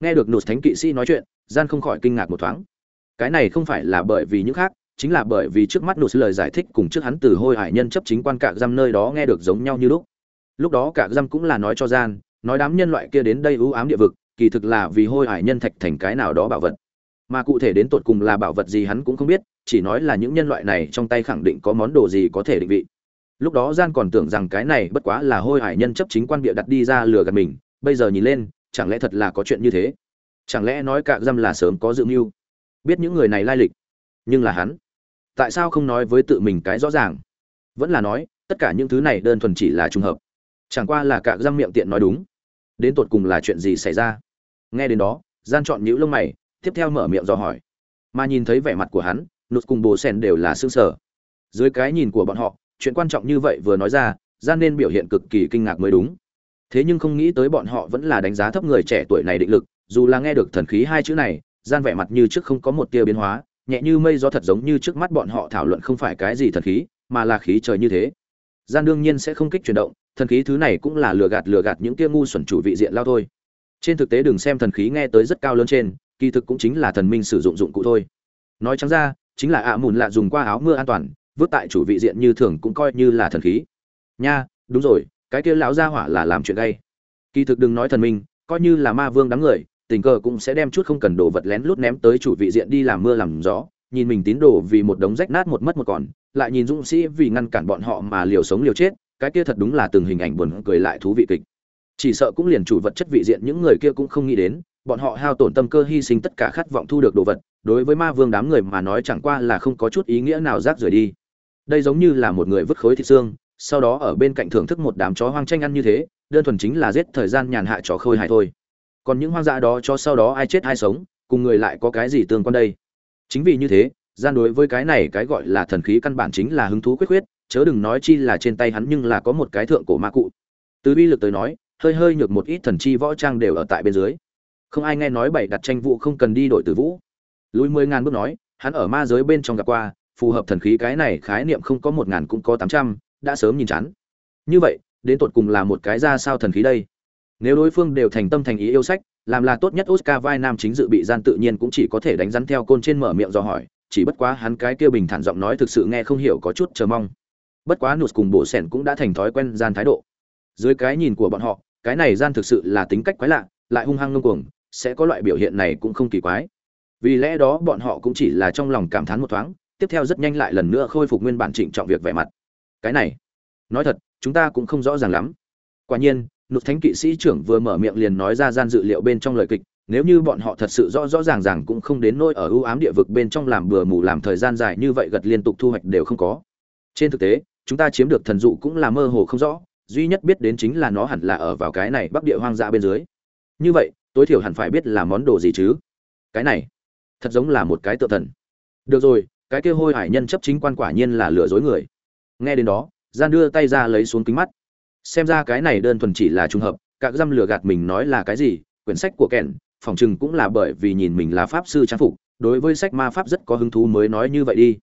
nghe được nụt thánh kỵ sĩ nói chuyện, gian không khỏi kinh ngạc một thoáng. Cái này không phải là bởi vì những khác, chính là bởi vì trước mắt nụt lời giải thích cùng trước hắn từ hôi hải nhân chấp chính quan cạc giam nơi đó nghe được giống nhau như lúc. Lúc đó cạc giam cũng là nói cho gian, nói đám nhân loại kia đến đây ưu ám địa vực, kỳ thực là vì hôi hải nhân thạch thành cái nào đó bảo vật. Mà cụ thể đến tột cùng là bảo vật gì hắn cũng không biết, chỉ nói là những nhân loại này trong tay khẳng định có món đồ gì có thể định vị. Lúc đó gian còn tưởng rằng cái này bất quá là hôi hải nhân chấp chính quan bịa đặt đi ra lừa gạt mình, bây giờ nhìn lên chẳng lẽ thật là có chuyện như thế? Chẳng lẽ nói cạc dâm là sớm có dự mưu? Biết những người này lai lịch, nhưng là hắn, tại sao không nói với tự mình cái rõ ràng? Vẫn là nói, tất cả những thứ này đơn thuần chỉ là trùng hợp. Chẳng qua là cạc dâm miệng tiện nói đúng. Đến tột cùng là chuyện gì xảy ra? Nghe đến đó gian chọn nhữ lông mày, tiếp theo mở miệng dò hỏi. Mà nhìn thấy vẻ mặt của hắn, nụt cùng bồ sen đều là xương sở dưới cái nhìn của bọn họ, chuyện quan trọng như vậy vừa nói ra gian nên biểu hiện cực kỳ kinh ngạc mới đúng thế nhưng không nghĩ tới bọn họ vẫn là đánh giá thấp người trẻ tuổi này định lực, dù là nghe được thần khí hai chữ này, gian vẻ mặt như trước không có một tia biến hóa, nhẹ như mây gió thật giống như trước mắt bọn họ thảo luận không phải cái gì thần khí, mà là khí trời như thế. Gian đương nhiên sẽ không kích chuyển động, thần khí thứ này cũng là lừa gạt lừa gạt những tia ngu xuẩn chủ vị diện lao thôi. Trên thực tế đừng xem thần khí nghe tới rất cao lớn trên, kỳ thực cũng chính là thần minh sử dụng dụng cụ thôi. Nói trắng ra, chính là ạ mùn lạ dùng qua áo mưa an toàn, vứt tại chủ vị diện như thường cũng coi như là thần khí. Nha, đúng rồi cái kia lão gia hỏa là làm chuyện gay. Kỳ thực đừng nói thần minh, coi như là ma vương đám người, tình cờ cũng sẽ đem chút không cần đồ vật lén lút ném tới chủ vị diện đi làm mưa làm gió, nhìn mình tín đồ vì một đống rách nát một mất một còn, lại nhìn dũng sĩ vì ngăn cản bọn họ mà liều sống liều chết, cái kia thật đúng là từng hình ảnh buồn cười lại thú vị kịch. Chỉ sợ cũng liền chủ vật chất vị diện những người kia cũng không nghĩ đến, bọn họ hao tổn tâm cơ hy sinh tất cả khát vọng thu được đồ vật, đối với ma vương đám người mà nói chẳng qua là không có chút ý nghĩa nào rác rưởi đi. Đây giống như là một người vứt khối thịt xương sau đó ở bên cạnh thưởng thức một đám chó hoang tranh ăn như thế, đơn thuần chính là giết thời gian nhàn hạ chó khôi hài thôi. Còn những hoang dã đó cho sau đó ai chết ai sống, cùng người lại có cái gì tương quan đây? Chính vì như thế, gian đối với cái này cái gọi là thần khí căn bản chính là hứng thú quyết quyết, chớ đừng nói chi là trên tay hắn nhưng là có một cái thượng cổ ma cụ. Từ uy lực tới nói, hơi hơi nhược một ít thần chi võ trang đều ở tại bên dưới. Không ai nghe nói bảy đặt tranh vụ không cần đi đổi tử vũ. Lùi mười ngàn bước nói, hắn ở ma giới bên trong gặp qua, phù hợp thần khí cái này khái niệm không có một ngàn cũng có tám trăm đã sớm nhìn chán. Như vậy, đến tột cùng là một cái ra sao thần khí đây? Nếu đối phương đều thành tâm thành ý yêu sách, làm là tốt nhất oscar vai nam chính dự bị gian tự nhiên cũng chỉ có thể đánh rắn theo côn trên mở miệng do hỏi, chỉ bất quá hắn cái kia bình thản giọng nói thực sự nghe không hiểu có chút chờ mong. Bất quá nụt cùng bộ sẻn cũng đã thành thói quen gian thái độ. Dưới cái nhìn của bọn họ, cái này gian thực sự là tính cách quái lạ, lại hung hăng ngông cuồng, sẽ có loại biểu hiện này cũng không kỳ quái. Vì lẽ đó bọn họ cũng chỉ là trong lòng cảm thán một thoáng, tiếp theo rất nhanh lại lần nữa khôi phục nguyên bản trịnh trọng việc vẻ mặt cái này. Nói thật, chúng ta cũng không rõ ràng lắm. Quả nhiên nục thánh kỵ sĩ trưởng vừa mở miệng liền nói ra gian dự liệu bên trong lời kịch, nếu như bọn họ thật sự rõ rõ ràng ràng cũng không đến nỗi ở ưu ám địa vực bên trong làm bừa mù làm thời gian dài như vậy gật liên tục thu hoạch đều không có. Trên thực tế, chúng ta chiếm được thần dụ cũng là mơ hồ không rõ, duy nhất biết đến chính là nó hẳn là ở vào cái này bắc địa hoang dã bên dưới. Như vậy, tối thiểu hẳn phải biết là món đồ gì chứ? Cái này, thật giống là một cái tự thần. Được rồi, cái kia hôi hải nhân chấp chính quan quả nhiên là lừa dối người nghe đến đó, gian đưa tay ra lấy xuống kính mắt. Xem ra cái này đơn thuần chỉ là trùng hợp các dăm lừa gạt mình nói là cái gì, quyển sách của kẻn phòng chừng cũng là bởi vì nhìn mình là pháp sư trang phục, đối với sách ma pháp rất có hứng thú mới nói như vậy đi.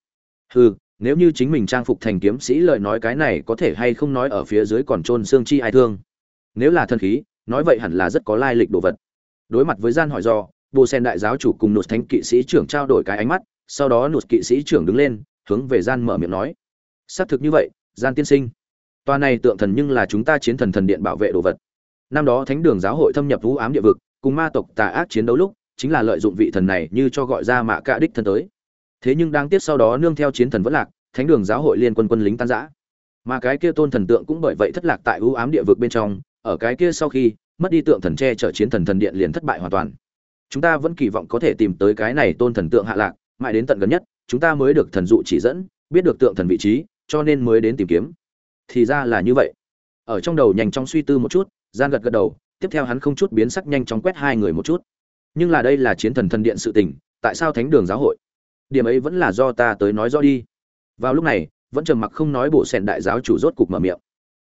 Hừ, nếu như chính mình trang phục thành kiếm sĩ lời nói cái này có thể hay không nói ở phía dưới còn trôn xương chi ai thương. Nếu là thân khí, nói vậy hẳn là rất có lai lịch đồ vật. Đối mặt với gian hỏi do, bồ sen đại giáo chủ cùng nụt thánh kỵ sĩ trưởng trao đổi cái ánh mắt, sau đó nụt kỵ sĩ trưởng đứng lên, hướng về gian mở miệng nói xác thực như vậy, gian tiên sinh. Toa này tượng thần nhưng là chúng ta chiến thần thần điện bảo vệ đồ vật. Năm đó thánh đường giáo hội thâm nhập vũ ám địa vực, cùng ma tộc tà ác chiến đấu lúc, chính là lợi dụng vị thần này như cho gọi ra mạ cạ đích thân tới. Thế nhưng đáng tiếc sau đó nương theo chiến thần vẫn lạc, thánh đường giáo hội liên quân quân lính tan giã mà cái kia tôn thần tượng cũng bởi vậy thất lạc tại ưu ám địa vực bên trong, ở cái kia sau khi, mất đi tượng thần tre chở chiến thần thần điện liền thất bại hoàn toàn. Chúng ta vẫn kỳ vọng có thể tìm tới cái này tôn thần tượng hạ lạc, mãi đến tận gần nhất, chúng ta mới được thần dụ chỉ dẫn, biết được tượng thần vị trí cho nên mới đến tìm kiếm. Thì ra là như vậy. Ở trong đầu nhanh chóng suy tư một chút, gian gật gật đầu, tiếp theo hắn không chút biến sắc nhanh chóng quét hai người một chút. Nhưng là đây là chiến thần thần điện sự tình, tại sao thánh đường giáo hội? Điểm ấy vẫn là do ta tới nói rõ đi. Vào lúc này, vẫn trầm mặc không nói bộ sẹn đại giáo chủ rốt cục mở miệng.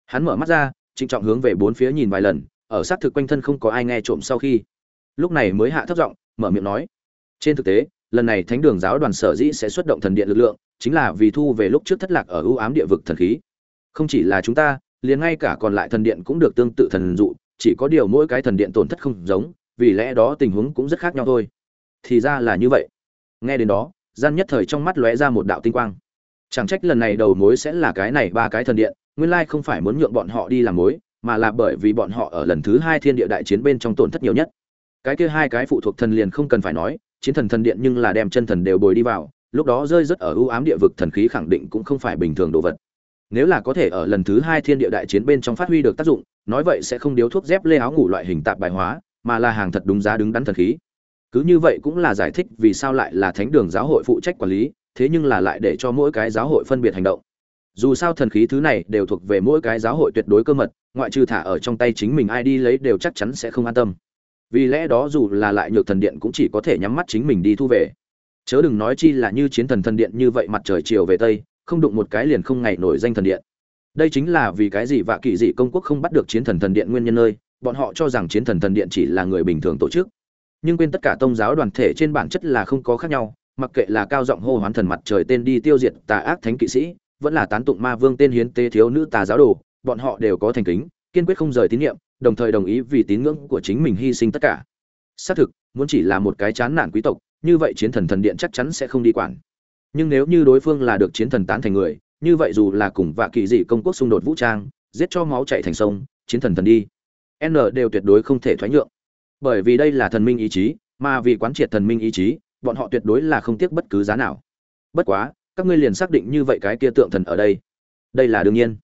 Hắn mở mắt ra, trịnh trọng hướng về bốn phía nhìn vài lần, ở xác thực quanh thân không có ai nghe trộm sau khi. Lúc này mới hạ thấp giọng, mở miệng nói. Trên thực tế lần này thánh đường giáo đoàn sở dĩ sẽ xuất động thần điện lực lượng, chính là vì thu về lúc trước thất lạc ở ưu ám địa vực thần khí. Không chỉ là chúng ta, liền ngay cả còn lại thần điện cũng được tương tự thần dụ, chỉ có điều mỗi cái thần điện tổn thất không giống, vì lẽ đó tình huống cũng rất khác nhau thôi. Thì ra là như vậy. Nghe đến đó, gian nhất thời trong mắt lóe ra một đạo tinh quang. Chẳng trách lần này đầu mối sẽ là cái này ba cái thần điện, nguyên lai không phải muốn nhượng bọn họ đi làm mối, mà là bởi vì bọn họ ở lần thứ hai thiên địa đại chiến bên trong tổn thất nhiều nhất. Cái kia hai cái phụ thuộc thần liền không cần phải nói chiến thần thần điện nhưng là đem chân thần đều bồi đi vào, lúc đó rơi rất ở ưu ám địa vực thần khí khẳng định cũng không phải bình thường đồ vật. Nếu là có thể ở lần thứ hai thiên địa đại chiến bên trong phát huy được tác dụng, nói vậy sẽ không điếu thuốc dép lê áo ngủ loại hình tạp bài hóa, mà là hàng thật đúng giá đứng đắn thần khí. Cứ như vậy cũng là giải thích vì sao lại là thánh đường giáo hội phụ trách quản lý, thế nhưng là lại để cho mỗi cái giáo hội phân biệt hành động. Dù sao thần khí thứ này đều thuộc về mỗi cái giáo hội tuyệt đối cơ mật, ngoại trừ thả ở trong tay chính mình ai đi lấy đều chắc chắn sẽ không an tâm vì lẽ đó dù là lại nhược thần điện cũng chỉ có thể nhắm mắt chính mình đi thu về. Chớ đừng nói chi là như chiến thần thần điện như vậy mặt trời chiều về tây, không đụng một cái liền không ngày nổi danh thần điện. Đây chính là vì cái gì vạ kỳ dị công quốc không bắt được chiến thần thần điện nguyên nhân nơi, bọn họ cho rằng chiến thần thần điện chỉ là người bình thường tổ chức. Nhưng quên tất cả tôn giáo đoàn thể trên bản chất là không có khác nhau, mặc kệ là cao giọng hô hoán thần mặt trời tên đi tiêu diệt tà ác thánh kỵ sĩ, vẫn là tán tụng ma vương tên hiến tế thiếu nữ tà giáo đồ, bọn họ đều có thành kính, kiên quyết không rời tín nhiệm đồng thời đồng ý vì tín ngưỡng của chính mình hy sinh tất cả. Xác thực, muốn chỉ là một cái chán nản quý tộc, như vậy chiến thần thần điện chắc chắn sẽ không đi quản. Nhưng nếu như đối phương là được chiến thần tán thành người, như vậy dù là cùng vạ kỳ dị công quốc xung đột vũ trang, giết cho máu chạy thành sông, chiến thần thần đi, n đều tuyệt đối không thể thoái nhượng. Bởi vì đây là thần minh ý chí, mà vì quán triệt thần minh ý chí, bọn họ tuyệt đối là không tiếc bất cứ giá nào. Bất quá, các ngươi liền xác định như vậy cái kia tượng thần ở đây. Đây là đương nhiên.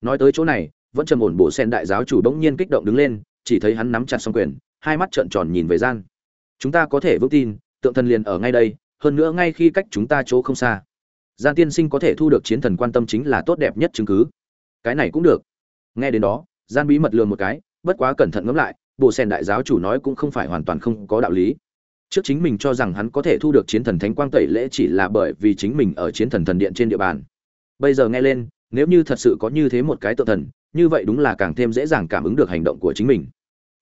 Nói tới chỗ này vẫn trầm ổn bộ sen đại giáo chủ bỗng nhiên kích động đứng lên, chỉ thấy hắn nắm chặt song quyền, hai mắt trợn tròn nhìn về gian. Chúng ta có thể vững tin, tượng thần liền ở ngay đây, hơn nữa ngay khi cách chúng ta chỗ không xa. Gian tiên sinh có thể thu được chiến thần quan tâm chính là tốt đẹp nhất chứng cứ. Cái này cũng được. Nghe đến đó, gian bí mật lừa một cái, bất quá cẩn thận ngẫm lại bộ sen đại giáo chủ nói cũng không phải hoàn toàn không có đạo lý. Trước chính mình cho rằng hắn có thể thu được chiến thần thánh quang tẩy lễ chỉ là bởi vì chính mình ở chiến thần thần điện trên địa bàn. Bây giờ nghe lên nếu như thật sự có như thế một cái tự thần, như vậy đúng là càng thêm dễ dàng cảm ứng được hành động của chính mình.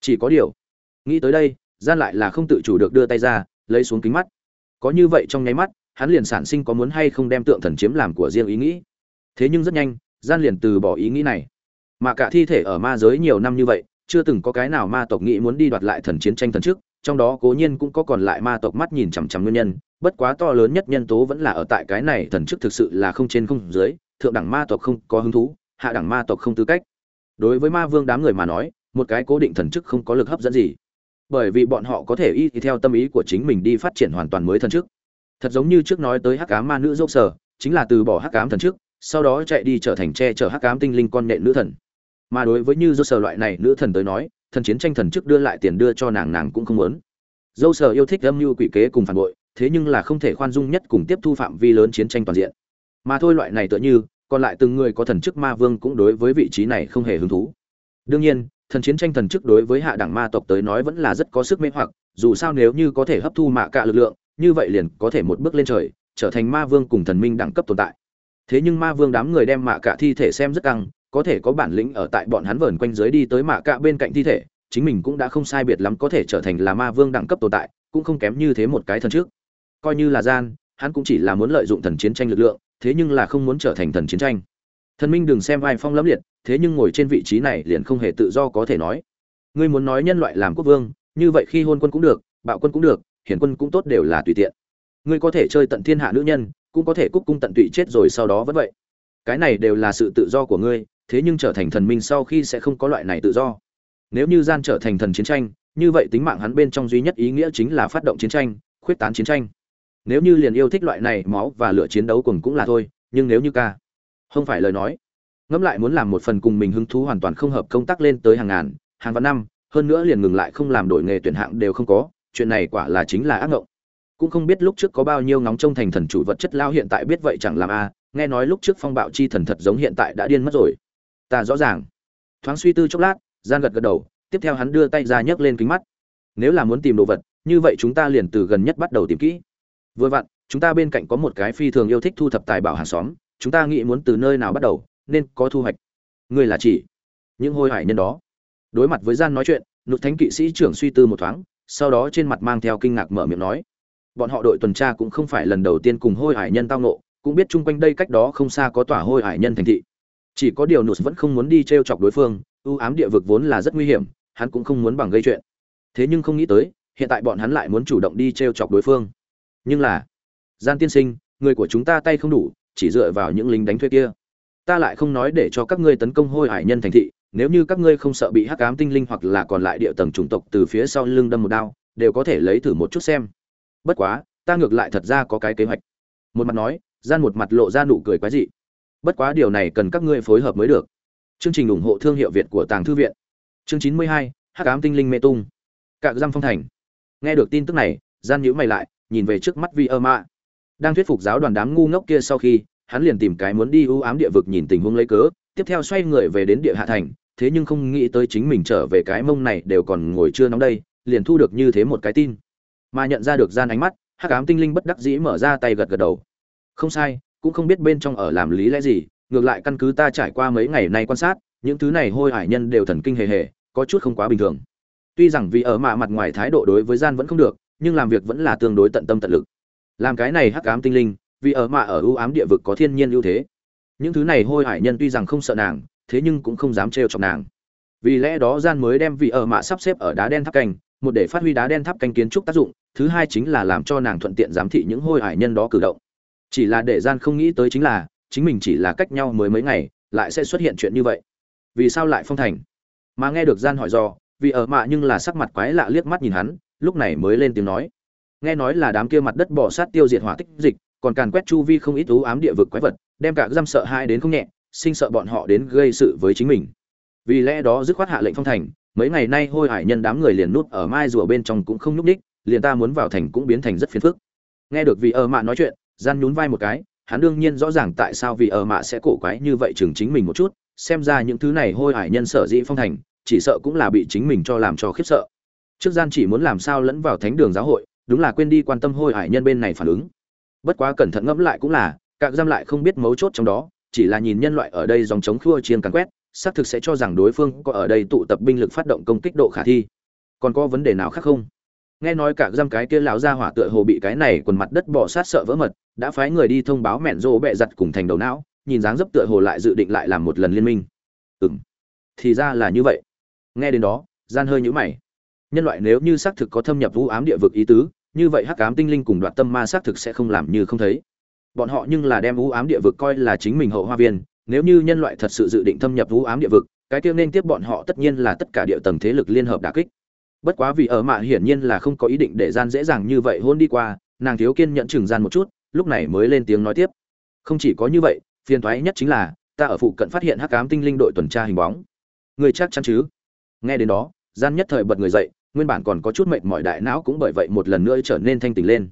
Chỉ có điều, nghĩ tới đây, gian lại là không tự chủ được đưa tay ra, lấy xuống kính mắt. Có như vậy trong nháy mắt, hắn liền sản sinh có muốn hay không đem tượng thần chiếm làm của riêng ý nghĩ. Thế nhưng rất nhanh, gian liền từ bỏ ý nghĩ này. Mà cả thi thể ở ma giới nhiều năm như vậy, chưa từng có cái nào ma tộc nghĩ muốn đi đoạt lại thần chiến tranh thần trước, trong đó cố nhiên cũng có còn lại ma tộc mắt nhìn chằm chằm nguyên nhân, bất quá to lớn nhất nhân tố vẫn là ở tại cái này thần chức thực sự là không trên không dưới thượng đẳng ma tộc không có hứng thú, hạ đẳng ma tộc không tư cách. Đối với ma vương đám người mà nói, một cái cố định thần chức không có lực hấp dẫn gì. Bởi vì bọn họ có thể y theo tâm ý của chính mình đi phát triển hoàn toàn mới thần chức. Thật giống như trước nói tới hắc ám ma nữ dốc sở, chính là từ bỏ hắc ám thần chức, sau đó chạy đi trở thành che chở hắc ám tinh linh con nện nữ thần. Mà đối với như dốc sở loại này nữ thần tới nói, thần chiến tranh thần chức đưa lại tiền đưa cho nàng nàng cũng không muốn. Dâu sở yêu thích âm mưu quỷ kế cùng phản bội, thế nhưng là không thể khoan dung nhất cùng tiếp thu phạm vi lớn chiến tranh toàn diện mà thôi loại này tựa như, còn lại từng người có thần chức ma vương cũng đối với vị trí này không hề hứng thú. Đương nhiên, thần chiến tranh thần chức đối với hạ đẳng ma tộc tới nói vẫn là rất có sức mê hoặc, dù sao nếu như có thể hấp thu mạ cả lực lượng, như vậy liền có thể một bước lên trời, trở thành ma vương cùng thần minh đẳng cấp tồn tại. Thế nhưng ma vương đám người đem mạ cả thi thể xem rất căng, có thể có bản lĩnh ở tại bọn hắn vờn quanh dưới đi tới mạ cả bên cạnh thi thể, chính mình cũng đã không sai biệt lắm có thể trở thành là ma vương đẳng cấp tồn tại, cũng không kém như thế một cái thần trước coi như là gian, hắn cũng chỉ là muốn lợi dụng thần chiến tranh lực lượng thế nhưng là không muốn trở thành thần chiến tranh. Thần minh đừng xem vai phong lẫm liệt, thế nhưng ngồi trên vị trí này liền không hề tự do có thể nói. Ngươi muốn nói nhân loại làm quốc vương, như vậy khi hôn quân cũng được, bạo quân cũng được, hiển quân cũng tốt đều là tùy tiện. Ngươi có thể chơi tận thiên hạ nữ nhân, cũng có thể cúc cung tận tụy chết rồi sau đó vẫn vậy. Cái này đều là sự tự do của ngươi, thế nhưng trở thành thần minh sau khi sẽ không có loại này tự do. Nếu như gian trở thành thần chiến tranh, như vậy tính mạng hắn bên trong duy nhất ý nghĩa chính là phát động chiến tranh, khuyết tán chiến tranh nếu như liền yêu thích loại này, máu và lửa chiến đấu cùng cũng là thôi, nhưng nếu như ca, không phải lời nói. Ngẫm lại muốn làm một phần cùng mình hứng thú hoàn toàn không hợp công tác lên tới hàng ngàn, hàng vạn năm, hơn nữa liền ngừng lại không làm đổi nghề tuyển hạng đều không có, chuyện này quả là chính là ác ngộng. Cũng không biết lúc trước có bao nhiêu ngóng trông thành thần chủ vật chất lao hiện tại biết vậy chẳng làm a à, nghe nói lúc trước phong bạo chi thần thật giống hiện tại đã điên mất rồi. Ta rõ ràng. Thoáng suy tư chốc lát, gian gật gật đầu, tiếp theo hắn đưa tay ra nhấc lên kính mắt. Nếu là muốn tìm đồ vật, như vậy chúng ta liền từ gần nhất bắt đầu tìm kỹ vừa vặn, chúng ta bên cạnh có một cái phi thường yêu thích thu thập tài bảo hàng xóm, chúng ta nghĩ muốn từ nơi nào bắt đầu, nên có thu hoạch. Ngươi là chỉ những hôi hải nhân đó. Đối mặt với gian nói chuyện, nụt thánh kỵ sĩ trưởng suy tư một thoáng, sau đó trên mặt mang theo kinh ngạc mở miệng nói, bọn họ đội tuần tra cũng không phải lần đầu tiên cùng hôi hải nhân tao nộ cũng biết chung quanh đây cách đó không xa có tòa hôi hải nhân thành thị. Chỉ có điều nụt vẫn không muốn đi t r e o chọc đối phương, ưu ám địa vực vốn là rất nguy hiểm, hắn cũng không muốn bằng gây chuyện. Thế nhưng không nghĩ tới, hiện tại bọn hắn lại muốn chủ động đi t r e o chọc đối phương nhưng là, gian tiên sinh, người của chúng ta tay không đủ, chỉ dựa vào những lính đánh thuê kia. Ta lại không nói để cho các ngươi tấn công hôi hải nhân thành thị, nếu như các ngươi không sợ bị hắc ám tinh linh hoặc là còn lại địa tầng chủng tộc từ phía sau lưng đâm một đao, đều có thể lấy thử một chút xem. Bất quá, ta ngược lại thật ra có cái kế hoạch. Một mặt nói, gian một mặt lộ ra nụ cười quái dị. Bất quá điều này cần các ngươi phối hợp mới được. Chương trình ủng hộ thương hiệu việt của tàng thư viện. Chương chín mươi hai, hắc ám tinh linh mê tung. Cạ giam phong thành. Nghe được tin tức này, gian nhữ mày lại nhìn về trước mắt vi ơ mạ đang thuyết phục giáo đoàn đám ngu ngốc kia sau khi, hắn liền tìm cái muốn đi ưu ám địa vực nhìn tình huống lấy cớ, tiếp theo xoay người về đến địa hạ thành, thế nhưng không nghĩ tới chính mình trở về cái mông này đều còn ngồi chưa nóng đây, liền thu được như thế một cái tin. Mà nhận ra được gian ánh mắt, hắc ám tinh linh bất đắc dĩ mở ra tay gật gật đầu. Không sai, cũng không biết bên trong ở làm lý lẽ gì, ngược lại căn cứ ta trải qua mấy ngày nay quan sát, những thứ này hôi hải nhân đều thần kinh hề hề, có chút không quá bình thường. Tuy rằng vì ở mạ mặt ngoài thái độ đối với gian vẫn không được nhưng làm việc vẫn là tương đối tận tâm tận lực. Làm cái này hắc ám tinh linh, vì ở mạ ở ưu ám địa vực có thiên nhiên ưu thế. Những thứ này hôi hải nhân tuy rằng không sợ nàng, thế nhưng cũng không dám trêu chọc nàng. Vì lẽ đó gian mới đem vị ở mạ sắp xếp ở đá đen tháp canh một để phát huy đá đen tháp canh kiến trúc tác dụng, thứ hai chính là làm cho nàng thuận tiện giám thị những hôi hải nhân đó cử động. Chỉ là để gian không nghĩ tới chính là, chính mình chỉ là cách nhau mới mấy ngày, lại sẽ xuất hiện chuyện như vậy. Vì sao lại phong thành? Mà nghe được gian hỏi do vì ở mạ nhưng là sắc mặt quái lạ liếc mắt nhìn hắn lúc này mới lên tiếng nói. Nghe nói là đám kia mặt đất bỏ sát tiêu diệt hỏa tích dịch, còn càn quét chu vi không ít thú ám địa vực quái vật, đem cả giam sợ hai đến không nhẹ, sinh sợ bọn họ đến gây sự với chính mình. Vì lẽ đó dứt khoát hạ lệnh phong thành, mấy ngày nay hôi hải nhân đám người liền nút ở mai rùa bên trong cũng không nhúc ních liền ta muốn vào thành cũng biến thành rất phiền phức. Nghe được vì ở mạ nói chuyện, gian nhún vai một cái, hắn đương nhiên rõ ràng tại sao vì ở mạ sẽ cổ quái như vậy chừng chính mình một chút, xem ra những thứ này hôi hải nhân sở dĩ phong thành, chỉ sợ cũng là bị chính mình cho làm cho khiếp sợ trước gian chỉ muốn làm sao lẫn vào thánh đường giáo hội, đúng là quên đi quan tâm hôi hải nhân bên này phản ứng. Bất quá cẩn thận ngẫm lại cũng là cạc giam lại không biết mấu chốt trong đó, chỉ là nhìn nhân loại ở đây dòng chống khua chiên càn quét, xác thực sẽ cho rằng đối phương có ở đây tụ tập binh lực phát động công kích độ khả thi. Còn có vấn đề nào khác không? Nghe nói cả giam cái kia lão gia hỏa tựa hồ bị cái này quần mặt đất bỏ sát sợ vỡ mật, đã phái người đi thông báo mẹn rô bẹ giặt cùng thành đầu não, nhìn dáng dấp tựa hồ lại dự định lại làm một lần liên minh. Ừm, thì ra là như vậy. Nghe đến đó, gian hơi nhũ mày nhân loại nếu như xác thực có thâm nhập vũ ám địa vực ý tứ, như vậy hắc ám tinh linh cùng đoạt tâm ma xác thực sẽ không làm như không thấy. Bọn họ nhưng là đem vũ ám địa vực coi là chính mình hậu hoa viên, nếu như nhân loại thật sự dự định thâm nhập vũ ám địa vực, cái tiêu nên tiếp bọn họ tất nhiên là tất cả địa tầng thế lực liên hợp đả kích. Bất quá vì ở mạ hiển nhiên là không có ý định để gian dễ dàng như vậy hôn đi qua, nàng thiếu kiên nhẫn chừng gian một chút, lúc này mới lên tiếng nói tiếp. Không chỉ có như vậy, phiền thoái nhất chính là, ta ở phụ cận phát hiện hắc ám tinh linh đội tuần tra hình bóng. Người chắc chắn chứ? Nghe đến đó, gian nhất thời bật người dậy nguyên bản còn có chút mệt mỏi đại não cũng bởi vậy một lần nữa trở nên thanh tỉnh lên.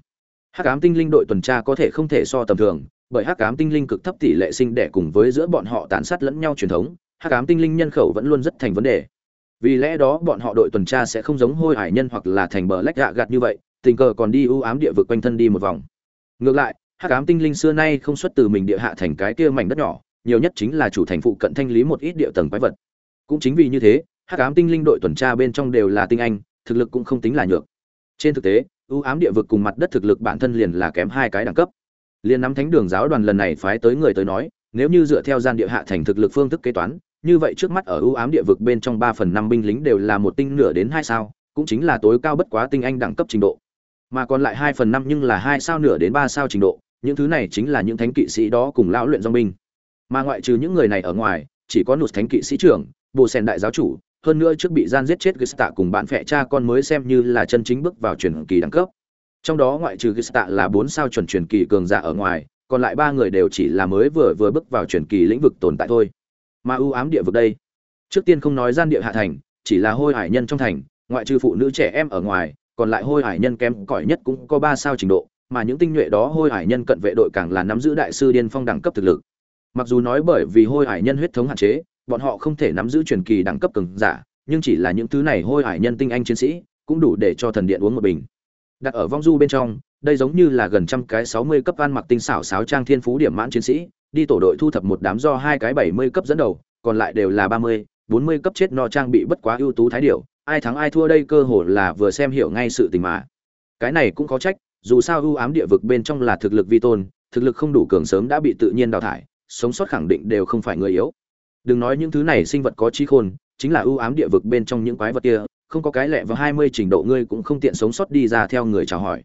Hắc ám tinh linh đội tuần tra có thể không thể so tầm thường, bởi hắc ám tinh linh cực thấp tỷ lệ sinh đẻ cùng với giữa bọn họ tàn sát lẫn nhau truyền thống, hắc ám tinh linh nhân khẩu vẫn luôn rất thành vấn đề. Vì lẽ đó bọn họ đội tuần tra sẽ không giống hôi hải nhân hoặc là thành bờ lách gạ gạt như vậy, tình cờ còn đi ưu ám địa vực quanh thân đi một vòng. Ngược lại, hắc ám tinh linh xưa nay không xuất từ mình địa hạ thành cái kia mảnh đất nhỏ, nhiều nhất chính là chủ thành phụ cận thanh lý một ít địa tầng quái vật. Cũng chính vì như thế, hắc ám tinh linh đội tuần tra bên trong đều là tinh anh thực lực cũng không tính là nhược. Trên thực tế, ưu ám địa vực cùng mặt đất thực lực bản thân liền là kém hai cái đẳng cấp. Liền nắm thánh đường giáo đoàn lần này phái tới người tới nói, nếu như dựa theo gian địa hạ thành thực lực phương thức kế toán, như vậy trước mắt ở ưu ám địa vực bên trong ba phần năm binh lính đều là một tinh nửa đến hai sao, cũng chính là tối cao bất quá tinh anh đẳng cấp trình độ. Mà còn lại hai phần năm nhưng là hai sao nửa đến ba sao trình độ, những thứ này chính là những thánh kỵ sĩ đó cùng lão luyện dòng binh. Mà ngoại trừ những người này ở ngoài, chỉ có nụt thánh kỵ sĩ trưởng Bồ sen đại giáo chủ hơn nữa trước bị gian giết chết Gesta cùng bạn phệ cha con mới xem như là chân chính bước vào truyền kỳ đẳng cấp. Trong đó ngoại trừ Gesta là 4 sao chuẩn truyền kỳ cường giả ở ngoài, còn lại ba người đều chỉ là mới vừa vừa bước vào truyền kỳ lĩnh vực tồn tại thôi. Mà ưu ám địa vực đây, trước tiên không nói gian địa hạ thành, chỉ là hôi hải nhân trong thành, ngoại trừ phụ nữ trẻ em ở ngoài, còn lại hôi hải nhân kém cỏi nhất cũng có 3 sao trình độ, mà những tinh nhuệ đó hôi hải nhân cận vệ đội càng là nắm giữ đại sư điên phong đẳng cấp thực lực. Mặc dù nói bởi vì hôi hải nhân huyết thống hạn chế, bọn họ không thể nắm giữ truyền kỳ đẳng cấp cường giả, nhưng chỉ là những thứ này hôi hải nhân tinh anh chiến sĩ, cũng đủ để cho thần điện uống một bình. Đặt ở vong du bên trong, đây giống như là gần trăm cái 60 cấp ăn mặc tinh xảo sáo trang thiên phú điểm mãn chiến sĩ, đi tổ đội thu thập một đám do hai cái 70 cấp dẫn đầu, còn lại đều là 30, 40 cấp chết no trang bị bất quá ưu tú thái điểu, ai thắng ai thua đây cơ hội là vừa xem hiểu ngay sự tình mà. Cái này cũng có trách, dù sao ưu ám địa vực bên trong là thực lực vi tôn, thực lực không đủ cường sớm đã bị tự nhiên đào thải, sống sót khẳng định đều không phải người yếu đừng nói những thứ này sinh vật có trí khôn, chính là ưu ám địa vực bên trong những quái vật kia, không có cái lẹ và hai mươi trình độ ngươi cũng không tiện sống sót đi ra theo người chào hỏi.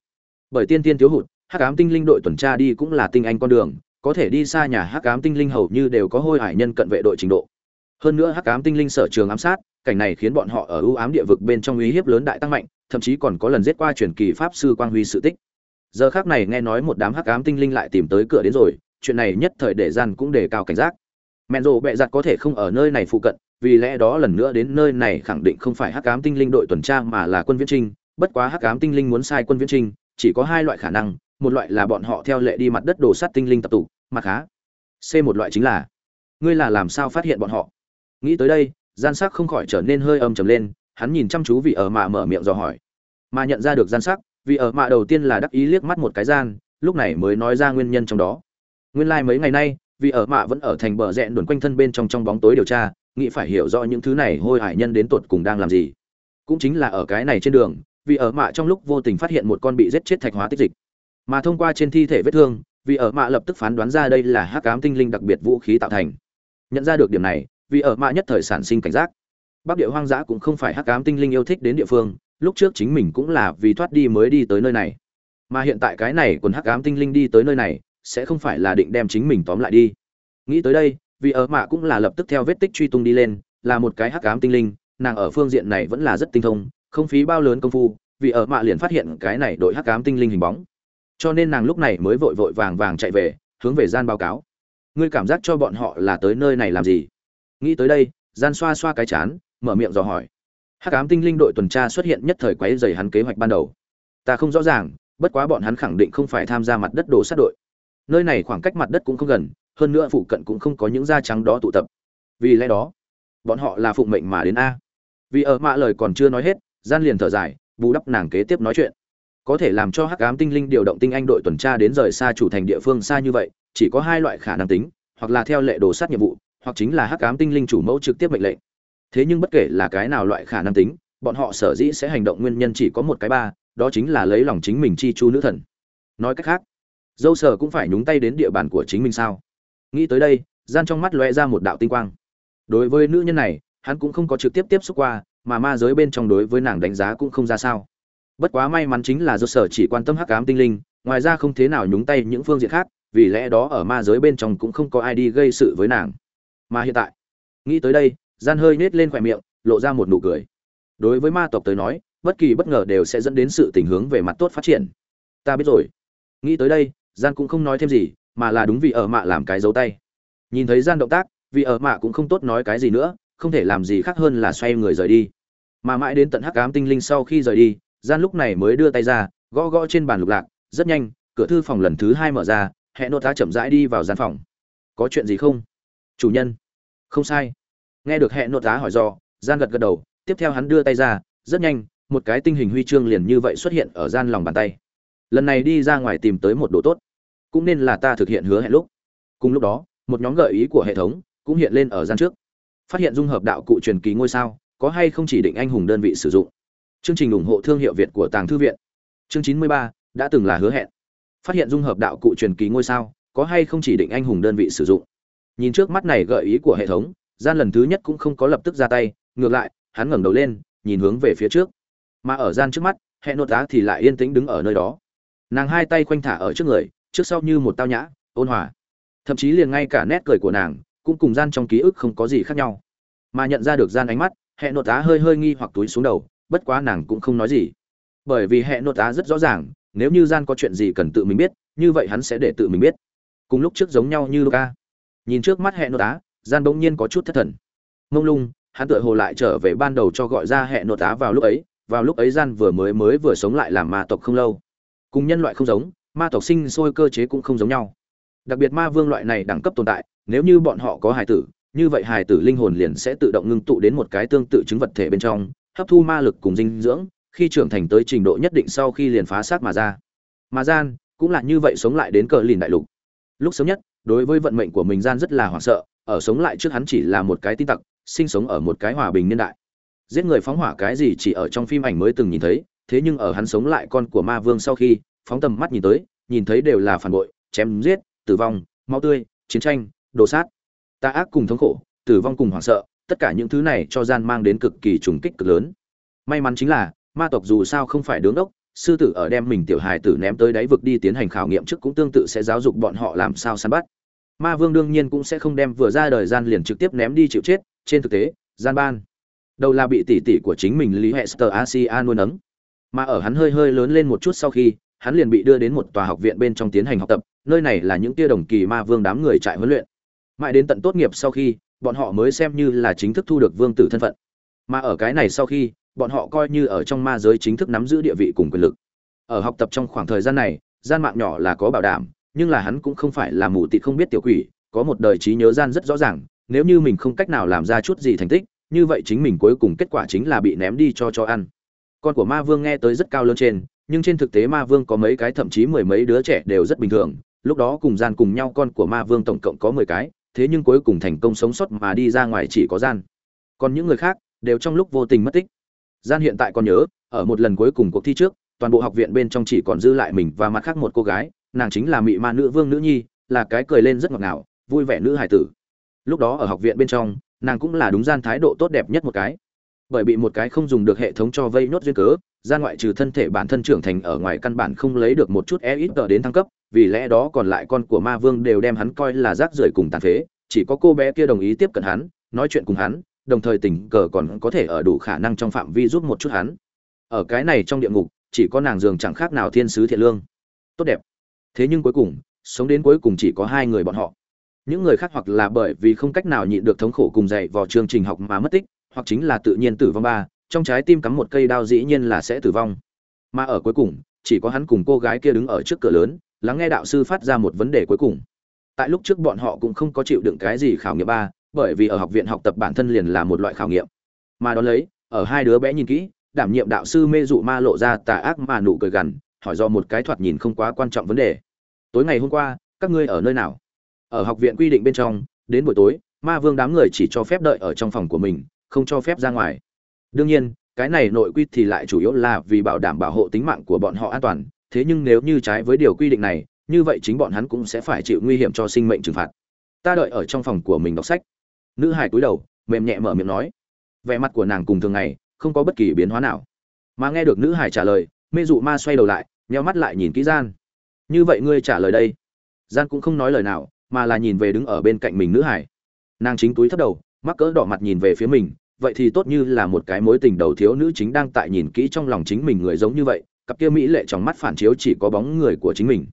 Bởi tiên tiên thiếu hụt, hắc ám tinh linh đội tuần tra đi cũng là tinh anh con đường, có thể đi xa nhà hắc ám tinh linh hầu như đều có hôi hải nhân cận vệ đội trình độ. Hơn nữa hắc ám tinh linh sở trường ám sát, cảnh này khiến bọn họ ở ưu ám địa vực bên trong uy hiếp lớn đại tăng mạnh, thậm chí còn có lần giết qua truyền kỳ pháp sư quang huy sự tích. Giờ khác này nghe nói một đám hắc ám tinh linh lại tìm tới cửa đến rồi, chuyện này nhất thời để gian cũng đề cao cảnh giác mẹn rộ bẹ giặt có thể không ở nơi này phụ cận, vì lẽ đó lần nữa đến nơi này khẳng định không phải hắc cám tinh linh đội tuần tra mà là quân viễn trinh. Bất quá hắc cám tinh linh muốn sai quân viễn trinh, chỉ có hai loại khả năng, một loại là bọn họ theo lệ đi mặt đất đổ sát tinh linh tập tụ mặt khá, c một loại chính là, ngươi là làm sao phát hiện bọn họ? Nghĩ tới đây, gian sắc không khỏi trở nên hơi âm trầm lên, hắn nhìn chăm chú vị ở mạ mở miệng dò hỏi. Mà nhận ra được gian sắc vì ở mạ đầu tiên là đắc ý liếc mắt một cái gian, lúc này mới nói ra nguyên nhân trong đó. Nguyên lai like mấy ngày nay vì ở mạ vẫn ở thành bờ rẽ đồn quanh thân bên trong trong bóng tối điều tra, nghĩ phải hiểu rõ những thứ này hôi hải nhân đến tột cùng đang làm gì. Cũng chính là ở cái này trên đường, vì ở mạ trong lúc vô tình phát hiện một con bị giết chết thạch hóa tích dịch. Mà thông qua trên thi thể vết thương, vì ở mạ lập tức phán đoán ra đây là hắc ám tinh linh đặc biệt vũ khí tạo thành. Nhận ra được điểm này, vì ở mạ nhất thời sản sinh cảnh giác. Bắc địa hoang dã cũng không phải hắc ám tinh linh yêu thích đến địa phương, lúc trước chính mình cũng là vì thoát đi mới đi tới nơi này. Mà hiện tại cái này còn hắc ám tinh linh đi tới nơi này sẽ không phải là định đem chính mình tóm lại đi. Nghĩ tới đây, vì ở mạ cũng là lập tức theo vết tích truy tung đi lên, là một cái hắc ám tinh linh, nàng ở phương diện này vẫn là rất tinh thông, không phí bao lớn công phu, vì ở mạ liền phát hiện cái này đội hắc ám tinh linh hình bóng. Cho nên nàng lúc này mới vội vội vàng vàng chạy về, hướng về gian báo cáo. Ngươi cảm giác cho bọn họ là tới nơi này làm gì? Nghĩ tới đây, gian xoa xoa cái chán, mở miệng dò hỏi. Hắc ám tinh linh đội tuần tra xuất hiện nhất thời quấy dày hắn kế hoạch ban đầu. Ta không rõ ràng, bất quá bọn hắn khẳng định không phải tham gia mặt đất đồ sát đội nơi này khoảng cách mặt đất cũng không gần, hơn nữa phụ cận cũng không có những da trắng đó tụ tập. Vì lẽ đó, bọn họ là phụng mệnh mà đến a. Vì ở mạ lời còn chưa nói hết, gian liền thở dài, bù đắp nàng kế tiếp nói chuyện. Có thể làm cho hắc ám tinh linh điều động tinh anh đội tuần tra đến rời xa chủ thành địa phương xa như vậy, chỉ có hai loại khả năng tính, hoặc là theo lệ đồ sát nhiệm vụ, hoặc chính là hắc ám tinh linh chủ mẫu trực tiếp mệnh lệnh. Thế nhưng bất kể là cái nào loại khả năng tính, bọn họ sở dĩ sẽ hành động nguyên nhân chỉ có một cái ba, đó chính là lấy lòng chính mình chi chu nữ thần. Nói cách khác dâu sở cũng phải nhúng tay đến địa bàn của chính mình sao? Nghĩ tới đây, gian trong mắt lóe ra một đạo tinh quang. Đối với nữ nhân này, hắn cũng không có trực tiếp tiếp xúc qua, mà ma giới bên trong đối với nàng đánh giá cũng không ra sao. Bất quá may mắn chính là dâu sở chỉ quan tâm hắc ám tinh linh, ngoài ra không thế nào nhúng tay những phương diện khác, vì lẽ đó ở ma giới bên trong cũng không có ai đi gây sự với nàng. Mà hiện tại, nghĩ tới đây, gian hơi nết lên khỏe miệng, lộ ra một nụ cười. Đối với ma tộc tới nói, bất kỳ bất ngờ đều sẽ dẫn đến sự tình hướng về mặt tốt phát triển. Ta biết rồi. Nghĩ tới đây gian cũng không nói thêm gì, mà là đúng vì ở mạ làm cái dấu tay. Nhìn thấy gian động tác vì ở mạ cũng không tốt nói cái gì nữa, không thể làm gì khác hơn là xoay người rời đi. Mà mãi đến tận hắc ám tinh linh sau khi rời đi, gian lúc này mới đưa tay ra, gõ gõ trên bàn lục lạc, rất nhanh, cửa thư phòng lần thứ hai mở ra hẹn nô tá chậm rãi đi vào gian phòng. Có chuyện gì không? Chủ nhân. Không sai. Nghe được hẹn nô tá hỏi do gian gật gật đầu, tiếp theo hắn đưa tay ra, rất nhanh, một cái tinh hình huy chương liền như vậy xuất hiện ở gian lòng bàn tay lần này đi ra ngoài tìm tới một đồ tốt, cũng nên là ta thực hiện hứa hẹn lúc. Cùng lúc đó, một nhóm gợi ý của hệ thống cũng hiện lên ở gian trước. Phát hiện dung hợp đạo cụ truyền kỳ ngôi sao, có hay không chỉ định anh hùng đơn vị sử dụng. Chương trình ủng hộ thương hiệu việt của tàng thư viện. Chương chín mươi ba, đã từng là hứa hẹn. Phát hiện dung hợp đạo cụ truyền kỳ ngôi sao, có hay không chỉ định anh hùng đơn vị sử dụng. Nhìn trước mắt này gợi ý của hệ thống, gian lần thứ nhất cũng không có lập tức ra tay, ngược lại, hắn ngẩng đầu lên, nhìn hướng về phía trước. Mà ở gian trước mắt, hệ nội tá thì lại yên tĩnh đứng ở nơi đó nàng hai tay khoanh thả ở trước người, trước sau như một tao nhã, ôn hòa. Thậm chí liền ngay cả nét cười của nàng, cũng cùng gian trong ký ức không có gì khác nhau. Mà nhận ra được gian ánh mắt hệ nội tá hơi hơi nghi hoặc túi xuống đầu, bất quá nàng cũng không nói gì. Bởi vì hệ nội tá rất rõ ràng, nếu như gian có chuyện gì cần tự mình biết, như vậy hắn sẽ để tự mình biết. Cùng lúc trước giống nhau như luca. Nhìn trước mắt hệ nội tá gian bỗng nhiên có chút thất thần. Mông lung, hắn tựa hồ lại trở về ban đầu cho gọi ra hệ nội tá vào lúc ấy, vào lúc ấy gian vừa mới mới vừa sống lại làm ma tộc không lâu cùng nhân loại không giống, ma tộc sinh sôi cơ chế cũng không giống nhau. Đặc biệt ma vương loại này đẳng cấp tồn tại, nếu như bọn họ có hài tử, như vậy hài tử linh hồn liền sẽ tự động ngưng tụ đến một cái tương tự chứng vật thể bên trong, hấp thu ma lực cùng dinh dưỡng, khi trưởng thành tới trình độ nhất định sau khi liền phá sát mà ra. Mà gian, cũng là như vậy sống lại đến cờ lìn đại lục. Lúc sớm nhất, đối với vận mệnh của mình gian rất là hoảng sợ, ở sống lại trước hắn chỉ là một cái tin tặc, sinh sống ở một cái hòa bình niên đại. Giết người phóng hỏa cái gì chỉ ở trong phim ảnh mới từng nhìn thấy thế nhưng ở hắn sống lại con của ma vương sau khi, phóng tầm mắt nhìn tới, nhìn thấy đều là phản bội, chém giết, tử vong, máu tươi, chiến tranh, đồ sát. Ta ác cùng thống khổ, tử vong cùng hoảng sợ, tất cả những thứ này cho gian mang đến cực kỳ trùng kích cực lớn. May mắn chính là, ma tộc dù sao không phải đứng đốc, sư tử ở đem mình tiểu hài tử ném tới đáy vực đi tiến hành khảo nghiệm trước cũng tương tự sẽ giáo dục bọn họ làm sao săn bắt. Ma vương đương nhiên cũng sẽ không đem vừa ra đời gian liền trực tiếp ném đi chịu chết, trên thực tế, gian ban. Đầu là bị tỷ tỷ của chính mình lý hệ hester asia nuôi nấng? Mà ở hắn hơi hơi lớn lên một chút sau khi, hắn liền bị đưa đến một tòa học viện bên trong tiến hành học tập, nơi này là những tia đồng kỳ ma vương đám người trại huấn luyện. Mãi đến tận tốt nghiệp sau khi, bọn họ mới xem như là chính thức thu được vương tử thân phận. Mà ở cái này sau khi, bọn họ coi như ở trong ma giới chính thức nắm giữ địa vị cùng quyền lực. Ở học tập trong khoảng thời gian này, gian mạng nhỏ là có bảo đảm, nhưng là hắn cũng không phải là mù tịt không biết tiểu quỷ, có một đời trí nhớ gian rất rõ ràng, nếu như mình không cách nào làm ra chút gì thành tích, như vậy chính mình cuối cùng kết quả chính là bị ném đi cho cho ăn con của ma vương nghe tới rất cao lớn trên, nhưng trên thực tế ma vương có mấy cái, thậm chí mười mấy đứa trẻ đều rất bình thường. Lúc đó cùng gian cùng nhau con của ma vương tổng cộng có mười cái, thế nhưng cuối cùng thành công sống sót mà đi ra ngoài chỉ có gian. Còn những người khác đều trong lúc vô tình mất tích. Gian hiện tại còn nhớ, ở một lần cuối cùng cuộc thi trước, toàn bộ học viện bên trong chỉ còn dư lại mình và mặt khác một cô gái, nàng chính là mị ma nữ vương nữ nhi, là cái cười lên rất ngọt ngào, vui vẻ nữ hải tử. Lúc đó ở học viện bên trong, nàng cũng là đúng gian thái độ tốt đẹp nhất một cái bởi bị một cái không dùng được hệ thống cho vây nốt duyên cớ, ra ngoại trừ thân thể bản thân trưởng thành ở ngoài căn bản không lấy được một chút e ít đến thăng cấp, vì lẽ đó còn lại con của ma vương đều đem hắn coi là rác rưởi cùng tàn phế, chỉ có cô bé kia đồng ý tiếp cận hắn, nói chuyện cùng hắn, đồng thời tình cờ còn có thể ở đủ khả năng trong phạm vi giúp một chút hắn. Ở cái này trong địa ngục, chỉ có nàng dường chẳng khác nào thiên sứ thiện lương. Tốt đẹp. Thế nhưng cuối cùng, sống đến cuối cùng chỉ có hai người bọn họ. Những người khác hoặc là bởi vì không cách nào nhịn được thống khổ cùng dạy vào chương trình học mà mất tích hoặc chính là tự nhiên tử vong ba, trong trái tim cắm một cây đao dĩ nhiên là sẽ tử vong. Mà ở cuối cùng, chỉ có hắn cùng cô gái kia đứng ở trước cửa lớn, lắng nghe đạo sư phát ra một vấn đề cuối cùng. Tại lúc trước bọn họ cũng không có chịu đựng cái gì khảo nghiệm ba, bởi vì ở học viện học tập bản thân liền là một loại khảo nghiệm. Mà đón lấy, ở hai đứa bé nhìn kỹ, đảm nhiệm đạo sư mê dụ ma lộ ra tà ác mà nụ cười gằn, hỏi do một cái thoạt nhìn không quá quan trọng vấn đề. Tối ngày hôm qua, các ngươi ở nơi nào? Ở học viện quy định bên trong, đến buổi tối, ma vương đám người chỉ cho phép đợi ở trong phòng của mình không cho phép ra ngoài. Đương nhiên, cái này nội quy thì lại chủ yếu là vì bảo đảm bảo hộ tính mạng của bọn họ an toàn, thế nhưng nếu như trái với điều quy định này, như vậy chính bọn hắn cũng sẽ phải chịu nguy hiểm cho sinh mệnh trừng phạt. Ta đợi ở trong phòng của mình đọc sách. Nữ hải cúi đầu, mềm nhẹ mở miệng nói. Vẻ mặt của nàng cùng thường ngày, không có bất kỳ biến hóa nào. Mà nghe được nữ hải trả lời, mê dụ ma xoay đầu lại, nheo mắt lại nhìn kỹ gian. Như vậy ngươi trả lời đây? Gian cũng không nói lời nào, mà là nhìn về đứng ở bên cạnh mình nữ hải nàng chính túi thấp đầu, mắc cỡ đỏ mặt nhìn về phía mình vậy thì tốt như là một cái mối tình đầu thiếu nữ chính đang tại nhìn kỹ trong lòng chính mình người giống như vậy, cặp kia mỹ lệ trong mắt phản chiếu chỉ có bóng người của chính mình.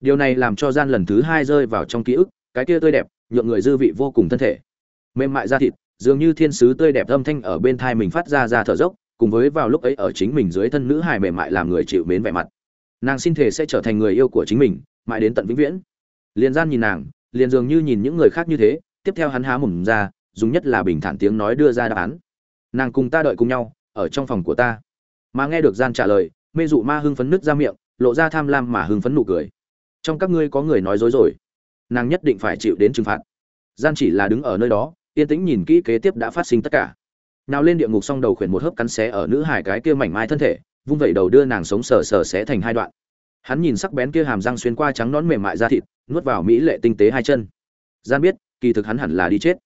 Điều này làm cho gian lần thứ hai rơi vào trong ký ức, cái kia tươi đẹp, nhượng người dư vị vô cùng thân thể. Mềm mại da thịt, dường như thiên sứ tươi đẹp âm thanh ở bên thai mình phát ra ra thở dốc, cùng với vào lúc ấy ở chính mình dưới thân nữ hài mềm mại làm người chịu mến vẻ mặt. Nàng xin thể sẽ trở thành người yêu của chính mình, mãi đến tận vĩnh viễn. Liền gian nhìn nàng, liền dường như nhìn những người khác như thế, tiếp theo hắn há mồm ra dùng nhất là bình thản tiếng nói đưa ra đáp án. Nàng cùng ta đợi cùng nhau, ở trong phòng của ta. Mà nghe được gian trả lời, mê dụ ma hưng phấn nứt ra miệng, lộ ra tham lam mà hưng phấn nụ cười. Trong các ngươi có người nói dối rồi. Nàng nhất định phải chịu đến trừng phạt. Gian chỉ là đứng ở nơi đó, yên tĩnh nhìn kỹ kế tiếp đã phát sinh tất cả. Nào lên địa ngục xong đầu khuyển một hớp cắn xé ở nữ hải cái kia mảnh mai thân thể, vung vẩy đầu đưa nàng sống sờ sờ xé thành hai đoạn. Hắn nhìn sắc bén kia hàm răng xuyên qua trắng nón mềm mại da thịt, nuốt vào mỹ lệ tinh tế hai chân. Gian biết, kỳ thực hắn hẳn là đi chết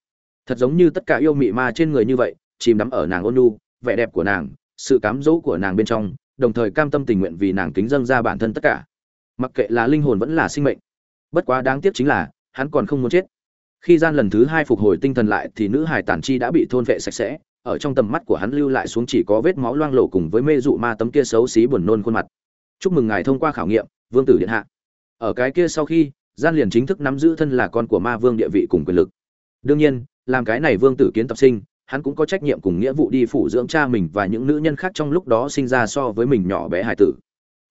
thật giống như tất cả yêu mị ma trên người như vậy, chìm đắm ở nàng ôn nhu, vẻ đẹp của nàng, sự cám dỗ của nàng bên trong, đồng thời cam tâm tình nguyện vì nàng kính dâng ra bản thân tất cả. Mặc kệ là linh hồn vẫn là sinh mệnh. Bất quá đáng tiếc chính là, hắn còn không muốn chết. Khi gian lần thứ hai phục hồi tinh thần lại thì nữ hải tản chi đã bị thôn vệ sạch sẽ, ở trong tầm mắt của hắn lưu lại xuống chỉ có vết máu loang lổ cùng với mê dụ ma tấm kia xấu xí buồn nôn khuôn mặt. Chúc mừng ngài thông qua khảo nghiệm, vương tử điện hạ. Ở cái kia sau khi, gian liền chính thức nắm giữ thân là con của ma vương địa vị cùng quyền lực. Đương nhiên làm cái này vương tử kiến tập sinh, hắn cũng có trách nhiệm cùng nghĩa vụ đi phủ dưỡng cha mình và những nữ nhân khác trong lúc đó sinh ra so với mình nhỏ bé hải tử.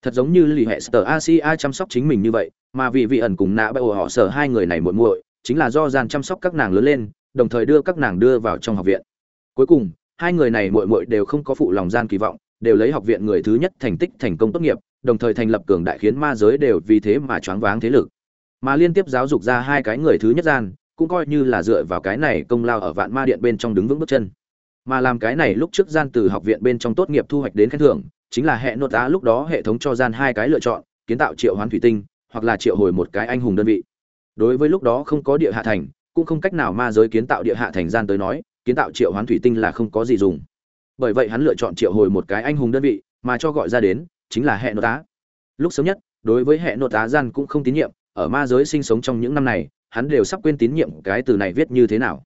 Thật giống như lì hệ sở asia chăm sóc chính mình như vậy, mà vì vị ẩn cùng nạ bệ họ sở hai người này muội muội, chính là do gian chăm sóc các nàng lớn lên, đồng thời đưa các nàng đưa vào trong học viện. Cuối cùng, hai người này muội muội đều không có phụ lòng gian kỳ vọng, đều lấy học viện người thứ nhất thành tích thành công tốt nghiệp, đồng thời thành lập cường đại khiến ma giới đều vì thế mà choáng váng thế lực. Mà liên tiếp giáo dục ra hai cái người thứ nhất gian cũng coi như là dựa vào cái này công lao ở vạn ma điện bên trong đứng vững bước chân. Mà làm cái này lúc trước gian từ học viện bên trong tốt nghiệp thu hoạch đến khen thưởng, chính là hệ nốt á lúc đó hệ thống cho gian hai cái lựa chọn, kiến tạo triệu hoán thủy tinh, hoặc là triệu hồi một cái anh hùng đơn vị. Đối với lúc đó không có địa hạ thành, cũng không cách nào ma giới kiến tạo địa hạ thành gian tới nói, kiến tạo triệu hoán thủy tinh là không có gì dùng. Bởi vậy hắn lựa chọn triệu hồi một cái anh hùng đơn vị, mà cho gọi ra đến, chính là hệ nội tá lúc sớm nhất, đối với hệ nội tá gian cũng không tín nhiệm, ở ma giới sinh sống trong những năm này hắn đều sắp quên tín nhiệm cái từ này viết như thế nào.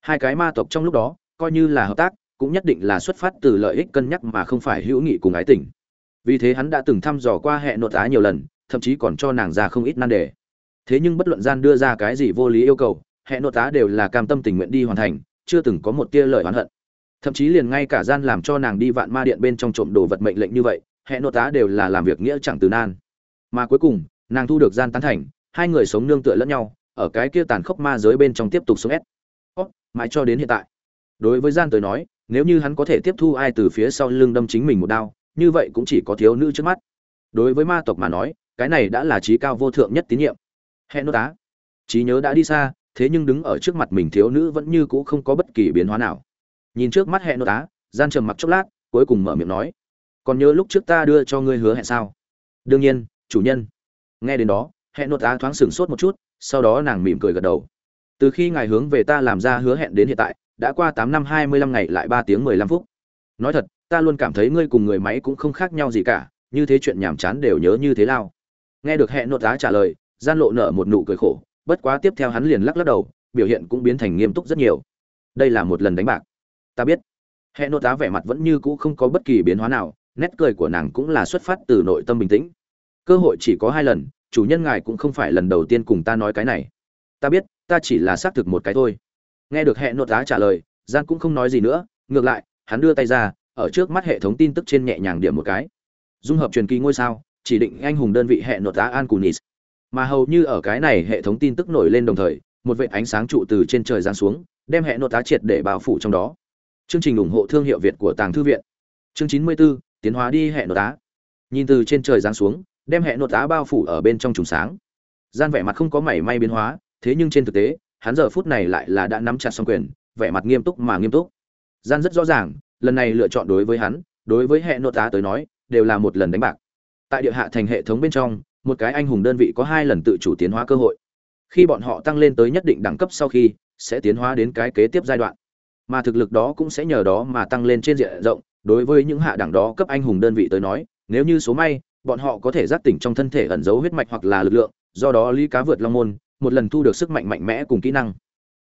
Hai cái ma tộc trong lúc đó, coi như là hợp tác, cũng nhất định là xuất phát từ lợi ích cân nhắc mà không phải hữu nghị cùng ái tình. Vì thế hắn đã từng thăm dò qua hệ nội tá nhiều lần, thậm chí còn cho nàng ra không ít nan đề. Thế nhưng bất luận gian đưa ra cái gì vô lý yêu cầu hệ nội tá đều là cam tâm tình nguyện đi hoàn thành, chưa từng có một tia lời oán hận. Thậm chí liền ngay cả gian làm cho nàng đi vạn ma điện bên trong trộm đồ vật mệnh lệnh như vậy hệ nội tá đều là làm việc nghĩa chẳng từ nan. Mà cuối cùng, nàng thu được gian tán thành, hai người sống nương tựa lẫn nhau ở cái kia tàn khốc ma giới bên trong tiếp tục sống ép mãi cho đến hiện tại. Đối với gian tới nói, nếu như hắn có thể tiếp thu ai từ phía sau lưng đâm chính mình một đao, như vậy cũng chỉ có thiếu nữ trước mắt. Đối với ma tộc mà nói, cái này đã là trí cao vô thượng nhất tín nhiệm. Hẹn nô tá. Trí nhớ đã đi xa, thế nhưng đứng ở trước mặt mình thiếu nữ vẫn như cũ không có bất kỳ biến hóa nào. Nhìn trước mắt hẹn nô tá, gian trầm mặc chốc lát, cuối cùng mở miệng nói, còn nhớ lúc trước ta đưa cho ngươi hứa hẹn sao? Đương nhiên, chủ nhân. Nghe đến đó hẹn nô tá thoáng sửng sốt một chút sau đó nàng mỉm cười gật đầu. Từ khi ngài hướng về ta làm ra hứa hẹn đến hiện tại, đã qua tám năm hai mươi lăm ngày lại ba tiếng mười lăm phút. Nói thật, ta luôn cảm thấy ngươi cùng người máy cũng không khác nhau gì cả, như thế chuyện nhàm chán đều nhớ như thế lao. Nghe được hẹn nốt giá trả lời, gian lộ nở một nụ cười khổ, bất quá tiếp theo hắn liền lắc lắc đầu, biểu hiện cũng biến thành nghiêm túc rất nhiều. Đây là một lần đánh bạc. Ta biết. Hẹn nốt giá vẻ mặt vẫn như cũ không có bất kỳ biến hóa nào, nét cười của nàng cũng là xuất phát từ nội tâm bình tĩnh. Cơ hội chỉ có hai lần chủ nhân ngài cũng không phải lần đầu tiên cùng ta nói cái này. Ta biết ta chỉ là xác thực một cái thôi. Nghe được hệ nội tá trả lời gian cũng không nói gì nữa ngược lại hắn đưa tay ra ở trước mắt hệ thống tin tức trên nhẹ nhàng điểm một cái. Dung hợp truyền kỳ ngôi sao chỉ định anh hùng đơn vị hệ nội tá an cunis mà hầu như ở cái này hệ thống tin tức nổi lên đồng thời một vệ ánh sáng trụ từ trên trời giáng xuống đem hệ nội tá triệt để bao phủ trong đó. Chương trình ủng hộ thương hiệu việt của tàng thư viện. Chương chín mươi 94, tiến hóa đi hệ nội tá nhìn từ trên trời giáng xuống đem hệ nội tá bao phủ ở bên trong trùng sáng. Gian vẻ mặt không có mảy may biến hóa, thế nhưng trên thực tế, hắn giờ phút này lại là đã nắm chặt xong quyền, vẻ mặt nghiêm túc mà nghiêm túc. Gian rất rõ ràng, lần này lựa chọn đối với hắn, đối với hệ nội tá tới nói, đều là một lần đánh bạc. Tại địa hạ thành hệ thống bên trong, một cái anh hùng đơn vị có hai lần tự chủ tiến hóa cơ hội. Khi bọn họ tăng lên tới nhất định đẳng cấp sau khi, sẽ tiến hóa đến cái kế tiếp giai đoạn. Mà thực lực đó cũng sẽ nhờ đó mà tăng lên trên diện rộng, đối với những hạ đẳng đó cấp anh hùng đơn vị tới nói, nếu như số may bọn họ có thể giác tỉnh trong thân thể ẩn giấu huyết mạch hoặc là lực lượng, do đó lý cá vượt long môn, một lần thu được sức mạnh mạnh mẽ cùng kỹ năng.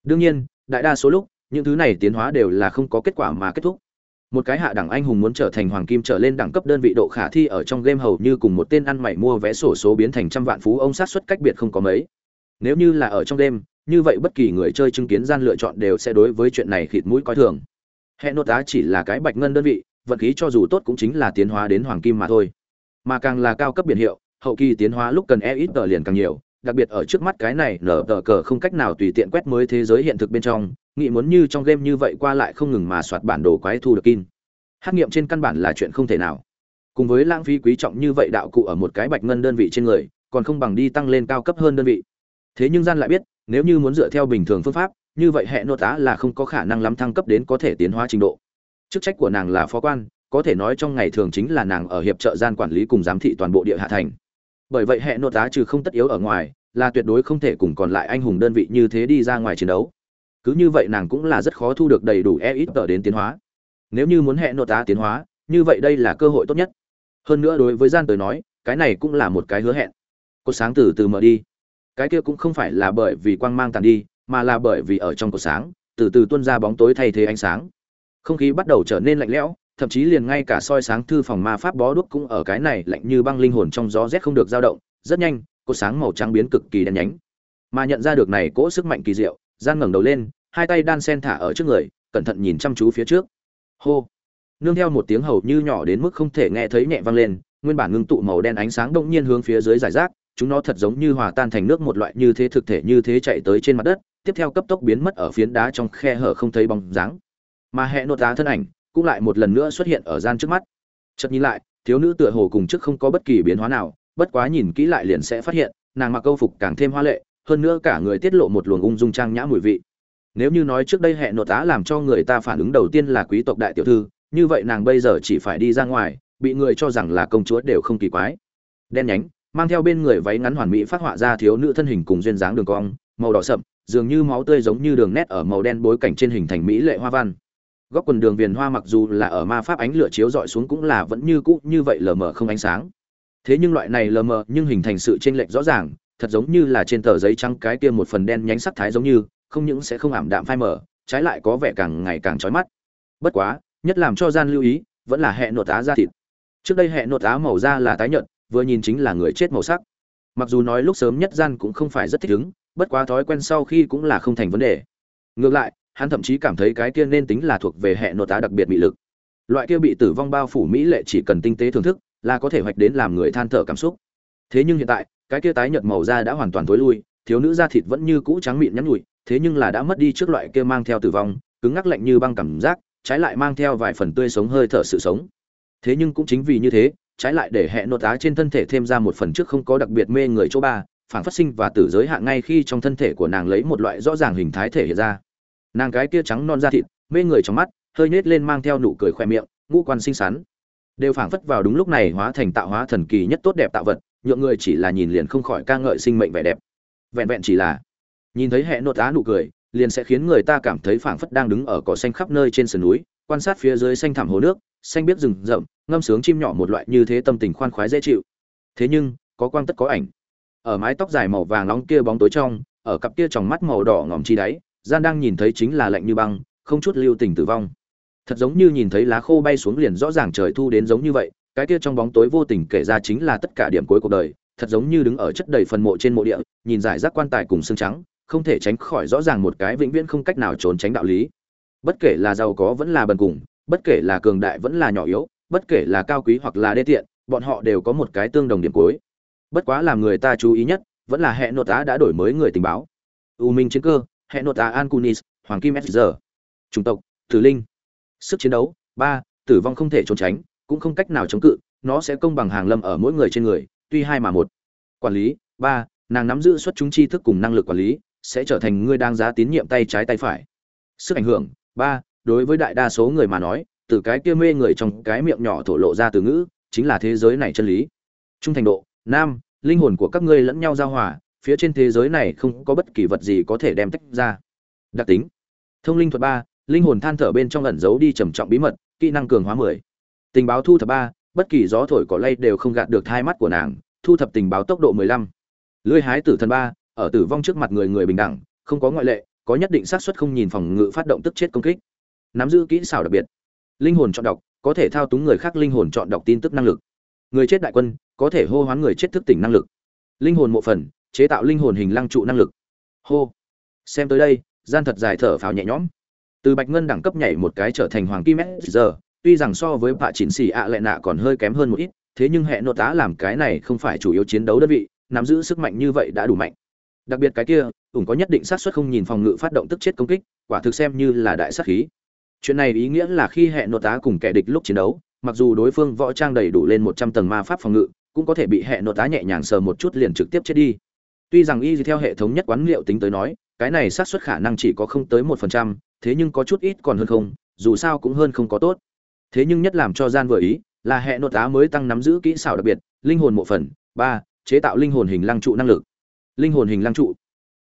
Đương nhiên, đại đa số lúc, những thứ này tiến hóa đều là không có kết quả mà kết thúc. Một cái hạ đẳng anh hùng muốn trở thành hoàng kim trở lên đẳng cấp đơn vị độ khả thi ở trong game hầu như cùng một tên ăn mày mua vé sổ số biến thành trăm vạn phú ông sát suất cách biệt không có mấy. Nếu như là ở trong game, như vậy bất kỳ người chơi chứng kiến gian lựa chọn đều sẽ đối với chuyện này khịt mũi coi thường. Hệ nốt đá chỉ là cái bạch ngân đơn vị vận khí cho dù tốt cũng chính là tiến hóa đến hoàng kim mà thôi mà càng là cao cấp biển hiệu, hậu kỳ tiến hóa lúc cần e ít tờ liền càng nhiều, đặc biệt ở trước mắt cái này nở tờ cờ không cách nào tùy tiện quét mới thế giới hiện thực bên trong, nghĩ muốn như trong game như vậy qua lại không ngừng mà soạt bản đồ quái thu được kin hát nghiệm trên căn bản là chuyện không thể nào. Cùng với lãng phí quý trọng như vậy đạo cụ ở một cái bạch ngân đơn vị trên người, còn không bằng đi tăng lên cao cấp hơn đơn vị. Thế nhưng gian lại biết, nếu như muốn dựa theo bình thường phương pháp, như vậy hệ nô tá là không có khả năng lắm thăng cấp đến có thể tiến hóa trình độ. Chức trách của nàng là phó quan có thể nói trong ngày thường chính là nàng ở hiệp trợ gian quản lý cùng giám thị toàn bộ địa hạ thành. Bởi vậy hệ nội tá trừ không tất yếu ở ngoài, là tuyệt đối không thể cùng còn lại anh hùng đơn vị như thế đi ra ngoài chiến đấu. Cứ như vậy nàng cũng là rất khó thu được đầy đủ e ít tờ đến tiến hóa. Nếu như muốn hệ nội tá tiến hóa, như vậy đây là cơ hội tốt nhất. Hơn nữa đối với gian tới nói, cái này cũng là một cái hứa hẹn. Cột sáng từ từ mở đi. Cái kia cũng không phải là bởi vì quang mang tàn đi, mà là bởi vì ở trong cột sáng, từ từ tuôn ra bóng tối thay thế ánh sáng. Không khí bắt đầu trở nên lạnh lẽo thậm chí liền ngay cả soi sáng thư phòng ma pháp bó đuốc cũng ở cái này lạnh như băng linh hồn trong gió rét không được dao động, rất nhanh, cột sáng màu trắng biến cực kỳ đen nhánh. Mà nhận ra được này cỗ sức mạnh kỳ diệu gian ngẩng đầu lên, hai tay đan sen thả ở trước người, cẩn thận nhìn chăm chú phía trước. Hô! Nương theo một tiếng hầu như nhỏ đến mức không thể nghe thấy nhẹ vang lên, nguyên bản ngưng tụ màu đen ánh sáng động nhiên hướng phía dưới giải rác, chúng nó thật giống như hòa tan thành nước một loại như thế thực thể như thế chạy tới trên mặt đất, tiếp theo cấp tốc biến mất ở phiến đá trong khe hở không thấy bóng dáng. Mà hệ nốt đá thân ảnh cũng lại một lần nữa xuất hiện ở gian trước mắt. Chợt nhìn lại, thiếu nữ tựa hồ cùng trước không có bất kỳ biến hóa nào, bất quá nhìn kỹ lại liền sẽ phát hiện, nàng mặc câu phục càng thêm hoa lệ, hơn nữa cả người tiết lộ một luồng ung dung trang nhã mùi vị. Nếu như nói trước đây hệ nội tá làm cho người ta phản ứng đầu tiên là quý tộc đại tiểu thư, như vậy nàng bây giờ chỉ phải đi ra ngoài, bị người cho rằng là công chúa đều không kỳ quái. Đen nhánh, mang theo bên người váy ngắn hoàn mỹ phát họa ra thiếu nữ thân hình cùng duyên dáng đường cong, màu đỏ sậm, dường như máu tươi giống như đường nét ở màu đen bối cảnh trên hình thành mỹ lệ hoa văn góc quần đường viền hoa mặc dù là ở ma pháp ánh lửa chiếu dọi xuống cũng là vẫn như cũ như vậy lờ mờ không ánh sáng. Thế nhưng loại này lờ mờ nhưng hình thành sự chênh lệch rõ ràng, thật giống như là trên tờ giấy trắng cái kia một phần đen nhánh sắc thái giống như, không những sẽ không ảm đạm phai mờ, trái lại có vẻ càng ngày càng chói mắt. Bất quá, nhất làm cho gian lưu ý, vẫn là hệ nội tá da thịt. Trước đây hệ nội tá màu da là tái nhợt, vừa nhìn chính là người chết màu sắc. Mặc dù nói lúc sớm nhất gian cũng không phải rất thích ứng, bất quá thói quen sau khi cũng là không thành vấn đề. Ngược lại hắn thậm chí cảm thấy cái kia nên tính là thuộc về hệ nội tá đặc biệt bị lực. Loại kia bị tử vong bao phủ mỹ lệ chỉ cần tinh tế thưởng thức, là có thể hoạch đến làm người than thở cảm xúc. Thế nhưng hiện tại, cái kia tái nhợt màu da đã hoàn toàn tối lui, thiếu nữ da thịt vẫn như cũ trắng mịn nhắn nhụi thế nhưng là đã mất đi trước loại kia mang theo tử vong, cứng ngắc lạnh như băng cảm giác, trái lại mang theo vài phần tươi sống hơi thở sự sống. Thế nhưng cũng chính vì như thế, trái lại để hệ nội tá trên thân thể thêm ra một phần trước không có đặc biệt mê người chỗ ba, phản phát sinh và tử giới hạn ngay khi trong thân thể của nàng lấy một loại rõ ràng hình thái thể hiện ra nàng cái kia trắng non da thịt, mê người trong mắt, hơi nết lên mang theo nụ cười khoe miệng, ngũ quan xinh xắn. Đều phảng phất vào đúng lúc này hóa thành tạo hóa thần kỳ nhất tốt đẹp tạo vật, nhượng người chỉ là nhìn liền không khỏi ca ngợi sinh mệnh vẻ đẹp. Vẹn vẹn chỉ là nhìn thấy hệ nội tá nụ cười, liền sẽ khiến người ta cảm thấy phảng phất đang đứng ở cỏ xanh khắp nơi trên sườn núi, quan sát phía dưới xanh thẳm hồ nước, xanh biết rừng rậm, ngâm sướng chim nhỏ một loại như thế tâm tình khoan khoái dễ chịu. Thế nhưng, có quang tất có ảnh. Ở mái tóc dài màu vàng nóng kia bóng tối trong, ở cặp kia tròng mắt màu đỏ ngòm chi đáy gian đang nhìn thấy chính là lạnh như băng, không chút lưu tình tử vong. Thật giống như nhìn thấy lá khô bay xuống liền rõ ràng trời thu đến giống như vậy, cái kia trong bóng tối vô tình kể ra chính là tất cả điểm cuối cuộc đời, thật giống như đứng ở chất đầy phần mộ trên mộ địa, nhìn giải rác quan tài cùng xương trắng, không thể tránh khỏi rõ ràng một cái vĩnh viễn không cách nào trốn tránh đạo lý. Bất kể là giàu có vẫn là bần cùng, bất kể là cường đại vẫn là nhỏ yếu, bất kể là cao quý hoặc là đê tiện, bọn họ đều có một cái tương đồng điểm cuối. Bất quá làm người ta chú ý nhất, vẫn là hệ nội tá đã đổi mới người tình báo. U minh chiến cơ hệ nội tà an kunis hoàng kim s giờ chủng tộc, tử linh. Sức chiến đấu, ba, tử vong không thể trốn tránh, cũng không cách nào chống cự, nó sẽ công bằng hàng lâm ở mỗi người trên người, tuy hai mà một. Quản lý, ba, nàng nắm giữ xuất chúng tri thức cùng năng lực quản lý, sẽ trở thành người đang giá tín nhiệm tay trái tay phải. Sức ảnh hưởng, ba, đối với đại đa số người mà nói, từ cái kia mê người trong cái miệng nhỏ thổ lộ ra từ ngữ, chính là thế giới này chân lý. Trung thành độ, nam, linh hồn của các ngươi lẫn nhau giao hòa phía trên thế giới này không có bất kỳ vật gì có thể đem tách ra. Đặc tính, thông linh thuật ba, linh hồn than thở bên trong ẩn giấu đi trầm trọng bí mật, kỹ năng cường hóa mười. Tình báo thu thập ba, bất kỳ gió thổi cỏ lay đều không gạt được hai mắt của nàng, thu thập tình báo tốc độ mười lăm. Lưỡi hái tử thần ba, ở tử vong trước mặt người người bình đẳng, không có ngoại lệ, có nhất định xác suất không nhìn phòng ngự phát động tức chết công kích. Nắm giữ kỹ xảo đặc biệt. Linh hồn chọn đọc có thể thao túng người khác linh hồn chọn đọc tin tức năng lực. Người chết đại quân, có thể hô hoán người chết thức tỉnh năng lực. Linh hồn mộ phần chế tạo linh hồn hình lăng trụ năng lực. Hô. Xem tới đây, gian thật dài thở phào nhẹ nhõm. Từ bạch ngân đẳng cấp nhảy một cái trở thành hoàng kim giờ tuy rằng so với bạ chỉnh xì ạ à lệ nạ còn hơi kém hơn một ít, thế nhưng hệ nội tá làm cái này không phải chủ yếu chiến đấu đơn vị, nắm giữ sức mạnh như vậy đã đủ mạnh. Đặc biệt cái kia, ủng có nhất định xác suất không nhìn phòng ngự phát động tức chết công kích, quả thực xem như là đại sát khí. Chuyện này ý nghĩa là khi hệ nội tá cùng kẻ địch lúc chiến đấu, mặc dù đối phương võ trang đầy đủ lên một trăm tầng ma pháp phòng ngự, cũng có thể bị hệ nội tá nhẹ nhàng sờ một chút liền trực tiếp chết đi tuy rằng y theo hệ thống nhất quán liệu tính tới nói, cái này xác suất khả năng chỉ có không tới một phần trăm, thế nhưng có chút ít còn hơn không, dù sao cũng hơn không có tốt. Thế nhưng nhất làm cho gian vừa ý, là hệ nội tá mới tăng nắm giữ kỹ xảo đặc biệt, linh hồn mộ phần, ba, chế tạo linh hồn hình lăng trụ năng lực. Linh hồn hình lăng trụ.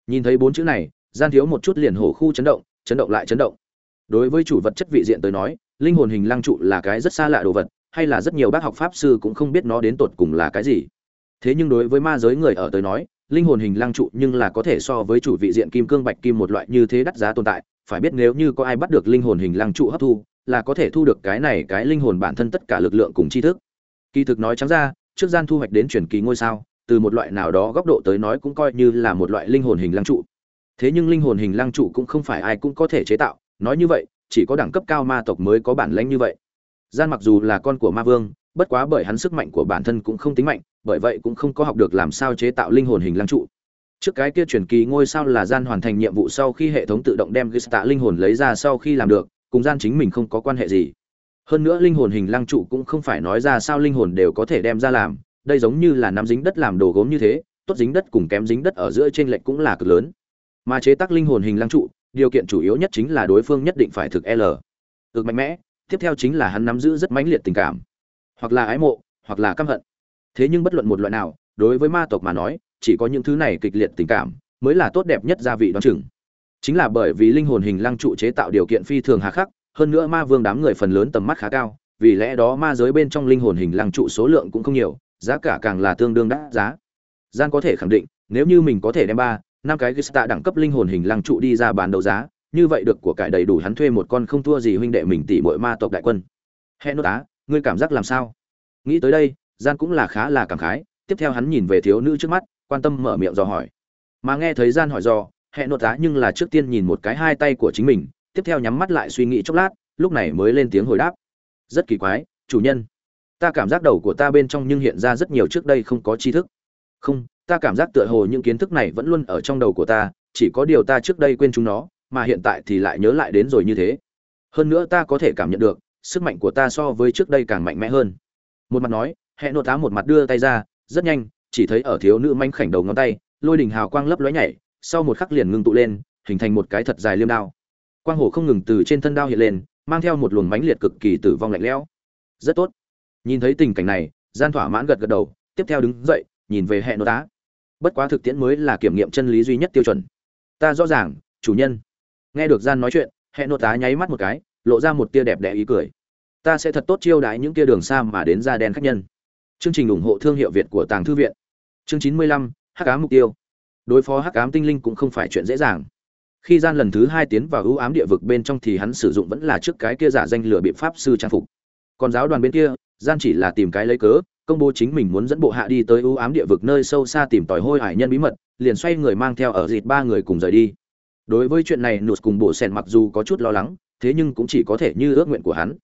Nhìn thấy bốn chữ này, gian thiếu một chút liền hổ khu chấn động chấn động lại chấn động. Đối với chủ vật chất vị diện tới nói, linh hồn hình lăng trụ là cái rất xa lạ đồ vật, hay là rất nhiều bác học pháp sư cũng không biết nó đến tột cùng là cái gì. Thế nhưng đối với ma giới người ở tới nói linh hồn hình lăng trụ nhưng là có thể so với chủ vị diện kim cương bạch kim một loại như thế đắt giá tồn tại, phải biết nếu như có ai bắt được linh hồn hình lăng trụ hấp thu, là có thể thu được cái này cái linh hồn bản thân tất cả lực lượng cùng tri thức. Kỳ thực nói trắng ra, trước gian thu hoạch đến truyền kỳ ngôi sao, từ một loại nào đó góc độ tới nói cũng coi như là một loại linh hồn hình lăng trụ. Thế nhưng linh hồn hình lăng trụ cũng không phải ai cũng có thể chế tạo, nói như vậy, chỉ có đẳng cấp cao ma tộc mới có bản lãnh như vậy. Gian mặc dù là con của ma vương bất quá bởi hắn sức mạnh của bản thân cũng không tính mạnh, bởi vậy cũng không có học được làm sao chế tạo linh hồn hình lăng trụ. Trước cái kia truyền kỳ ngôi sao là gian hoàn thành nhiệm vụ sau khi hệ thống tự động đem gista linh hồn lấy ra sau khi làm được, cùng gian chính mình không có quan hệ gì. Hơn nữa linh hồn hình lăng trụ cũng không phải nói ra sao linh hồn đều có thể đem ra làm, đây giống như là nắm dính đất làm đồ gốm như thế, tốt dính đất cùng kém dính đất ở giữa trên lệch cũng là cực lớn. Mà chế tác linh hồn hình lăng trụ, điều kiện chủ yếu nhất chính là đối phương nhất định phải thực l. Ực mạnh mẽ, tiếp theo chính là hắn nắm giữ rất mãnh liệt tình cảm hoặc là ái mộ, hoặc là căm hận. Thế nhưng bất luận một loại nào, đối với ma tộc mà nói, chỉ có những thứ này kịch liệt tình cảm mới là tốt đẹp nhất gia vị đoán chừng. Chính là bởi vì linh hồn hình lăng trụ chế tạo điều kiện phi thường hà khắc, hơn nữa ma vương đám người phần lớn tầm mắt khá cao, vì lẽ đó ma giới bên trong linh hồn hình lăng trụ số lượng cũng không nhiều, giá cả càng là tương đương đắt giá. Gian có thể khẳng định, nếu như mình có thể đem ba, năm cái gista đẳng cấp linh hồn hình lăng trụ đi ra bán đấu giá, như vậy được của cải đầy đủ hắn thuê một con không thua gì huynh đệ mình tỷ muội ma tộc đại quân. Hẹn nốt á ngươi cảm giác làm sao? Nghĩ tới đây, gian cũng là khá là cảm khái, tiếp theo hắn nhìn về thiếu nữ trước mắt, quan tâm mở miệng dò hỏi. Mà nghe thấy gian hỏi dò hẹn nội tá nhưng là trước tiên nhìn một cái hai tay của chính mình, tiếp theo nhắm mắt lại suy nghĩ chốc lát, lúc này mới lên tiếng hồi đáp. Rất kỳ quái, chủ nhân, ta cảm giác đầu của ta bên trong nhưng hiện ra rất nhiều trước đây không có tri thức. Không, ta cảm giác tựa hồ những kiến thức này vẫn luôn ở trong đầu của ta, chỉ có điều ta trước đây quên chúng nó, mà hiện tại thì lại nhớ lại đến rồi như thế. Hơn nữa ta có thể cảm nhận được sức mạnh của ta so với trước đây càng mạnh mẽ hơn. Một mặt nói hẹn nội tá một mặt đưa tay ra, rất nhanh, chỉ thấy ở thiếu nữ manh khảnh đầu ngón tay, lôi đình hào quang lấp lóe nhảy, sau một khắc liền ngưng tụ lên, hình thành một cái thật dài liêm đao. Quang hồ không ngừng từ trên thân đao hiện lên, mang theo một luồng mánh liệt cực kỳ tử vong lạnh lẽo. Rất tốt. Nhìn thấy tình cảnh này, gian thỏa mãn gật gật đầu, tiếp theo đứng dậy, nhìn về hẹn nô tá bất quá thực tiễn mới là kiểm nghiệm chân lý duy nhất tiêu chuẩn. Ta rõ ràng, chủ nhân. Nghe được gian nói chuyện hẹn nô tá nháy mắt một cái lộ ra một tia đẹp đẽ ý cười. Ta sẽ thật tốt chiêu đãi những tia đường xa mà đến ra đen khách nhân. Chương trình ủng hộ thương hiệu việt của tàng thư viện. Chương chín mươi lăm, hắc ám mục tiêu. Đối phó hắc ám tinh linh cũng không phải chuyện dễ dàng. Khi gian lần thứ hai tiến vào ưu ám địa vực bên trong thì hắn sử dụng vẫn là trước cái kia giả danh lừa biện pháp sư trang phục. Còn giáo đoàn bên kia, gian chỉ là tìm cái lấy cớ, công bố chính mình muốn dẫn bộ hạ đi tới ưu ám địa vực nơi sâu xa tìm tòi hôi hải nhân bí mật, liền xoay người mang theo ở dịt ba người cùng rời đi. Đối với chuyện này, nụt cùng bộ sèn mặc dù có chút lo lắng thế nhưng cũng chỉ có thể như ước nguyện của hắn.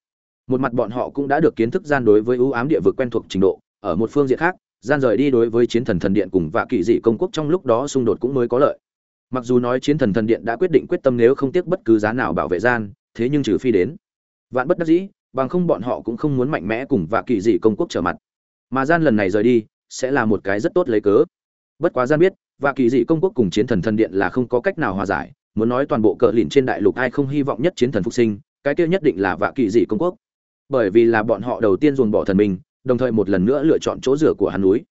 Một mặt bọn họ cũng đã được kiến thức gian đối với ưu ám địa vực quen thuộc trình độ, ở một phương diện khác, gian rời đi đối với chiến thần thần điện cùng và kỵ dị công quốc trong lúc đó xung đột cũng mới có lợi. Mặc dù nói chiến thần thần điện đã quyết định quyết tâm nếu không tiếc bất cứ giá nào bảo vệ gian, thế nhưng trừ phi đến. Vạn bất đắc dĩ, bằng không bọn họ cũng không muốn mạnh mẽ cùng và kỳ dị công quốc trở mặt. Mà gian lần này rời đi, sẽ là một cái rất tốt lấy cớ. Bất quá gian biết và kỳ dị công quốc cùng chiến thần thần điện là không có cách nào hòa giải muốn nói toàn bộ cờ lìn trên đại lục ai không hy vọng nhất chiến thần phục sinh, cái kia nhất định là vạ kỳ dị công quốc. Bởi vì là bọn họ đầu tiên dồn bỏ thần mình, đồng thời một lần nữa lựa chọn chỗ rửa của hắn núi.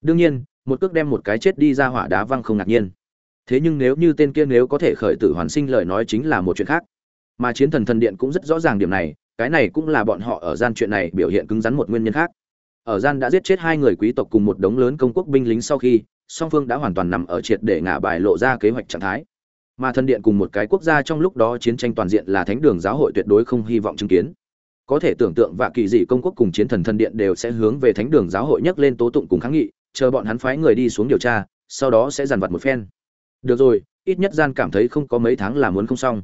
Đương nhiên, một cước đem một cái chết đi ra hỏa đá văng không ngạc nhiên. Thế nhưng nếu như tên kia nếu có thể khởi tử hoàn sinh lời nói chính là một chuyện khác. Mà chiến thần thần điện cũng rất rõ ràng điểm này, cái này cũng là bọn họ ở gian chuyện này biểu hiện cứng rắn một nguyên nhân khác. Ở gian đã giết chết hai người quý tộc cùng một đống lớn công quốc binh lính sau khi, song phương đã hoàn toàn nằm ở triệt để ngả bài lộ ra kế hoạch trạng thái mà thần điện cùng một cái quốc gia trong lúc đó chiến tranh toàn diện là thánh đường giáo hội tuyệt đối không hy vọng chứng kiến. Có thể tưởng tượng và kỳ dị công quốc cùng chiến thần thần điện đều sẽ hướng về thánh đường giáo hội nhắc lên tố tụng cùng kháng nghị, chờ bọn hắn phái người đi xuống điều tra, sau đó sẽ dàn vặt một phen. Được rồi, ít nhất gian cảm thấy không có mấy tháng là muốn không xong.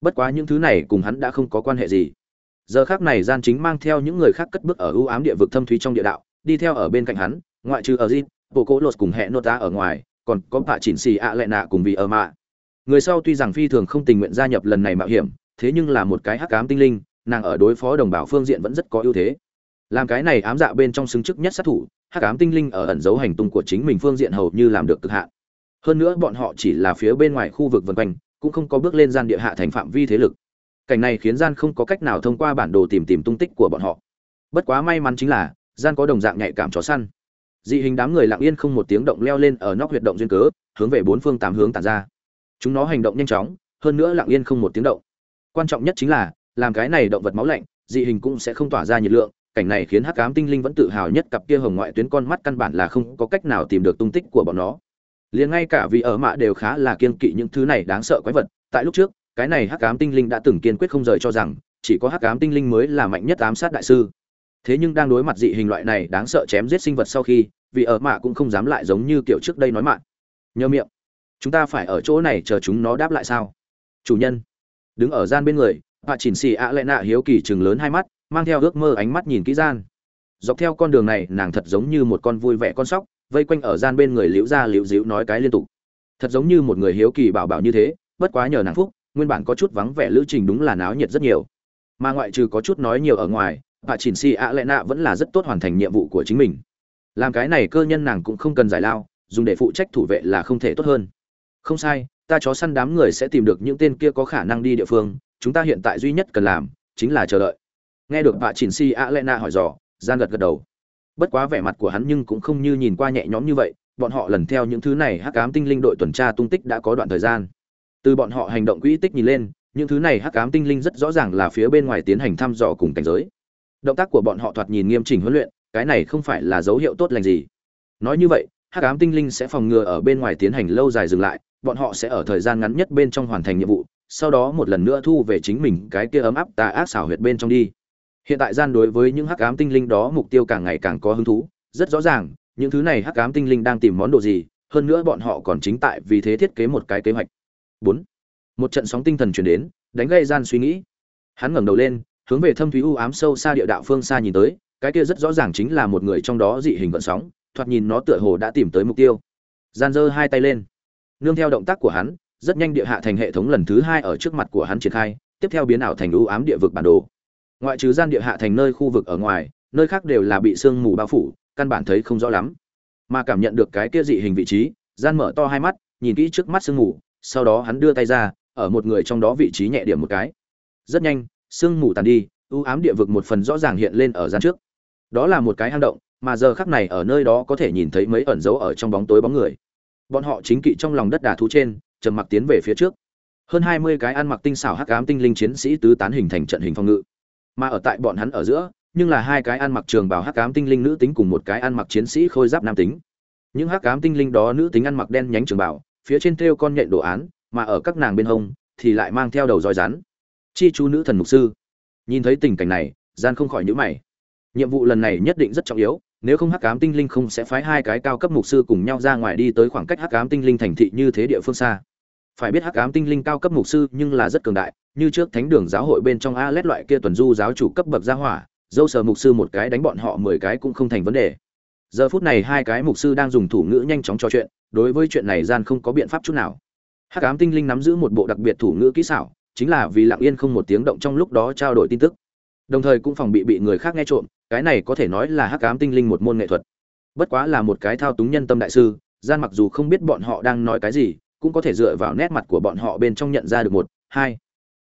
Bất quá những thứ này cùng hắn đã không có quan hệ gì. Giờ khác này gian chính mang theo những người khác cất bước ở ưu ám địa vực thâm thúy trong địa đạo, đi theo ở bên cạnh hắn, ngoại trừ ở jin bộ cỗ lột cùng hẹn nô ta ở ngoài, còn có bà chỉnh xì ạ lệ nạ cùng vì ở mạ người sau tuy rằng phi thường không tình nguyện gia nhập lần này mạo hiểm, thế nhưng là một cái hắc ám tinh linh, nàng ở đối phó đồng bào phương diện vẫn rất có ưu thế. Làm cái này ám dạ bên trong xứng chức nhất sát thủ, hắc ám tinh linh ở ẩn giấu hành tung của chính mình phương diện hầu như làm được cực hạn. Hơn nữa bọn họ chỉ là phía bên ngoài khu vực vân quanh, cũng không có bước lên gian địa hạ thành phạm vi thế lực. Cảnh này khiến gian không có cách nào thông qua bản đồ tìm tìm tung tích của bọn họ. Bất quá may mắn chính là, gian có đồng dạng nhạy cảm chó săn. Dị hình đám người lặng yên không một tiếng động leo lên ở nóc huyệt động duyên cớ, hướng về bốn phương tám hướng tản ra chúng nó hành động nhanh chóng, hơn nữa lặng yên không một tiếng động. Quan trọng nhất chính là, làm cái này động vật máu lạnh, dị hình cũng sẽ không tỏa ra nhiệt lượng, cảnh này khiến hắc ám tinh linh vẫn tự hào nhất cặp kia hồng ngoại tuyến con mắt căn bản là không có cách nào tìm được tung tích của bọn nó. Liền ngay cả vì ở mạ đều khá là kiên kỵ những thứ này đáng sợ quái vật, tại lúc trước, cái này hắc ám tinh linh đã từng kiên quyết không rời cho rằng, chỉ có hắc ám tinh linh mới là mạnh nhất ám sát đại sư. Thế nhưng đang đối mặt dị hình loại này đáng sợ chém giết sinh vật sau khi vì ở mạ cũng không dám lại giống như kiểu trước đây nói mạng nhớ miệng chúng ta phải ở chỗ này chờ chúng nó đáp lại sao? Chủ nhân. Đứng ở gian bên người bà chỉnh xì ạ lệ nạ hiếu kỳ chừng lớn hai mắt, mang theo ước mơ ánh mắt nhìn kỹ gian. Dọc theo con đường này, nàng thật giống như một con vui vẻ con sóc, vây quanh ở gian bên người liễu ra liễu dĩu nói cái liên tục. Thật giống như một người hiếu kỳ bảo bảo như thế, bất quá nhờ nàng phúc, nguyên bản có chút vắng vẻ lữ trình đúng là náo nhiệt rất nhiều. Mà ngoại trừ có chút nói nhiều ở ngoài bà chỉnh xì ạ lệ nạ vẫn là rất tốt hoàn thành nhiệm vụ của chính mình. Làm cái này cơ nhân nàng cũng không cần giải lao, dùng để phụ trách thủ vệ là không thể tốt hơn không sai, ta chó săn đám người sẽ tìm được những tên kia có khả năng đi địa phương, chúng ta hiện tại duy nhất cần làm, chính là chờ đợi. Nghe được bà chỉnh si a lệ hỏi dò gian gật gật đầu. Bất quá vẻ mặt của hắn nhưng cũng không như nhìn qua nhẹ nhõm như vậy, bọn họ lần theo những thứ này hắc ám tinh linh đội tuần tra tung tích đã có đoạn thời gian. Từ bọn họ hành động quỹ tích nhìn lên, những thứ này hắc ám tinh linh rất rõ ràng là phía bên ngoài tiến hành thăm dò cùng cảnh giới. Động tác của bọn họ thoạt nhìn nghiêm chỉnh huấn luyện, cái này không phải là dấu hiệu tốt lành gì. Nói như vậy, hắc ám tinh linh sẽ phòng ngừa ở bên ngoài tiến hành lâu dài dừng lại bọn họ sẽ ở thời gian ngắn nhất bên trong hoàn thành nhiệm vụ, sau đó một lần nữa thu về chính mình cái kia ấm áp tà ác xảo huyệt bên trong đi. Hiện tại gian đối với những hắc ám tinh linh đó mục tiêu càng ngày càng có hứng thú, rất rõ ràng, những thứ này hắc ám tinh linh đang tìm món đồ gì, hơn nữa bọn họ còn chính tại vì thế thiết kế một cái kế hoạch. Bốn, một trận sóng tinh thần chuyển đến, đánh gây gian suy nghĩ. Hắn ngẩng đầu lên, hướng về thâm thúy u ám sâu xa địa đạo phương xa nhìn tới, cái kia rất rõ ràng chính là một người trong đó dị hình vận sóng, thoạt nhìn nó tựa hồ đã tìm tới mục tiêu. Gian giơ hai tay lên nương theo động tác của hắn, rất nhanh địa hạ thành hệ thống lần thứ hai ở trước mặt của hắn triển khai, tiếp theo biến ảo thành ưu ám địa vực bản đồ. Ngoại trừ gian địa hạ thành nơi khu vực ở ngoài, nơi khác đều là bị sương mù bao phủ, căn bản thấy không rõ lắm. Mà cảm nhận được cái kia dị hình vị trí, gian mở to hai mắt, nhìn kỹ trước mắt sương mù, sau đó hắn đưa tay ra, ở một người trong đó vị trí nhẹ điểm một cái. Rất nhanh, sương mù tàn đi ưu ám địa vực một phần rõ ràng hiện lên ở gian trước. Đó là một cái hang động, mà giờ khắc này ở nơi đó có thể nhìn thấy mấy ẩn dấu ở trong bóng tối bóng người bọn họ chính kỵ trong lòng đất đà thú trên, trầm mặc tiến về phía trước. Hơn hai mươi cái ăn mặc tinh xảo hắc ám tinh linh chiến sĩ tứ tán hình thành trận hình phòng ngự. Mà ở tại bọn hắn ở giữa, nhưng là hai cái ăn mặc trường bào hắc ám tinh linh nữ tính cùng một cái ăn mặc chiến sĩ khôi giáp nam tính. Những hắc ám tinh linh đó nữ tính ăn mặc đen nhánh trường bào, phía trên thêu con nhện đồ án, mà ở các nàng bên hông, thì lại mang theo đầu roi rắn. Chi chú nữ thần mục sư. Nhìn thấy tình cảnh này, gian không khỏi nhíu mày. Nhiệm vụ lần này nhất định rất trọng yếu nếu không hắc ám tinh linh không sẽ phái hai cái cao cấp mục sư cùng nhau ra ngoài đi tới khoảng cách hắc ám tinh linh thành thị như thế địa phương xa. Phải biết hắc ám tinh linh cao cấp mục sư nhưng là rất cường đại, như trước thánh đường giáo hội bên trong a lét loại kia tuần du giáo chủ cấp bậc gia hỏa, dâu sờ mục sư một cái đánh bọn họ mười cái cũng không thành vấn đề. Giờ phút này hai cái mục sư đang dùng thủ ngữ nhanh chóng trò chuyện, đối với chuyện này gian không có biện pháp chút nào. Hắc ám tinh linh nắm giữ một bộ đặc biệt thủ ngữ kỹ xảo, chính là vì lặng yên không một tiếng động trong lúc đó trao đổi tin tức đồng thời cũng phòng bị bị người khác nghe trộm, cái này có thể nói là hắc ám tinh linh một môn nghệ thuật. Bất quá là một cái thao túng nhân tâm đại sư, gian mặc dù không biết bọn họ đang nói cái gì, cũng có thể dựa vào nét mặt của bọn họ bên trong nhận ra được một, hai.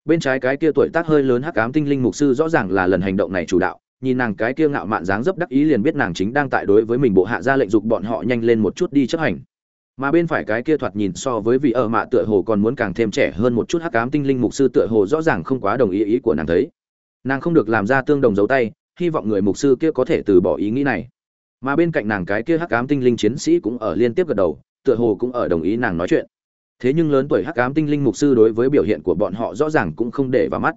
Bên trái cái kia tuổi tác hơi lớn hắc ám tinh linh mục sư rõ ràng là lần hành động này chủ đạo, nhìn nàng cái kia ngạo mạn dáng dấp đắc ý liền biết nàng chính đang tại đối với mình bộ hạ ra lệnh dục bọn họ nhanh lên một chút đi chấp hành. Mà bên phải cái kia thoạt nhìn so với vị ở mạ tựa hồ còn muốn càng thêm trẻ hơn một chút hắc ám tinh linh mục sư tựa hồ rõ ràng không quá đồng ý ý của nàng thấy nàng không được làm ra tương đồng dấu tay, hy vọng người mục sư kia có thể từ bỏ ý nghĩ này. Mà bên cạnh nàng cái kia hắc ám tinh linh chiến sĩ cũng ở liên tiếp gật đầu, tựa hồ cũng ở đồng ý nàng nói chuyện. Thế nhưng lớn tuổi hắc ám tinh linh mục sư đối với biểu hiện của bọn họ rõ ràng cũng không để vào mắt.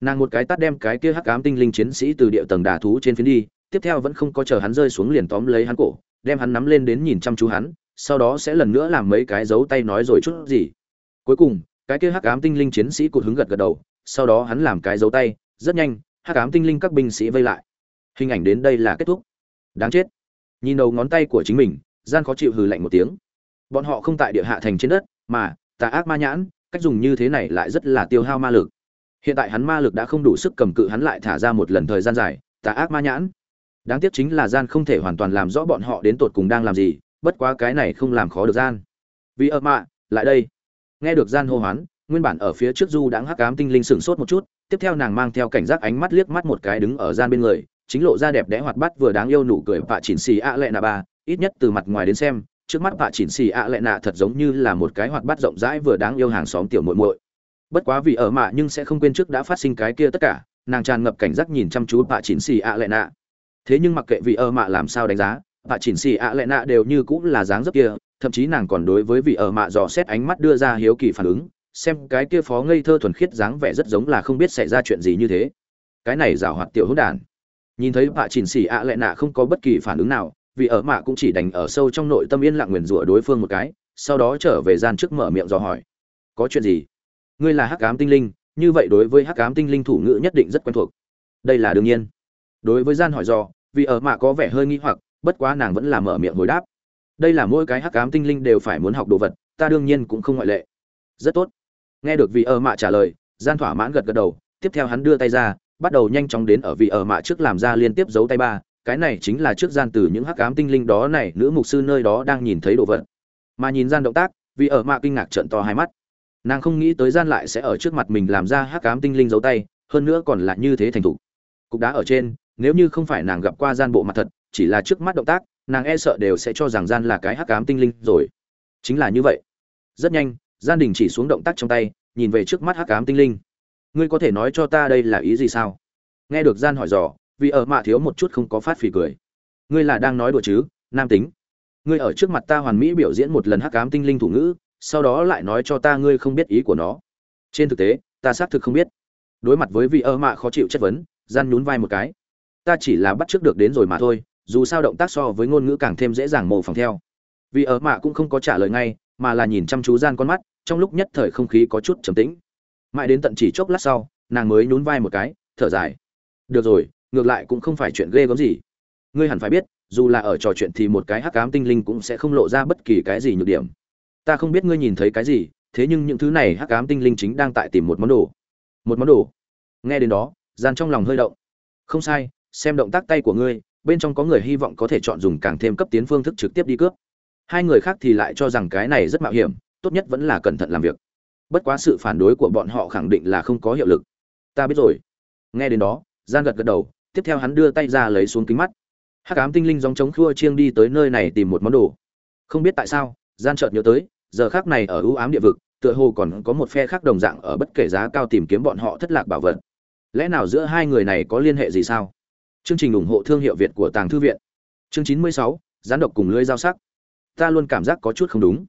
Nàng một cái tắt đem cái kia hắc ám tinh linh chiến sĩ từ địa tầng đà thú trên phiến đi, tiếp theo vẫn không có chờ hắn rơi xuống liền tóm lấy hắn cổ, đem hắn nắm lên đến nhìn chăm chú hắn, sau đó sẽ lần nữa làm mấy cái dấu tay nói rồi chút gì. Cuối cùng, cái kia hắc ám tinh linh chiến sĩ cụt hứng gật gật đầu, sau đó hắn làm cái dấu tay rất nhanh, hắc ám tinh linh các binh sĩ vây lại. Hình ảnh đến đây là kết thúc. Đáng chết. Nhìn đầu ngón tay của chính mình, gian khó chịu hừ lạnh một tiếng. Bọn họ không tại địa hạ thành trên đất, mà, tà ác ma nhãn, cách dùng như thế này lại rất là tiêu hao ma lực. Hiện tại hắn ma lực đã không đủ sức cầm cự hắn lại thả ra một lần thời gian dài, tà ác ma nhãn. Đáng tiếc chính là gian không thể hoàn toàn làm rõ bọn họ đến tột cùng đang làm gì, bất quá cái này không làm khó được gian. Vì ơ mạ, lại đây. Nghe được gian hô hoán, nguyên bản ở phía trước du đãng hắc ám tinh linh sửng sốt một chút tiếp theo nàng mang theo cảnh giác ánh mắt liếc mắt một cái đứng ở gian bên người, chính lộ ra đẹp đẽ hoạt bát vừa đáng yêu nụ cười vạ chỉnh xì ạ lệ nạ ba, ít nhất từ mặt ngoài đến xem, trước mắt vạ chỉnh xì ạ lệ nạ thật giống như là một cái hoạt bát rộng rãi vừa đáng yêu hàng xóm tiểu muội muội. Bất quá vì ở mạ nhưng sẽ không quên trước đã phát sinh cái kia tất cả, nàng tràn ngập cảnh giác nhìn chăm chú vạ chỉnh xì ạ lệ nạ. Thế nhưng mặc kệ vì ở mạ làm sao đánh giá vạ chỉnh xì ạ lệ nạ đều như cũng là dáng dấp kia, thậm chí nàng còn đối với vị ở mạ dò xét ánh mắt đưa ra hiếu kỳ phản ứng xem cái kia phó ngây thơ thuần khiết dáng vẻ rất giống là không biết xảy ra chuyện gì như thế. Cái này giảo hoạt tiểu hỗn đản. Nhìn thấy bạ chỉnh xỉ ạ lại nạ không có bất kỳ phản ứng nào, vì ở mạ cũng chỉ đành ở sâu trong nội tâm yên lặng nguyền rủa đối phương một cái, sau đó trở về gian trước mở miệng dò hỏi. Có chuyện gì? Ngươi là hắc ám tinh linh, như vậy đối với hắc ám tinh linh thủ ngữ nhất định rất quen thuộc. Đây là đương nhiên. Đối với gian hỏi dò, vì ở mạ có vẻ hơi nghi hoặc, bất quá nàng vẫn là mở miệng hồi đáp. Đây là mỗi cái hắc ám tinh linh đều phải muốn học đồ vật, ta đương nhiên cũng không ngoại lệ. Rất tốt nghe được vị ở mạ trả lời, gian thỏa mãn gật gật đầu, tiếp theo hắn đưa tay ra, bắt đầu nhanh chóng đến ở vị ở mạ trước làm ra liên tiếp giấu tay ba. Cái này chính là trước gian từ những hắc ám tinh linh đó này, nữ mục sư nơi đó đang nhìn thấy đồ vật. Mà nhìn gian động tác, vị ở mạ kinh ngạc trợn to hai mắt. Nàng không nghĩ tới gian lại sẽ ở trước mặt mình làm ra hắc ám tinh linh giấu tay, hơn nữa còn là như thế thành thục. Cục đá ở trên, nếu như không phải nàng gặp qua gian bộ mặt thật, chỉ là trước mắt động tác, nàng e sợ đều sẽ cho rằng gian là cái hắc ám tinh linh rồi. Chính là như vậy. Rất nhanh gian đình chỉ xuống động tác trong tay, nhìn về trước mắt hắc ám tinh linh. Ngươi có thể nói cho ta đây là ý gì sao? Nghe được gian hỏi dò, vì ở mạ thiếu một chút không có phát phì cười. Ngươi là đang nói đùa chứ, nam tính. Ngươi ở trước mặt ta hoàn mỹ biểu diễn một lần hắc ám tinh linh thủ ngữ, sau đó lại nói cho ta ngươi không biết ý của nó. Trên thực tế, ta xác thực không biết. Đối mặt với vị ơ mạ khó chịu chất vấn, gian nhún vai một cái. Ta chỉ là bắt trước được đến rồi mà thôi, dù sao động tác so với ngôn ngữ càng thêm dễ dàng mồ phỏng theo. Vì ở mạ cũng không có trả lời ngay, mà là nhìn chăm chú gian con mắt trong lúc nhất thời không khí có chút trầm tĩnh. Mãi đến tận chỉ chốc lát sau, nàng mới nhún vai một cái, thở dài. Được rồi, ngược lại cũng không phải chuyện ghê gớm gì. Ngươi hẳn phải biết, dù là ở trò chuyện thì một cái hắc ám tinh linh cũng sẽ không lộ ra bất kỳ cái gì nhược điểm. Ta không biết ngươi nhìn thấy cái gì, thế nhưng những thứ này hắc ám tinh linh chính đang tại tìm một món đồ. Một món đồ. Nghe đến đó, gian trong lòng hơi động. Không sai, xem động tác tay của ngươi, bên trong có người hy vọng có thể chọn dùng càng thêm cấp tiến phương thức trực tiếp đi cướp. Hai người khác thì lại cho rằng cái này rất mạo hiểm tốt nhất vẫn là cẩn thận làm việc. Bất quá sự phản đối của bọn họ khẳng định là không có hiệu lực. Ta biết rồi. Nghe đến đó gian gật gật đầu, tiếp theo hắn đưa tay ra lấy xuống kính mắt. Hắc ám tinh linh dòng chống khua chiêng đi tới nơi này tìm một món đồ. Không biết tại sao gian chợt nhớ tới, giờ khác này ở ưu ám địa vực, tựa hồ còn có một phe khác đồng dạng ở bất kể giá cao tìm kiếm bọn họ thất lạc bảo vật. Lẽ nào giữa hai người này có liên hệ gì sao? Chương trình ủng hộ thương hiệu việt của tàng thư viện. Chương chín mươi sáu, gián độc cùng lưới giao sắc. Ta luôn cảm giác có chút không đúng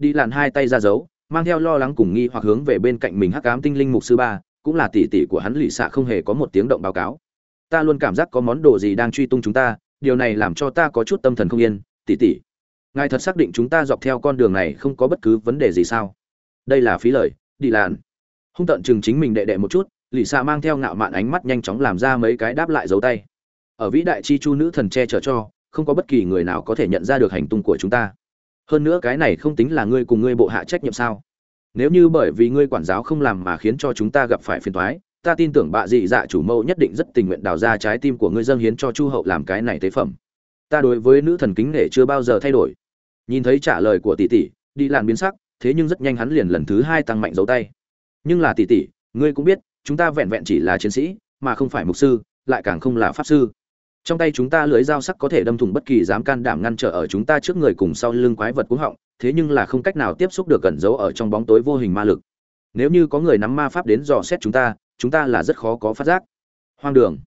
đi làn hai tay ra giấu mang theo lo lắng cùng nghi hoặc hướng về bên cạnh mình hắc ám tinh linh mục sư ba, cũng là tỷ tỷ của hắn lì xạ không hề có một tiếng động báo cáo. Ta luôn cảm giác có món đồ gì đang truy tung chúng ta, điều này làm cho ta có chút tâm thần không yên, tỷ tỷ. Ngài thật xác định chúng ta dọc theo con đường này không có bất cứ vấn đề gì sao? Đây là phí lời, đi làn. Hung tận chừng chính mình đệ đệ một chút lì xạ mang theo ngạo mạn ánh mắt nhanh chóng làm ra mấy cái đáp lại dấu tay. Ở vĩ đại chi chu nữ thần che chở cho, không có bất kỳ người nào có thể nhận ra được hành tung của chúng ta hơn nữa cái này không tính là ngươi cùng ngươi bộ hạ trách nhiệm sao? Nếu như bởi vì ngươi quản giáo không làm mà khiến cho chúng ta gặp phải phiền toái, ta tin tưởng bạ dị dạ chủ mẫu nhất định rất tình nguyện đào ra trái tim của ngươi dâng hiến cho chu hậu làm cái này tế phẩm. Ta đối với nữ thần kính nể chưa bao giờ thay đổi. Nhìn thấy trả lời của tỷ tỷ, đi làn biến sắc, thế nhưng rất nhanh hắn liền lần thứ hai tăng mạnh dấu tay. Nhưng là tỷ tỷ, ngươi cũng biết, chúng ta vẹn vẹn chỉ là chiến sĩ, mà không phải mục sư, lại càng không là pháp sư trong tay chúng ta lưới dao sắc có thể đâm thủng bất kỳ dám can đảm ngăn trở ở chúng ta trước người cùng sau lưng quái vật cúng họng, thế nhưng là không cách nào tiếp xúc được cẩn giấu ở trong bóng tối vô hình ma lực. Nếu như có người nắm ma pháp đến dò xét chúng ta chúng ta là rất khó có phát giác. Hoang đường.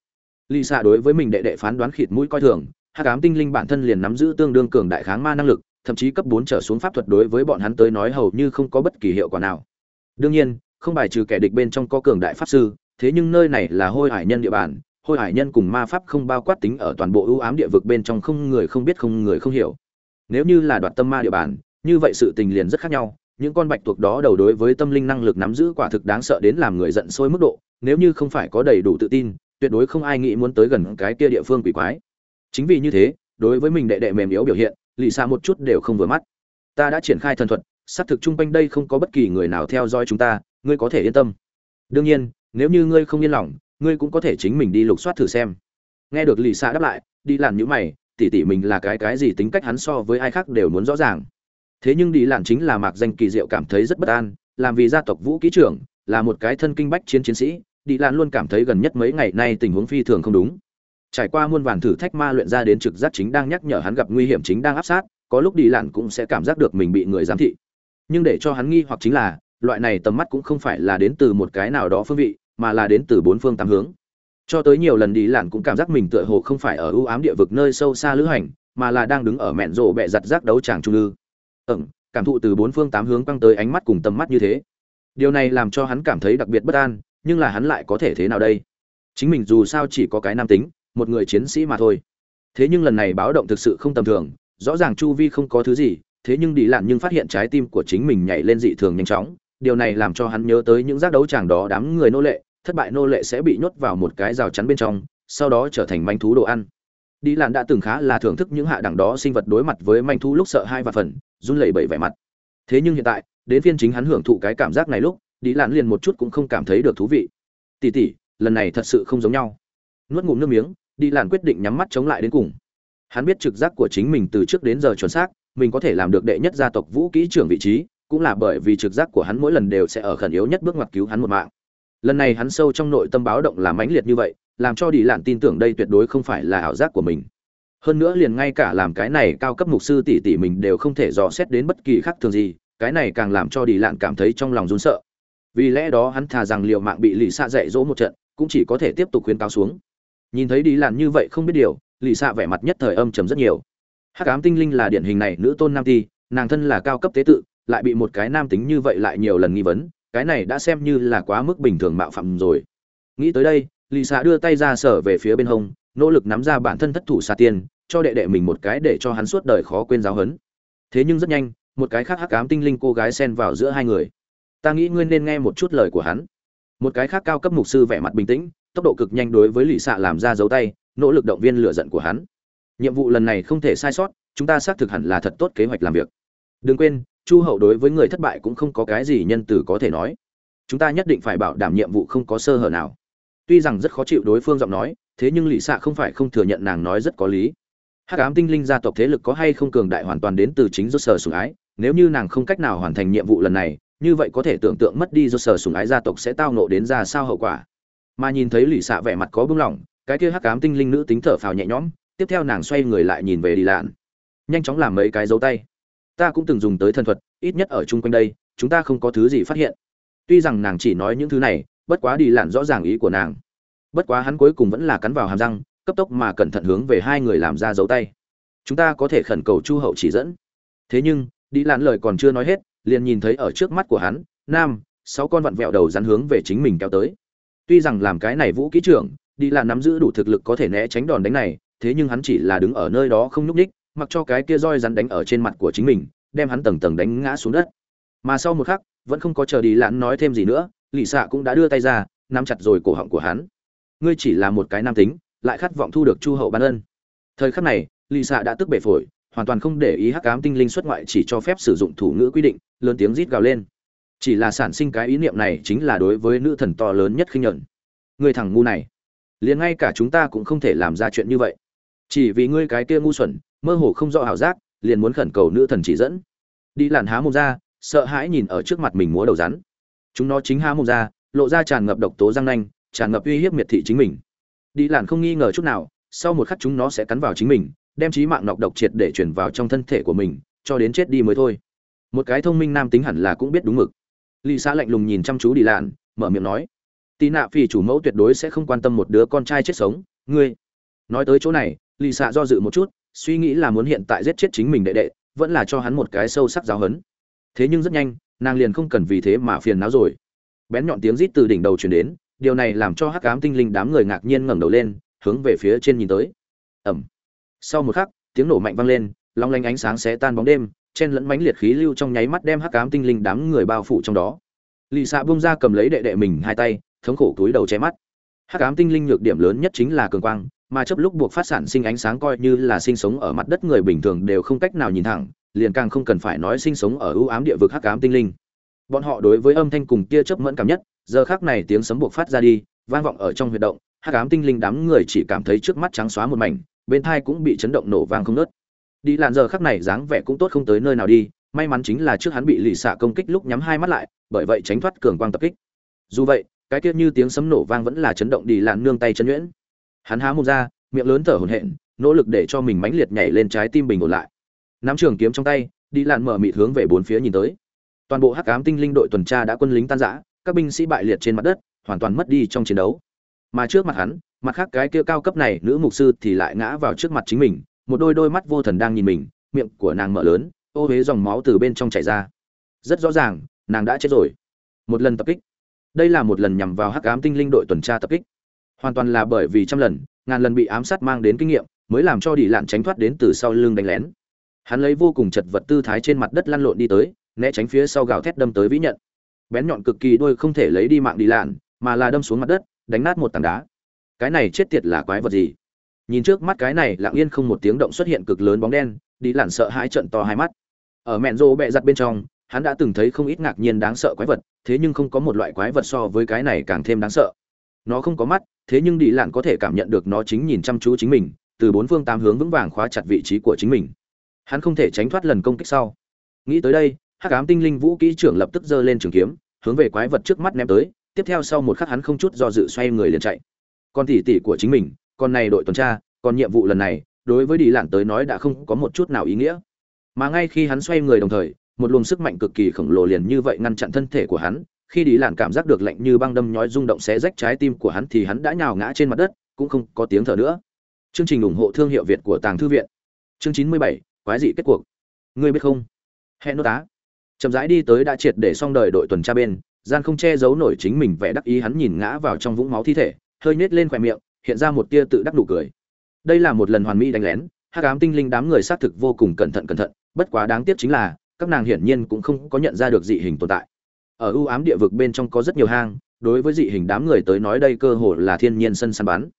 Lì xạ đối với mình đệ đệ phán đoán khịt mũi coi thường, hắc ám tinh linh bản thân liền nắm giữ tương đương cường đại kháng ma năng lực, thậm chí cấp bốn trở xuống pháp thuật đối với bọn hắn tới nói hầu như không có bất kỳ hiệu quả nào. Đương nhiên, không bài trừ kẻ địch bên trong có cường đại pháp sư, thế nhưng nơi này là hôi hải nhân địa bàn hôi hải nhân cùng ma pháp không bao quát tính ở toàn bộ ưu ám địa vực bên trong không người không biết không người không hiểu. Nếu như là đoạt tâm ma địa bàn, như vậy sự tình liền rất khác nhau. Những con bạch tuộc đó đầu đối với tâm linh năng lực nắm giữ quả thực đáng sợ đến làm người giận sôi mức độ. Nếu như không phải có đầy đủ tự tin, tuyệt đối không ai nghĩ muốn tới gần cái kia địa phương quỷ quái. Chính vì như thế, đối với mình đệ đệ mềm yếu biểu hiện, lì xa một chút đều không vừa mắt. Ta đã triển khai thần thuật, xác thực chung quanh đây không có bất kỳ người nào theo dõi chúng ta, ngươi có thể yên tâm. Đương nhiên, nếu như ngươi không yên lòng ngươi cũng có thể chính mình đi lục soát thử xem. Nghe được lì xa đáp lại, đi Lạn những mày, tỉ tỉ mình là cái cái gì tính cách hắn so với ai khác đều muốn rõ ràng. Thế nhưng đi làn chính là mạc danh kỳ diệu cảm thấy rất bất an, làm vì gia tộc vũ ký trưởng, là một cái thân kinh bách chiến chiến sĩ, đi làn luôn cảm thấy gần nhất mấy ngày nay tình huống phi thường không đúng. Trải qua muôn vàn thử thách ma luyện ra đến trực giác chính đang nhắc nhở hắn gặp nguy hiểm chính đang áp sát, có lúc đi làn cũng sẽ cảm giác được mình bị người giám thị. Nhưng để cho hắn nghi hoặc chính là, loại này tầm mắt cũng không phải là đến từ một cái nào đó phương vị mà là đến từ bốn phương tám hướng. Cho tới nhiều lần đi lặn cũng cảm giác mình tựa hồ không phải ở ưu ám địa vực nơi sâu xa lữ hành, mà là đang đứng ở mẹn rộ bẹ giặt rác đấu tràng trung lư ẩn cảm thụ từ bốn phương tám hướng quăng tới ánh mắt cùng tầm mắt như thế. Điều này làm cho hắn cảm thấy đặc biệt bất an, nhưng là hắn lại có thể thế nào đây? Chính mình dù sao chỉ có cái nam tính, một người chiến sĩ mà thôi. Thế nhưng lần này báo động thực sự không tầm thường, rõ ràng chu vi không có thứ gì, thế nhưng đi lặn nhưng phát hiện trái tim của chính mình nhảy lên dị thường nhanh chóng điều này làm cho hắn nhớ tới những giác đấu tràng đó đám người nô lệ, thất bại nô lệ sẽ bị nhốt vào một cái rào chắn bên trong, sau đó trở thành manh thú đồ ăn. Đi làn đã từng khá là thưởng thức những hạ đẳng đó sinh vật đối mặt với manh thú lúc sợ hai và phần, run lẩy bẩy vẻ mặt. Thế nhưng hiện tại, đến phiên chính hắn hưởng thụ cái cảm giác này lúc, đi làn liền một chút cũng không cảm thấy được thú vị. Tỉ tỉ lần này thật sự không giống nhau. Nuốt ngụm nước miếng, đi làn quyết định nhắm mắt chống lại đến cùng. Hắn biết trực giác của chính mình từ trước đến giờ chuẩn xác, mình có thể làm được đệ nhất gia tộc vũ kỹ trưởng vị trí cũng là bởi vì trực giác của hắn mỗi lần đều sẽ ở khẩn yếu nhất bước ngoặt cứu hắn một mạng. Lần này hắn sâu trong nội tâm báo động là mãnh liệt như vậy, làm cho đi lạn tin tưởng đây tuyệt đối không phải là ảo giác của mình. Hơn nữa liền ngay cả làm cái này cao cấp mục sư tỷ tỷ mình đều không thể dò xét đến bất kỳ khác thường gì, cái này càng làm cho đi lạn cảm thấy trong lòng run sợ. Vì lẽ đó hắn thà rằng liệu mạng bị lì xạ dạy dỗ một trận, cũng chỉ có thể tiếp tục khuyên cáo xuống. Nhìn thấy đi Lạn như vậy không biết điều, lì xạ vẻ mặt nhất thời âm trầm rất nhiều. Hắc ám tinh linh là điển hình này, nữ tôn nam ti, nàng thân là cao cấp tế tự lại bị một cái nam tính như vậy lại nhiều lần nghi vấn, cái này đã xem như là quá mức bình thường mạo phạm rồi. Nghĩ tới đây lì xạ đưa tay ra sở về phía bên hông, nỗ lực nắm ra bản thân thất thủ xa tiên, cho đệ đệ mình một cái để cho hắn suốt đời khó quên giáo hấn thế nhưng rất nhanh, một cái khác hắc ám tinh linh cô gái xen vào giữa hai người. Ta nghĩ ngươi nên nghe một chút lời của hắn. Một cái khác cao cấp mục sư vẻ mặt bình tĩnh, tốc độ cực nhanh đối với lì xạ làm ra dấu tay, nỗ lực động viên lựa giận của hắn. Nhiệm vụ lần này không thể sai sót, chúng ta xác thực hẳn là thật tốt kế hoạch làm việc. Đừng quên chu hậu đối với người thất bại cũng không có cái gì nhân từ có thể nói. Chúng ta nhất định phải bảo đảm nhiệm vụ không có sơ hở nào. Tuy rằng rất khó chịu đối phương giọng nói, thế nhưng lì xạ không phải không thừa nhận nàng nói rất có lý. Hắc ám tinh linh gia tộc thế lực có hay không cường đại hoàn toàn đến từ chính do sở sủng ái, nếu như nàng không cách nào hoàn thành nhiệm vụ lần này, như vậy có thể tưởng tượng mất đi do sở sủng ái gia tộc sẽ tao nộ đến ra sao hậu quả. Mà nhìn thấy lì xạ vẻ mặt có bưng lỏng cái kia hắc ám tinh linh nữ tính thở phào nhẹ nhõm, tiếp theo nàng xoay người lại nhìn về đi lạn. Nhanh chóng làm mấy cái dấu tay ta cũng từng dùng tới thần thuật, ít nhất ở chung quanh đây, chúng ta không có thứ gì phát hiện. Tuy rằng nàng chỉ nói những thứ này, bất quá đi lạn rõ ràng ý của nàng. Bất quá hắn cuối cùng vẫn là cắn vào hàm răng, cấp tốc mà cẩn thận hướng về hai người làm ra dấu tay. Chúng ta có thể khẩn cầu chu hậu chỉ dẫn. Thế nhưng, đi lạn lời còn chưa nói hết, liền nhìn thấy ở trước mắt của hắn, nam, sáu con vặn vẹo đầu rắn hướng về chính mình kéo tới. Tuy rằng làm cái này vũ kỹ trưởng, đi lạn nắm giữ đủ thực lực có thể né tránh đòn đánh này, thế nhưng hắn chỉ là đứng ở nơi đó không nhúc ních mặc cho cái kia roi rắn đánh ở trên mặt của chính mình, đem hắn tầng tầng đánh ngã xuống đất. Mà sau một khắc, vẫn không có chờ đi lạn nói thêm gì nữa, lì xạ cũng đã đưa tay ra, nắm chặt rồi cổ họng của hắn. Ngươi chỉ là một cái nam tính, lại khát vọng thu được chu hậu ban ân. Thời khắc này, lì xạ đã tức bể phổi, hoàn toàn không để ý hắc ám tinh linh xuất ngoại chỉ cho phép sử dụng thủ ngữ quy định, lớn tiếng rít gào lên. Chỉ là sản sinh cái ý niệm này chính là đối với nữ thần to lớn nhất khinh nhẫn người thằng ngu này, liền ngay cả chúng ta cũng không thể làm ra chuyện như vậy. Chỉ vì ngươi cái kia ngu xuẩn mơ hồ không rõ ảo giác, liền muốn khẩn cầu nữ thần chỉ dẫn. Đi làn há mồm ra, sợ hãi nhìn ở trước mặt mình múa đầu rắn. Chúng nó chính há mồm ra, lộ ra tràn ngập độc tố răng nanh, tràn ngập uy hiếp miệt thị chính mình. Đi làn không nghi ngờ chút nào, sau một khắc chúng nó sẽ cắn vào chính mình, đem trí mạng nọc độc triệt để chuyển vào trong thân thể của mình, cho đến chết đi mới thôi. Một cái thông minh nam tính hẳn là cũng biết đúng mực. Lì xã lạnh lùng nhìn chăm chú đi làn mở miệng nói, tì nạ phi chủ mẫu tuyệt đối sẽ không quan tâm một đứa con trai chết sống, ngươi. Nói tới chỗ này lì xạ do dự một chút suy nghĩ là muốn hiện tại giết chết chính mình đệ đệ, vẫn là cho hắn một cái sâu sắc giáo hấn thế nhưng rất nhanh, nàng liền không cần vì thế mà phiền não rồi. Bén nhọn tiếng rít từ đỉnh đầu truyền đến, điều này làm cho hắc ám tinh linh đám người ngạc nhiên ngẩng đầu lên, hướng về phía trên nhìn tới. Ẩm sau một khắc, tiếng nổ mạnh vang lên, long lanh ánh sáng sẽ tan bóng đêm, chen lẫn mánh liệt khí lưu trong nháy mắt đem hắc ám tinh linh đám người bao phủ trong đó. Lì xạ bung ra cầm lấy đệ đệ mình hai tay, thống khổ túi đầu che mắt. Hắc ám tinh linh nhược điểm lớn nhất chính là cường quang mà chấp lúc buộc phát sản sinh ánh sáng coi như là sinh sống ở mặt đất người bình thường đều không cách nào nhìn thẳng, liền càng không cần phải nói sinh sống ở ưu ám địa vực hắc ám tinh linh. Bọn họ đối với âm thanh cùng tia chớp mẫn cảm nhất, giờ khác này tiếng sấm buộc phát ra đi, vang vọng ở trong huyệt động, hắc ám tinh linh đám người chỉ cảm thấy trước mắt trắng xóa một mảnh, bên thai cũng bị chấn động nổ vang không nớt đi làn giờ khắc này dáng vẻ cũng tốt không tới nơi nào đi, may mắn chính là trước hắn bị lì xạ công kích lúc nhắm hai mắt lại, bởi vậy tránh thoát cường quang tập kích. Dù vậy, cái kia như tiếng sấm nổ vang vẫn là chấn động đi làn nương tay chân nhuyễn hắn há mồm ra, miệng lớn thở hổn hển, nỗ lực để cho mình mãnh liệt nhảy lên trái tim bình ổn lại. Nắm trường kiếm trong tay, đi lạn mở mịt hướng về bốn phía nhìn tới. Toàn bộ hắc ám tinh linh đội tuần tra đã quân lính tan rã, các binh sĩ bại liệt trên mặt đất, hoàn toàn mất đi trong chiến đấu. Mà trước mặt hắn, mặt khác cái kia cao cấp này nữ mục sư thì lại ngã vào trước mặt chính mình, một đôi đôi mắt vô thần đang nhìn mình, miệng của nàng mở lớn, ô huế dòng máu từ bên trong chảy ra. Rất rõ ràng, nàng đã chết rồi. Một lần tập kích. Đây là một lần nhằm vào hắc ám tinh linh đội tuần tra tập kích hoàn toàn là bởi vì trăm lần, ngàn lần bị ám sát mang đến kinh nghiệm, mới làm cho đi lạn tránh thoát đến từ sau lưng đánh lén. Hắn lấy vô cùng chật vật tư thái trên mặt đất lăn lộn đi tới, né tránh phía sau gào thét đâm tới vĩ nhận. Bén nhọn cực kỳ đôi không thể lấy đi mạng đi lạn, mà là đâm xuống mặt đất, đánh nát một tảng đá. Cái này chết tiệt là quái vật gì? Nhìn trước mắt cái này, lặng yên không một tiếng động xuất hiện cực lớn bóng đen đi lạn sợ hãi trận to hai mắt. Ở mẹn rô bẹ giặt bên trong, hắn đã từng thấy không ít ngạc nhiên đáng sợ quái vật, thế nhưng không có một loại quái vật so với cái này càng thêm đáng sợ nó không có mắt, thế nhưng đi lạn có thể cảm nhận được nó chính nhìn chăm chú chính mình, từ bốn phương tám hướng vững vàng khóa chặt vị trí của chính mình. Hắn không thể tránh thoát lần công kích sau. Nghĩ tới đây, hắc ám tinh linh vũ kỹ trưởng lập tức giơ lên trường kiếm, hướng về quái vật trước mắt ném tới, tiếp theo sau một khắc hắn không chút do dự xoay người liền chạy. Con tỉ tỉ của chính mình con này đội tuần tra, còn nhiệm vụ lần này, đối với đi lạn tới nói đã không có một chút nào ý nghĩa. Mà ngay khi hắn xoay người đồng thời, một luồng sức mạnh cực kỳ khổng lồ liền như vậy ngăn chặn thân thể của hắn khi đi làn cảm giác được lạnh như băng đâm nhói rung động xé rách trái tim của hắn thì hắn đã nhào ngã trên mặt đất, cũng không có tiếng thở nữa. Chương trình ủng hộ thương hiệu việt của tàng thư viện. Chương chín mươi bảy, quái dị kết cuộc. Ngươi biết không? Hẹn nốt tá. Chậm rãi đi tới đã triệt để xong đời đội tuần tra bên, gian không che giấu nổi chính mình vẻ đắc ý hắn nhìn ngã vào trong vũng máu thi thể, hơi nhếch lên khỏe miệng, hiện ra một tia tự đắc nụ cười. Đây là một lần hoàn mỹ đánh lén, hắc ám tinh linh đám người xác thực vô cùng cẩn thận cẩn thận, bất quá đáng tiếc chính là, các nàng hiển nhiên cũng không có nhận ra được dị hình tồn tại ở ưu ám địa vực bên trong có rất nhiều hang, đối với dị hình đám người tới nói đây cơ hồ là thiên nhiên sân săn bắn.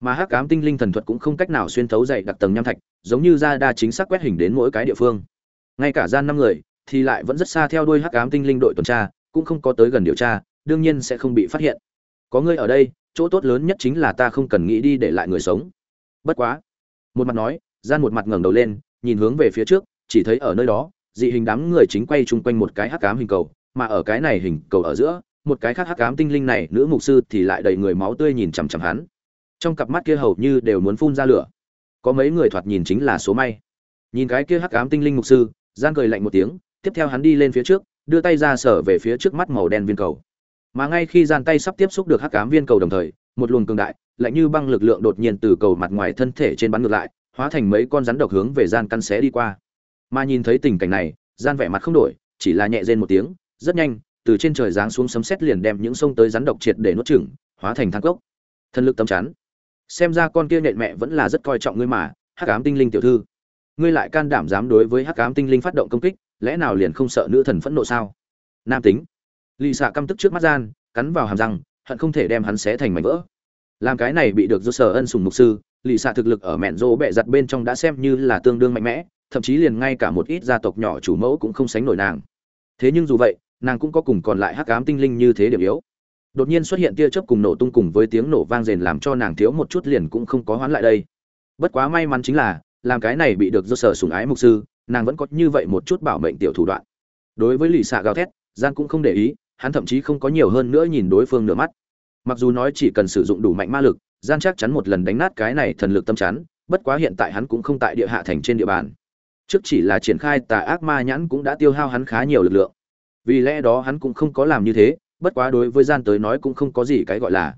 Mà hắc ám tinh linh thần thuật cũng không cách nào xuyên thấu dày đặc tầng nham thạch, giống như ra đa chính xác quét hình đến mỗi cái địa phương. Ngay cả gian năm người, thì lại vẫn rất xa theo đuôi hắc ám tinh linh đội tuần tra, cũng không có tới gần điều tra, đương nhiên sẽ không bị phát hiện. Có ngươi ở đây, chỗ tốt lớn nhất chính là ta không cần nghĩ đi để lại người sống. Bất quá. Một mặt nói, gian một mặt ngẩng đầu lên, nhìn hướng về phía trước, chỉ thấy ở nơi đó, dị hình đám người chính quay chung quanh một cái hắc ám hình cầu mà ở cái này hình cầu ở giữa, một cái khác hắc ám tinh linh này, nữ mục sư thì lại đầy người máu tươi nhìn chằm chằm hắn. Trong cặp mắt kia hầu như đều muốn phun ra lửa. Có mấy người thoạt nhìn chính là số may. Nhìn cái kia hắc ám tinh linh mục sư gian cười lạnh một tiếng, tiếp theo hắn đi lên phía trước, đưa tay ra sở về phía trước mắt màu đen viên cầu. Mà ngay khi gian tay sắp tiếp xúc được hắc ám viên cầu đồng thời, một luồng cường đại, lạnh như băng lực lượng đột nhiên từ cầu mặt ngoài thân thể trên bắn ngược lại, hóa thành mấy con rắn độc hướng về gian căn xé đi qua. Mà nhìn thấy tình cảnh này gian vẻ mặt không đổi, chỉ là nhẹ rên một tiếng rất nhanh, từ trên trời giáng xuống sấm sét liền đem những sông tới rắn độc triệt để nuốt chửng, hóa thành thang cốc. Thần lực tâm chắn. Xem ra con kia nện mẹ vẫn là rất coi trọng ngươi mà, hắc ám tinh linh tiểu thư. Ngươi lại can đảm dám đối với hắc ám tinh linh phát động công kích, lẽ nào liền không sợ nữ thần phẫn nộ sao? Nam tính. Lì xạ căm tức trước mắt gian, cắn vào hàm răng, hận không thể đem hắn xé thành mảnh vỡ. Làm cái này bị được do sở ân sùng mục sư lì xạ thực lực ở mẹn rô bẹ giặt bên trong đã xem như là tương đương mạnh mẽ, thậm chí liền ngay cả một ít gia tộc nhỏ chủ mẫu cũng không sánh nổi nàng. Thế nhưng dù vậy nàng cũng có cùng còn lại hắc ám tinh linh như thế điểm yếu. Đột nhiên xuất hiện tia chớp cùng nổ tung cùng với tiếng nổ vang rền làm cho nàng thiếu một chút liền cũng không có hoán lại đây. Bất quá may mắn chính là, làm cái này bị được do sở sùng ái mục sư, nàng vẫn có như vậy một chút bảo mệnh tiểu thủ đoạn. Đối với lì xạ gào thét gian cũng không để ý, hắn thậm chí không có nhiều hơn nữa nhìn đối phương nửa mắt. Mặc dù nói chỉ cần sử dụng đủ mạnh ma lực gian chắc chắn một lần đánh nát cái này thần lực tâm chắn, bất quá hiện tại hắn cũng không tại địa hạ thành trên địa bàn. Trước chỉ là triển khai tà ác ma nhãn cũng đã tiêu hao hắn khá nhiều lực lượng vì lẽ đó hắn cũng không có làm như thế, bất quá đối với gian tới nói cũng không có gì cái gọi là.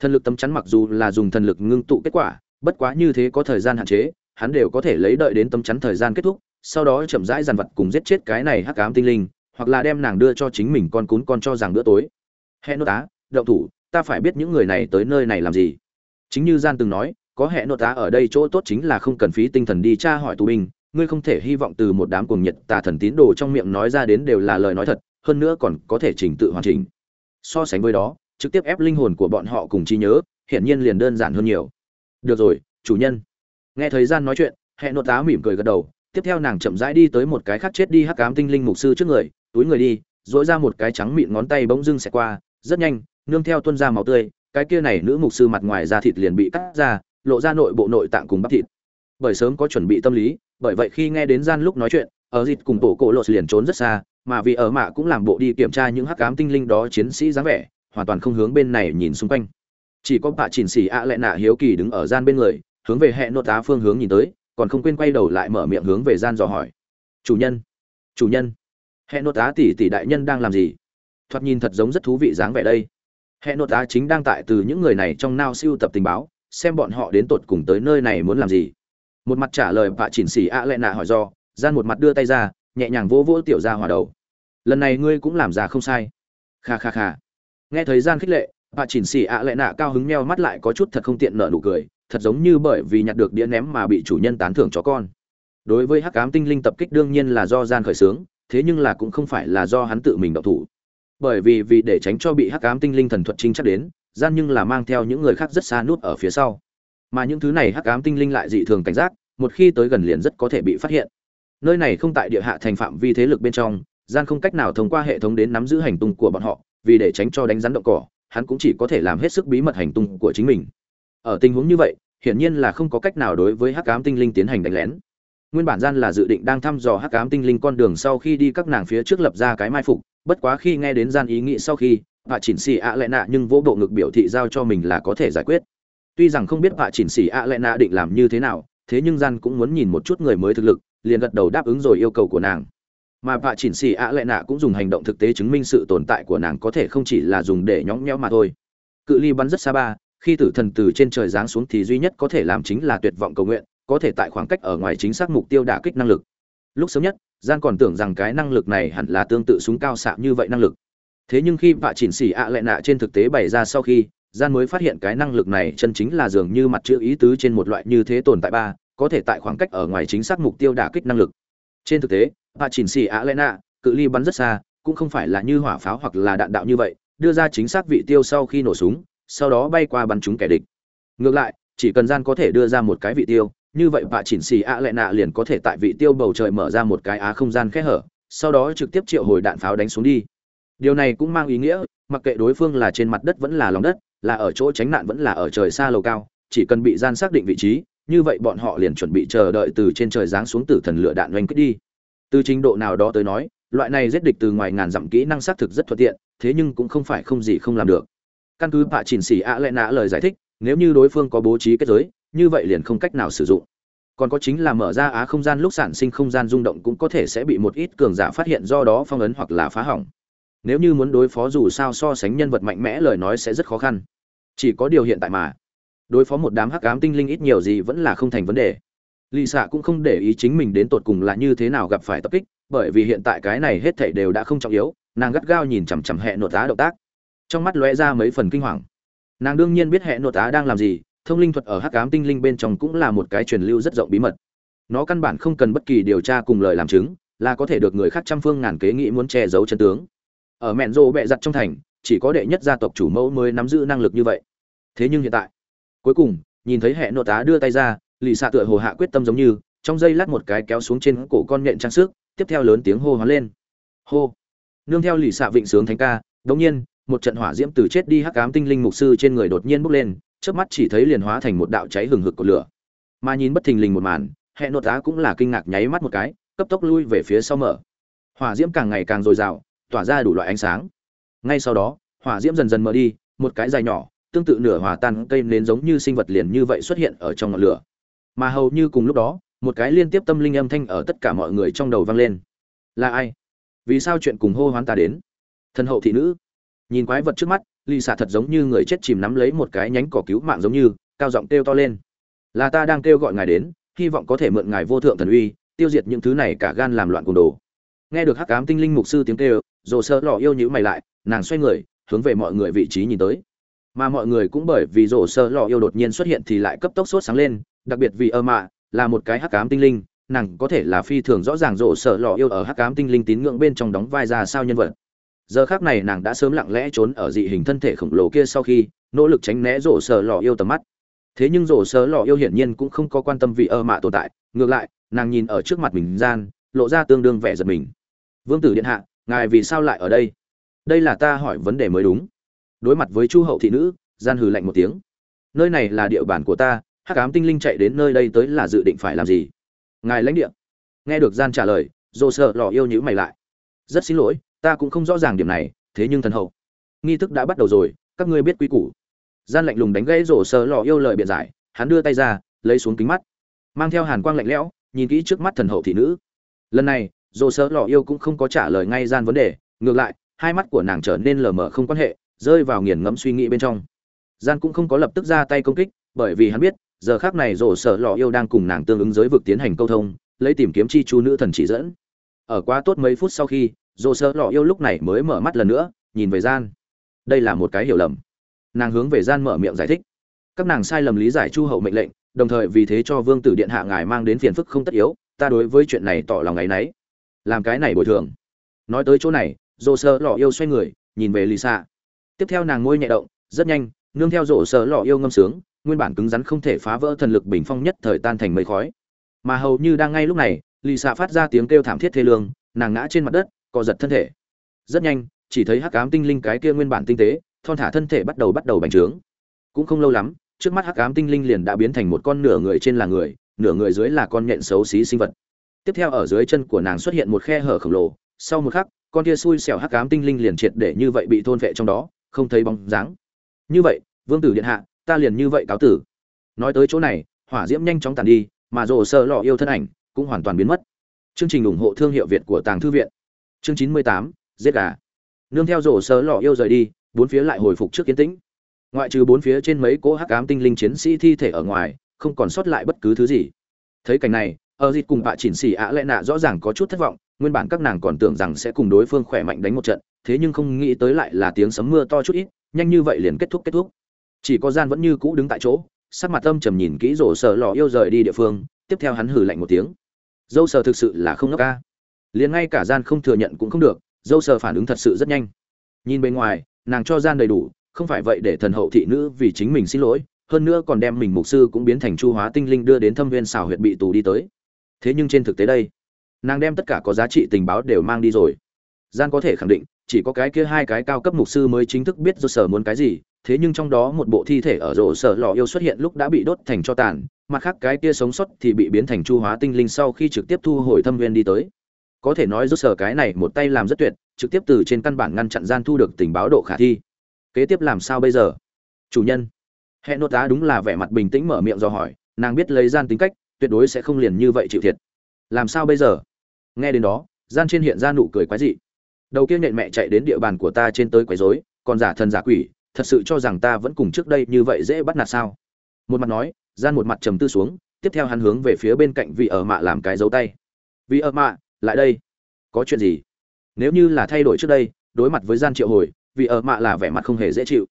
Thần lực tâm chắn mặc dù là dùng thần lực ngưng tụ kết quả, bất quá như thế có thời gian hạn chế, hắn đều có thể lấy đợi đến tâm chắn thời gian kết thúc, sau đó chậm rãi dàn vật cùng giết chết cái này hắc ám tinh linh, hoặc là đem nàng đưa cho chính mình con cún con cho rằng bữa tối. Hẹn nô tá, động thủ, ta phải biết những người này tới nơi này làm gì. Chính như gian từng nói, có hẹn nô tá ở đây chỗ tốt chính là không cần phí tinh thần đi tra hỏi tù binh ngươi không thể hy vọng từ một đám cuồng nhiệt tà thần tín đồ trong miệng nói ra đến đều là lời nói thật, hơn nữa còn có thể chỉnh tự hoàn chỉnh. So sánh với đó, trực tiếp ép linh hồn của bọn họ cùng trí nhớ, hiển nhiên liền đơn giản hơn nhiều. Được rồi, chủ nhân. Nghe thời gian nói chuyện hệ nội tá mỉm cười gật đầu, tiếp theo nàng chậm rãi đi tới một cái khác chết đi hắc ám tinh linh mục sư trước người, túi người đi dỗi ra một cái trắng mịn ngón tay bỗng dưng xẹt qua, rất nhanh, nương theo tuân ra máu tươi, cái kia này nữ mục sư mặt ngoài da thịt liền bị cắt ra, lộ ra nội bộ nội tạng cùng bắp thịt bởi sớm có chuẩn bị tâm lý, bởi vậy khi nghe đến gian lúc nói chuyện, ở dịt cùng bộ cổ lột liền trốn rất xa, mà vì ở mạ cũng làm bộ đi kiểm tra những hắc ám tinh linh đó chiến sĩ dáng vẻ, hoàn toàn không hướng bên này nhìn xung quanh. Chỉ có bà chỉnh xỉ ạ à nạ hiếu kỳ đứng ở gian bên người, hướng về hệ nô tá phương hướng nhìn tới, còn không quên quay đầu lại mở miệng hướng về gian dò hỏi. Chủ nhân chủ nhân hệ nô tá tỷ tỷ đại nhân đang làm gì? Thoạt nhìn thật giống rất thú vị dáng vẻ đây. Hệ nô tá chính đang tại từ những người này trong nao siêu tập tình báo, xem bọn họ đến tột cùng tới nơi này muốn làm gì một mặt trả lời bà chỉnh xỉ ạ à lệ nạ hỏi do, gian một mặt đưa tay ra, nhẹ nhàng vỗ vỗ tiểu ra hòa đầu. Lần này ngươi cũng làm ra không sai. Kha kha kha. Nghe thấy gian khích lệ bà chỉnh xỉ ạ à lệ nạ cao hứng meo mắt lại có chút thật không tiện nở nụ cười, thật giống như bởi vì nhặt được đĩa ném mà bị chủ nhân tán thưởng cho con. Đối với hắc ám tinh linh tập kích đương nhiên là do gian khởi xướng thế nhưng là cũng không phải là do hắn tự mình động thủ. Bởi vì vì để tránh cho bị hắc ám tinh linh thần thuật trinh chắc đến, gian nhưng là mang theo những người khác rất xa nút ở phía sau mà những thứ này hắc ám tinh linh lại dị thường cảnh giác, một khi tới gần liền rất có thể bị phát hiện. Nơi này không tại địa hạ thành phạm vi thế lực bên trong, gian không cách nào thông qua hệ thống đến nắm giữ hành tung của bọn họ, vì để tránh cho đánh rắn động cỏ, hắn cũng chỉ có thể làm hết sức bí mật hành tung của chính mình. Ở tình huống như vậy, hiển nhiên là không có cách nào đối với hắc ám tinh linh tiến hành đánh lén. Nguyên bản gian là dự định đang thăm dò hắc ám tinh linh con đường sau khi đi các nàng phía trước lập ra cái mai phục, bất quá khi nghe đến gian ý nghĩ sau khi bà chỉnh xì ạ lệ nạ nhưng vỗ bộ ngực biểu thị giao cho mình là có thể giải quyết tuy rằng không biết bà chỉnh xì ạ lệ nạ định làm như thế nào, thế nhưng gian cũng muốn nhìn một chút người mới thực lực, liền gật đầu đáp ứng rồi yêu cầu của nàng. Mà vạ chỉnh xì ạ lệ nạ cũng dùng hành động thực tế chứng minh sự tồn tại của nàng có thể không chỉ là dùng để nhõng nhẽo mà thôi. Cự ly bắn rất xa ba, khi tử thần từ trên trời giáng xuống thì duy nhất có thể làm chính là tuyệt vọng cầu nguyện, có thể tại khoảng cách ở ngoài chính xác mục tiêu đả kích năng lực. Lúc sớm nhất, gian còn tưởng rằng cái năng lực này hẳn là tương tự súng cao xạ như vậy năng lực. Thế nhưng khi vạ chỉnh xì ạ lệ nạ trên thực tế bày ra sau khi gian mới phát hiện cái năng lực này chân chính là dường như mặt chữ ý tứ trên một loại như thế tồn tại ba, có thể tại khoảng cách ở ngoài chính xác mục tiêu đả kích năng lực. Trên thực tế, hạ chỉnh xì ạ lệ nạ cự ly bắn rất xa, cũng không phải là như hỏa pháo hoặc là đạn đạo như vậy, đưa ra chính xác vị tiêu sau khi nổ súng, sau đó bay qua bắn trúng kẻ địch. Ngược lại, chỉ cần gian có thể đưa ra một cái vị tiêu, như vậy vạ chỉnh xì ạ lệ nạ liền có thể tại vị tiêu bầu trời mở ra một cái á không gian khe hở, sau đó trực tiếp triệu hồi đạn pháo đánh xuống đi. Điều này cũng mang ý nghĩa, mặc kệ đối phương là trên mặt đất vẫn là lòng đất là ở chỗ tránh nạn vẫn là ở trời xa lầu cao, chỉ cần bị gian xác định vị trí, như vậy bọn họ liền chuẩn bị chờ đợi từ trên trời giáng xuống tử thần lửa đạn oanh kích đi. Từ trình độ nào đó tới nói, loại này giết địch từ ngoài ngàn dặm kỹ năng xác thực rất thuận tiện, thế nhưng cũng không phải không gì không làm được. Căn cứ bạ chỉnh xỉ ạ lệ nã lời giải thích, nếu như đối phương có bố trí kết giới, như vậy liền không cách nào sử dụng. Còn có chính là mở ra á không gian lúc sản sinh không gian rung động cũng có thể sẽ bị một ít cường giả phát hiện do đó phong ấn hoặc là phá hỏng nếu như muốn đối phó dù sao so sánh nhân vật mạnh mẽ lời nói sẽ rất khó khăn. Chỉ có điều hiện tại mà. Đối phó một đám hắc ám tinh linh ít nhiều gì vẫn là không thành vấn đề. Lì xạ cũng không để ý chính mình đến tột cùng là như thế nào gặp phải tập kích, bởi vì hiện tại cái này hết thảy đều đã không trọng yếu, nàng gắt gao nhìn chằm chằm hệ nội tá động tác. Trong mắt lóe ra mấy phần kinh hoàng. Nàng đương nhiên biết hệ nội tá đang làm gì, thông linh thuật ở hắc ám tinh linh bên trong cũng là một cái truyền lưu rất rộng bí mật. Nó căn bản không cần bất kỳ điều tra cùng lời làm chứng, là có thể được người khác trăm phương ngàn kế nghĩ muốn che giấu chân tướng ở mẹn rộ bẹ giặt trong thành, chỉ có đệ nhất gia tộc chủ mẫu mới nắm giữ năng lực như vậy. Thế nhưng hiện tại, cuối cùng, nhìn thấy hệ nội tá đưa tay ra, lì xạ tựa hồ hạ quyết tâm giống như, trong giây lát một cái kéo xuống trên cổ con nhện trang sức, tiếp theo lớn tiếng hô hoán lên. Hô. Nương theo lì xạ vịnh sướng thánh ca, đống nhiên, một trận hỏa diễm từ chết đi hắc ám tinh linh mục sư trên người đột nhiên bốc lên trước mắt chỉ thấy liền hóa thành một đạo cháy hừng hực của lửa. Mà nhìn bất thình lình một màn hệ nội tá cũng là kinh ngạc nháy mắt một cái, cấp tốc lui về phía sau mở. Hỏa diễm càng ngày càng dồi dào tỏa ra đủ loại ánh sáng. Ngay sau đó, hỏa diễm dần dần mở đi, một cái dài nhỏ, tương tự nửa hòa tan cây nến giống như sinh vật liền như vậy xuất hiện ở trong ngọn lửa. Mà hầu như cùng lúc đó, một cái liên tiếp tâm linh âm thanh ở tất cả mọi người trong đầu vang lên. Là ai? Vì sao chuyện cùng hô hoán ta đến? Thân hậu thị nữ. Nhìn quái vật trước mắt lì xạ thật giống như người chết chìm nắm lấy một cái nhánh cỏ cứu mạng giống như, cao giọng kêu to lên. Là ta đang kêu gọi ngài đến, hy vọng có thể mượn ngài vô thượng thần uy, tiêu diệt những thứ này cả gan làm loạn cùng đồ. Nghe được hắc ám tinh linh mục sư tiếng kêu rồ sơ lò yêu nhữ mày lại, nàng xoay người, hướng về mọi người vị trí nhìn tới. Mà mọi người cũng bởi vì rồ sơ lò yêu đột nhiên xuất hiện thì lại cấp tốc sốt sáng lên, đặc biệt vì ơ mạ, là một cái hắc ám tinh linh, nàng có thể là phi thường rõ ràng rồ sơ lò yêu ở hắc ám tinh linh tín ngưỡng bên trong đóng vai ra sao nhân vật. Giờ khác này nàng đã sớm lặng lẽ trốn ở dị hình thân thể khổng lồ kia sau khi, nỗ lực tránh né rổ sơ lò yêu tầm mắt. Thế nhưng rổ sơ lò yêu hiển nhiên cũng không có quan tâm vì ơ mạ tồn tại, ngược lại, nàng nhìn ở trước mặt mình gian, lộ ra tương đương vẻ giật mình. Vương tử điện hạ ngài vì sao lại ở đây? Đây là ta hỏi vấn đề mới đúng. Đối mặt với chu hậu thị nữ, gian hừ lạnh một tiếng. Nơi này là địa bàn của ta, hắc ám tinh linh chạy đến nơi đây tới là dự định phải làm gì? Ngài lãnh địa. Nghe được gian trả lời dồ sợ lò yêu nhữ mày lại. Rất xin lỗi, ta cũng không rõ ràng điểm này, thế nhưng thần hậu, nghi thức đã bắt đầu rồi, các ngươi biết quy củ. Gian lạnh lùng đánh gãy rổ sờ lò yêu lời biện giải, hắn đưa tay ra, lấy xuống kính mắt. Mang theo hàn quang lạnh lẽo, nhìn kỹ trước mắt thần hậu thị nữ. Lần này dồ sơ lò yêu cũng không có trả lời ngay gian vấn đề, ngược lại, hai mắt của nàng trở nên lờ mờ không quan hệ, rơi vào nghiền ngẫm suy nghĩ bên trong. Gian cũng không có lập tức ra tay công kích, bởi vì hắn biết, giờ khác này rổ sở lò yêu đang cùng nàng tương ứng giới vực tiến hành câu thông, lấy tìm kiếm chi chu nữ thần chỉ dẫn. Ở quá tốt mấy phút sau khi rổ sở lò yêu lúc này mới mở mắt lần nữa, nhìn về gian. Đây là một cái hiểu lầm. Nàng hướng về gian mở miệng giải thích. Các nàng sai lầm lý giải chu hậu mệnh lệnh, đồng thời vì thế cho vương tử điện hạ ngài mang đến phiền phức không tất yếu, ta đối với chuyện này tỏ lòng ngày nấy làm cái này bồi thường. Nói tới chỗ này rổ sở lọ yêu xoay người, nhìn về lisa. Tiếp theo nàng ngôi nhẹ động, rất nhanh, nương theo rổ sở lọ yêu ngâm sướng, nguyên bản cứng rắn không thể phá vỡ thần lực bình phong nhất thời tan thành mây khói. Mà hầu như đang ngay lúc này lì xạ phát ra tiếng kêu thảm thiết thê lương, nàng ngã trên mặt đất, co giật thân thể. Rất nhanh, chỉ thấy hắc ám tinh linh cái kia nguyên bản tinh tế, thon thả thân thể bắt đầu bắt đầu bành trướng. Cũng không lâu lắm, trước mắt hắc ám tinh linh liền đã biến thành một con nửa người trên là người, nửa người dưới là con nhện xấu xí sinh vật tiếp theo ở dưới chân của nàng xuất hiện một khe hở khổng lồ, sau một khắc, con kia xui xẻo hắc ám tinh linh liền triệt để như vậy bị thôn vệ trong đó, không thấy bóng dáng. Như vậy, vương tử điện hạ, ta liền như vậy cáo tử. Nói tới chỗ này, hỏa diễm nhanh chóng tàn đi, mà rồ sơ lọ yêu thân ảnh cũng hoàn toàn biến mất. Chương trình ủng hộ thương hiệu việt của tàng thư viện. Chương chín mươi tám, giết gà. Nương theo rổ sớ lọ yêu rời đi, bốn phía lại hồi phục trước kiến tĩnh. Ngoại trừ bốn phía trên mấy cỗ hắc ám tinh linh chiến sĩ thi thể ở ngoài, không còn sót lại bất cứ thứ gì. Thấy cảnh này Ờ, ở dịp cùng bạ chỉnh xỉ ạ lẽ nạ rõ ràng có chút thất vọng, nguyên bản các nàng còn tưởng rằng sẽ cùng đối phương khỏe mạnh đánh một trận, thế nhưng không nghĩ tới lại là tiếng sấm mưa to chút ít, nhanh như vậy liền kết thúc kết thúc. Chỉ có gian vẫn như cũ đứng tại chỗ, sắc mặt âm trầm nhìn kỹ rổ sờ lò yêu rời đi địa phương, tiếp theo hắn hừ lạnh một tiếng. Dâu sờ thực sự là không ngốc ca liền ngay cả gian không thừa nhận cũng không được, dâu sờ phản ứng thật sự rất nhanh. Nhìn bên ngoài, nàng cho gian đầy đủ, không phải vậy để thần hậu thị nữ vì chính mình xin lỗi, hơn nữa còn đem mình mục sư cũng biến thành chu hóa tinh linh đưa đến thâm viên xào huyệt bị tù đi tới thế nhưng trên thực tế đây, nàng đem tất cả có giá trị tình báo đều mang đi rồi. Gian có thể khẳng định, chỉ có cái kia hai cái cao cấp mục sư mới chính thức biết do sở muốn cái gì, thế nhưng trong đó một bộ thi thể ở rổ sở lò yêu xuất hiện lúc đã bị đốt thành cho tàn, mặt khác cái kia sống sót thì bị biến thành chu hóa tinh linh sau khi trực tiếp thu hồi thâm viên đi tới. Có thể nói rốt sở cái này một tay làm rất tuyệt, trực tiếp từ trên căn bản ngăn chặn gian thu được tình báo độ khả thi. Kế tiếp làm sao bây giờ? Chủ nhân. Hẹn nốt tá đúng là vẻ mặt bình tĩnh mở miệng do hỏi, nàng biết lấy gian tính cách tuyệt đối sẽ không liền như vậy chịu thiệt. Làm sao bây giờ? Nghe đến đó, gian trên hiện ra nụ cười quái dị. Đầu kia nhện mẹ chạy đến địa bàn của ta trên tới quấy rối, còn giả thần giả quỷ, thật sự cho rằng ta vẫn cùng trước đây như vậy dễ bắt nạt sao? Một mặt nói, gian một mặt trầm tư xuống, tiếp theo hắn hướng về phía bên cạnh vị ở mạ làm cái dấu tay. Vị ở mạ, lại đây. Có chuyện gì? Nếu như là thay đổi trước đây, đối mặt với gian triệu hồi, vị ở mạ là vẻ mặt không hề dễ chịu.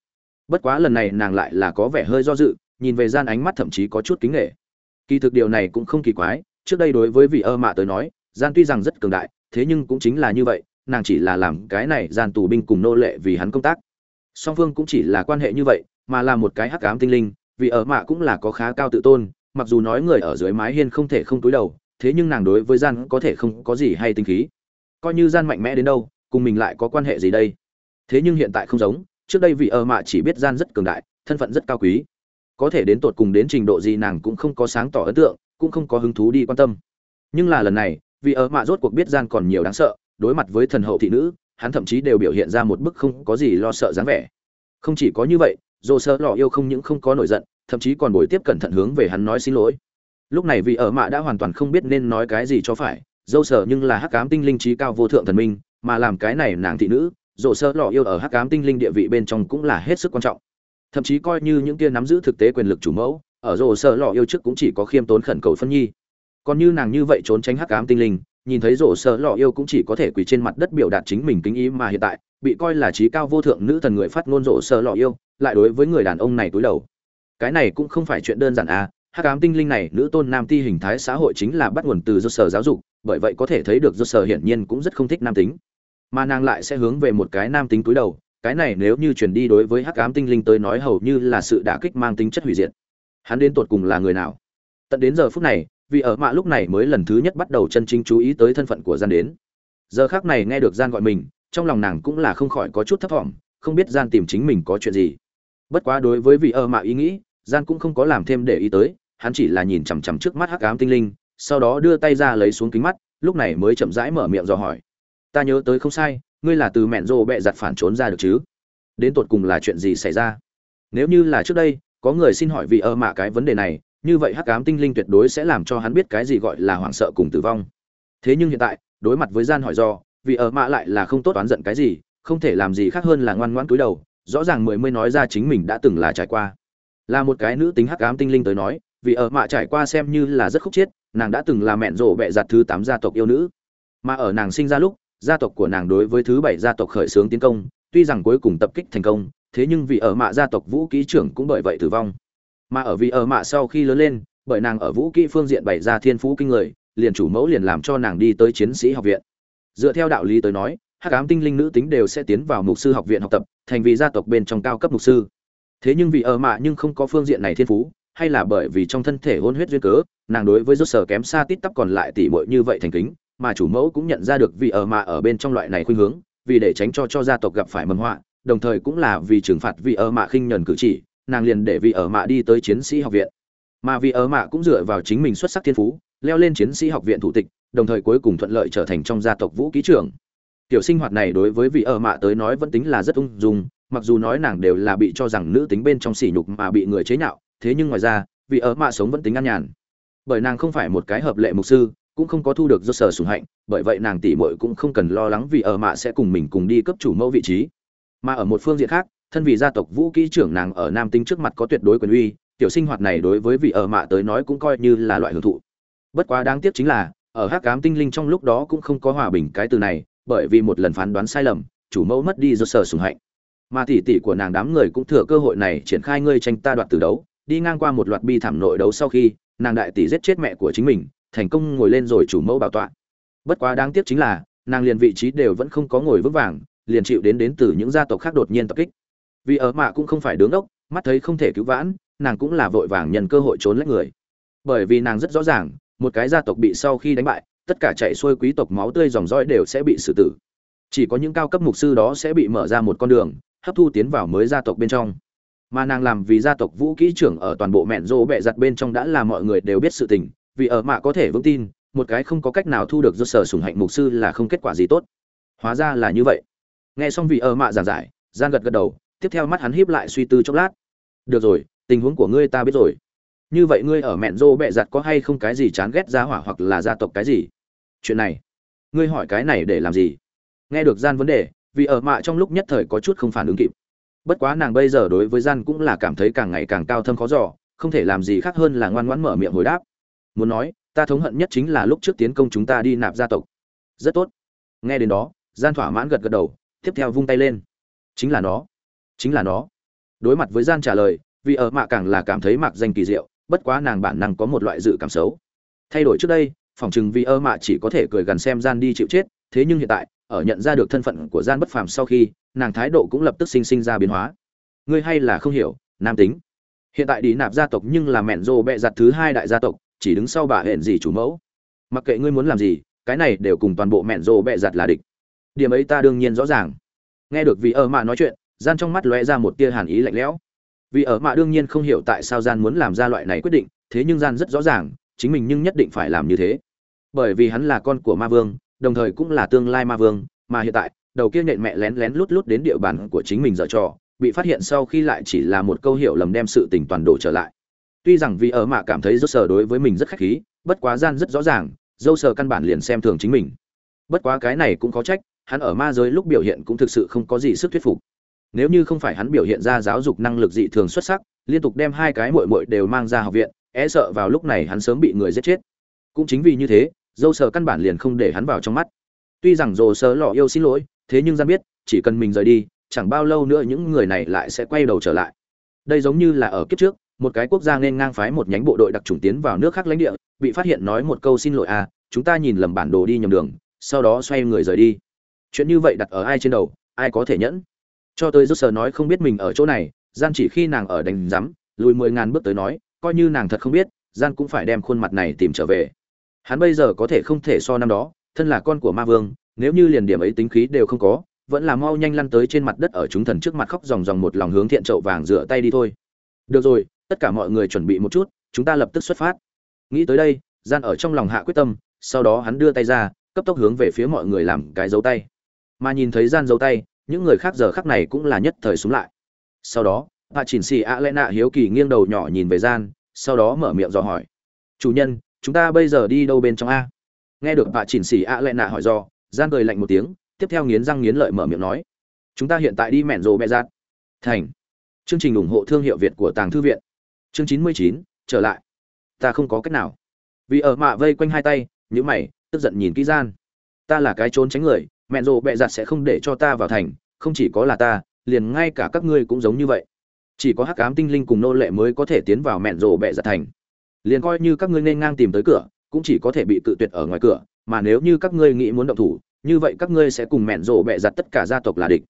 Bất quá lần này nàng lại là có vẻ hơi do dự, nhìn về gian ánh mắt thậm chí có chút kính nghệ kỳ thực điều này cũng không kỳ quái, trước đây đối với vị ơ mạ tới nói, gian tuy rằng rất cường đại, thế nhưng cũng chính là như vậy, nàng chỉ là làm cái này gian tù binh cùng nô lệ vì hắn công tác. Song phương cũng chỉ là quan hệ như vậy, mà là một cái hắc ám tinh linh vì ở mạ cũng là có khá cao tự tôn, mặc dù nói người ở dưới mái hiên không thể không túi đầu, thế nhưng nàng đối với gian có thể không có gì hay tinh khí. Coi như gian mạnh mẽ đến đâu, cùng mình lại có quan hệ gì đây? Thế nhưng hiện tại không giống, trước đây vị ở mạ chỉ biết gian rất cường đại, thân phận rất cao quý có thể đến tột cùng đến trình độ gì nàng cũng không có sáng tỏ ấn tượng, cũng không có hứng thú đi quan tâm. Nhưng là lần này, vì ở mạ rốt cuộc biết gian còn nhiều đáng sợ, đối mặt với thần hậu thị nữ, hắn thậm chí đều biểu hiện ra một bức không có gì lo sợ dáng vẻ. Không chỉ có như vậy dồ sơ lò yêu không những không có nổi giận, thậm chí còn bồi tiếp cẩn thận hướng về hắn nói xin lỗi. Lúc này vì ở mạ đã hoàn toàn không biết nên nói cái gì cho phải dâu sở nhưng là hắc cám tinh linh trí cao vô thượng thần minh, mà làm cái này nàng thị nữ dồ sơ lò yêu ở hắc cám tinh linh địa vị bên trong cũng là hết sức quan trọng thậm chí coi như những kia nắm giữ thực tế quyền lực chủ mẫu, ở rồ sợ lọ yêu trước cũng chỉ có khiêm tốn khẩn cầu phân nhi. Còn như nàng như vậy trốn tránh hắc ám tinh linh, nhìn thấy rổ sợ lọ yêu cũng chỉ có thể quỳ trên mặt đất biểu đạt chính mình kính ý mà hiện tại, bị coi là trí cao vô thượng nữ thần người phát ngôn rổ sợ lọ yêu, lại đối với người đàn ông này túi đầu. Cái này cũng không phải chuyện đơn giản à hắc ám tinh linh này, nữ tôn nam ti hình thái xã hội chính là bắt nguồn từ do sở giáo dục, bởi vậy có thể thấy được do sở hiển nhiên cũng rất không thích nam tính. Mà nàng lại sẽ hướng về một cái nam tính túi đầu cái này nếu như truyền đi đối với hắc ám tinh linh tới nói hầu như là sự đả kích mang tính chất hủy diệt. Hắn đến tột cùng là người nào? Tận đến giờ phút này, vì ở mạ lúc này mới lần thứ nhất bắt đầu chân chính chú ý tới thân phận của gian đến. Giờ khác này nghe được gian gọi mình, trong lòng nàng cũng là không khỏi có chút thấp thỏm, không biết gian tìm chính mình có chuyện gì. Bất quá đối với vị ở mạ ý nghĩ, gian cũng không có làm thêm để ý tới, hắn chỉ là nhìn chằm chằm trước mắt hắc ám tinh linh, sau đó đưa tay ra lấy xuống kính mắt, lúc này mới chậm rãi mở miệng dò hỏi. Ta nhớ tới không sai ngươi là từ mẹn rồ bẹ giặt phản trốn ra được chứ? Đến tột cùng là chuyện gì xảy ra? Nếu như là trước đây, có người xin hỏi vị ở mạ cái vấn đề này, như vậy hắc ám tinh linh tuyệt đối sẽ làm cho hắn biết cái gì gọi là hoảng sợ cùng tử vong. Thế nhưng hiện tại, đối mặt với gian hỏi do, vì ở mạ lại là không tốt oán giận cái gì, không thể làm gì khác hơn là ngoan ngoãn cúi đầu, rõ ràng mười mươi nói ra chính mình đã từng là trải qua. Là một cái nữ tính hắc ám tinh linh tới nói, vì ở mạ trải qua xem như là rất khúc chiết, nàng đã từng là mẹn rổ bẹ giặt thứ tám gia tộc yêu nữ. Mà ở nàng sinh ra lúc gia tộc của nàng đối với thứ bảy gia tộc khởi xướng tiến công, tuy rằng cuối cùng tập kích thành công, thế nhưng vì ở mạ gia tộc vũ ký trưởng cũng bởi vậy tử vong. Mà ở vì ở mạ sau khi lớn lên, bởi nàng ở vũ kỹ phương diện bày ra thiên phú kinh người, liền chủ mẫu liền làm cho nàng đi tới chiến sĩ học viện. Dựa theo đạo lý tới nói, hắc ám tinh linh nữ tính đều sẽ tiến vào mục sư học viện học tập, thành vì gia tộc bên trong cao cấp mục sư. Thế nhưng vì ở mạ nhưng không có phương diện này thiên phú, hay là bởi vì trong thân thể hôn huyết duyên cớ, nàng đối với rốt sở kém xa tít tắp còn lại tỷ muội như vậy thành kính mà chủ mẫu cũng nhận ra được vì ở mạ ở bên trong loại này khuynh hướng, vì để tránh cho cho gia tộc gặp phải mầm họa, đồng thời cũng là vì trừng phạt vì ở mạ khinh nhẫn cử chỉ, nàng liền để vì ở mạ đi tới chiến sĩ học viện. Mà vì ở mạ cũng dựa vào chính mình xuất sắc thiên phú, leo lên chiến sĩ học viện thủ tịch, đồng thời cuối cùng thuận lợi trở thành trong gia tộc vũ ký trưởng. Tiểu sinh hoạt này đối với vị ở mạ tới nói vẫn tính là rất ung dung, mặc dù nói nàng đều là bị cho rằng nữ tính bên trong sỉ nhục mà bị người chế nhạo, thế nhưng ngoài ra vị ở mạ sống vẫn tính an nhàn. Bởi nàng không phải một cái hợp lệ mục sư cũng không có thu được do sở sủng hạnh, bởi vậy nàng tỷ muội cũng không cần lo lắng vì ở mạ sẽ cùng mình cùng đi cấp chủ mẫu vị trí. Mà ở một phương diện khác, thân vì gia tộc vũ kỹ trưởng nàng ở nam tinh trước mặt có tuyệt đối quyền uy, tiểu sinh hoạt này đối với vị ở mạ tới nói cũng coi như là loại hưởng thụ. Bất quá đáng tiếc chính là, ở hắc ám tinh linh trong lúc đó cũng không có hòa bình cái từ này, bởi vì một lần phán đoán sai lầm, chủ mẫu mất đi do sở sủng hạnh. Mà tỷ tỷ của nàng đám người cũng thừa cơ hội này triển khai ngươi tranh ta đoạt từ đấu, đi ngang qua một loạt bi thảm nội đấu sau khi, nàng đại tỷ giết chết mẹ của chính mình thành công ngồi lên rồi chủ mẫu bảo tọa. Bất quá đáng tiếc chính là, nàng liền vị trí đều vẫn không có ngồi vững vàng, liền chịu đến đến từ những gia tộc khác đột nhiên tập kích. Vì ở mạ cũng không phải đứng ốc, mắt thấy không thể cứu vãn, nàng cũng là vội vàng nhận cơ hội trốn lách người. Bởi vì nàng rất rõ ràng, một cái gia tộc bị sau khi đánh bại, tất cả chạy xuôi quý tộc máu tươi dòng dõi đều sẽ bị xử tử. Chỉ có những cao cấp mục sư đó sẽ bị mở ra một con đường, hấp thu tiến vào mới gia tộc bên trong. Mà nàng làm vì gia tộc vũ kỹ trưởng ở toàn bộ mẹn rô bẹ giặt bên trong đã là mọi người đều biết sự tình vì ở mạ có thể vững tin một cái không có cách nào thu được do sở sùng hạnh mục sư là không kết quả gì tốt. Hóa ra là như vậy. Nghe xong vị ở mạ giảng giải gian gật gật đầu tiếp theo mắt hắn híp lại suy tư chốc lát. Được rồi tình huống của ngươi ta biết rồi. Như vậy ngươi ở mẹn rô bẹ giặt có hay không cái gì chán ghét gia hỏa hoặc là gia tộc cái gì? Chuyện này ngươi hỏi cái này để làm gì? Nghe được gian vấn đề vì ở mạ trong lúc nhất thời có chút không phản ứng kịp. Bất quá nàng bây giờ đối với gian cũng là cảm thấy càng ngày càng cao thâm khó dò, không thể làm gì khác hơn là ngoan ngoãn mở miệng hồi đáp muốn nói, ta thống hận nhất chính là lúc trước tiến công chúng ta đi nạp gia tộc. Rất tốt. Nghe đến đó, gian thỏa mãn gật gật đầu, tiếp theo vung tay lên. Chính là nó. Chính là nó. Đối mặt với gian trả lời, vì ở mạ càng là cảm thấy mạc danh kỳ diệu, bất quá nàng bản năng có một loại dự cảm xấu. Thay đổi trước đây, phỏng chừng vì ơ mạ chỉ có thể cười gần xem gian đi chịu chết, thế nhưng hiện tại, ở nhận ra được thân phận của gian bất phàm sau khi, nàng thái độ cũng lập tức sinh sinh ra biến hóa. Ngươi hay là không hiểu, nam tính. Hiện tại đi nạp gia tộc nhưng là mẹn rô bẹ giặt thứ hai đại gia tộc chỉ đứng sau bà hẹn gì chủ mẫu. Mặc kệ ngươi muốn làm gì, cái này đều cùng toàn bộ mẹn rô bẹ giặt là địch. Điểm ấy ta đương nhiên rõ ràng. Nghe được vì ở mạ nói chuyện, gian trong mắt lóe ra một tia hàn ý lạnh lẽo. Vì ở mạ đương nhiên không hiểu tại sao gian muốn làm ra loại này quyết định, thế nhưng gian rất rõ ràng, chính mình nhưng nhất định phải làm như thế. Bởi vì hắn là con của ma vương, đồng thời cũng là tương lai ma vương, mà hiện tại, đầu kia nhện mẹ lén lén lút lút đến địa bàn của chính mình dở trò, bị phát hiện sau khi lại chỉ là một câu hiểu lầm đem sự tình toàn đổ trở lại tuy rằng vì ở mạ cảm thấy dâu sờ đối với mình rất khách khí, bất quá gian rất rõ ràng dâu sờ căn bản liền xem thường chính mình. Bất quá cái này cũng có trách, hắn ở ma giới lúc biểu hiện cũng thực sự không có gì sức thuyết phục. Nếu như không phải hắn biểu hiện ra giáo dục năng lực dị thường xuất sắc, liên tục đem hai cái mội mội đều mang ra học viện e sợ vào lúc này hắn sớm bị người giết chết. Cũng chính vì như thế dâu sờ căn bản liền không để hắn vào trong mắt. Tuy rằng dồ sờ lọ yêu xin lỗi, thế nhưng gian biết, chỉ cần mình rời đi, chẳng bao lâu nữa những người này lại sẽ quay đầu trở lại. Đây giống như là ở kiếp trước một cái quốc gia nên ngang phái một nhánh bộ đội đặc trùng tiến vào nước khác lãnh địa, bị phát hiện nói một câu xin lỗi à chúng ta nhìn lầm bản đồ đi nhầm đường, sau đó xoay người rời đi. Chuyện như vậy đặt ở ai trên đầu, ai có thể nhẫn? Cho tới rút sờ nói không biết mình ở chỗ này, gian chỉ khi nàng ở đánh rắm lùi mười ngàn bước tới nói, coi như nàng thật không biết, gian cũng phải đem khuôn mặt này tìm trở về. Hắn bây giờ có thể không thể so năm đó, thân là con của ma vương, nếu như liền điểm ấy tính khí đều không có, vẫn là mau nhanh lăn tới trên mặt đất ở chúng thần trước mặt khóc ròng ròng một lòng hướng thiện trậu vàng rửa tay đi thôi. Được rồi tất cả mọi người chuẩn bị một chút chúng ta lập tức xuất phát. Nghĩ tới đây gian ở trong lòng hạ quyết tâm sau đó hắn đưa tay ra cấp tốc hướng về phía mọi người làm cái dấu tay. Mà nhìn thấy gian dấu tay những người khác giờ khắc này cũng là nhất thời xuống lại. Sau đó bà chỉnh xì ạ lẽ nạ hiếu kỳ nghiêng đầu nhỏ nhìn về gian sau đó mở miệng dò hỏi. Chủ nhân chúng ta bây giờ đi đâu bên trong a? Nghe được bà chỉnh xì ạ lẽ nạ hỏi dò, gian cười lạnh một tiếng tiếp theo nghiến răng nghiến lợi mở miệng nói chúng ta hiện tại đi mẹn rồ bẹ giạt thành. Chương trình ủng hộ thương hiệu việt của tàng thư viện chương chín mươi chín, trở lại. Ta không có cách nào. Vì ở mạ vây quanh hai tay nhữ mày, tức giận nhìn kỹ gian. Ta là cái trốn tránh người, mẹ rồ bẹ giặt sẽ không để cho ta vào thành, không chỉ có là ta, liền ngay cả các ngươi cũng giống như vậy. Chỉ có hắc ám tinh linh cùng nô lệ mới có thể tiến vào mẹn rồ bẹ giặt thành. Liền coi như các ngươi nên ngang tìm tới cửa, cũng chỉ có thể bị cự tuyệt ở ngoài cửa, mà nếu như các ngươi nghĩ muốn động thủ, như vậy các ngươi sẽ cùng mẹn rộ bẹ giặt tất cả gia tộc là địch.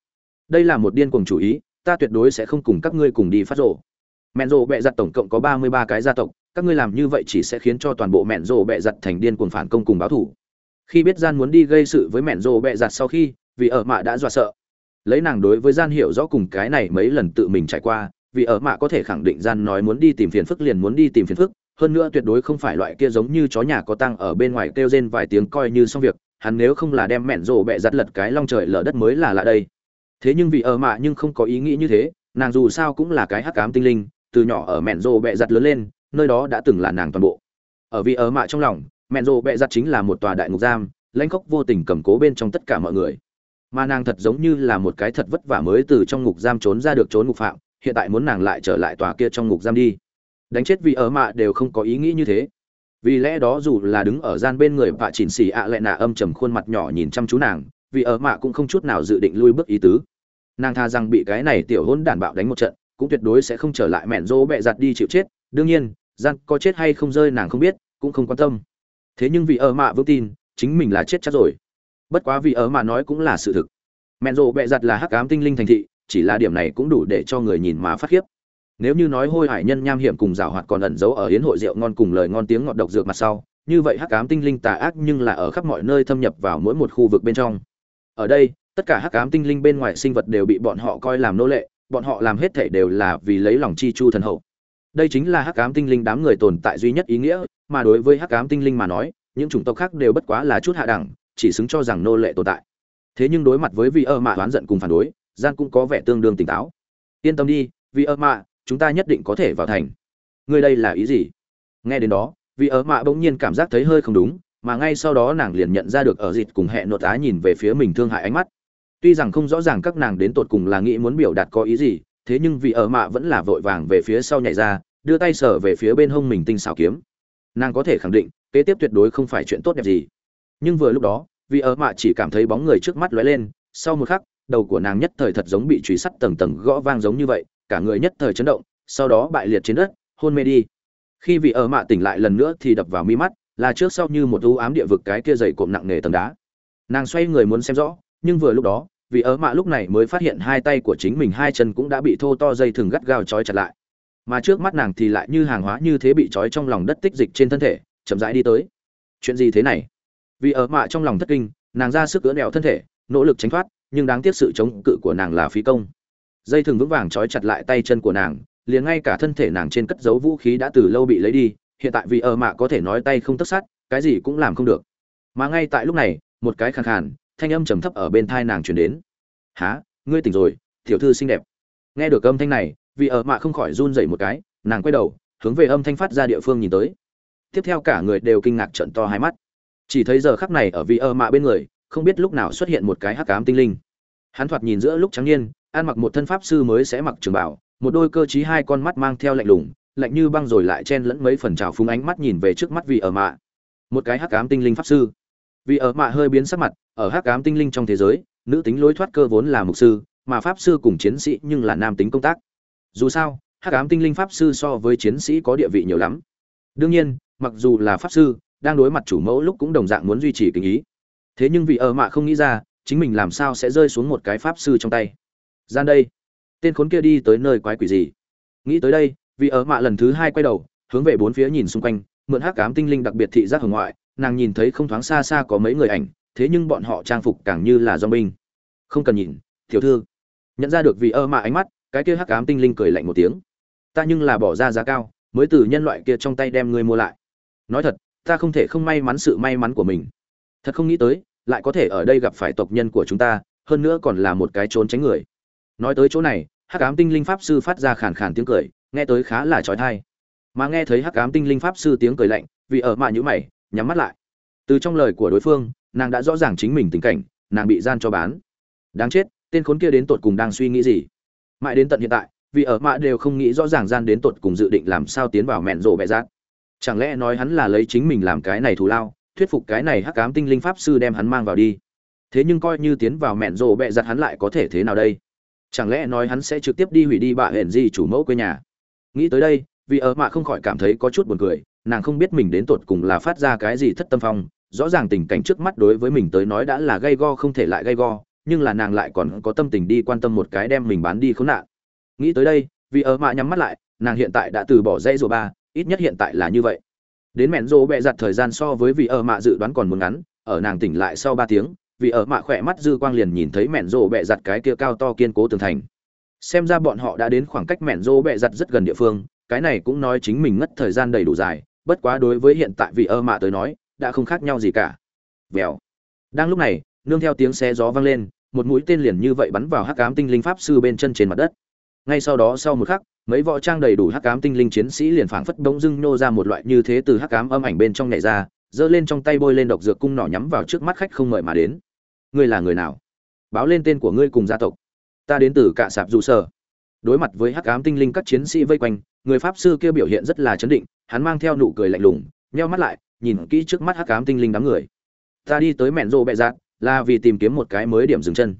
Đây là một điên cuồng chủ ý, ta tuyệt đối sẽ không cùng các ngươi cùng đi phát rộ mẹn rồ bẹ giặt tổng cộng có ba mươi ba cái gia tộc, các ngươi làm như vậy chỉ sẽ khiến cho toàn bộ mẹn rồ bẹ giặt thành điên cuồng phản công cùng báo thủ. Khi biết gian muốn đi gây sự với mẹn rồ bẹ giặt sau khi, vì ở mạ đã dọa sợ. Lấy nàng đối với gian hiểu rõ cùng cái này mấy lần tự mình trải qua, vì ở mạ có thể khẳng định gian nói muốn đi tìm phiền phức liền muốn đi tìm phiền phức, hơn nữa tuyệt đối không phải loại kia giống như chó nhà có tăng ở bên ngoài kêu rên vài tiếng coi như xong việc, hắn nếu không là đem mẹn rồ bẹ giặt lật cái long trời lở đất mới là lạ đây. Thế nhưng vì ở mạ nhưng không có ý nghĩ như thế, nàng dù sao cũng là cái hắc ám tinh linh từ nhỏ ở mẹn rồ bẹ giặt lớn lên, nơi đó đã từng là nàng toàn bộ. Ở vì ở mạ trong lòng, mẹn rô bẹ giặt chính là một tòa đại ngục giam, lãnh khốc vô tình cầm cố bên trong tất cả mọi người. Mà nàng thật giống như là một cái thật vất vả mới từ trong ngục giam trốn ra được trốn ngục phạm, hiện tại muốn nàng lại trở lại tòa kia trong ngục giam đi. Đánh chết vì ở mạ đều không có ý nghĩ như thế. Vì lẽ đó dù là đứng ở gian bên người vạ chỉnh xì ạ lại nạ âm trầm khuôn mặt nhỏ nhìn chăm chú nàng, vì ở mạ cũng không chút nào dự định lui bước ý tứ. Nàng tha rằng bị cái này tiểu hôn đản bạo đánh một trận cũng tuyệt đối sẽ không trở lại mẹn rỗ bẹ giặt đi chịu chết. Đương nhiên gian có chết hay không rơi nàng không biết, cũng không quan tâm. Thế nhưng vì ở mạ vững tin, chính mình là chết chắc rồi. Bất quá vì ở mạ nói cũng là sự thực. Mẹn rỗ bẹ giặt là hắc ám tinh linh thành thị, chỉ là điểm này cũng đủ để cho người nhìn mà phát khiếp. Nếu như nói hôi hải nhân nham hiểm cùng rào hoạt còn ẩn giấu ở hiến hội rượu ngon cùng lời ngon tiếng ngọt độc dược mặt sau, như vậy hắc ám tinh linh tà ác nhưng là ở khắp mọi nơi thâm nhập vào mỗi một khu vực bên trong. Ở đây, tất cả hắc ám tinh linh bên ngoài sinh vật đều bị bọn họ coi làm nô lệ bọn họ làm hết thể đều là vì lấy lòng chi chu thần hậu. Đây chính là hắc ám tinh linh đám người tồn tại duy nhất ý nghĩa, mà đối với hắc ám tinh linh mà nói, những chủng tộc khác đều bất quá là chút hạ đẳng, chỉ xứng cho rằng nô lệ tồn tại. Thế nhưng đối mặt với vị ơ mạ oán giận cùng phản đối gian cũng có vẻ tương đương tỉnh táo. Yên tâm đi vị ơ mạ, chúng ta nhất định có thể vào thành. Ngươi đây là ý gì? Nghe đến đó vị ơ mạ bỗng nhiên cảm giác thấy hơi không đúng, mà ngay sau đó nàng liền nhận ra được ở dịt cùng hẹn nội á nhìn về phía mình thương hại ánh mắt tuy rằng không rõ ràng các nàng đến tột cùng là nghĩ muốn biểu đạt có ý gì, thế nhưng vị ở mạ vẫn là vội vàng về phía sau nhảy ra, đưa tay sở về phía bên hông mình tinh xảo kiếm. Nàng có thể khẳng định, kế tiếp tuyệt đối không phải chuyện tốt đẹp gì. Nhưng vừa lúc đó vị ở mạ chỉ cảm thấy bóng người trước mắt lóe lên, sau một khắc, đầu của nàng nhất thời thật giống bị truy sắt tầng tầng gõ vang giống như vậy, cả người nhất thời chấn động, sau đó bại liệt trên đất, hôn mê đi. Khi vị ở mạ tỉnh lại lần nữa thì đập vào mi mắt, là trước sau như một u ám địa vực cái kia dày cộm nặng nề tầng đá. Nàng xoay người muốn xem rõ nhưng vừa lúc đó vị ớ mạ lúc này mới phát hiện hai tay của chính mình hai chân cũng đã bị thô to dây thừng gắt gao trói chặt lại. Mà trước mắt nàng thì lại như hàng hóa như thế bị trói trong lòng đất tích dịch trên thân thể, chậm rãi đi tới. Chuyện gì thế này? Vì ở mạ trong lòng thất kinh, nàng ra sức cỡ đèo thân thể, nỗ lực tránh thoát, nhưng đáng tiếc sự chống cự của nàng là phí công. Dây thừng vững vàng trói chặt lại tay chân của nàng, liền ngay cả thân thể nàng trên cất giấu vũ khí đã từ lâu bị lấy đi, hiện tại vì ở mạ có thể nói tay không tất sát, cái gì cũng làm không được. Mà ngay tại lúc này, một cái khàn khàn thanh âm trầm thấp ở bên thai nàng truyền đến. Há ngươi tỉnh rồi, tiểu thư xinh đẹp. Nghe được âm thanh này vì ở mạ không khỏi run dậy một cái, nàng quay đầu, hướng về âm thanh phát ra địa phương nhìn tới. Tiếp theo cả người đều kinh ngạc trận to hai mắt. Chỉ thấy giờ khắc này ở vị ở mạ bên người, không biết lúc nào xuất hiện một cái hắc ám tinh linh. Hắn thoạt nhìn giữa lúc trắng niên, ăn mặc một thân pháp sư mới sẽ mặc trường bảo một đôi cơ trí hai con mắt mang theo lạnh lùng, lạnh như băng rồi lại chen lẫn mấy phần trào phúng ánh mắt nhìn về trước mắt vị ở mạ. Một cái hắc ám tinh linh pháp sư vì ở mạ hơi biến sắc mặt, ở hắc ám tinh linh trong thế giới, nữ tính lối thoát cơ vốn là mục sư, mà pháp sư cùng chiến sĩ nhưng là nam tính công tác. Dù sao, hắc ám tinh linh pháp sư so với chiến sĩ có địa vị nhiều lắm. Đương nhiên, mặc dù là pháp sư, đang đối mặt chủ mẫu lúc cũng đồng dạng muốn duy trì kinh ý. Thế nhưng vì ở mạ không nghĩ ra, chính mình làm sao sẽ rơi xuống một cái pháp sư trong tay. Gian đây, tên khốn kia đi tới nơi quái quỷ gì? Nghĩ tới đây, vì ở mạ lần thứ hai quay đầu, hướng về bốn phía nhìn xung quanh, mượn hắc ám tinh linh đặc biệt thị giác hồng ngoại nàng nhìn thấy không thoáng xa xa có mấy người ảnh, thế nhưng bọn họ trang phục càng như là do binh. Không cần nhìn, tiểu thư. Nhận ra được vì ơ mà ánh mắt, cái kia hắc ám tinh linh cười lạnh một tiếng. Ta nhưng là bỏ ra giá cao, mới từ nhân loại kia trong tay đem ngươi mua lại. Nói thật, ta không thể không may mắn sự may mắn của mình. Thật không nghĩ tới, lại có thể ở đây gặp phải tộc nhân của chúng ta, hơn nữa còn là một cái trốn tránh người. Nói tới chỗ này, hắc ám tinh linh pháp sư phát ra khàn khàn tiếng cười, nghe tới khá là trói thai mà nghe thấy hắc ám tinh linh pháp sư tiếng cười lạnh, vì ở mạ nhữ mày nhắm mắt lại. Từ trong lời của đối phương, nàng đã rõ ràng chính mình tình cảnh, nàng bị gian cho bán. Đáng chết, tên khốn kia đến tột cùng đang suy nghĩ gì? Mãi đến tận hiện tại, vì ở mạ đều không nghĩ rõ ràng gian đến tột cùng dự định làm sao tiến vào mẹn rộ bẹ giác chẳng lẽ nói hắn là lấy chính mình làm cái này thù lao, thuyết phục cái này hắc cám tinh linh pháp sư đem hắn mang vào đi? Thế nhưng coi như tiến vào mẹn rộ bẹ giặt hắn lại có thể thế nào đây? Chẳng lẽ nói hắn sẽ trực tiếp đi hủy đi bạ hển gì chủ mẫu quê nhà? Nghĩ tới đây, vì ở mạ không khỏi cảm thấy có chút buồn cười nàng không biết mình đến tột cùng là phát ra cái gì thất tâm phong, rõ ràng tình cảnh trước mắt đối với mình tới nói đã là gây go không thể lại gây go, nhưng là nàng lại còn có tâm tình đi quan tâm một cái đem mình bán đi khốn nạn. Nghĩ tới đây, vì ở mạ nhắm mắt lại, nàng hiện tại đã từ bỏ dây rùa ba, ít nhất hiện tại là như vậy. Đến mẹn rô bẹ giặt thời gian so với vì ở mạ dự đoán còn muốn ngắn, ở nàng tỉnh lại sau ba tiếng, vì ở mạ khỏe mắt dư quang liền nhìn thấy mẹn rô bẹ giặt cái kia cao to kiên cố tường thành. Xem ra bọn họ đã đến khoảng cách mẹn rô bẹ giặt rất gần địa phương, cái này cũng nói chính mình ngất thời gian đầy đủ dài bất quá đối với hiện tại vì ơ mạ tới nói, đã không khác nhau gì cả. Vèo. Đang lúc này, nương theo tiếng xe gió vang lên, một mũi tên liền như vậy bắn vào hắc ám tinh linh pháp sư bên chân trên mặt đất. Ngay sau đó sau một khắc, mấy võ trang đầy đủ hắc ám tinh linh chiến sĩ liền phảng phất bỗng dưng nô ra một loại như thế từ hắc ám âm ảnh bên trong nhảy ra, giơ lên trong tay bôi lên độc dược cung nỏ nhắm vào trước mắt khách không mời mà đến. Ngươi là người nào? Báo lên tên của ngươi cùng gia tộc. Ta đến từ cả sạp dù sở. Đối mặt với hắc ám tinh linh các chiến sĩ vây quanh, người pháp sư kia biểu hiện rất là chấn định hắn mang theo nụ cười lạnh lùng, nheo mắt lại, nhìn kỹ trước mắt hắc ám tinh linh đám người. Ta đi tới mẹn rộ bẹ dạng là vì tìm kiếm một cái mới điểm dừng chân.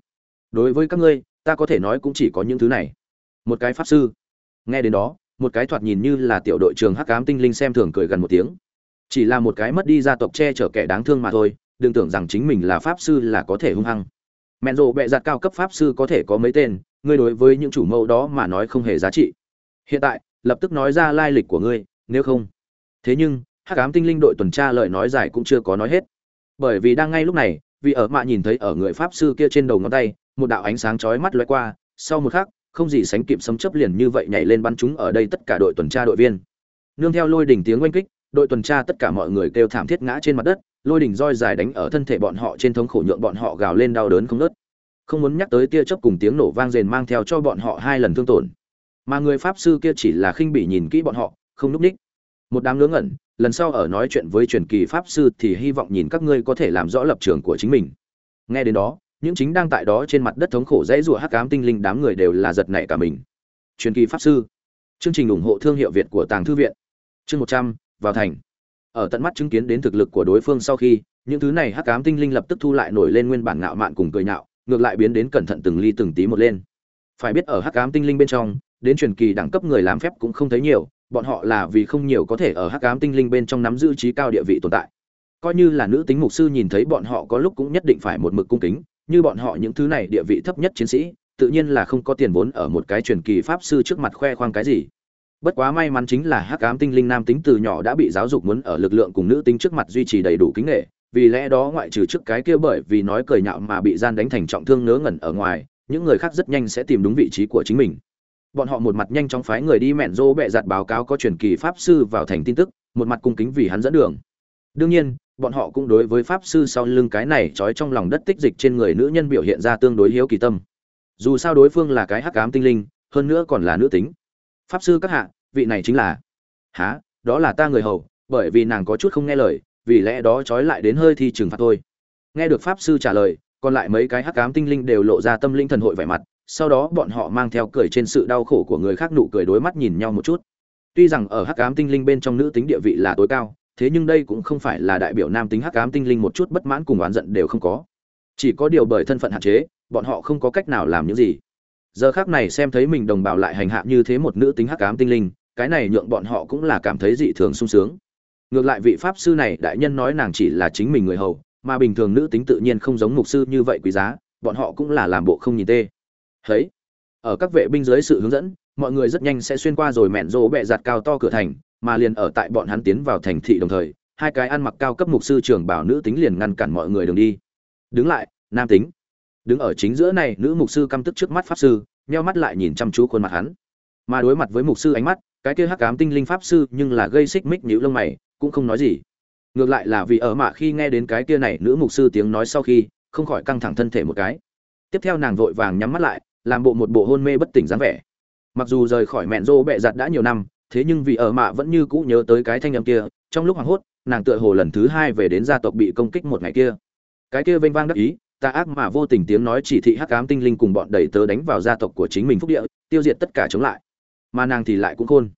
Đối với các ngươi, ta có thể nói cũng chỉ có những thứ này. Một cái pháp sư. Nghe đến đó, một cái thoạt nhìn như là tiểu đội trường hắc ám tinh linh xem thường cười gần một tiếng. Chỉ là một cái mất đi gia tộc che chở kẻ đáng thương mà thôi, đừng tưởng rằng chính mình là pháp sư là có thể hung hăng. Mẹn rộ bẹ giặt cao cấp pháp sư có thể có mấy tên, ngươi đối với những chủ mẫu đó mà nói không hề giá trị. Hiện tại, lập tức nói ra lai lịch của ngươi nếu không. Thế nhưng, hắc ám tinh linh đội tuần tra lời nói dài cũng chưa có nói hết. Bởi vì đang ngay lúc này, vì ở mạ nhìn thấy ở người pháp sư kia trên đầu ngón tay, một đạo ánh sáng chói mắt lóe qua, sau một khắc, không gì sánh kịp sấm chấp liền như vậy nhảy lên bắn chúng ở đây tất cả đội tuần tra đội viên. Nương theo lôi đỉnh tiếng oanh kích, đội tuần tra tất cả mọi người kêu thảm thiết ngã trên mặt đất, lôi đỉnh roi dài đánh ở thân thể bọn họ trên thống khổ nhượng bọn họ gào lên đau đớn không nớt không muốn nhắc tới tia chớp cùng tiếng nổ vang rền mang theo cho bọn họ hai lần thương tổn. Mà người pháp sư kia chỉ là khinh bỉ nhìn kỹ bọn họ không núp ních. Một đám ngớ ngẩn, lần sau ở nói chuyện với truyền kỳ pháp sư thì hy vọng nhìn các ngươi có thể làm rõ lập trường của chính mình. Nghe đến đó, những chính đang tại đó trên mặt đất thống khổ dãy rủa hắc ám tinh linh đám người đều là giật nảy cả mình. Truyền kỳ pháp sư, chương trình ủng hộ thương hiệu việt của tàng thư viện. Chương một trăm, vào thành. Ở tận mắt chứng kiến đến thực lực của đối phương sau khi, những thứ này hắc ám tinh linh lập tức thu lại nổi lên nguyên bản ngạo mạn cùng cười nhạo, ngược lại biến đến cẩn thận từng ly từng tí một lên. Phải biết ở hắc ám tinh linh bên trong, đến truyền kỳ đẳng cấp người làm phép cũng không thấy nhiều bọn họ là vì không nhiều có thể ở hắc ám tinh linh bên trong nắm giữ trí cao địa vị tồn tại. Coi như là nữ tính mục sư nhìn thấy bọn họ có lúc cũng nhất định phải một mực cung kính, như bọn họ những thứ này địa vị thấp nhất chiến sĩ, tự nhiên là không có tiền vốn ở một cái truyền kỳ pháp sư trước mặt khoe khoang cái gì. Bất quá may mắn chính là hắc ám tinh linh nam tính từ nhỏ đã bị giáo dục muốn ở lực lượng cùng nữ tính trước mặt duy trì đầy đủ kính nghệ, vì lẽ đó ngoại trừ trước cái kia bởi vì nói cười nhạo mà bị gian đánh thành trọng thương ngớ ngẩn ở ngoài, những người khác rất nhanh sẽ tìm đúng vị trí của chính mình bọn họ một mặt nhanh chóng phái người đi mẹn rô bệ giặt báo cáo có truyền kỳ pháp sư vào thành tin tức, một mặt cung kính vì hắn dẫn đường. Đương nhiên, bọn họ cũng đối với pháp sư sau lưng cái này trói trong lòng đất tích dịch trên người nữ nhân biểu hiện ra tương đối hiếu kỳ tâm. Dù sao đối phương là cái hắc ám tinh linh, hơn nữa còn là nữ tính. Pháp sư các hạ, vị này chính là há đó là ta người hầu, bởi vì nàng có chút không nghe lời, vì lẽ đó trói lại đến hơi thi trừng phạt thôi. Nghe được pháp sư trả lời, còn lại mấy cái hắc ám tinh linh đều lộ ra tâm linh thần hội vẻ mặt sau đó bọn họ mang theo cười trên sự đau khổ của người khác nụ cười đối mắt nhìn nhau một chút. Tuy rằng ở hắc ám tinh linh bên trong nữ tính địa vị là tối cao, thế nhưng đây cũng không phải là đại biểu nam tính hắc ám tinh linh một chút bất mãn cùng oán giận đều không có. Chỉ có điều bởi thân phận hạn chế, bọn họ không có cách nào làm những gì. Giờ khác này xem thấy mình đồng bào lại hành hạ như thế một nữ tính hắc ám tinh linh, cái này nhượng bọn họ cũng là cảm thấy dị thường sung sướng. Ngược lại vị pháp sư này đại nhân nói nàng chỉ là chính mình người hầu, mà bình thường nữ tính tự nhiên không giống mục sư như vậy quý giá, bọn họ cũng là làm bộ không nhìn tê thấy ở các vệ binh dưới sự hướng dẫn, mọi người rất nhanh sẽ xuyên qua rồi mẹn rỗ bẹ giặt cao to cửa thành, mà liền ở tại bọn hắn tiến vào thành thị đồng thời, hai cái ăn mặc cao cấp mục sư trưởng bảo nữ tính liền ngăn cản mọi người đường đi. Đứng lại, nam tính. Đứng ở chính giữa này, nữ mục sư căm tức trước mắt pháp sư, nheo mắt lại nhìn chăm chú khuôn mặt hắn. Mà đối mặt với mục sư ánh mắt, cái kia hắc ám tinh linh pháp sư nhưng là gây xích mích nhíu lông mày, cũng không nói gì. Ngược lại là vì ở mạ khi nghe đến cái kia này, nữ mục sư tiếng nói sau khi, không khỏi căng thẳng thân thể một cái. Tiếp theo nàng vội vàng nhắm mắt lại làm bộ một bộ hôn mê bất tỉnh dáng vẻ. Mặc dù rời khỏi mẹn rô bẹ giặt đã nhiều năm, thế nhưng vì ở mạ vẫn như cũ nhớ tới cái thanh âm kia, trong lúc hoảng hốt, nàng tựa hồ lần thứ hai về đến gia tộc bị công kích một ngày kia. Cái kia vênh vang đắc ý, ta ác mà vô tình tiếng nói chỉ thị hắc ám tinh linh cùng bọn đầy tớ đánh vào gia tộc của chính mình phúc địa, tiêu diệt tất cả chống lại. Mà nàng thì lại cũng khôn.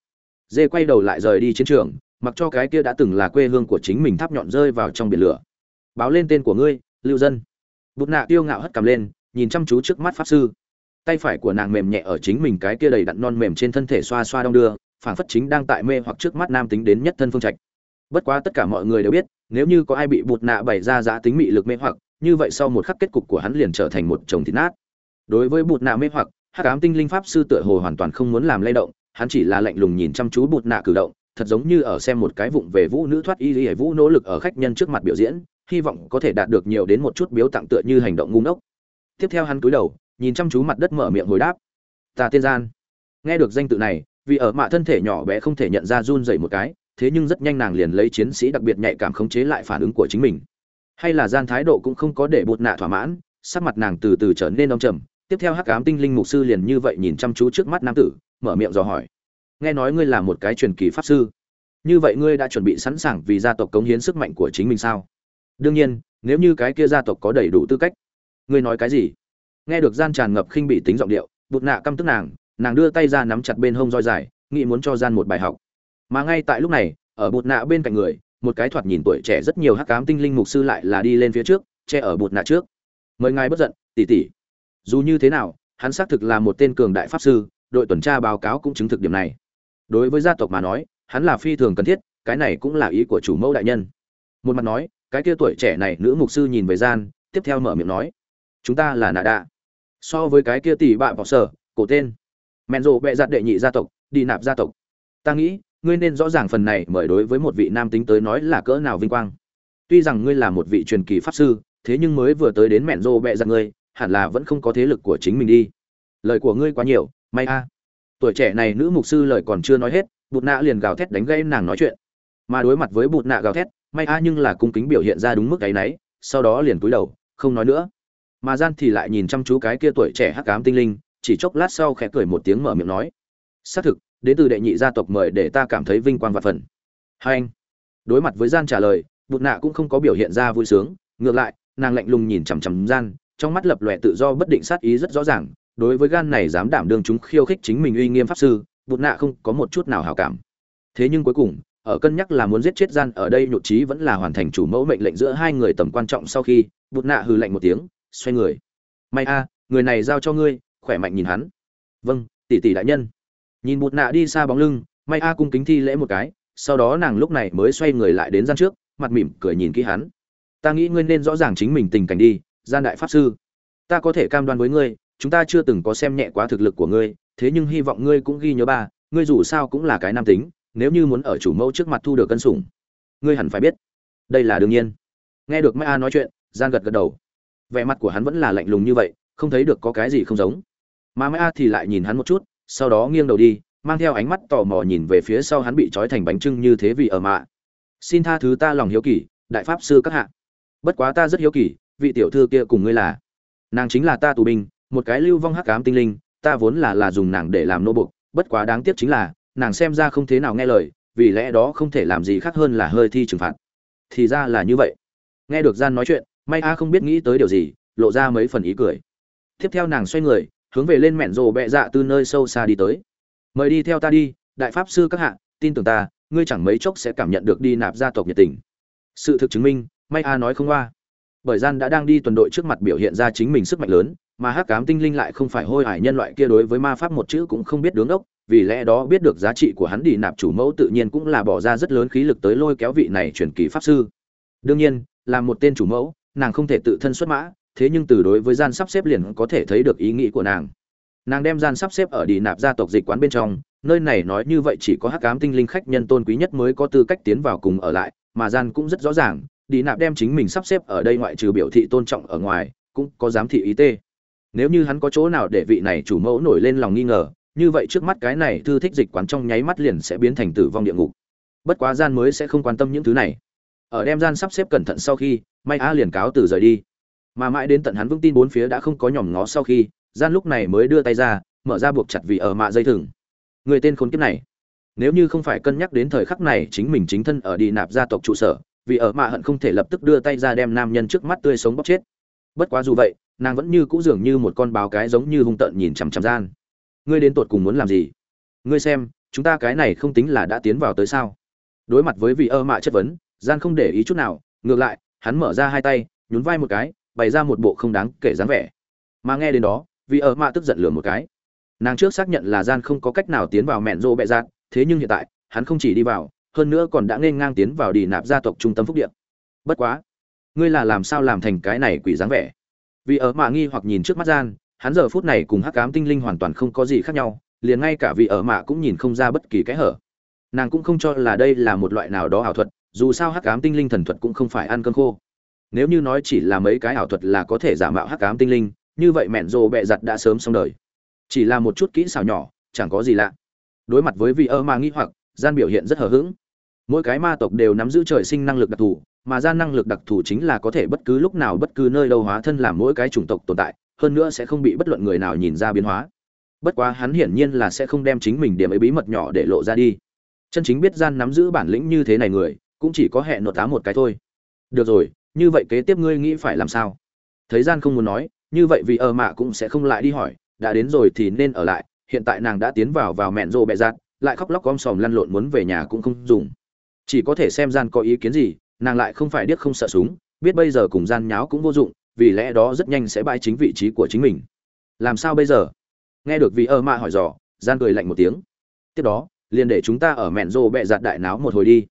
Dê quay đầu lại rời đi chiến trường, mặc cho cái kia đã từng là quê hương của chính mình tháp nhọn rơi vào trong biển lửa. Báo lên tên của ngươi, lưu dân. Bụt nạ tiêu ngạo hất cầm lên, nhìn chăm chú trước mắt pháp sư tay phải của nàng mềm nhẹ ở chính mình cái kia đầy đặn non mềm trên thân thể xoa xoa đong đưa, phảng phất chính đang tại mê hoặc trước mắt nam tính đến nhất thân phương trạch. Bất quá tất cả mọi người đều biết, nếu như có ai bị bụt nạ bày ra giá tính mị lực mê hoặc, như vậy sau một khắc kết cục của hắn liền trở thành một chồng thịt nát. Đối với bụt nạ mê hoặc, hắc ám tinh linh pháp sư tựa hồ hoàn toàn không muốn làm lay động, hắn chỉ là lạnh lùng nhìn chăm chú bụt nạ cử động, thật giống như ở xem một cái vụng về vũ nữ thoát y y vũ nỗ lực ở khách nhân trước mặt biểu diễn, hy vọng có thể đạt được nhiều đến một chút biếu tặng tựa như hành động ngu ngốc. Tiếp theo hắn cúi đầu nhìn chăm chú mặt đất mở miệng hồi đáp. Ta tiên gian. Nghe được danh tự này, vì ở mạ thân thể nhỏ bé không thể nhận ra run dậy một cái, thế nhưng rất nhanh nàng liền lấy chiến sĩ đặc biệt nhạy cảm khống chế lại phản ứng của chính mình. Hay là gian thái độ cũng không có để bột nạ thỏa mãn, sắc mặt nàng từ từ trở nên đông trầm. Tiếp theo hắc ám tinh linh mục sư liền như vậy nhìn chăm chú trước mắt nam tử, mở miệng dò hỏi. Nghe nói ngươi là một cái truyền kỳ pháp sư. Như vậy ngươi đã chuẩn bị sẵn sàng vì gia tộc cống hiến sức mạnh của chính mình sao? Đương nhiên, nếu như cái kia gia tộc có đầy đủ tư cách, ngươi nói cái gì? Nghe được gian tràn ngập khinh bị tính giọng điệu, bụt nạ căm tức nàng nàng đưa tay ra nắm chặt bên hông roi dài, nghĩ muốn cho gian một bài học. Mà ngay tại lúc này, ở bụt nạ bên cạnh người, một cái thoạt nhìn tuổi trẻ rất nhiều hắc cám tinh linh mục sư lại là đi lên phía trước, che ở bụt nạ trước. Mời ngài bất giận tỉ tỉ dù như thế nào, hắn xác thực là một tên cường đại pháp sư, đội tuần tra báo cáo cũng chứng thực điểm này. Đối với gia tộc mà nói, hắn là phi thường cần thiết, cái này cũng là ý của chủ mẫu đại nhân. Một mặt nói, cái kia tuổi trẻ này, nữ mục sư nhìn về gian, tiếp theo mở miệng nói, chúng ta là nạ đạ so với cái kia tỷ bạ bỏ sở, cổ tên. Mẹn rộ bẹ giặt đệ nhị gia tộc, đi nạp gia tộc. Ta nghĩ, ngươi nên rõ ràng phần này mời đối với một vị nam tính tới nói là cỡ nào vinh quang. Tuy rằng ngươi là một vị truyền kỳ pháp sư, thế nhưng mới vừa tới đến mẹn rộ bẹ giặt ngươi, hẳn là vẫn không có thế lực của chính mình đi. Lời của ngươi quá nhiều, may a. Tuổi trẻ này nữ mục sư lời còn chưa nói hết, bụt nạ liền gào thét đánh gây nàng nói chuyện. Mà đối mặt với bụt nạ gào thét, may a nhưng là cung kính biểu hiện ra đúng mức cái náy sau đó liền cúi đầu, không nói nữa mà gian thì lại nhìn chăm chú cái kia tuổi trẻ hắc ám tinh linh, chỉ chốc lát sau khẽ cười một tiếng mở miệng nói. Xác thực, đến từ đệ nhị gia tộc mời để ta cảm thấy vinh quang và phần. Hai anh, đối mặt với gian trả lời, bụt nạ cũng không có biểu hiện ra vui sướng, ngược lại, nàng lạnh lùng nhìn chằm chằm gian, trong mắt lập lòe tự do bất định sát ý rất rõ ràng, đối với gan này dám đảm đương chúng khiêu khích chính mình uy nghiêm pháp sư, bụt nạ không có một chút nào hảo cảm. Thế nhưng cuối cùng, ở cân nhắc là muốn giết chết gian ở đây nhụt chí vẫn là hoàn thành chủ mẫu mệnh lệnh giữa hai người tầm quan trọng sau khi, bụt nạ hừ lạnh một tiếng xoay người. May a, người này giao cho ngươi, khỏe mạnh nhìn hắn. Vâng tỷ tỷ đại nhân. Nhìn bụt nạ đi xa bóng lưng, may a cung kính thi lễ một cái, sau đó nàng lúc này mới xoay người lại đến gian trước, mặt mỉm cười nhìn kỹ hắn. Ta nghĩ ngươi nên rõ ràng chính mình tình cảnh đi, gian đại pháp sư. Ta có thể cam đoan với ngươi, chúng ta chưa từng có xem nhẹ quá thực lực của ngươi, thế nhưng hy vọng ngươi cũng ghi nhớ ba, ngươi dù sao cũng là cái nam tính, nếu như muốn ở chủ mẫu trước mặt thu được cân sủng, ngươi hẳn phải biết. Đây là đương nhiên. Nghe được mai a nói chuyện, gian gật gật đầu vẻ mặt của hắn vẫn là lạnh lùng như vậy, không thấy được có cái gì không giống. Mà mã a thì lại nhìn hắn một chút, sau đó nghiêng đầu đi, mang theo ánh mắt tò mò nhìn về phía sau hắn bị trói thành bánh trưng như thế vì ở mạ. Xin tha thứ ta lòng hiếu kỳ, đại pháp sư các hạ. Bất quá ta rất hiếu kỳ, vị tiểu thư kia cùng ngươi là. Nàng chính là ta tù binh, một cái lưu vong hắc ám tinh linh, ta vốn là là dùng nàng để làm nô bộc bất quá đáng tiếc chính là, nàng xem ra không thế nào nghe lời, vì lẽ đó không thể làm gì khác hơn là hơi thi trừng phạt. Thì ra là như vậy. Nghe được gian nói chuyện may a không biết nghĩ tới điều gì, lộ ra mấy phần ý cười. Tiếp theo nàng xoay người, hướng về lên mẹn rồ bẹ dạ từ nơi sâu xa đi tới. Mời đi theo ta đi, đại pháp sư các hạ, tin tưởng ta, ngươi chẳng mấy chốc sẽ cảm nhận được đi nạp gia tộc nhiệt tình. Sự thực chứng minh, may a nói không qua. Bởi gian đã đang đi tuần đội trước mặt biểu hiện ra chính mình sức mạnh lớn, mà hắc cám tinh linh lại không phải hôi hải nhân loại kia đối với ma pháp một chữ cũng không biết đứng ốc, vì lẽ đó biết được giá trị của hắn đi nạp chủ mẫu tự nhiên cũng là bỏ ra rất lớn khí lực tới lôi kéo vị này truyền kỳ pháp sư. Đương nhiên, là một tên chủ mẫu nàng không thể tự thân xuất mã, thế nhưng từ đối với gian sắp xếp liền có thể thấy được ý nghĩ của nàng. Nàng đem gian sắp xếp ở đi nạp gia tộc dịch quán bên trong, nơi này nói như vậy chỉ có hắc cám tinh linh khách nhân tôn quý nhất mới có tư cách tiến vào cùng ở lại, mà gian cũng rất rõ ràng đi nạp đem chính mình sắp xếp ở đây ngoại trừ biểu thị tôn trọng ở ngoài, cũng có giám thị ý tê. Nếu như hắn có chỗ nào để vị này chủ mẫu nổi lên lòng nghi ngờ, như vậy trước mắt cái này thư thích dịch quán trong nháy mắt liền sẽ biến thành tử vong địa ngục. Bất quá gian mới sẽ không quan tâm những thứ này ở đem gian sắp xếp cẩn thận sau khi, may a liền cáo từ rời đi. Mà mãi đến tận hắn vững tin bốn phía đã không có nhòm ngó sau khi, gian lúc này mới đưa tay ra, mở ra buộc chặt vì ở mạ dây thừng. Người tên khốn kiếp này, nếu như không phải cân nhắc đến thời khắc này chính mình chính thân ở đi nạp gia tộc trụ sở, vì ở mạ hận không thể lập tức đưa tay ra đem nam nhân trước mắt tươi sống bóc chết. Bất quá dù vậy, nàng vẫn như cũ dường như một con báo cái giống như hung tợn nhìn chằm chằm gian. Ngươi đến tột cùng muốn làm gì? Ngươi xem, chúng ta cái này không tính là đã tiến vào tới sao? Đối mặt với vị ơ mạ chất vấn gian không để ý chút nào, ngược lại, hắn mở ra hai tay, nhún vai một cái, bày ra một bộ không đáng kể dáng vẻ. Mà nghe đến đó vị ở mạ tức giận lừa một cái. Nàng trước xác nhận là gian không có cách nào tiến vào mẹn rô bẹ dạn thế nhưng hiện tại, hắn không chỉ đi vào, hơn nữa còn đã nên ngang tiến vào đi nạp gia tộc trung tâm phúc điện bất quá, ngươi là làm sao làm thành cái này quỷ dáng vẻ? Vì ở mạ nghi hoặc nhìn trước mắt gian, hắn giờ phút này cùng hắc ám tinh linh hoàn toàn không có gì khác nhau, liền ngay cả vị ở mạ cũng nhìn không ra bất kỳ cái hở. Nàng cũng không cho là đây là một loại nào đó ảo thuật dù sao hắc ám tinh linh thần thuật cũng không phải ăn cơm khô. Nếu như nói chỉ là mấy cái ảo thuật là có thể giả mạo hắc ám tinh linh, như vậy mẹn rồ bẹ giặt đã sớm xong đời. Chỉ là một chút kỹ xảo nhỏ, chẳng có gì lạ. Đối mặt với vị ơ ma nghi hoặc, gian biểu hiện rất hờ hững. Mỗi cái ma tộc đều nắm giữ trời sinh năng lực đặc thù, mà gian năng lực đặc thù chính là có thể bất cứ lúc nào bất cứ nơi đâu hóa thân làm mỗi cái chủng tộc tồn tại, hơn nữa sẽ không bị bất luận người nào nhìn ra biến hóa. Bất quá hắn hiển nhiên là sẽ không đem chính mình điểm ấy bí mật nhỏ để lộ ra đi. Chân chính biết gian nắm giữ bản lĩnh như thế này người cũng chỉ có hẹn nột tá một cái thôi. Được rồi, như vậy kế tiếp ngươi nghĩ phải làm sao? Thấy gian không muốn nói, như vậy vì ở mạ cũng sẽ không lại đi hỏi, đã đến rồi thì nên ở lại, hiện tại nàng đã tiến vào vào mẹn rộ bẹ giặt lại khóc lóc om sòm lăn lộn muốn về nhà cũng không dùng. Chỉ có thể xem gian có ý kiến gì, nàng lại không phải điếc không sợ súng, biết bây giờ cùng gian nháo cũng vô dụng, vì lẽ đó rất nhanh sẽ bãi chính vị trí của chính mình. Làm sao bây giờ? Nghe được vị ơ mạ hỏi dò, gian cười lạnh một tiếng. Tiếp đó, liền để chúng ta ở mẹn rô bẹ giặt đại náo một hồi đi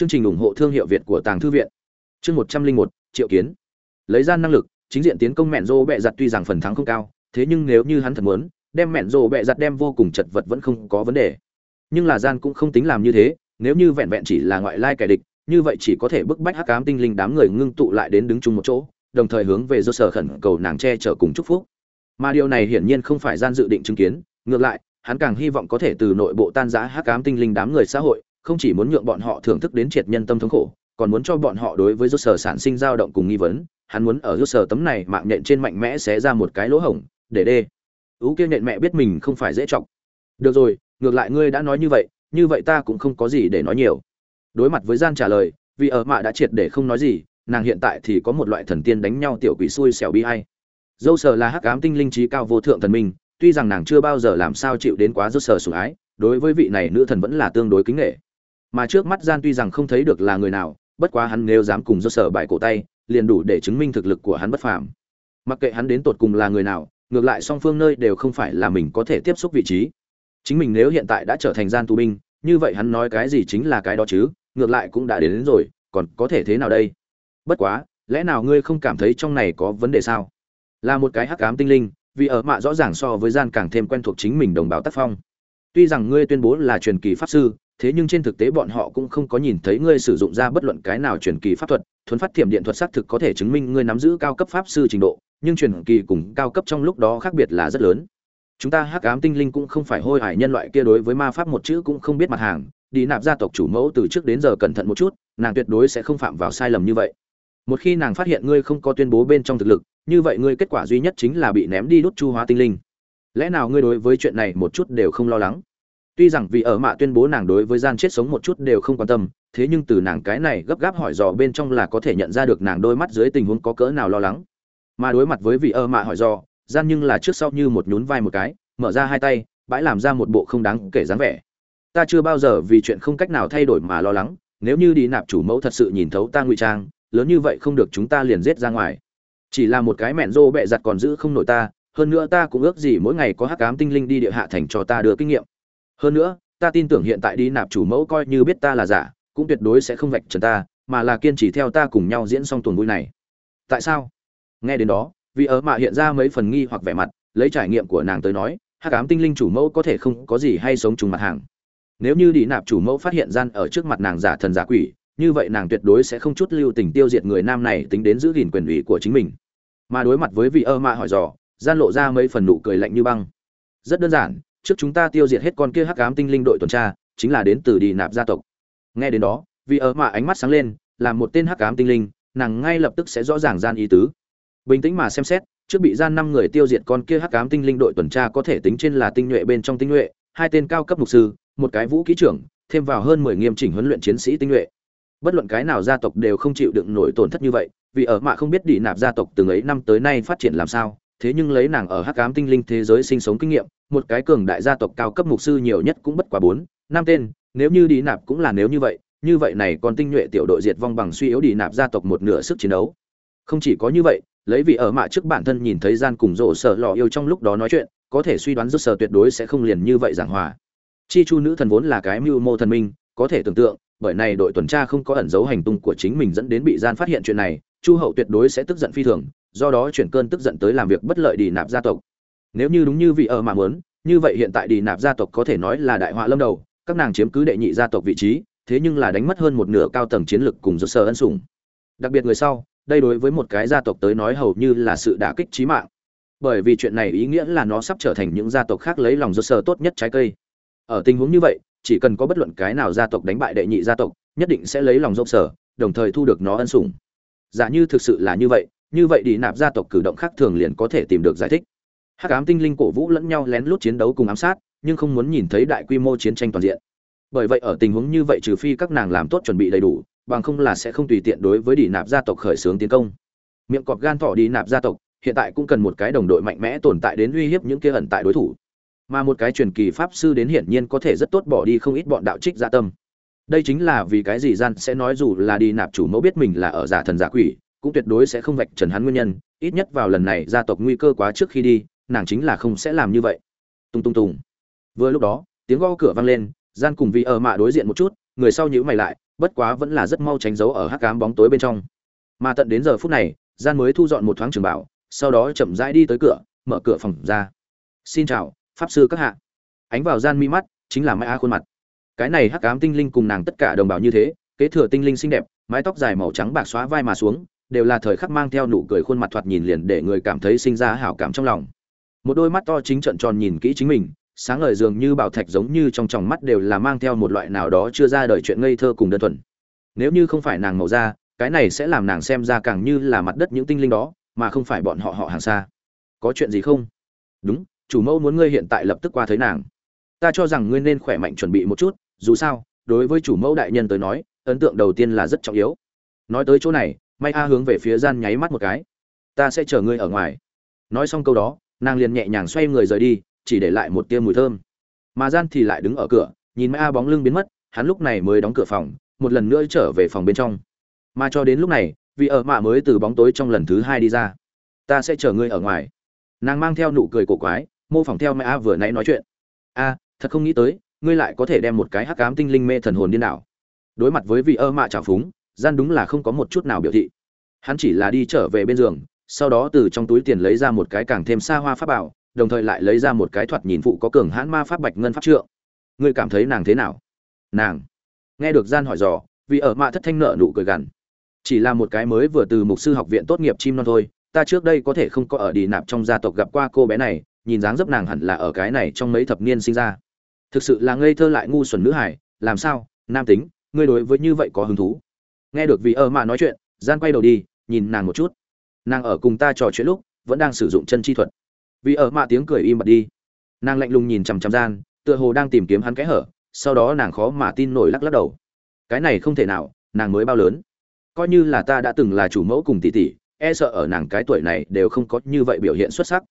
chương trình ủng hộ thương hiệu việt của tàng thư viện. Chương một trăm linh một, triệu kiến. Lấy gian năng lực, chính diện tiến công mẹn rô bẹ giặt tuy rằng phần thắng không cao, thế nhưng nếu như hắn thật muốn, đem mẹn rô bẹ giặt đem vô cùng chật vật vẫn không có vấn đề. Nhưng là gian cũng không tính làm như thế, nếu như vẹn vẹn chỉ là ngoại lai kẻ địch, như vậy chỉ có thể bức bách hắc ám tinh linh đám người ngưng tụ lại đến đứng chung một chỗ, đồng thời hướng về do sở khẩn cầu nàng che chở cùng chúc phúc. Mà điều này hiển nhiên không phải gian dự định chứng kiến, ngược lại, hắn càng hy vọng có thể từ nội bộ tan giã hắc ám tinh linh đám người xã hội không chỉ muốn nhượng bọn họ thưởng thức đến triệt nhân tâm thống khổ, còn muốn cho bọn họ đối với rốt sở sản sinh dao động cùng nghi vấn. Hắn muốn ở rốt sở tấm này mạng nhện trên mạnh mẽ xé ra một cái lỗ hổng, để đê. Ú kia nhện mẹ biết mình không phải dễ chọc. Được rồi, ngược lại ngươi đã nói như vậy như vậy ta cũng không có gì để nói nhiều. Đối mặt với gian trả lời, vì ở mạ đã triệt để không nói gì, nàng hiện tại thì có một loại thần tiên đánh nhau tiểu quỷ xui xẻo bi hay dâu sở là hắc ám tinh linh trí cao vô thượng thần minh, tuy rằng nàng chưa bao giờ làm sao chịu đến quá dâu sở sủng ái, đối với vị này nữ thần vẫn là tương đối kính nghệ mà trước mắt gian tuy rằng không thấy được là người nào bất quá hắn nếu dám cùng do sở bài cổ tay liền đủ để chứng minh thực lực của hắn bất phàm. Mặc kệ hắn đến tột cùng là người nào ngược lại song phương nơi đều không phải là mình có thể tiếp xúc vị trí. Chính mình nếu hiện tại đã trở thành gian tù binh như vậy hắn nói cái gì chính là cái đó chứ ngược lại cũng đã đến, đến rồi còn có thể thế nào đây? Bất quá lẽ nào ngươi không cảm thấy trong này có vấn đề sao? Là một cái hắc ám tinh linh vì ở mạ rõ ràng so với gian càng thêm quen thuộc chính mình đồng bào tác phong. Tuy rằng ngươi tuyên bố là truyền kỳ pháp sư thế nhưng trên thực tế bọn họ cũng không có nhìn thấy ngươi sử dụng ra bất luận cái nào truyền kỳ pháp thuật thuấn phát thiểm điện thuật xác thực có thể chứng minh ngươi nắm giữ cao cấp pháp sư trình độ, nhưng truyền kỳ cùng cao cấp trong lúc đó khác biệt là rất lớn. Chúng ta hắc ám tinh linh cũng không phải hôi hải nhân loại kia đối với ma pháp một chữ cũng không biết mặt hàng, đi nạp gia tộc chủ mẫu từ trước đến giờ cẩn thận một chút, nàng tuyệt đối sẽ không phạm vào sai lầm như vậy. Một khi nàng phát hiện ngươi không có tuyên bố bên trong thực lực, như vậy ngươi kết quả duy nhất chính là bị ném đi đốt chu hóa tinh linh. Lẽ nào ngươi đối với chuyện này một chút đều không lo lắng? Tuy rằng vì ở mạ tuyên bố nàng đối với gian chết sống một chút đều không quan tâm, thế nhưng từ nàng cái này gấp gáp hỏi dò bên trong là có thể nhận ra được nàng đôi mắt dưới tình huống có cỡ nào lo lắng. Mà đối mặt với vị ở mạ hỏi dò, gian nhưng là trước sau như một nhún vai một cái, mở ra hai tay, bãi làm ra một bộ không đáng kể dáng vẻ. Ta chưa bao giờ vì chuyện không cách nào thay đổi mà lo lắng, nếu như đi nạp chủ mẫu thật sự nhìn thấu ta ngụy trang, lớn như vậy không được chúng ta liền giết ra ngoài. Chỉ là một cái mẹn rô bẹ giặt còn giữ không nổi ta, hơn nữa ta cũng ước gì mỗi ngày có hắc cám tinh linh đi địa hạ thành cho ta đưa kinh nghiệm hơn nữa, ta tin tưởng hiện tại đi nạp chủ mẫu coi như biết ta là giả, cũng tuyệt đối sẽ không vạch trần ta, mà là kiên trì theo ta cùng nhau diễn xong tuần vui này. Tại sao? Nghe đến đó, vì ở mạ hiện ra mấy phần nghi hoặc vẻ mặt, lấy trải nghiệm của nàng tới nói hát cám tinh linh chủ mẫu có thể không có gì hay sống trùng mặt hàng. Nếu như đi nạp chủ mẫu phát hiện gian ở trước mặt nàng giả thần giả quỷ, như vậy nàng tuyệt đối sẽ không chút lưu tình tiêu diệt người nam này tính đến giữ gìn quyền ủy của chính mình. Mà đối mặt với vị ơ mạ hỏi dò, gian lộ ra mấy phần nụ cười lạnh như băng. Rất đơn giản trước chúng ta tiêu diệt hết con kia hắc ám tinh linh đội tuần tra, chính là đến từ đi nạp gia tộc. Nghe đến đó vị ở mạ ánh mắt sáng lên làm một tên hắc ám tinh linh, nàng ngay lập tức sẽ rõ ràng gian ý tứ. Bình tĩnh mà xem xét, trước bị gian năm người tiêu diệt con kia hắc ám tinh linh đội tuần tra có thể tính trên là tinh nhuệ bên trong tinh nhuệ, hai tên cao cấp mục sư, một cái vũ ký trưởng, thêm vào hơn mười nghiêm chỉnh huấn luyện chiến sĩ tinh nhuệ. Bất luận cái nào gia tộc đều không chịu đựng nổi tổn thất như vậy, vì ở mạ không biết đi nạp gia tộc từng ấy năm tới nay phát triển làm sao thế nhưng lấy nàng ở hắc ám tinh linh thế giới sinh sống kinh nghiệm, một cái cường đại gia tộc cao cấp mục sư nhiều nhất cũng bất quá bốn, năm tên, nếu như đi nạp cũng là nếu như vậy như vậy này còn tinh nhuệ tiểu đội diệt vong bằng suy yếu đi nạp gia tộc một nửa sức chiến đấu. Không chỉ có như vậy, lấy vì ở mạ trước bản thân nhìn thấy gian cùng rộ sợ lò yêu trong lúc đó nói chuyện, có thể suy đoán rốt sở tuyệt đối sẽ không liền như vậy giảng hòa. Chi chu nữ thần vốn là cái mưu mô thần minh, có thể tưởng tượng, bởi này đội tuần tra không có ẩn dấu hành tung của chính mình dẫn đến bị gian phát hiện chuyện này, chu hậu tuyệt đối sẽ tức giận phi thường do đó chuyển cơn tức giận tới làm việc bất lợi đi nạp gia tộc. Nếu như đúng như vị ở mà muốn, như vậy hiện tại đi nạp gia tộc có thể nói là đại họa lâm đầu, các nàng chiếm cứ đệ nhị gia tộc vị trí, thế nhưng là đánh mất hơn một nửa cao tầng chiến lực cùng dược sở ân sủng. Đặc biệt người sau, đây đối với một cái gia tộc tới nói hầu như là sự đả kích chí mạng. Bởi vì chuyện này ý nghĩa là nó sắp trở thành những gia tộc khác lấy lòng dược sở tốt nhất trái cây. Ở tình huống như vậy, chỉ cần có bất luận cái nào gia tộc đánh bại đệ nhị gia tộc, nhất định sẽ lấy lòng dốc sở đồng thời thu được nó ân sủng. Giả như thực sự là như vậy như vậy đi nạp gia tộc cử động khác thường liền có thể tìm được giải thích. Hắc ám tinh linh cổ vũ lẫn nhau lén lút chiến đấu cùng ám sát, nhưng không muốn nhìn thấy đại quy mô chiến tranh toàn diện. Bởi vậy ở tình huống như vậy trừ phi các nàng làm tốt chuẩn bị đầy đủ, bằng không là sẽ không tùy tiện đối với đi nạp gia tộc khởi xướng tiến công. Miệng cọp gan thỏ đi nạp gia tộc, hiện tại cũng cần một cái đồng đội mạnh mẽ tồn tại đến uy hiếp những kia ẩn tại đối thủ. Mà một cái truyền kỳ pháp sư đến hiển nhiên có thể rất tốt bỏ đi không ít bọn đạo trích dạ tâm. Đây chính là vì cái gì gian sẽ nói dù là đi nạp chủ mẫu biết mình là ở giả thần giả quỷ cũng tuyệt đối sẽ không vạch trần hắn nguyên nhân, ít nhất vào lần này gia tộc nguy cơ quá trước khi đi, nàng chính là không sẽ làm như vậy. Tung tung tùng vừa lúc đó, tiếng gõ cửa vang lên, gian cùng vị ở mạ đối diện một chút, người sau nhíu mày lại, bất quá vẫn là rất mau tránh giấu ở hắc cám bóng tối bên trong. Mà tận đến giờ phút này, gian mới thu dọn một thoáng trường bảo, sau đó chậm rãi đi tới cửa, mở cửa phòng ra. Xin chào, pháp sư các hạ. Ánh vào gian mi mắt, chính là mai a khuôn mặt. Cái này hắc ám tinh linh cùng nàng tất cả đồng bào như thế, kế thừa tinh linh xinh đẹp, mái tóc dài màu trắng bạc xóa vai mà xuống đều là thời khắc mang theo nụ cười khuôn mặt thoạt nhìn liền để người cảm thấy sinh ra hảo cảm trong lòng. Một đôi mắt to chính trận tròn nhìn kỹ chính mình, sáng ngời dường như bảo thạch giống như trong tròng mắt đều là mang theo một loại nào đó chưa ra đời chuyện ngây thơ cùng đơn thuần. Nếu như không phải nàng màu da, cái này sẽ làm nàng xem ra càng như là mặt đất những tinh linh đó, mà không phải bọn họ họ hàng xa. Có chuyện gì không? Đúng, chủ mẫu muốn ngươi hiện tại lập tức qua thấy nàng. Ta cho rằng ngươi nên khỏe mạnh chuẩn bị một chút, dù sao, đối với chủ mẫu đại nhân tới nói, ấn tượng đầu tiên là rất trọng yếu. Nói tới chỗ này may a hướng về phía gian nháy mắt một cái. Ta sẽ chờ ngươi ở ngoài. Nói xong câu đó, nàng liền nhẹ nhàng xoay người rời đi, chỉ để lại một tia mùi thơm. Mà gian thì lại đứng ở cửa, nhìn may a bóng lưng biến mất, hắn lúc này mới đóng cửa phòng, một lần nữa trở về phòng bên trong. Mà cho đến lúc này vị ở mạ mới từ bóng tối trong lần thứ hai đi ra. Ta sẽ chờ ngươi ở ngoài. Nàng mang theo nụ cười cổ quái, mô phỏng theo may a vừa nãy nói chuyện. A, thật không nghĩ tới, ngươi lại có thể đem một cái hắc cám tinh linh mê thần hồn điên đảo. Đối mặt với vị ơ mạ trào phúng gian đúng là không có một chút nào biểu thị. Hắn chỉ là đi trở về bên giường, sau đó từ trong túi tiền lấy ra một cái càng thêm xa hoa pháp bảo, đồng thời lại lấy ra một cái thoạt nhìn phụ có cường hãn ma pháp bạch ngân pháp trượng. Ngươi cảm thấy nàng thế nào? Nàng. Nghe được gian hỏi dò, vì ở mạ thất thanh nợ nụ cười gằn. Chỉ là một cái mới vừa từ mục sư học viện tốt nghiệp chim non thôi, ta trước đây có thể không có ở đi nạp trong gia tộc gặp qua cô bé này, nhìn dáng dấp nàng hẳn là ở cái này trong mấy thập niên sinh ra. Thực sự là ngây thơ lại ngu xuẩn nữ hải làm sao? Nam tính, ngươi đối với như vậy có hứng thú? Nghe được vì ơ mạ nói chuyện gian quay đầu đi, nhìn nàng một chút. Nàng ở cùng ta trò chuyện lúc, vẫn đang sử dụng chân chi thuật. Vì ở mạ tiếng cười im bặt đi. Nàng lạnh lùng nhìn chằm chằm gian tựa hồ đang tìm kiếm hắn kẽ hở, sau đó nàng khó mà tin nổi lắc lắc đầu. Cái này không thể nào, nàng mới bao lớn. Coi như là ta đã từng là chủ mẫu cùng tỷ tỷ e sợ ở nàng cái tuổi này đều không có như vậy biểu hiện xuất sắc.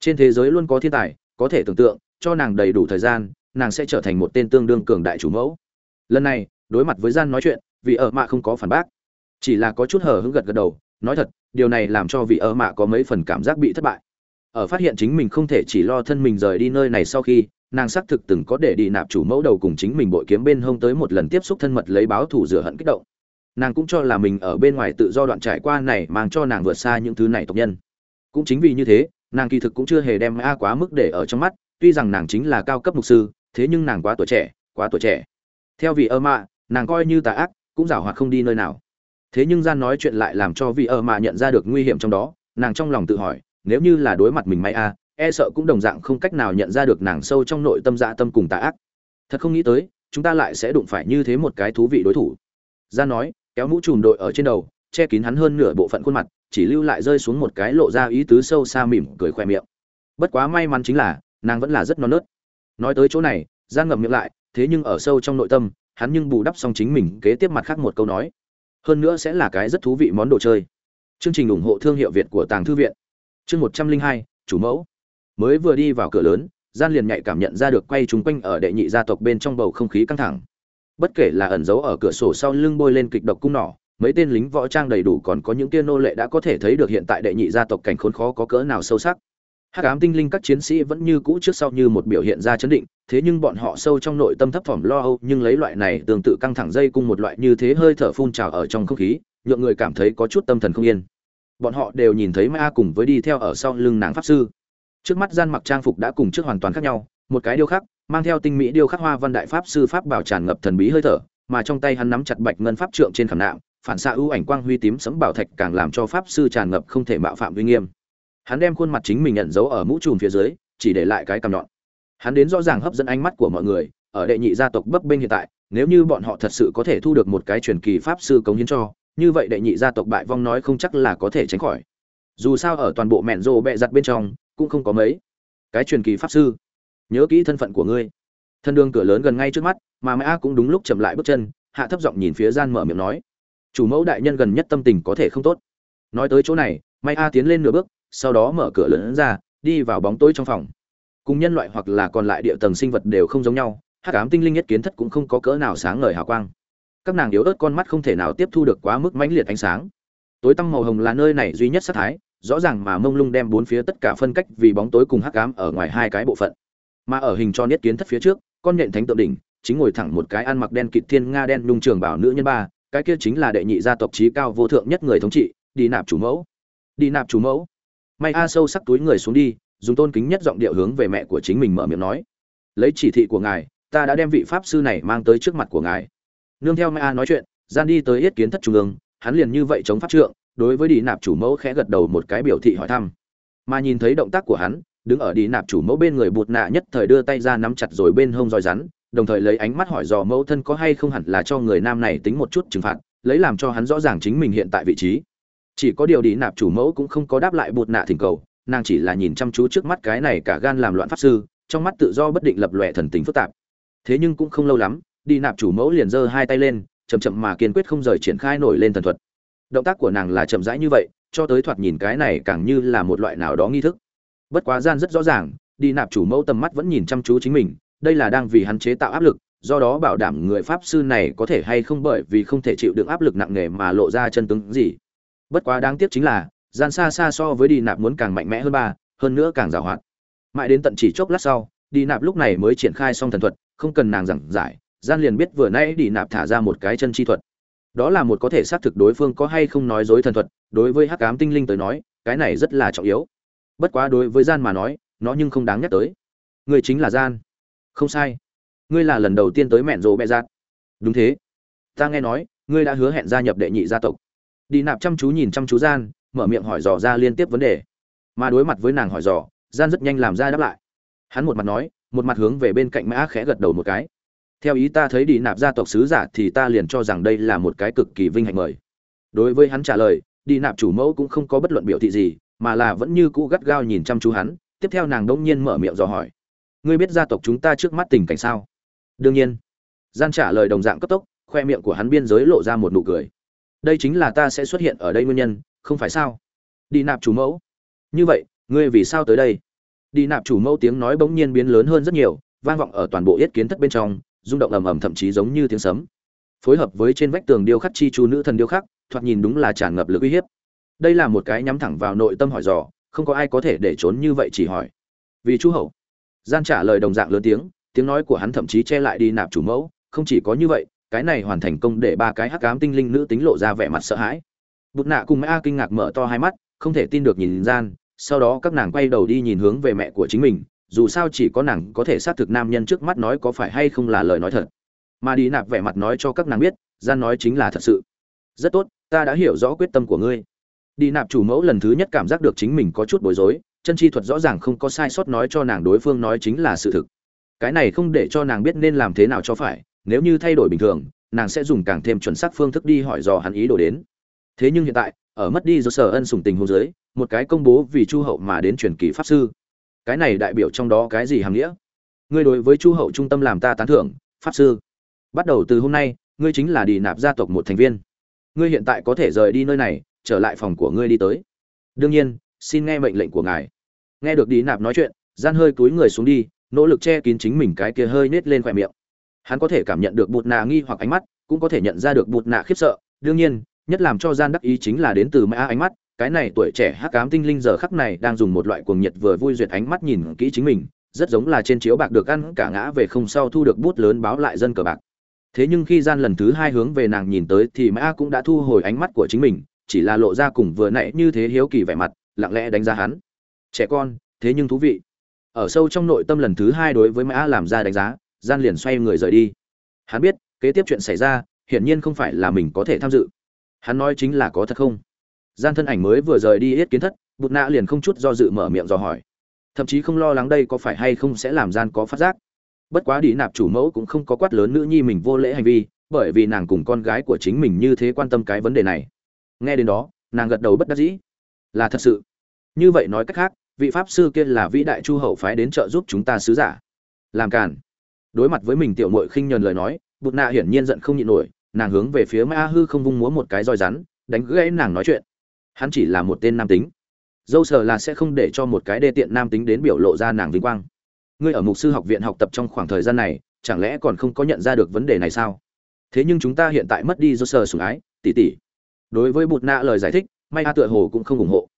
Trên thế giới luôn có thiên tài, có thể tưởng tượng, cho nàng đầy đủ thời gian, nàng sẽ trở thành một tên tương đương cường đại chủ mẫu. Lần này, đối mặt với gian nói chuyện vị ở mạ không có phản bác. Chỉ là có chút hờ hững gật gật đầu, nói thật, điều này làm cho vị ở mạ có mấy phần cảm giác bị thất bại. Ở phát hiện chính mình không thể chỉ lo thân mình rời đi nơi này sau khi, nàng xác thực từng có để đi nạp chủ mẫu đầu cùng chính mình bội kiếm bên hông tới một lần tiếp xúc thân mật lấy báo thủ rửa hận kích động. Nàng cũng cho là mình ở bên ngoài tự do đoạn trải qua này mang cho nàng vượt xa những thứ này tộc nhân. Cũng chính vì như thế, nàng kỳ thực cũng chưa hề đem a quá mức để ở trong mắt, tuy rằng nàng chính là cao cấp mục sư, thế nhưng nàng quá tuổi trẻ, quá tuổi trẻ. Theo vị ơ mạ, nàng coi như tà ác cũng giảo hoạt không đi nơi nào. Thế nhưng gian nói chuyện lại làm cho vị ơ mà nhận ra được nguy hiểm trong đó, nàng trong lòng tự hỏi, nếu như là đối mặt mình may a e sợ cũng đồng dạng không cách nào nhận ra được nàng sâu trong nội tâm dạ tâm cùng tà ác. Thật không nghĩ tới, chúng ta lại sẽ đụng phải như thế một cái thú vị đối thủ. Gian nói, kéo mũ trùm đội ở trên đầu, che kín hắn hơn nửa bộ phận khuôn mặt, chỉ lưu lại rơi xuống một cái lộ ra ý tứ sâu xa mỉm cười khoe miệng. Bất quá may mắn chính là, nàng vẫn là rất non nớt. Nói tới chỗ này, gian ngậm miệng lại, thế nhưng ở sâu trong nội tâm hắn nhưng bù đắp xong chính mình, kế tiếp mặt khác một câu nói. Hơn nữa sẽ là cái rất thú vị món đồ chơi. Chương trình ủng hộ thương hiệu việt của tàng thư viện. Chương một trăm linh hai, chủ mẫu. Mới vừa đi vào cửa lớn, gian liền nhạy cảm nhận ra được quay trúng quanh ở đệ nhị gia tộc bên trong bầu không khí căng thẳng. Bất kể là ẩn giấu ở cửa sổ sau lưng bôi lên kịch độc cung nỏ, mấy tên lính võ trang đầy đủ còn có những tiên nô lệ đã có thể thấy được hiện tại đệ nhị gia tộc cảnh khốn khó có cỡ nào sâu sắc hắc ám tinh linh các chiến sĩ vẫn như cũ trước sau như một biểu hiện ra chấn định, thế nhưng bọn họ sâu trong nội tâm thấp thỏm lo âu, nhưng lấy loại này tương tự căng thẳng dây cung một loại như thế hơi thở phun trào ở trong không khí, nhượng người cảm thấy có chút tâm thần không yên. Bọn họ đều nhìn thấy ma cùng với đi theo ở sau lưng nàng pháp sư. Trước mắt gian mặc trang phục đã cùng trước hoàn toàn khác nhau, một cái điêu khắc, mang theo tinh mỹ điêu khắc hoa văn đại pháp sư pháp bảo tràn ngập thần bí hơi thở, mà trong tay hắn nắm chặt bạch ngân pháp trượng trên khảm nạm, phản xạ ưu ảnh quang huy tím sấm bảo thạch càng làm cho pháp sư tràn ngập không thể mạo phạm uy nghiêm hắn đem khuôn mặt chính mình nhận dấu ở mũ trùm phía dưới, chỉ để lại cái cằm nhọn. Hắn đến rõ ràng hấp dẫn ánh mắt của mọi người, ở đệ nhị gia tộc bấp bênh hiện tại, nếu như bọn họ thật sự có thể thu được một cái truyền kỳ pháp sư cống hiến cho, như vậy đệ nhị gia tộc bại vong nói không chắc là có thể tránh khỏi. Dù sao ở toàn bộ mẹn rô bẹ giặt bên trong, cũng không có mấy. Cái truyền kỳ pháp sư, nhớ kỹ thân phận của ngươi. Thân đường cửa lớn gần ngay trước mắt, mà mã cũng đúng lúc chậm lại bước chân, hạ thấp giọng nhìn phía gian mở miệng nói. Chủ mẫu đại nhân gần nhất tâm tình có thể không tốt. Nói tới chỗ này may a tiến lên nửa bước sau đó mở cửa lớn ra, đi vào bóng tối trong phòng. Cùng nhân loại hoặc là còn lại địa tầng sinh vật đều không giống nhau, hắc ám tinh linh nhất kiến thất cũng không có cỡ nào sáng ngời hào quang. Các nàng yếu ớt con mắt không thể nào tiếp thu được quá mức mãnh liệt ánh sáng. Tối tăm màu hồng là nơi này duy nhất sát thái, rõ ràng mà mông lung đem bốn phía tất cả phân cách vì bóng tối cùng hắc ám ở ngoài hai cái bộ phận. Mà ở hình tròn nhất kiến thất phía trước, con nhện thánh tượng đỉnh, chính ngồi thẳng một cái ăn mặc đen kịt thiên nga đen nhung trường bảo nữ nhân ba, cái kia chính là đệ nhị gia tộc trí cao vô thượng nhất người thống trị, đi nạp chủ mẫu. Đi nạp chủ mẫu may a sâu sắc túi người xuống đi, dùng tôn kính nhất giọng điệu hướng về mẹ của chính mình mở miệng nói. Lấy chỉ thị của ngài, ta đã đem vị pháp sư này mang tới trước mặt của ngài. Nương theo may a nói chuyện, gian đi tới yết kiến thất trung ương, hắn liền như vậy chống pháp trượng, đối với đi nạp chủ mẫu khẽ gật đầu một cái biểu thị hỏi thăm. Mà nhìn thấy động tác của hắn, đứng ở đi nạp chủ mẫu bên người bụt nạ nhất thời đưa tay ra nắm chặt rồi bên hông roi rắn, đồng thời lấy ánh mắt hỏi dò mẫu thân có hay không hẳn là cho người nam này tính một chút trừng phạt, lấy làm cho hắn rõ ràng chính mình hiện tại vị trí chỉ có điều đi nạp chủ mẫu cũng không có đáp lại bột nạ thỉnh cầu, nàng chỉ là nhìn chăm chú trước mắt cái này cả gan làm loạn pháp sư, trong mắt tự do bất định lập lòe thần tính phức tạp. Thế nhưng cũng không lâu lắm, đi nạp chủ mẫu liền giơ hai tay lên, chậm chậm mà kiên quyết không rời triển khai nổi lên thần thuật. Động tác của nàng là chậm rãi như vậy, cho tới thoạt nhìn cái này càng như là một loại nào đó nghi thức. Bất quá gian rất rõ ràng, đi nạp chủ mẫu tầm mắt vẫn nhìn chăm chú chính mình, đây là đang vì hắn chế tạo áp lực, do đó bảo đảm người pháp sư này có thể hay không bởi vì không thể chịu được áp lực nặng nề mà lộ ra chân tướng gì bất quá đáng tiếc chính là, gian xa xa so với đi nạp muốn càng mạnh mẽ hơn ba, hơn nữa càng giàu hoạt. Mãi đến tận chỉ chốc lát sau, đi nạp lúc này mới triển khai xong thần thuật, không cần nàng giảng giải, gian liền biết vừa nãy đi nạp thả ra một cái chân chi thuật. Đó là một có thể xác thực đối phương có hay không nói dối thần thuật, đối với hắc ám tinh linh tới nói, cái này rất là trọng yếu. Bất quá đối với gian mà nói, nó nhưng không đáng nhắc tới. Người chính là gian. Không sai. Ngươi là lần đầu tiên tới mẹn rồ bẹ giạt đúng thế. Ta nghe nói, ngươi đã hứa hẹn gia nhập đệ nhị gia tộc đi nạp chăm chú nhìn chăm chú gian, mở miệng hỏi dò ra liên tiếp vấn đề. Mà đối mặt với nàng hỏi dò, gian rất nhanh làm ra đáp lại. Hắn một mặt nói, một mặt hướng về bên cạnh mã khẽ gật đầu một cái. Theo ý ta thấy đi nạp gia tộc sứ giả thì ta liền cho rằng đây là một cái cực kỳ vinh hạnh mời. Đối với hắn trả lời, đi nạp chủ mẫu cũng không có bất luận biểu thị gì, mà là vẫn như cũ gắt gao nhìn chăm chú hắn. Tiếp theo nàng đông nhiên mở miệng dò hỏi, ngươi biết gia tộc chúng ta trước mắt tình cảnh sao? Đương nhiên. Gian trả lời đồng dạng cấp tốc, khoe miệng của hắn biên giới lộ ra một nụ cười đây chính là ta sẽ xuất hiện ở đây nguyên nhân, không phải sao? Đi nạp chủ mẫu. Như vậy, ngươi vì sao tới đây? Đi nạp chủ mẫu tiếng nói bỗng nhiên biến lớn hơn rất nhiều, vang vọng ở toàn bộ yết kiến thất bên trong, rung động ầm ầm thậm chí giống như tiếng sấm. Phối hợp với trên vách tường điêu khắc chi chu nữ thần điêu khắc, thoạt nhìn đúng là tràn ngập lực uy hiếp. Đây là một cái nhắm thẳng vào nội tâm hỏi dò, không có ai có thể để trốn như vậy chỉ hỏi. Vì chú hậu. Gian trả lời đồng dạng lớn tiếng tiếng nói của hắn thậm chí che lại đi nạp chủ mẫu, không chỉ có như vậy cái này hoàn thành công để ba cái hắc ám tinh linh nữ tính lộ ra vẻ mặt sợ hãi. Bụt nạ cùng mẹ a kinh ngạc mở to hai mắt, không thể tin được nhìn gian, sau đó các nàng quay đầu đi nhìn hướng về mẹ của chính mình, dù sao chỉ có nàng có thể xác thực nam nhân trước mắt nói có phải hay không là lời nói thật. Mà đi nạp vẻ mặt nói cho các nàng biết, gian nói chính là thật sự. Rất tốt, ta đã hiểu rõ quyết tâm của ngươi. Đi nạp chủ mẫu lần thứ nhất cảm giác được chính mình có chút bối rối, chân chi thuật rõ ràng không có sai sót nói cho nàng đối phương nói chính là sự thực. Cái này không để cho nàng biết nên làm thế nào cho phải nếu như thay đổi bình thường, nàng sẽ dùng càng thêm chuẩn xác phương thức đi hỏi dò hắn ý đồ đến. Thế nhưng hiện tại, ở mất đi do sở ân sùng tình hôn giới một cái công bố vì chu hậu mà đến truyền kỳ pháp sư. Cái này đại biểu trong đó cái gì hàm nghĩa? Ngươi đối với chu hậu trung tâm làm ta tán thưởng, pháp sư. Bắt đầu từ hôm nay, ngươi chính là đi nạp gia tộc một thành viên. Ngươi hiện tại có thể rời đi nơi này, trở lại phòng của ngươi đi tới. Đương nhiên, xin nghe mệnh lệnh của ngài. Nghe được đi nạp nói chuyện, gian hơi cúi người xuống đi, nỗ lực che kín chính mình cái kia hơi nết lên khỏe miệng hắn có thể cảm nhận được bụt nạ nghi hoặc ánh mắt, cũng có thể nhận ra được bụt nạ khiếp sợ. Đương nhiên, nhất làm cho gian đắc ý chính là đến từ mã ánh mắt, cái này tuổi trẻ hắc ám tinh linh giờ khắc này đang dùng một loại cuồng nhiệt vừa vui duyệt ánh mắt nhìn kỹ chính mình, rất giống là trên chiếu bạc được ăn cả ngã về không sau thu được bút lớn báo lại dân cờ bạc. Thế nhưng khi gian lần thứ hai hướng về nàng nhìn tới thì mã cũng đã thu hồi ánh mắt của chính mình, chỉ là lộ ra cùng vừa nãy như thế hiếu kỳ vẻ mặt, lặng lẽ đánh giá hắn. Trẻ con, thế nhưng thú vị. Ở sâu trong nội tâm lần thứ hai đối với mã làm ra đánh giá gian liền xoay người rời đi. Hắn biết, kế tiếp chuyện xảy ra, hiển nhiên không phải là mình có thể tham dự. Hắn nói chính là có thật không? Gian thân ảnh mới vừa rời đi hết kiến thất, bụt nạ liền không chút do dự mở miệng dò hỏi. Thậm chí không lo lắng đây có phải hay không sẽ làm gian có phát giác. Bất quá đi nạp chủ mẫu cũng không có quát lớn nữ nhi mình vô lễ hành vi, bởi vì nàng cùng con gái của chính mình như thế quan tâm cái vấn đề này. Nghe đến đó, nàng gật đầu bất đắc dĩ. Là thật sự. Như vậy nói cách khác, vị pháp sư kia là vĩ đại chu hậu phái đến trợ giúp chúng ta sứ giả. Làm cản đối mặt với mình tiểu muội khinh nhờn lời nói, bụt nạ hiển nhiên giận không nhịn nổi, nàng hướng về phía ma hư không vung múa một cái roi rắn, đánh gãy nàng nói chuyện. Hắn chỉ là một tên nam tính. Dâu sờ là sẽ không để cho một cái đê tiện nam tính đến biểu lộ ra nàng vinh quang. Ngươi ở mục sư học viện học tập trong khoảng thời gian này, chẳng lẽ còn không có nhận ra được vấn đề này sao? Thế nhưng chúng ta hiện tại mất đi do sờ sủng ái tỉ tỉ đối với bụt nạ lời giải thích may a tựa hồ cũng không ủng hộ.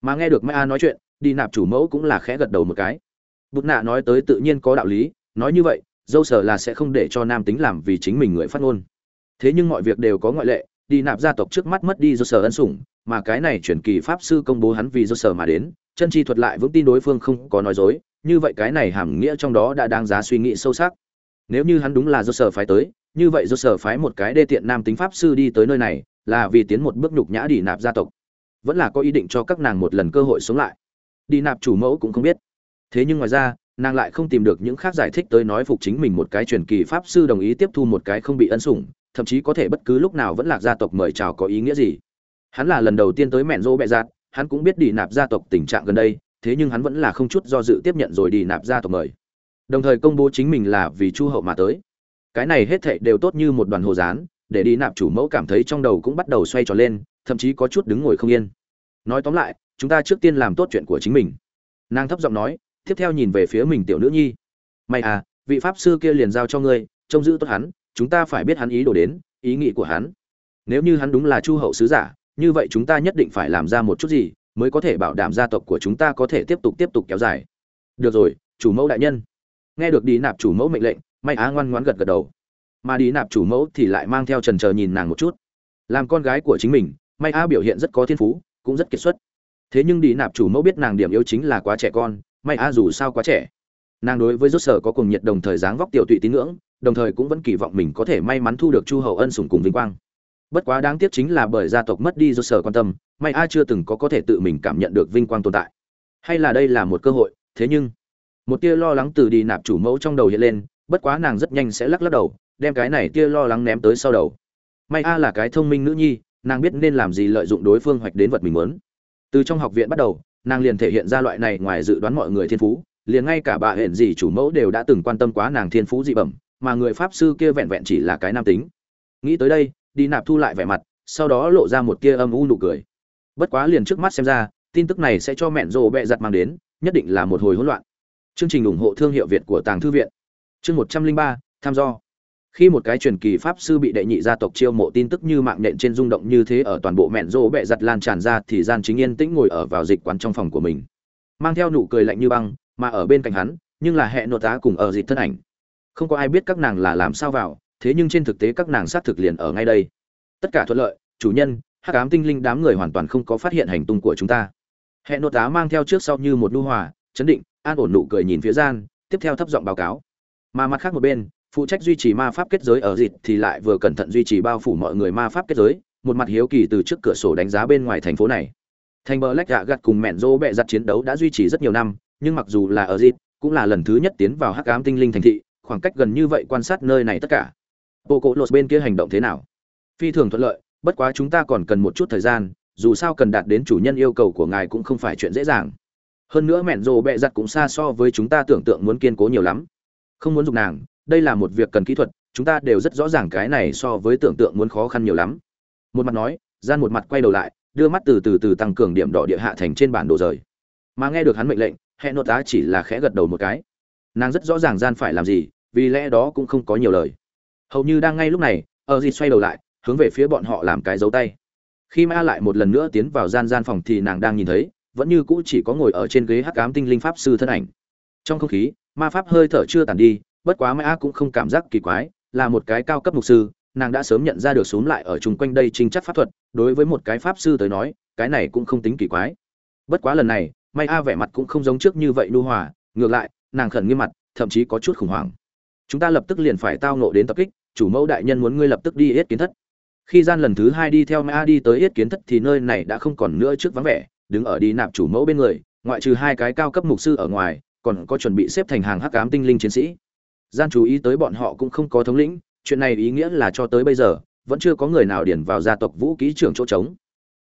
Mà nghe được may a nói chuyện, đi nạp chủ mẫu cũng là khẽ gật đầu một cái. Bụt nạ nói tới tự nhiên có đạo lý, nói như vậy dâu sở là sẽ không để cho nam tính làm vì chính mình người phát ngôn. Thế nhưng mọi việc đều có ngoại lệ, đi nạp gia tộc trước mắt mất đi dâu sở ân sủng, mà cái này chuyển kỳ pháp sư công bố hắn vì dâu sở mà đến, chân chi thuật lại vững tin đối phương không có nói dối, như vậy cái này hàm nghĩa trong đó đã đáng giá suy nghĩ sâu sắc. Nếu như hắn đúng là dâu sở phái tới, như vậy dâu sở phái một cái đê tiện nam tính pháp sư đi tới nơi này, là vì tiến một bước nhục nhã đi nạp gia tộc. Vẫn là có ý định cho các nàng một lần cơ hội sống lại. Đi nạp chủ mẫu cũng không biết. Thế nhưng ngoài ra nàng lại không tìm được những khác giải thích tới nói phục chính mình một cái truyền kỳ pháp sư đồng ý tiếp thu một cái không bị ân sủng, thậm chí có thể bất cứ lúc nào vẫn lạc gia tộc mời chào có ý nghĩa gì. Hắn là lần đầu tiên tới mẹn rô bẹ giạt hắn cũng biết đi nạp gia tộc tình trạng gần đây, thế nhưng hắn vẫn là không chút do dự tiếp nhận rồi đi nạp gia tộc mời. Đồng thời công bố chính mình là vì chu hậu mà tới. Cái này hết thệ đều tốt như một đoàn hồ dán để đi nạp chủ mẫu cảm thấy trong đầu cũng bắt đầu xoay tròn lên, thậm chí có chút đứng ngồi không yên. Nói tóm lại, chúng ta trước tiên làm tốt chuyện của chính mình. Nàng thấp giọng nói tiếp theo nhìn về phía mình tiểu nữ nhi. May à vị pháp sư kia liền giao cho ngươi, trông giữ tốt hắn, chúng ta phải biết hắn ý đồ đến, ý nghĩ của hắn. Nếu như hắn đúng là chu hậu sứ giả, như vậy chúng ta nhất định phải làm ra một chút gì mới có thể bảo đảm gia tộc của chúng ta có thể tiếp tục tiếp tục kéo dài. Được rồi, chủ mẫu đại nhân. Nghe được đi nạp chủ mẫu mệnh lệnh, may á ngoan ngoãn gật gật đầu. Mà đi nạp chủ mẫu thì lại mang theo trần chờ nhìn nàng một chút. Làm con gái của chính mình, may á biểu hiện rất có thiên phú, cũng rất kiệt xuất. Thế nhưng đi nạp chủ mẫu biết nàng điểm yếu chính là quá trẻ con may a dù sao quá trẻ. Nàng đối với rốt sở có cùng nhiệt đồng thời dáng vóc tiểu tụy tín ngưỡng, đồng thời cũng vẫn kỳ vọng mình có thể may mắn thu được chu hậu ân sủng cùng vinh quang. Bất quá đáng tiếc chính là bởi gia tộc mất đi rốt sở quan tâm, may a chưa từng có có thể tự mình cảm nhận được vinh quang tồn tại. Hay là đây là một cơ hội, thế nhưng, một tia lo lắng từ đi nạp chủ mẫu trong đầu hiện lên, bất quá nàng rất nhanh sẽ lắc lắc đầu, đem cái này tia lo lắng ném tới sau đầu. May a là cái thông minh nữ nhi, nàng biết nên làm gì lợi dụng đối phương hoạch đến vật mình muốn. Từ trong học viện bắt đầu nàng liền thể hiện ra loại này ngoài dự đoán mọi người thiên phú, liền ngay cả bà hẹn gì chủ mẫu đều đã từng quan tâm quá nàng thiên phú dị bẩm, mà người pháp sư kia vẹn vẹn chỉ là cái nam tính. Nghĩ tới đây, đi nạp thu lại vẻ mặt, sau đó lộ ra một kia âm u nụ cười. Bất quá liền trước mắt xem ra, tin tức này sẽ cho mẹn rồ bẹ giặt mang đến, nhất định là một hồi hỗn loạn. Chương trình ủng hộ thương hiệu việt của tàng thư viện. Chương một trăm linh ba, tham do khi một cái truyền kỳ pháp sư bị đệ nhị gia tộc chiêu mộ tin tức như mạng nện trên rung động như thế ở toàn bộ mẹn rỗ bẹ giặt lan tràn ra thì gian chính yên tĩnh ngồi ở vào dịch quán trong phòng của mình. Mang theo nụ cười lạnh như băng, mà ở bên cạnh hắn, nhưng là hệ nội tá cùng ở dịch thân ảnh. Không có ai biết các nàng là làm sao vào, thế nhưng trên thực tế các nàng xác thực liền ở ngay đây. Tất cả thuận lợi, chủ nhân, hắc ám tinh linh đám người hoàn toàn không có phát hiện hành tung của chúng ta. Hệ nội tá mang theo trước sau như một nu hòa, chấn định, an ổn nụ cười nhìn phía gian, tiếp theo thấp giọng báo cáo. Mà mặt khác một bên phụ trách duy trì ma pháp kết giới ở dịt thì lại vừa cẩn thận duy trì bao phủ mọi người ma pháp kết giới, một mặt hiếu kỳ từ trước cửa sổ đánh giá bên ngoài thành phố này. Thành bờ lách gạ gặt cùng mẹn rô bẹ giặt chiến đấu đã duy trì rất nhiều năm, nhưng mặc dù là ở dịt, cũng là lần thứ nhất tiến vào hắc ám tinh linh thành thị, khoảng cách gần như vậy quan sát nơi này tất cả. Bộ cỗ lột bên kia hành động thế nào? Phi thường thuận lợi, bất quá chúng ta còn cần một chút thời gian, dù sao cần đạt đến chủ nhân yêu cầu của ngài cũng không phải chuyện dễ dàng. Hơn nữa mẹn rồ bẹ giặt cũng xa so với chúng ta tưởng tượng muốn kiên cố nhiều lắm. Không muốn dùng nàng đây là một việc cần kỹ thuật, chúng ta đều rất rõ ràng cái này so với tưởng tượng muốn khó khăn nhiều lắm. Một mặt nói, gian một mặt quay đầu lại, đưa mắt từ từ từ tăng cường điểm đỏ địa hạ thành trên bản đồ rời. Mà nghe được hắn mệnh lệnh hệ nội tá chỉ là khẽ gật đầu một cái. Nàng rất rõ ràng gian phải làm gì, vì lẽ đó cũng không có nhiều lời. Hầu như đang ngay lúc này ờ ở gì xoay đầu lại, hướng về phía bọn họ làm cái dấu tay. Khi ma lại một lần nữa tiến vào gian gian phòng thì nàng đang nhìn thấy, vẫn như cũ chỉ có ngồi ở trên ghế hắc ám tinh linh pháp sư thân ảnh. Trong không khí, ma pháp hơi thở chưa tàn đi bất quá ma cũng không cảm giác kỳ quái, là một cái cao cấp mục sư, nàng đã sớm nhận ra được xuống lại ở chung quanh đây trinh chắc pháp thuật, đối với một cái pháp sư tới nói, cái này cũng không tính kỳ quái. Bất quá lần này may a vẻ mặt cũng không giống trước như vậy nu hòa, ngược lại, nàng khẩn nghiêm mặt, thậm chí có chút khủng hoảng. Chúng ta lập tức liền phải tao nộ đến tập kích, chủ mẫu đại nhân muốn ngươi lập tức đi yết kiến thất. Khi gian lần thứ hai đi theo mã đi tới yết kiến thất thì nơi này đã không còn nữa trước vắng vẻ, đứng ở đi nạp chủ mẫu bên người, ngoại trừ hai cái cao cấp mục sư ở ngoài, còn có chuẩn bị xếp thành hàng hắc ám tinh linh chiến sĩ gian chú ý tới bọn họ cũng không có thống lĩnh, chuyện này ý nghĩa là cho tới bây giờ, vẫn chưa có người nào điển vào gia tộc vũ ký trưởng chỗ trống.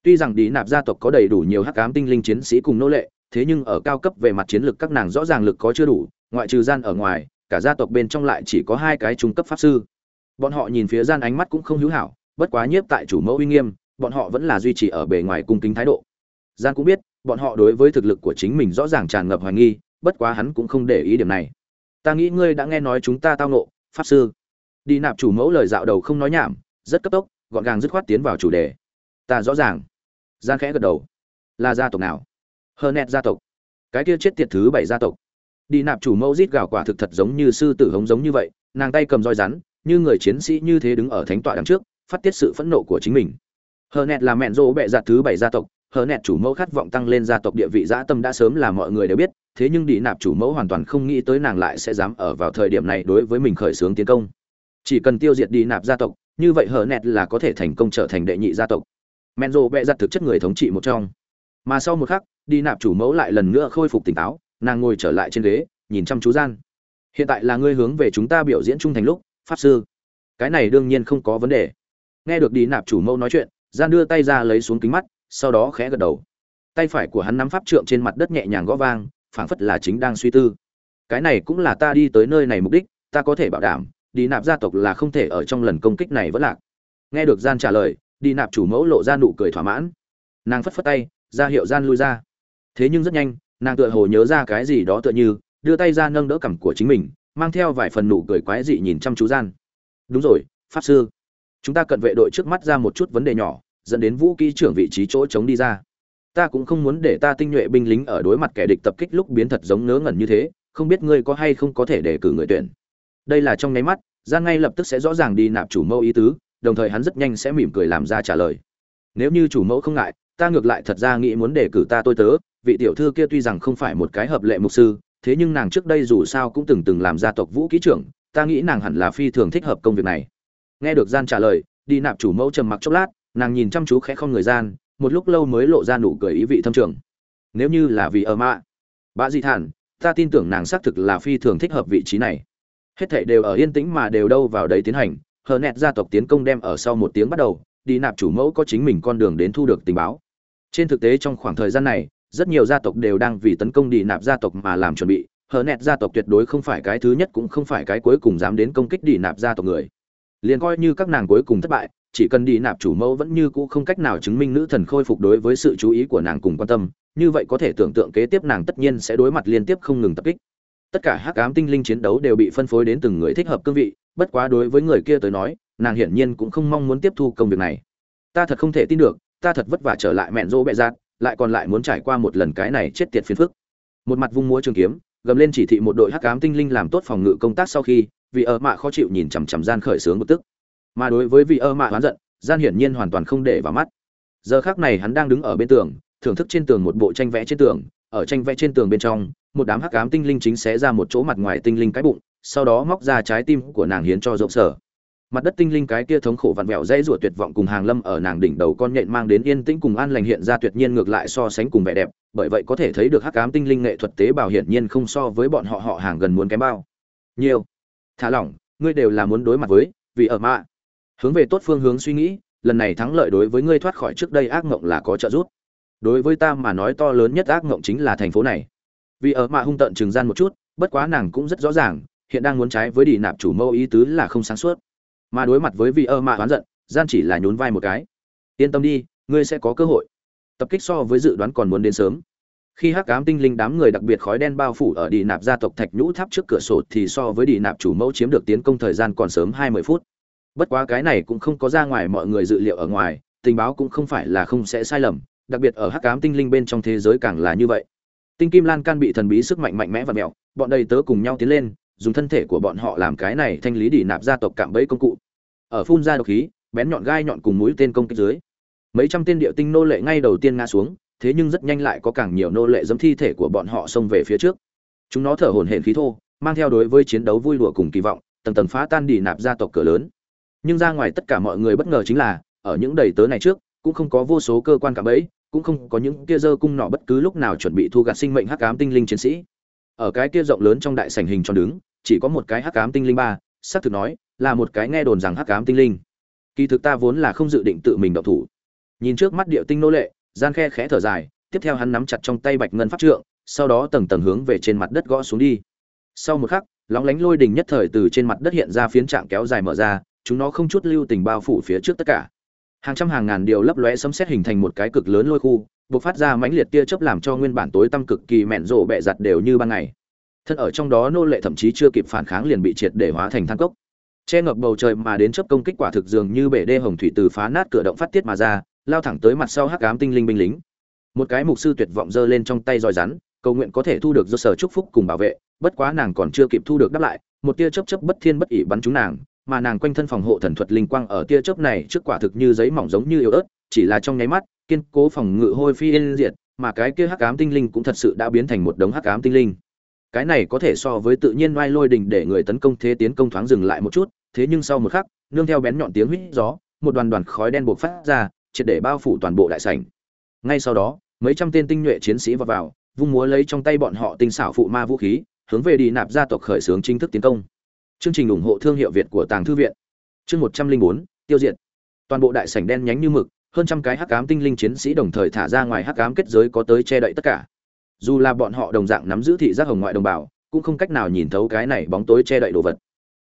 Tuy rằng đi nạp gia tộc có đầy đủ nhiều hắc ám tinh linh chiến sĩ cùng nô lệ, thế nhưng ở cao cấp về mặt chiến lược các nàng rõ ràng lực có chưa đủ, ngoại trừ gian ở ngoài, cả gia tộc bên trong lại chỉ có hai cái trung cấp pháp sư. Bọn họ nhìn phía gian ánh mắt cũng không hữu hảo, bất quá nhiếp tại chủ mẫu uy nghiêm, bọn họ vẫn là duy trì ở bề ngoài cung kính thái độ. Gian cũng biết, bọn họ đối với thực lực của chính mình rõ ràng tràn ngập hoài nghi, bất quá hắn cũng không để ý điểm này ta nghĩ ngươi đã nghe nói chúng ta tao nộ pháp sư. Đi nạp chủ mẫu lời dạo đầu không nói nhảm, rất cấp tốc, gọn gàng dứt khoát tiến vào chủ đề. Ta rõ ràng. Gian khẽ gật đầu. Là gia tộc nào? Hờ nẹt gia tộc. Cái kia chết tiệt thứ bảy gia tộc. Đi nạp chủ mẫu rít gào quả thực thật giống như sư tử hống giống như vậy, nàng tay cầm roi rắn, như người chiến sĩ như thế đứng ở thánh tọa đằng trước, phát tiết sự phẫn nộ của chính mình. Hờ nẹt là mẹn rỗ bệ giặt thứ bảy gia tộc hờ nẹt chủ mẫu khát vọng tăng lên gia tộc địa vị, dã tâm đã sớm là mọi người đều biết, thế nhưng đi nạp chủ mẫu hoàn toàn không nghĩ tới nàng lại sẽ dám ở vào thời điểm này đối với mình khởi xướng tiến công. Chỉ cần tiêu diệt đi nạp gia tộc, như vậy hờ nẹt là có thể thành công trở thành đệ nhị gia tộc. Men rỗ bẹ giặt thực chất người thống trị một trong. Mà sau một khắc đi nạp chủ mẫu lại lần nữa khôi phục tỉnh táo, nàng ngồi trở lại trên ghế, nhìn chăm chú gian. Hiện tại là ngươi hướng về chúng ta biểu diễn trung thành lúc, pháp sư. Cái này đương nhiên không có vấn đề. Nghe được đi nạp chủ mẫu nói chuyện, gian đưa tay ra lấy xuống kính mắt sau đó khẽ gật đầu. Tay phải của hắn nắm pháp trượng trên mặt đất nhẹ nhàng gõ vang, phảng phất là chính đang suy tư. Cái này cũng là ta đi tới nơi này mục đích, ta có thể bảo đảm, đi nạp gia tộc là không thể ở trong lần công kích này vẫn lạc. Nghe được gian trả lời, đi nạp chủ mẫu lộ ra nụ cười thỏa mãn. Nàng phất phất tay, ra hiệu gian lui ra. Thế nhưng rất nhanh, nàng tựa hồ nhớ ra cái gì đó tựa như, đưa tay ra nâng đỡ cằm của chính mình, mang theo vài phần nụ cười quái dị nhìn chăm chú gian. Đúng rồi, pháp sư. Chúng ta cận vệ đội trước mắt ra một chút vấn đề nhỏ dẫn đến vũ kỹ trưởng vị trí chỗ chống đi ra. Ta cũng không muốn để ta tinh nhuệ binh lính ở đối mặt kẻ địch tập kích lúc biến thật giống ngớ ngẩn như thế, không biết ngươi có hay không có thể đề cử người tuyển. Đây là trong nháy mắt gian ngay lập tức sẽ rõ ràng đi nạp chủ mẫu ý tứ, đồng thời hắn rất nhanh sẽ mỉm cười làm ra trả lời. Nếu như chủ mẫu không ngại, ta ngược lại thật ra nghĩ muốn đề cử ta tôi tớ, vị tiểu thư kia tuy rằng không phải một cái hợp lệ mục sư, thế nhưng nàng trước đây dù sao cũng từng từng làm gia tộc vũ ký trưởng, ta nghĩ nàng hẳn là phi thường thích hợp công việc này. Nghe được gian trả lời, đi nạp chủ mẫu trầm mặc chốc lát nàng nhìn chăm chú khẽ không người gian, một lúc lâu mới lộ ra nụ cười ý vị thâm trường. Nếu như là vì ở mạ bà di thản, ta tin tưởng nàng xác thực là phi thường thích hợp vị trí này. Hết thảy đều ở yên tĩnh mà đều đâu vào đấy tiến hành, hờ nẹt gia tộc tiến công đem ở sau một tiếng bắt đầu, đi nạp chủ mẫu có chính mình con đường đến thu được tình báo. Trên thực tế trong khoảng thời gian này, rất nhiều gia tộc đều đang vì tấn công đi nạp gia tộc mà làm chuẩn bị, hờ nẹt gia tộc tuyệt đối không phải cái thứ nhất cũng không phải cái cuối cùng dám đến công kích đi nạp gia tộc người. Liền coi như các nàng cuối cùng thất bại chỉ cần đi nạp chủ mẫu vẫn như cũ không cách nào chứng minh nữ thần khôi phục đối với sự chú ý của nàng cùng quan tâm, như vậy có thể tưởng tượng kế tiếp nàng tất nhiên sẽ đối mặt liên tiếp không ngừng tập kích. Tất cả hắc ám tinh linh chiến đấu đều bị phân phối đến từng người thích hợp cương vị, bất quá đối với người kia tới nói, nàng hiển nhiên cũng không mong muốn tiếp thu công việc này. Ta thật không thể tin được, ta thật vất vả trở lại mẹn rỗ bẹ giạt lại còn lại muốn trải qua một lần cái này chết tiệt phiền phức. Một mặt vung múa trường kiếm, gầm lên chỉ thị một đội hắc ám tinh linh làm tốt phòng ngự công tác sau khi, vì ở mạ khó chịu nhìn chằm chằm gian khởi sướng một tức mà đối với vị ơ mạ oán giận, gian hiển nhiên hoàn toàn không để vào mắt. Giờ khác này hắn đang đứng ở bên tường, thưởng thức trên tường một bộ tranh vẽ trên tường, ở tranh vẽ trên tường bên trong, một đám hắc ám tinh linh chính xé ra một chỗ mặt ngoài tinh linh cái bụng, sau đó móc ra trái tim của nàng hiến cho rộng sở. Mặt đất tinh linh cái kia thống khổ vặn vẹo dãy ruột tuyệt vọng cùng hàng lâm ở nàng đỉnh đầu con nhện mang đến yên tĩnh cùng an lành hiện ra tuyệt nhiên ngược lại so sánh cùng vẻ đẹp, bởi vậy có thể thấy được hắc ám tinh linh nghệ thuật tế bào hiển nhiên không so với bọn họ họ hàng gần muốn kém bao. Nhiều. Thả lỏng, ngươi đều là muốn đối mặt với vì ở mạ hướng về tốt phương hướng suy nghĩ, lần này thắng lợi đối với ngươi thoát khỏi trước đây ác mộng là có trợ giúp. Đối với ta mà nói to lớn nhất ác mộng chính là thành phố này. Vì ở mạ hung tận trừng gian một chút, bất quá nàng cũng rất rõ ràng, hiện đang muốn trái với đi nạp chủ mâu ý tứ là không sáng suốt. Mà đối mặt với vị ơ mạ oán giận, gian chỉ là nhún vai một cái. Yên tâm đi, ngươi sẽ có cơ hội. Tập kích so với dự đoán còn muốn đến sớm. Khi hắc ám tinh linh đám người đặc biệt khói đen bao phủ ở đi nạp gia tộc thạch nhũ tháp trước cửa sổ thì so với đi nạp chủ mẫu chiếm được tiến công thời gian còn sớm hai mươi phút bất quá cái này cũng không có ra ngoài mọi người dự liệu ở ngoài, tình báo cũng không phải là không sẽ sai lầm, đặc biệt ở hắc ám tinh linh bên trong thế giới càng là như vậy. Tinh kim lan can bị thần bí sức mạnh mạnh mẽ và mẹo bọn đầy tớ cùng nhau tiến lên, dùng thân thể của bọn họ làm cái này thanh lý đỉ nạp gia tộc cạm bẫy công cụ. Ở phun ra độc khí, bén nhọn gai nhọn cùng mũi tên công kích dưới, mấy trăm tên địa tinh nô lệ ngay đầu tiên ngã xuống, thế nhưng rất nhanh lại có càng nhiều nô lệ dẫm thi thể của bọn họ xông về phía trước. Chúng nó thở hổn hển khí thô, mang theo đối với chiến đấu vui lụa cùng kỳ vọng, tầng tầng phá tan đỉ nạp gia tộc cửa lớn nhưng ra ngoài tất cả mọi người bất ngờ chính là, ở những đầy tớ này trước, cũng không có vô số cơ quan cảm ấy cũng không có những kia dơ cung nọ bất cứ lúc nào chuẩn bị thu gạt sinh mệnh hắc ám tinh linh chiến sĩ. Ở cái kia rộng lớn trong đại sảnh hình tròn đứng, chỉ có một cái hắc ám tinh linh ba, xác thực nói, là một cái nghe đồn rằng hắc ám tinh linh. Kỳ thực ta vốn là không dự định tự mình động thủ. Nhìn trước mắt điệu tinh nô lệ, gian khe khẽ thở dài, tiếp theo hắn nắm chặt trong tay bạch ngân pháp trượng, sau đó tầng tầng hướng về trên mặt đất gõ xuống đi. Sau một khắc, lóng lánh lôi đình nhất thời từ trên mặt đất hiện ra phiến trạng kéo dài mở ra chúng nó không chút lưu tình bao phủ phía trước tất cả. Hàng trăm hàng ngàn điều lấp lóe sấm xét hình thành một cái cực lớn lôi khu, bộc phát ra mãnh liệt tia chớp làm cho nguyên bản tối tăm cực kỳ mẹn rộ bẹ giặt đều như ban ngày. Thân ở trong đó nô lệ thậm chí chưa kịp phản kháng liền bị triệt để hóa thành than cốc. Che ngập bầu trời mà đến chớp công kích quả thực dường như bể đê hồng thủy từ phá nát cửa động phát tiết mà ra, lao thẳng tới mặt sau hắc ám tinh linh binh lính. Một cái mục sư tuyệt vọng giơ lên trong tay roi rắn, cầu nguyện có thể thu được do sở chúc phúc cùng bảo vệ, bất quá nàng còn chưa kịp thu được đáp lại, một tia chớp chớp bất thiên bất ỉ bắn trúng nàng mà nàng quanh thân phòng hộ thần thuật linh quang ở tia chớp này trước quả thực như giấy mỏng giống như yếu ớt, chỉ là trong nháy mắt, kiên cố phòng ngự hôi phi yên diệt, mà cái kia hắc ám tinh linh cũng thật sự đã biến thành một đống hắc ám tinh linh. Cái này có thể so với tự nhiên oai lôi đình để người tấn công thế tiến công thoáng dừng lại một chút, thế nhưng sau một khắc, nương theo bén nhọn tiếng huýt gió, một đoàn đoàn khói đen bộc phát ra, triệt để bao phủ toàn bộ đại sảnh. Ngay sau đó, mấy trăm tên tinh nhuệ chiến sĩ vọt vào, vung múa lấy trong tay bọn họ tinh xảo phụ ma vũ khí, hướng về đi nạp gia tộc khởi xướng chính thức tiến công chương trình ủng hộ thương hiệu việt của tàng thư viện. Chương một trăm linh bốn, tiêu diệt. Toàn bộ đại sảnh đen nhánh như mực, hơn trăm cái hắc ám tinh linh chiến sĩ đồng thời thả ra ngoài hắc ám kết giới có tới che đậy tất cả. Dù là bọn họ đồng dạng nắm giữ thị giác hồng ngoại đồng bào, cũng không cách nào nhìn thấu cái này bóng tối che đậy đồ vật.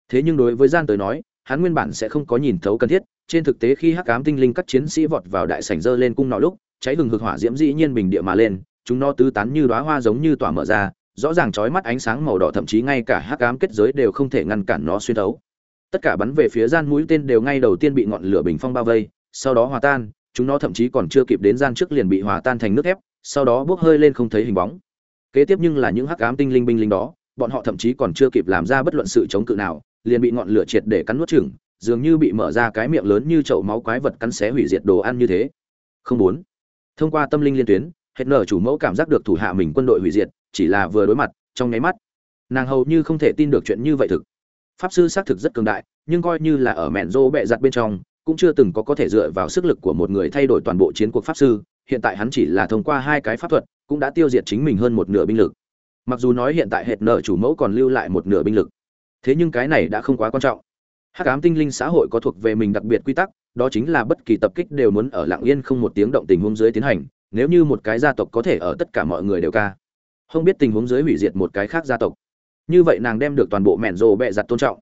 Thế nhưng đối với gian tới nói, hắn nguyên bản sẽ không có nhìn thấu cần thiết, trên thực tế khi hắc ám tinh linh các chiến sĩ vọt vào đại sảnh dơ lên cung nọ lúc, cháy hừng hực hỏa diễm dĩ nhiên bình địa mà lên, chúng nó tứ tán như đóa hoa giống như tỏa mở ra rõ ràng chói mắt ánh sáng màu đỏ thậm chí ngay cả hắc ám kết giới đều không thể ngăn cản nó xuyên thấu. Tất cả bắn về phía gian mũi tên đều ngay đầu tiên bị ngọn lửa bình phong bao vây sau đó hòa tan chúng nó thậm chí còn chưa kịp đến gian trước liền bị hòa tan thành nước ép, sau đó bốc hơi lên không thấy hình bóng. Kế tiếp nhưng là những hắc ám tinh linh binh lính đó bọn họ thậm chí còn chưa kịp làm ra bất luận sự chống cự nào liền bị ngọn lửa triệt để cắn nuốt chửng dường như bị mở ra cái miệng lớn như chậu máu quái vật cắn xé hủy diệt đồ ăn như thế. Không muốn. thông qua tâm linh liên tuyến hết nở chủ mẫu cảm giác được thủ hạ mình quân đội hủy diệt chỉ là vừa đối mặt, trong nháy mắt, nàng hầu như không thể tin được chuyện như vậy thực. Pháp sư xác thực rất cường đại, nhưng coi như là ở mẹn rô bẹ giặt bên trong, cũng chưa từng có có thể dựa vào sức lực của một người thay đổi toàn bộ chiến cuộc pháp sư. Hiện tại hắn chỉ là thông qua hai cái pháp thuật, cũng đã tiêu diệt chính mình hơn một nửa binh lực. Mặc dù nói hiện tại hệt nợ chủ mẫu còn lưu lại một nửa binh lực, thế nhưng cái này đã không quá quan trọng. Hắc ám tinh linh xã hội có thuộc về mình đặc biệt quy tắc, đó chính là bất kỳ tập kích đều muốn ở lặng yên không một tiếng động tình huống dưới tiến hành, nếu như một cái gia tộc có thể ở tất cả mọi người đều ca không biết tình huống dưới hủy diệt một cái khác gia tộc. Như vậy nàng đem được toàn bộ mẹn rồ bẹ giặt tôn trọng.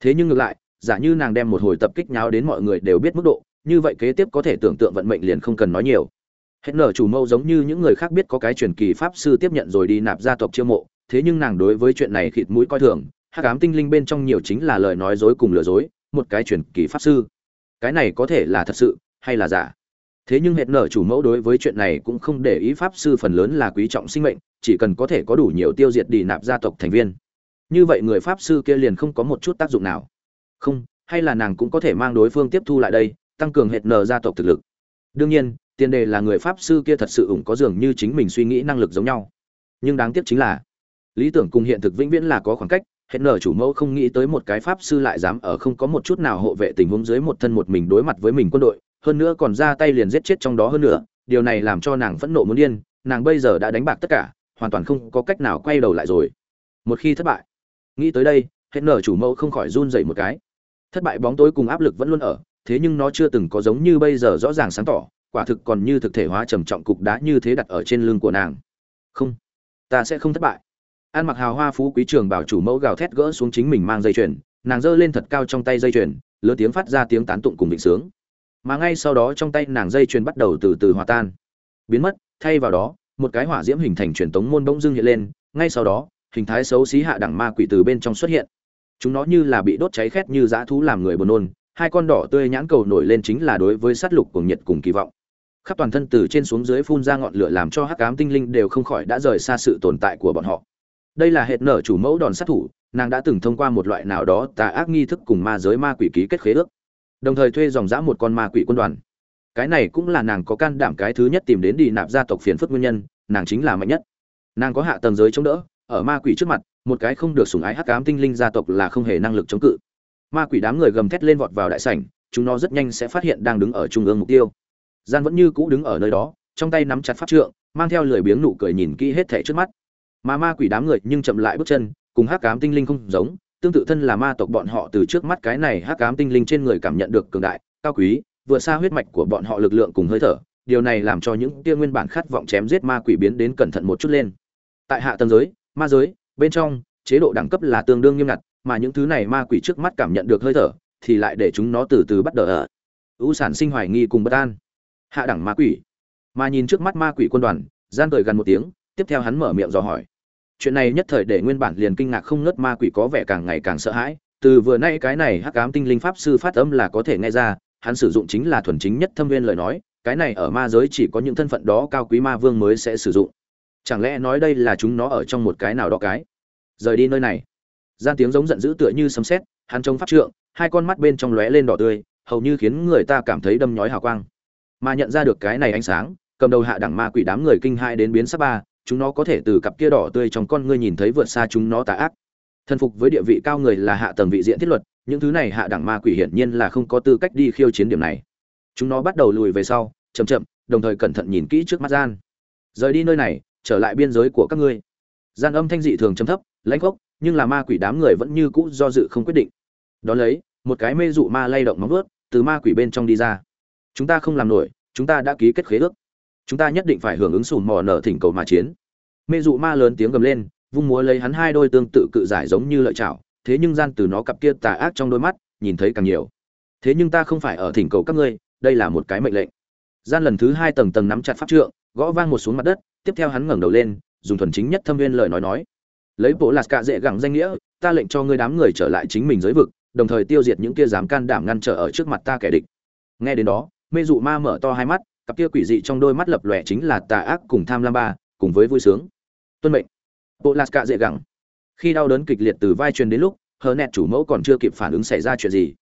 Thế nhưng ngược lại, giả như nàng đem một hồi tập kích nháo đến mọi người đều biết mức độ, như vậy kế tiếp có thể tưởng tượng vận mệnh liền không cần nói nhiều. Hết nở chủ mâu giống như những người khác biết có cái truyền kỳ pháp sư tiếp nhận rồi đi nạp gia tộc chiêu mộ, thế nhưng nàng đối với chuyện này khịt mũi coi thường, hắc ám tinh linh bên trong nhiều chính là lời nói dối cùng lừa dối, một cái truyền kỳ pháp sư. Cái này có thể là thật sự hay là giả? Thế nhưng hệt nở chủ mẫu đối với chuyện này cũng không để ý pháp sư phần lớn là quý trọng sinh mệnh, chỉ cần có thể có đủ nhiều tiêu diệt đi nạp gia tộc thành viên. Như vậy người pháp sư kia liền không có một chút tác dụng nào. Không, hay là nàng cũng có thể mang đối phương tiếp thu lại đây, tăng cường hệt nở gia tộc thực lực. Đương nhiên, tiền đề là người pháp sư kia thật sự ủng có dường như chính mình suy nghĩ năng lực giống nhau. Nhưng đáng tiếc chính là, lý tưởng cùng hiện thực vĩnh viễn là có khoảng cách hết nở chủ mẫu không nghĩ tới một cái pháp sư lại dám ở không có một chút nào hộ vệ tình huống dưới một thân một mình đối mặt với mình quân đội hơn nữa còn ra tay liền giết chết trong đó hơn nữa điều này làm cho nàng phẫn nộ muốn điên nàng bây giờ đã đánh bạc tất cả hoàn toàn không có cách nào quay đầu lại rồi. Một khi thất bại nghĩ tới đây hết nở chủ mẫu không khỏi run dậy một cái. Thất bại bóng tối cùng áp lực vẫn luôn ở thế nhưng nó chưa từng có giống như bây giờ rõ ràng sáng tỏ quả thực còn như thực thể hóa trầm trọng cục đá như thế đặt ở trên lưng của nàng. Không ta sẽ không thất bại. An mặc hào hoa phú quý trường bảo chủ mẫu gào thét gỡ xuống chính mình mang dây chuyền, nàng giơ lên thật cao trong tay dây chuyền, lớn tiếng phát ra tiếng tán tụng cùng định sướng. Mà ngay sau đó trong tay nàng dây chuyền bắt đầu từ từ hòa tan, biến mất, thay vào đó, một cái hỏa diễm hình thành truyền tống môn bỗng dưng hiện lên, ngay sau đó, hình thái xấu xí hạ đẳng ma quỷ từ bên trong xuất hiện. Chúng nó như là bị đốt cháy khét như dã thú làm người buồn nôn, hai con đỏ tươi nhãn cầu nổi lên chính là đối với sát lục cùng nhiệt cùng kỳ vọng. Khắp toàn thân từ trên xuống dưới phun ra ngọn lửa làm cho hắc ám tinh linh đều không khỏi đã rời xa sự tồn tại của bọn họ đây là hệt nở chủ mẫu đòn sát thủ nàng đã từng thông qua một loại nào đó tà ác nghi thức cùng ma giới ma quỷ ký kết khế ước đồng thời thuê dòng dã một con ma quỷ quân đoàn. Cái này cũng là nàng có can đảm cái thứ nhất tìm đến đi nạp gia tộc phiền phức nguyên nhân, nàng chính là mạnh nhất. Nàng có hạ tầng giới chống đỡ, ở ma quỷ trước mặt, một cái không được sủng ái hắc ám tinh linh gia tộc là không hề năng lực chống cự. Ma quỷ đám người gầm thét lên vọt vào đại sảnh, chúng nó rất nhanh sẽ phát hiện đang đứng ở trung ương mục tiêu. Gian vẫn như cũ đứng ở nơi đó, trong tay nắm chặt pháp trượng, mang theo lười biếng nụ cười nhìn kỹ hết thẻ trước mắt. Mà ma quỷ đám người nhưng chậm lại bước chân, cùng hắc ám tinh linh không giống tương tự thân là ma tộc bọn họ từ trước mắt cái này hắc ám tinh linh trên người cảm nhận được cường đại, cao quý, vượt xa huyết mạch của bọn họ lực lượng cùng hơi thở. Điều này làm cho những kia nguyên bản khát vọng chém giết ma quỷ biến đến cẩn thận một chút lên. Tại hạ tầng giới, ma giới, bên trong, chế độ đẳng cấp là tương đương nghiêm ngặt, mà những thứ này ma quỷ trước mắt cảm nhận được hơi thở, thì lại để chúng nó từ từ bắt đầu ở. Ưu sản sinh hoài nghi cùng bất an. Hạ đẳng ma quỷ. Mà nhìn trước mắt ma quỷ quân đoàn, gian cười gần một tiếng, tiếp theo hắn mở miệng dò hỏi chuyện này nhất thời để nguyên bản liền kinh ngạc không ngớt ma quỷ có vẻ càng ngày càng sợ hãi. Từ vừa nay cái này hắc ám tinh linh pháp sư phát âm là có thể nghe ra, hắn sử dụng chính là thuần chính nhất thâm viên lời nói, cái này ở ma giới chỉ có những thân phận đó cao quý ma vương mới sẽ sử dụng. Chẳng lẽ nói đây là chúng nó ở trong một cái nào đó cái? Rời đi nơi này. Gian tiếng giống giận dữ tựa như sấm sét, hắn trông pháp trượng, hai con mắt bên trong lóe lên đỏ tươi, hầu như khiến người ta cảm thấy đâm nhói hào quang. Mà nhận ra được cái này ánh sáng, cầm đầu hạ đẳng ma quỷ đám người kinh hai đến biến sắc ba chúng nó có thể từ cặp kia đỏ tươi trong con ngươi nhìn thấy vượt xa chúng nó tà ác. Thần phục với địa vị cao người là hạ tầng vị diện thiết luật, những thứ này hạ đẳng ma quỷ hiển nhiên là không có tư cách đi khiêu chiến điểm này. Chúng nó bắt đầu lùi về sau, chậm chậm, đồng thời cẩn thận nhìn kỹ trước mắt gian. Rời đi nơi này, trở lại biên giới của các ngươi. Gian âm thanh dị thường chấm thấp, lãnh khốc, nhưng là ma quỷ đám người vẫn như cũ do dự không quyết định. Đón lấy, một cái mê dụ ma lay động móng vuốt, từ ma quỷ bên trong đi ra. Chúng ta không làm nổi, chúng ta đã ký kết khế ước chúng ta nhất định phải hưởng ứng sùn mò nở thỉnh cầu mà chiến. Mê dụ ma lớn tiếng gầm lên, vung múa lấy hắn hai đôi tương tự cự giải giống như lợi chảo, thế nhưng gian từ nó cặp kia tà ác trong đôi mắt, nhìn thấy càng nhiều. Thế nhưng ta không phải ở thỉnh cầu các ngươi, đây là một cái mệnh lệnh. Gian lần thứ hai tầng tầng nắm chặt pháp trượng, gõ vang một xuống mặt đất, tiếp theo hắn ngẩng đầu lên, dùng thuần chính nhất thâm viên lời nói nói. Lấy bộ lạt cạ dễ gẳng danh nghĩa, ta lệnh cho ngươi đám người trở lại chính mình giới vực, đồng thời tiêu diệt những kia dám can đảm ngăn trở ở trước mặt ta kẻ địch. Nghe đến đó, mê dụ ma mở to hai mắt cặp kia quỷ dị trong đôi mắt lập lòe chính là tà ác cùng tham lam ba, cùng với vui sướng. Tuân mệnh. Bộ lạt cạ dễ gẳng khi đau đớn kịch liệt từ vai truyền đến lúc, hờ nẹt chủ mẫu còn chưa kịp phản ứng xảy ra chuyện gì.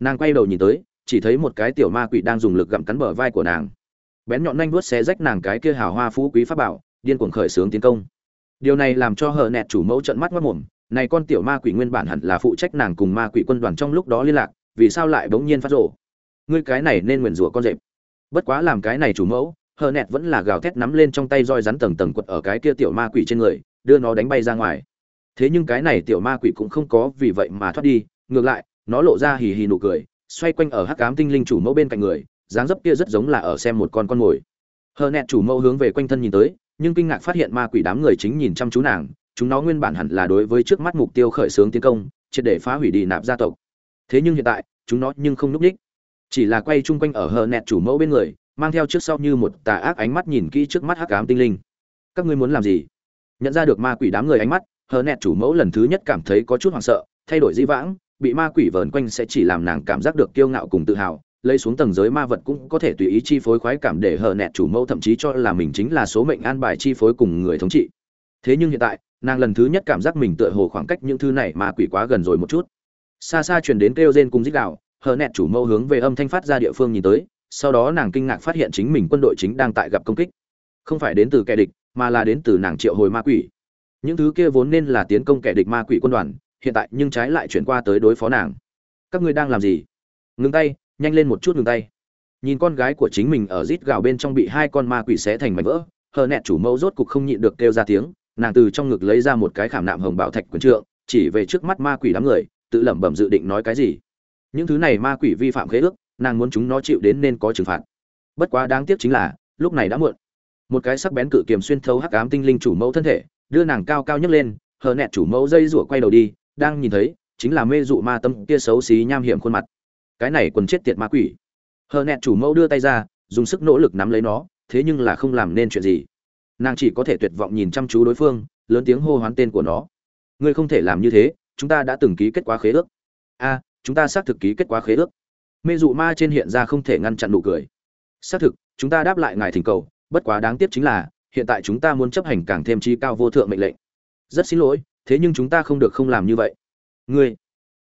Nàng quay đầu nhìn tới, chỉ thấy một cái tiểu ma quỷ đang dùng lực gặm cắn bờ vai của nàng. Bén nhọn nanh vuốt xé rách nàng cái kia hào hoa phú quý pháp bảo, điên cuồng khởi sướng tiến công. Điều này làm cho hờ nẹt chủ mẫu trận mắt mất mồm này con tiểu ma quỷ nguyên bản hẳn là phụ trách nàng cùng ma quỷ quân đoàn trong lúc đó liên lạc, vì sao lại bỗng nhiên phát rộ ngươi cái này nên nguyền rủa con rệp bất quá làm cái này chủ mẫu, hờ nẹt vẫn là gào thét nắm lên trong tay roi rắn tầng tầng quật ở cái kia tiểu ma quỷ trên người, đưa nó đánh bay ra ngoài. Thế nhưng cái này tiểu ma quỷ cũng không có vì vậy mà thoát đi, ngược lại, nó lộ ra hì hì nụ cười, xoay quanh ở hắc cám tinh linh chủ mẫu bên cạnh người, dáng dấp kia rất giống là ở xem một con con mồi. Hờ nẹt chủ mẫu hướng về quanh thân nhìn tới, nhưng kinh ngạc phát hiện ma quỷ đám người chính nhìn chăm chú nàng, chúng nó nguyên bản hẳn là đối với trước mắt mục tiêu khởi xướng tiến công, triệt để phá hủy đi nạp gia tộc. Thế nhưng hiện tại, chúng nó nhưng không núp đích chỉ là quay chung quanh ở hờ nẹt chủ mẫu bên người, mang theo trước sau như một tà ác ánh mắt nhìn kỹ trước mắt hắc ám tinh linh. Các ngươi muốn làm gì? Nhận ra được ma quỷ đám người ánh mắt, hờ nẹt chủ mẫu lần thứ nhất cảm thấy có chút hoảng sợ, thay đổi di vãng, bị ma quỷ vờn quanh sẽ chỉ làm nàng cảm giác được kiêu ngạo cùng tự hào, lấy xuống tầng giới ma vật cũng có thể tùy ý chi phối khoái cảm để hờ nẹt chủ mẫu thậm chí cho là mình chính là số mệnh an bài chi phối cùng người thống trị. Thế nhưng hiện tại, nàng lần thứ nhất cảm giác mình tựa hồ khoảng cách những thứ này ma quỷ quá gần rồi một chút. Xa xa chuyển đến kêu rên cùng dích đạo hờ nẹt chủ mâu hướng về âm thanh phát ra địa phương nhìn tới, sau đó nàng kinh ngạc phát hiện chính mình quân đội chính đang tại gặp công kích. Không phải đến từ kẻ địch, mà là đến từ nàng triệu hồi ma quỷ. Những thứ kia vốn nên là tiến công kẻ địch ma quỷ quân đoàn, hiện tại nhưng trái lại chuyển qua tới đối phó nàng. Các ngươi đang làm gì? Ngừng tay, nhanh lên một chút ngừng tay. Nhìn con gái của chính mình ở rít gào bên trong bị hai con ma quỷ xé thành mảnh vỡ, hờ nẹt chủ mẫu rốt cục không nhịn được kêu ra tiếng, nàng từ trong ngực lấy ra một cái khảm nạm hồng bảo thạch quần trượng, chỉ về trước mắt ma quỷ đám người, tự lẩm bẩm dự định nói cái gì những thứ này ma quỷ vi phạm khế ước, nàng muốn chúng nó chịu đến nên có trừng phạt. Bất quá đáng tiếc chính là, lúc này đã muộn. Một cái sắc bén cự kiềm xuyên thấu hắc ám tinh linh chủ mẫu thân thể, đưa nàng cao cao nhấc lên, hờ nẹt chủ mẫu dây rủa quay đầu đi, đang nhìn thấy, chính là mê dụ ma tâm kia xấu xí nham hiểm khuôn mặt. Cái này quần chết tiệt ma quỷ. Hờ nẹt chủ mẫu đưa tay ra, dùng sức nỗ lực nắm lấy nó, thế nhưng là không làm nên chuyện gì. Nàng chỉ có thể tuyệt vọng nhìn chăm chú đối phương, lớn tiếng hô hoán tên của nó. Ngươi không thể làm như thế, chúng ta đã từng ký kết quả khế ước. A chúng ta xác thực ký kết quá khế ước. Mê dụ ma trên hiện ra không thể ngăn chặn nụ cười. Xác thực, chúng ta đáp lại ngài thỉnh cầu, bất quá đáng tiếc chính là, hiện tại chúng ta muốn chấp hành càng thêm chi cao vô thượng mệnh lệnh. Rất xin lỗi, thế nhưng chúng ta không được không làm như vậy. Ngươi,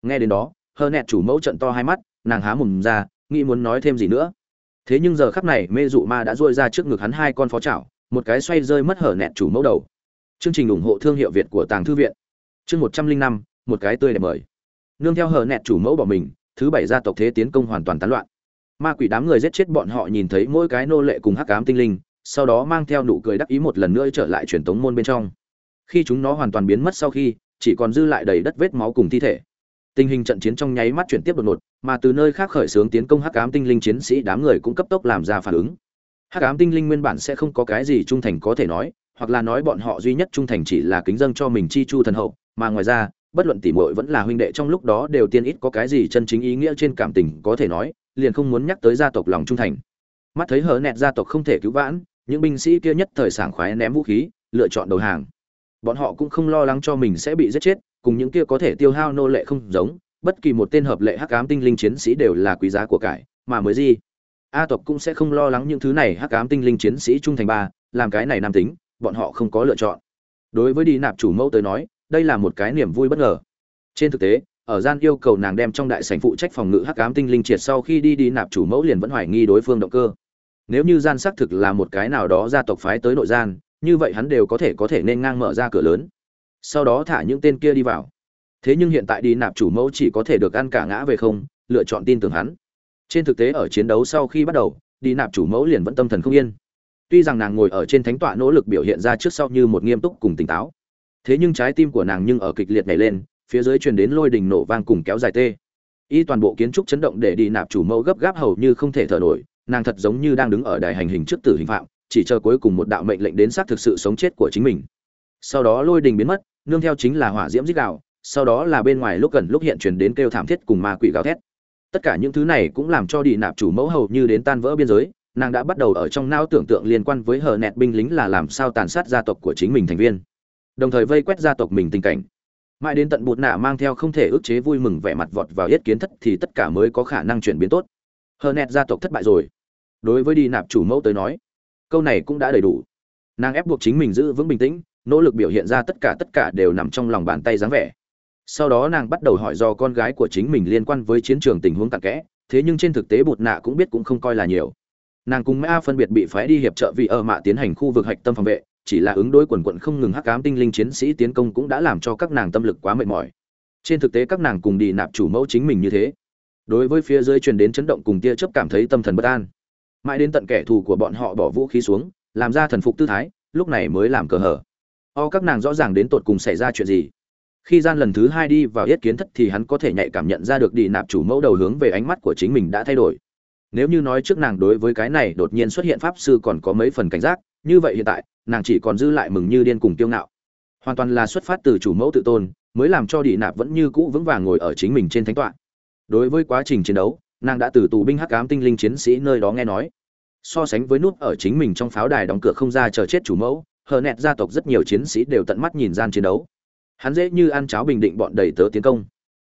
nghe đến đó, hơ nẹt chủ mẫu trận to hai mắt, nàng há mồm ra, nghĩ muốn nói thêm gì nữa. Thế nhưng giờ khắc này, mê dụ ma đã dôi ra trước ngực hắn hai con phó chảo, một cái xoay rơi mất hở nẹt chủ mẫu đầu. Chương trình ủng hộ thương hiệu việt của tàng thư viện. Chương một trăm linh năm, một cái tươi đẹp mời nương theo hờ nẹt chủ mẫu bỏ mình, thứ bảy gia tộc thế tiến công hoàn toàn tán loạn. Ma quỷ đám người giết chết bọn họ nhìn thấy mỗi cái nô lệ cùng hắc ám tinh linh, sau đó mang theo nụ cười đắc ý một lần nữa trở lại truyền tống môn bên trong. Khi chúng nó hoàn toàn biến mất sau khi, chỉ còn dư lại đầy đất vết máu cùng thi thể. Tình hình trận chiến trong nháy mắt chuyển tiếp đột ngột, mà từ nơi khác khởi xướng tiến công hắc ám tinh linh chiến sĩ đám người cũng cấp tốc làm ra phản ứng. Hắc ám tinh linh nguyên bản sẽ không có cái gì trung thành có thể nói, hoặc là nói bọn họ duy nhất trung thành chỉ là kính dâng cho mình chi chu thần hậu, mà ngoài ra bất luận tỉ muội vẫn là huynh đệ trong lúc đó đều tiên ít có cái gì chân chính ý nghĩa trên cảm tình, có thể nói, liền không muốn nhắc tới gia tộc lòng trung thành. Mắt thấy hở nẹt gia tộc không thể cứu vãn, những binh sĩ kia nhất thời sảng khoái ném vũ khí, lựa chọn đầu hàng. Bọn họ cũng không lo lắng cho mình sẽ bị giết chết, cùng những kia có thể tiêu hao nô lệ không giống, bất kỳ một tên hợp lệ hắc ám tinh linh chiến sĩ đều là quý giá của cải, mà mới gì? A tộc cũng sẽ không lo lắng những thứ này hắc ám tinh linh chiến sĩ trung thành ba, làm cái này nam tính, bọn họ không có lựa chọn. Đối với đi nạp chủ mẫu tới nói đây là một cái niềm vui bất ngờ. Trên thực tế, ở gian yêu cầu nàng đem trong đại sảnh phụ trách phòng ngự hắc ám tinh linh triệt sau khi đi đi nạp chủ mẫu liền vẫn hoài nghi đối phương động cơ. Nếu như gian xác thực là một cái nào đó gia tộc phái tới nội gian, như vậy hắn đều có thể có thể nên ngang mở ra cửa lớn. Sau đó thả những tên kia đi vào. Thế nhưng hiện tại đi nạp chủ mẫu chỉ có thể được ăn cả ngã về không, lựa chọn tin tưởng hắn. Trên thực tế ở chiến đấu sau khi bắt đầu, đi nạp chủ mẫu liền vẫn tâm thần không yên. Tuy rằng nàng ngồi ở trên thánh tọa nỗ lực biểu hiện ra trước sau như một nghiêm túc cùng tỉnh táo thế nhưng trái tim của nàng nhưng ở kịch liệt nhảy lên, phía dưới truyền đến lôi đình nổ vang cùng kéo dài tê. Y toàn bộ kiến trúc chấn động để đi nạp chủ mẫu gấp gáp hầu như không thể thở nổi, nàng thật giống như đang đứng ở đài hành hình trước tử hình phạm, chỉ chờ cuối cùng một đạo mệnh lệnh đến xác thực sự sống chết của chính mình. Sau đó lôi đình biến mất, nương theo chính là hỏa diễm dích đạo sau đó là bên ngoài lúc gần lúc hiện truyền đến kêu thảm thiết cùng ma quỷ gào thét. Tất cả những thứ này cũng làm cho đi nạp chủ mẫu hầu như đến tan vỡ biên giới, nàng đã bắt đầu ở trong não tưởng tượng liên quan với hờ nẹt binh lính là làm sao tàn sát gia tộc của chính mình thành viên đồng thời vây quét gia tộc mình tình cảnh. Mãi đến tận bụt nạ mang theo không thể ức chế vui mừng vẻ mặt vọt vào yết kiến thất thì tất cả mới có khả năng chuyển biến tốt. Hờ nẹt gia tộc thất bại rồi. Đối với đi nạp chủ mẫu tới nói, câu này cũng đã đầy đủ. Nàng ép buộc chính mình giữ vững bình tĩnh, nỗ lực biểu hiện ra tất cả tất cả đều nằm trong lòng bàn tay dáng vẻ. Sau đó nàng bắt đầu hỏi do con gái của chính mình liên quan với chiến trường tình huống tạc kẽ, thế nhưng trên thực tế bụt nạ cũng biết cũng không coi là nhiều. Nàng cùng mã phân biệt bị phái đi hiệp trợ vì ở mạ tiến hành khu vực hạch tâm phòng vệ chỉ là ứng đối quần quận không ngừng hắc ám tinh linh chiến sĩ tiến công cũng đã làm cho các nàng tâm lực quá mệt mỏi. Trên thực tế các nàng cùng đi nạp chủ mẫu chính mình như thế. Đối với phía dưới truyền đến chấn động cùng tia chớp cảm thấy tâm thần bất an. Mãi đến tận kẻ thù của bọn họ bỏ vũ khí xuống, làm ra thần phục tư thái, lúc này mới làm cờ hở. O, các nàng rõ ràng đến tột cùng xảy ra chuyện gì? Khi gian lần thứ hai đi vào yết kiến thất thì hắn có thể nhạy cảm nhận ra được đi nạp chủ mẫu đầu hướng về ánh mắt của chính mình đã thay đổi. Nếu như nói trước nàng đối với cái này đột nhiên xuất hiện pháp sư còn có mấy phần cảnh giác như vậy hiện tại, nàng chỉ còn dư lại mừng như điên cùng kiêu ngạo. Hoàn toàn là xuất phát từ chủ mẫu tự tôn, mới làm cho đi nạp vẫn như cũ vững vàng ngồi ở chính mình trên thánh tọa. Đối với quá trình chiến đấu, nàng đã từ tù binh hắc ám tinh linh chiến sĩ nơi đó nghe nói. So sánh với nút ở chính mình trong pháo đài đóng cửa không ra chờ chết chủ mẫu, hờ nẹt gia tộc rất nhiều chiến sĩ đều tận mắt nhìn gian chiến đấu. Hắn dễ như ăn cháo bình định bọn đầy tớ tiến công.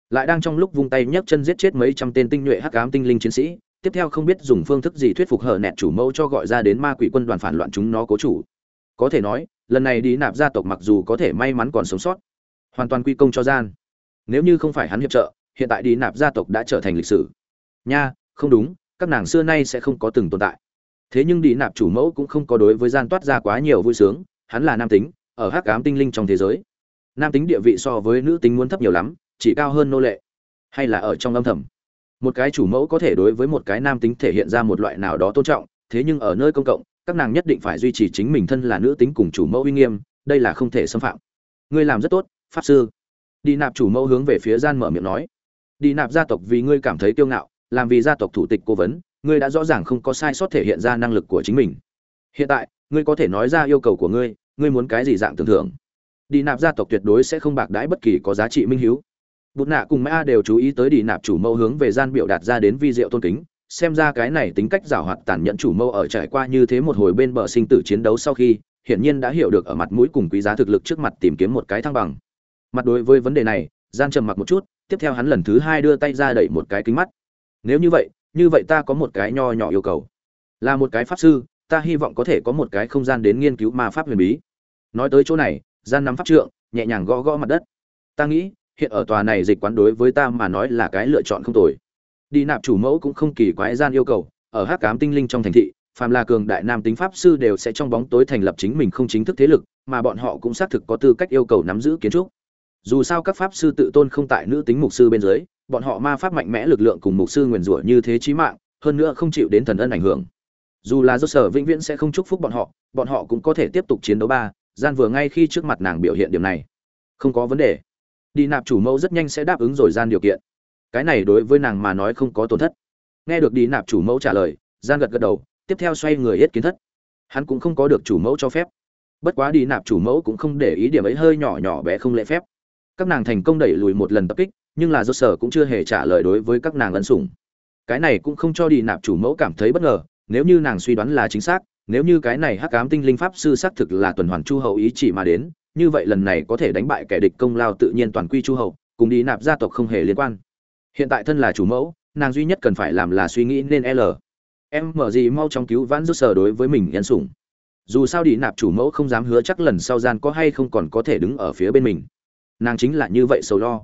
Lại đang trong lúc vung tay nhấc chân giết chết mấy trăm tên tinh nhuệ hắc ám tinh linh chiến sĩ tiếp theo không biết dùng phương thức gì thuyết phục hở nẹt chủ mẫu cho gọi ra đến ma quỷ quân đoàn phản loạn chúng nó cố chủ. Có thể nói, lần này đi nạp gia tộc mặc dù có thể may mắn còn sống sót, hoàn toàn quy công cho gian. Nếu như không phải hắn hiệp trợ, hiện tại đi nạp gia tộc đã trở thành lịch sử. Nha, không đúng, các nàng xưa nay sẽ không có từng tồn tại. Thế nhưng đi nạp chủ mẫu cũng không có đối với gian toát ra quá nhiều vui sướng, hắn là nam tính, ở hắc ám tinh linh trong thế giới. Nam tính địa vị so với nữ tính muốn thấp nhiều lắm, chỉ cao hơn nô lệ, hay là ở trong âm thầm một cái chủ mẫu có thể đối với một cái nam tính thể hiện ra một loại nào đó tôn trọng, thế nhưng ở nơi công cộng, các nàng nhất định phải duy trì chính mình thân là nữ tính cùng chủ mẫu uy nghiêm, đây là không thể xâm phạm. Ngươi làm rất tốt, pháp sư. Đi nạp chủ mẫu hướng về phía gian mở miệng nói. Đi nạp gia tộc vì ngươi cảm thấy kiêu ngạo, làm vì gia tộc thủ tịch cố vấn, ngươi đã rõ ràng không có sai sót thể hiện ra năng lực của chính mình. Hiện tại, ngươi có thể nói ra yêu cầu của ngươi ngươi muốn cái gì dạng tưởng thưởng. Đi nạp gia tộc tuyệt đối sẽ không bạc đãi bất kỳ có giá trị minh hiếu bụt nạ cùng mã đều chú ý tới đi nạp chủ mẫu hướng về gian biểu đạt ra đến vi diệu tôn kính, xem ra cái này tính cách giảo hoạt tàn nhẫn chủ mẫu ở trải qua như thế một hồi bên bờ sinh tử chiến đấu sau khi, hiển nhiên đã hiểu được ở mặt mũi cùng quý giá thực lực trước mặt tìm kiếm một cái thăng bằng. Mặt đối với vấn đề này gian trầm mặc một chút, tiếp theo hắn lần thứ hai đưa tay ra đẩy một cái kính mắt. Nếu như vậy như vậy ta có một cái nho nhỏ yêu cầu. Là một cái pháp sư, ta hy vọng có thể có một cái không gian đến nghiên cứu ma pháp huyền bí. Nói tới chỗ này gian nắm pháp trượng, nhẹ nhàng gõ gõ mặt đất. Ta nghĩ hiện ở tòa này dịch quán đối với ta mà nói là cái lựa chọn không tồi. Đi nạp chủ mẫu cũng không kỳ quái gian yêu cầu, ở hắc cám tinh linh trong thành thị, phàm là cường đại nam tính pháp sư đều sẽ trong bóng tối thành lập chính mình không chính thức thế lực, mà bọn họ cũng xác thực có tư cách yêu cầu nắm giữ kiến trúc. Dù sao các pháp sư tự tôn không tại nữ tính mục sư bên dưới, bọn họ ma pháp mạnh mẽ lực lượng cùng mục sư nguyền rủa như thế chí mạng, hơn nữa không chịu đến thần ân ảnh hưởng. Dù là do sở vĩnh viễn sẽ không chúc phúc bọn họ bọn họ cũng có thể tiếp tục chiến đấu ba, gian vừa ngay khi trước mặt nàng biểu hiện điểm này. Không có vấn đề đi nạp chủ mẫu rất nhanh sẽ đáp ứng rồi gian điều kiện. Cái này đối với nàng mà nói không có tổn thất. Nghe được đi nạp chủ mẫu trả lời gian gật gật đầu, tiếp theo xoay người hết kiến thất. Hắn cũng không có được chủ mẫu cho phép. Bất quá đi nạp chủ mẫu cũng không để ý điểm ấy hơi nhỏ nhỏ bé không lễ phép. Các nàng thành công đẩy lùi một lần tập kích, nhưng là do sở cũng chưa hề trả lời đối với các nàng ân sủng. Cái này cũng không cho đi nạp chủ mẫu cảm thấy bất ngờ, nếu như nàng suy đoán là chính xác, nếu như cái này hắc ám tinh linh pháp sư xác thực là tuần hoàn chu hậu ý chỉ mà đến như vậy lần này có thể đánh bại kẻ địch công lao tự nhiên toàn quy chu hậu cùng đi nạp gia tộc không hề liên quan. Hiện tại thân là chủ mẫu, nàng duy nhất cần phải làm là suy nghĩ nên l. Em mở gì mau chóng cứu vãn rút sở đối với mình nhân sủng. Dù sao đi nạp chủ mẫu không dám hứa chắc lần sau gian có hay không còn có thể đứng ở phía bên mình. Nàng chính là như vậy sầu lo.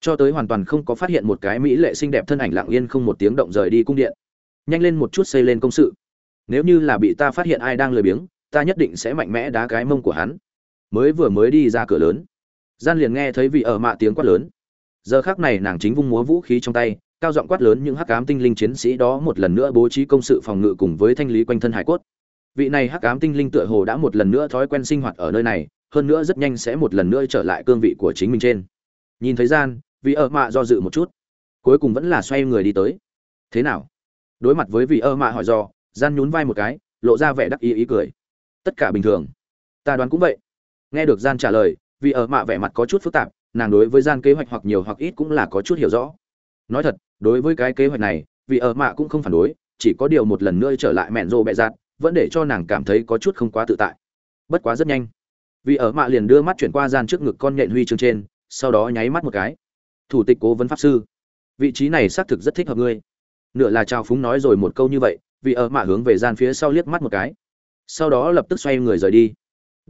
Cho tới hoàn toàn không có phát hiện một cái mỹ lệ xinh đẹp thân ảnh lặng yên không một tiếng động rời đi cung điện. Nhanh lên một chút xây lên công sự. Nếu như là bị ta phát hiện ai đang lười biếng, ta nhất định sẽ mạnh mẽ đá cái mông của hắn mới vừa mới đi ra cửa lớn. Gian liền nghe thấy vị ở mạ tiếng quát lớn. Giờ khác này nàng chính vung múa vũ khí trong tay, cao giọng quát lớn những hắc ám tinh linh chiến sĩ đó một lần nữa bố trí công sự phòng ngự cùng với thanh lý quanh thân hải cốt. Vị này hắc ám tinh linh tựa hồ đã một lần nữa thói quen sinh hoạt ở nơi này, hơn nữa rất nhanh sẽ một lần nữa trở lại cương vị của chính mình trên. Nhìn thấy gian, vị ở mạ do dự một chút. Cuối cùng vẫn là xoay người đi tới. Thế nào? Đối mặt với vị ở mạ hỏi do, gian nhún vai một cái, lộ ra vẻ đắc ý ý cười. Tất cả bình thường. Ta đoán cũng vậy nghe được gian trả lời vị ở mạ vẻ mặt có chút phức tạp, nàng đối với gian kế hoạch hoặc nhiều hoặc ít cũng là có chút hiểu rõ. Nói thật, đối với cái kế hoạch này vị ở mạ cũng không phản đối, chỉ có điều một lần nữa trở lại mẹn rô bẹ giạt vẫn để cho nàng cảm thấy có chút không quá tự tại. Bất quá rất nhanh. Vị ở mạ liền đưa mắt chuyển qua gian trước ngực con nhện huy chương trên, sau đó nháy mắt một cái. Thủ tịch cố vấn pháp sư, vị trí này xác thực rất thích hợp ngươi. Nửa là trao phúng nói rồi một câu như vậy vị ở mạ hướng về gian phía sau liếc mắt một cái. Sau đó lập tức xoay người rời đi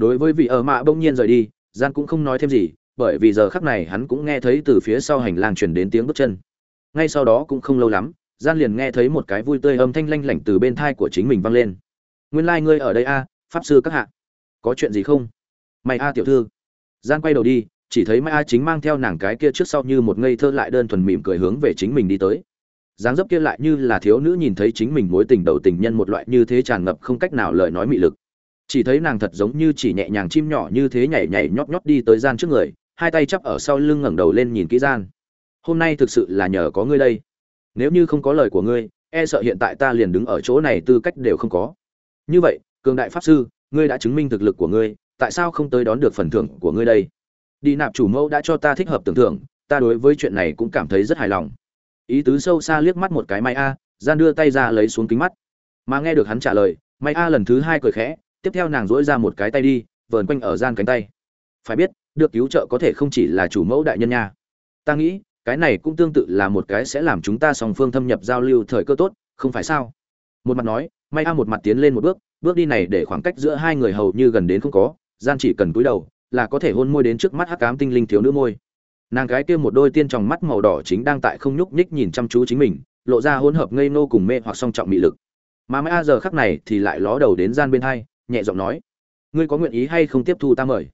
đối với vị ở mạ bỗng nhiên rời đi gian cũng không nói thêm gì, bởi vì giờ khắc này hắn cũng nghe thấy từ phía sau hành lang truyền đến tiếng bước chân. Ngay sau đó cũng không lâu lắm gian liền nghe thấy một cái vui tươi âm thanh lanh lảnh từ bên thai của chính mình vang lên. Nguyên lai ngươi ở đây a, pháp sư các hạ. Có chuyện gì không? Mày a tiểu thư. Gian quay đầu đi, chỉ thấy mai a chính mang theo nàng cái kia trước sau như một ngây thơ lại đơn thuần mỉm cười hướng về chính mình đi tới. Dáng dấp kia lại như là thiếu nữ nhìn thấy chính mình mối tình đầu tình nhân một loại như thế tràn ngập không cách nào lời nói mị lực chỉ thấy nàng thật giống như chỉ nhẹ nhàng chim nhỏ như thế nhảy nhảy nhót nhót đi tới gian trước người, hai tay chắp ở sau lưng ngẩng đầu lên nhìn kỹ gian. Hôm nay thực sự là nhờ có ngươi đây. Nếu như không có lời của ngươi e sợ hiện tại ta liền đứng ở chỗ này tư cách đều không có. Như vậy, cường đại pháp sư, ngươi đã chứng minh thực lực của ngươi, tại sao không tới đón được phần thưởng của ngươi đây? Đi nạp chủ mẫu đã cho ta thích hợp tưởng thưởng ta đối với chuyện này cũng cảm thấy rất hài lòng. Ý tứ sâu xa liếc mắt một cái may a, gian đưa tay ra lấy xuống kính mắt. Mà nghe được hắn trả lời may a lần thứ hai cười khẽ tiếp theo nàng dỗi ra một cái tay đi, vờn quanh ở gian cánh tay. Phải biết, được cứu trợ có thể không chỉ là chủ mẫu đại nhân nha. Ta nghĩ, cái này cũng tương tự là một cái sẽ làm chúng ta song phương thâm nhập giao lưu thời cơ tốt, không phải sao? Một mặt nói, may a một mặt tiến lên một bước bước đi này để khoảng cách giữa hai người hầu như gần đến không có, gian chỉ cần cúi đầu, là có thể hôn môi đến trước mắt hắc ám tinh linh thiếu nữ môi. Nàng gái kia một đôi tiên tròng mắt màu đỏ chính đang tại không nhúc nhích nhìn chăm chú chính mình, lộ ra hỗn hợp ngây nô cùng mê hoặc song trọng mị lực. Mà mai a giờ khắc này thì lại ló đầu đến gian bên hai nhẹ giọng nói, ngươi có nguyện ý hay không tiếp thu ta mời?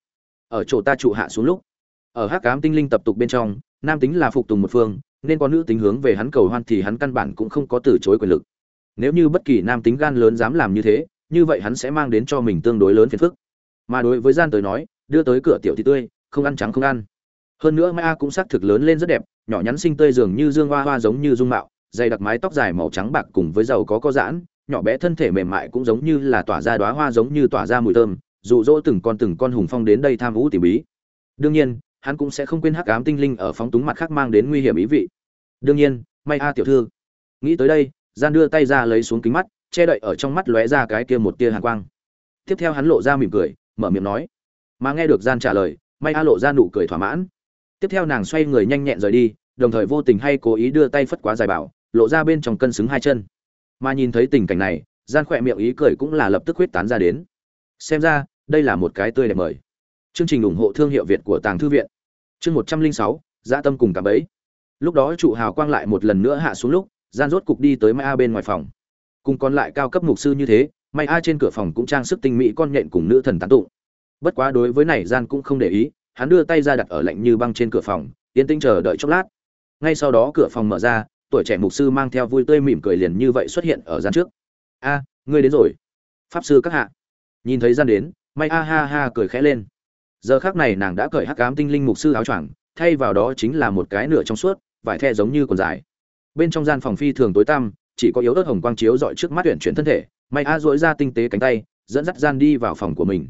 Ở chỗ ta trụ hạ xuống lúc. Ở hắc cám tinh linh tập tục bên trong, nam tính là phục tùng một phương, nên có nữ tính hướng về hắn cầu hoan thì hắn căn bản cũng không có từ chối quyền lực. Nếu như bất kỳ nam tính gan lớn dám làm như thế, như vậy hắn sẽ mang đến cho mình tương đối lớn phiền phức. Mà đối với gian tới nói, đưa tới cửa tiểu thị tươi, không ăn trắng không ăn. Hơn nữa mai a cũng xác thực lớn lên rất đẹp, nhỏ nhắn xinh tươi dường như dương hoa hoa giống như dung mạo, dày đặc mái tóc dài màu trắng bạc cùng với dầu có có giãn nhỏ bé thân thể mềm mại cũng giống như là tỏa ra đóa hoa giống như tỏa ra mùi thơm, dụ dỗ từng con từng con hùng phong đến đây tham vũ tỉ bí. Đương nhiên, hắn cũng sẽ không quên hắc ám tinh linh ở phóng túng mặt khác mang đến nguy hiểm ý vị. Đương nhiên, may a tiểu thư. Nghĩ tới đây, gian đưa tay ra lấy xuống kính mắt, che đậy ở trong mắt lóe ra cái kia một tia hàn quang. Tiếp theo hắn lộ ra mỉm cười, mở miệng nói. Mà nghe được gian trả lời, may a lộ ra nụ cười thỏa mãn. Tiếp theo nàng xoay người nhanh nhẹn rời đi, đồng thời vô tình hay cố ý đưa tay phất quá dài bảo, lộ ra bên trong cân xứng hai chân mà nhìn thấy tình cảnh này, gian khỏe miệng ý cười cũng là lập tức huyết tán ra đến. Xem ra, đây là một cái tươi đẹp mời. Chương trình ủng hộ thương hiệu việt của tàng thư viện. Chương một trăm linh sáu dã tâm cùng cảm ấy lúc đó trụ hào quang lại một lần nữa hạ xuống lúc, gian rốt cục đi tới mai a bên ngoài phòng. Cùng còn lại cao cấp mục sư như thế may a trên cửa phòng cũng trang sức tinh mỹ con nhện cùng nữ thần tán tụng. Bất quá đối với này gian cũng không để ý, hắn đưa tay ra đặt ở lạnh như băng trên cửa phòng, yên tĩnh chờ đợi chốc lát. Ngay sau đó cửa phòng mở ra tuổi trẻ mục sư mang theo vui tươi mỉm cười liền như vậy xuất hiện ở gian trước. A, ngươi đến rồi. Pháp sư các hạ. Nhìn thấy gian đến may a ha ha cười khẽ lên. Giờ khác này nàng đã cởi hắc cám tinh linh mục sư áo choàng, thay vào đó chính là một cái nửa trong suốt, vải the giống như quần dài. Bên trong gian phòng phi thường tối tăm, chỉ có yếu ớt hồng quang chiếu dọi trước mắt tuyển chuyển thân thể may a dỗi ra tinh tế cánh tay, dẫn dắt gian đi vào phòng của mình.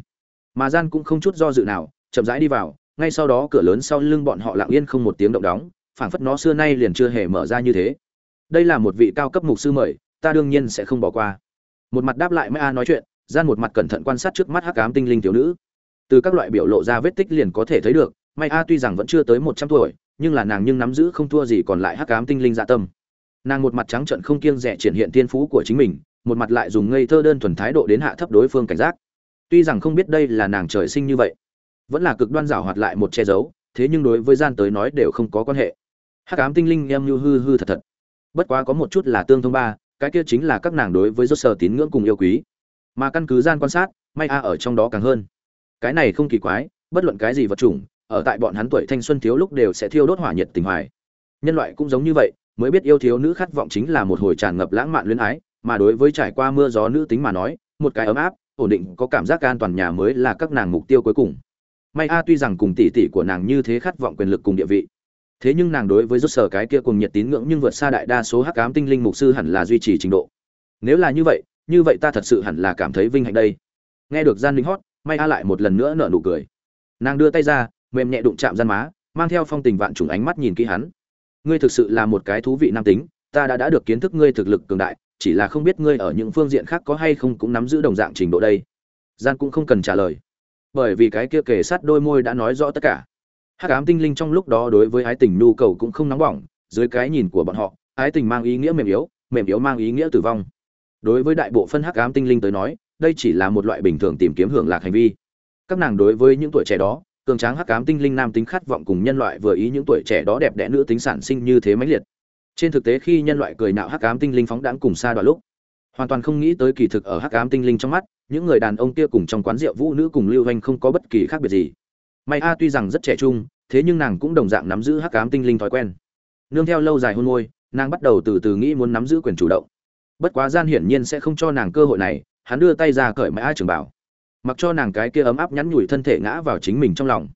Mà gian cũng không chút do dự nào, chậm rãi đi vào, ngay sau đó cửa lớn sau lưng bọn họ lặng yên không một tiếng động đóng phảng phất nó xưa nay liền chưa hề mở ra như thế. Đây là một vị cao cấp mục sư mời, ta đương nhiên sẽ không bỏ qua. Một mặt đáp lại mai a nói chuyện, gian một mặt cẩn thận quan sát trước mắt hắc ám tinh linh thiếu nữ. Từ các loại biểu lộ ra vết tích liền có thể thấy được, mai a tuy rằng vẫn chưa tới một trăm tuổi, nhưng là nàng nhưng nắm giữ không thua gì còn lại hắc ám tinh linh dạ tâm. Nàng một mặt trắng trận không kiêng rẻ triển hiện tiên phú của chính mình, một mặt lại dùng ngây thơ đơn thuần thái độ đến hạ thấp đối phương cảnh giác. Tuy rằng không biết đây là nàng trời sinh như vậy, vẫn là cực đoan giảo hoạt lại một che giấu, thế nhưng đối với gian tới nói đều không có quan hệ hắc ám tinh linh em như hư hư thật thật. Bất quá có một chút là tương thông ba, cái kia chính là các nàng đối với rốt sở tín ngưỡng cùng yêu quý. Mà căn cứ gian quan sát, may a ở trong đó càng hơn. Cái này không kỳ quái, bất luận cái gì vật chủng, ở tại bọn hắn tuổi thanh xuân thiếu lúc đều sẽ thiêu đốt hỏa nhiệt tình hoài. Nhân loại cũng giống như vậy, mới biết yêu thiếu nữ khát vọng chính là một hồi tràn ngập lãng mạn luyến ái, mà đối với trải qua mưa gió nữ tính mà nói, một cái ấm áp, ổn định, có cảm giác an toàn nhà mới là các nàng mục tiêu cuối cùng. May a tuy rằng cùng tỷ tỷ của nàng như thế khát vọng quyền lực cùng địa vị thế nhưng nàng đối với rốt sở cái kia cùng nhiệt tín ngưỡng nhưng vượt xa đại đa số hắc ám tinh linh mục sư hẳn là duy trì trình độ. Nếu là như vậy như vậy ta thật sự hẳn là cảm thấy vinh hạnh đây. Nghe được gian linh hót, may a lại một lần nữa nở nụ cười. Nàng đưa tay ra, mềm nhẹ đụng chạm gian má, mang theo phong tình vạn trùng ánh mắt nhìn kỹ hắn. Ngươi thực sự là một cái thú vị nam tính, ta đã đã được kiến thức ngươi thực lực cường đại, chỉ là không biết ngươi ở những phương diện khác có hay không cũng nắm giữ đồng dạng trình độ đây. Gian cũng không cần trả lời. Bởi vì cái kia kề sát đôi môi đã nói rõ tất cả hắc ám tinh linh trong lúc đó đối với ái tình nhu cầu cũng không nóng bỏng, dưới cái nhìn của bọn họ, ái tình mang ý nghĩa mềm yếu mềm yếu mang ý nghĩa tử vong. Đối với đại bộ phân hắc ám tinh linh tới nói, đây chỉ là một loại bình thường tìm kiếm hưởng lạc hành vi. Các nàng đối với những tuổi trẻ đó, cường tráng hắc ám tinh linh nam tính khát vọng cùng nhân loại vừa ý những tuổi trẻ đó đẹp đẽ nữ tính sản sinh như thế mãnh liệt. Trên thực tế khi nhân loại cười nạo hắc ám tinh linh phóng đãng cùng xa đoạn lúc, hoàn toàn không nghĩ tới kỳ thực ở hắc ám tinh linh trong mắt, những người đàn ông kia cùng trong quán rượu vũ nữ cùng lưu hành không có bất kỳ khác biệt gì may a tuy rằng rất trẻ trung, thế nhưng nàng cũng đồng dạng nắm giữ hắc ám tinh linh thói quen. Nương theo lâu dài hôn môi, nàng bắt đầu từ từ nghĩ muốn nắm giữ quyền chủ động. Bất quá gian hiển nhiên sẽ không cho nàng cơ hội này, hắn đưa tay ra cởi mãi a trường bảo. Mặc cho nàng cái kia ấm áp nhắn nhủi thân thể ngã vào chính mình trong lòng.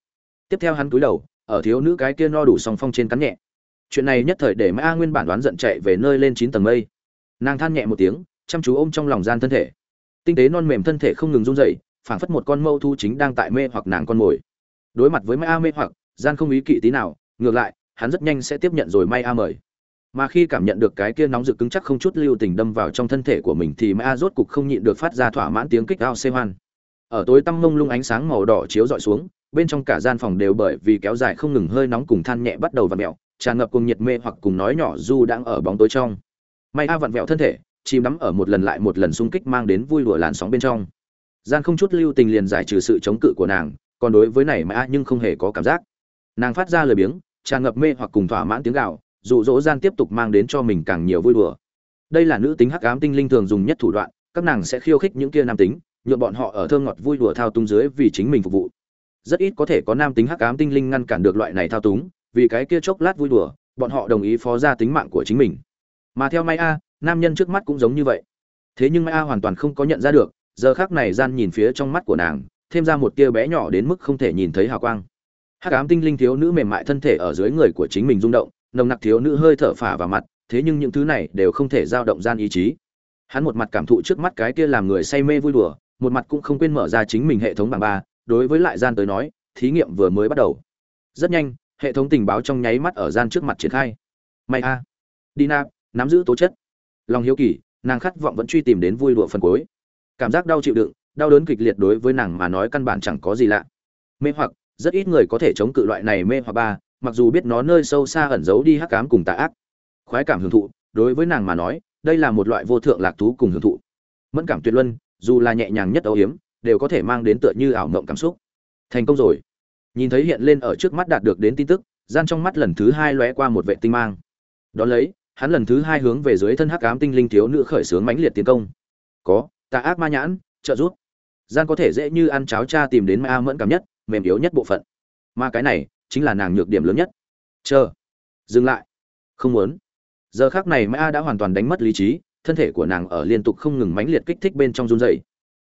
Tiếp theo hắn cúi đầu, ở thiếu nữ cái kia no đủ song phong trên cắn nhẹ. Chuyện này nhất thời để mãi a nguyên bản đoán giận chạy về nơi lên chín tầng mây. Nàng than nhẹ một tiếng, chăm chú ôm trong lòng gian thân thể. Tinh tế non mềm thân thể không ngừng run rẩy, phảng phất một con mâu thu chính đang tại mê hoặc nàng con mồi đối mặt với may a mê hoặc gian không ý kỵ tí nào ngược lại hắn rất nhanh sẽ tiếp nhận rồi may a mời. Mà khi cảm nhận được cái kia nóng rực cứng chắc không chút lưu tình đâm vào trong thân thể của mình thì may a rốt cục không nhịn được phát ra thỏa mãn tiếng kích ao xê hoan. Ở tối tăm mông lung ánh sáng màu đỏ chiếu dọi xuống bên trong cả gian phòng đều bởi vì kéo dài không ngừng hơi nóng cùng than nhẹ bắt đầu vặn mẹo, tràn ngập cùng nhiệt mê hoặc cùng nói nhỏ du đang ở bóng tối trong. May a vặn vẹo thân thể chìm đắm ở một lần lại một lần xung kích mang đến vui lùa làn sóng bên trong. Gian không chút lưu tình liền giải trừ sự chống cự của nàng còn đối với này mà nhưng không hề có cảm giác. Nàng phát ra lời biếng, tràn ngập mê hoặc cùng thỏa mãn tiếng gạo dụ dỗ gian tiếp tục mang đến cho mình càng nhiều vui đùa. Đây là nữ tính hắc ám tinh linh thường dùng nhất thủ đoạn, các nàng sẽ khiêu khích những kia nam tính nhuộm bọn họ ở thơm ngọt vui đùa thao túng dưới vì chính mình phục vụ. Rất ít có thể có nam tính hắc ám tinh linh ngăn cản được loại này thao túng, vì cái kia chốc lát vui đùa, bọn họ đồng ý phó ra tính mạng của chính mình. Mà theo may a, nam nhân trước mắt cũng giống như vậy. Thế nhưng may a hoàn toàn không có nhận ra được, giờ khác này gian nhìn phía trong mắt của nàng thêm ra một tia bé nhỏ đến mức không thể nhìn thấy hào quang. Hắc ám tinh linh thiếu nữ mềm mại thân thể ở dưới người của chính mình rung động, nồng nặc thiếu nữ hơi thở phả vào mặt, thế nhưng những thứ này đều không thể giao động gian ý chí. Hắn một mặt cảm thụ trước mắt cái kia làm người say mê vui đùa, một mặt cũng không quên mở ra chính mình hệ thống bảng ba, đối với lại gian tới nói, thí nghiệm vừa mới bắt đầu. Rất nhanh, hệ thống tình báo trong nháy mắt ở gian trước mặt triển khai. May a. Dina, nắm giữ tố chất. Lòng hiếu kỳ, nàng khát vọng vẫn truy tìm đến vui đùa phần cuối. Cảm giác đau chịu đựng đau đớn kịch liệt đối với nàng mà nói căn bản chẳng có gì lạ. Mê hoặc, rất ít người có thể chống cự loại này mê hoặc ba, mặc dù biết nó nơi sâu xa ẩn giấu đi hắc ám cùng tà ác. Khoái cảm hưởng thụ, đối với nàng mà nói, đây là một loại vô thượng lạc thú cùng hưởng thụ. Mẫn cảm tuyệt luân, dù là nhẹ nhàng nhất âu hiếm đều có thể mang đến tựa như ảo mộng cảm xúc. Thành công rồi. Nhìn thấy hiện lên ở trước mắt đạt được đến tin tức, gian trong mắt lần thứ hai lóe qua một vệ tinh mang. Đón lấy, hắn lần thứ hai hướng về dưới thân hắc ám tinh linh thiếu nữ khởi sướng mãnh liệt tiến công. Có, tà ác ma nhãn, trợ giúp gian có thể dễ như ăn cháo cha tìm đến ma mẫn cảm nhất, mềm yếu nhất bộ phận. Mà cái này, chính là nàng nhược điểm lớn nhất. Chờ. Dừng lại. Không muốn. Giờ khác này ma đã hoàn toàn đánh mất lý trí, thân thể của nàng ở liên tục không ngừng mãnh liệt kích thích bên trong run rẩy.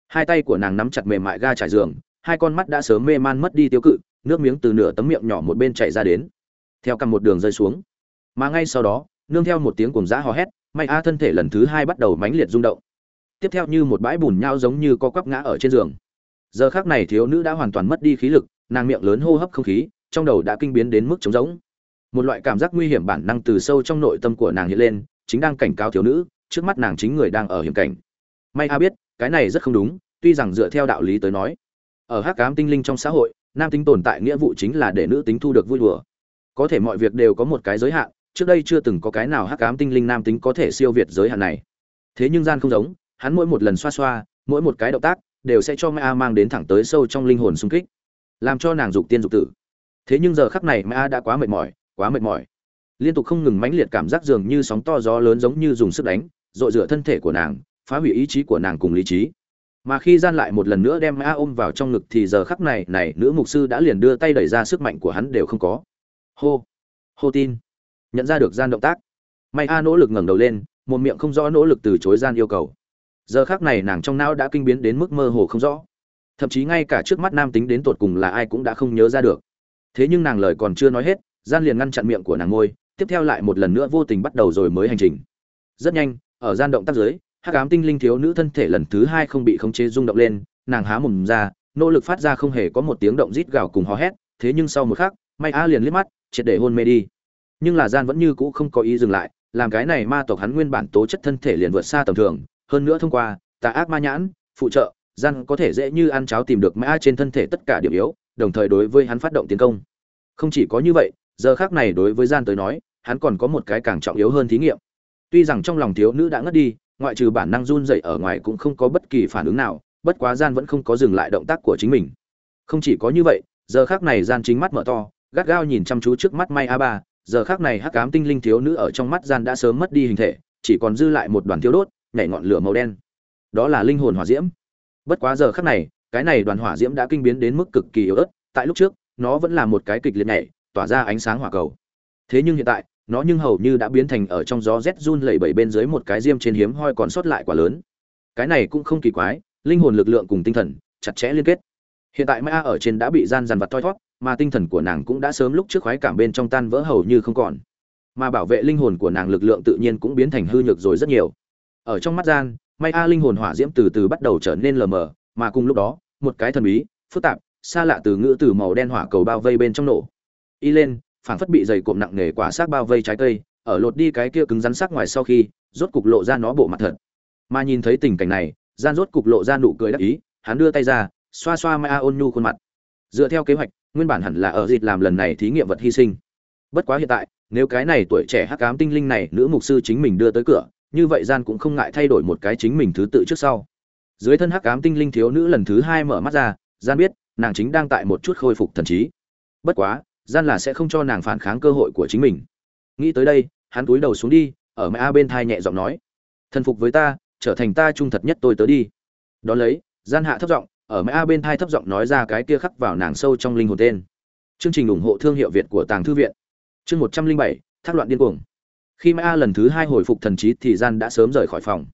Hai tay của nàng nắm chặt mềm mại ga trải giường, hai con mắt đã sớm mê man mất đi tiêu cự, nước miếng từ nửa tấm miệng nhỏ một bên chảy ra đến. Theo cầm một đường rơi xuống. Mà ngay sau đó, nương theo một tiếng cuồng giã hò hét, may a thân thể lần thứ hai bắt đầu mãnh liệt rung động tiếp theo như một bãi bùn nhau giống như co quắp ngã ở trên giường. Giờ khác này thiếu nữ đã hoàn toàn mất đi khí lực, nàng miệng lớn hô hấp không khí, trong đầu đã kinh biến đến mức trống rỗng. Một loại cảm giác nguy hiểm bản năng từ sâu trong nội tâm của nàng hiện lên, chính đang cảnh cáo thiếu nữ, trước mắt nàng chính người đang ở hiểm cảnh. May a biết, cái này rất không đúng, tuy rằng dựa theo đạo lý tới nói, ở hắc cám tinh linh trong xã hội, nam tính tồn tại nghĩa vụ chính là để nữ tính thu được vui đùa. Có thể mọi việc đều có một cái giới hạn, trước đây chưa từng có cái nào hắc cám tinh linh nam tính có thể siêu việt giới hạn này. Thế nhưng gian không giống hắn mỗi một lần xoa xoa mỗi một cái động tác đều sẽ cho Maya mang đến thẳng tới sâu trong linh hồn xung kích, làm cho nàng dục tiên dục tử. Thế nhưng giờ khắc này Maya đã quá mệt mỏi, quá mệt mỏi. Liên tục không ngừng mãnh liệt cảm giác dường như sóng to gió lớn giống như dùng sức đánh, dội rửa thân thể của nàng, phá hủy ý chí của nàng cùng lý trí. Mà khi gian lại một lần nữa đem Maya ôm vào trong ngực thì giờ khắc này, này nữ mục sư đã liền đưa tay đẩy ra sức mạnh của hắn đều không có. Hô, hô tin. Nhận ra được gian động tác. Maya nỗ lực ngẩng đầu lên, một miệng không rõ nỗ lực từ chối gian yêu cầu giờ khác này nàng trong não đã kinh biến đến mức mơ hồ không rõ. Thậm chí ngay cả trước mắt nam tính đến tột cùng là ai cũng đã không nhớ ra được. Thế nhưng nàng lời còn chưa nói hết, gian liền ngăn chặn miệng của nàng ngôi, tiếp theo lại một lần nữa vô tình bắt đầu rồi mới hành trình. Rất nhanh, ở gian động tác dưới, hắc ám tinh linh thiếu nữ thân thể lần thứ hai không bị khống chế rung động lên, nàng há mồm ra, nỗ lực phát ra không hề có một tiếng động rít gào cùng hò hét, thế nhưng sau một khắc may a liền liếc mắt, triệt để hôn mê đi. Nhưng là gian vẫn như cũ không có ý dừng lại, làm cái này ma tộc hắn nguyên bản tố chất thân thể liền vượt xa tầm thường hơn nữa thông qua, tà ác ma nhãn, phụ trợ, gian có thể dễ như ăn cháo tìm được mã trên thân thể tất cả điểm yếu, đồng thời đối với hắn phát động tiến công. Không chỉ có như vậy, giờ khác này đối với gian tới nói, hắn còn có một cái càng trọng yếu hơn thí nghiệm. Tuy rằng trong lòng thiếu nữ đã ngất đi, ngoại trừ bản năng run dậy ở ngoài cũng không có bất kỳ phản ứng nào, bất quá gian vẫn không có dừng lại động tác của chính mình. Không chỉ có như vậy, giờ khác này gian chính mắt mở to, gắt gao nhìn chăm chú trước mắt may a ba, giờ khác này hắc cám tinh linh thiếu nữ ở trong mắt gian đã sớm mất đi hình thể, chỉ còn dư lại một đoàn thiếu đốt nhảy ngọn lửa màu đen. Đó là linh hồn hỏa diễm. Bất quá giờ khắc này, cái này đoàn hỏa diễm đã kinh biến đến mức cực kỳ yếu ớt, tại lúc trước, nó vẫn là một cái kịch liệt nhảy, tỏa ra ánh sáng hỏa cầu. Thế nhưng hiện tại, nó nhưng hầu như đã biến thành ở trong gió rét run lẩy bẩy bên dưới một cái diêm trên hiếm hoi còn sót lại quả lớn. Cái này cũng không kỳ quái, linh hồn lực lượng cùng tinh thần, chặt chẽ liên kết. Hiện tại mã ở trên đã bị gian dằn vặt thoi thót mà tinh thần của nàng cũng đã sớm lúc trước khoái cảm bên trong tan vỡ hầu như không còn. Mà bảo vệ linh hồn của nàng lực lượng tự nhiên cũng biến thành hư nhược rồi rất nhiều ở trong mắt gian, may a linh hồn hỏa diễm từ từ bắt đầu trở nên lờ mờ, mà cùng lúc đó, một cái thần bí, phức tạp, xa lạ từ ngữ từ màu đen hỏa cầu bao vây bên trong nổ. Y lên, phảng phất bị dày cộm nặng nề quả xác bao vây trái cây, ở lột đi cái kia cứng rắn sắc ngoài sau khi, rốt cục lộ ra nó bộ mặt thật. Mà nhìn thấy tình cảnh này, gian rốt cục lộ ra nụ cười đắc ý, hắn đưa tay ra, xoa xoa mai a ôn nhu khuôn mặt. Dựa theo kế hoạch, nguyên bản hẳn là ở dịp làm lần này thí nghiệm vật hy sinh. Bất quá hiện tại, nếu cái này tuổi trẻ hắc ám tinh linh này nữ mục sư chính mình đưa tới cửa như vậy gian cũng không ngại thay đổi một cái chính mình thứ tự trước sau. Dưới thân hắc ám tinh linh thiếu nữ lần thứ hai mở mắt ra, gian biết, nàng chính đang tại một chút khôi phục thần trí. Bất quá, gian là sẽ không cho nàng phản kháng cơ hội của chính mình. Nghĩ tới đây, hắn cúi đầu xuống đi, ở mẹ a bên thai nhẹ giọng nói, thần phục với ta, trở thành ta trung thật nhất tôi tới đi. Đón lấy, gian hạ thấp giọng, ở mẹ a bên thai thấp giọng nói ra cái kia khắc vào nàng sâu trong linh hồn tên. Chương trình ủng hộ thương hiệu việt của tàng thư viện. Chương một trăm linh bảy, thác loạn điên cuồng khi Mã lần thứ hai hồi phục thần trí thì gian đã sớm rời khỏi phòng.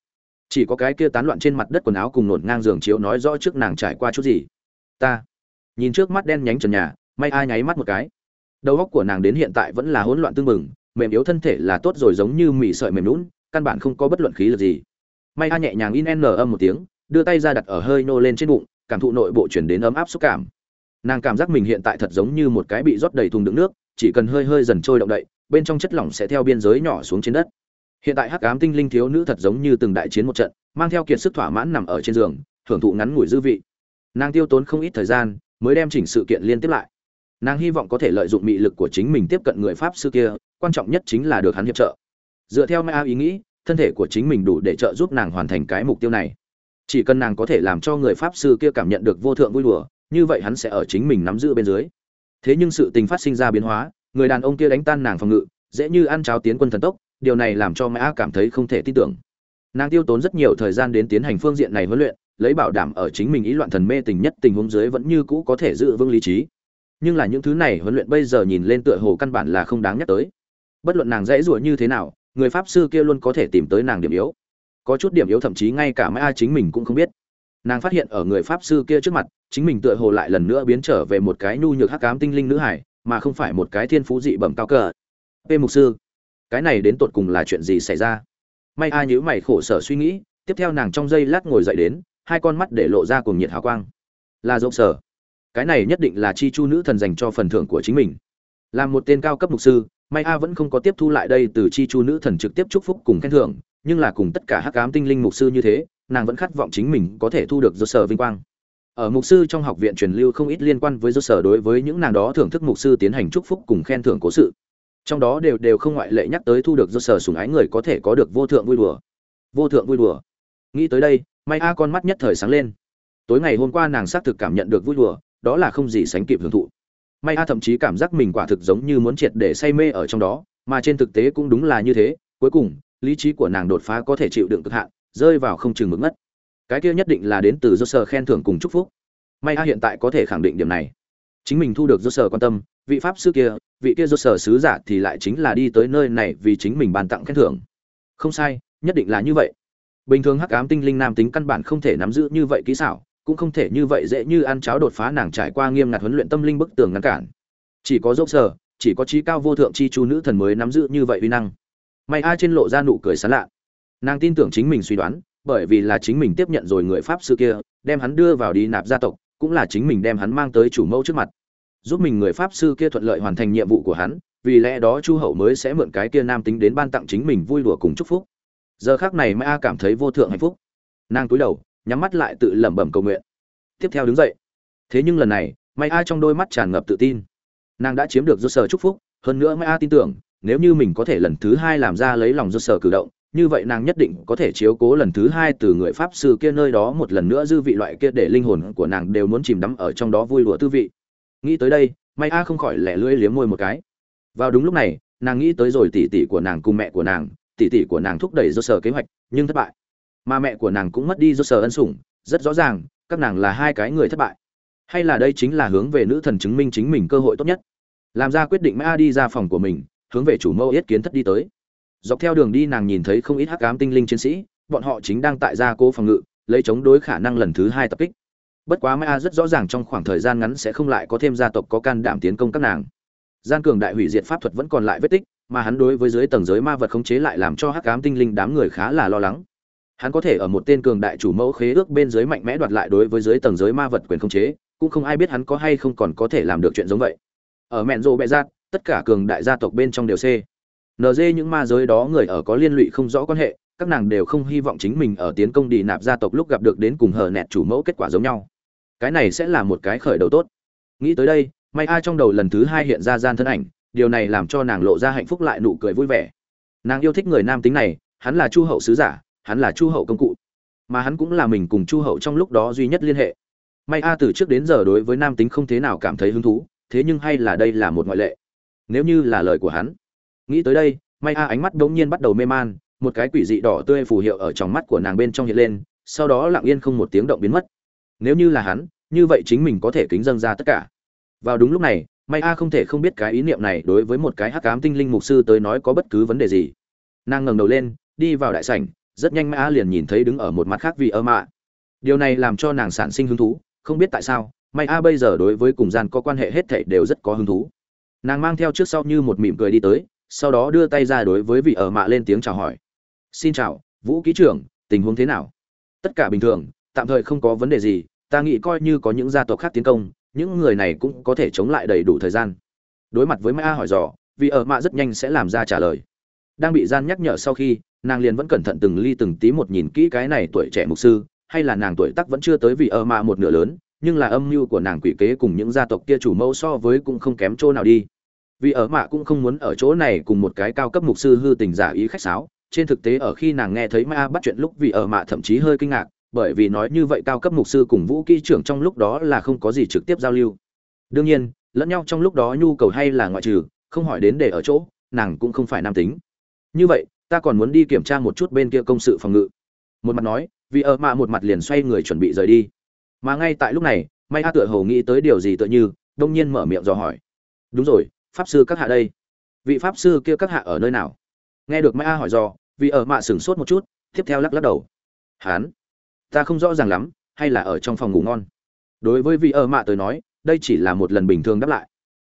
Chỉ có cái kia tán loạn trên mặt đất quần áo cùng nổn ngang giường chiếu nói rõ trước nàng trải qua chút gì. Ta. Nhìn trước mắt đen nhánh trần nhà may ai nháy mắt một cái. Đầu óc của nàng đến hiện tại vẫn là hỗn loạn tương mừng mềm yếu thân thể là tốt rồi giống như mị sợi mềm lún căn bản không có bất luận khí lực gì. May a nhẹ nhàng in n âm một tiếng, đưa tay ra đặt ở hơi nô lên trên bụng, cảm thụ nội bộ chuyển đến ấm áp xúc cảm. Nàng cảm giác mình hiện tại thật giống như một cái bị rót đầy thùng đựng nước chỉ cần hơi hơi dần trôi động đậy, bên trong chất lỏng sẽ theo biên giới nhỏ xuống trên đất. Hiện tại hắc ám tinh linh thiếu nữ thật giống như từng đại chiến một trận, mang theo kiệt sức thỏa mãn nằm ở trên giường, hưởng thụ ngắn ngủi dư vị. Nàng tiêu tốn không ít thời gian, mới đem chỉnh sự kiện liên tiếp lại. Nàng hy vọng có thể lợi dụng mị lực của chính mình tiếp cận người pháp sư kia, quan trọng nhất chính là được hắn hiệp trợ. Dựa theo mai ý nghĩ, thân thể của chính mình đủ để trợ giúp nàng hoàn thành cái mục tiêu này. Chỉ cần nàng có thể làm cho người pháp sư kia cảm nhận được vô thượng vui đùa, như vậy hắn sẽ ở chính mình nắm giữ bên dưới thế nhưng sự tình phát sinh ra biến hóa, người đàn ông kia đánh tan nàng phòng ngự, dễ như ăn cháo tiến quân thần tốc, điều này làm cho mã cảm thấy không thể tin tưởng. Nàng tiêu tốn rất nhiều thời gian đến tiến hành phương diện này huấn luyện, lấy bảo đảm ở chính mình ý loạn thần mê tình nhất tình huống dưới vẫn như cũ có thể giữ vững lý trí. Nhưng là những thứ này huấn luyện bây giờ nhìn lên tựa hồ căn bản là không đáng nhắc tới. Bất luận nàng dễ dụa như thế nào, người pháp sư kia luôn có thể tìm tới nàng điểm yếu. Có chút điểm yếu thậm chí ngay cả mã chính mình cũng không biết nàng phát hiện ở người pháp sư kia trước mặt, chính mình tựa hồ lại lần nữa biến trở về một cái nhu nhược hắc ám tinh linh nữ hải, mà không phải một cái thiên phú dị bẩm cao cờ p mục sư, cái này đến tột cùng là chuyện gì xảy ra? May a nhữ mày khổ sở suy nghĩ, tiếp theo nàng trong giây lát ngồi dậy đến, hai con mắt để lộ ra cùng nhiệt hào quang. Là dốc sở. Cái này nhất định là chi chu nữ thần dành cho phần thưởng của chính mình. Làm một tên cao cấp mục sư, may a vẫn không có tiếp thu lại đây từ chi chu nữ thần trực tiếp chúc phúc cùng khen thưởng, nhưng là cùng tất cả hắc ám tinh linh mục sư như thế nàng vẫn khát vọng chính mình có thể thu được do sở vinh quang. Ở mục sư trong học viện truyền lưu không ít liên quan với do sở đối với những nàng đó thưởng thức mục sư tiến hành chúc phúc cùng khen thưởng cố sự. Trong đó đều đều không ngoại lệ nhắc tới thu được do sở sủng ái người có thể có được vô thượng vui đùa. Vô thượng vui đùa. Nghĩ tới đây, may a con mắt nhất thời sáng lên. Tối ngày hôm qua nàng xác thực cảm nhận được vui đùa, đó là không gì sánh kịp hưởng thụ. May a thậm chí cảm giác mình quả thực giống như muốn triệt để say mê ở trong đó, mà trên thực tế cũng đúng là như thế, cuối cùng, lý trí của nàng đột phá có thể chịu đựng cực hạn rơi vào không chừng mực ngất. Cái kia nhất định là đến từ do sở khen thưởng cùng chúc phúc. May a hiện tại có thể khẳng định điểm này. Chính mình thu được do sở quan tâm, vị pháp sư kia, vị kia do sở sứ giả thì lại chính là đi tới nơi này vì chính mình bàn tặng khen thưởng. Không sai, nhất định là như vậy. Bình thường hắc ám tinh linh nam tính căn bản không thể nắm giữ như vậy kỹ xảo, cũng không thể như vậy dễ như ăn cháo đột phá nàng trải qua nghiêm ngặt huấn luyện tâm linh bức tường ngăn cản. Chỉ có dốc sở, chỉ có trí cao vô thượng chi chu nữ thần mới nắm giữ như vậy uy năng. May a trên lộ ra nụ cười sán lạ nàng tin tưởng chính mình suy đoán, bởi vì là chính mình tiếp nhận rồi người pháp sư kia, đem hắn đưa vào đi nạp gia tộc, cũng là chính mình đem hắn mang tới chủ mẫu trước mặt. Giúp mình người pháp sư kia thuận lợi hoàn thành nhiệm vụ của hắn, vì lẽ đó chu hậu mới sẽ mượn cái kia nam tính đến ban tặng chính mình vui đùa cùng chúc phúc. Giờ khác này mai a cảm thấy vô thượng hạnh phúc. Nàng cúi đầu, nhắm mắt lại tự lẩm bẩm cầu nguyện. Tiếp theo đứng dậy. Thế nhưng lần này, mai a trong đôi mắt tràn ngập tự tin. Nàng đã chiếm được do sở chúc phúc, hơn nữa mai a tin tưởng, nếu như mình có thể lần thứ hai làm ra lấy lòng do sở cử động như vậy nàng nhất định có thể chiếu cố lần thứ hai từ người pháp sư kia nơi đó một lần nữa dư vị loại kia để linh hồn của nàng đều muốn chìm đắm ở trong đó vui đùa tư vị. Nghĩ tới đây, may a không khỏi lẻ lưỡi liếm môi một cái. Vào đúng lúc này, nàng nghĩ tới rồi tỉ tỉ của nàng cùng mẹ của nàng tỉ tỉ của nàng thúc đẩy do sở kế hoạch, nhưng thất bại. Mà mẹ của nàng cũng mất đi do sở ân sủng, rất rõ ràng, các nàng là hai cái người thất bại. Hay là đây chính là hướng về nữ thần chứng minh chính mình cơ hội tốt nhất? Làm ra quyết định mai a đi ra phòng của mình, hướng về chủ mẫu yết kiến thất đi tới dọc theo đường đi nàng nhìn thấy không ít hắc ám tinh linh chiến sĩ, bọn họ chính đang tại gia cố phòng ngự, lấy chống đối khả năng lần thứ hai tập kích. Bất quá maya a rất rõ ràng trong khoảng thời gian ngắn sẽ không lại có thêm gia tộc có can đảm tiến công các nàng. Gian cường đại hủy diệt pháp thuật vẫn còn lại vết tích, mà hắn đối với dưới tầng giới ma vật khống chế lại làm cho hắc ám tinh linh đám người khá là lo lắng. Hắn có thể ở một tên cường đại chủ mẫu khế ước bên dưới mạnh mẽ đoạt lại đối với dưới tầng giới ma vật quyền khống chế, cũng không ai biết hắn có hay không còn có thể làm được chuyện giống vậy. Ở mẹn rộ bẹ giác, tất cả cường đại gia tộc bên trong đều c nd những ma giới đó người ở có liên lụy không rõ quan hệ, các nàng đều không hy vọng chính mình ở tiến công đi nạp gia tộc lúc gặp được đến cùng hờ nẹt chủ mẫu kết quả giống nhau. Cái này sẽ là một cái khởi đầu tốt. Nghĩ tới đây may a trong đầu lần thứ hai hiện ra gian thân ảnh, điều này làm cho nàng lộ ra hạnh phúc lại nụ cười vui vẻ. Nàng yêu thích người nam tính này, hắn là chu hậu sứ giả, hắn là chu hậu công cụ. Mà hắn cũng là mình cùng chu hậu trong lúc đó duy nhất liên hệ. May a từ trước đến giờ đối với nam tính không thế nào cảm thấy hứng thú, thế nhưng hay là đây là một ngoại lệ. Nếu như là lời của hắn nghĩ tới đây may a ánh mắt đ ỗ n g nhiên bắt đầu mê man, một cái quỷ dị đỏ tươi phù hiệu ở trong mắt của nàng bên trong hiện lên, sau đó lặng yên không một tiếng động biến mất. Nếu như là hắn, như vậy chính mình có thể kính dâng ra tất cả. Vào đúng lúc này may a không thể không biết cái ý niệm này đối với một cái hắc cám tinh linh mục sư tới nói có bất cứ vấn đề gì. Nàng ngẩng đầu lên, đi vào đại sảnh, rất nhanh may a liền nhìn thấy đứng ở một mặt khác vì ơ mạ. Điều này làm cho nàng sản sinh hứng thú, không biết tại sao may a bây giờ đối với cùng gian có quan hệ hết thảy đều rất có hứng thú. Nàng mang theo trước sau như một mỉm cười đi tới sau đó đưa tay ra đối với vị ở mạ lên tiếng chào hỏi. Xin chào, vũ ký trưởng, tình huống thế nào? Tất cả bình thường, tạm thời không có vấn đề gì, ta nghĩ coi như có những gia tộc khác tiến công, những người này cũng có thể chống lại đầy đủ thời gian. Đối mặt với mai hỏi dò vì ở mạ rất nhanh sẽ làm ra trả lời. Đang bị gian nhắc nhở sau khi, nàng liền vẫn cẩn thận từng ly từng tí một nhìn kỹ cái này tuổi trẻ mục sư, hay là nàng tuổi tác vẫn chưa tới vì ở mạ một nửa lớn, nhưng là âm mưu của nàng quỷ kế cùng những gia tộc kia chủ mẫu so với cũng không kém chỗ nào đi vì ở mạ cũng không muốn ở chỗ này cùng một cái cao cấp mục sư hư tình giả ý khách sáo. Trên thực tế ở khi nàng nghe thấy ma bắt chuyện lúc vì ở mạ thậm chí hơi kinh ngạc, bởi vì nói như vậy cao cấp mục sư cùng vũ kỹ trưởng trong lúc đó là không có gì trực tiếp giao lưu. Đương nhiên, lẫn nhau trong lúc đó nhu cầu hay là ngoại trừ, không hỏi đến để ở chỗ, nàng cũng không phải nam tính. Như vậy, ta còn muốn đi kiểm tra một chút bên kia công sự phòng ngự. Một mặt nói, vì ở mạ một mặt liền xoay người chuẩn bị rời đi. Mà ngay tại lúc này may a tựa hồ nghĩ tới điều gì tựa như, đông nhiên mở miệng dò hỏi. Đúng rồi pháp sư các hạ đây. Vị pháp sư kia các hạ ở nơi nào? Nghe được Mai a hỏi dò, vì ở mạ sửng sốt một chút, tiếp theo lắc lắc đầu. Hán, ta không rõ ràng lắm, hay là ở trong phòng ngủ ngon. Đối với vị ở mạ tới nói, đây chỉ là một lần bình thường đáp lại.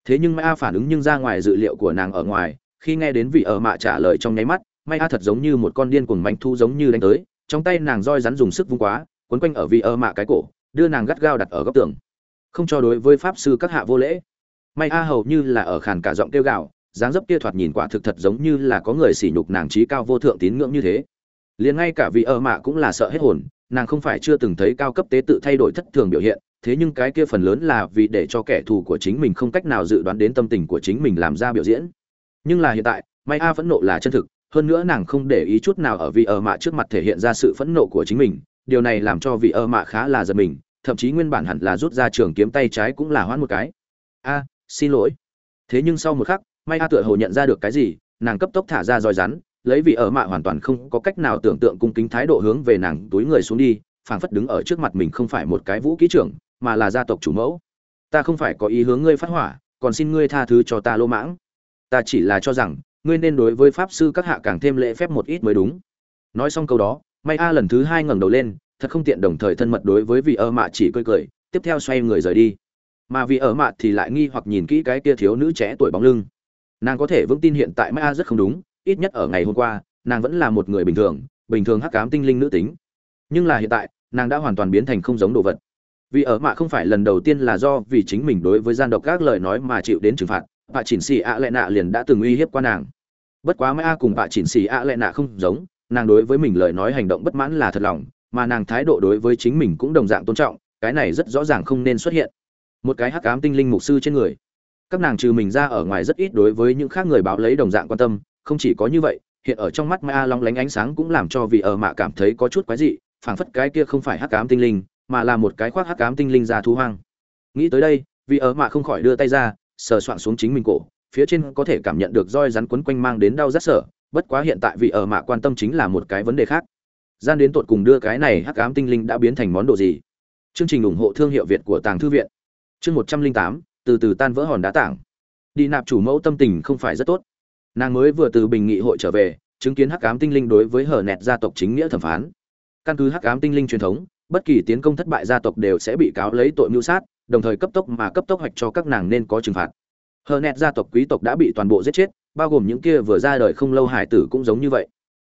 Thế nhưng Mai a phản ứng nhưng ra ngoài dự liệu của nàng ở ngoài, khi nghe đến vị ở mạ trả lời trong nháy mắt, Mai a thật giống như một con điên cuồng manh thu giống như đánh tới, trong tay nàng roi rắn dùng sức vung quá, quấn quanh ở vị ở mạ cái cổ, đưa nàng gắt gao đặt ở góc tường. Không cho đối với pháp sư các hạ vô lễ may a hầu như là ở khàn cả giọng kêu gào, dáng dấp kia thoạt nhìn quả thực thật giống như là có người sỉ nhục nàng trí cao vô thượng tín ngưỡng như thế. Liền ngay cả vị ở mạ cũng là sợ hết hồn, nàng không phải chưa từng thấy cao cấp tế tự thay đổi thất thường biểu hiện, thế nhưng cái kia phần lớn là vì để cho kẻ thù của chính mình không cách nào dự đoán đến tâm tình của chính mình làm ra biểu diễn. Nhưng là hiện tại, may a phẫn nộ là chân thực, hơn nữa nàng không để ý chút nào ở vị ở mạ trước mặt thể hiện ra sự phẫn nộ của chính mình, điều này làm cho vị ở mạ khá là giật mình, thậm chí nguyên bản hẳn là rút ra trường kiếm tay trái cũng là hoãn một cái. A xin lỗi. Thế nhưng sau một khắc may a tựa hồ nhận ra được cái gì, nàng cấp tốc thả ra roi rắn, lấy vị ở mạ hoàn toàn không có cách nào tưởng tượng cung kính thái độ hướng về nàng túi người xuống đi, phảng phất đứng ở trước mặt mình không phải một cái vũ ký trưởng, mà là gia tộc chủ mẫu. Ta không phải có ý hướng ngươi phát hỏa, còn xin ngươi tha thứ cho ta lô mãng. Ta chỉ là cho rằng, ngươi nên đối với pháp sư các hạ càng thêm lễ phép một ít mới đúng. Nói xong câu đó may a lần thứ hai ngẩng đầu lên, thật không tiện đồng thời thân mật đối với vị ở mạ chỉ cười cười, tiếp theo xoay người rời đi mà vì ở mạ thì lại nghi hoặc nhìn kỹ cái kia thiếu nữ trẻ tuổi bóng lưng. Nàng có thể vững tin hiện tại Maya rất không đúng, ít nhất ở ngày hôm qua, nàng vẫn là một người bình thường bình thường hắc cám tinh linh nữ tính. Nhưng là hiện tại, nàng đã hoàn toàn biến thành không giống đồ vật. Vì ở mạ không phải lần đầu tiên là do vì chính mình đối với gian độc các lời nói mà chịu đến trừng phạt, bà chỉnh xì ạ lệ nạ liền đã từng uy hiếp qua nàng. Bất quá Maya cùng bà chỉnh xì ạ lệ nạ không giống, nàng đối với mình lời nói hành động bất mãn là thật lòng, mà nàng thái độ đối với chính mình cũng đồng dạng tôn trọng, cái này rất rõ ràng không nên xuất hiện một cái hắc ám tinh linh mục sư trên người. Các nàng trừ mình ra ở ngoài rất ít đối với những khác người báo lấy đồng dạng quan tâm, không chỉ có như vậy, hiện ở trong mắt mai a long lánh ánh sáng cũng làm cho vị ở mạ cảm thấy có chút quái dị, phảng phất cái kia không phải hắc ám tinh linh, mà là một cái khoác hắc ám tinh linh ra thú hoang. Nghĩ tới đây, vị ở mạ không khỏi đưa tay ra, sờ soạng xuống chính mình cổ, phía trên có thể cảm nhận được roi rắn quấn quanh mang đến đau rất sở, bất quá hiện tại vị ở mạ quan tâm chính là một cái vấn đề khác. Gian đến tột cùng đưa cái này hắc ám tinh linh đã biến thành món đồ gì? Chương trình ủng hộ thương hiệu việt của tàng thư viện chương một trăm linh tám, từ từ tan vỡ hòn đá tảng. Đi nạp chủ mẫu tâm tình không phải rất tốt. Nàng mới vừa từ bình nghị hội trở về, chứng kiến hắc ám tinh linh đối với hở nẹt gia tộc chính nghĩa thẩm phán. Căn cứ hắc ám tinh linh truyền thống, bất kỳ tiến công thất bại gia tộc đều sẽ bị cáo lấy tội mưu sát, đồng thời cấp tốc mà cấp tốc hoạch cho các nàng nên có trừng phạt. Hờ nẹt gia tộc quý tộc đã bị toàn bộ giết chết, bao gồm những kia vừa ra đời không lâu hải tử cũng giống như vậy.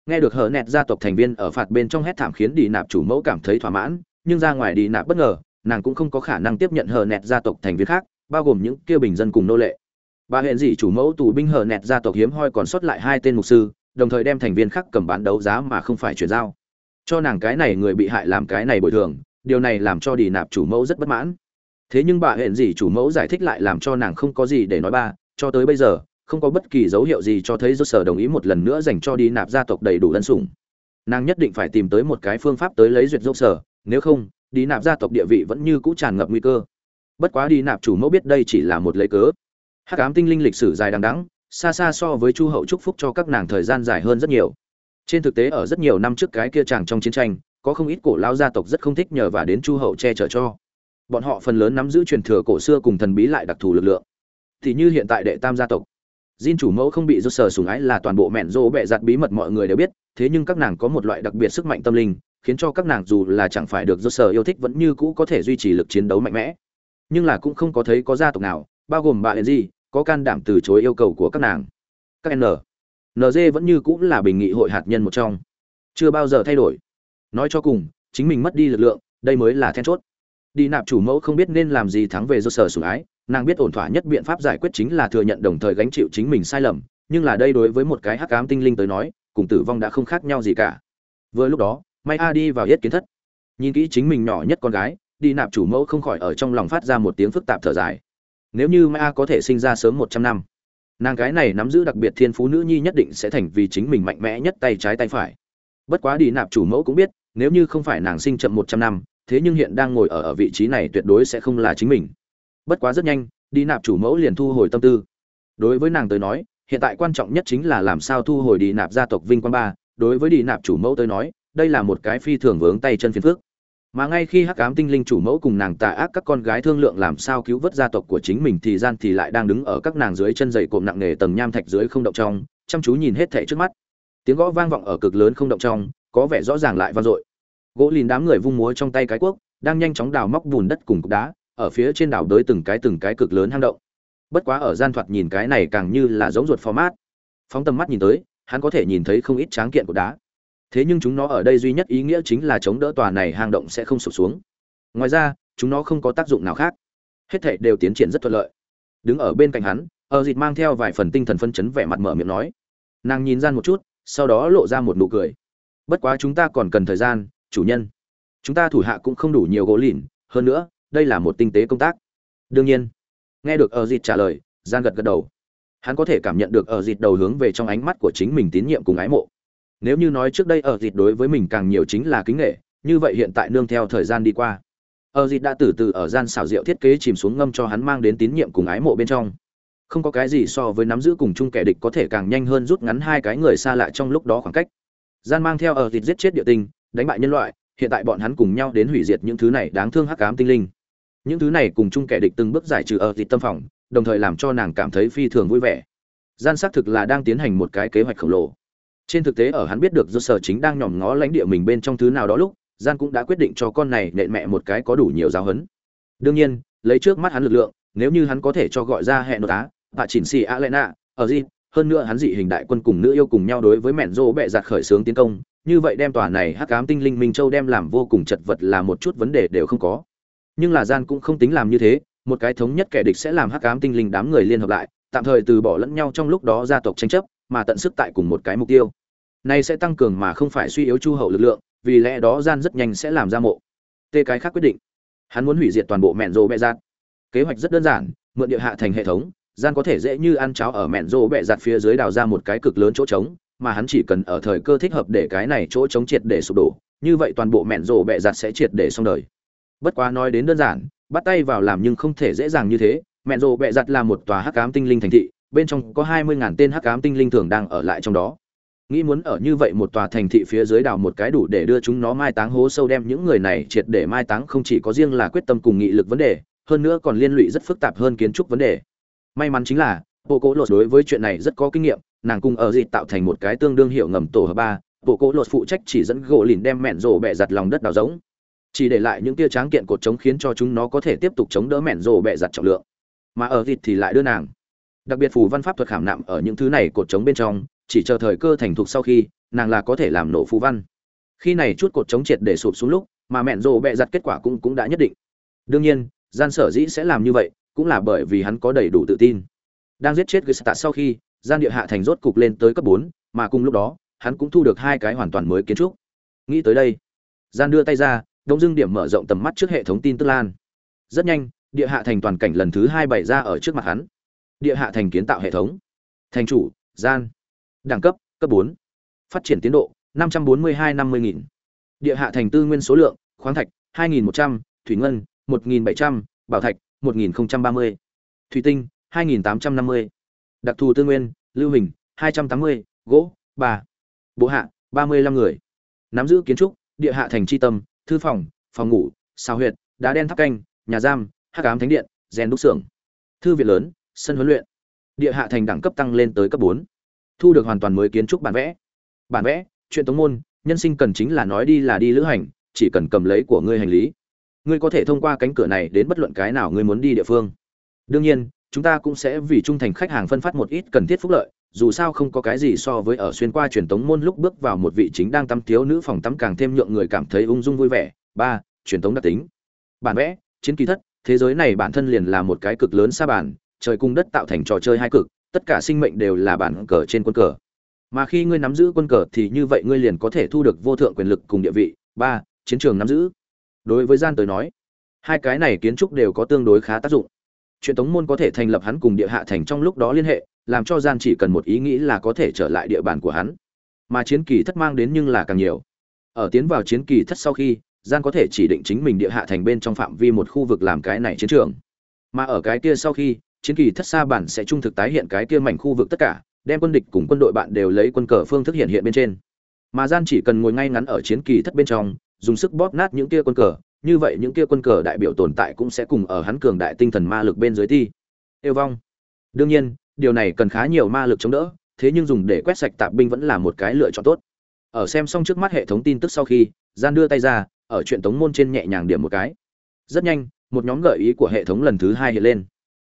Nghe được hờ nẹt gia tộc thành viên ở phạt bên trong hét thảm khiến đi nạp chủ mẫu cảm thấy thỏa mãn, nhưng ra ngoài đi nạp bất ngờ nàng cũng không có khả năng tiếp nhận hờ nẹt gia tộc thành viên khác, bao gồm những kia bình dân cùng nô lệ. Bà hẹn dị chủ mẫu tù binh hờ nẹt gia tộc hiếm hoi còn sót lại hai tên mục sư, đồng thời đem thành viên khác cầm bán đấu giá mà không phải chuyển giao. Cho nàng cái này người bị hại làm cái này bồi thường, điều này làm cho đi nạp chủ mẫu rất bất mãn. Thế nhưng bà hẹn dị chủ mẫu giải thích lại làm cho nàng không có gì để nói ba, cho tới bây giờ, không có bất kỳ dấu hiệu gì cho thấy do sở đồng ý một lần nữa dành cho đi nạp gia tộc đầy đủ lân sủng. Nàng nhất định phải tìm tới một cái phương pháp tới lấy duyệt dốc sở, nếu không đi nạp gia tộc địa vị vẫn như cũ tràn ngập nguy cơ. Bất quá đi nạp chủ mẫu biết đây chỉ là một lấy cớ. Hát cám tinh linh lịch sử dài đằng đắng xa xa so với chu hậu chúc phúc cho các nàng thời gian dài hơn rất nhiều. Trên thực tế ở rất nhiều năm trước cái kia chàng trong chiến tranh có không ít cổ lao gia tộc rất không thích nhờ và đến chu hậu che chở cho. Bọn họ phần lớn nắm giữ truyền thừa cổ xưa cùng thần bí lại đặc thù lực lượng. Thì như hiện tại đệ tam gia tộc Jin chủ mẫu không bị do sở sủng ái là toàn bộ mẹn rô bẹ giặt bí mật mọi người đều biết, thế nhưng các nàng có một loại đặc biệt sức mạnh tâm linh, khiến cho các nàng dù là chẳng phải được do sở yêu thích vẫn như cũ có thể duy trì lực chiến đấu mạnh mẽ. Nhưng là cũng không có thấy có gia tộc nào, bao gồm bà gì, có can đảm từ chối yêu cầu của các nàng. Các N, nz vẫn như cũ là bình nghị hội hạt nhân một trong, chưa bao giờ thay đổi. Nói cho cùng, chính mình mất đi lực lượng, đây mới là then chốt đi nạp chủ mẫu không biết nên làm gì thắng về do sở sủng ái nàng biết ổn thỏa nhất biện pháp giải quyết chính là thừa nhận đồng thời gánh chịu chính mình sai lầm nhưng là đây đối với một cái hắc ám tinh linh tới nói cùng tử vong đã không khác nhau gì cả vừa lúc đó may a đi vào yết kiến thất. Nhìn kỹ chính mình nhỏ nhất con gái, đi nạp chủ mẫu không khỏi ở trong lòng phát ra một tiếng phức tạp thở dài. Nếu như may a có thể sinh ra sớm một trăm năm, nàng gái này nắm giữ đặc biệt thiên phú nữ nhi nhất định sẽ thành vì chính mình mạnh mẽ nhất tay trái tay phải. Bất quá đi nạp chủ mẫu cũng biết, nếu như không phải nàng sinh chậm một trăm năm, thế nhưng hiện đang ngồi ở ở vị trí này tuyệt đối sẽ không là chính mình. Bất quá rất nhanh, đi nạp chủ mẫu liền thu hồi tâm tư. Đối với nàng tới nói, hiện tại quan trọng nhất chính là làm sao thu hồi đi nạp gia tộc vinh quang ba, đối với đi nạp chủ mẫu tới nói đây là một cái phi thường vướng tay chân phiền phức. Mà ngay khi hắc ám tinh linh chủ mẫu cùng nàng tà ác các con gái thương lượng làm sao cứu vớt gia tộc của chính mình thì gian thì lại đang đứng ở các nàng dưới chân dậy cộm nặng nề tầng nham thạch dưới không động trong, chăm chú nhìn hết thảy trước mắt. Tiếng gõ vang vọng ở cực lớn không động trong, có vẻ rõ ràng lại vang dội. Gỗ lìn đám người vung múa trong tay cái cuốc, đang nhanh chóng đào móc bùn đất cùng cục đá, ở phía trên đảo đới từng cái từng cái cực lớn hang động. Bất quá ở gian thoạt nhìn cái này càng như là giống ruột format phóng tầm mắt nhìn tới, hắn có thể nhìn thấy không ít tráng kiện của đá thế nhưng chúng nó ở đây duy nhất ý nghĩa chính là chống đỡ tòa này hang động sẽ không sụp xuống. Ngoài ra, chúng nó không có tác dụng nào khác. Hết thảy đều tiến triển rất thuận lợi. Đứng ở bên cạnh hắn ở dịt mang theo vài phần tinh thần phân chấn vẻ mặt mở miệng nói. Nàng nhìn gian một chút, sau đó lộ ra một nụ cười. Bất quá chúng ta còn cần thời gian, chủ nhân. Chúng ta thủ hạ cũng không đủ nhiều gỗ lìn, hơn nữa, đây là một tinh tế công tác. Đương nhiên. Nghe được ở dịt trả lời, gian gật gật đầu. Hắn có thể cảm nhận được ở dịt đầu hướng về trong ánh mắt của chính mình tín nhiệm cùng ái mộ nếu như nói trước đây ở dịt đối với mình càng nhiều chính là kính nghệ, như vậy hiện tại nương theo thời gian đi qua. Ở dịt đã từ từ ở gian xảo diệu thiết kế chìm xuống ngâm cho hắn mang đến tín nhiệm cùng ái mộ bên trong. Không có cái gì so với nắm giữ cùng chung kẻ địch có thể càng nhanh hơn rút ngắn hai cái người xa lạ trong lúc đó khoảng cách. Gian mang theo ở dịt giết chết địa tinh đánh bại nhân loại, hiện tại bọn hắn cùng nhau đến hủy diệt những thứ này đáng thương hắc ám tinh linh. Những thứ này cùng chung kẻ địch từng bước giải trừ ở dịt tâm phòng, đồng thời làm cho nàng cảm thấy phi thường vui vẻ. Gian xác thực là đang tiến hành một cái kế hoạch khổng lồ trên thực tế ở hắn biết được do sở chính đang nhòm ngó lãnh địa mình bên trong thứ nào đó lúc, gian cũng đã quyết định cho con này nện mẹ một cái có đủ nhiều giáo huấn. Đương nhiên, lấy trước mắt hắn lực lượng, nếu như hắn có thể cho gọi ra hẹn nội tá và chỉnh xì alena ở gì, hơn nữa hắn dị hình đại quân cùng nữ yêu cùng nhau đối với mẹn rô bẹ giặt khởi xướng tiến công, như vậy đem tòa này hắc ám tinh linh minh châu đem làm vô cùng chật vật là một chút vấn đề đều không có. Nhưng là gian cũng không tính làm như thế, một cái thống nhất kẻ địch sẽ làm hắc ám tinh linh đám người liên hợp lại, tạm thời từ bỏ lẫn nhau trong lúc đó gia tộc tranh chấp mà tận sức tại cùng một cái mục tiêu. Này sẽ tăng cường mà không phải suy yếu chu hậu lực lượng, vì lẽ đó gian rất nhanh sẽ làm ra mộ. Tê cái khác quyết định. Hắn muốn hủy diệt toàn bộ mẹn rô bẹ Giạt. kế hoạch rất đơn giản, mượn địa hạ thành hệ thống, gian có thể dễ như ăn cháo ở mẹn rô bẹ Giạt phía dưới đào ra một cái cực lớn chỗ trống, mà hắn chỉ cần ở thời cơ thích hợp để cái này chỗ trống triệt để sụp đổ, như vậy toàn bộ mẹn rô bẹ Giạt sẽ triệt để xong đời. Bất quá nói đến đơn giản, bắt tay vào làm nhưng không thể dễ dàng như thế, mẹn rô bẹ giặt là một tòa hắc ám tinh linh thành thị bên trong có hai mươi ngàn tên hắc ám tinh linh thường đang ở lại trong đó. Nghĩ muốn ở như vậy một tòa thành thị phía dưới đào một cái đủ để đưa chúng nó mai táng hố sâu đem những người này triệt để mai táng không chỉ có riêng là quyết tâm cùng nghị lực vấn đề, hơn nữa còn liên lụy rất phức tạp hơn kiến trúc vấn đề. May mắn chính là bộ cố lột đối với chuyện này rất có kinh nghiệm, nàng cùng ở dịp tạo thành một cái tương đương hiệu ngầm tổ hợp ba bộ cố lột phụ trách chỉ dẫn gỗ lìn đem mẹn rổ bẹ giặt lòng đất đào giống. Chỉ để lại những tia tráng kiện cột chống khiến cho chúng nó có thể tiếp tục chống đỡ mẹn rổ bẹ giặt trọng lượng. Mà ở dịp thì lại đưa nàng đặc biệt phù văn pháp thuật khảm nạm ở những thứ này cột chống bên trong, chỉ chờ thời cơ thành thục sau khi, nàng là có thể làm nổ phù văn. Khi này chút cột chống triệt để sụp xuống lúc, mà mẹn rộ bẹ giặt kết quả cũng cũng đã nhất định. Đương nhiên, gian sở dĩ sẽ làm như vậy, cũng là bởi vì hắn có đầy đủ tự tin. Đang giết chết Gestadt sau khi, gian địa hạ thành rốt cục lên tới cấp bốn, mà cùng lúc đó, hắn cũng thu được hai cái hoàn toàn mới kiến trúc. Nghĩ tới đây, gian đưa tay ra, đông dưng điểm mở rộng tầm mắt trước hệ thống tin tức lan. Rất nhanh, địa hạ thành toàn cảnh lần thứ hai bày ra ở trước mặt hắn địa hạ thành kiến tạo hệ thống thành chủ gian đẳng cấp cấp bốn phát triển tiến độ năm trăm bốn mươi hai năm mươi nghìn địa hạ thành tư nguyên số lượng khoáng thạch hai nghìn một trăm thủy ngân một nghìn bảy trăm bảo thạch 1030. Thủy tinh, 2850. Đặc thù tư nguyên, lưu hình, 280, gỗ, ba Bộ hạ, 35 người. Nắm giữ kiến trúc, địa hạ thành tri tâm, thư phòng, phòng ngủ, sao huyệt, đá đen tháp canh, nhà giam, hắc ám thánh điện, rèn đúc xưởng. Thư viện lớn, sân huấn luyện. Địa hạ thành đẳng cấp tăng lên tới cấp bốn, Thu được hoàn toàn mới kiến trúc bản vẽ. Bản vẽ, chuyện tống môn, nhân sinh cần chính là nói đi là đi lữ hành, chỉ cần cầm lấy của ngươi hành lý. Ngươi có thể thông qua cánh cửa này đến bất luận cái nào ngươi muốn đi địa phương. Đương nhiên chúng ta cũng sẽ vì trung thành khách hàng phân phát một ít cần thiết phúc lợi dù sao không có cái gì so với ở xuyên qua truyền tống môn lúc bước vào một vị chính đang tắm thiếu nữ phòng tắm càng thêm nhượng người cảm thấy ung dung vui vẻ. Ba truyền tống đặc tính. Bản vẽ chiến kỳ thất thế giới này bản thân liền là một cái cực lớn xa bản trời cung đất tạo thành trò chơi hai cực, tất cả sinh mệnh đều là bản cờ trên quân cờ. Mà khi ngươi nắm giữ quân cờ thì như vậy ngươi liền có thể thu được vô thượng quyền lực cùng địa vị. Ba, chiến trường nắm giữ. Đối với gian tới nói, hai cái này kiến trúc đều có tương đối khá tác dụng. Chuyện tống môn có thể thành lập hắn cùng địa hạ thành trong lúc đó liên hệ, làm cho gian chỉ cần một ý nghĩ là có thể trở lại địa bàn của hắn. Mà chiến kỳ thất mang đến nhưng là càng nhiều. Ở tiến vào chiến kỳ thất sau khi, gian có thể chỉ định chính mình địa hạ thành bên trong phạm vi một khu vực làm cái này chiến trường. Mà ở cái kia sau khi chiến kỳ thất xa bản sẽ trung thực tái hiện cái kia mảnh khu vực tất cả, đem quân địch cùng quân đội bạn đều lấy quân cờ phương thức hiện hiện bên trên. Mà gian chỉ cần ngồi ngay ngắn ở chiến kỳ thất bên trong, dùng sức bóp nát những kia quân cờ, như vậy những kia quân cờ đại biểu tồn tại cũng sẽ cùng ở hắn cường đại tinh thần ma lực bên dưới thi. Yêu vong. Đương nhiên, điều này cần khá nhiều ma lực chống đỡ, thế nhưng dùng để quét sạch tạp binh vẫn là một cái lựa chọn tốt. Ở xem xong trước mắt hệ thống tin tức sau khi, gian đưa tay ra, ở chuyện tống môn trên nhẹ nhàng điểm một cái. Rất nhanh, một nhóm gợi ý của hệ thống lần thứ hai hiện lên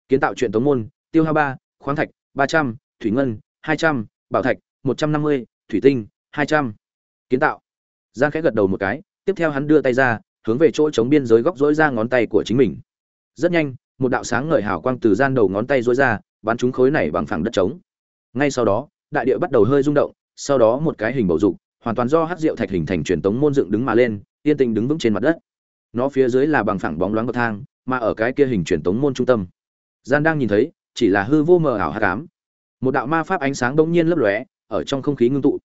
kiến tạo chuyện tống môn, tiêu hao ba, khoáng thạch, ba trăm, thủy ngân, hai trăm, bảo thạch, một trăm năm mươi, thủy tinh, hai trăm. Kiến tạo. Giang khẽ gật đầu một cái, tiếp theo hắn đưa tay ra, hướng về chỗ chống biên giới góc rỗi ra ngón tay của chính mình. Rất nhanh, một đạo sáng ngời hào quang từ gian đầu ngón tay rỗi ra, bắn trúng khối này bằng phẳng đất trống. Ngay sau đó, đại địa bắt đầu hơi rung động, sau đó một cái hình bầu dục, hoàn toàn do hắc diệu thạch hình thành truyền tống môn dựng đứng mà lên, yên tĩnh đứng vững trên mặt đất. Nó phía dưới là bằng phẳng bóng loáng bậc thang, mà ở cái kia hình truyền tống môn trung tâm gian đang nhìn thấy, chỉ là hư vô mờ ảo hắc ám. Một đạo ma pháp ánh sáng bỗng nhiên lấp lóe, ở trong không khí ngưng tụ.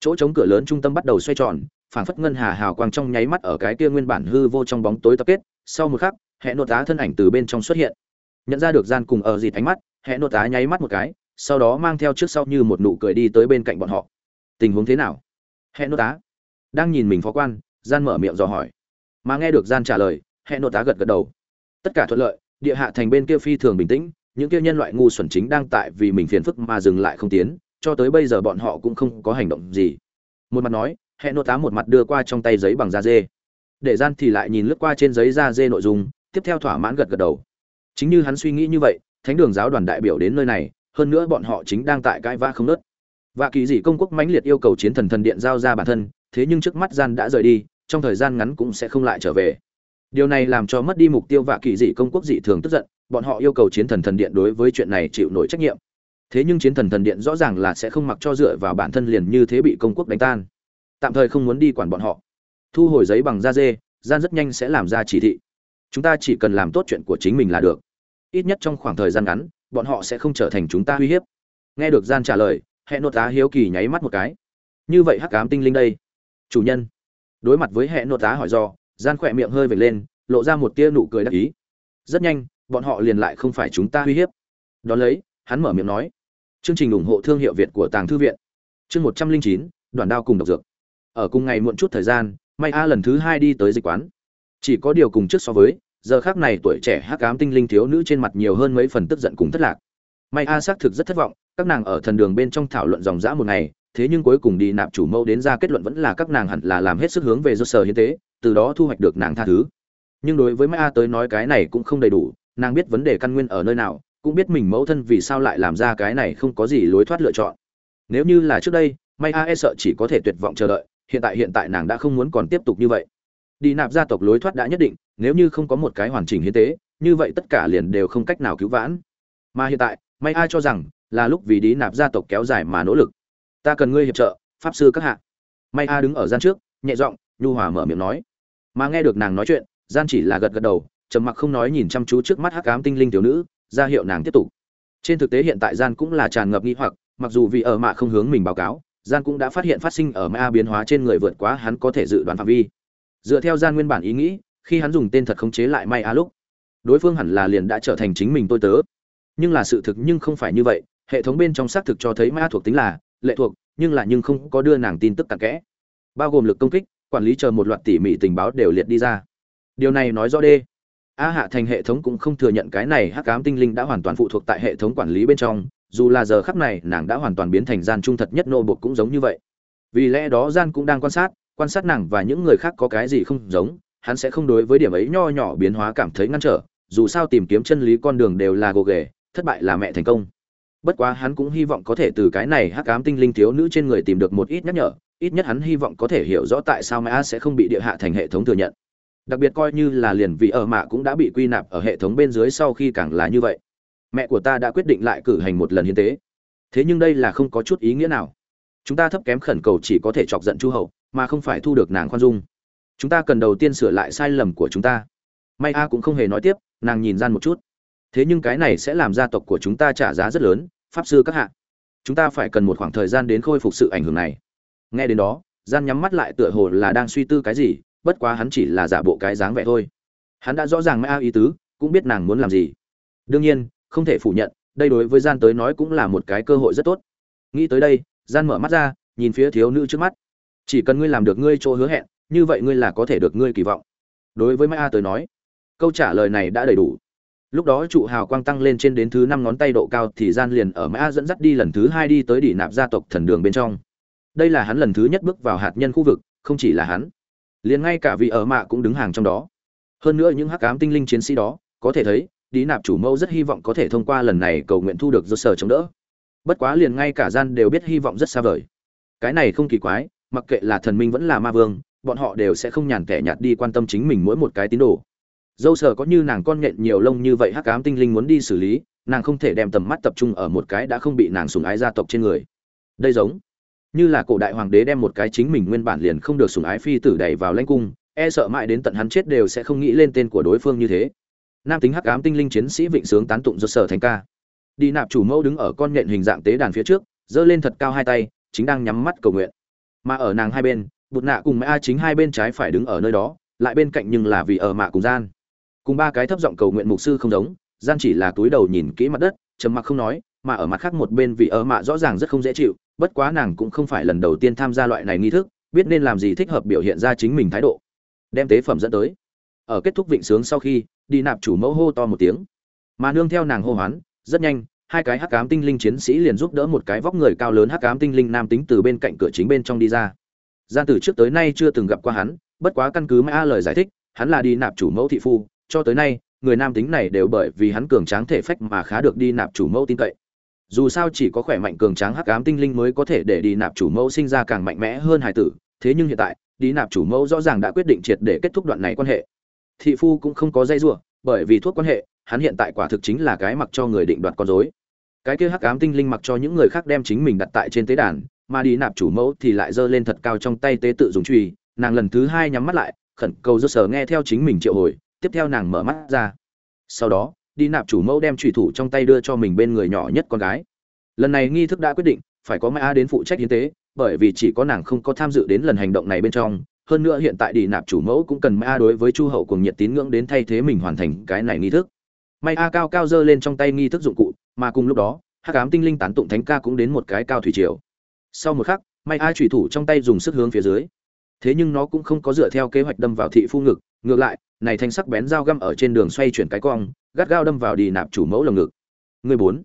Chỗ chống cửa lớn trung tâm bắt đầu xoay tròn, phảng phất ngân hà hào quang trong nháy mắt ở cái kia nguyên bản hư vô trong bóng tối tập kết. Sau một khắc hệ nội tá thân ảnh từ bên trong xuất hiện. Nhận ra được gian cùng ở dịt ánh mắt hệ nội tá nháy mắt một cái, sau đó mang theo trước sau như một nụ cười đi tới bên cạnh bọn họ. Tình huống thế nào? Hệ nội tá đang nhìn mình phó quan, gian mở miệng dò hỏi. Mà nghe được gian trả lời hệ nội tá gật gật đầu. Tất cả thuận lợi địa hạ thành bên kia phi thường bình tĩnh, những kia nhân loại ngu xuẩn chính đang tại vì mình phiền phức mà dừng lại không tiến, cho tới bây giờ bọn họ cũng không có hành động gì. Một mặt nói hệ nội tá một mặt đưa qua trong tay giấy bằng da dê. Để gian thì lại nhìn lướt qua trên giấy da dê nội dung, tiếp theo thỏa mãn gật gật đầu. Chính như hắn suy nghĩ như vậy, thánh đường giáo đoàn đại biểu đến nơi này, hơn nữa bọn họ chính đang tại cãi vã không nớt và kỳ dị công quốc mãnh liệt yêu cầu chiến thần thần điện giao ra bản thân, thế nhưng trước mắt gian đã rời đi, trong thời gian ngắn cũng sẽ không lại trở về điều này làm cho mất đi mục tiêu và kỳ dị công quốc dị thường tức giận, bọn họ yêu cầu chiến thần thần điện đối với chuyện này chịu nổi trách nhiệm. Thế nhưng chiến thần thần điện rõ ràng là sẽ không mặc cho dựa vào bản thân liền như thế bị công quốc đánh tan. Tạm thời không muốn đi quản bọn họ. Thu hồi giấy bằng da dê, gian rất nhanh sẽ làm ra chỉ thị. Chúng ta chỉ cần làm tốt chuyện của chính mình là được. Ít nhất trong khoảng thời gian ngắn, bọn họ sẽ không trở thành chúng ta uy hiếp. Nghe được gian trả lời hệ nội tá hiếu kỳ nháy mắt một cái. Như vậy hắc ám tinh linh đây. Chủ nhân. Đối mặt với hệ nội tá hỏi do gian khỏe miệng hơi vệt lên, lộ ra một tia nụ cười đắc ý. Rất nhanh, bọn họ liền lại không phải chúng ta uy hiếp. Đón lấy, hắn mở miệng nói. Chương trình ủng hộ thương hiệu việt của tàng thư viện. Chương một trăm linh chín, đoàn đao cùng độc dược. Ở cùng ngày muộn chút thời gian, may a lần thứ hai đi tới dịch quán. Chỉ có điều cùng trước so với, giờ khác này tuổi trẻ hắc ám tinh linh thiếu nữ trên mặt nhiều hơn mấy phần tức giận cùng thất lạc. May a xác thực rất thất vọng, các nàng ở thần đường bên trong thảo luận dòng dã một ngày, thế nhưng cuối cùng đi nạp chủ mẫu đến ra kết luận vẫn là các nàng hẳn là làm hết sức hướng về do sở hiến tế từ đó thu hoạch được nàng tha thứ. Nhưng đối với may a tới nói cái này cũng không đầy đủ, nàng biết vấn đề căn nguyên ở nơi nào, cũng biết mình mẫu thân vì sao lại làm ra cái này không có gì lối thoát lựa chọn. Nếu như là trước đây may a e sợ chỉ có thể tuyệt vọng chờ đợi, hiện tại hiện tại nàng đã không muốn còn tiếp tục như vậy. Đi nạp gia tộc lối thoát đã nhất định, nếu như không có một cái hoàn chỉnh hiến tế, như vậy tất cả liền đều không cách nào cứu vãn. Mà hiện tại may a cho rằng là lúc vì đi nạp gia tộc kéo dài mà nỗ lực. Ta cần ngươi hiệp trợ, pháp sư các hạ. May a đứng ở gian trước, nhẹ giọng nhu hòa mở miệng nói. Mà nghe được nàng nói chuyện, gian chỉ là gật gật đầu, trầm mặc không nói nhìn chăm chú trước mắt hắc ám tinh linh thiếu nữ, ra hiệu nàng tiếp tục. Trên thực tế hiện tại gian cũng là tràn ngập nghi hoặc, mặc dù vì ở mạ không hướng mình báo cáo, gian cũng đã phát hiện phát sinh ở ma biến hóa trên người vượt quá hắn có thể dự đoán phạm vi. Dựa theo gian nguyên bản ý nghĩ, khi hắn dùng tên thật khống chế lại may a lúc, đối phương hẳn là liền đã trở thành chính mình tôi tớ. Nhưng là sự thực nhưng không phải như vậy, hệ thống bên trong xác thực cho thấy ma thuộc tính là lệ thuộc, nhưng là nhưng không có đưa nàng tin tức tạc kẽ. Bao gồm lực công kích quản lý chờ một loạt tỉ mỉ tình báo đều liệt đi ra. Điều này nói rõ đê. A hạ thành hệ thống cũng không thừa nhận cái này hắc ám tinh linh đã hoàn toàn phụ thuộc tại hệ thống quản lý bên trong, dù là giờ khắc này nàng đã hoàn toàn biến thành gian trung thật nhất nô bột cũng giống như vậy. Vì lẽ đó gian cũng đang quan sát quan sát nàng và những người khác có cái gì không giống, hắn sẽ không đối với điểm ấy nho nhỏ biến hóa cảm thấy ngăn trở, dù sao tìm kiếm chân lý con đường đều là gồ ghề, thất bại là mẹ thành công. Bất quá hắn cũng hy vọng có thể từ cái này hắc ám tinh linh thiếu nữ trên người tìm được một ít nhắc nhở ít nhất hắn hy vọng có thể hiểu rõ tại sao mã sẽ không bị địa hạ thành hệ thống thừa nhận. Đặc biệt coi như là liền vì ở mạ cũng đã bị quy nạp ở hệ thống bên dưới sau khi càng là như vậy. Mẹ của ta đã quyết định lại cử hành một lần hiến tế. Thế nhưng đây là không có chút ý nghĩa nào. Chúng ta thấp kém khẩn cầu chỉ có thể chọc giận chu hậu, mà không phải thu được nàng khoan dung. Chúng ta cần đầu tiên sửa lại sai lầm của chúng ta. May a cũng không hề nói tiếp, nàng nhìn gian một chút. Thế nhưng cái này sẽ làm gia tộc của chúng ta trả giá rất lớn, pháp sư các hạ. Chúng ta phải cần một khoảng thời gian đến khôi phục sự ảnh hưởng này nghe đến đó, gian nhắm mắt lại tựa hồ là đang suy tư cái gì, bất quá hắn chỉ là giả bộ cái dáng vẻ thôi. Hắn đã rõ ràng mai a ý tứ, cũng biết nàng muốn làm gì. Đương nhiên, không thể phủ nhận, đây đối với gian tới nói cũng là một cái cơ hội rất tốt. Nghĩ tới đây, gian mở mắt ra, nhìn phía thiếu nữ trước mắt. Chỉ cần ngươi làm được ngươi chỗ hứa hẹn, như vậy ngươi là có thể được ngươi kỳ vọng. Đối với mai a tới nói, câu trả lời này đã đầy đủ. Lúc đó trụ hào quang tăng lên trên đến thứ năm ngón tay độ cao thì gian liền ở mai a dẫn dắt đi lần thứ hai đi tới đỉ nạp gia tộc thần đường bên trong đây là hắn lần thứ nhất bước vào hạt nhân khu vực, không chỉ là hắn, liền ngay cả vị ở mạ cũng đứng hàng trong đó. Hơn nữa những hắc ám tinh linh chiến sĩ đó, có thể thấy đi nạp chủ mẫu rất hy vọng có thể thông qua lần này cầu nguyện thu được do sở chống đỡ. Bất quá liền ngay cả gian đều biết hy vọng rất xa vời. Cái này không kỳ quái, mặc kệ là thần minh vẫn là ma vương, bọn họ đều sẽ không nhàn kẻ nhạt đi quan tâm chính mình mỗi một cái tín đồ. Dâu sờ có như nàng con nhện nhiều lông như vậy hắc ám tinh linh muốn đi xử lý, nàng không thể đem tầm mắt tập trung ở một cái đã không bị nàng sùng ái gia tộc trên người. Đây giống như là cổ đại hoàng đế đem một cái chính mình nguyên bản liền không được sủng ái phi tử đẩy vào lãnh cung e sợ mãi đến tận hắn chết đều sẽ không nghĩ lên tên của đối phương như thế. Nam tính hắc ám tinh linh chiến sĩ vịnh sướng tán tụng do sở thành ca. Đi nạp chủ mẫu đứng ở con nhện hình dạng tế đàn phía trước, giơ lên thật cao hai tay, chính đang nhắm mắt cầu nguyện. Mà ở nàng hai bên, bụt nạ cùng mẹ a chính hai bên trái phải đứng ở nơi đó, lại bên cạnh nhưng là vì ở mạ cùng gian. Cùng ba cái thấp giọng cầu nguyện mục sư không giống, gian chỉ là túi đầu nhìn kỹ mặt đất, trầm mặc không nói, mà ở mặt khác một bên vì ở mạ rõ ràng rất không dễ chịu bất quá nàng cũng không phải lần đầu tiên tham gia loại này nghi thức, biết nên làm gì thích hợp biểu hiện ra chính mình thái độ. Đem tế phẩm dẫn tới. Ở kết thúc vịnh sướng sau khi, đi nạp chủ mẫu hô to một tiếng. Mà nương theo nàng hô hoán, rất nhanh, hai cái hắc ám tinh linh chiến sĩ liền giúp đỡ một cái vóc người cao lớn hắc ám tinh linh nam tính từ bên cạnh cửa chính bên trong đi ra. Gian từ trước tới nay chưa từng gặp qua hắn, bất quá căn cứ mã lời giải thích, hắn là đi nạp chủ mẫu thị phu, cho tới nay, người nam tính này đều bởi vì hắn cường tráng thể phách mà khá được đi nạp chủ mẫu tin cậy dù sao chỉ có khỏe mạnh cường tráng hắc ám tinh linh mới có thể để đi nạp chủ mẫu sinh ra càng mạnh mẽ hơn hải tử, thế nhưng hiện tại, đi nạp chủ mẫu rõ ràng đã quyết định triệt để kết thúc đoạn này quan hệ. Thị phu cũng không có dây giụa bởi vì thuốc quan hệ, hắn hiện tại quả thực chính là cái mặc cho người định đoạt con dối cái kia hắc ám tinh linh mặc cho những người khác đem chính mình đặt tại trên tế đàn, mà đi nạp chủ mẫu thì lại giơ lên thật cao trong tay tế tự dùng truy, nàng lần thứ hai nhắm mắt lại, khẩn cầu do sở nghe theo chính mình triệu hồi, tiếp theo nàng mở mắt ra. Sau đó đi nạp chủ mẫu đem trùy thủ trong tay đưa cho mình bên người nhỏ nhất con gái. Lần này nghi thức đã quyết định, phải có mai đến phụ trách hiến tế, bởi vì chỉ có nàng không có tham dự đến lần hành động này bên trong. Hơn nữa hiện tại đi nạp chủ mẫu cũng cần mai đối với chu hậu cùng nhiệt tín ngưỡng đến thay thế mình hoàn thành cái này nghi thức. Mai a cao cao giơ lên trong tay nghi thức dụng cụ, mà cùng lúc đó hát cám tinh linh tán tụng thánh ca cũng đến một cái cao thủy triều. Sau một khắc mai a trùy thủ trong tay dùng sức hướng phía dưới. Thế nhưng nó cũng không có dựa theo kế hoạch đâm vào thị phu ngực, ngược lại này thanh sắc bén dao găm ở trên đường xoay chuyển cái cong, gắt gao đâm vào đi nạp chủ mẫu lồng ngực. Người bốn.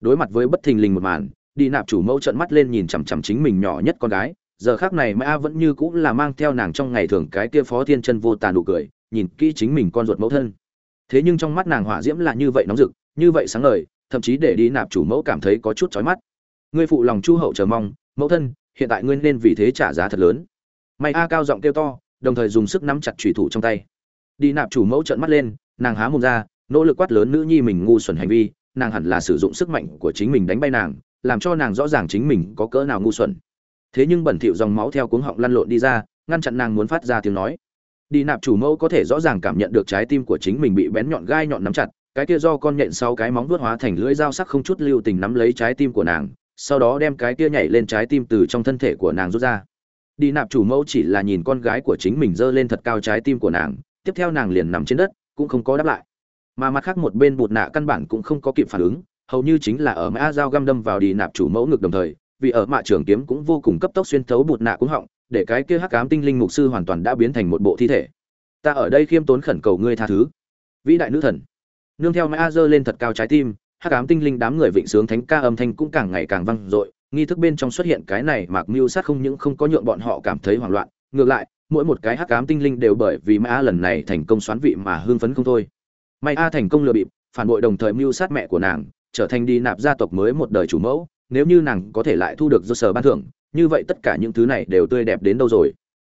Đối mặt với bất thình lình một màn đi nạp chủ mẫu trợn mắt lên nhìn chằm chằm chính mình nhỏ nhất con gái. Giờ khác này mã vẫn như cũng là mang theo nàng trong ngày thường cái kia phó thiên chân vô tàn nụ cười, nhìn kỹ chính mình con ruột mẫu thân. Thế nhưng trong mắt nàng hỏa diễm là như vậy nóng rực, như vậy sáng ngời, thậm chí để đi nạp chủ mẫu cảm thấy có chút chói mắt. Ngươi phụ lòng chu hậu chờ mong, mẫu thân, hiện tại ngươi nên vì thế trả giá thật lớn. May a cao giọng kêu to, đồng thời dùng sức nắm chặt trùy thủ trong tay đi nạp chủ mẫu trợn mắt lên, nàng há mồm ra, nỗ lực quát lớn nữ nhi mình ngu xuẩn hành vi, nàng hẳn là sử dụng sức mạnh của chính mình đánh bay nàng, làm cho nàng rõ ràng chính mình có cỡ nào ngu xuẩn. Thế nhưng bẩn thỉu dòng máu theo cuống họng lăn lộn đi ra, ngăn chặn nàng muốn phát ra tiếng nói. Đi nạp chủ mẫu có thể rõ ràng cảm nhận được trái tim của chính mình bị bén nhọn gai nhọn nắm chặt, cái kia do con nhện sau cái móng vuốt hóa thành lưỡi dao sắc không chút lưu tình nắm lấy trái tim của nàng, sau đó đem cái kia nhảy lên trái tim từ trong thân thể của nàng rút ra. Đi nạp chủ mẫu chỉ là nhìn con gái của chính mình giơ lên thật cao trái tim của nàng tiếp theo nàng liền nằm trên đất, cũng không có đáp lại. Mà mặt khác một bên bụt nạ căn bản cũng không có kịp phản ứng, hầu như chính là ở mã dao găm đâm vào đi nạp chủ mẫu ngực đồng thời, vì ở mạ trường kiếm cũng vô cùng cấp tốc xuyên thấu bụt nạ cũng họng, để cái kia hắc ám tinh linh mục sư hoàn toàn đã biến thành một bộ thi thể. Ta ở đây khiêm tốn khẩn cầu ngươi tha thứ. Vĩ đại nữ thần. Nương theo mã dơ lên thật cao trái tim, hắc ám tinh linh đám người vịnh sướng thánh ca âm thanh cũng càng ngày càng vang dội, nghi thức bên trong xuất hiện cái này mạc mưu sát không những không có nhượng bọn họ cảm thấy hoảng loạn, ngược lại mỗi một cái hắc ám tinh linh đều bởi vì mã lần này thành công xoán vị mà hưng phấn không thôi. May a thành công lừa bịp, phản bội đồng thời mưu sát mẹ của nàng, trở thành đi nạp gia tộc mới một đời chủ mẫu, nếu như nàng có thể lại thu được do sở ban thưởng, như vậy tất cả những thứ này đều tươi đẹp đến đâu rồi?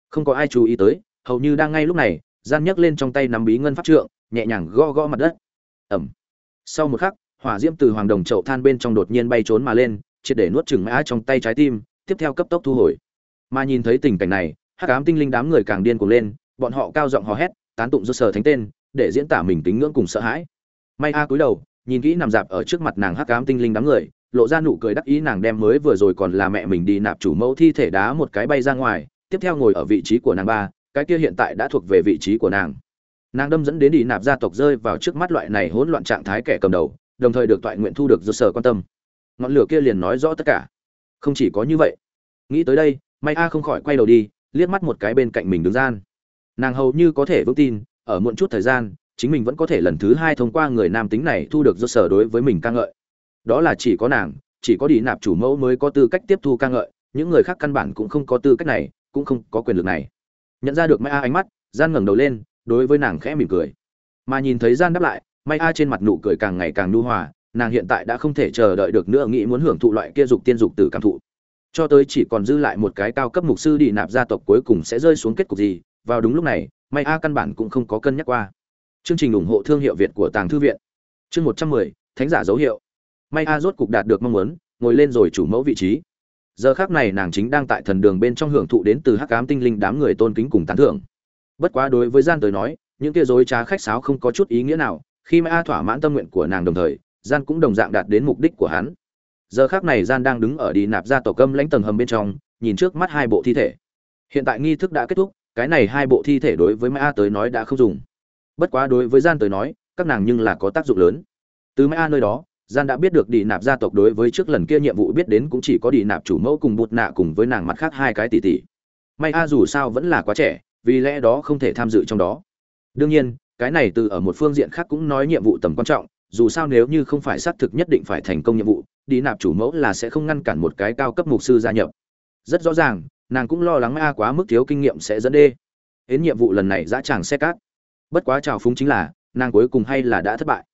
Không có ai chú ý tới, hầu như đang ngay lúc này, gian nhấc lên trong tay nắm bí ngân pháp trượng, nhẹ nhàng gõ gõ mặt đất. Ẩm. Sau một khắc, hỏa diễm từ hoàng đồng chậu than bên trong đột nhiên bay trốn mà lên, triệt để nuốt chừng mã trong tay trái tim, tiếp theo cấp tốc thu hồi. Mà nhìn thấy tình cảnh này hắc ám tinh linh đám người càng điên cuồng lên, bọn họ cao giọng hò hét, tán tụng do sở thánh tên, để diễn tả mình kính ngưỡng cùng sợ hãi. May a cúi đầu, nhìn kỹ nằm dạp ở trước mặt nàng hắc ám tinh linh đám người, lộ ra nụ cười đắc ý nàng đem mới vừa rồi còn là mẹ mình đi nạp chủ mẫu thi thể đá một cái bay ra ngoài, tiếp theo ngồi ở vị trí của nàng ba, cái kia hiện tại đã thuộc về vị trí của nàng. Nàng đâm dẫn đến đi nạp gia tộc rơi vào trước mắt loại này hỗn loạn trạng thái kẻ cầm đầu, đồng thời được toại nguyện thu được do sở quan tâm. Ngọn lửa kia liền nói rõ tất cả. Không chỉ có như vậy. Nghĩ tới đây, may a không khỏi quay đầu đi liếc mắt một cái bên cạnh mình đứng gian. Nàng hầu như có thể vững tin, ở muộn chút thời gian, chính mình vẫn có thể lần thứ hai thông qua người nam tính này thu được do sở đối với mình ca ngợi. Đó là chỉ có nàng, chỉ có đi nạp chủ mẫu mới có tư cách tiếp thu ca ngợi, những người khác căn bản cũng không có tư cách này, cũng không có quyền lực này. Nhận ra được mai a ánh mắt, gian ngẩng đầu lên, đối với nàng khẽ mỉm cười. Mà nhìn thấy gian đáp lại, mai a trên mặt nụ cười càng ngày càng nhu hòa, nàng hiện tại đã không thể chờ đợi được nữa, nghĩ muốn hưởng thụ loại kia dục tiên dục tử cảm thụ cho tới chỉ còn dư lại một cái cao cấp mục sư đi nạp gia tộc cuối cùng sẽ rơi xuống kết cục gì, vào đúng lúc này, may a căn bản cũng không có cân nhắc qua. Chương trình ủng hộ thương hiệu việt của tàng thư viện. Chương một trăm mười, thánh giả dấu hiệu. May a rốt cục đạt được mong muốn, ngồi lên rồi chủ mẫu vị trí. Giờ khác này nàng chính đang tại thần đường bên trong hưởng thụ đến từ hắc ám tinh linh đám người tôn kính cùng tán thưởng. Bất quá đối với gian tới nói, những kia dối trá khách sáo không có chút ý nghĩa nào, khi may a thỏa mãn tâm nguyện của nàng đồng thời, gian cũng đồng dạng đạt đến mục đích của hắn giờ khác này gian đang đứng ở đi nạp ra tổ câm lãnh tầng hầm bên trong, nhìn trước mắt hai bộ thi thể. Hiện tại nghi thức đã kết thúc, cái này hai bộ thi thể đối với mai a tới nói đã không dùng. Bất quá đối với gian tới nói, các nàng nhưng là có tác dụng lớn. Từ mai a nơi đó, gian đã biết được đi nạp gia tộc đối với trước lần kia nhiệm vụ biết đến cũng chỉ có đi nạp chủ mẫu cùng bụt nạ cùng với nàng mặt khác hai cái tỷ tỷ. May a dù sao vẫn là quá trẻ, vì lẽ đó không thể tham dự trong đó. Đương nhiên, cái này từ ở một phương diện khác cũng nói nhiệm vụ tầm quan trọng dù sao nếu như không phải xác thực nhất định phải thành công nhiệm vụ, đi nạp chủ mẫu là sẽ không ngăn cản một cái cao cấp mục sư gia nhập. Rất rõ ràng, nàng cũng lo lắng a quá mức thiếu kinh nghiệm sẽ dẫn đê. Đến nhiệm vụ lần này dã tràng xe cát. Bất quá trào phúng chính là, nàng cuối cùng hay là đã thất bại.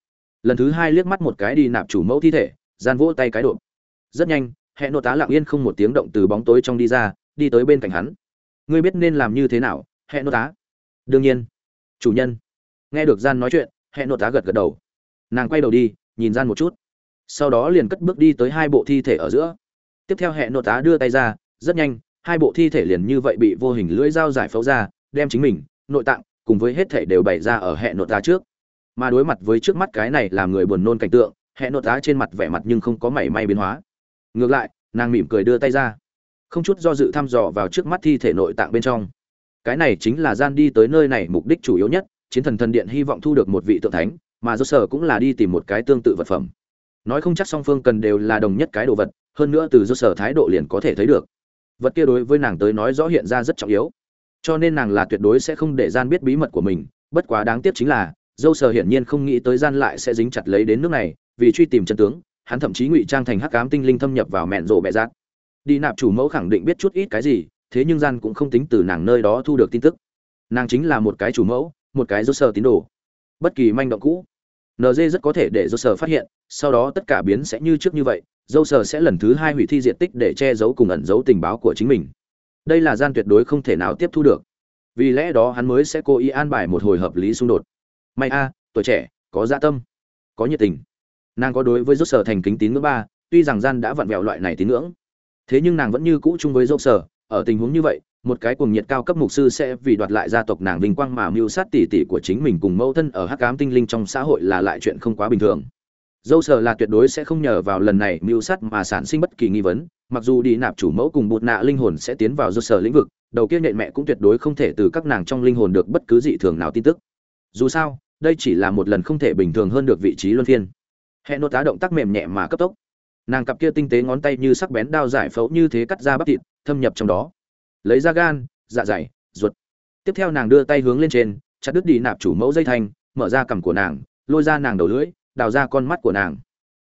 Lần thứ hai liếc mắt một cái đi nạp chủ mẫu thi thể, gian vỗ tay cái độ rất nhanh, hệ nội tá lặng yên không một tiếng động từ bóng tối trong đi ra, đi tới bên cạnh hắn. Ngươi biết nên làm như thế nào, hệ nội tá? Đương nhiên. Chủ nhân. Nghe được gian nói chuyện, hệ nội tá gật gật đầu nàng quay đầu đi, nhìn gian một chút. Sau đó liền cất bước đi tới hai bộ thi thể ở giữa. Tiếp theo hẹn nội tá đưa tay ra, rất nhanh, hai bộ thi thể liền như vậy bị vô hình lưỡi dao giải phẫu ra, đem chính mình, nội tạng cùng với hết thể đều bày ra ở hẹn nội tá trước. Mà đối mặt với trước mắt cái này làm người buồn nôn cảnh tượng hẹn nội tá trên mặt vẻ mặt nhưng không có mảy may biến hóa. Ngược lại, nàng mỉm cười đưa tay ra. Không chút do dự thăm dò vào trước mắt thi thể nội tạng bên trong. Cái này chính là gian đi tới nơi này mục đích chủ yếu nhất, chiến thần thần điện hy vọng thu được một vị tượng thánh mà do sở cũng là đi tìm một cái tương tự vật phẩm. Nói không chắc song phương cần đều là đồng nhất cái đồ vật, hơn nữa từ do sở thái độ liền có thể thấy được. Vật kia đối với nàng tới nói rõ hiện ra rất trọng yếu. Cho nên nàng là tuyệt đối sẽ không để gian biết bí mật của mình, bất quá đáng tiếc chính là dâu sở hiển nhiên không nghĩ tới gian lại sẽ dính chặt lấy đến nước này, vì truy tìm chân tướng, hắn thậm chí ngụy trang thành hắc cám tinh linh thâm nhập vào mẹn rộ bẹ giác đi nạp chủ mẫu khẳng định biết chút ít cái gì, thế nhưng gian cũng không tính từ nàng nơi đó thu được tin tức. Nàng chính là một cái chủ mẫu, một cái dâu sở tín đồ. Bất kỳ manh động cũ nd rất có thể để dâu sở phát hiện, sau đó tất cả biến sẽ như trước như vậy dâu sở sẽ lần thứ hai hủy thi diện tích để che giấu cùng ẩn giấu tình báo của chính mình. Đây là gian tuyệt đối không thể nào tiếp thu được. Vì lẽ đó hắn mới sẽ cố ý an bài một hồi hợp lý xung đột. May a, tuổi trẻ, có dạ tâm, có nhiệt tình. Nàng có đối với dâu sở thành kính tín ngưỡng ba, tuy rằng gian đã vặn vẹo loại này tín ngưỡng. Thế nhưng nàng vẫn như cũ chung với dâu sở ở tình huống như vậy một cái cuồng nhiệt cao cấp mục sư sẽ vì đoạt lại gia tộc nàng vinh quang mà mưu sát tỷ tỷ của chính mình cùng mẫu thân ở hắc ám tinh linh trong xã hội là lại chuyện không quá bình thường. Dâu sở là tuyệt đối sẽ không nhờ vào lần này mưu sát mà sản sinh bất kỳ nghi vấn, mặc dù đi nạp chủ mẫu cùng bụt nạ linh hồn sẽ tiến vào dâu sở lĩnh vực, đầu kia nhện mẹ cũng tuyệt đối không thể từ các nàng trong linh hồn được bất cứ dị thường nào tin tức. Dù sao, đây chỉ là một lần không thể bình thường hơn được vị trí luân phiên. Hệ nốt tá động tác mềm nhẹ mà cấp tốc. Nàng cặp kia tinh tế ngón tay như sắc bén đao giải phẫu như thế cắt ra bắp thịt, thâm nhập trong đó lấy ra gan dạ dày, ruột. Tiếp theo nàng đưa tay hướng lên trên, chặt đứt đi nạp chủ mẫu dây thanh, mở ra cằm của nàng, lôi ra nàng đầu lưỡi, đào ra con mắt của nàng.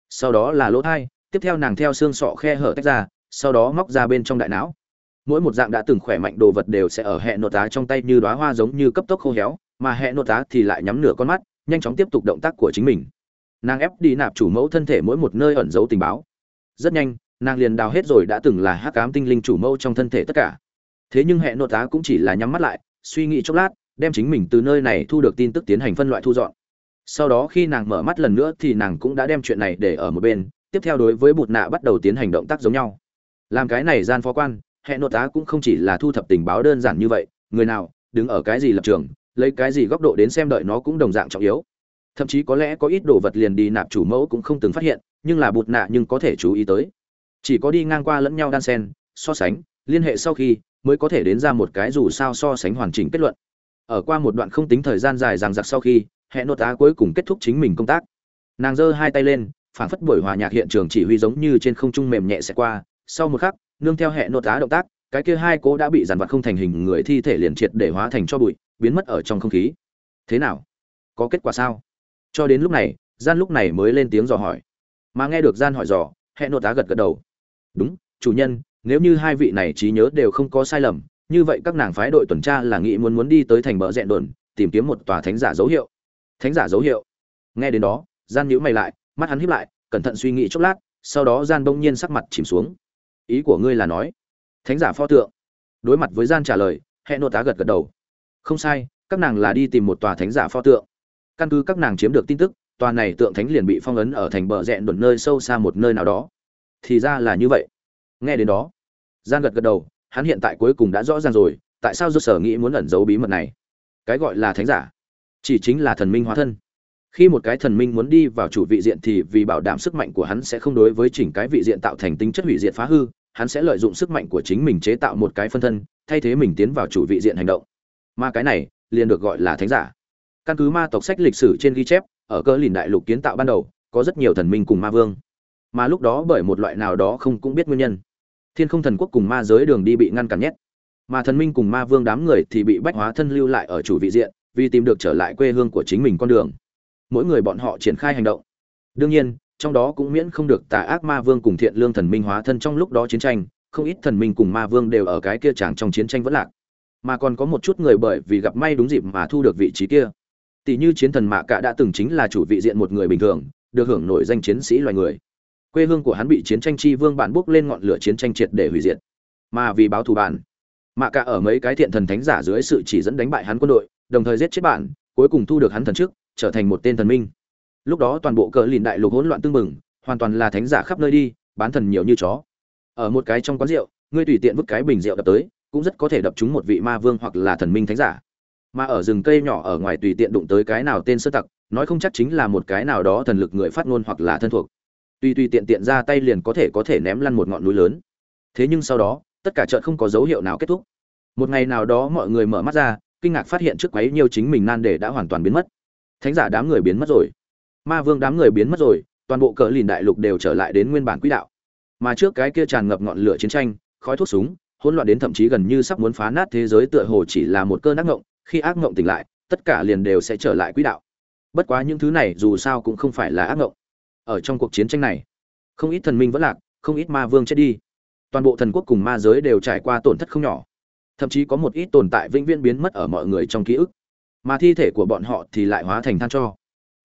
Sau đó là lỗ thai, tiếp theo nàng theo xương sọ khe hở tách ra, sau đó móc ra bên trong đại não. Mỗi một dạng đã từng khỏe mạnh đồ vật đều sẽ ở hệ nội tá trong tay như đóa hoa giống như cấp tốc khô héo, mà hệ nội tá thì lại nhắm nửa con mắt, nhanh chóng tiếp tục động tác của chính mình. Nàng ép đi nạp chủ mẫu thân thể mỗi một nơi ẩn giấu tình báo. Rất nhanh, nàng liền đào hết rồi đã từng là hắc ám tinh linh chủ mẫu trong thân thể tất cả thế nhưng hệ nội tá cũng chỉ là nhắm mắt lại, suy nghĩ chốc lát, đem chính mình từ nơi này thu được tin tức tiến hành phân loại thu dọn. Sau đó khi nàng mở mắt lần nữa thì nàng cũng đã đem chuyện này để ở một bên, tiếp theo đối với bụt nạ bắt đầu tiến hành động tác giống nhau. Làm cái này gian phó quan hệ nội tá cũng không chỉ là thu thập tình báo đơn giản như vậy, người nào, đứng ở cái gì lập trường, lấy cái gì góc độ đến xem đợi nó cũng đồng dạng trọng yếu. Thậm chí có lẽ có ít đồ vật liền đi nạp chủ mẫu cũng không từng phát hiện, nhưng là bụt nạ nhưng có thể chú ý tới. Chỉ có đi ngang qua lẫn nhau đan sen, so sánh, liên hệ sau khi mới có thể đến ra một cái dù sao so sánh hoàn chỉnh kết luận. Ở qua một đoạn không tính thời gian dài rằng giặc sau khi hệ nội tá cuối cùng kết thúc chính mình công tác. Nàng giơ hai tay lên, phản phất buổi hòa nhạc hiện trường chỉ huy giống như trên không trung mềm nhẹ sẽ qua. Sau một khắc, nương theo hệ nội tá động tác, cái kia hai cố đã bị dàn vặt không thành hình người thi thể liền triệt để hóa thành cho bụi, biến mất ở trong không khí. Thế nào? Có kết quả sao? Cho đến lúc này, gian lúc này mới lên tiếng dò hỏi. Mà nghe được gian hỏi dò hệ nội tá gật gật đầu. Đúng, chủ nhân nếu như hai vị này trí nhớ đều không có sai lầm, như vậy các nàng phái đội tuần tra là nghĩ muốn muốn đi tới thành bờ rẽ đồn, tìm kiếm một tòa thánh giả dấu hiệu. Thánh giả dấu hiệu? Nghe đến đó, gian nhíu mày lại, mắt hắn híp lại, cẩn thận suy nghĩ chốc lát, sau đó gian bỗng nhiên sắc mặt chìm xuống. Ý của ngươi là nói, thánh giả pho tượng. Đối mặt với gian trả lời hệ nô tá gật gật đầu. Không sai, các nàng là đi tìm một tòa thánh giả pho tượng. Căn cứ các nàng chiếm được tin tức, tòa này tượng thánh liền bị phong ấn ở thành bờ rẽ đồn nơi sâu xa một nơi nào đó. Thì ra là như vậy nghe đến đó gian gật gật đầu, hắn hiện tại cuối cùng đã rõ ràng rồi, tại sao do sở nghĩ muốn ẩn giấu bí mật này? Cái gọi là thánh giả, chỉ chính là thần minh hóa thân. Khi một cái thần minh muốn đi vào chủ vị diện thì vì bảo đảm sức mạnh của hắn sẽ không đối với chỉnh cái vị diện tạo thành tính chất hủy diệt phá hư, hắn sẽ lợi dụng sức mạnh của chính mình chế tạo một cái phân thân, thay thế mình tiến vào chủ vị diện hành động. Mà cái này, liền được gọi là thánh giả. Căn cứ ma tộc sách lịch sử trên ghi chép, ở cơ lìn đại lục kiến tạo ban đầu, có rất nhiều thần minh cùng ma vương. Mà lúc đó bởi một loại nào đó không cũng biết nguyên nhân thiên không thần quốc cùng ma giới đường đi bị ngăn cản nhét. Mà thần minh cùng ma vương đám người thì bị bách hóa thân lưu lại ở chủ vị diện, vì tìm được trở lại quê hương của chính mình con đường. Mỗi người bọn họ triển khai hành động. Đương nhiên, trong đó cũng miễn không được tà ác ma vương cùng thiện lương thần minh hóa thân trong lúc đó chiến tranh, không ít thần minh cùng ma vương đều ở cái kia chàng trong chiến tranh vẫn lạc. Mà còn có một chút người bởi vì gặp may đúng dịp mà thu được vị trí kia. Tỷ như chiến thần mạ cả đã từng chính là chủ vị diện một người bình thường, được hưởng nổi danh chiến sĩ loài người quê hương của hắn bị chiến tranh chi vương bản bốc lên ngọn lửa chiến tranh triệt để hủy diệt. Mà vì báo thù bản, mạ cả ở mấy cái thiện thần thánh giả dưới sự chỉ dẫn đánh bại hắn quân đội, đồng thời giết chết bạn cuối cùng thu được hắn thần trước trở thành một tên thần minh. Lúc đó toàn bộ cờ lìn đại lục hỗn loạn tương mừng hoàn toàn là thánh giả khắp nơi đi, bán thần nhiều như chó. Ở một cái trong quán rượu, ngươi tùy tiện vứt cái bình rượu đập tới, cũng rất có thể đập trúng một vị ma vương hoặc là thần minh thánh giả. Mà ở rừng cây nhỏ ở ngoài tùy tiện đụng tới cái nào tên sơ tặc, nói không chắc chính là một cái nào đó thần lực người phát ngôn hoặc là thân thuộc tùy tùy tiện tiện ra tay liền có thể có thể ném lăn một ngọn núi lớn. Thế nhưng sau đó, tất cả chợt không có dấu hiệu nào kết thúc. Một ngày nào đó mọi người mở mắt ra, kinh ngạc phát hiện trước quấy nhiều chính mình nan đề đã hoàn toàn biến mất. Thánh giả đám người biến mất rồi. Ma vương đám người biến mất rồi, toàn bộ cỡ lìn đại lục đều trở lại đến nguyên bản quỹ đạo. Mà trước cái kia tràn ngập ngọn lửa chiến tranh, khói thuốc súng, hỗn loạn đến thậm chí gần như sắp muốn phá nát thế giới tựa hồ chỉ là một cơn ác ngộng, khi ác ngộng tỉnh lại, tất cả liền đều sẽ trở lại quỹ đạo. Bất quá những thứ này dù sao cũng không phải là ác ngộng ở trong cuộc chiến tranh này. Không ít thần minh vẫn lạc, không ít ma vương chết đi. Toàn bộ thần quốc cùng ma giới đều trải qua tổn thất không nhỏ. Thậm chí có một ít tồn tại vĩnh viễn biến mất ở mọi người trong ký ức. Mà thi thể của bọn họ thì lại hóa thành than cho,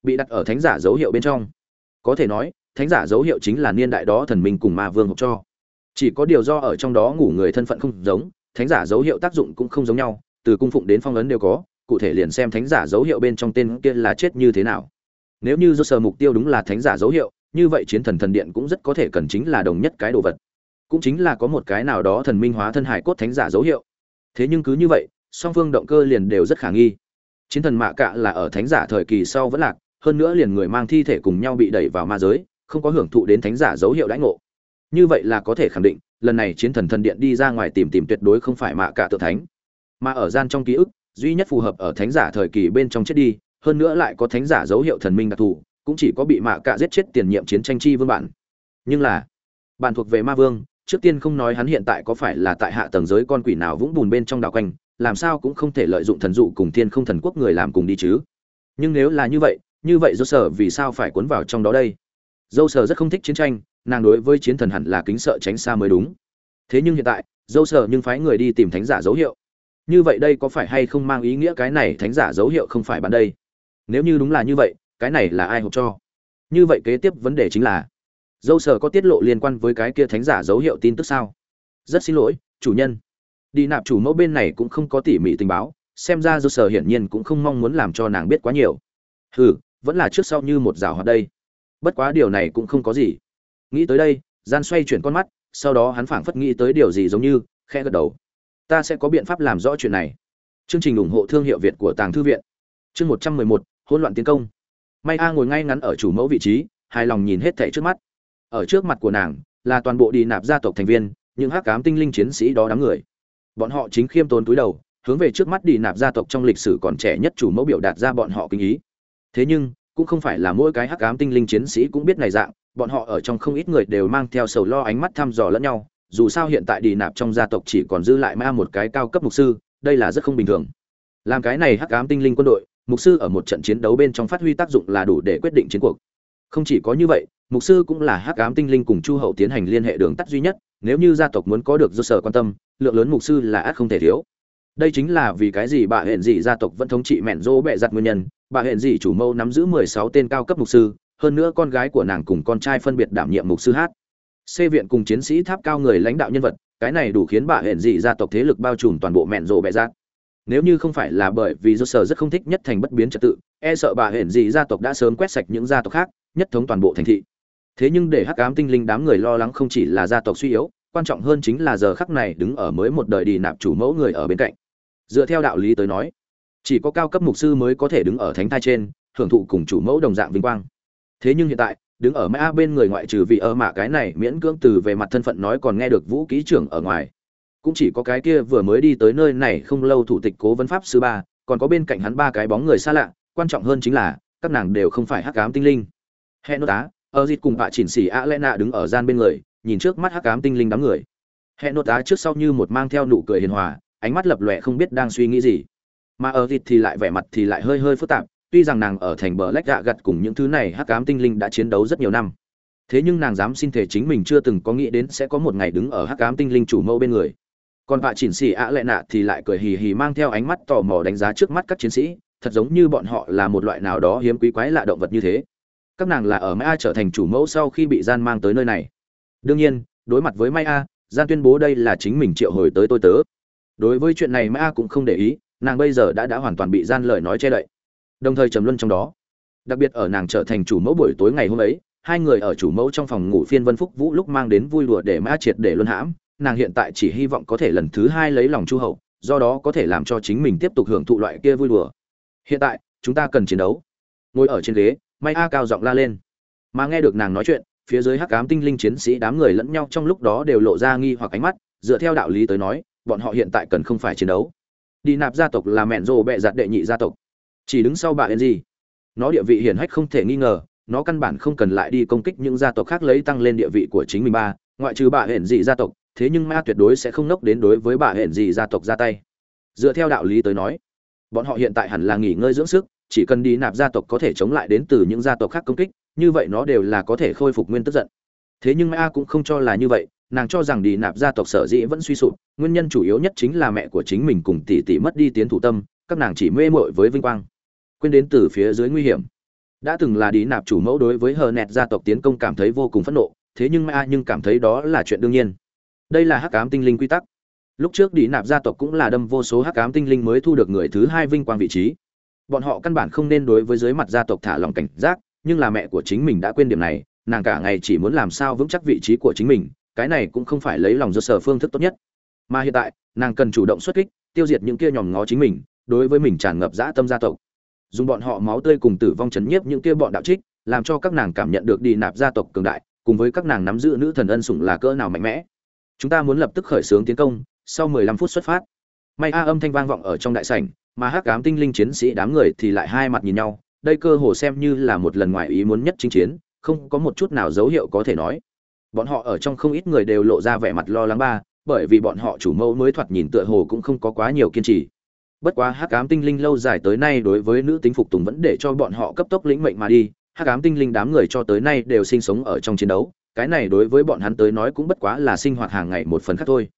bị đặt ở thánh giả dấu hiệu bên trong. Có thể nói, thánh giả dấu hiệu chính là niên đại đó thần minh cùng ma vương học cho. Chỉ có điều do ở trong đó ngủ người thân phận không giống, thánh giả dấu hiệu tác dụng cũng không giống nhau, từ cung phụng đến phong ấn đều có, cụ thể liền xem thánh giả dấu hiệu bên trong tên kia là chết như thế nào nếu như do sơ mục tiêu đúng là thánh giả dấu hiệu, như vậy chiến thần thần điện cũng rất có thể cần chính là đồng nhất cái đồ vật. Cũng chính là có một cái nào đó thần minh hóa thân hải cốt thánh giả dấu hiệu. Thế nhưng cứ như vậy, song phương động cơ liền đều rất khả nghi. Chiến thần mạ cạ là ở thánh giả thời kỳ sau vẫn lạc, hơn nữa liền người mang thi thể cùng nhau bị đẩy vào ma giới, không có hưởng thụ đến thánh giả dấu hiệu đãi ngộ. Như vậy là có thể khẳng định, lần này chiến thần thần điện đi ra ngoài tìm tìm tuyệt đối không phải mạ cạ tự thánh. Mà ở gian trong ký ức, duy nhất phù hợp ở thánh giả thời kỳ bên trong chết đi hơn nữa lại có thánh giả dấu hiệu thần minh đặc thù, cũng chỉ có bị mạ cạ giết chết tiền nhiệm chiến tranh chi vương bản nhưng là bản thuộc về ma vương, trước tiên không nói hắn hiện tại có phải là tại hạ tầng giới con quỷ nào vũng bùn bên trong đảo quanh, làm sao cũng không thể lợi dụng thần dụ cùng thiên không thần quốc người làm cùng đi chứ. Nhưng nếu là như vậy như vậy dâu sở vì sao phải cuốn vào trong đó đây? Dâu sở rất không thích chiến tranh, nàng đối với chiến thần hẳn là kính sợ tránh xa mới đúng. Thế nhưng hiện tại, dâu sở nhưng phái người đi tìm thánh giả dấu hiệu. Như vậy đây có phải hay không mang ý nghĩa cái này thánh giả dấu hiệu không phải bạn đây? Nếu như đúng là như vậy, cái này là ai hộp cho? Như vậy kế tiếp vấn đề chính là, dâu sở có tiết lộ liên quan với cái kia thánh giả dấu hiệu tin tức sao? Rất xin lỗi, chủ nhân. Đi nạp chủ mẫu bên này cũng không có tỉ mỉ tình báo, xem ra dâu sở hiển nhiên cũng không mong muốn làm cho nàng biết quá nhiều. Hừ, vẫn là trước sau như một rào hoạt đây. Bất quá điều này cũng không có gì. Nghĩ tới đây, gian xoay chuyển con mắt, sau đó hắn phảng phất nghĩ tới điều gì giống như, khẽ gật đầu. Ta sẽ có biện pháp làm rõ chuyện này. Chương trình ủng hộ thương hiệu việt của tàng thư viện. Chương một trăm mười một hỗn loạn tiến công. May a ngồi ngay ngắn ở chủ mẫu vị trí, hài lòng nhìn hết thảy trước mắt. Ở trước mặt của nàng, là toàn bộ đi nạp gia tộc thành viên, những hắc cám tinh linh chiến sĩ đó đám người. Bọn họ chính khiêm tốn túi đầu, hướng về trước mắt đi nạp gia tộc trong lịch sử còn trẻ nhất chủ mẫu biểu đạt ra bọn họ kinh ý. Thế nhưng, cũng không phải là mỗi cái hắc ám tinh linh chiến sĩ cũng biết này dạng, bọn họ ở trong không ít người đều mang theo sầu lo ánh mắt thăm dò lẫn nhau, dù sao hiện tại đi nạp trong gia tộc chỉ còn dư lại ma một cái cao cấp mục sư, đây là rất không bình thường. Làm cái này hắc ám tinh linh quân đội mục sư ở một trận chiến đấu bên trong phát huy tác dụng là đủ để quyết định chiến cuộc. Không chỉ có như vậy, mục sư cũng là hắc ám tinh linh cùng chu hậu tiến hành liên hệ đường tắt duy nhất, nếu như gia tộc muốn có được do sở quan tâm, lượng lớn mục sư là ắt không thể thiếu. Đây chính là vì cái gì bà hẹn dị gia tộc vẫn thống trị mẹn dỗ bẹ giặt nguyên nhân. Bà hẹn dị chủ mâu nắm giữ mười sáu tên cao cấp mục sư, hơn nữa con gái của nàng cùng con trai phân biệt đảm nhiệm mục sư hát. Xê viện cùng chiến sĩ tháp cao người lãnh đạo nhân vật, cái này đủ khiến bà hẹn dị gia tộc thế lực bao trùm toàn bộ mẹn rộ bẹ giặt nếu như không phải là bởi vì do sở rất không thích nhất thành bất biến trật tự e sợ bà hển dị gia tộc đã sớm quét sạch những gia tộc khác, nhất thống toàn bộ thành thị. Thế nhưng để hắc ám tinh linh đám người lo lắng không chỉ là gia tộc suy yếu, quan trọng hơn chính là giờ khắc này đứng ở mới một đời đi nạp chủ mẫu người ở bên cạnh. Dựa theo đạo lý tới nói, chỉ có cao cấp mục sư mới có thể đứng ở thánh thai trên, hưởng thụ cùng chủ mẫu đồng dạng vinh quang. Thế nhưng hiện tại, đứng ở mã bên người ngoại trừ vị ở mạ cái này miễn cưỡng từ về mặt thân phận nói còn nghe được vũ ký trưởng ở ngoài cũng chỉ có cái kia vừa mới đi tới nơi này không lâu thủ tịch cố vấn pháp sư ba, còn có bên cạnh hắn ba cái bóng người xa lạ, quan trọng hơn chính là, các nàng đều không phải hắc ám tinh linh. Hệ nốt tá, ở dịt cùng bạ chỉnh xỉ a lẽ nạ đứng ở gian bên người, nhìn trước mắt hắc ám tinh linh đám người. Hệ nốt tá trước sau như một mang theo nụ cười hiền hòa, ánh mắt lập lòe không biết đang suy nghĩ gì. Mà ở dịt thì lại vẻ mặt thì lại hơi hơi phức tạp, tuy rằng nàng ở thành bờ lách gạ gặt cùng những thứ này hắc ám tinh linh đã chiến đấu rất nhiều năm. Thế nhưng nàng dám xin thể chính mình chưa từng có nghĩ đến sẽ có một ngày đứng ở hắc ám tinh linh chủ mẫu bên người còn vạ chỉnh xỉ ạ lệ nạ thì lại cười hì hì mang theo ánh mắt tò mò đánh giá trước mắt các chiến sĩ, thật giống như bọn họ là một loại nào đó hiếm quý quái lạ động vật như thế. Các nàng là ở mai a trở thành chủ mẫu sau khi bị gian mang tới nơi này. Đương nhiên, đối mặt với mai a, gian tuyên bố đây là chính mình triệu hồi tới tôi tớ. Đối với chuyện này mai a cũng không để ý, nàng bây giờ đã đã hoàn toàn bị gian lời nói che đậy. Đồng thời trầm luân trong đó. Đặc biệt ở nàng trở thành chủ mẫu buổi tối ngày hôm ấy, hai người ở chủ mẫu trong phòng ngủ phiên vân phúc vũ lúc mang đến vui đùa để mã triệt để luân hãm nàng hiện tại chỉ hy vọng có thể lần thứ hai lấy lòng chu hậu, do đó có thể làm cho chính mình tiếp tục hưởng thụ loại kia vui đùa. Hiện tại, chúng ta cần chiến đấu. Ngồi ở trên ghế may a cao giọng la lên. Mà nghe được nàng nói chuyện, phía dưới hắc ám tinh linh chiến sĩ đám người lẫn nhau trong lúc đó đều lộ ra nghi hoặc ánh mắt, dựa theo đạo lý tới nói, bọn họ hiện tại cần không phải chiến đấu. Đi nạp gia tộc là mẹn rồ bẹ giặt đệ nhị gia tộc. Chỉ đứng sau bà en gì nó địa vị hiển hách không thể nghi ngờ, nó căn bản không cần lại đi công kích những gia tộc khác lấy tăng lên địa vị của chính mình ba, ngoại trừ bà hển dị gia tộc thế nhưng ma tuyệt đối sẽ không nốc đến đối với bà hển gì gia tộc ra tay. Dựa theo đạo lý tới nói, bọn họ hiện tại hẳn là nghỉ ngơi dưỡng sức, chỉ cần đi nạp gia tộc có thể chống lại đến từ những gia tộc khác công kích, như vậy nó đều là có thể khôi phục nguyên tức giận. Thế nhưng ma cũng không cho là như vậy, nàng cho rằng đi nạp gia tộc sở dĩ vẫn suy sụp, nguyên nhân chủ yếu nhất chính là mẹ của chính mình cùng tỷ tỷ mất đi tiến thủ tâm, các nàng chỉ mê mội với vinh quang, quên đến từ phía dưới nguy hiểm. Đã từng là đi nạp chủ mẫu đối với hờ nẹt gia tộc tiến công cảm thấy vô cùng phẫn nộ, thế nhưng ma nhưng cảm thấy đó là chuyện đương nhiên đây là hắc ám tinh linh quy tắc. Lúc trước đi nạp gia tộc cũng là đâm vô số hắc ám tinh linh mới thu được người thứ hai vinh quang vị trí. Bọn họ căn bản không nên đối với dưới mặt gia tộc thả lòng cảnh giác, nhưng là mẹ của chính mình đã quên điểm này, nàng cả ngày chỉ muốn làm sao vững chắc vị trí của chính mình, cái này cũng không phải lấy lòng do sở phương thức tốt nhất. Mà hiện tại, nàng cần chủ động xuất kích, tiêu diệt những kia nhòm ngó chính mình, đối với mình tràn ngập dã tâm gia tộc. Dùng bọn họ máu tươi cùng tử vong chấn nhiếp những kia bọn đạo trích, làm cho các nàng cảm nhận được đi nạp gia tộc cường đại, cùng với các nàng nắm giữ nữ thần ân sủng là cỡ nào mạnh mẽ chúng ta muốn lập tức khởi xướng tiến công, sau 15 phút xuất phát. May a âm thanh vang vọng ở trong đại sảnh, mà hắc ám tinh linh chiến sĩ đám người thì lại hai mặt nhìn nhau, đây cơ hồ xem như là một lần ngoài ý muốn nhất chinh chiến, không có một chút nào dấu hiệu có thể nói. Bọn họ ở trong không ít người đều lộ ra vẻ mặt lo lắng ba, bởi vì bọn họ chủ mẫu mới thoạt nhìn tựa hồ cũng không có quá nhiều kiên trì. Bất quá hắc ám tinh linh lâu dài tới nay đối với nữ tính phục tùng vẫn để cho bọn họ cấp tốc lĩnh mệnh mà đi, hắc ám tinh linh đám người cho tới nay đều sinh sống ở trong chiến đấu cái này đối với bọn hắn tới nói cũng bất quá là sinh hoạt hàng ngày một phần khác thôi.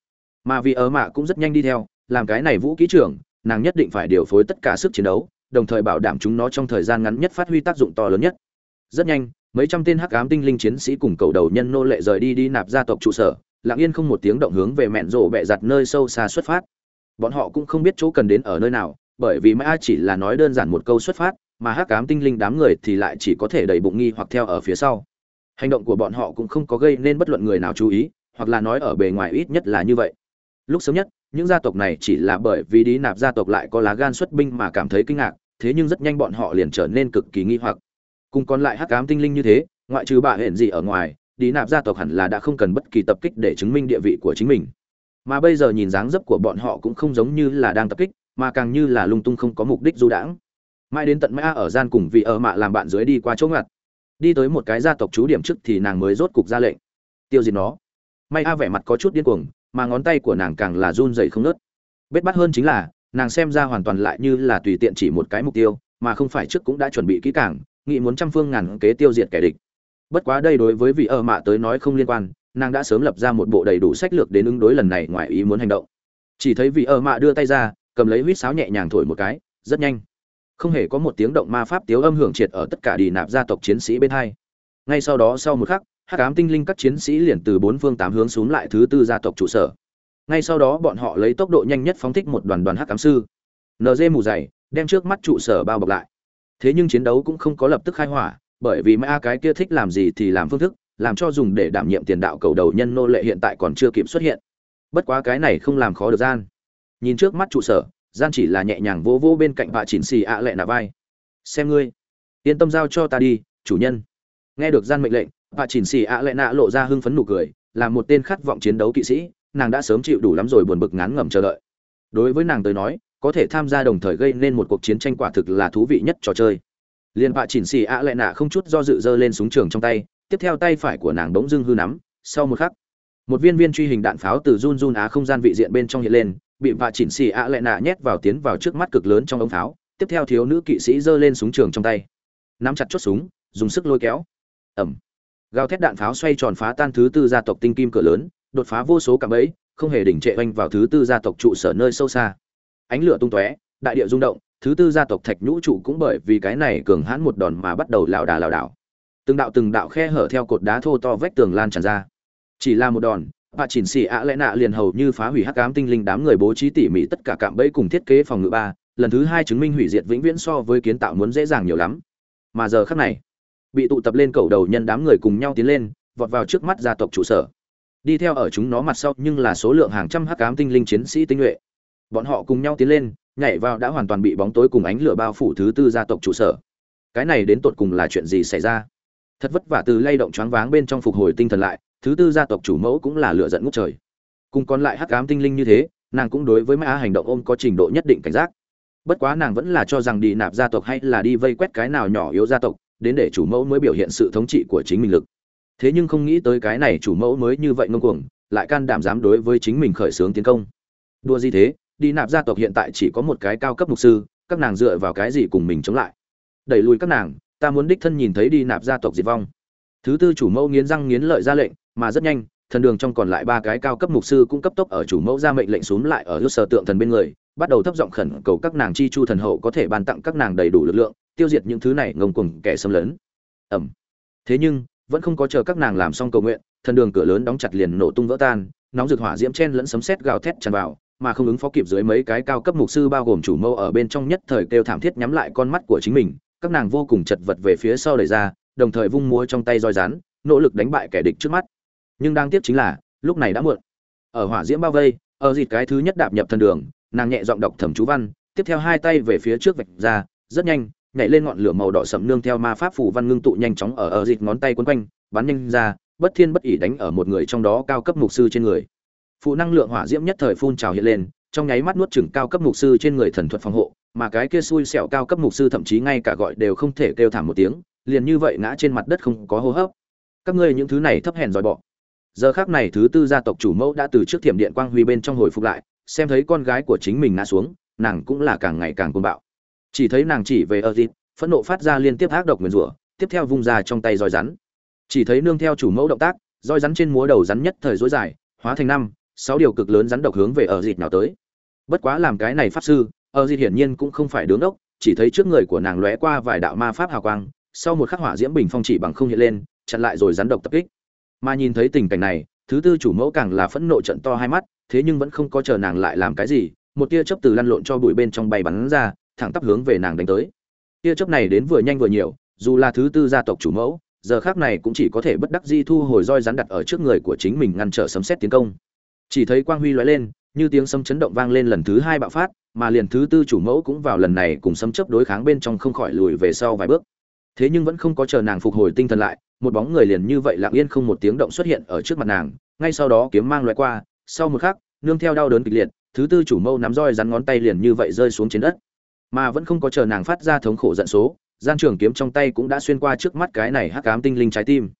Mà vì ở mạ cũng rất nhanh đi theo, làm cái này vũ ký trưởng, nàng nhất định phải điều phối tất cả sức chiến đấu, đồng thời bảo đảm chúng nó trong thời gian ngắn nhất phát huy tác dụng to lớn nhất. Rất nhanh, mấy trăm tên hắc ám tinh linh chiến sĩ cùng cầu đầu nhân nô lệ rời đi đi nạp gia tộc trụ sở, lặng yên không một tiếng động hướng về mẹn rộ bẹ giặt nơi sâu xa xuất phát. Bọn họ cũng không biết chỗ cần đến ở nơi nào, bởi vì mã chỉ là nói đơn giản một câu xuất phát, mà hắc ám tinh linh đám người thì lại chỉ có thể đầy bụng nghi hoặc theo ở phía sau hành động của bọn họ cũng không có gây nên bất luận người nào chú ý, hoặc là nói ở bề ngoài ít nhất là như vậy. Lúc sớm nhất, những gia tộc này chỉ là bởi vì đi nạp gia tộc lại có lá gan xuất binh mà cảm thấy kinh ngạc, thế nhưng rất nhanh bọn họ liền trở nên cực kỳ nghi hoặc. Cùng còn lại hắc ám tinh linh như thế, ngoại trừ bà hẹn gì ở ngoài đi nạp gia tộc hẳn là đã không cần bất kỳ tập kích để chứng minh địa vị của chính mình. Mà bây giờ nhìn dáng dấp của bọn họ cũng không giống như là đang tập kích, mà càng như là lung tung không có mục đích du đãng. Mãi đến tận mã ở gian cùng vị ở mạ làm bạn dưới đi qua chỗ ngặt đi tới một cái gia tộc chú điểm trước thì nàng mới rốt cục ra lệnh. Tiêu diệt nó. May a vẻ mặt có chút điên cuồng, mà ngón tay của nàng càng là run dày không nớt bết bắt hơn chính là, nàng xem ra hoàn toàn lại như là tùy tiện chỉ một cái mục tiêu, mà không phải trước cũng đã chuẩn bị kỹ càng, nghĩ muốn trăm phương ngàn kế tiêu diệt kẻ địch. Bất quá đây đối với vị ở mạ tới nói không liên quan, nàng đã sớm lập ra một bộ đầy đủ sách lược đến ứng đối lần này ngoài ý muốn hành động. Chỉ thấy vị ở mạ đưa tay ra, cầm lấy huýt sáo nhẹ nhàng thổi một cái, rất nhanh không hề có một tiếng động ma pháp tiếu âm hưởng triệt ở tất cả đi nạp gia tộc chiến sĩ bên hai. Ngay sau đó sau một khắc, hắc ám tinh linh các chiến sĩ liền từ bốn phương tám hướng xuống lại thứ tư gia tộc trụ sở. Ngay sau đó bọn họ lấy tốc độ nhanh nhất phóng thích một đoàn đoàn hắc ám sư. Nd mù dày, đem trước mắt trụ sở bao bọc lại. Thế nhưng chiến đấu cũng không có lập tức khai hỏa, bởi vì ma cái kia thích làm gì thì làm phương thức, làm cho dùng để đảm nhiệm tiền đạo cầu đầu nhân nô lệ hiện tại còn chưa kịp xuất hiện. Bất quá cái này không làm khó được gian. Nhìn trước mắt trụ sở gian chỉ là nhẹ nhàng vỗ vỗ bên cạnh vạ chỉnh xì ạ lẹ nạ vai. Xem ngươi. Yên tâm giao cho ta đi, chủ nhân. Nghe được gian mệnh lệnh, vạ chỉnh xì ạ lẹ nạ lộ ra hưng phấn nụ cười, là một tên khát vọng chiến đấu kỵ sĩ, nàng đã sớm chịu đủ lắm rồi buồn bực ngán ngẩm chờ đợi. Đối với nàng tới nói, có thể tham gia đồng thời gây nên một cuộc chiến tranh quả thực là thú vị nhất trò chơi. Liên bạ chỉnh xì ạ lẹ nạ không chút do dự dơ lên súng trường trong tay, tiếp theo tay phải của nàng bỗng dưng hư nắm. Sau một khắc, một viên viên truy hình đạn pháo từ run run á không gian vị diện bên trong hiện lên bị vạ chỉnh xì ạ lệ nạ nhét vào tiến vào trước mắt cực lớn trong ống tháo, tiếp theo thiếu nữ kỵ sĩ giơ lên súng trường trong tay. Nắm chặt chốt súng, dùng sức lôi kéo. Ẩm. Gào thét đạn pháo xoay tròn phá tan thứ tư gia tộc tinh kim cửa lớn, đột phá vô số cạm bẫy, không hề đỉnh trệ oanh vào thứ tư gia tộc trụ sở nơi sâu xa. Ánh lửa tung tóe, đại địa rung động, thứ tư gia tộc thạch nhũ trụ cũng bởi vì cái này cường hãn một đòn mà bắt đầu lảo đà lảo đảo. Từng đạo từng đạo khe hở theo cột đá thô to vách tường lan tràn ra. Chỉ là một đòn bà chỉnh xì ạ lẽ nạ liền hầu như phá hủy hắc ám tinh linh đám người bố trí tỉ mỉ tất cả cạm bẫy cùng thiết kế phòng ngự ba. Lần thứ hai chứng minh hủy diệt vĩnh viễn so với kiến tạo muốn dễ dàng nhiều lắm. Mà giờ khắc này, bị tụ tập lên cầu đầu nhân đám người cùng nhau tiến lên, vọt vào trước mắt gia tộc trụ sở. Đi theo ở chúng nó mặt sau nhưng là số lượng hàng trăm hắc ám tinh linh chiến sĩ tinh nhuệ. Bọn họ cùng nhau tiến lên, nhảy vào đã hoàn toàn bị bóng tối cùng ánh lửa bao phủ thứ tư gia tộc trụ sở. Cái này đến tột cùng là chuyện gì xảy ra? Thật vất vả từ lay động choáng váng bên trong phục hồi tinh thần lại thứ tư gia tộc chủ mẫu cũng là lựa giận ngút trời. Cùng còn lại hắc ám tinh linh như thế, nàng cũng đối với mã hành động ôm có trình độ nhất định cảnh giác. Bất quá nàng vẫn là cho rằng đi nạp gia tộc hay là đi vây quét cái nào nhỏ yếu gia tộc, đến để chủ mẫu mới biểu hiện sự thống trị của chính mình lực. Thế nhưng không nghĩ tới cái này chủ mẫu mới như vậy ngông cuồng, lại can đảm dám đối với chính mình khởi xướng tiến công. Đua gì thế, đi nạp gia tộc hiện tại chỉ có một cái cao cấp mục sư, các nàng dựa vào cái gì cùng mình chống lại? Đẩy lùi các nàng, ta muốn đích thân nhìn thấy đi nạp gia tộc diệt vong. Thứ tư chủ mẫu nghiến răng nghiến lợi ra lệnh mà rất nhanh, thần đường trong còn lại ba cái cao cấp mục sư cũng cấp tốc ở chủ mẫu ra mệnh lệnh xuống lại ở lúc sở tượng thần bên người, bắt đầu thấp giọng khẩn cầu các nàng chi chu thần hậu có thể ban tặng các nàng đầy đủ lực lượng, tiêu diệt những thứ này ngông cuồng kẻ xâm lấn. Ẩm thế nhưng, vẫn không có chờ các nàng làm xong cầu nguyện, thần đường cửa lớn đóng chặt liền nổ tung vỡ tan, nóng rực hỏa diễm chen lẫn sấm sét gào thét tràn vào, mà không ứng phó kịp dưới mấy cái cao cấp mục sư bao gồm chủ mâu ở bên trong nhất thời kêu thảm thiết nhắm lại con mắt của chính mình, các nàng vô cùng chật vật về phía sau đẩy ra, đồng thời vung múa trong tay roi rán nỗ lực đánh bại kẻ địch trước mắt nhưng đang tiếp chính là, lúc này đã muộn. Ở hỏa diễm bao vây, ở dịt cái thứ nhất đạp nhập thần đường, nàng nhẹ giọng đọc thẩm chú văn, tiếp theo hai tay về phía trước vạch ra, rất nhanh, nhảy lên ngọn lửa màu đỏ sậm nương theo ma pháp phủ văn ngưng tụ nhanh chóng ở ở dịt ngón tay quấn quanh, bắn nhanh ra, bất thiên bất ỉ đánh ở một người trong đó cao cấp mục sư trên người. Phụ năng lượng hỏa diễm nhất thời phun trào hiện lên, trong nháy mắt nuốt chửng cao cấp mục sư trên người thần thuật phòng hộ, mà cái kia xui xẻo cao cấp mục sư thậm chí ngay cả gọi đều không thể kêu thảm một tiếng, liền như vậy ngã trên mặt đất không có hô hấp. Các ngươi những thứ này thấp hèn dòi bọ giờ khác này thứ tư gia tộc chủ mẫu đã từ trước thiểm điện quang huy bên trong hồi phục lại, xem thấy con gái của chính mình ngã xuống, nàng cũng là càng ngày càng côn bạo. Chỉ thấy nàng chỉ về ơ dịp phẫn nộ phát ra liên tiếp ác độc nguyền rủa, tiếp theo vung ra trong tay roi rắn. Chỉ thấy nương theo chủ mẫu động tác, roi rắn trên múa đầu rắn nhất thời dối dài, hóa thành năm, sáu điều cực lớn rắn độc hướng về ở dịp nào tới. Bất quá làm cái này pháp sư ở dịp hiển nhiên cũng không phải đứng ốc chỉ thấy trước người của nàng lóe qua vài đạo ma pháp hào quang, sau một khắc hỏa diễm bình phong chỉ bằng không hiện lên, chặn lại rồi rắn độc tập kích mà nhìn thấy tình cảnh này, thứ tư chủ mẫu càng là phẫn nộ trận to hai mắt, thế nhưng vẫn không có chờ nàng lại làm cái gì, một tia chớp từ lăn lộn cho bụi bên trong bay bắn ra, thẳng tắp hướng về nàng đánh tới. Tia chớp này đến vừa nhanh vừa nhiều, dù là thứ tư gia tộc chủ mẫu, giờ khác này cũng chỉ có thể bất đắc di thu hồi roi rắn đặt ở trước người của chính mình ngăn trở sấm xét tiến công. Chỉ thấy quang huy lóe lên, như tiếng sấm chấn động vang lên lần thứ hai bạo phát, mà liền thứ tư chủ mẫu cũng vào lần này cùng sấm chấp đối kháng bên trong không khỏi lùi về sau vài bước. Thế nhưng vẫn không có chờ nàng phục hồi tinh thần lại một bóng người liền như vậy lặng yên không một tiếng động xuất hiện ở trước mặt nàng, ngay sau đó kiếm mang lướt qua, sau một khắc, nương theo đau đớn kịch liệt, thứ tư chủ mâu nắm roi rắn ngón tay liền như vậy rơi xuống trên đất. Mà vẫn không có chờ nàng phát ra thống khổ giận số, gian trường kiếm trong tay cũng đã xuyên qua trước mắt cái này hắc ám tinh linh trái tim.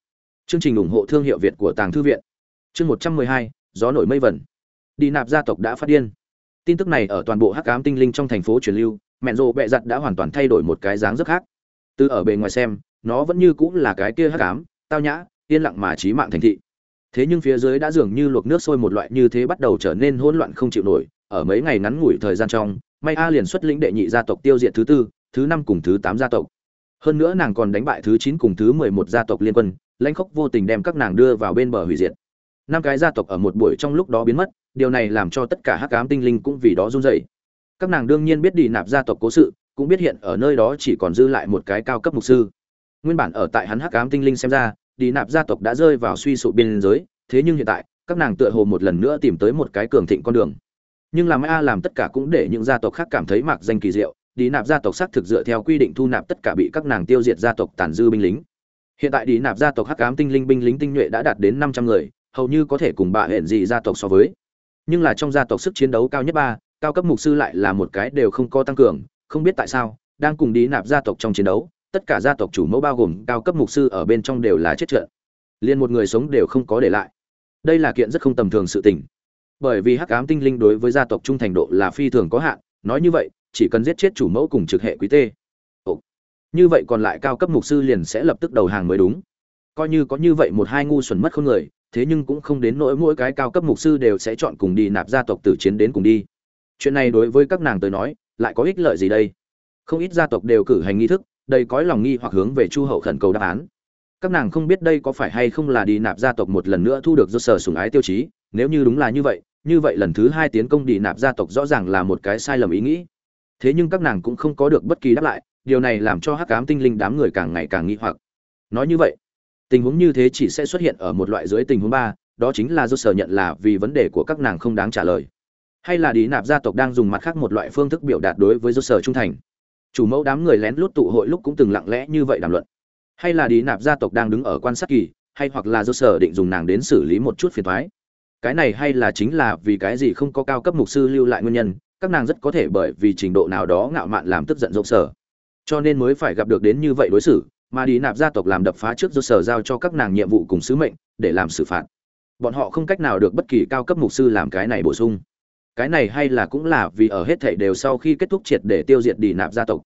Chương trình ủng hộ thương hiệu việt của tàng thư viện. Chương một trăm mười hai, gió nổi mây vẩn. Đi nạp gia tộc đã phát điên. Tin tức này ở toàn bộ hắc ám tinh linh trong thành phố truyền lưu, mẹn rồ bẹ giặt đã hoàn toàn thay đổi một cái dáng rất khác. Từ ở bề ngoài xem nó vẫn như cũng là cái kia hắc ám, tao nhã, yên lặng mà trí mạng thành thị. Thế nhưng phía dưới đã dường như luộc nước sôi một loại như thế bắt đầu trở nên hỗn loạn không chịu nổi. Ở mấy ngày ngắn ngủi thời gian trong, may a liền xuất lĩnh đệ nhị gia tộc tiêu diệt thứ tư, thứ năm cùng thứ tám gia tộc. Hơn nữa nàng còn đánh bại thứ chín cùng thứ mười một gia tộc liên quân, lãnh khốc vô tình đem các nàng đưa vào bên bờ hủy diệt. Năm cái gia tộc ở một buổi trong lúc đó biến mất, điều này làm cho tất cả hắc ám tinh linh cũng vì đó run rẩy. Các nàng đương nhiên biết đi nạp gia tộc cố sự, cũng biết hiện ở nơi đó chỉ còn dư lại một cái cao cấp mục sư nguyên bản ở tại hắn hắc ám tinh linh xem ra đi nạp gia tộc đã rơi vào suy sụp biên giới, thế nhưng hiện tại, các nàng tựa hồ một lần nữa tìm tới một cái cường thịnh con đường. Nhưng làm a làm tất cả cũng để những gia tộc khác cảm thấy mạc danh kỳ diệu đi nạp gia tộc xác thực dựa theo quy định thu nạp tất cả bị các nàng tiêu diệt gia tộc tàn dư binh lính. Hiện tại đi nạp gia tộc hắc ám tinh linh binh lính tinh nhuệ đã đạt đến năm trăm người, hầu như có thể cùng bà hẹn dị gia tộc so với. Nhưng là trong gia tộc sức chiến đấu cao nhất ba, cao cấp mục sư lại là một cái đều không có tăng cường, không biết tại sao, đang cùng đi nạp gia tộc trong chiến đấu tất cả gia tộc chủ mẫu bao gồm cao cấp mục sư ở bên trong đều là chết trận. Liền một người sống đều không có để lại. Đây là kiện rất không tầm thường sự tình. Bởi vì hắc ám tinh linh đối với gia tộc trung thành độ là phi thường có hạn, nói như vậy, chỉ cần giết chết chủ mẫu cùng trực hệ quý tê. Ồ. như vậy còn lại cao cấp mục sư liền sẽ lập tức đầu hàng mới đúng. Coi như có như vậy một hai ngu xuẩn mất không người, thế nhưng cũng không đến nỗi mỗi cái cao cấp mục sư đều sẽ chọn cùng đi nạp gia tộc tử chiến đến cùng đi. Chuyện này đối với các nàng tới nói, lại có ích lợi gì đây? Không ít gia tộc đều cử hành nghi thức đầy cõi lòng nghi hoặc hướng về chu hậu khẩn cầu đáp án. Các nàng không biết đây có phải hay không là đi nạp gia tộc một lần nữa thu được do sở sùng ái tiêu chí, nếu như đúng là như vậy như vậy lần thứ hai tiến công đi nạp gia tộc rõ ràng là một cái sai lầm ý nghĩ. Thế nhưng các nàng cũng không có được bất kỳ đáp lại, điều này làm cho hắc cám tinh linh đám người càng ngày càng nghi hoặc. Nói như vậy, tình huống như thế chỉ sẽ xuất hiện ở một loại dưới tình huống ba, đó chính là do sở nhận là vì vấn đề của các nàng không đáng trả lời. Hay là đi nạp gia tộc đang dùng mặt khác một loại phương thức biểu đạt đối với do sở trung thành chủ mẫu đám người lén lút tụ hội lúc cũng từng lặng lẽ như vậy đàm luận. Hay là đi nạp gia tộc đang đứng ở quan sát kỳ, hay hoặc là do sở định dùng nàng đến xử lý một chút phiền thoái. Cái này hay là chính là vì cái gì không có cao cấp mục sư lưu lại nguyên nhân, các nàng rất có thể bởi vì trình độ nào đó ngạo mạn làm tức giận rộng sở. Cho nên mới phải gặp được đến như vậy đối xử, mà đi nạp gia tộc làm đập phá trước do sở giao cho các nàng nhiệm vụ cùng sứ mệnh, để làm xử phạt. Bọn họ không cách nào được bất kỳ cao cấp mục sư làm cái này bổ sung cái này hay là cũng là vì ở hết thảy đều sau khi kết thúc triệt để tiêu diệt đi nạp gia tộc.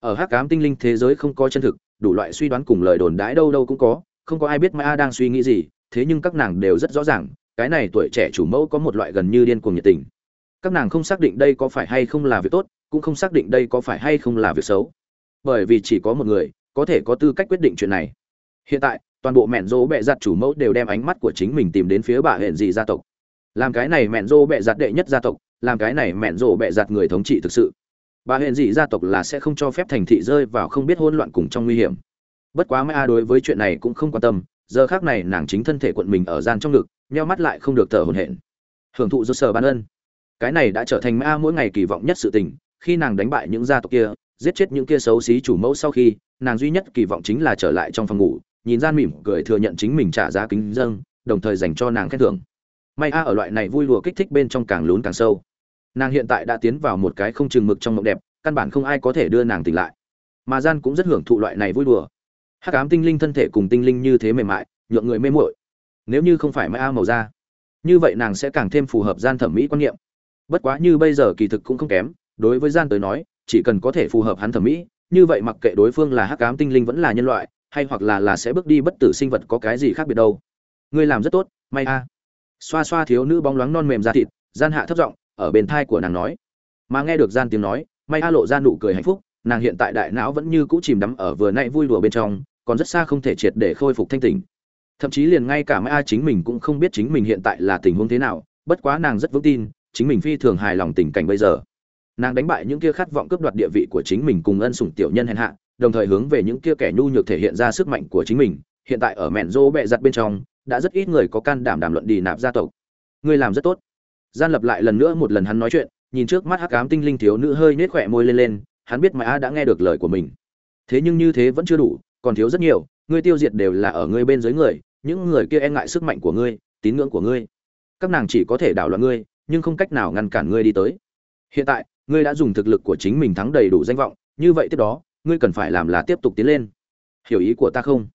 Ở hắc ám tinh linh thế giới không có chân thực, đủ loại suy đoán cùng lời đồn đãi đâu đâu cũng có, không có ai biết maya đang suy nghĩ gì, thế nhưng các nàng đều rất rõ ràng, cái này tuổi trẻ chủ mẫu có một loại gần như điên cuồng nhiệt tình. Các nàng không xác định đây có phải hay không là việc tốt, cũng không xác định đây có phải hay không là việc xấu. Bởi vì chỉ có một người, có thể có tư cách quyết định chuyện này. Hiện tại, toàn bộ mẹn dỗ bẹ giặt chủ mẫu đều đem ánh mắt của chính mình tìm đến phía bà hẹn dị gia tộc làm cái này mẹn rô bẹ giặt đệ nhất gia tộc, làm cái này mẹn rô bẹ giặt người thống trị thực sự. Bà hẹn dị gia tộc là sẽ không cho phép thành thị rơi vào không biết hỗn loạn cùng trong nguy hiểm. Bất quá mai đối với chuyện này cũng không quan tâm, giờ khác này nàng chính thân thể quận mình ở gian trong ngực, nheo mắt lại không được thở hồn hển. Hưởng thụ do sở ban ân. Cái này đã trở thành mai mỗi ngày kỳ vọng nhất sự tình, khi nàng đánh bại những gia tộc kia, giết chết những kia xấu xí chủ mẫu sau khi, nàng duy nhất kỳ vọng chính là trở lại trong phòng ngủ, nhìn gian mỉm cười thừa nhận chính mình trả giá kính dâng đồng thời dành cho nàng khen thưởng may a ở loại này vui lùa kích thích bên trong càng lún càng sâu. Nàng hiện tại đã tiến vào một cái không chừng mực trong mộng đẹp, căn bản không ai có thể đưa nàng tỉnh lại. Mà gian cũng rất hưởng thụ loại này vui đùa hắc ám tinh linh thân thể cùng tinh linh như thế mềm mại, nhượng người mê muội. Nếu như không phải may a màu da, như vậy nàng sẽ càng thêm phù hợp gian thẩm mỹ quan niệm. Bất quá như bây giờ kỳ thực cũng không kém, đối với gian tới nói, chỉ cần có thể phù hợp hắn thẩm mỹ, như vậy mặc kệ đối phương là hắc ám tinh linh vẫn là nhân loại, hay hoặc là là sẽ bước đi bất tử sinh vật có cái gì khác biệt đâu. Ngươi làm rất tốt, may a xoa xoa thiếu nữ bóng loáng non mềm da thịt, gian hạ thấp giọng, ở bên thai của nàng nói. Mà nghe được gian tiếng nói may a lộ ra nụ cười hạnh phúc, nàng hiện tại đại não vẫn như cũ chìm đắm ở vừa nãy vui đùa bên trong, còn rất xa không thể triệt để khôi phục thanh tỉnh. Thậm chí liền ngay cả mai a chính mình cũng không biết chính mình hiện tại là tình huống thế nào, bất quá nàng rất vững tin, chính mình phi thường hài lòng tình cảnh bây giờ. Nàng đánh bại những kia khát vọng cướp đoạt địa vị của chính mình cùng ân sủng tiểu nhân hèn hạ, đồng thời hướng về những kia kẻ nhu nhược thể hiện ra sức mạnh của chính mình, hiện tại ở mẹn rô bẹ giặt bên trong đã rất ít người có can đảm đàm luận đi nạp gia tộc. Ngươi làm rất tốt. Gian lập lại lần nữa một lần hắn nói chuyện, nhìn trước mắt hắc ám tinh linh thiếu nữ hơi nết khỏe môi lên lên, hắn biết mã đã nghe được lời của mình. Thế nhưng như thế vẫn chưa đủ, còn thiếu rất nhiều, ngươi tiêu diệt đều là ở ngươi bên dưới người, những người kia e ngại sức mạnh của ngươi, tín ngưỡng của ngươi. Các nàng chỉ có thể đảo loạn ngươi, nhưng không cách nào ngăn cản ngươi đi tới. Hiện tại, ngươi đã dùng thực lực của chính mình thắng đầy đủ danh vọng, như vậy tiếp đó, ngươi cần phải làm là tiếp tục tiến lên. Hiểu ý của ta không?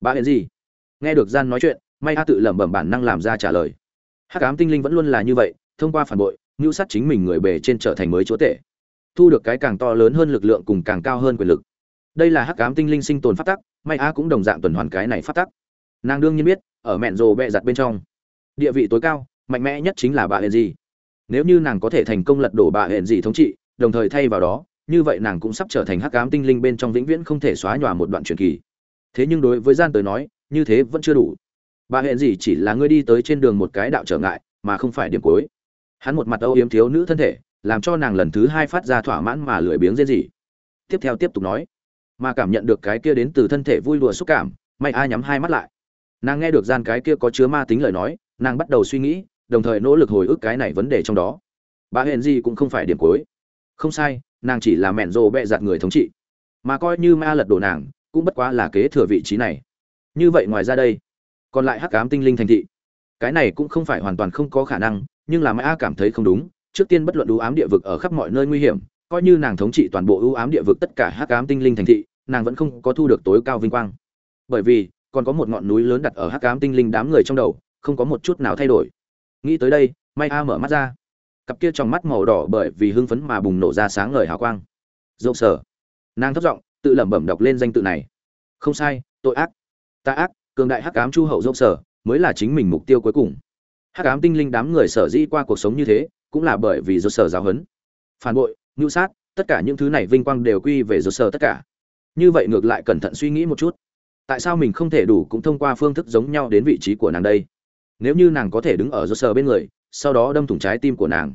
Bà hiện gì? Nghe được gian nói chuyện may a tự lẩm bẩm bản năng làm ra trả lời. Hắc ám tinh linh vẫn luôn là như vậy, thông qua phản bội ngưu sát chính mình người bề trên trở thành mới chúa tể, thu được cái càng to lớn hơn lực lượng cùng càng cao hơn quyền lực. Đây là hắc ám tinh linh sinh tồn phát tắc, may a cũng đồng dạng tuần hoàn cái này phát tắc. Nàng đương nhiên biết, ở mẹn rồ bẹ giặt bên trong, địa vị tối cao, mạnh mẽ nhất chính là bà hẹn gì nếu như nàng có thể thành công lật đổ bà hẹn gì thống trị, đồng thời thay vào đó, như vậy nàng cũng sắp trở thành hắc ám tinh linh bên trong vĩnh viễn không thể xóa nhòa một đoạn truyền kỳ. Thế nhưng đối với gian tới nói, như thế vẫn chưa đủ bà hẹn gì chỉ là ngươi đi tới trên đường một cái đạo trở ngại, mà không phải điểm cuối. Hắn một mặt âu yếm thiếu nữ thân thể, làm cho nàng lần thứ hai phát ra thỏa mãn mà lười biếng dễ gì tiếp theo tiếp tục nói, mà cảm nhận được cái kia đến từ thân thể vui lùa xúc cảm, may a nhắm hai mắt lại. Nàng nghe được gian cái kia có chứa ma tính lời nói, nàng bắt đầu suy nghĩ, đồng thời nỗ lực hồi ức cái này vấn đề trong đó. Bà hẹn gì cũng không phải điểm cuối. Không sai, nàng chỉ là mẹn rồ bẹ giặt người thống trị. Mà coi như ma lật đổ nàng, cũng bất quá là kế thừa vị trí này. Như vậy ngoài ra đây còn lại hắc ám tinh linh thành thị. Cái này cũng không phải hoàn toàn không có khả năng, nhưng là ma cảm thấy không đúng, trước tiên bất luận ưu ám địa vực ở khắp mọi nơi nguy hiểm, coi như nàng thống trị toàn bộ ưu ám địa vực tất cả hắc ám tinh linh thành thị, nàng vẫn không có thu được tối cao vinh quang. Bởi vì, còn có một ngọn núi lớn đặt ở hắc ám tinh linh đám người trong đầu, không có một chút nào thay đổi. Nghĩ tới đây may a mở mắt ra. Cặp kia trong mắt màu đỏ bởi vì hưng phấn mà bùng nổ ra sáng ngời hào quang. Dâu sở nàng thất giọng, tự lẩm bẩm đọc lên danh tự này. Không sai, tội ác. Ta ác cường đại hắc ám chu hậu dốc sở, mới là chính mình mục tiêu cuối cùng. Hắc ám tinh linh đám người sở dĩ qua cuộc sống như thế, cũng là bởi vì dâu sở giáo huấn. Phản bội ngưu sát, tất cả những thứ này vinh quang đều quy về dâu sở tất cả. Như vậy ngược lại cẩn thận suy nghĩ một chút. Tại sao mình không thể đủ cũng thông qua phương thức giống nhau đến vị trí của nàng đây? Nếu như nàng có thể đứng ở dâu sở bên người, sau đó đâm thủng trái tim của nàng,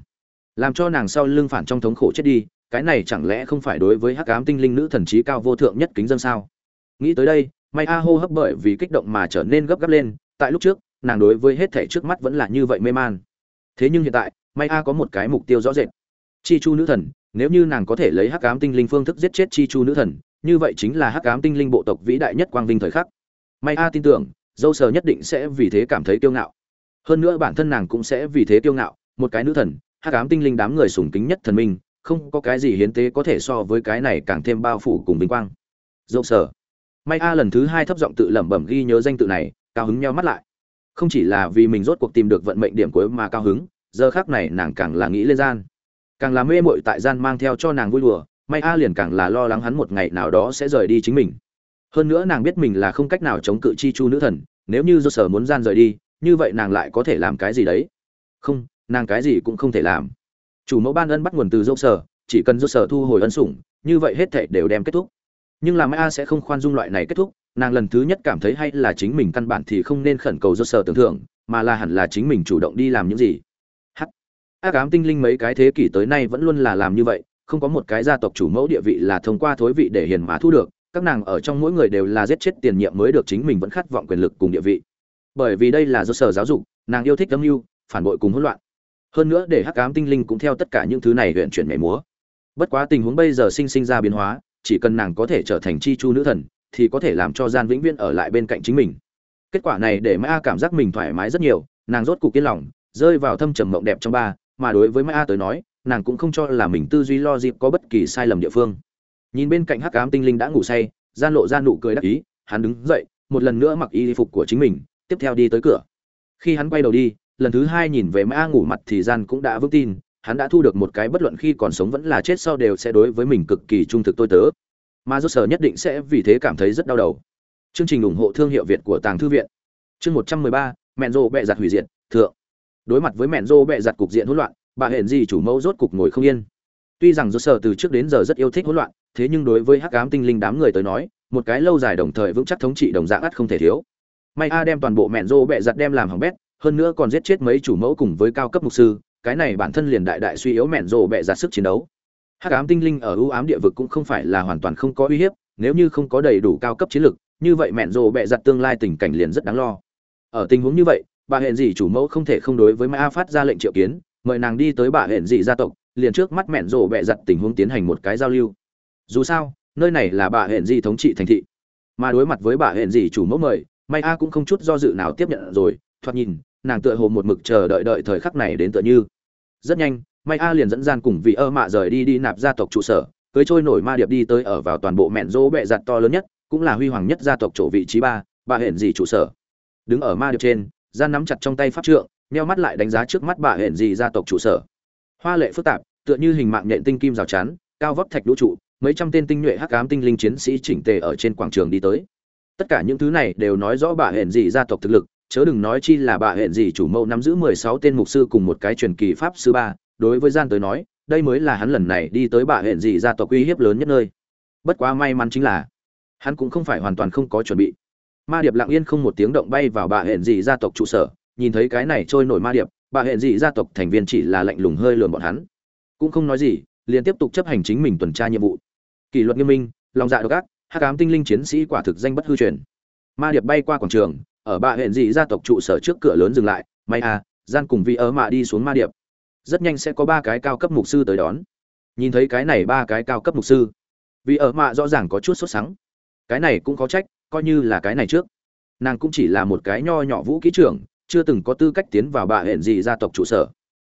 làm cho nàng sau lưng phản trong thống khổ chết đi, cái này chẳng lẽ không phải đối với hắc ám tinh linh nữ thần trí cao vô thượng nhất kính dân sao? Nghĩ tới đây may a hô hấp bởi vì kích động mà trở nên gấp gáp lên, tại lúc trước, nàng đối với hết thể trước mắt vẫn là như vậy mê man. Thế nhưng hiện tại, may a có một cái mục tiêu rõ rệt. Chi chu nữ thần, nếu như nàng có thể lấy hắc ám tinh linh phương thức giết chết chi chu nữ thần, như vậy chính là hắc ám tinh linh bộ tộc vĩ đại nhất quang vinh thời khắc. May a tin tưởng, dâu sờ nhất định sẽ vì thế cảm thấy kiêu ngạo. Hơn nữa bản thân nàng cũng sẽ vì thế kiêu ngạo, một cái nữ thần, hắc ám tinh linh đám người sùng kính nhất thần minh, không có cái gì hiến tế có thể so với cái này càng thêm bao phủ cùng vinh quang. Dâu sở may a lần thứ hai thấp giọng tự lẩm bẩm ghi nhớ danh tự này, cao hứng nheo mắt lại. Không chỉ là vì mình rốt cuộc tìm được vận mệnh điểm cuối mà cao hứng, giờ khác này nàng càng là nghĩ lên gian. Càng là mê mội tại gian mang theo cho nàng vui đùa, may a liền càng là lo lắng hắn một ngày nào đó sẽ rời đi chính mình. Hơn nữa nàng biết mình là không cách nào chống cự chi chu nữ thần, nếu như do sở muốn gian rời đi, như vậy nàng lại có thể làm cái gì đấy? Không, nàng cái gì cũng không thể làm. Chủ mẫu ban ân bắt nguồn từ dâu sở, chỉ cần dâu sở thu hồi ân sủng, như vậy hết thể đều đem kết thúc nhưng làm a sẽ không khoan dung loại này kết thúc, nàng lần thứ nhất cảm thấy hay là chính mình căn bản thì không nên khẩn cầu do sở tưởng thưởng, mà là hẳn là chính mình chủ động đi làm những gì. Hắc. Ác ám tinh linh mấy cái thế kỷ tới nay vẫn luôn là làm như vậy, không có một cái gia tộc chủ mẫu địa vị là thông qua thối vị để hiền má thu được, các nàng ở trong mỗi người đều là giết chết tiền nhiệm mới được chính mình vẫn khát vọng quyền lực cùng địa vị. Bởi vì đây là do sở giáo dục, nàng yêu thích âm mưu, phản bội cùng hỗn loạn. Hơn nữa để hắc ám tinh linh cũng theo tất cả những thứ này huyện chuyển mẻ múa. Bất quá tình huống bây giờ sinh sinh ra biến hóa chỉ cần nàng có thể trở thành chi chu nữ thần, thì có thể làm cho gian vĩnh viễn ở lại bên cạnh chính mình. Kết quả này để mã cảm giác mình thoải mái rất nhiều, nàng rốt cục yên lòng, rơi vào thâm trầm mộng đẹp trong ba, mà đối với mã tới nói, nàng cũng không cho là mình tư duy lo dịp có bất kỳ sai lầm địa phương. Nhìn bên cạnh hắc ám tinh linh đã ngủ say, gian lộ ra nụ cười đắc ý, hắn đứng dậy, một lần nữa mặc y phục của chính mình, tiếp theo đi tới cửa. Khi hắn quay đầu đi, lần thứ hai nhìn về mã ngủ mặt thì gian cũng đã vững tin hắn đã thu được một cái bất luận khi còn sống vẫn là chết sau đều sẽ đối với mình cực kỳ trung thực tôi tớ. Mà do sở nhất định sẽ vì thế cảm thấy rất đau đầu. Chương trình ủng hộ thương hiệu việt của tàng thư viện. Chương một trăm mười ba, mẹn rô bẹ giặt hủy diệt, thượng. Đối mặt với mẹn rô bẹ giặt cục diện hỗn loạn, bà hển gì chủ mẫu rốt cục ngồi không yên. Tuy rằng do sở từ trước đến giờ rất yêu thích hỗn loạn, thế nhưng đối với hắc ám tinh linh đám người tới nói, một cái lâu dài đồng thời vững chắc thống trị đồng dạng ắt không thể thiếu. May a đem toàn bộ mẹn rô bẹ giặt đem làm hỏng bét, hơn nữa còn giết chết mấy chủ mẫu cùng với cao cấp mục sư cái này bản thân liền đại đại suy yếu mẹn rồ bẹ ra sức chiến đấu. Hắc ám tinh linh ở ưu ám địa vực cũng không phải là hoàn toàn không có uy hiếp, nếu như không có đầy đủ cao cấp chiến lực, như vậy mẹn rồ bẹ giặt tương lai tình cảnh liền rất đáng lo. Ở tình huống như vậy, bà hẹn dị chủ mẫu không thể không đối với ma phát ra lệnh triệu kiến, mời nàng đi tới bà hẹn dị gia tộc, liền trước mắt mẹn rồ bẹ giặt tình huống tiến hành một cái giao lưu. Dù sao, nơi này là bà hẹn dị thống trị thành thị. Mà đối mặt với bà hẹn dị chủ mẫu mời may a cũng không chút do dự nào tiếp nhận rồi, thoạt nhìn nàng tựa hồ một mực chờ đợi đợi thời khắc này đến tựa như. Rất nhanh may a liền dẫn gian cùng vị ơ mạ rời đi đi nạp gia tộc trụ sở, cưới trôi nổi ma điệp đi tới ở vào toàn bộ mẹn rỗ bẹ giặt to lớn nhất, cũng là huy hoàng nhất gia tộc chỗ vị trí ba, bà hển gì trụ sở. Đứng ở ma điệp trên, gian nắm chặt trong tay pháp trượng meo mắt lại đánh giá trước mắt bà hển gì gia tộc trụ sở. Hoa lệ phức tạp, tựa như hình mạng nhện tinh kim rào chắn, cao vóc thạch đũ trụ, mấy trăm tên tinh nhuệ hắc ám tinh linh chiến sĩ chỉnh tề ở trên quảng trường đi tới. Tất cả những thứ này đều nói rõ bà hển dị gia tộc thực lực chớ đừng nói chi là bà hẹn gì chủ mẫu nắm giữ mười sáu tên mục sư cùng một cái truyền kỳ pháp sư ba, đối với gian tới nói, đây mới là hắn lần này đi tới bà hẹn gì gia tộc uy hiếp lớn nhất nơi. Bất quá may mắn chính là, hắn cũng không phải hoàn toàn không có chuẩn bị. Ma điệp lặng yên không một tiếng động bay vào bà hẹn gì gia tộc trụ sở, nhìn thấy cái này trôi nổi ma điệp, bà hẹn gì gia tộc thành viên chỉ là lạnh lùng hơi lườm bọn hắn. Cũng không nói gì, liền tiếp tục chấp hành chính mình tuần tra nhiệm vụ. Kỷ luật nghiêm minh, lòng dạ độc ác, hắc ám tinh linh chiến sĩ quả thực danh bất hư truyền. Ma điệp bay qua quảng trường ở bạ hẹn dị gia tộc trụ sở trước cửa lớn dừng lại, may à gian cùng vị ớ mạ đi xuống ma điệp. Rất nhanh sẽ có ba cái cao cấp mục sư tới đón. Nhìn thấy cái này ba cái cao cấp mục sư vì ở mạ rõ ràng có chút sốt sắng. Cái này cũng có trách, coi như là cái này trước. Nàng cũng chỉ là một cái nho nhỏ vũ kỹ trưởng, chưa từng có tư cách tiến vào bà hẹn gì gia tộc trụ sở.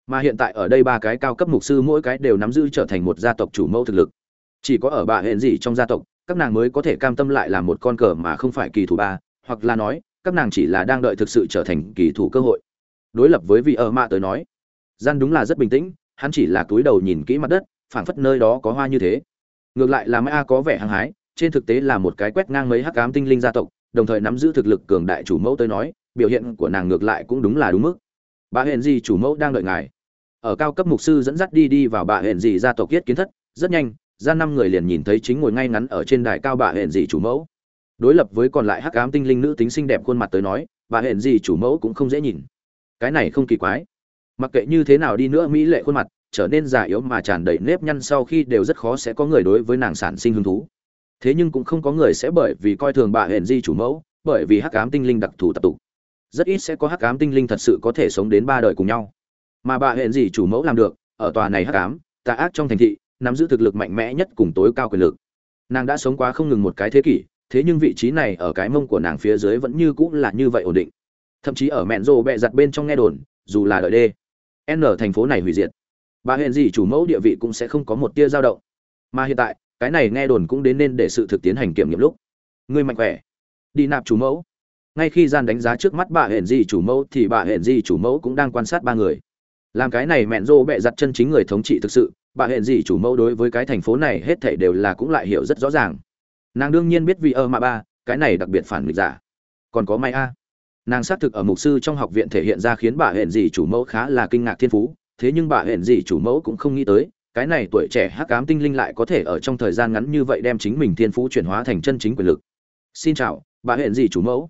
Mà hiện tại ở đây ba cái cao cấp mục sư mỗi cái đều nắm giữ trở thành một gia tộc chủ mẫu thực lực. Chỉ có ở bà hẹn gì trong gia tộc, các nàng mới có thể cam tâm lại làm một con cờ mà không phải kỳ thủ ba, hoặc là nói các nàng chỉ là đang đợi thực sự trở thành kỳ thủ cơ hội. Đối lập với vị ở mạ tới nói, gian đúng là rất bình tĩnh, hắn chỉ là cúi đầu nhìn kỹ mặt đất, phảng phất nơi đó có hoa như thế. Ngược lại là mai a có vẻ hăng hái, trên thực tế là một cái quét ngang mấy hắc ám tinh linh gia tộc, đồng thời nắm giữ thực lực cường đại chủ mẫu tới nói, biểu hiện của nàng ngược lại cũng đúng là đúng mức. Bà hẹn gì chủ mẫu đang đợi ngài. Ở cao cấp mục sư dẫn dắt đi đi vào bà hẹn gì gia tộc yết kiến thất, rất nhanh, ra năm người liền nhìn thấy chính ngồi ngay ngắn ở trên đài cao bà hẹn gì chủ mẫu đối lập với còn lại hắc ám tinh linh nữ tính xinh đẹp khuôn mặt tới nói, bà hẹn gì chủ mẫu cũng không dễ nhìn. Cái này không kỳ quái. Mặc kệ như thế nào đi nữa mỹ lệ khuôn mặt, trở nên già yếu mà tràn đầy nếp nhăn sau khi đều rất khó sẽ có người đối với nàng sản sinh hứng thú. Thế nhưng cũng không có người sẽ bởi vì coi thường bà hẹn di chủ mẫu, bởi vì hắc ám tinh linh đặc thù tập tục. Rất ít sẽ có hắc ám tinh linh thật sự có thể sống đến ba đời cùng nhau. Mà bà hẹn Di chủ mẫu làm được, ở tòa này hắc ám, tà ác trong thành thị, nắm giữ thực lực mạnh mẽ nhất cùng tối cao quyền lực. Nàng đã sống quá không ngừng một cái thế kỷ thế nhưng vị trí này ở cái mông của nàng phía dưới vẫn như cũng là như vậy ổn định. Thậm chí ở mẹn rồ bẹ giặt bên trong nghe đồn, dù là đợi đê, n thành phố này hủy diệt. Bà hẹn gì chủ mẫu địa vị cũng sẽ không có một tia dao động. Mà hiện tại, cái này nghe đồn cũng đến nên để sự thực tiến hành kiểm nghiệm lúc. Người mạnh khỏe. Đi nạp chủ mẫu. Ngay khi gian đánh giá trước mắt bà hẹn gì chủ mẫu thì bà hẹn gì chủ mẫu cũng đang quan sát ba người. Làm cái này mẹn rô bẹ giặt chân chính người thống trị thực sự, bà hẹn gì chủ mẫu đối với cái thành phố này hết thảy đều là cũng lại hiểu rất rõ ràng nàng đương nhiên biết vì ơ mà ba, cái này đặc biệt phản nghịch giả. Còn có may a. Nàng xác thực ở mục sư trong học viện thể hiện ra khiến bà hẹn gì chủ mẫu khá là kinh ngạc thiên phú, thế nhưng bà hẹn gì chủ mẫu cũng không nghĩ tới, cái này tuổi trẻ hắc ám tinh linh lại có thể ở trong thời gian ngắn như vậy đem chính mình thiên phú chuyển hóa thành chân chính quyền lực. Xin chào, bà hẹn gì chủ mẫu.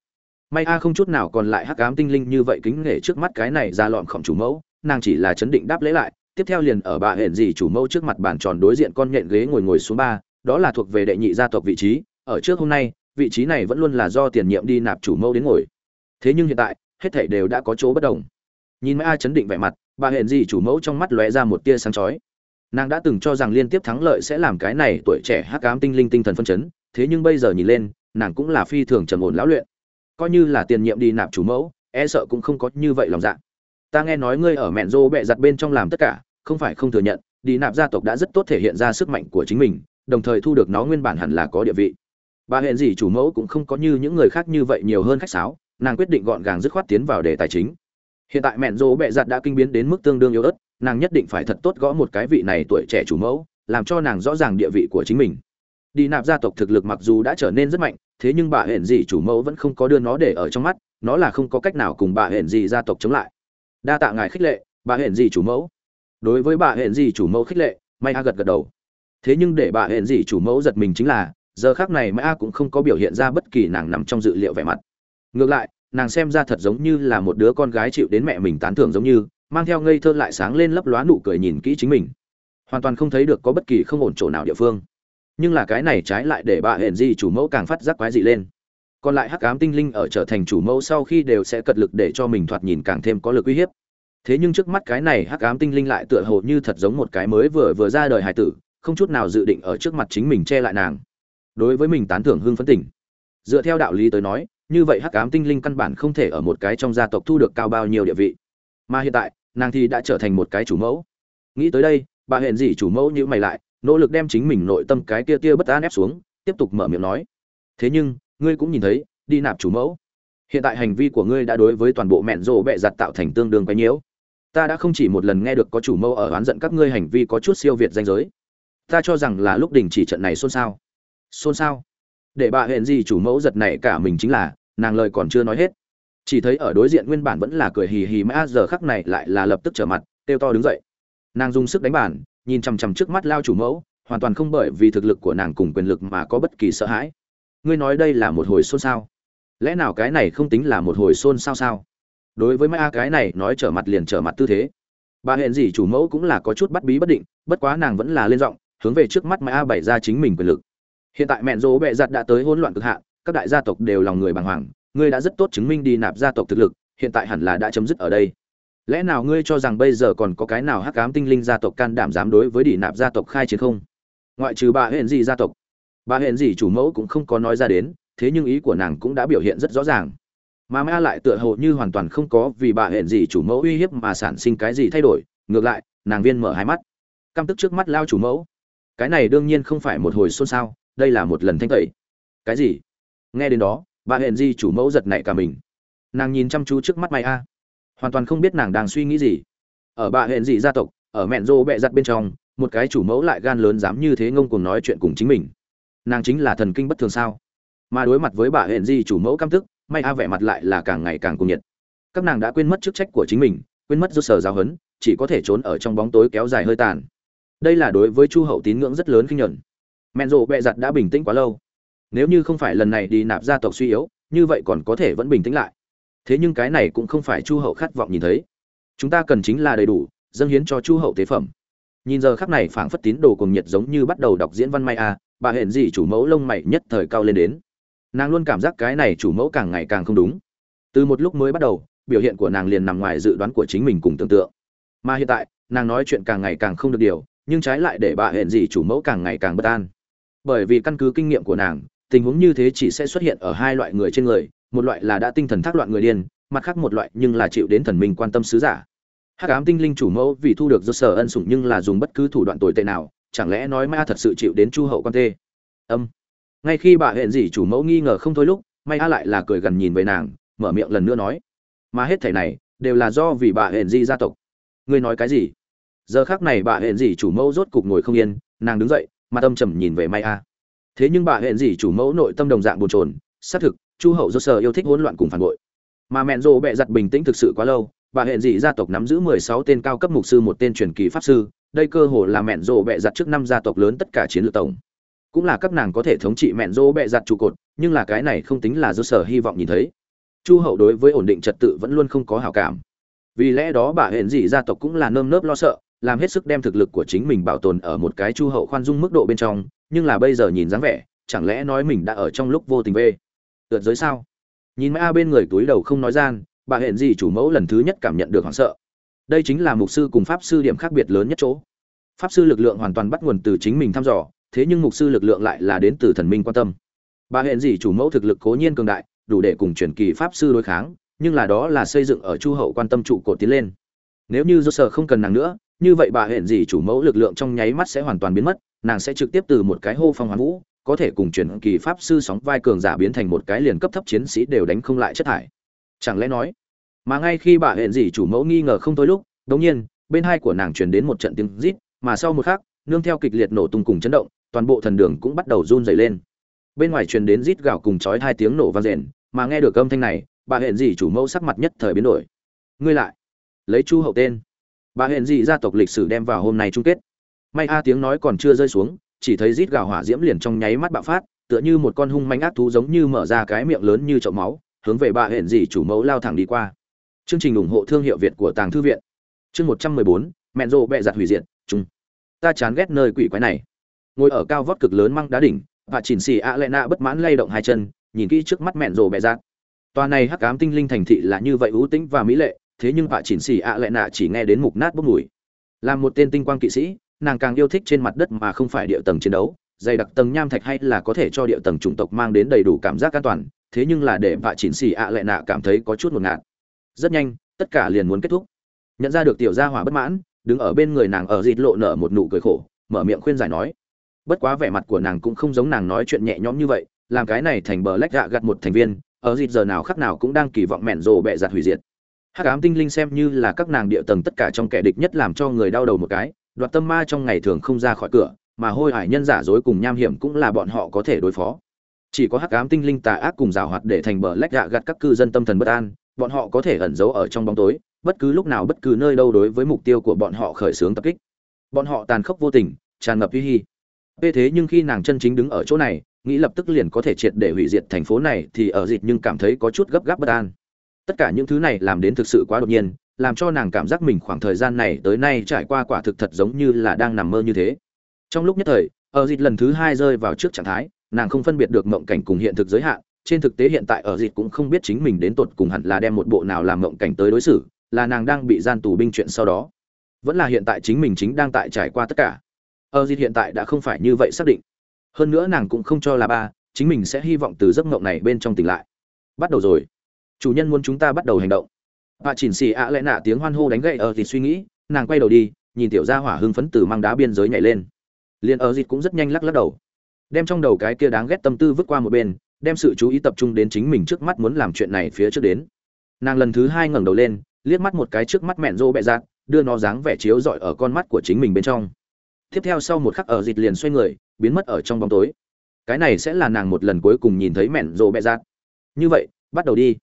May a không chút nào còn lại hắc ám tinh linh như vậy kính nể trước mắt cái này ra lọn khổng chủ mẫu, nàng chỉ là chấn định đáp lễ lại, tiếp theo liền ở bà hẹn gì chủ mẫu trước mặt bàn tròn đối diện con nhện ghế ngồi ngồi xuống ba đó là thuộc về đệ nhị gia tộc vị trí, ở trước hôm nay, vị trí này vẫn luôn là do tiền nhiệm đi nạp chủ mẫu đến ngồi. Thế nhưng hiện tại, hết thảy đều đã có chỗ bất đồng. Nhìn mai a chấn định vẻ mặt, bà hiện gì chủ mẫu trong mắt lóe ra một tia sáng chói. Nàng đã từng cho rằng liên tiếp thắng lợi sẽ làm cái này tuổi trẻ hắc ám tinh linh tinh thần phân chấn, thế nhưng bây giờ nhìn lên, nàng cũng là phi thường trầm ổn lão luyện. Coi như là tiền nhiệm đi nạp chủ mẫu e sợ cũng không có như vậy lòng dạ. Ta nghe nói ngươi ở mẹn rô bẹ giặt bên trong làm tất cả, không phải không thừa nhận, đi nạp gia tộc đã rất tốt thể hiện ra sức mạnh của chính mình đồng thời thu được nó nguyên bản hẳn là có địa vị. Bà hẹn gì chủ mẫu cũng không có như những người khác như vậy nhiều hơn khách sáo, nàng quyết định gọn gàng dứt khoát tiến vào đề tài chính. Hiện tại mẹn rô bẹ giặt đã kinh biến đến mức tương đương yếu ớt, nàng nhất định phải thật tốt gõ một cái vị này tuổi trẻ chủ mẫu, làm cho nàng rõ ràng địa vị của chính mình. Đi nạp gia tộc thực lực mặc dù đã trở nên rất mạnh, thế nhưng bà hẹn gì chủ mẫu vẫn không có đưa nó để ở trong mắt, nó là không có cách nào cùng bà hẹn gì gia tộc chống lại. Đa tạ ngài khích lệ, bà hẹn gì chủ mẫu. Đối với bà hẹn gì chủ mẫu khích lệ, may a gật gật đầu thế nhưng để bà hẹn gì chủ mẫu giật mình chính là, giờ khác này mã a cũng không có biểu hiện ra bất kỳ nàng nằm trong dự liệu vẻ mặt. Ngược lại, nàng xem ra thật giống như là một đứa con gái chịu đến mẹ mình tán thưởng giống như, mang theo ngây thơ lại sáng lên lấp lóa nụ cười nhìn kỹ chính mình. Hoàn toàn không thấy được có bất kỳ không ổn chỗ nào địa phương. Nhưng là cái này trái lại để bà hẹn di chủ mẫu càng phát giác quái dị lên. Còn lại hắc ám tinh linh ở trở thành chủ mẫu sau khi đều sẽ cật lực để cho mình thoạt nhìn càng thêm có lực uy hiếp. Thế nhưng trước mắt cái này hắc ám tinh linh lại tựa hồ như thật giống một cái mới vừa vừa ra đời hải tử không chút nào dự định ở trước mặt chính mình che lại nàng. Đối với mình tán thưởng hưng phấn tỉnh dựa theo đạo lý tới nói, như vậy hắc ám tinh linh căn bản không thể ở một cái trong gia tộc thu được cao bao nhiêu địa vị. Mà hiện tại, nàng thì đã trở thành một cái chủ mẫu. Nghĩ tới đây, bà hẹn gì chủ mẫu như mày lại, nỗ lực đem chính mình nội tâm cái kia tia bất an ép xuống, tiếp tục mở miệng nói. Thế nhưng, ngươi cũng nhìn thấy, đi nạp chủ mẫu. Hiện tại hành vi của ngươi đã đối với toàn bộ mẹn rồ bẹ giặt tạo thành tương đương quấy nhiễu. Ta đã không chỉ một lần nghe được có chủ mẫu ở oán giận các ngươi hành vi có chút siêu việt danh giới ta cho rằng là lúc đình chỉ trận này xôn xao. Xôn xao? Để bà hẹn gì chủ mẫu giật này cả mình chính là, nàng lời còn chưa nói hết. Chỉ thấy ở đối diện nguyên bản vẫn là cười hì hì mã giờ khắc này lại là lập tức trở mặt têu to đứng dậy. Nàng dùng sức đánh bản nhìn chằm chằm trước mắt lao chủ mẫu, hoàn toàn không bởi vì thực lực của nàng cùng quyền lực mà có bất kỳ sợ hãi. Ngươi nói đây là một hồi xôn xao? Lẽ nào cái này không tính là một hồi xôn xao sao? Đối với mã a, cái này nói trở mặt liền trở mặt tư thế. Bà hẹn gì chủ mẫu cũng là có chút bắt bí bất định, bất quá nàng vẫn là lên giọng hướng về trước mắt mã a bảy ra chính mình quyền lực. Hiện tại mẹn dỗ bệ giặt đã tới hỗn loạn cực hạn, các đại gia tộc đều lòng người bàng hoàng, ngươi đã rất tốt chứng minh đi nạp gia tộc thực lực, hiện tại hẳn là đã chấm dứt ở đây. Lẽ nào ngươi cho rằng bây giờ còn có cái nào hắc ám tinh linh gia tộc can đảm dám đối với đi nạp gia tộc khai chiến không? Ngoại trừ bà hẹn gì gia tộc. Bà hẹn gì chủ mẫu cũng không có nói ra đến, thế nhưng ý của nàng cũng đã biểu hiện rất rõ ràng. Mà mã lại tựa hồ như hoàn toàn không có vì bà hẹn gì chủ mẫu uy hiếp mà sản sinh cái gì thay đổi, ngược lại, nàng viên mở hai mắt. Căm tức trước mắt lao chủ mẫu cái này đương nhiên không phải một hồi xôn xao, đây là một lần thanh tẩy. Cái gì? Nghe đến đó, bà hẹn Di chủ mẫu giật nảy cả mình. Nàng nhìn chăm chú trước mắt mày a. Hoàn toàn không biết nàng đang suy nghĩ gì. Ở bà hẹn Di gia tộc, ở mẹn rô bẹ giặt bên trong, một cái chủ mẫu lại gan lớn dám như thế ngông cuồng nói chuyện cùng chính mình. Nàng chính là thần kinh bất thường sao? Mà đối mặt với bà hẹn Di chủ mẫu căm tức, may a vẻ mặt lại là càng ngày càng cuồng nhiệt. Các nàng đã quên mất chức trách của chính mình, quên mất do sở giáo huấn, chỉ có thể trốn ở trong bóng tối kéo dài hơi tàn đây là đối với chu hậu tín ngưỡng rất lớn kinh nhuận. Mẹn rộ bẹ giặt đã bình tĩnh quá lâu. Nếu như không phải lần này đi nạp gia tộc suy yếu, như vậy còn có thể vẫn bình tĩnh lại. Thế nhưng cái này cũng không phải chu hậu khát vọng nhìn thấy. Chúng ta cần chính là đầy đủ, dâng hiến cho chu hậu tế phẩm. Nhìn giờ khắc này phảng phất tín đồ cùng nhiệt giống như bắt đầu đọc diễn văn may a, bà hẹn gì chủ mẫu lông mày nhất thời cao lên đến. Nàng luôn cảm giác cái này chủ mẫu càng ngày càng không đúng. Từ một lúc mới bắt đầu, biểu hiện của nàng liền nằm ngoài dự đoán của chính mình cùng tưởng tượng. Mà hiện tại, nàng nói chuyện càng ngày càng không được điều nhưng trái lại để bà hẹn gì chủ mẫu càng ngày càng bất an. Bởi vì căn cứ kinh nghiệm của nàng, tình huống như thế chỉ sẽ xuất hiện ở hai loại người trên người, một loại là đã tinh thần thác loạn người điên, mặt khác một loại nhưng là chịu đến thần minh quan tâm sứ giả. Hắc ám tinh linh chủ mẫu vì thu được do sở ân sủng nhưng là dùng bất cứ thủ đoạn tồi tệ nào, chẳng lẽ nói ma thật sự chịu đến chu hậu quan tê âm. Ngay khi bà hẹn gì chủ mẫu nghi ngờ không thôi lúc, may a lại là cười gần nhìn về nàng, mở miệng lần nữa nói, mà hết thảy này đều là do vì bà hẹn Di gia tộc. Ngươi nói cái gì? Giờ khác này bà hẹn gì chủ mẫu rốt cục ngồi không yên, nàng đứng dậy mà tâm trầm nhìn về may a. Thế nhưng bà hẹn gì chủ mẫu nội tâm đồng dạng bồn chồn, xác thực, chu hậu do sở yêu thích hỗn loạn cùng phản bội. Mà mẹn rộ bẹ giặt bình tĩnh thực sự quá lâu, bà hẹn dị gia tộc nắm giữ mười sáu tên cao cấp mục sư một tên truyền kỳ pháp sư, đây cơ hồ là mẹn rộ bẹ giặt trước năm gia tộc lớn tất cả chiến lược tổng. Cũng là các nàng có thể thống trị mẹn rộ bẹ giặt trụ cột, nhưng là cái này không tính là do sở hy vọng nhìn thấy. Chu hậu đối với ổn định trật tự vẫn luôn không có hảo cảm. Vì lẽ đó bà hẹn dị gia tộc cũng là nơm nớp lo sợ làm hết sức đem thực lực của chính mình bảo tồn ở một cái chu hậu khoan dung mức độ bên trong, nhưng là bây giờ nhìn dáng vẻ, chẳng lẽ nói mình đã ở trong lúc vô tình về? Tượt giới sao? Nhìn mã a bên người túi đầu không nói gian, bà hẹn gì chủ mẫu lần thứ nhất cảm nhận được hoảng sợ. Đây chính là mục sư cùng pháp sư điểm khác biệt lớn nhất chỗ. Pháp sư lực lượng hoàn toàn bắt nguồn từ chính mình thăm dò, thế nhưng mục sư lực lượng lại là đến từ thần minh quan tâm. Bà hẹn gì chủ mẫu thực lực cố nhiên cường đại, đủ để cùng truyền kỳ pháp sư đối kháng, nhưng là đó là xây dựng ở chu hậu quan tâm trụ cột tiến lên. Nếu như do sở không cần nàng nữa như vậy bà hẹn gì chủ mẫu lực lượng trong nháy mắt sẽ hoàn toàn biến mất, nàng sẽ trực tiếp từ một cái hô phong hoán vũ, có thể cùng truyền kỳ pháp sư sóng vai cường giả biến thành một cái liền cấp thấp chiến sĩ đều đánh không lại chất thải. Chẳng lẽ nói, mà ngay khi bà hẹn gì chủ mẫu nghi ngờ không thôi lúc đống nhiên, bên hai của nàng truyền đến một trận tiếng rít, mà sau một khắc, nương theo kịch liệt nổ tung cùng chấn động, toàn bộ thần đường cũng bắt đầu run rẩy lên. Bên ngoài truyền đến rít gào cùng chói hai tiếng nổ vang rền, mà nghe được âm thanh này, bà hẹn gì chủ mẫu sắc mặt nhất thời biến đổi. Ngươi lại, lấy chu hậu tên bà hẹn Dị gia tộc lịch sử đem vào hôm nay chung kết. May a tiếng nói còn chưa rơi xuống, chỉ thấy rít gào hỏa diễm liền trong nháy mắt bạo phát, tựa như một con hung manh ác thú giống như mở ra cái miệng lớn như chậu máu, hướng về bà hẹn Dị chủ mẫu lao thẳng đi qua. Chương trình ủng hộ thương hiệu việt của tàng thư viện. Chương một trăm mười bốn, mẹn rộ bẹ giặt hủy diệt, chung. Ta chán ghét nơi quỷ quái này. Ngồi ở cao vót cực lớn măng đá đỉnh và chỉnh xì a lệ nạ bất mãn lay động hai chân, nhìn kỹ trước mắt mẹn rộ bẹ giặt. Tòa này hắc ám tinh linh thành thị là như vậy ưu tĩnh và mỹ lệ thế nhưng bà chỉnh xì ạ lại nạ chỉ nghe đến mục nát bốc mùi. Làm một tên tinh quang kỵ sĩ, nàng càng yêu thích trên mặt đất mà không phải địa tầng chiến đấu. Dày đặc tầng nham thạch hay là có thể cho địa tầng chủng tộc mang đến đầy đủ cảm giác an toàn, thế nhưng là để vạ chỉnh xì ạ lại nạ cảm thấy có chút ngột ngạt. Rất nhanh, tất cả liền muốn kết thúc. Nhận ra được tiểu gia hỏa bất mãn, đứng ở bên người nàng ở dịt lộ nở một nụ cười khổ, mở miệng khuyên giải nói. Bất quá vẻ mặt của nàng cũng không giống nàng nói chuyện nhẹ nhõm như vậy, làm cái này thành bờ lách gạ gặt một thành viên, ở dịt giờ nào khắc nào cũng đang kỳ vọng mẹn rồ bẹ giặt hủy diệt hắc ám tinh linh xem như là các nàng địa tầng tất cả trong kẻ địch nhất làm cho người đau đầu một cái, đoạt tâm ma trong ngày thường không ra khỏi cửa, mà hôi hải nhân giả dối cùng nham hiểm cũng là bọn họ có thể đối phó. Chỉ có hắc ám tinh linh tà ác cùng rào hoạt để thành bờ lách gạ gặt các cư dân tâm thần bất an, bọn họ có thể ẩn giấu ở trong bóng tối, bất cứ lúc nào bất cứ nơi đâu đối với mục tiêu của bọn họ khởi xướng tập kích. Bọn họ tàn khốc vô tình, tràn ngập uy hi Vì thế nhưng khi nàng chân chính đứng ở chỗ này, nghĩ lập tức liền có thể triệt để hủy diệt thành phố này thì ở dịt nhưng cảm thấy có chút gấp gáp bất an tất cả những thứ này làm đến thực sự quá đột nhiên, làm cho nàng cảm giác mình khoảng thời gian này tới nay trải qua quả thực thật giống như là đang nằm mơ như thế. Trong lúc nhất thời ở dịt lần thứ hai rơi vào trước trạng thái, nàng không phân biệt được mộng cảnh cùng hiện thực giới hạn, trên thực tế hiện tại ở dịt cũng không biết chính mình đến tột cùng hẳn là đem một bộ nào làm mộng cảnh tới đối xử, là nàng đang bị gian tù binh chuyện sau đó. Vẫn là hiện tại chính mình chính đang tại trải qua tất cả. Ở dịt hiện tại đã không phải như vậy xác định. Hơn nữa nàng cũng không cho là ba, chính mình sẽ hy vọng từ giấc mộng này bên trong tỉnh lại. Bắt đầu rồi chủ nhân muốn chúng ta bắt đầu hành động. Bà chỉnh xì ạ lẽ nạ tiếng hoan hô đánh gậy ở dịt suy nghĩ, nàng quay đầu đi, nhìn tiểu gia hỏa hưng phấn từ mang đá biên giới nhảy lên. Liền ở dịt cũng rất nhanh lắc lắc đầu. Đem trong đầu cái kia đáng ghét tâm tư vứt qua một bên, đem sự chú ý tập trung đến chính mình trước mắt muốn làm chuyện này phía trước đến. Nàng lần thứ hai ngẩng đầu lên, liếc mắt một cái trước mắt mẹn rô bẹ dạt đưa nó dáng vẻ chiếu rọi ở con mắt của chính mình bên trong. Tiếp theo sau một khắc ở dịt liền xoay người, biến mất ở trong bóng tối. Cái này sẽ là nàng một lần cuối cùng nhìn thấy mẹn rô bẹ dạt như vậy, bắt đầu đi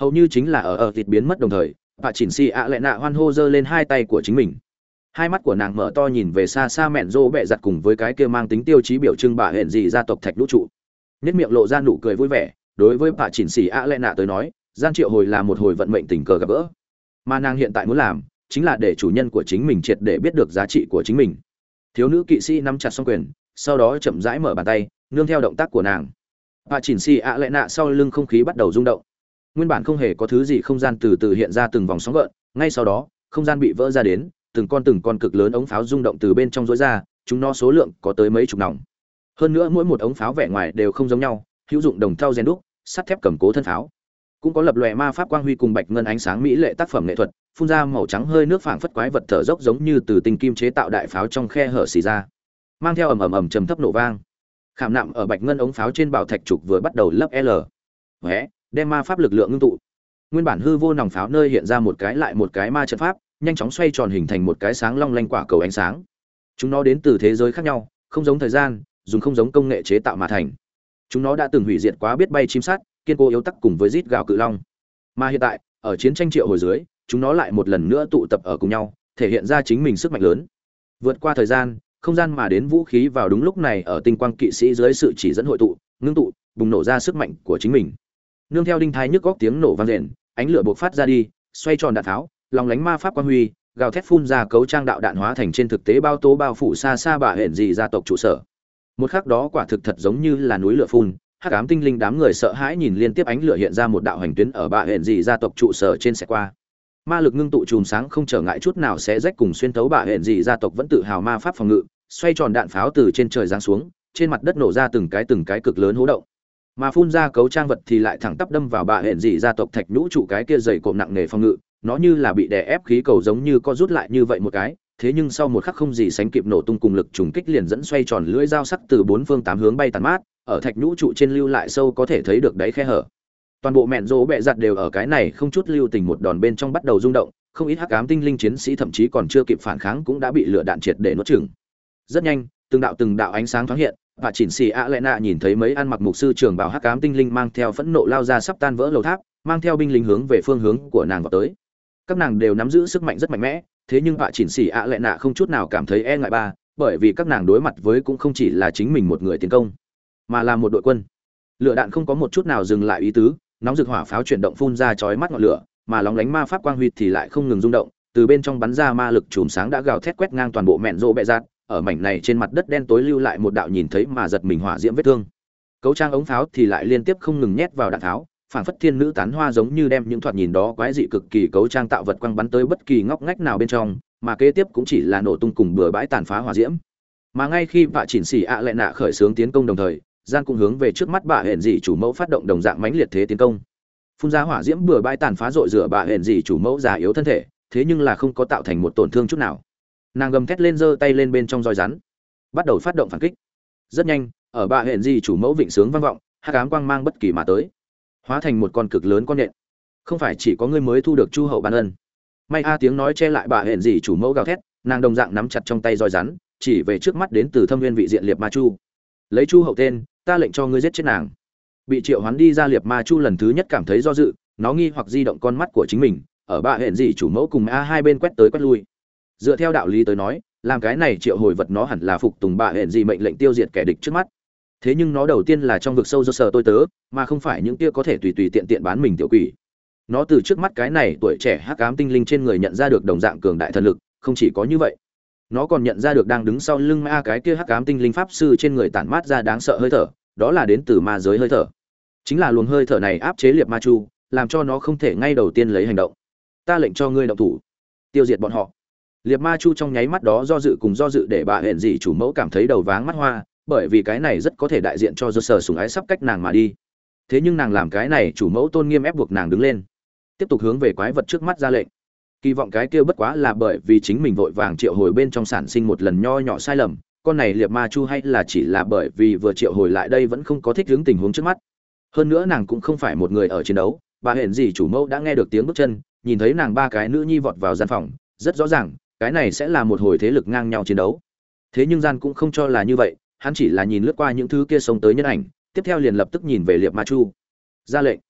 hầu như chính là ở ở thịt biến mất đồng thời bà chỉnh xì ạ lệ nạ hoan hô giơ lên hai tay của chính mình. Hai mắt của nàng mở to nhìn về xa xa mẹn rô bẹ giặt cùng với cái kia mang tính tiêu chí biểu trưng bà hẹn dị gia tộc thạch lũ trụ. Nhất miệng lộ ra nụ cười vui vẻ, đối với bà chỉnh xì ạ lệ nạ tới nói gian triệu hồi là một hồi vận mệnh tình cờ gặp gỡ. Mà nàng hiện tại muốn làm, chính là để chủ nhân của chính mình triệt để biết được giá trị của chính mình. Thiếu nữ kỵ sĩ nắm chặt xong quyền, sau đó chậm rãi mở bàn tay, nương theo động tác của nàng. Bà chỉnh xì ạ lệ nạ sau lưng không khí bắt đầu rung động nguyên bản không hề có thứ gì không gian từ từ hiện ra từng vòng sóng gợn, ngay sau đó, không gian bị vỡ ra đến, từng con từng con cực lớn ống pháo rung động từ bên trong rối ra, chúng nó số lượng có tới mấy chục nòng. Hơn nữa mỗi một ống pháo vẻ ngoài đều không giống nhau, hữu dụng đồng thau rèn đúc, sắt thép cầm cố thân pháo. Cũng có lập lòe ma pháp quang huy cùng bạch ngân ánh sáng mỹ lệ tác phẩm nghệ thuật, phun ra màu trắng hơi nước phảng phất quái vật thở dốc giống như từ tinh kim chế tạo đại pháo trong khe hở xì ra, mang theo ầm ầm ầm trầm thấp nổ vang. Khảm nạm ở bạch ngân ống pháo trên bảo thạch trục vừa bắt đầu lấp l. Vẽ đem ma pháp lực lượng ngưng tụ. Nguyên bản hư vô nòng pháo nơi hiện ra một cái lại một cái ma trận pháp, nhanh chóng xoay tròn hình thành một cái sáng long lanh quả cầu ánh sáng. Chúng nó đến từ thế giới khác nhau, không giống thời gian, dùng không giống công nghệ chế tạo mà thành. Chúng nó đã từng hủy diệt quá biết bay chim sát kiên cố yếu tắc cùng với rít gào cự long. Mà hiện tại, ở chiến tranh triệu hồi dưới, chúng nó lại một lần nữa tụ tập ở cùng nhau, thể hiện ra chính mình sức mạnh lớn. Vượt qua thời gian, không gian mà đến vũ khí vào đúng lúc này ở tinh quang kỵ sĩ dưới sự chỉ dẫn hội tụ, ngưng tụ, bùng nổ ra sức mạnh của chính mình nương theo đinh thái nhức góc tiếng nổ vang rền, ánh lửa bộc phát ra đi, xoay tròn đạn tháo, lòng lánh ma pháp quan huy, gào thét phun ra cấu trang đạo đạn hóa thành trên thực tế bao tố bao phủ xa xa bà hển dị gia tộc trụ sở. Một khắc đó quả thực thật giống như là núi lửa phun, hắc ám tinh linh đám người sợ hãi nhìn liên tiếp ánh lửa hiện ra một đạo hành tuyến ở bà hển dị gia tộc trụ sở trên xe qua. Ma lực ngưng tụ chùm sáng không trở ngại chút nào sẽ rách cùng xuyên thấu bà hển dị gia tộc vẫn tự hào ma pháp phòng ngự, xoay tròn đạn pháo từ trên trời giáng xuống, trên mặt đất nổ ra từng cái từng cái cực lớn hố động mà phun ra cấu trang vật thì lại thẳng tắp đâm vào bà hẹn dị gia tộc thạch nhũ trụ cái kia dày cộm nặng nề phòng ngự. Nó như là bị đè ép khí cầu giống như co rút lại như vậy một cái, thế nhưng sau một khắc không gì sánh kịp nổ tung cùng lực trùng kích liền dẫn xoay tròn lưỡi dao sắc từ bốn phương tám hướng bay tàn mát, ở thạch nhũ trụ trên lưu lại sâu có thể thấy được đáy khe hở. Toàn bộ mẹn rỗ bẹ giặt đều ở cái này không chút lưu tình một đòn bên trong bắt đầu rung động, không ít hắc ám tinh linh chiến sĩ thậm chí còn chưa kịp phản kháng cũng đã bị lửa đạn triệt để nuốt chửng. Rất nhanh, từng đạo từng đạo ánh sáng thoáng hiện và chỉnh xì ạ lệ nạ nhìn thấy mấy ăn mặc mục sư trường bảo hắc ám tinh linh mang theo phẫn nộ lao ra sắp tan vỡ lầu tháp, mang theo binh lính hướng về phương hướng của nàng vào tới. Các nàng đều nắm giữ sức mạnh rất mạnh mẽ, thế nhưng họa chỉnh xì ạ lệ nạ không chút nào cảm thấy e ngại ba, bởi vì các nàng đối mặt với cũng không chỉ là chính mình một người tiến công, mà là một đội quân. Lửa đạn không có một chút nào dừng lại ý tứ, nóng rực hỏa pháo chuyển động phun ra chói mắt ngọn lửa, mà lóng lánh ma pháp quang huy thì lại không ngừng rung động, từ bên trong bắn ra ma lực chùm sáng đã gào thét quét ngang toàn bộ mẹn rộ bẹ rạt ở mảnh này trên mặt đất đen tối lưu lại một đạo nhìn thấy mà giật mình hỏa diễm vết thương cấu trang ống pháo thì lại liên tiếp không ngừng nhét vào đạn tháo phảng phất thiên nữ tán hoa giống như đem những thoạt nhìn đó quái dị cực kỳ cấu trang tạo vật quăng bắn tới bất kỳ ngóc ngách nào bên trong, mà kế tiếp cũng chỉ là nổ tung cùng bừa bãi tàn phá hỏa diễm. Mà ngay khi vạ chỉnh xỉ ạ lại nạ khởi sướng tiến công đồng thời, gian cũng hướng về trước mắt bà hển dị chủ mẫu phát động đồng dạng mãnh liệt thế tiến công. Phun ra hỏa diễm bừa bãi tàn phá rội rửa bà hển dị chủ mẫu già yếu thân thể, thế nhưng là không có tạo thành một tổn thương chút nào. Nàng gầm thét lên giơ tay lên bên trong roi rắn, bắt đầu phát động phản kích. Rất nhanh, ở bà hẹn dị chủ mẫu vịnh sướng vang vọng, hắc ám quang mang bất kỳ mà tới hóa thành một con cực lớn con nện không phải chỉ có ngươi mới thu được chu hậu ban ân. May a tiếng nói che lại bà hẹn gì chủ mẫu gào thét nàng đồng dạng nắm chặt trong tay roi rắn chỉ về trước mắt đến từ thâm viên vị diện liệt ma chu. Lấy chu hậu tên ta lệnh cho ngươi giết chết nàng. Bị triệu hoán đi ra liệt ma chu lần thứ nhất cảm thấy do dự nó nghi hoặc di động con mắt của chính mình ở bà hẹn gì chủ mẫu cùng a hai bên quét tới quét lui dựa theo đạo lý tới nói, làm cái này triệu hồi vật nó hẳn là phục tùng bà hẹn gì mệnh lệnh tiêu diệt kẻ địch trước mắt. Thế nhưng nó đầu tiên là trong vực sâu do sở tôi tớ, mà không phải những kia có thể tùy tùy tiện tiện bán mình tiểu quỷ. Nó từ trước mắt cái này tuổi trẻ hắc ám tinh linh trên người nhận ra được đồng dạng cường đại thần lực, không chỉ có như vậy. Nó còn nhận ra được đang đứng sau lưng ma cái kia hắc ám tinh linh pháp sư trên người tản mát ra đáng sợ hơi thở, đó là đến từ ma giới hơi thở. Chính là luồng hơi thở này áp chế liệt ma chu, làm cho nó không thể ngay đầu tiên lấy hành động. Ta lệnh cho ngươi động thủ. Tiêu diệt bọn họ liệt ma chu trong nháy mắt đó do dự cùng do dự để bà hẹn gì chủ mẫu cảm thấy đầu váng mắt hoa, bởi vì cái này rất có thể đại diện cho do sở sùng ái sắp cách nàng mà đi. Thế nhưng nàng làm cái này chủ mẫu tôn nghiêm ép buộc nàng đứng lên, tiếp tục hướng về quái vật trước mắt ra lệnh. Kỳ vọng cái kia bất quá là bởi vì chính mình vội vàng triệu hồi bên trong sản sinh một lần nho nhỏ sai lầm, con này liệt ma chu hay là chỉ là bởi vì vừa triệu hồi lại đây vẫn không có thích hướng tình huống trước mắt. Hơn nữa nàng cũng không phải một người ở chiến đấu, bà hẹn gì chủ mẫu đã nghe được tiếng bước chân, nhìn thấy nàng ba cái nữ nhi vọt vào gian phòng, rất rõ ràng cái này sẽ là một hồi thế lực ngang nhau chiến đấu. Thế nhưng gian cũng không cho là như vậy, hắn chỉ là nhìn lướt qua những thứ kia sống tới nhân ảnh, tiếp theo liền lập tức nhìn về liệt ma chu. Ra lệnh,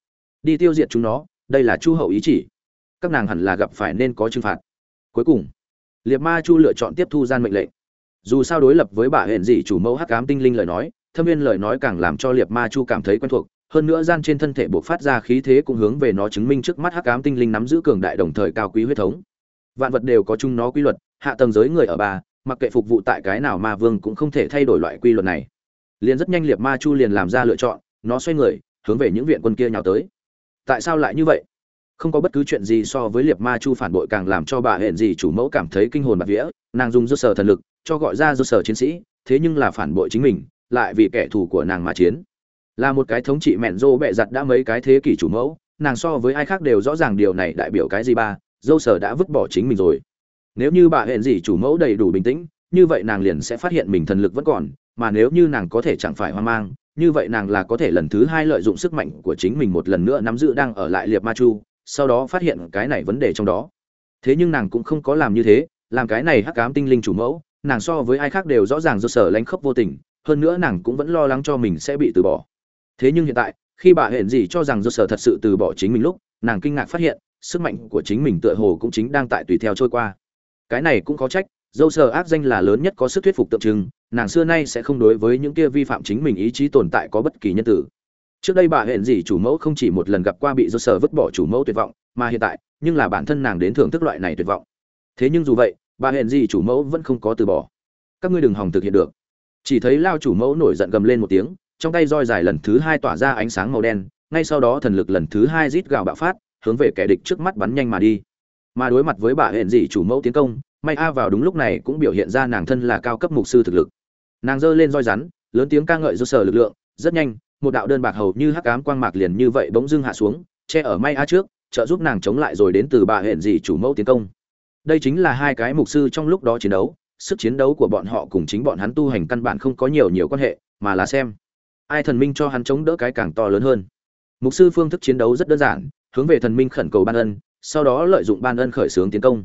đi tiêu diệt chúng nó, đây là chu hậu ý chỉ. Các nàng hẳn là gặp phải nên có trừng phạt. Cuối cùng liệt ma chu lựa chọn tiếp thu gian mệnh lệnh. Dù sao đối lập với bà hẹn dị chủ mẫu hắc ám tinh linh lời nói, thâm viên lời nói càng làm cho liệt ma chu cảm thấy quen thuộc. Hơn nữa gian trên thân thể buộc phát ra khí thế cũng hướng về nó chứng minh trước mắt hắc ám tinh linh nắm giữ cường đại đồng thời cao quý huyết thống vạn vật đều có chung nó quy luật, hạ tầng giới người ở bà mặc kệ phục vụ tại cái nào ma vương cũng không thể thay đổi loại quy luật này. Liền rất nhanh liệt ma chu liền làm ra lựa chọn, nó xoay người, hướng về những viện quân kia nhào tới. Tại sao lại như vậy? Không có bất cứ chuyện gì so với liệt ma chu phản bội càng làm cho bà hẹn gì chủ mẫu cảm thấy kinh hồn bạc vía, nàng dùng do sở thần lực, cho gọi ra do sở chiến sĩ, thế nhưng là phản bội chính mình, lại vì kẻ thù của nàng mà chiến. Là một cái thống trị mẹn rô bẹ giặt đã mấy cái thế kỷ chủ mẫu, nàng so với ai khác đều rõ ràng điều này đại biểu cái gì ba dâu sở đã vứt bỏ chính mình rồi. Nếu như bà hẹn gì chủ mẫu đầy đủ bình tĩnh, như vậy nàng liền sẽ phát hiện mình thần lực vẫn còn, mà nếu như nàng có thể chẳng phải hoang mang, như vậy nàng là có thể lần thứ hai lợi dụng sức mạnh của chính mình một lần nữa nắm giữ đang ở lại liệt ma chu, sau đó phát hiện cái này vấn đề trong đó. Thế nhưng nàng cũng không có làm như thế, làm cái này hắc ám tinh linh chủ mẫu, nàng so với ai khác đều rõ ràng do sở lánh khốc vô tình, hơn nữa nàng cũng vẫn lo lắng cho mình sẽ bị từ bỏ. Thế nhưng hiện tại, khi bà hẹn gì cho rằng do sở thật sự từ bỏ chính mình lúc nàng kinh ngạc phát hiện, sức mạnh của chính mình tựa hồ cũng chính đang tại tùy theo trôi qua. Cái này cũng có trách, dâu sờ ác danh là lớn nhất có sức thuyết phục tượng trưng, nàng xưa nay sẽ không đối với những kia vi phạm chính mình ý chí tồn tại có bất kỳ nhân tử. Trước đây bà hẹn gì chủ mẫu không chỉ một lần gặp qua bị dâu sờ vứt bỏ chủ mẫu tuyệt vọng, mà hiện tại, nhưng là bản thân nàng đến thưởng thức loại này tuyệt vọng. Thế nhưng dù vậy, bà hẹn gì chủ mẫu vẫn không có từ bỏ. Các ngươi đừng hòng thực hiện được. Chỉ thấy lao chủ mẫu nổi giận gầm lên một tiếng, trong tay roi dài lần thứ hai tỏa ra ánh sáng màu đen ngay sau đó thần lực lần thứ hai rít gào bạo phát, hướng về kẻ địch trước mắt bắn nhanh mà đi. Mà đối mặt với bà hẹn dị chủ mẫu tiến công may a vào đúng lúc này cũng biểu hiện ra nàng thân là cao cấp mục sư thực lực. Nàng giơ lên roi rắn, lớn tiếng ca ngợi do sở lực lượng, rất nhanh, một đạo đơn bạc hầu như hắc ám quang mạc liền như vậy bỗng dưng hạ xuống, che ở may a trước, trợ giúp nàng chống lại rồi đến từ bà hẹn dị chủ mẫu tiến công. Đây chính là hai cái mục sư trong lúc đó chiến đấu, sức chiến đấu của bọn họ cùng chính bọn hắn tu hành căn bản không có nhiều nhiều quan hệ, mà là xem. Ai thần minh cho hắn chống đỡ cái càng to lớn hơn mục sư phương thức chiến đấu rất đơn giản, hướng về thần minh khẩn cầu ban ân, sau đó lợi dụng ban ân khởi xướng tiến công.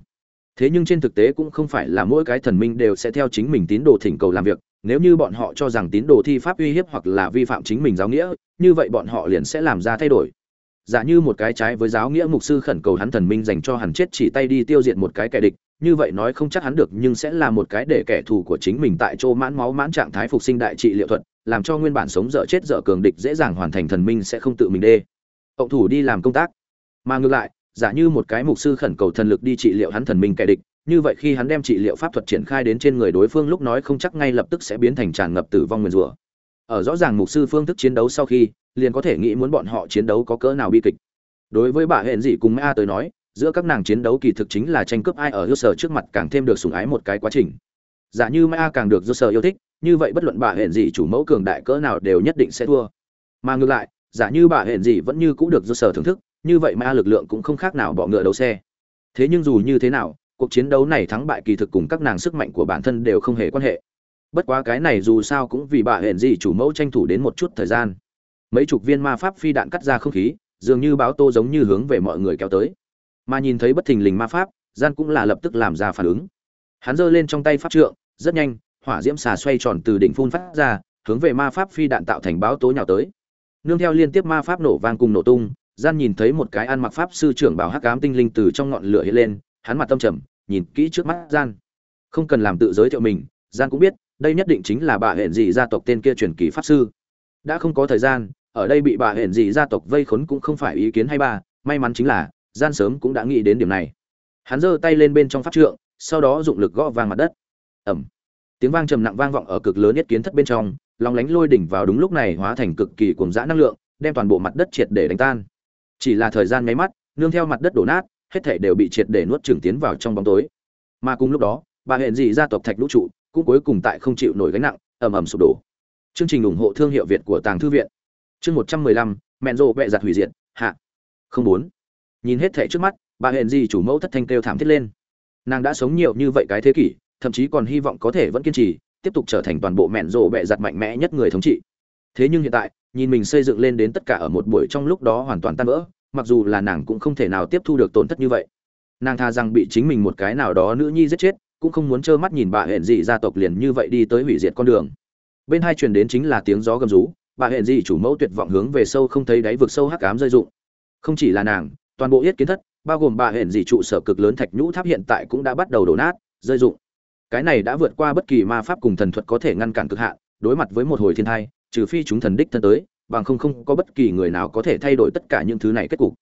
Thế nhưng trên thực tế cũng không phải là mỗi cái thần minh đều sẽ theo chính mình tín đồ thỉnh cầu làm việc, nếu như bọn họ cho rằng tín đồ thi pháp uy hiếp hoặc là vi phạm chính mình giáo nghĩa, như vậy bọn họ liền sẽ làm ra thay đổi giả như một cái trái với giáo nghĩa mục sư khẩn cầu hắn thần minh dành cho hắn chết chỉ tay đi tiêu diệt một cái kẻ địch, như vậy nói không chắc hắn được, nhưng sẽ là một cái để kẻ thù của chính mình tại chỗ mãn máu mãn trạng thái phục sinh đại trị liệu thuật, làm cho nguyên bản sống dở chết dở cường địch dễ dàng hoàn thành thần minh sẽ không tự mình đê. Ông thủ đi làm công tác. Mà ngược lại, giả như một cái mục sư khẩn cầu thần lực đi trị liệu hắn thần minh kẻ địch, như vậy khi hắn đem trị liệu pháp thuật triển khai đến trên người đối phương lúc nói không chắc ngay lập tức sẽ biến thành tràn ngập tử vong nguyền rủa. Ở rõ ràng mục sư phương thức chiến đấu sau khi liền có thể nghĩ muốn bọn họ chiến đấu có cỡ nào bi kịch. Đối với bà hẹn dị cùng a tới nói, giữa các nàng chiến đấu kỳ thực chính là tranh cướp ai ở cơ sở trước mặt càng thêm được sủng ái một cái quá trình. Giả như a càng được cơ sở yêu thích, như vậy bất luận bà hẹn dị chủ mẫu cường đại cỡ nào đều nhất định sẽ thua. Mà ngược lại, giả như bà hẹn dị vẫn như cũ được cơ sở thưởng thức, như vậy mà lực lượng cũng không khác nào bỏ ngựa đấu xe. Thế nhưng dù như thế nào, cuộc chiến đấu này thắng bại kỳ thực cùng các nàng sức mạnh của bản thân đều không hề quan hệ. Bất quá cái này dù sao cũng vì bà hẹn dị chủ mẫu tranh thủ đến một chút thời gian mấy chục viên ma pháp phi đạn cắt ra không khí, dường như báo tô giống như hướng về mọi người kéo tới. Mà nhìn thấy bất thình lình ma pháp, gian cũng là lập tức làm ra phản ứng. Hắn giơ lên trong tay pháp trượng, rất nhanh, hỏa diễm xà xoay tròn từ đỉnh phun phát ra, hướng về ma pháp phi đạn tạo thành báo tố nhào tới. Nương theo liên tiếp ma pháp nổ vang cùng nổ tung, gian nhìn thấy một cái ăn mặc pháp sư trưởng bảo hắc ám tinh linh từ trong ngọn lửa hiện lên, hắn mặt tâm trầm, nhìn kỹ trước mắt gian. Không cần làm tự giới thiệu mình, gian cũng biết, đây nhất định chính là bà hẹn dị gia tộc tên kia truyền kỳ pháp sư. Đã không có thời gian ở đây bị bà hển dị gia tộc vây khốn cũng không phải ý kiến hay ba, may mắn chính là, gian sớm cũng đã nghĩ đến điểm này. Hắn giơ tay lên bên trong pháp trượng, sau đó dụng lực gõ vàng mặt đất. Ẩm tiếng vang trầm nặng vang vọng ở cực lớn nhất kiến thất bên trong, lòng lánh lôi đỉnh vào đúng lúc này hóa thành cực kỳ cuồng dã năng lượng, đem toàn bộ mặt đất triệt để đánh tan. Chỉ là thời gian nháy mắt, nương theo mặt đất đổ nát, hết thảy đều bị triệt để nuốt chửng tiến vào trong bóng tối. Mà cùng lúc đó, bà hẹn dị gia tộc thạch lũ trụ cũng cuối cùng tại không chịu nổi gánh nặng, ầm ầm sụp đổ. Chương trình ủng hộ thương hiệu việt của tàng thư viện chương một trăm mười lăm, mẹn rộ bẹ giặt hủy diệt, hạ. Không bốn. Nhìn hết thảy trước mắt, bà hẹn gì chủ mẫu thất thanh kêu thảm thiết lên. Nàng đã sống nhiều như vậy cái thế kỷ, thậm chí còn hy vọng có thể vẫn kiên trì, tiếp tục trở thành toàn bộ mẹn rộ bẹ giặt mạnh mẽ nhất người thống trị. Thế nhưng hiện tại, nhìn mình xây dựng lên đến tất cả ở một buổi trong lúc đó hoàn toàn tan vỡ, mặc dù là nàng cũng không thể nào tiếp thu được tổn thất như vậy. Nàng tha rằng bị chính mình một cái nào đó nữ nhi giết chết, cũng không muốn trơ mắt nhìn bà hẹn dị gia tộc liền như vậy đi tới hủy diệt con đường. Bên hai truyền đến chính là tiếng gió gầm rú bà hẹn gì chủ mẫu tuyệt vọng hướng về sâu không thấy đáy vực sâu hắc ám rơi dụng không chỉ là nàng, toàn bộ yết kiến thất, bao gồm bà hẹn gì trụ sở cực lớn thạch nhũ tháp hiện tại cũng đã bắt đầu đổ nát, rơi dụng cái này đã vượt qua bất kỳ ma pháp cùng thần thuật có thể ngăn cản cực hạn, đối mặt với một hồi thiên thai, trừ phi chúng thần đích thân tới, bằng không không có bất kỳ người nào có thể thay đổi tất cả những thứ này kết cục.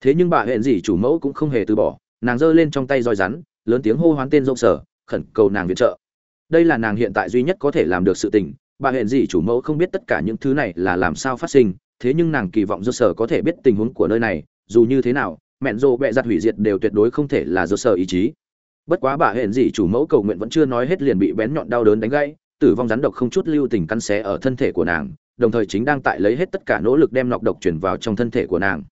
Thế nhưng bà hẹn gì chủ mẫu cũng không hề từ bỏ, nàng giơ lên trong tay roi rắn, lớn tiếng hô hoán tên rộng sở, khẩn cầu nàng viện trợ. Đây là nàng hiện tại duy nhất có thể làm được sự tình bà hẹn dị chủ mẫu không biết tất cả những thứ này là làm sao phát sinh, thế nhưng nàng kỳ vọng dâu sở có thể biết tình huống của nơi này, dù như thế nào, mẹn rộ bẹ giặt hủy diệt đều tuyệt đối không thể là dâu sở ý chí. Bất quá bà hẹn dị chủ mẫu cầu nguyện vẫn chưa nói hết liền bị bén nhọn đau đớn đánh gãy, tử vong rắn độc không chút lưu tình căn xé ở thân thể của nàng, đồng thời chính đang tại lấy hết tất cả nỗ lực đem nọc độc chuyển vào trong thân thể của nàng.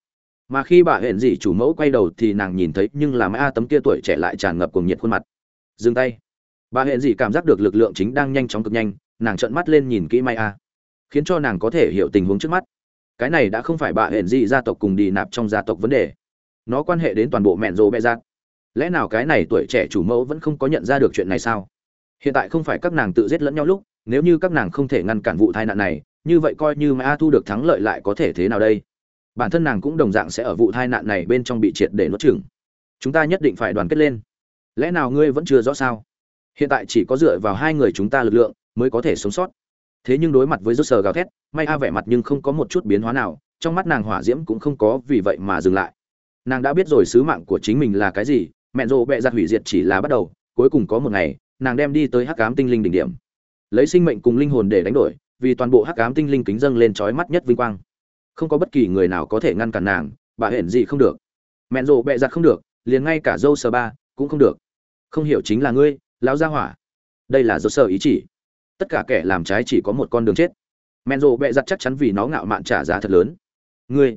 Mà khi bà hẹn dị chủ mẫu quay đầu thì nàng nhìn thấy nhưng là a tấm kia tuổi trẻ lại tràn ngập cùng nhiệt khuôn mặt. Dừng tay. Bà hẹn dị cảm giác được lực lượng chính đang nhanh chóng cực nhanh nàng trợn mắt lên nhìn kỹ mai a, khiến cho nàng có thể hiểu tình huống trước mắt. Cái này đã không phải bà hẹn dị gia tộc cùng đi nạp trong gia tộc vấn đề. Nó quan hệ đến toàn bộ mẹn rô bẹ giác lẽ nào cái này tuổi trẻ chủ mẫu vẫn không có nhận ra được chuyện này sao? Hiện tại không phải các nàng tự giết lẫn nhau lúc, nếu như các nàng không thể ngăn cản vụ tai nạn này, như vậy coi như mà a thu được thắng lợi lại có thể thế nào đây? Bản thân nàng cũng đồng dạng sẽ ở vụ tai nạn này bên trong bị triệt để nuốt chửng. Chúng ta nhất định phải đoàn kết lên. Lẽ nào ngươi vẫn chưa rõ sao? Hiện tại chỉ có dựa vào hai người chúng ta lực lượng mới có thể sống sót. Thế nhưng đối mặt với rốt sờ gào thét, may a vẻ mặt nhưng không có một chút biến hóa nào, trong mắt nàng hỏa diễm cũng không có vì vậy mà dừng lại. Nàng đã biết rồi sứ mạng của chính mình là cái gì mẹ rộ bẹ giặt hủy diệt chỉ là bắt đầu, cuối cùng có một ngày, nàng đem đi tới hắc ám tinh linh đỉnh điểm. Lấy sinh mệnh cùng linh hồn để đánh đổi, vì toàn bộ hắc ám tinh linh kính dâng lên trói mắt nhất vinh quang. Không có bất kỳ người nào có thể ngăn cản nàng, bà hển gì không được. Mẹn rộ bẹ giặt không được, liền ngay cả dâu sờ ba cũng không được. Không hiểu chính là ngươi, lão gia hỏa. Đây là dâu sờ ý chỉ tất cả kẻ làm trái chỉ có một con đường chết. Men rộ bẹ giặt chắc chắn vì nó ngạo mạn trả giá thật lớn. Ngươi,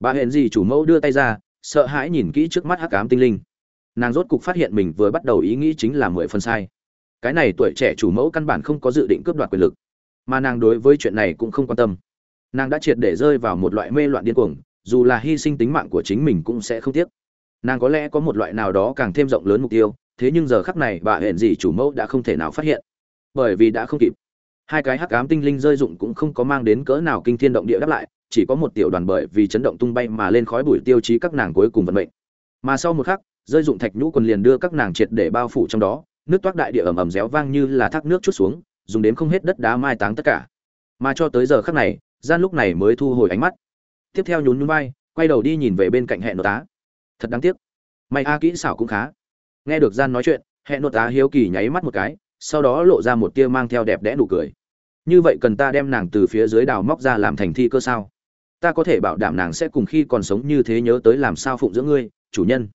bà hẹn gì chủ mẫu đưa tay ra, sợ hãi nhìn kỹ trước mắt hắc ám tinh linh. Nàng rốt cục phát hiện mình vừa bắt đầu ý nghĩ chính là mười phần sai. Cái này tuổi trẻ chủ mẫu căn bản không có dự định cướp đoạt quyền lực, mà nàng đối với chuyện này cũng không quan tâm. Nàng đã triệt để rơi vào một loại mê loạn điên cuồng, dù là hy sinh tính mạng của chính mình cũng sẽ không tiếc. Nàng có lẽ có một loại nào đó càng thêm rộng lớn mục tiêu, thế nhưng giờ khắc này bà hẹn gì chủ mẫu đã không thể nào phát hiện bởi vì đã không kịp. Hai cái hắc ám tinh linh rơi dụng cũng không có mang đến cỡ nào kinh thiên động địa đáp lại, chỉ có một tiểu đoàn bởi vì chấn động tung bay mà lên khói bụi tiêu chí các nàng cuối cùng vận mệnh. Mà sau một khắc, rơi dụng thạch nhũ quần liền đưa các nàng triệt để bao phủ trong đó, nước toát đại địa ẩm ẩm réo vang như là thác nước chút xuống, dùng đến không hết đất đá mai táng tất cả. Mà cho tới giờ khắc này, gian lúc này mới thu hồi ánh mắt. Tiếp theo nhún nhún vai, quay đầu đi nhìn về bên cạnh hẹn nội tá thật đáng tiếc. May a kỹ xảo cũng khá. Nghe được gian nói chuyện hẹn nội tá hiếu kỳ nháy mắt một cái sau đó lộ ra một tia mang theo đẹp đẽ nụ cười. Như vậy cần ta đem nàng từ phía dưới đào móc ra làm thành thi cơ sao? Ta có thể bảo đảm nàng sẽ cùng khi còn sống như thế nhớ tới làm sao phụng dưỡng ngươi, chủ nhân.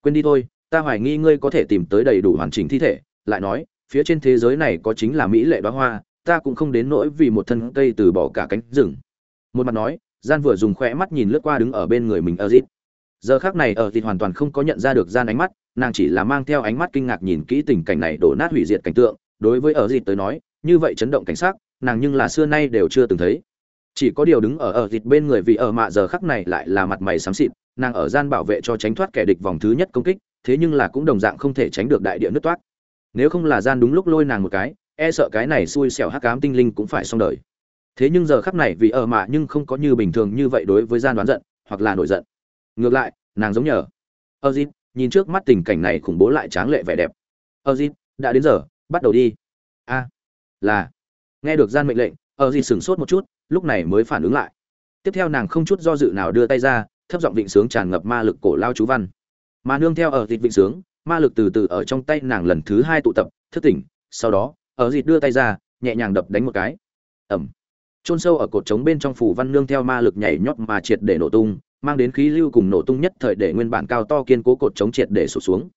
Quên đi thôi, ta hoài nghi ngươi có thể tìm tới đầy đủ hoàn chỉnh thi thể. Lại nói, phía trên thế giới này có chính là mỹ lệ đoá hoa, ta cũng không đến nỗi vì một thân cây từ bỏ cả cánh rừng. Một mặt nói, gian vừa dùng khỏe mắt nhìn lướt qua đứng ở bên người mình ở giờ khác này ở thì hoàn toàn không có nhận ra được gian ánh mắt nàng chỉ là mang theo ánh mắt kinh ngạc nhìn kỹ tình cảnh này đổ nát hủy diệt cảnh tượng, đối với ở dịp tới nói, như vậy chấn động cảnh sát nàng nhưng là xưa nay đều chưa từng thấy. Chỉ có điều đứng ở ở dịp bên người vì ở mạ giờ khắc này lại là mặt mày xám xịt, nàng ở gian bảo vệ cho tránh thoát kẻ địch vòng thứ nhất công kích, thế nhưng là cũng đồng dạng không thể tránh được đại địa nứt toát. Nếu không là gian đúng lúc lôi nàng một cái e sợ cái này xui xẻo hắc ám tinh linh cũng phải xong đời. Thế nhưng giờ khắc này vì ở mạ nhưng không có như bình thường như vậy đối với gian đoán giận, hoặc là nổi giận. Ngược lại, nàng giống nhờ. Ở dịp nhìn trước mắt tình cảnh này khủng bố lại tráng lệ vẻ đẹp. Ơ dít đã đến giờ, bắt đầu đi. A, là. Nghe được gian mệnh lệnh ơ dít sửng sốt một chút, lúc này mới phản ứng lại. Tiếp theo nàng không chút do dự nào đưa tay ra, thấp giọng vịnh sướng tràn ngập ma lực cổ lao chú văn. Mà nương theo ở thịt vịnh sướng, ma lực từ từ ở trong tay nàng lần thứ hai tụ tập, thức tỉnh. Sau đó ở dịt đưa tay ra, nhẹ nhàng đập đánh một cái. Ẩm. Chôn sâu ở cột trống bên trong phủ văn nương theo ma lực nhảy nhót mà triệt để nổ tung mang đến khí lưu cùng nổ tung nhất thời để nguyên bản cao to kiên cố cột chống triệt để sụt xuống.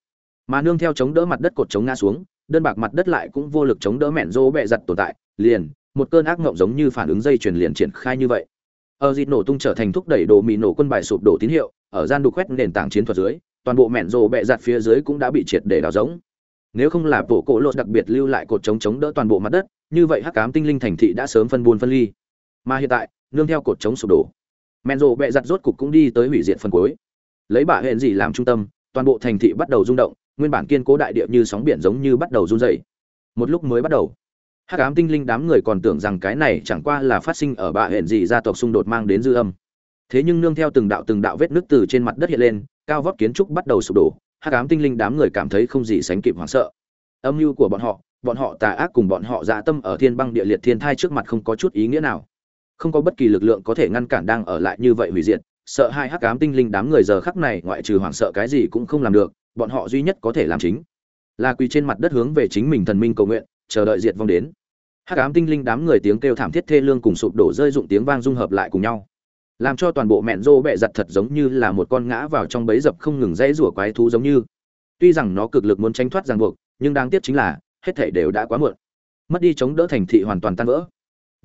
Mà nương theo chống đỡ mặt đất cột chống ngã xuống, đơn bạc mặt đất lại cũng vô lực chống đỡ mẹn rô bẹ giặt tồn tại, liền, một cơn ác ngộng giống như phản ứng dây chuyền liền triển khai như vậy. Ở dịt nổ tung trở thành thúc đẩy đồ mì nổ quân bài sụp đổ tín hiệu, ở gian đục quét nền tảng chiến thuật dưới, toàn bộ mẹn rô bẹ giặt phía dưới cũng đã bị triệt để đào rỗng. Nếu không là bộ cổ lột đặc biệt lưu lại cột chống chống đỡ toàn bộ mặt đất, như vậy hắc cám tinh linh thành thị đã sớm phân buôn phân ly. Mà hiện tại, nương theo cột chống sụp đổ men rộ bẹ giặt rốt cục cũng đi tới hủy diệt phần cuối. Lấy bà hẹn gì làm trung tâm, toàn bộ thành thị bắt đầu rung động, nguyên bản kiên cố đại địa như sóng biển giống như bắt đầu run dày một lúc mới bắt đầu, hắc ám tinh linh đám người còn tưởng rằng cái này chẳng qua là phát sinh ở bà hẹn gì gia tộc xung đột mang đến dư âm. Thế nhưng nương theo từng đạo từng đạo vết nước từ trên mặt đất hiện lên, cao vóc kiến trúc bắt đầu sụp đổ, hắc ám tinh linh đám người cảm thấy không gì sánh kịp hoảng sợ. Âm mưu của bọn họ bọn họ tà ác cùng bọn họ dạ tâm ở thiên băng địa liệt thiên thai trước mặt không có chút ý nghĩa nào không có bất kỳ lực lượng có thể ngăn cản đang ở lại như vậy hủy diệt, sợ hai hắc ám tinh linh đám người giờ khắc này ngoại trừ hoảng sợ cái gì cũng không làm được, bọn họ duy nhất có thể làm chính là quỳ trên mặt đất hướng về chính mình thần minh cầu nguyện, chờ đợi diệt vong đến. Hắc ám tinh linh đám người tiếng kêu thảm thiết thê lương cùng sụp đổ rơi dụng tiếng vang dung hợp lại cùng nhau. Làm cho toàn bộ mẹn rô bẹ giặt thật giống như là một con ngã vào trong bẫy dập không ngừng dãy rủa quái thú giống như. Tuy rằng nó cực lực muốn tránh thoát ràng buộc, nhưng đáng tiếc chính là hết thể đều đã quá muộn. Mất đi chống đỡ thành thị hoàn toàn tan vỡ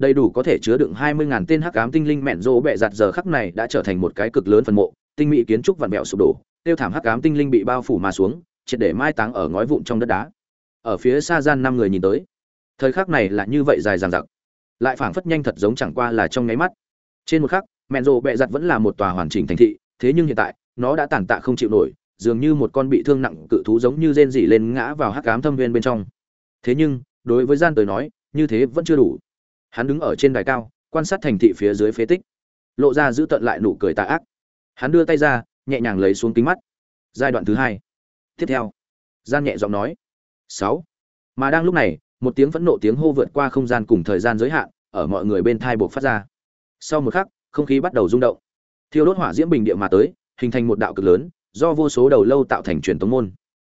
đầy đủ có thể chứa đựng hai mươi ngàn tên hắc ám tinh linh mẹn rô bẹ giặt giờ khắc này đã trở thành một cái cực lớn phần mộ, tinh mỹ kiến trúc vạn vẹo sụp đổ, tiêu thảm hắc ám tinh linh bị bao phủ mà xuống, triệt để mai táng ở ngói vụn trong đất đá. Ở phía xa gian năm người nhìn tới, thời khắc này là như vậy dài dằng dặc. Lại phảng phất nhanh thật giống chẳng qua là trong nháy mắt. Trên một khắc, mẹn rô bẹ giặt vẫn là một tòa hoàn chỉnh thành thị, thế nhưng hiện tại, nó đã tàn tạ không chịu nổi, dường như một con bị thương nặng cự thú giống như rên rỉ lên ngã vào hắc ám thâm viên bên trong. Thế nhưng, đối với gian tới nói, như thế vẫn chưa đủ hắn đứng ở trên đài cao, quan sát thành thị phía dưới phế tích. Lộ ra giữ tận lại nụ cười tà ác. Hắn đưa tay ra, nhẹ nhàng lấy xuống kính mắt. Giai đoạn thứ hai. Tiếp theo. Gian nhẹ giọng nói. Sáu. Mà đang lúc này, một tiếng phẫn nộ tiếng hô vượt qua không gian cùng thời gian giới hạn, ở mọi người bên thai buộc phát ra. Sau một khắc, không khí bắt đầu rung động. Thiêu đốt hỏa diễm bình địa mà tới, hình thành một đạo cực lớn, do vô số đầu lâu tạo thành truyền tống môn.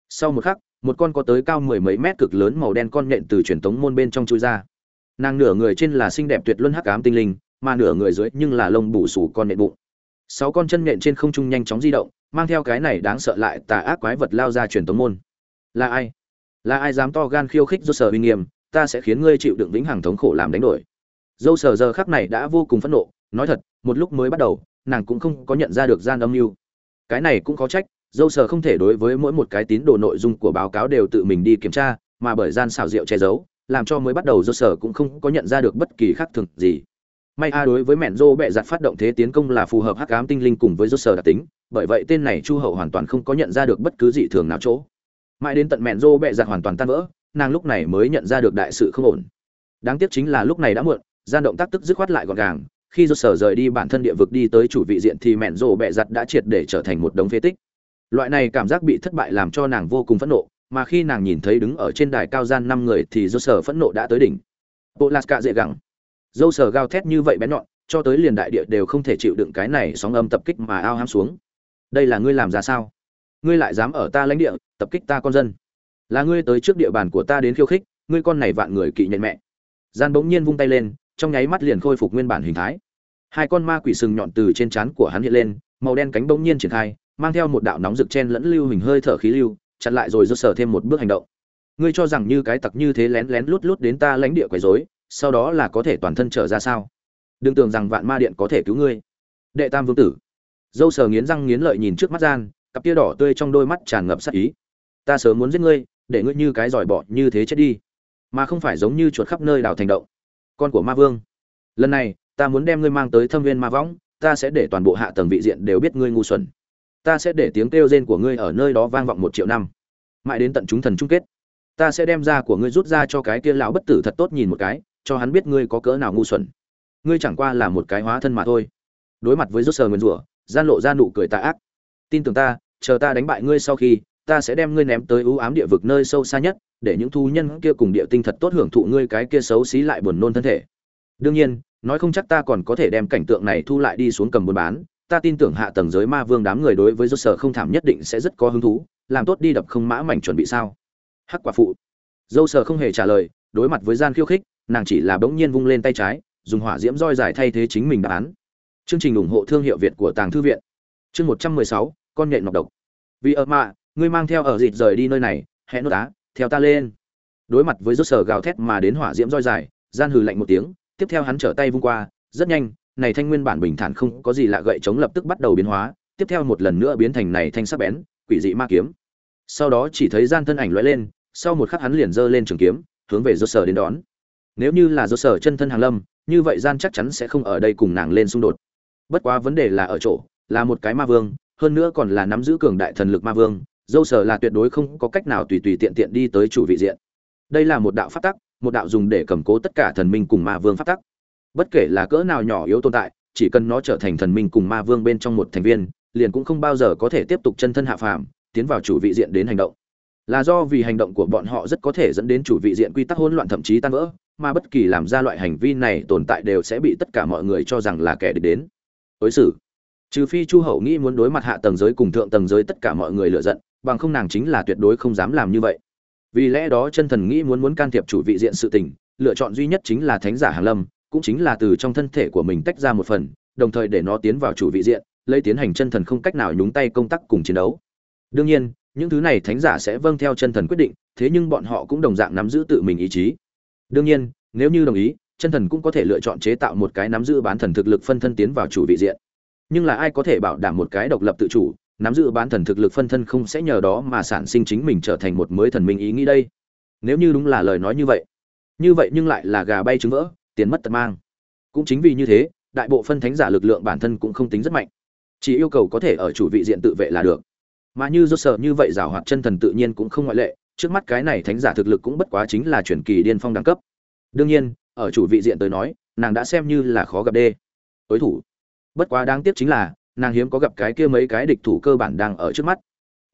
Sau một khắc, một con có tới cao mười mấy mét cực lớn màu đen con nhện từ truyền tống môn bên trong chui ra nàng nửa người trên là xinh đẹp tuyệt luân hắc ám tinh linh, mà nửa người dưới nhưng là lông bù sù con nện bụng. Sáu con chân nện trên không trung nhanh chóng di động, mang theo cái này đáng sợ lại tà ác quái vật lao ra truyền tống môn. Là ai? Là ai dám to gan khiêu khích do sở uy nghiêm, ta sẽ khiến ngươi chịu đựng vĩnh hằng thống khổ làm đánh đổi. Dâu sở giờ khắc này đã vô cùng phẫn nộ, nói thật, một lúc mới bắt đầu, nàng cũng không có nhận ra được gian âm mưu. Cái này cũng có trách, dâu sở không thể đối với mỗi một cái tín đồ nội dung của báo cáo đều tự mình đi kiểm tra, mà bởi gian xảo diệu che giấu làm cho mới bắt đầu do sở cũng không có nhận ra được bất kỳ khác thường gì. May a đối với mẹn Rô bẹ giặt phát động thế tiến công là phù hợp hắc ám tinh linh cùng với do sở đặc tính, bởi vậy tên này chu hậu hoàn toàn không có nhận ra được bất cứ dị thường nào chỗ. Mãi đến tận mẹn Rô bẹ giặt hoàn toàn tan vỡ, nàng lúc này mới nhận ra được đại sự không ổn. Đáng tiếc chính là lúc này đã muộn, gian động tác tức dứt khoát lại gọn gàng, khi do sở rời đi bản thân địa vực đi tới chủ vị diện thì mẹn Rô bẹ giặt đã triệt để trở thành một đống phế tích. Loại này cảm giác bị thất bại làm cho nàng vô cùng phẫn nộ mà khi nàng nhìn thấy đứng ở trên đài cao gian năm người thì dâu sở phẫn nộ đã tới đỉnh. Bộ lạt cạ dễ gẳng. Dâu sở gào thét như vậy bé nhọn, cho tới liền đại địa đều không thể chịu đựng cái này sóng âm tập kích mà ao ham xuống. Đây là ngươi làm ra sao? Ngươi lại dám ở ta lãnh địa, tập kích ta con dân. Là ngươi tới trước địa bàn của ta đến khiêu khích, ngươi con này vạn người kỵ nhận mẹ. Gian bỗng nhiên vung tay lên, trong nháy mắt liền khôi phục nguyên bản hình thái. Hai con ma quỷ sừng nhọn từ trên trán của hắn hiện lên, màu đen cánh bỗng nhiên triển khai, mang theo một đạo nóng rực chen lẫn lưu hình hơi thở khí lưu chặn lại rồi rút sở thêm một bước hành động. Ngươi cho rằng như cái tặc như thế lén lén lút lút đến ta lãnh địa quấy rối, sau đó là có thể toàn thân trở ra sao? Đừng tưởng rằng vạn ma điện có thể cứu ngươi. Đệ tam vương tử. Dâu sờ nghiến răng nghiến lợi nhìn trước mắt gian, cặp tia đỏ tươi trong đôi mắt tràn ngập sắc ý. Ta sớm muốn giết ngươi, để ngươi như cái giỏi bọ như thế chết đi. Mà không phải giống như chuột khắp nơi đào thành động. Con của ma vương. Lần này, ta muốn đem ngươi mang tới thâm viên ma võng, ta sẽ để toàn bộ hạ tầng vị diện đều biết ngươi ngu xuẩn ta sẽ để tiếng kêu rên của ngươi ở nơi đó vang vọng một triệu năm. Mãi đến tận chúng thần chung kết, ta sẽ đem ra của ngươi rút ra cho cái kia lão bất tử thật tốt nhìn một cái, cho hắn biết ngươi có cỡ nào ngu xuẩn. Ngươi chẳng qua là một cái hóa thân mà thôi. Đối mặt với rốt sờ nguyên rủa, gian lộ ra nụ cười tà ác. Tin tưởng ta, chờ ta đánh bại ngươi sau khi, ta sẽ đem ngươi ném tới ưu ám địa vực nơi sâu xa nhất, để những thu nhân kia cùng địa tinh thật tốt hưởng thụ ngươi cái kia xấu xí lại buồn nôn thân thể. Đương nhiên, nói không chắc ta còn có thể đem cảnh tượng này thu lại đi xuống cầm buôn bán ta tin tưởng hạ tầng giới ma vương đám người đối với rốt sở không thảm nhất định sẽ rất có hứng thú, làm tốt đi đập không mã mảnh chuẩn bị sao? Hắc quả phụ. Dâu sở không hề trả lời, đối mặt với gian khiêu khích, nàng chỉ là bỗng nhiên vung lên tay trái, dùng hỏa diễm roi dài thay thế chính mình đáp án. Chương trình ủng hộ thương hiệu việt của tàng thư viện. Chương một trăm mười sáu, con nhện nọc độc. Vì ở mạ ngươi mang theo ở dịt rời đi nơi này hẹn nốt á, theo ta lên. Đối mặt với rốt sở gào thét mà đến hỏa diễm roi dài, gian hừ lạnh một tiếng, tiếp theo hắn trở tay vung qua, rất nhanh này thanh nguyên bản bình thản không có gì lạ gậy chống lập tức bắt đầu biến hóa, tiếp theo một lần nữa biến thành này thanh sắc bén, quỷ dị ma kiếm. Sau đó chỉ thấy gian thân ảnh lóe lên, sau một khắc hắn liền giơ lên trường kiếm, hướng về do sở đến đón. Nếu như là do sở chân thân hàng lâm, như vậy gian chắc chắn sẽ không ở đây cùng nàng lên xung đột. Bất quá vấn đề là ở chỗ, là một cái ma vương, hơn nữa còn là nắm giữ cường đại thần lực ma vương dâu sở là tuyệt đối không có cách nào tùy tùy tiện tiện đi tới chủ vị diện. Đây là một đạo pháp tắc, một đạo dùng để cầm cố tất cả thần minh cùng ma vương pháp tắc bất kể là cỡ nào nhỏ yếu tồn tại, chỉ cần nó trở thành thần minh cùng ma vương bên trong một thành viên, liền cũng không bao giờ có thể tiếp tục chân thân hạ phàm, tiến vào chủ vị diện đến hành động. Là do vì hành động của bọn họ rất có thể dẫn đến chủ vị diện quy tắc hỗn loạn thậm chí tan vỡ, mà bất kỳ làm ra loại hành vi này tồn tại đều sẽ bị tất cả mọi người cho rằng là kẻ địch đến. Đối xử. Trừ phi chu hậu nghĩ muốn đối mặt hạ tầng giới cùng thượng tầng giới tất cả mọi người lựa giận, bằng không nàng chính là tuyệt đối không dám làm như vậy. Vì lẽ đó chân thần nghĩ muốn muốn can thiệp chủ vị diện sự tình, lựa chọn duy nhất chính là thánh giả hàn lâm cũng chính là từ trong thân thể của mình tách ra một phần, đồng thời để nó tiến vào chủ vị diện, lấy tiến hành chân thần không cách nào nhúng tay công tác cùng chiến đấu. Đương nhiên, những thứ này thánh giả sẽ vâng theo chân thần quyết định, thế nhưng bọn họ cũng đồng dạng nắm giữ tự mình ý chí. Đương nhiên, nếu như đồng ý, chân thần cũng có thể lựa chọn chế tạo một cái nắm giữ bán thần thực lực phân thân tiến vào chủ vị diện. Nhưng là ai có thể bảo đảm một cái độc lập tự chủ, nắm giữ bán thần thực lực phân thân không sẽ nhờ đó mà sản sinh chính mình trở thành một mới thần minh ý nghĩ đây? Nếu như đúng là lời nói như vậy như vậy nhưng lại là gà bay trứng vỡ tiền mất tật mang. Cũng chính vì như thế, đại bộ phân thánh giả lực lượng bản thân cũng không tính rất mạnh. Chỉ yêu cầu có thể ở chủ vị diện tự vệ là được. Mà như do sợ như vậy giảo hoạt chân thần tự nhiên cũng không ngoại lệ, trước mắt cái này thánh giả thực lực cũng bất quá chính là chuyển kỳ điên phong đẳng cấp. Đương nhiên, ở chủ vị diện tới nói, nàng đã xem như là khó gặp đê. Đối thủ. Bất quá đáng tiếc chính là, nàng hiếm có gặp cái kia mấy cái địch thủ cơ bản đang ở trước mắt.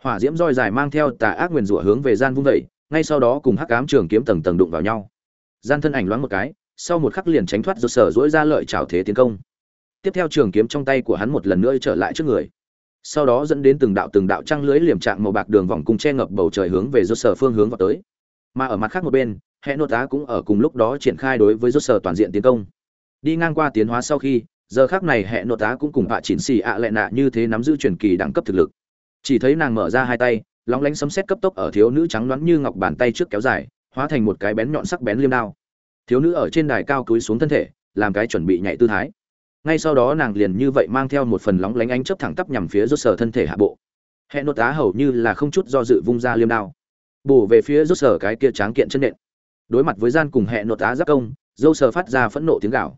Hỏa diễm roi dài mang theo tà ác nguyền rủa hướng về gian vung vẩy ngay sau đó cùng hắc ám trường kiếm tầng tầng đụng vào nhau. Gian thân ảnh loáng một cái sau một khắc liền tránh thoát do sở dỗi ra lợi trào thế tiến công. Tiếp theo trường kiếm trong tay của hắn một lần nữa trở lại trước người. Sau đó dẫn đến từng đạo từng đạo trăng lưới liềm trạng màu bạc đường vòng cùng che ngập bầu trời hướng về rốt sở phương hướng vào tới. Mà ở mặt khác một bên hệ nốt á cũng ở cùng lúc đó triển khai đối với rốt sở toàn diện tiến công. Đi ngang qua tiến hóa sau khi, giờ khác này hệ nội tá cũng cùng hạ chỉnh xì ạ lệ nạ như thế nắm giữ truyền kỳ đẳng cấp thực lực. Chỉ thấy nàng mở ra hai tay, lóng lánh sấm xét cấp tốc ở thiếu nữ trắng loáng như ngọc bàn tay trước kéo dài, hóa thành một cái bén nhọn sắc bén liêm đao thiếu nữ ở trên đài cao cúi xuống thân thể, làm cái chuẩn bị nhảy tư thái. Ngay sau đó nàng liền như vậy mang theo một phần lóng lánh ánh chớp thẳng tắp nhằm phía rốt sở thân thể hạ bộ. Hệ nốt á hầu như là không chút do dự vung ra liêm đao. Bổ về phía rốt sở cái kia tráng kiện chân nện. Đối mặt với gian cùng hệ nốt á giáp công dâu sở phát ra phẫn nộ tiếng gào.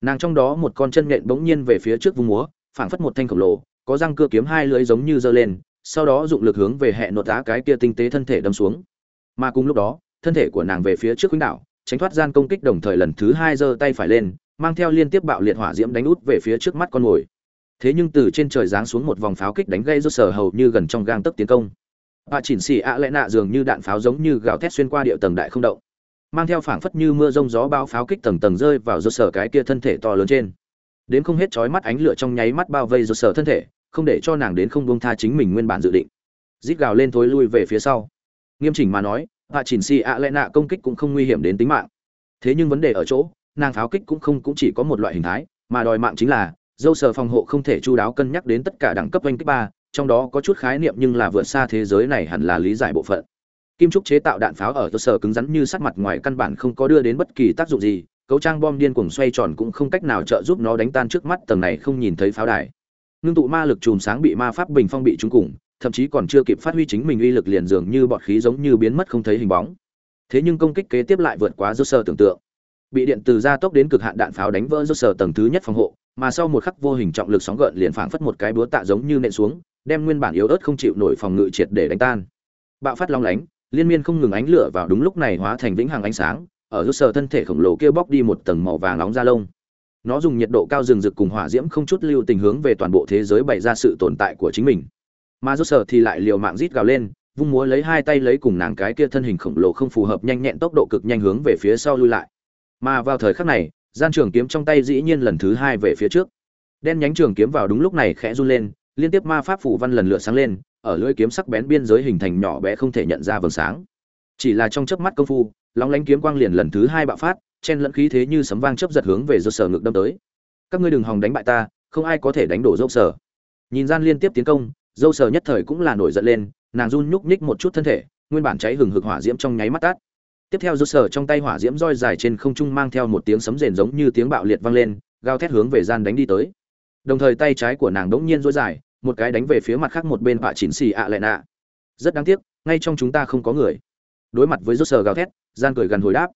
Nàng trong đó một con chân nện bỗng nhiên về phía trước vung múa, phảng phất một thanh khổng lồ, có răng cưa kiếm hai lưỡi giống như giơ lên, sau đó dụng lực hướng về hệ nốt á cái kia tinh tế thân thể đâm xuống. Mà cùng lúc đó, thân thể của nàng về phía trước khuynh đảo tránh thoát gian công kích đồng thời lần thứ hai giơ tay phải lên, mang theo liên tiếp bạo liệt hỏa diễm đánh út về phía trước mắt con mồi. Thế nhưng từ trên trời giáng xuống một vòng pháo kích đánh gây rốt sở hầu như gần trong gang tấc tiến công. Bà chỉnh xì ạ lẽ nạ dường như đạn pháo giống như gào thét xuyên qua địa tầng đại không động. Mang theo phảng phất như mưa rông gió bao pháo kích tầng tầng rơi vào rốt sở cái kia thân thể to lớn trên. Đến không hết chói mắt ánh lửa trong nháy mắt bao vây rốt sở thân thể, không để cho nàng đến không buông tha chính mình nguyên bản dự định. Rít gào lên thối lui về phía sau. Nghiêm chỉnh mà nói và chỉnh si ạ lẽ nạ công kích cũng không nguy hiểm đến tính mạng. Thế nhưng vấn đề ở chỗ, nàng pháo kích cũng không, cũng chỉ có một loại hình thái, mà đòi mạng chính là, dâu sờ phòng hộ không thể chu đáo cân nhắc đến tất cả đẳng cấp oanh kích ba, trong đó có chút khái niệm nhưng là vượt xa thế giới này hẳn là lý giải bộ phận. Kim trúc chế tạo đạn pháo ở cơ sở cứng rắn như sắt mặt ngoài căn bản không có đưa đến bất kỳ tác dụng gì, cấu trang bom điên cuồng xoay tròn cũng không cách nào trợ giúp nó đánh tan trước mắt tầng này không nhìn thấy pháo đài. Ngưng tụ ma lực chùm sáng bị ma pháp bình phong bị trúng cùng thậm chí còn chưa kịp phát huy chính mình uy lực liền dường như bọt khí giống như biến mất không thấy hình bóng. Thế nhưng công kích kế tiếp lại vượt quá do sơ tưởng tượng. Bị điện từ gia tốc đến cực hạn đạn pháo đánh vỡ do sơ tầng thứ nhất phòng hộ, mà sau một khắc vô hình trọng lực sóng gợn liền phảng phất một cái búa tạ giống như nện xuống, đem nguyên bản yếu ớt không chịu nổi phòng ngự triệt để đánh tan. Bạo phát long lánh, liên miên không ngừng ánh lửa vào đúng lúc này hóa thành vĩnh hằng ánh sáng, ở rút sờ thân thể khổng lồ kia bóc đi một tầng màu vàng nóng da lông. Nó dùng nhiệt độ cao rừng rực cùng hỏa diễm không chút lưu tình hướng về toàn bộ thế giới bày ra sự tồn tại của chính mình mà rốt sở thì lại liều mạng rít gào lên, vung múa lấy hai tay lấy cùng nàng cái kia thân hình khổng lồ không phù hợp nhanh nhẹn tốc độ cực nhanh hướng về phía sau lui lại. Mà vào thời khắc này, gian trường kiếm trong tay dĩ nhiên lần thứ hai về phía trước. Đen nhánh trường kiếm vào đúng lúc này khẽ run lên, liên tiếp ma pháp phủ văn lần lượt sáng lên, ở lưỡi kiếm sắc bén biên giới hình thành nhỏ bé không thể nhận ra vầng sáng. Chỉ là trong chớp mắt công phu, lóng lánh kiếm quang liền lần thứ hai bạo phát, chen lẫn khí thế như sấm vang chớp giật hướng về Rốt sở ngực đâm tới. Các ngươi đừng hòng đánh bại ta, không ai có thể đánh đổ Rốt sở nhìn gian liên tiếp tiến công dâu sờ nhất thời cũng là nổi giận lên, nàng run nhúc nhích một chút thân thể, nguyên bản cháy hừng hực hỏa diễm trong nháy mắt tắt. Tiếp theo dâu sờ trong tay hỏa diễm roi dài trên không trung mang theo một tiếng sấm rền giống như tiếng bạo liệt vang lên, gào thét hướng về gian đánh đi tới. Đồng thời tay trái của nàng đống nhiên rối dài, một cái đánh về phía mặt khác một bên vạ chín xì ạ lệ nạ. Rất đáng tiếc, ngay trong chúng ta không có người. Đối mặt với rốt sờ gào thét, gian cười gần hồi đáp.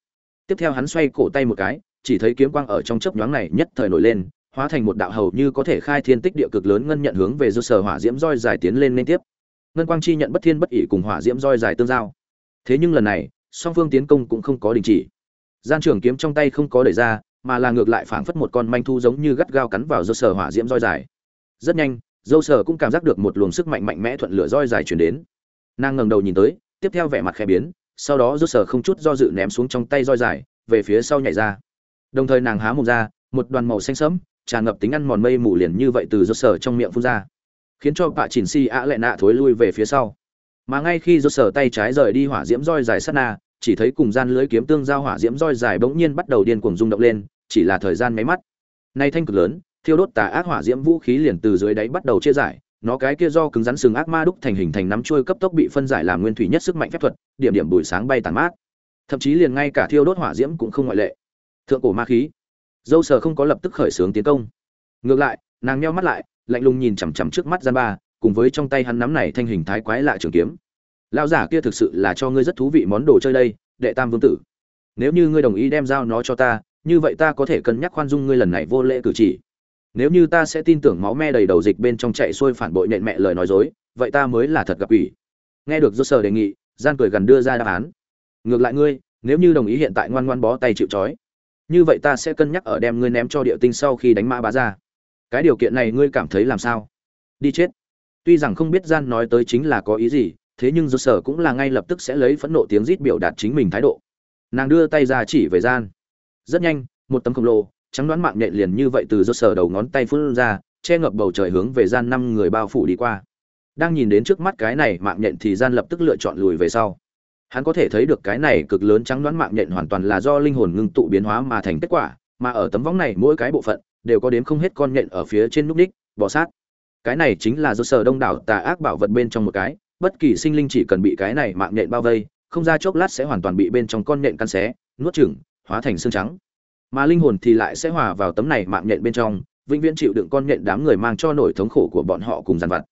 Tiếp theo hắn xoay cổ tay một cái, chỉ thấy kiếm quang ở trong chớp nhoáng này nhất thời nổi lên hóa thành một đạo hầu như có thể khai thiên tích địa cực lớn ngân nhận hướng về dư sở hỏa diễm roi dài tiến lên liên tiếp. Ngân quang chi nhận bất thiên bất ỷ cùng hỏa diễm roi dài tương giao. Thế nhưng lần này, song phương tiến công cũng không có đình chỉ. Gian trường kiếm trong tay không có đẩy ra, mà là ngược lại phảng phất một con manh thu giống như gắt gao cắn vào dâu sở hỏa diễm roi dài. Rất nhanh, dâu sở cũng cảm giác được một luồng sức mạnh mạnh mẽ thuận lửa roi dài chuyển đến. Nàng ngẩng đầu nhìn tới, tiếp theo vẻ mặt khẽ biến, sau đó dâu sở không chút do dự ném xuống trong tay roi dài, về phía sau nhảy ra. Đồng thời nàng há mồm ra, một đoàn màu xanh sẫm tràn ngập tính ăn mòn mây mù liền như vậy từ rốt sở trong miệng phun ra, khiến cho bạ chỉnh si ạ lệ nạ thối lui về phía sau. Mà ngay khi rốt sở tay trái rời đi hỏa diễm roi dài sát na, chỉ thấy cùng gian lưới kiếm tương giao hỏa diễm roi dài bỗng nhiên bắt đầu điên cuồng rung động lên, chỉ là thời gian mấy mắt. Nay thanh cực lớn, thiêu đốt tà ác hỏa diễm vũ khí liền từ dưới đáy bắt đầu chia giải, nó cái kia do cứng rắn sừng ác ma đúc thành hình thành nắm trôi cấp tốc bị phân giải làm nguyên thủy nhất sức mạnh phép thuật, điểm điểm bùi sáng bay tàn mát. Thậm chí liền ngay cả thiêu đốt hỏa diễm cũng không ngoại lệ. Thượng cổ ma khí dâu sờ không có lập tức khởi xướng tiến công. Ngược lại, nàng nheo mắt lại, lạnh lùng nhìn chằm chằm trước mắt gian ba, cùng với trong tay hắn nắm này thanh hình thái quái lạ trường kiếm. Lão giả kia thực sự là cho ngươi rất thú vị món đồ chơi đây, đệ tam vương tử. Nếu như ngươi đồng ý đem giao nó cho ta, như vậy ta có thể cân nhắc khoan dung ngươi lần này vô lễ cử chỉ. Nếu như ta sẽ tin tưởng máu me đầy đầu dịch bên trong chạy xuôi phản bội nện mẹ lời nói dối, vậy ta mới là thật gặp ủy. Nghe được do sở đề nghị, gian cười gần đưa ra đáp án. Ngược lại ngươi, nếu như đồng ý hiện tại ngoan ngoan bó tay chịu trói như vậy ta sẽ cân nhắc ở đem ngươi ném cho địa tinh sau khi đánh mã bá ra. Cái điều kiện này ngươi cảm thấy làm sao? Đi chết. Tuy rằng không biết gian nói tới chính là có ý gì, thế nhưng do sở cũng là ngay lập tức sẽ lấy phẫn nộ tiếng rít biểu đạt chính mình thái độ. Nàng đưa tay ra chỉ về gian. Rất nhanh, một tấm khổng lồ, trắng đoán mạng nhện liền như vậy từ do sở đầu ngón tay phun ra, che ngập bầu trời hướng về gian năm người bao phủ đi qua. Đang nhìn đến trước mắt cái này mạng nhện thì gian lập tức lựa chọn lùi về sau hắn có thể thấy được cái này cực lớn trắng đoán mạng nhện hoàn toàn là do linh hồn ngưng tụ biến hóa mà thành kết quả, mà ở tấm võng này mỗi cái bộ phận đều có đến không hết con nhện ở phía trên núc đích bò sát. Cái này chính là do sở đông đảo tà ác bảo vật bên trong một cái, bất kỳ sinh linh chỉ cần bị cái này mạng nhện bao vây, không ra chốc lát sẽ hoàn toàn bị bên trong con nhện căn xé, nuốt chửng, hóa thành xương trắng. Mà linh hồn thì lại sẽ hòa vào tấm này mạng nhện bên trong, vĩnh viễn chịu đựng con nhện đám người mang cho nổi thống khổ của bọn họ cùng dàn vặt.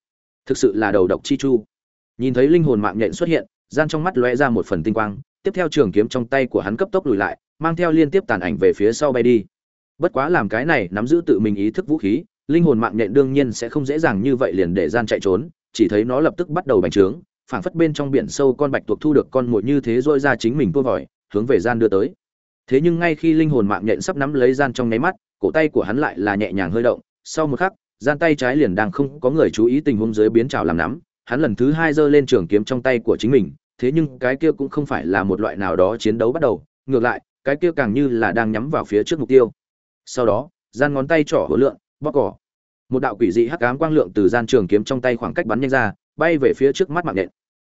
Thực sự là đầu độc chi chu. Nhìn thấy linh hồn mạng nhện xuất hiện gian trong mắt lóe ra một phần tinh quang, tiếp theo trường kiếm trong tay của hắn cấp tốc lùi lại, mang theo liên tiếp tàn ảnh về phía sau bay đi. Bất quá làm cái này nắm giữ tự mình ý thức vũ khí, linh hồn mạng nhện đương nhiên sẽ không dễ dàng như vậy liền để gian chạy trốn, chỉ thấy nó lập tức bắt đầu bành trướng, phảng phất bên trong biển sâu con bạch tuộc thu được con mồi như thế dội ra chính mình vui vòi, hướng về gian đưa tới. Thế nhưng ngay khi linh hồn mạng nhện sắp nắm lấy gian trong nháy mắt, cổ tay của hắn lại là nhẹ nhàng hơi động, sau một khắc, gian tay trái liền đang không có người chú ý tình huống dưới biến trào làm nắm, hắn lần thứ hai giơ lên trường kiếm trong tay của chính mình thế nhưng cái kia cũng không phải là một loại nào đó chiến đấu bắt đầu, ngược lại, cái kia càng như là đang nhắm vào phía trước mục tiêu. Sau đó gian ngón tay trỏ hối lượng bóc cỏ. Một đạo quỷ dị hắc ám quang lượng từ gian trường kiếm trong tay khoảng cách bắn nhanh ra, bay về phía trước mắt mạng nện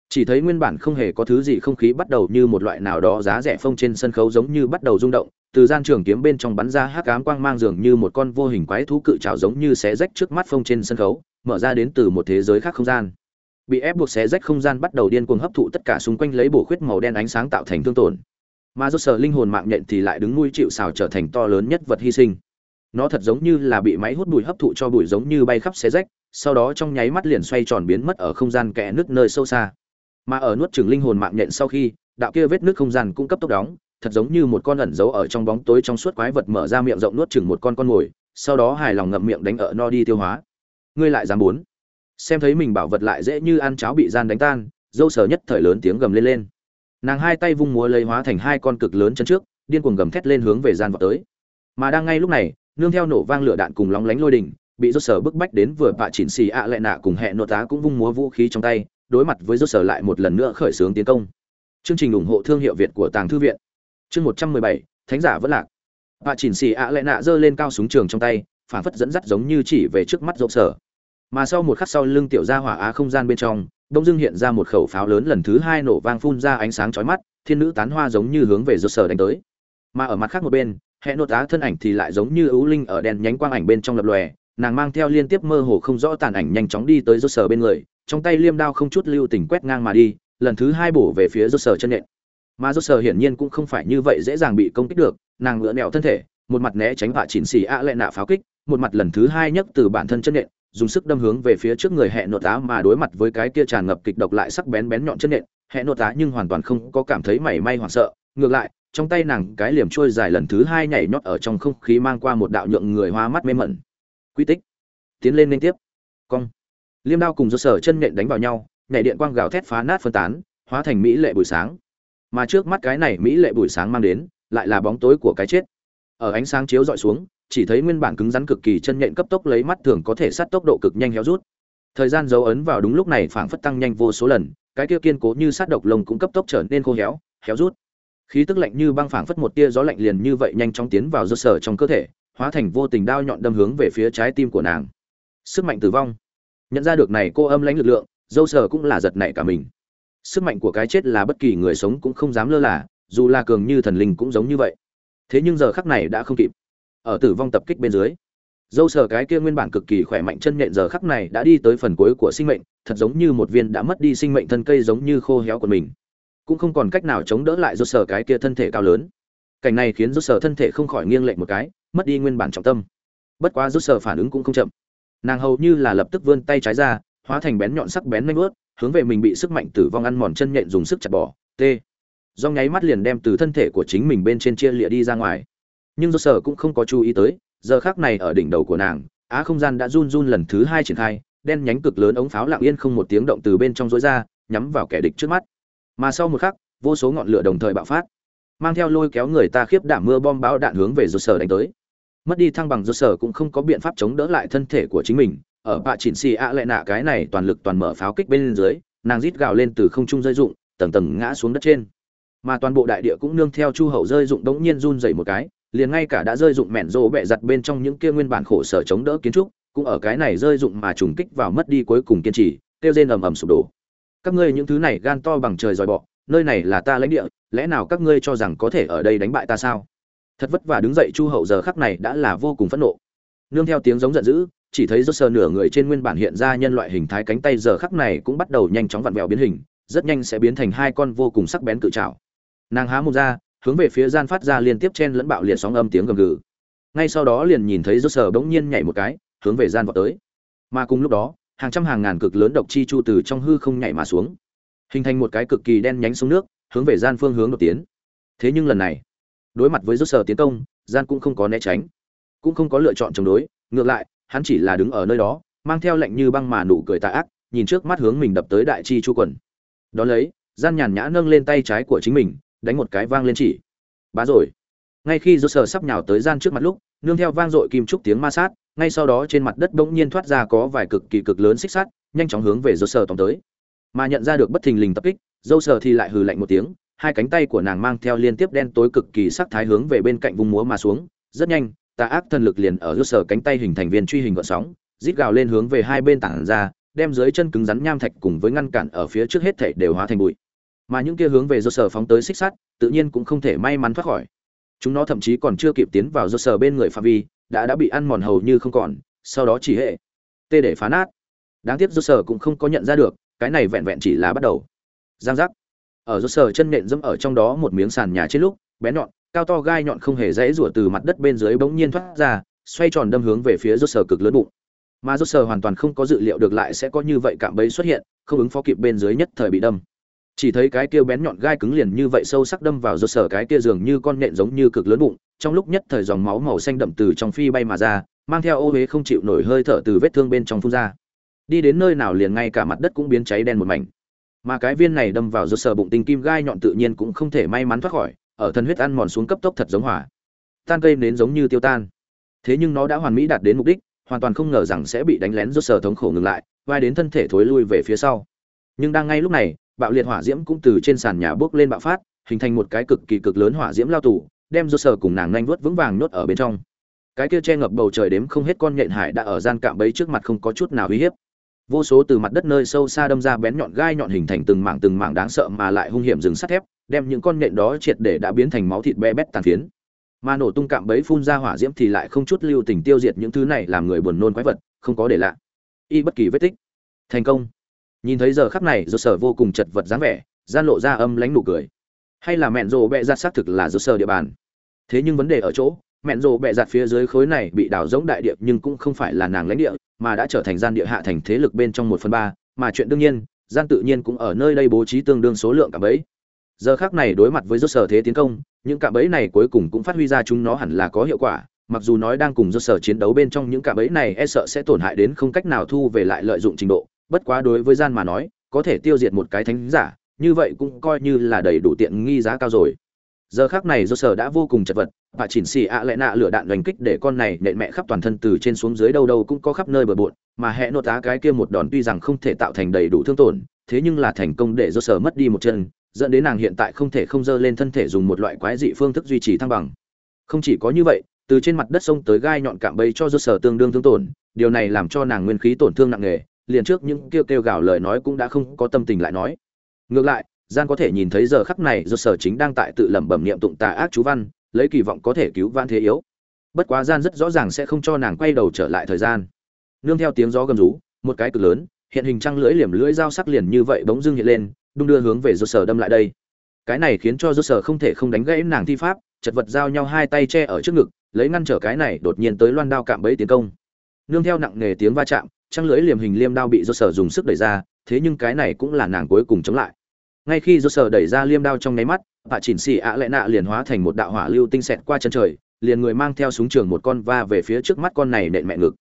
chỉ thấy nguyên bản không hề có thứ gì không khí bắt đầu như một loại nào đó giá rẻ phông trên sân khấu giống như bắt đầu rung động, từ gian trường kiếm bên trong bắn ra hắc ám quang mang dường như một con vô hình quái thú cự trào giống như xé rách trước mắt phông trên sân khấu, mở ra đến từ một thế giới khác không gian bị ép buộc xé rách không gian bắt đầu điên cuồng hấp thụ tất cả xung quanh lấy bổ khuyết màu đen ánh sáng tạo thành thương tổn. Mà do sở linh hồn mạng nhện thì lại đứng nuôi chịu xào trở thành to lớn nhất vật hy sinh. Nó thật giống như là bị máy hút bụi hấp thụ cho bụi giống như bay khắp xé rách, sau đó trong nháy mắt liền xoay tròn biến mất ở không gian kẽ nước nơi sâu xa. Mà ở nuốt chửng linh hồn mạng nhện sau khi, đạo kia vết nước không gian cũng cấp tốc đóng, thật giống như một con ẩn giấu ở trong bóng tối trong suốt quái vật mở ra miệng rộng nuốt chửng một con con mồi, sau đó hài lòng ngậm miệng đánh ở no đi tiêu hóa. Ngươi lại dám muốn xem thấy mình bảo vật lại dễ như ăn cháo bị gian đánh tan, dâu sở nhất thời lớn tiếng gầm lên lên. Nàng hai tay vung múa lấy hóa thành hai con cực lớn chân trước, điên cuồng gầm thét lên hướng về gian vào tới. Mà đang ngay lúc này, nương theo nổ vang lửa đạn cùng lóng lánh lôi đình bị rốt sở bức bách đến vừa bạ chỉnh xì ạ lại nạ cùng hẹn nội tá cũng vung múa vũ khí trong tay, đối mặt với rốt sở lại một lần nữa khởi xướng tiến công. Chương trình ủng hộ thương hiệu việt của tàng thư viện. Chương một trăm mười bảy, thánh giả vẫn lạc. Bạ chỉnh xì ạ lại nạ giơ lên cao súng trường trong tay, phản phất dẫn dắt giống như chỉ về trước mắt dâu sở mà sau một khắc sau lưng tiểu gia hỏa á không gian bên trong, đông dưng hiện ra một khẩu pháo lớn lần thứ hai nổ vang phun ra ánh sáng chói mắt, thiên nữ tán hoa giống như hướng về dậu sở đánh tới. Mà ở mặt khác một bên, hệ nốt á thân ảnh thì lại giống như ưu linh ở đèn nhánh quang ảnh bên trong lập lòe, nàng mang theo liên tiếp mơ hồ không rõ tàn ảnh nhanh chóng đi tới dậu sở bên người, trong tay liêm đao không chút lưu tình quét ngang mà đi, lần thứ hai bổ về phía dậu sở chân nện. Mà dậu sở hiển nhiên cũng không phải như vậy dễ dàng bị công kích được, nàng ngựa nẹo thân thể, một mặt né tránh vạ chỉnh xì ạ lệ nạ pháo kích, một mặt lần thứ hai nhấc từ bản thân chân nện dùng sức đâm hướng về phía trước người hệ nội tá mà đối mặt với cái kia tràn ngập kịch độc lại sắc bén bén nhọn chân nện. Hệ nội tá nhưng hoàn toàn không có cảm thấy mảy may hoảng sợ. Ngược lại, trong tay nàng cái liềm trôi dài lần thứ hai nhảy nhót ở trong không khí mang qua một đạo nhượng người hoa mắt mê mẩn. Quy tích. Tiến lên liên tiếp. Cong. Liêm đao cùng do sở chân nện đánh vào nhau, nhảy điện quang gào thét phá nát phân tán, hóa thành mỹ lệ buổi sáng. Mà trước mắt cái này mỹ lệ buổi sáng mang đến, lại là bóng tối của cái chết. Ở ánh sáng chiếu dọi xuống chỉ thấy nguyên bản cứng rắn cực kỳ chân nhện cấp tốc lấy mắt thường có thể sát tốc độ cực nhanh héo rút. Thời gian dấu ấn vào đúng lúc này phảng phất tăng nhanh vô số lần, cái kia kiên cố như sát độc lồng cũng cấp tốc trở nên khô héo héo rút. Khí tức lạnh như băng phảng phất một tia gió lạnh liền như vậy nhanh chóng tiến vào do sở trong cơ thể, hóa thành vô tình đao nhọn đâm hướng về phía trái tim của nàng. Sức mạnh tử vong. Nhận ra được này cô âm lãnh lực lượng, dâu sở cũng là giật nảy cả mình. Sức mạnh của cái chết là bất kỳ người sống cũng không dám lơ là, dù là cường như thần linh cũng giống như vậy. Thế nhưng giờ khắc này đã không kịp ở tử vong tập kích bên dưới. Dâu sờ cái kia nguyên bản cực kỳ khỏe mạnh chân nhện giờ khắc này đã đi tới phần cuối của sinh mệnh, thật giống như một viên đã mất đi sinh mệnh thân cây giống như khô héo của mình. Cũng không còn cách nào chống đỡ lại dâu sờ cái kia thân thể cao lớn. Cảnh này khiến dâu sờ thân thể không khỏi nghiêng lệch một cái, mất đi nguyên bản trọng tâm. Bất quá dâu sờ phản ứng cũng không chậm. Nàng hầu như là lập tức vươn tay trái ra, hóa thành bén nhọn sắc bén nanh ướt hướng về mình bị sức mạnh tử vong ăn mòn chân nhện dùng sức chặt bỏ. T. Do nháy mắt liền đem từ thân thể của chính mình bên trên chia lịa đi ra ngoài nhưng do sở cũng không có chú ý tới, giờ khác này ở đỉnh đầu của nàng, á không gian đã run run lần thứ hai triển khai, đen nhánh cực lớn ống pháo lặng yên không một tiếng động từ bên trong rối ra, nhắm vào kẻ địch trước mắt. Mà sau một khắc, vô số ngọn lửa đồng thời bạo phát, mang theo lôi kéo người ta khiếp đảm mưa bom bão đạn hướng về do sở đánh tới. Mất đi thăng bằng do sở cũng không có biện pháp chống đỡ lại thân thể của chính mình, ở bạ chỉnh xì ạ lại nạ cái này toàn lực toàn mở pháo kích bên dưới, nàng rít gào lên từ không trung rơi rụng, tầng tầng ngã xuống đất trên. Mà toàn bộ đại địa cũng nương theo chu hậu rơi rụng đống nhiên run dày một cái liền ngay cả đã rơi dụng mẹn rô bẹ giặt bên trong những kia nguyên bản khổ sở chống đỡ kiến trúc, cũng ở cái này rơi dụng mà trùng kích vào mất đi cuối cùng kiên trì tiêu rên ầm ầm sụp đổ. Các ngươi những thứ này gan to bằng trời dòi bọ, nơi này là ta lãnh địa, lẽ nào các ngươi cho rằng có thể ở đây đánh bại ta sao? Thật vất vả đứng dậy chu hậu giờ khắc này đã là vô cùng phẫn nộ. Nương theo tiếng giống giận dữ, chỉ thấy rốt sờ nửa người trên nguyên bản hiện ra nhân loại hình thái cánh tay giờ khắc này cũng bắt đầu nhanh chóng vặn vẹo biến hình, rất nhanh sẽ biến thành hai con vô cùng sắc bén cự trào nàng há mồm ra hướng về phía gian phát ra liên tiếp chen lẫn bạo liệt sóng âm tiếng gầm gừ. Ngay sau đó liền nhìn thấy rốt sở bỗng nhiên nhảy một cái, hướng về gian vọt tới. Mà cùng lúc đó, hàng trăm hàng ngàn cực lớn độc chi chu từ trong hư không nhảy mà xuống. Hình thành một cái cực kỳ đen nhánh xuống nước, hướng về gian phương hướng đột tiến. Thế nhưng lần này, đối mặt với rốt sở tiến công, gian cũng không có né tránh, cũng không có lựa chọn chống đối. Ngược lại, hắn chỉ là đứng ở nơi đó, mang theo lệnh như băng mà nụ cười tà ác, nhìn trước mắt hướng mình đập tới đại chi chu quần. Đó lấy, gian nhàn nhã nâng lên tay trái của chính mình đánh một cái vang lên chỉ. Bá rồi. Ngay khi do sờ sắp nhào tới gian trước mặt lúc, nương theo vang dội kim trúc tiếng ma sát, ngay sau đó trên mặt đất bỗng nhiên thoát ra có vài cực kỳ cực lớn xích sắt, nhanh chóng hướng về do sờ tóm tới. Mà nhận ra được bất thình lình tập kích dâu sờ thì lại hừ lạnh một tiếng, hai cánh tay của nàng mang theo liên tiếp đen tối cực kỳ sắc thái hướng về bên cạnh vùng múa mà xuống, rất nhanh, tà ác thần lực liền ở do sờ cánh tay hình thành viên truy hình gợn sóng, rít gào lên hướng về hai bên tảng ra, đem dưới chân cứng rắn nham thạch cùng với ngăn cản ở phía trước hết thảy đều hóa thành bụi mà những kia hướng về do sở phóng tới xích sắt, tự nhiên cũng không thể may mắn thoát khỏi. Chúng nó thậm chí còn chưa kịp tiến vào do sở bên người phạm vi, đã đã bị ăn mòn hầu như không còn, sau đó chỉ hệ. Tê để phá nát. Đáng tiếc do sở cũng không có nhận ra được, cái này vẹn vẹn chỉ là bắt đầu. Giang giác. Ở do sở chân nện dẫm ở trong đó một miếng sàn nhà trên lúc, bé nhọn, cao to gai nhọn không hề dãy rủa từ mặt đất bên dưới bỗng nhiên thoát ra, xoay tròn đâm hướng về phía do sở cực lớn bụng. Mà do sở hoàn toàn không có dự liệu được lại sẽ có như vậy cạm bẫy xuất hiện, không ứng phó kịp bên dưới nhất thời bị đâm chỉ thấy cái kia bén nhọn gai cứng liền như vậy sâu sắc đâm vào do sở cái kia dường như con nện giống như cực lớn bụng, trong lúc nhất thời dòng máu màu xanh đậm từ trong phi bay mà ra, mang theo ô huế không chịu nổi hơi thở từ vết thương bên trong phun ra. Đi đến nơi nào liền ngay cả mặt đất cũng biến cháy đen một mảnh. Mà cái viên này đâm vào do sở bụng tinh kim gai nhọn tự nhiên cũng không thể may mắn thoát khỏi, ở thân huyết ăn mòn xuống cấp tốc thật giống hỏa. Tan cây nến giống như tiêu tan. Thế nhưng nó đã hoàn mỹ đạt đến mục đích, hoàn toàn không ngờ rằng sẽ bị đánh lén do sở thống khổ ngừng lại, vai đến thân thể thối lui về phía sau. Nhưng đang ngay lúc này bạo liệt hỏa diễm cũng từ trên sàn nhà bước lên bạo phát, hình thành một cái cực kỳ cực lớn hỏa diễm lao tù, đem do sở cùng nàng nhanh vuốt vững vàng nhốt ở bên trong. Cái kia che ngập bầu trời đếm không hết con nhện hải đã ở gian cạm bẫy trước mặt không có chút nào uy hiếp. Vô số từ mặt đất nơi sâu xa đâm ra bén nhọn gai nhọn hình thành từng mảng từng mảng đáng sợ mà lại hung hiểm rừng sắt thép, đem những con nhện đó triệt để đã biến thành máu thịt bé bét tàn phiến. Mà nổ tung cạm bẫy phun ra hỏa diễm thì lại không chút lưu tình tiêu diệt những thứ này làm người buồn nôn quái vật, không có để lạ y bất kỳ vết tích. Thành công nhìn thấy giờ khắc này do sở vô cùng chật vật dáng vẻ, gian lộ ra âm lánh nụ cười. Hay là mẹn rộ bẹ giặt xác thực là do sở địa bàn. Thế nhưng vấn đề ở chỗ, mẹn rộ bẹ giặt phía dưới khối này bị đào giống đại địa nhưng cũng không phải là nàng lãnh địa, mà đã trở thành gian địa hạ thành thế lực bên trong một phần ba, mà chuyện đương nhiên, gian tự nhiên cũng ở nơi đây bố trí tương đương số lượng cả bẫy. Giờ khác này đối mặt với rốt sở thế tiến công, những cạm bẫy này cuối cùng cũng phát huy ra chúng nó hẳn là có hiệu quả, mặc dù nói đang cùng rốt sở chiến đấu bên trong những cạm bẫy này e sợ sẽ tổn hại đến không cách nào thu về lại lợi dụng trình độ bất quá đối với gian mà nói, có thể tiêu diệt một cái thánh giả, như vậy cũng coi như là đầy đủ tiện nghi giá cao rồi. Giờ khác này do sở đã vô cùng chật vật, và chỉnh xì ạ lẽ nạ lửa đạn đánh kích để con này nện mẹ khắp toàn thân từ trên xuống dưới đâu đâu cũng có khắp nơi bờ bộn, mà hẹ nốt tá cái kia một đòn tuy rằng không thể tạo thành đầy đủ thương tổn, thế nhưng là thành công để do sở mất đi một chân, dẫn đến nàng hiện tại không thể không dơ lên thân thể dùng một loại quái dị phương thức duy trì thăng bằng. Không chỉ có như vậy, từ trên mặt đất sông tới gai nhọn cạm bẫy cho do sở tương đương thương tổn, điều này làm cho nàng nguyên khí tổn thương nặng nề liền trước những kêu kêu gào lời nói cũng đã không có tâm tình lại nói. Ngược lại, gian có thể nhìn thấy giờ khắc này do sở chính đang tại tự lẩm bẩm niệm tụng tà ác chú văn, lấy kỳ vọng có thể cứu van thế yếu. Bất quá gian rất rõ ràng sẽ không cho nàng quay đầu trở lại thời gian. Nương theo tiếng gió gầm rú, một cái cực lớn, hiện hình trăng lưỡi liềm lưỡi dao sắc liền như vậy bỗng dưng hiện lên, đung đưa hướng về do sở đâm lại đây. Cái này khiến cho do sở không thể không đánh gãy nàng thi pháp, chật vật giao nhau hai tay che ở trước ngực, lấy ngăn trở cái này đột nhiên tới loan đao cạm bẫy tiến công. Nương theo nặng nề tiếng va chạm trăng lưỡi liềm hình liêm đao bị do sở dùng sức đẩy ra, thế nhưng cái này cũng là nàng cuối cùng chống lại. Ngay khi do sở đẩy ra liêm đao trong nháy mắt bà chỉnh xì ạ lệ nạ liền hóa thành một đạo hỏa lưu tinh xẹt qua chân trời, liền người mang theo súng trường một con va về phía trước mắt con này nện mẹ ngực.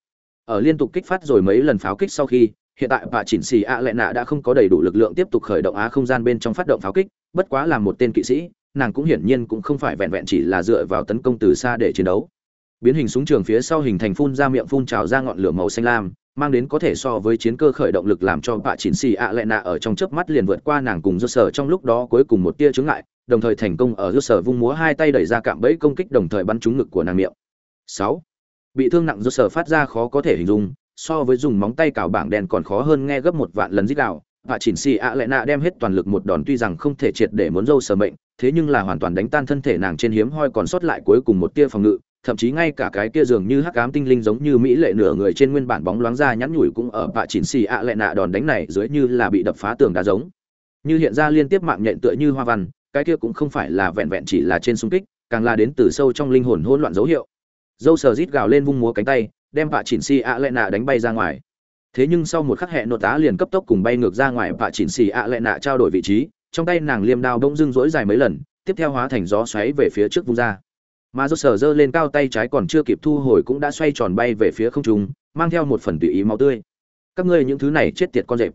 Ở liên tục kích phát rồi mấy lần pháo kích sau khi, hiện tại bà chỉnh xì ạ lệ nạ đã không có đầy đủ lực lượng tiếp tục khởi động á không gian bên trong phát động pháo kích, bất quá là một tên kỵ sĩ, nàng cũng hiển nhiên cũng không phải vẹn vẹn chỉ là dựa vào tấn công từ xa để chiến đấu. Biến hình súng trường phía sau hình thành phun ra miệng phun trào ra ngọn lửa màu xanh lam mang đến có thể so với chiến cơ khởi động lực làm cho bạ chỉnh xì ạ lệ nạ ở trong chớp mắt liền vượt qua nàng cùng do sở trong lúc đó cuối cùng một tia chướng ngại, đồng thời thành công ở do sở vung múa hai tay đẩy ra cạm bẫy công kích đồng thời bắn trúng ngực của nàng miệng. Sáu. Bị thương nặng do sở phát ra khó có thể hình dung, so với dùng móng tay cào bảng đèn còn khó hơn nghe gấp một vạn lần dít đạo và chỉnh xì ạ lệ nạ đem hết toàn lực một đòn tuy rằng không thể triệt để muốn dâu sở mệnh, thế nhưng là hoàn toàn đánh tan thân thể nàng trên hiếm hoi còn sót lại cuối cùng một tia phòng ngự thậm chí ngay cả cái kia dường như hắc ám tinh linh giống như mỹ lệ nửa người trên nguyên bản bóng loáng ra nhắn nhủi cũng ở bạ chỉnh xì ạ lệ nạ đòn đánh này dưới như là bị đập phá tường đá giống. Như hiện ra liên tiếp mạng nhện tựa như hoa văn, cái kia cũng không phải là vẹn vẹn chỉ là trên xung kích, càng là đến từ sâu trong linh hồn hỗn loạn dấu hiệu. Dâu sờ rít gào lên vung múa cánh tay, đem bạ chỉnh xì ạ lệ nạ đánh bay ra ngoài. Thế nhưng sau một khắc hẹn nội tá liền cấp tốc cùng bay ngược ra ngoài bạ chỉnh xì ạ lệ nạ trao đổi vị trí, trong tay nàng liêm đao bỗng dưng dỗi dài mấy lần, tiếp theo hóa thành gió xoáy về phía trước vung ra mà do sở dơ lên cao tay trái còn chưa kịp thu hồi cũng đã xoay tròn bay về phía không trung, mang theo một phần tùy ý máu tươi. Các ngươi những thứ này chết tiệt con rệp.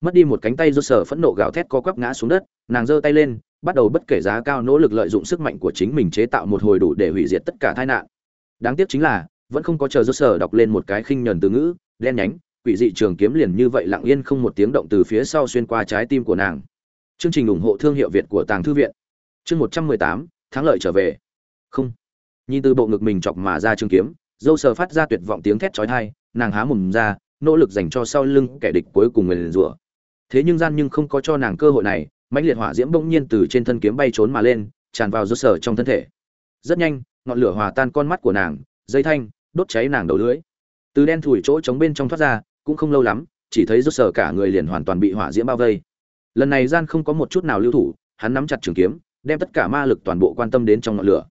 Mất đi một cánh tay do sở phẫn nộ gào thét co quắp ngã xuống đất, nàng giơ tay lên, bắt đầu bất kể giá cao nỗ lực lợi dụng sức mạnh của chính mình chế tạo một hồi đủ để hủy diệt tất cả tai nạn. Đáng tiếc chính là, vẫn không có chờ do sở đọc lên một cái khinh nhẫn từ ngữ, đen nhánh, quỷ dị trường kiếm liền như vậy lặng yên không một tiếng động từ phía sau xuyên qua trái tim của nàng. Chương trình ủng hộ thương hiệu việt của tàng thư viện. Chương một trăm mười tám, thắng lợi trở về không. Nhìn từ bộ ngực mình chọc mà ra trường kiếm, dâu sờ phát ra tuyệt vọng tiếng thét chói tai, nàng há mồm ra, nỗ lực dành cho sau lưng kẻ địch cuối cùng nguyền rủa. Thế nhưng gian nhưng không có cho nàng cơ hội này, mãnh liệt hỏa diễm bỗng nhiên từ trên thân kiếm bay trốn mà lên, tràn vào dâu sờ trong thân thể. Rất nhanh, ngọn lửa hòa tan con mắt của nàng, dây thanh, đốt cháy nàng đầu lưỡi. từ đen thủi chỗ trống bên trong thoát ra, cũng không lâu lắm, chỉ thấy dâu sờ cả người liền hoàn toàn bị hỏa diễm bao vây. Lần này gian không có một chút nào lưu thủ, hắn nắm chặt trường kiếm, đem tất cả ma lực toàn bộ quan tâm đến trong ngọn lửa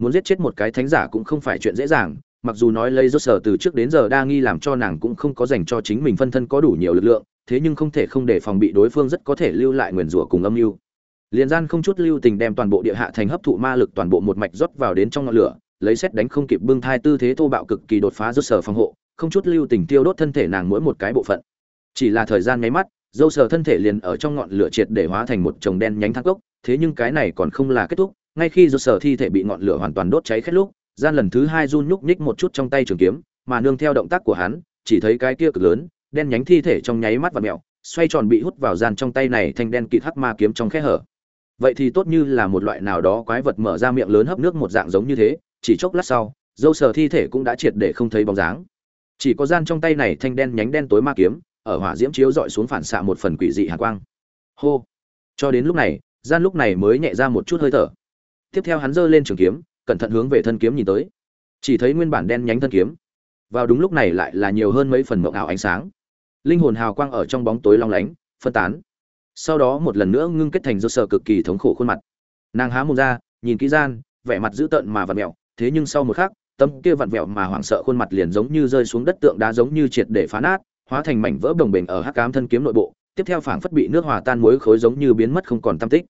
muốn giết chết một cái thánh giả cũng không phải chuyện dễ dàng, mặc dù nói lấy rốt sở từ trước đến giờ đa nghi làm cho nàng cũng không có dành cho chính mình phân thân có đủ nhiều lực lượng, thế nhưng không thể không để phòng bị đối phương rất có thể lưu lại nguyền rủa cùng âm mưu. Liền gian không chút lưu tình đem toàn bộ địa hạ thành hấp thụ ma lực toàn bộ một mạch rót vào đến trong ngọn lửa, lấy xét đánh không kịp bưng thai tư thế thô bạo cực kỳ đột phá rốt sở phòng hộ, không chút lưu tình tiêu đốt thân thể nàng mỗi một cái bộ phận. Chỉ là thời gian nháy mắt dâu sở thân thể liền ở trong ngọn lửa triệt để hóa thành một chồng đen nhánh thang cốc thế nhưng cái này còn không là kết thúc ngay khi rốt sở thi thể bị ngọn lửa hoàn toàn đốt cháy khét lúc gian lần thứ hai run nhúc nhích một chút trong tay trường kiếm mà nương theo động tác của hắn chỉ thấy cái kia cực lớn đen nhánh thi thể trong nháy mắt và mèo, xoay tròn bị hút vào gian trong tay này thanh đen kịt hắc ma kiếm trong khe hở. Vậy thì tốt như là một loại nào đó quái vật mở ra miệng lớn hấp nước một dạng giống như thế chỉ chốc lát sau dâu sờ thi thể cũng đã triệt để không thấy bóng dáng. Chỉ có gian trong tay này thanh đen nhánh đen tối ma kiếm ở hỏa diễm chiếu dọi xuống phản xạ một phần quỷ dị hàn quang. Hô! Cho đến lúc này gian lúc này mới nhẹ ra một chút hơi thở tiếp theo hắn giơ lên trường kiếm, cẩn thận hướng về thân kiếm nhìn tới. Chỉ thấy nguyên bản đen nhánh thân kiếm. Vào đúng lúc này lại là nhiều hơn mấy phần mộng ảo ánh sáng. Linh hồn hào quang ở trong bóng tối long lánh, phân tán. Sau đó một lần nữa ngưng kết thành do sợ cực kỳ thống khổ khuôn mặt. Nàng há mồm ra, nhìn kỹ gian, vẻ mặt dữ tợn mà vặn vẹo. Thế nhưng sau một khắc, tâm kia vặn vẹo mà hoảng sợ khuôn mặt liền giống như rơi xuống đất tượng đá giống như triệt để phá nát, hóa thành mảnh vỡ đồng bình ở hắc cám thân kiếm nội bộ. Tiếp theo phảng phất bị nước hòa tan muối khối giống như biến mất không còn tâm tích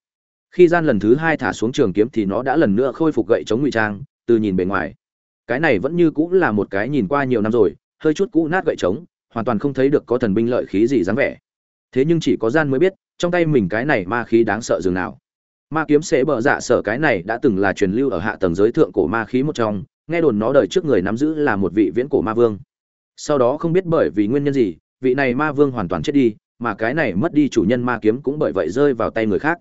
khi gian lần thứ hai thả xuống trường kiếm thì nó đã lần nữa khôi phục gậy chống ngụy trang, từ nhìn bề ngoài. Cái này vẫn như cũng là một cái nhìn qua nhiều năm rồi, hơi chút cũ nát gậy trống hoàn toàn không thấy được có thần binh lợi khí gì dáng vẻ. Thế nhưng chỉ có gian mới biết, trong tay mình cái này ma khí đáng sợ dường nào. Ma kiếm sẽ bờ dạ sở cái này đã từng là truyền lưu ở hạ tầng giới thượng cổ ma khí một trong, nghe đồn nó đời trước người nắm giữ là một vị viễn cổ ma vương. Sau đó không biết bởi vì nguyên nhân gì, vị này ma vương hoàn toàn chết đi, mà cái này mất đi chủ nhân ma kiếm cũng bởi vậy rơi vào tay người khác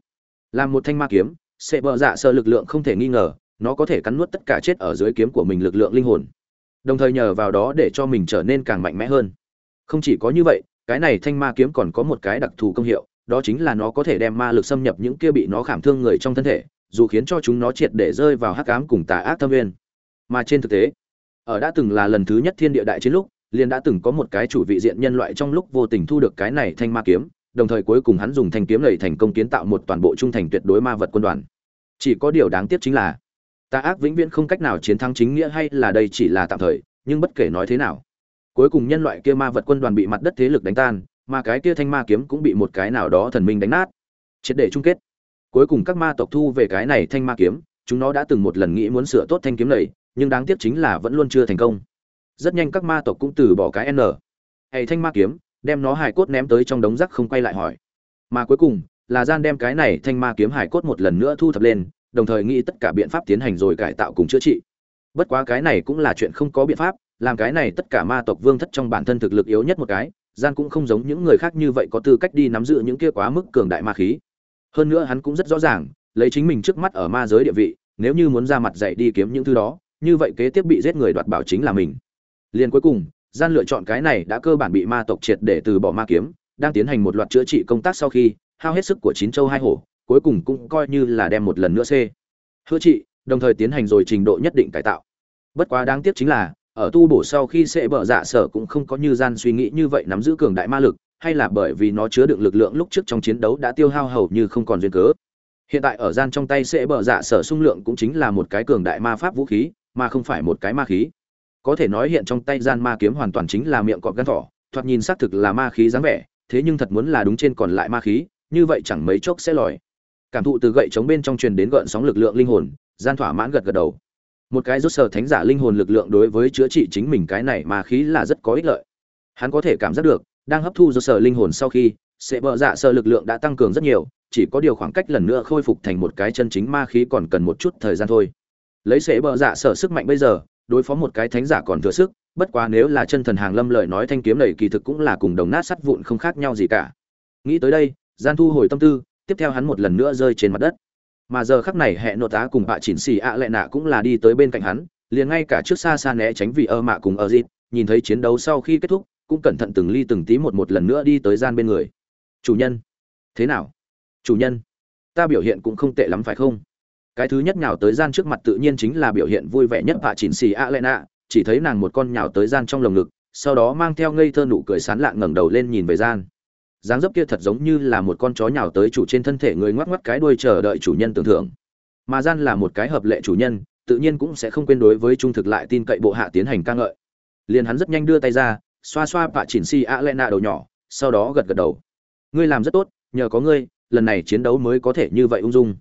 làm một thanh ma kiếm, sẽ bờ dạ sở lực lượng không thể nghi ngờ, nó có thể cắn nuốt tất cả chết ở dưới kiếm của mình lực lượng linh hồn. Đồng thời nhờ vào đó để cho mình trở nên càng mạnh mẽ hơn. Không chỉ có như vậy, cái này thanh ma kiếm còn có một cái đặc thù công hiệu, đó chính là nó có thể đem ma lực xâm nhập những kia bị nó khảm thương người trong thân thể, dù khiến cho chúng nó triệt để rơi vào hắc ám cùng tà ác thâm viên mà trên thực tế, ở đã từng là lần thứ nhất thiên địa đại chiến lúc, liền đã từng có một cái chủ vị diện nhân loại trong lúc vô tình thu được cái này thanh ma kiếm đồng thời cuối cùng hắn dùng thanh kiếm lầy thành công kiến tạo một toàn bộ trung thành tuyệt đối ma vật quân đoàn. Chỉ có điều đáng tiếc chính là tà ác vĩnh viễn không cách nào chiến thắng chính nghĩa hay là đây chỉ là tạm thời, nhưng bất kể nói thế nào, cuối cùng nhân loại kia ma vật quân đoàn bị mặt đất thế lực đánh tan, mà cái kia thanh ma kiếm cũng bị một cái nào đó thần minh đánh nát. Triệt để chung kết. Cuối cùng các ma tộc thu về cái này thanh ma kiếm, chúng nó đã từng một lần nghĩ muốn sửa tốt thanh kiếm này nhưng đáng tiếc chính là vẫn luôn chưa thành công. Rất nhanh các ma tộc cũng từ bỏ cái n. Hay thanh ma kiếm đem nó hài cốt ném tới trong đống rác không quay lại hỏi. Mà cuối cùng, là gian đem cái này thanh ma kiếm hài cốt một lần nữa thu thập lên, đồng thời nghĩ tất cả biện pháp tiến hành rồi cải tạo cùng chữa trị. Bất quá cái này cũng là chuyện không có biện pháp, làm cái này tất cả ma tộc vương thất trong bản thân thực lực yếu nhất một cái, gian cũng không giống những người khác như vậy có tư cách đi nắm giữ những kia quá mức cường đại ma khí. Hơn nữa hắn cũng rất rõ ràng, lấy chính mình trước mắt ở ma giới địa vị, nếu như muốn ra mặt dạy đi kiếm những thứ đó, như vậy kế tiếp bị giết người đoạt bảo chính là mình. Liền cuối cùng gian lựa chọn cái này đã cơ bản bị ma tộc triệt để từ bỏ ma kiếm, đang tiến hành một loạt chữa trị công tác sau khi, hao hết sức của chín châu hai hổ, cuối cùng cũng coi như là đem một lần nữa c hứa trị, đồng thời tiến hành rồi trình độ nhất định cải tạo. Bất quá đáng tiếc chính là, ở tu bổ sau khi sẽ bở dạ sở cũng không có như gian suy nghĩ như vậy nắm giữ cường đại ma lực, hay là bởi vì nó chứa đựng lực lượng lúc trước trong chiến đấu đã tiêu hao hầu như không còn duyên cớ. Hiện tại ở gian trong tay sẽ bở dạ sở sung lượng cũng chính là một cái cường đại ma pháp vũ khí, mà không phải một cái ma khí có thể nói hiện trong tay gian ma kiếm hoàn toàn chính là miệng cọp gan thỏ, thoạt nhìn xác thực là ma khí dáng vẻ, thế nhưng thật muốn là đúng trên còn lại ma khí, như vậy chẳng mấy chốc sẽ lòi. Cảm thụ từ gậy chống bên trong truyền đến gợn sóng lực lượng linh hồn, gian thỏa mãn gật gật đầu. Một cái rốt sở thánh giả linh hồn lực lượng đối với chữa trị chính mình cái này mà khí là rất có ích lợi. Hắn có thể cảm giác được, đang hấp thu rốt sở linh hồn sau khi, sẽ bợ dạ sở lực lượng đã tăng cường rất nhiều, chỉ có điều khoảng cách lần nữa khôi phục thành một cái chân chính ma khí còn cần một chút thời gian thôi. Lấy sẽ bợ dạ sở sức mạnh bây giờ đối phó một cái thánh giả còn thừa sức, bất quá nếu là chân thần hàng lâm lời nói thanh kiếm này kỳ thực cũng là cùng đồng nát sắt vụn không khác nhau gì cả. Nghĩ tới đây, gian thu hồi tâm tư, tiếp theo hắn một lần nữa rơi trên mặt đất. Mà giờ khắc này hệ nội tá cùng bạ chỉnh xì ạ lệ nạ cũng là đi tới bên cạnh hắn, liền ngay cả trước xa xa né tránh vì ơ mạ cùng ơ dịt, nhìn thấy chiến đấu sau khi kết thúc, cũng cẩn thận từng ly từng tí một một lần nữa đi tới gian bên người. Chủ nhân. Thế nào? Chủ nhân, ta biểu hiện cũng không tệ lắm phải không? Cái thứ nhất nhào tới gian trước mặt tự nhiên chính là biểu hiện vui vẻ nhất bạ chỉnh xì a lệ nạ, chỉ thấy nàng một con nhào tới gian trong lồng ngực, sau đó mang theo ngây thơ nụ cười sán lạ ngẩng đầu lên nhìn về gian. Dáng dấp kia thật giống như là một con chó nhào tới chủ trên thân thể người ngoắc ngoắc cái đuôi chờ đợi chủ nhân tưởng thưởng. Mà gian là một cái hợp lệ chủ nhân, tự nhiên cũng sẽ không quên đối với trung thực lại tin cậy bộ hạ tiến hành ca ngợi. Liền hắn rất nhanh đưa tay ra, xoa xoa bạ chỉnh si a lệ nạ đầu nhỏ, sau đó gật gật đầu. Ngươi làm rất tốt, nhờ có ngươi, lần này chiến đấu mới có thể như vậy ung dung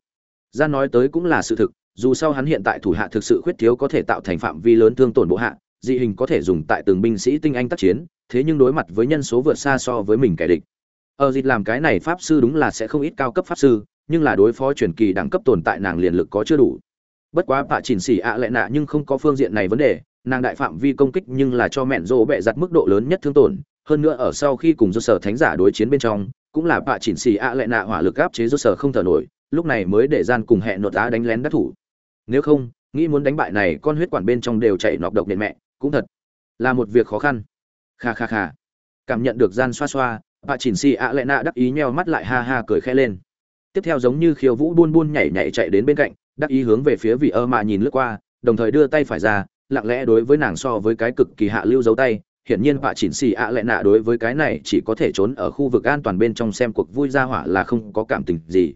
gian nói tới cũng là sự thực, dù sao hắn hiện tại thủ hạ thực sự khuyết thiếu có thể tạo thành phạm vi lớn thương tổn bộ hạ, dị hình có thể dùng tại từng binh sĩ tinh anh tác chiến, thế nhưng đối mặt với nhân số vượt xa so với mình kẻ địch. Ờ, ở dịch làm cái này pháp sư đúng là sẽ không ít cao cấp pháp sư, nhưng là đối phó truyền kỳ đẳng cấp tồn tại nàng liền lực có chưa đủ. Bất quá bạ chỉnh xỉ ạ lệ nạ nhưng không có phương diện này vấn đề, nàng đại phạm vi công kích nhưng là cho mẹn rỗ bẹ giặt mức độ lớn nhất thương tổn, hơn nữa ở sau khi cùng do sở thánh giả đối chiến bên trong, cũng là bạ chỉnh xỉ ạ lệ nạ hỏa lực áp chế do sở không thở nổi lúc này mới để gian cùng hẹn nội tá đánh lén đắc thủ. Nếu không, nghĩ muốn đánh bại này, con huyết quản bên trong đều chạy nọc độc điện mẹ, cũng thật là một việc khó khăn. Kha kha kha. Cảm nhận được gian xoa xoa, bà chỉnh si ạ lệ nạ đắc ý nheo mắt lại ha ha cười khẽ lên. Tiếp theo giống như khiêu vũ buôn buôn nhảy nhảy chạy đến bên cạnh, đắc ý hướng về phía vị ơ mà nhìn lướt qua, đồng thời đưa tay phải ra, lặng lẽ đối với nàng so với cái cực kỳ hạ lưu dấu tay. Hiển nhiên bà chỉnh xì ạ lệ nạ đối với cái này chỉ có thể trốn ở khu vực an toàn bên trong xem cuộc vui ra hỏa là không có cảm tình gì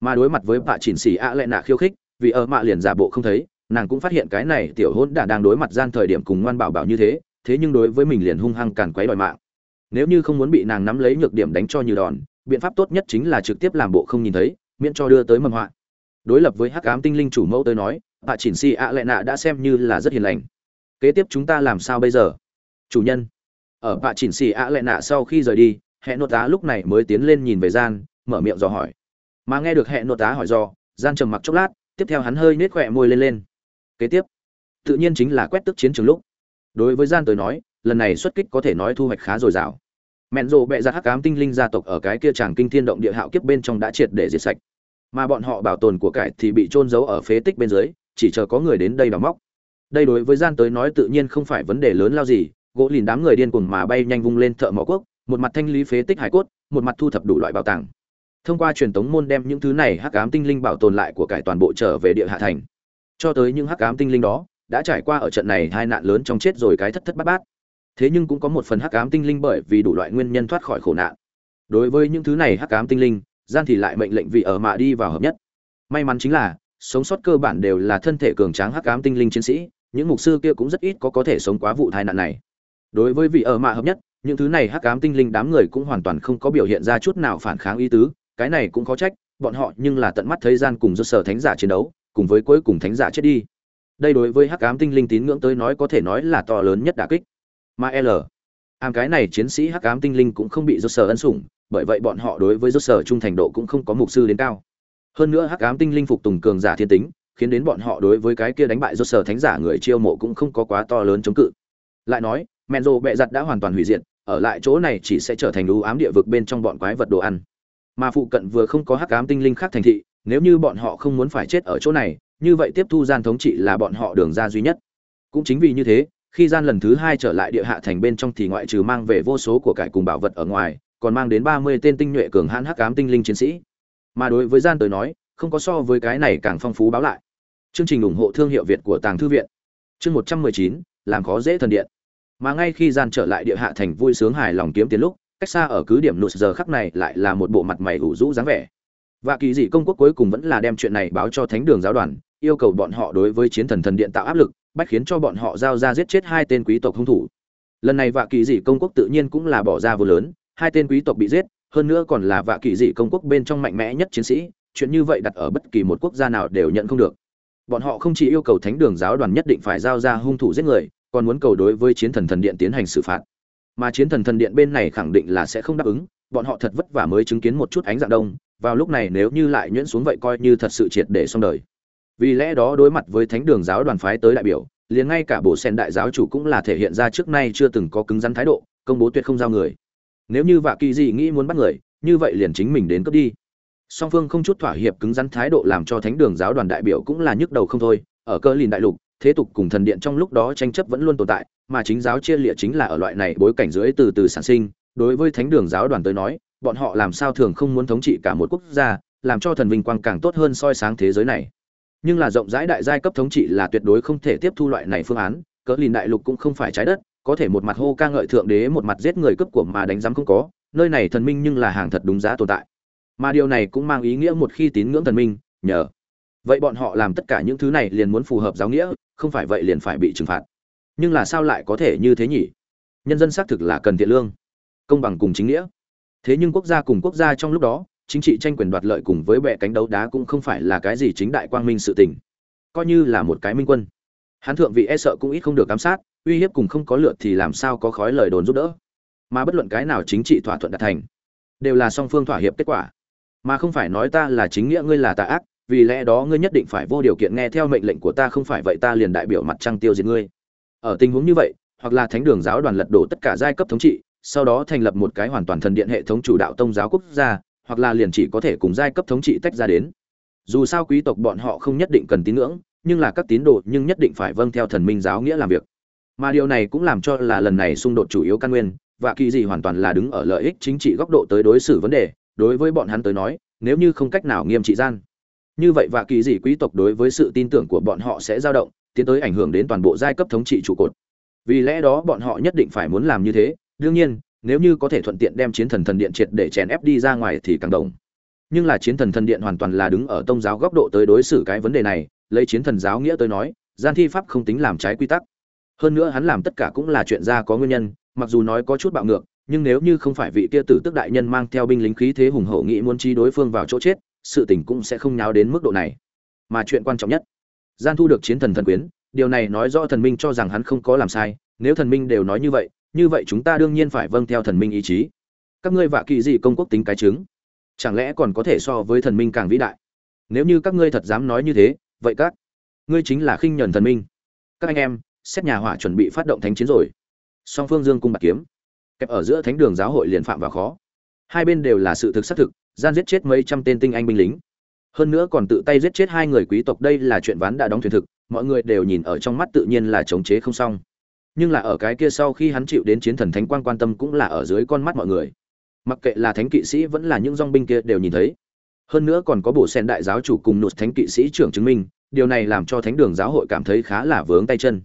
mà đối mặt với bà chỉnh xì ạ lệ nạ khiêu khích, vì ở mạ liền giả bộ không thấy, nàng cũng phát hiện cái này tiểu hôn đã đang đối mặt gian thời điểm cùng ngoan bảo bảo như thế thế nhưng đối với mình liền hung hăng càn quấy đòi mạng. Nếu như không muốn bị nàng nắm lấy nhược điểm đánh cho như đòn, biện pháp tốt nhất chính là trực tiếp làm bộ không nhìn thấy, miễn cho đưa tới mầm họa. Đối lập với hắc ám tinh linh chủ mẫu tới nói bà chỉnh si ạ lệ nạ đã xem như là rất hiền lành. Kế tiếp chúng ta làm sao bây giờ? Chủ nhân, ở bà chỉnh si ạ lệ nạ sau khi rời đi, hẹn nốt tá lúc này mới tiến lên nhìn về gian, mở miệng dò hỏi mà nghe được hẹn nội tá hỏi do, gian trầm mặc chốc lát, tiếp theo hắn hơi nết khỏe môi lên lên. Kế tiếp, tự nhiên chính là quét tức chiến trường lúc. Đối với gian tới nói, lần này xuất kích có thể nói thu hoạch khá dồi dào. Mẹn rộ bệ ra hắc cám tinh linh gia tộc ở cái kia tràng kinh thiên động địa hạo kiếp bên trong đã triệt để diệt sạch. Mà bọn họ bảo tồn của cải thì bị trôn giấu ở phế tích bên dưới, chỉ chờ có người đến đây đào móc. Đây đối với gian tới nói tự nhiên không phải vấn đề lớn lao gì, gỗ lìn đám người điên cuồng mà bay nhanh vung lên thợ mỏ quốc, một mặt thanh lý phế tích hải cốt, một mặt thu thập đủ loại bảo tàng thông qua truyền tống môn đem những thứ này hắc ám tinh linh bảo tồn lại của cải toàn bộ trở về địa hạ thành. Cho tới những hắc ám tinh linh đó, đã trải qua ở trận này hai nạn lớn trong chết rồi cái thất thất bát bát. Thế nhưng cũng có một phần hắc ám tinh linh bởi vì đủ loại nguyên nhân thoát khỏi khổ nạn. Đối với những thứ này hắc ám tinh linh, gian thì lại mệnh lệnh vị ở mạ đi vào hợp nhất. May mắn chính là, sống sót cơ bản đều là thân thể cường tráng hắc ám tinh linh chiến sĩ, những mục sư kia cũng rất ít có có thể sống quá vụ tai nạn này. Đối với vị ở mạ hợp nhất, những thứ này hắc ám tinh linh đám người cũng hoàn toàn không có biểu hiện ra chút nào phản kháng ý tứ cái này cũng khó trách, bọn họ nhưng là tận mắt thấy gian cùng do sở thánh giả chiến đấu, cùng với cuối cùng thánh giả chết đi. Đây đối với hắc ám tinh linh tín ngưỡng tới nói có thể nói là to lớn nhất đả kích. Mà l am cái này chiến sĩ hắc ám tinh linh cũng không bị do sở ân sủng, bởi vậy bọn họ đối với do sở trung thành độ cũng không có mục sư đến cao. Hơn nữa hắc ám tinh linh phục tùng cường giả thiên tính, khiến đến bọn họ đối với cái kia đánh bại do sở thánh giả người chiêu mộ cũng không có quá to lớn chống cự. Lại nói men rô bẹ giặt đã hoàn toàn hủy diệt, ở lại chỗ này chỉ sẽ trở thành lũ ám địa vực bên trong bọn quái vật đồ ăn mà phụ cận vừa không có hắc ám tinh linh khác thành thị, nếu như bọn họ không muốn phải chết ở chỗ này, như vậy tiếp thu gian thống trị là bọn họ đường ra duy nhất. Cũng chính vì như thế, khi gian lần thứ hai trở lại địa hạ thành bên trong thì ngoại trừ mang về vô số của cải cùng bảo vật ở ngoài, còn mang đến ba mươi tên tinh nhuệ cường hãn hắc ám tinh linh chiến sĩ. Mà đối với gian tới nói, không có so với cái này càng phong phú báo lại. Chương trình ủng hộ thương hiệu việt của tàng thư viện. Chương một trăm mười chín, làm khó dễ thần điện. Mà ngay khi gian trở lại địa hạ thành vui sướng hài lòng kiếm tiền lúc cách xa ở cứ điểm nụt giờ khắc này lại là một bộ mặt mày ủ rũ dáng vẻ. Và kỳ dị công quốc cuối cùng vẫn là đem chuyện này báo cho thánh đường giáo đoàn, yêu cầu bọn họ đối với chiến thần thần điện tạo áp lực, bách khiến cho bọn họ giao ra giết chết hai tên quý tộc hung thủ. Lần này vạ kỳ dị công quốc tự nhiên cũng là bỏ ra vô lớn, hai tên quý tộc bị giết, hơn nữa còn là vạ kỳ dị công quốc bên trong mạnh mẽ nhất chiến sĩ, chuyện như vậy đặt ở bất kỳ một quốc gia nào đều nhận không được. Bọn họ không chỉ yêu cầu thánh đường giáo đoàn nhất định phải giao ra hung thủ giết người, còn muốn cầu đối với chiến thần thần điện tiến hành xử phạt mà chiến thần thần điện bên này khẳng định là sẽ không đáp ứng, bọn họ thật vất vả mới chứng kiến một chút ánh dạng đông, vào lúc này nếu như lại nhuyễn xuống vậy coi như thật sự triệt để xong đời. Vì lẽ đó đối mặt với thánh đường giáo đoàn phái tới đại biểu, liền ngay cả bộ sen đại giáo chủ cũng là thể hiện ra trước nay chưa từng có cứng rắn thái độ, công bố tuyệt không giao người. Nếu như vạ kỳ dị nghĩ muốn bắt người, như vậy liền chính mình đến cướp đi. Song phương không chút thỏa hiệp cứng rắn thái độ làm cho thánh đường giáo đoàn đại biểu cũng là nhức đầu không thôi. Ở cơ lìn đại lục, thế tục cùng thần điện trong lúc đó tranh chấp vẫn luôn tồn tại mà chính giáo chia lịa chính là ở loại này bối cảnh dưới từ từ sản sinh. Đối với thánh đường giáo đoàn tới nói, bọn họ làm sao thường không muốn thống trị cả một quốc gia, làm cho thần vinh quang càng tốt hơn soi sáng thế giới này. Nhưng là rộng rãi đại giai cấp thống trị là tuyệt đối không thể tiếp thu loại này phương án, cỡ lìn đại lục cũng không phải trái đất, có thể một mặt hô ca ngợi thượng đế, một mặt giết người cướp của mà đánh giám không có, nơi này thần minh nhưng là hàng thật đúng giá tồn tại. Mà điều này cũng mang ý nghĩa một khi tín ngưỡng thần minh, nhờ. Vậy bọn họ làm tất cả những thứ này liền muốn phù hợp giáo nghĩa, không phải vậy liền phải bị trừng phạt nhưng là sao lại có thể như thế nhỉ? Nhân dân xác thực là cần thiện lương, công bằng cùng chính nghĩa. Thế nhưng quốc gia cùng quốc gia trong lúc đó, chính trị tranh quyền đoạt lợi cùng với bệ cánh đấu đá cũng không phải là cái gì chính đại quang minh sự tình. Coi như là một cái minh quân. Hắn thượng vị e sợ cũng ít không được giám sát, uy hiếp cùng không có lượt thì làm sao có khói lời đồn giúp đỡ. Mà bất luận cái nào chính trị thỏa thuận đạt thành, đều là song phương thỏa hiệp kết quả. Mà không phải nói ta là chính nghĩa, ngươi là tà ác, vì lẽ đó ngươi nhất định phải vô điều kiện nghe theo mệnh lệnh của ta, không phải vậy ta liền đại biểu mặt trăng tiêu diệt ngươi ở tình huống như vậy, hoặc là thánh đường giáo đoàn lật đổ tất cả giai cấp thống trị, sau đó thành lập một cái hoàn toàn thần điện hệ thống chủ đạo tông giáo quốc gia, hoặc là liền chỉ có thể cùng giai cấp thống trị tách ra đến. Dù sao quý tộc bọn họ không nhất định cần tín ngưỡng, nhưng là các tín đồ nhưng nhất định phải vâng theo thần minh giáo nghĩa làm việc. Mà điều này cũng làm cho là lần này xung đột chủ yếu căn nguyên, và kỳ gì hoàn toàn là đứng ở lợi ích chính trị góc độ tới đối xử vấn đề, đối với bọn hắn tới nói, nếu như không cách nào nghiêm trị gian. Như vậy và kỳ gì quý tộc đối với sự tin tưởng của bọn họ sẽ dao động tiến tới ảnh hưởng đến toàn bộ giai cấp thống trị trụ cột. Vì lẽ đó bọn họ nhất định phải muốn làm như thế, đương nhiên, nếu như có thể thuận tiện đem chiến thần thần điện triệt để chèn ép đi ra ngoài thì càng đồng nhưng là chiến thần thần điện hoàn toàn là đứng ở tông giáo góc độ tới đối xử cái vấn đề này, lấy chiến thần giáo nghĩa tới nói, gian thi pháp không tính làm trái quy tắc. Hơn nữa hắn làm tất cả cũng là chuyện ra có nguyên nhân, mặc dù nói có chút bạo ngược, nhưng nếu như không phải vị kia tử tức đại nhân mang theo binh lính khí thế hùng hậu nghĩ muốn chi đối phương vào chỗ chết, sự tình cũng sẽ không nháo đến mức độ này. Mà chuyện quan trọng nhất gian thu được chiến thần thần quyến, điều này nói rõ thần minh cho rằng hắn không có làm sai, nếu thần minh đều nói như vậy như vậy chúng ta đương nhiên phải vâng theo thần minh ý chí. Các ngươi vạ kỳ gì công quốc tính cái chứng? Chẳng lẽ còn có thể so với thần minh càng vĩ đại? Nếu như các ngươi thật dám nói như thế, vậy các ngươi chính là khinh nhẫn thần minh. Các anh em, xét nhà hỏa chuẩn bị phát động thánh chiến rồi. Song phương dương cung bạc kiếm. Kẹp ở giữa thánh đường giáo hội liền phạm vào khó. Hai bên đều là sự thực xác thực, gian giết chết mấy trăm tên tinh anh binh lính hơn nữa còn tự tay giết chết hai người quý tộc, đây là chuyện ván đã đóng thuyền thực, mọi người đều nhìn ở trong mắt tự nhiên là chống chế không xong. Nhưng là ở cái kia sau khi hắn chịu đến chiến thần thánh quan quan tâm cũng là ở dưới con mắt mọi người. Mặc kệ là thánh kỵ sĩ vẫn là những dong binh kia đều nhìn thấy. Hơn nữa còn có bộ sen đại giáo chủ cùng nụt thánh kỵ sĩ trưởng chứng minh, điều này làm cho thánh đường giáo hội cảm thấy khá là vướng tay chân.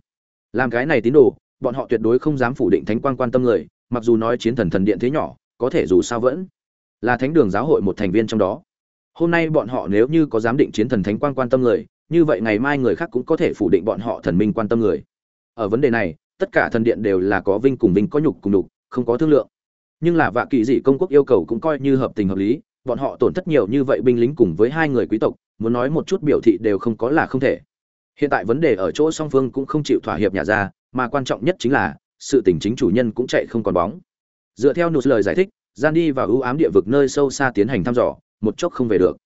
Làm cái này tín đồ, bọn họ tuyệt đối không dám phủ định thánh quan quan tâm người, mặc dù nói chiến thần thần điện thế nhỏ, có thể dù sao vẫn là thánh đường giáo hội một thành viên trong đó hôm nay bọn họ nếu như có dám định chiến thần thánh quan quan tâm người, như vậy ngày mai người khác cũng có thể phủ định bọn họ thần minh quan tâm người. Ở vấn đề này, tất cả thần điện đều là có vinh cùng vinh có nhục cùng nhục, không có thương lượng. Nhưng là vạ kỳ dị công quốc yêu cầu cũng coi như hợp tình hợp lý, bọn họ tổn thất nhiều như vậy binh lính cùng với hai người quý tộc, muốn nói một chút biểu thị đều không có là không thể. Hiện tại vấn đề ở chỗ song phương cũng không chịu thỏa hiệp nhà ra, mà quan trọng nhất chính là, sự tình chính chủ nhân cũng chạy không còn bóng. Dựa theo nụt lời giải thích, gian đi và ưu ám địa vực nơi sâu xa tiến hành thăm dò một chốc không về được.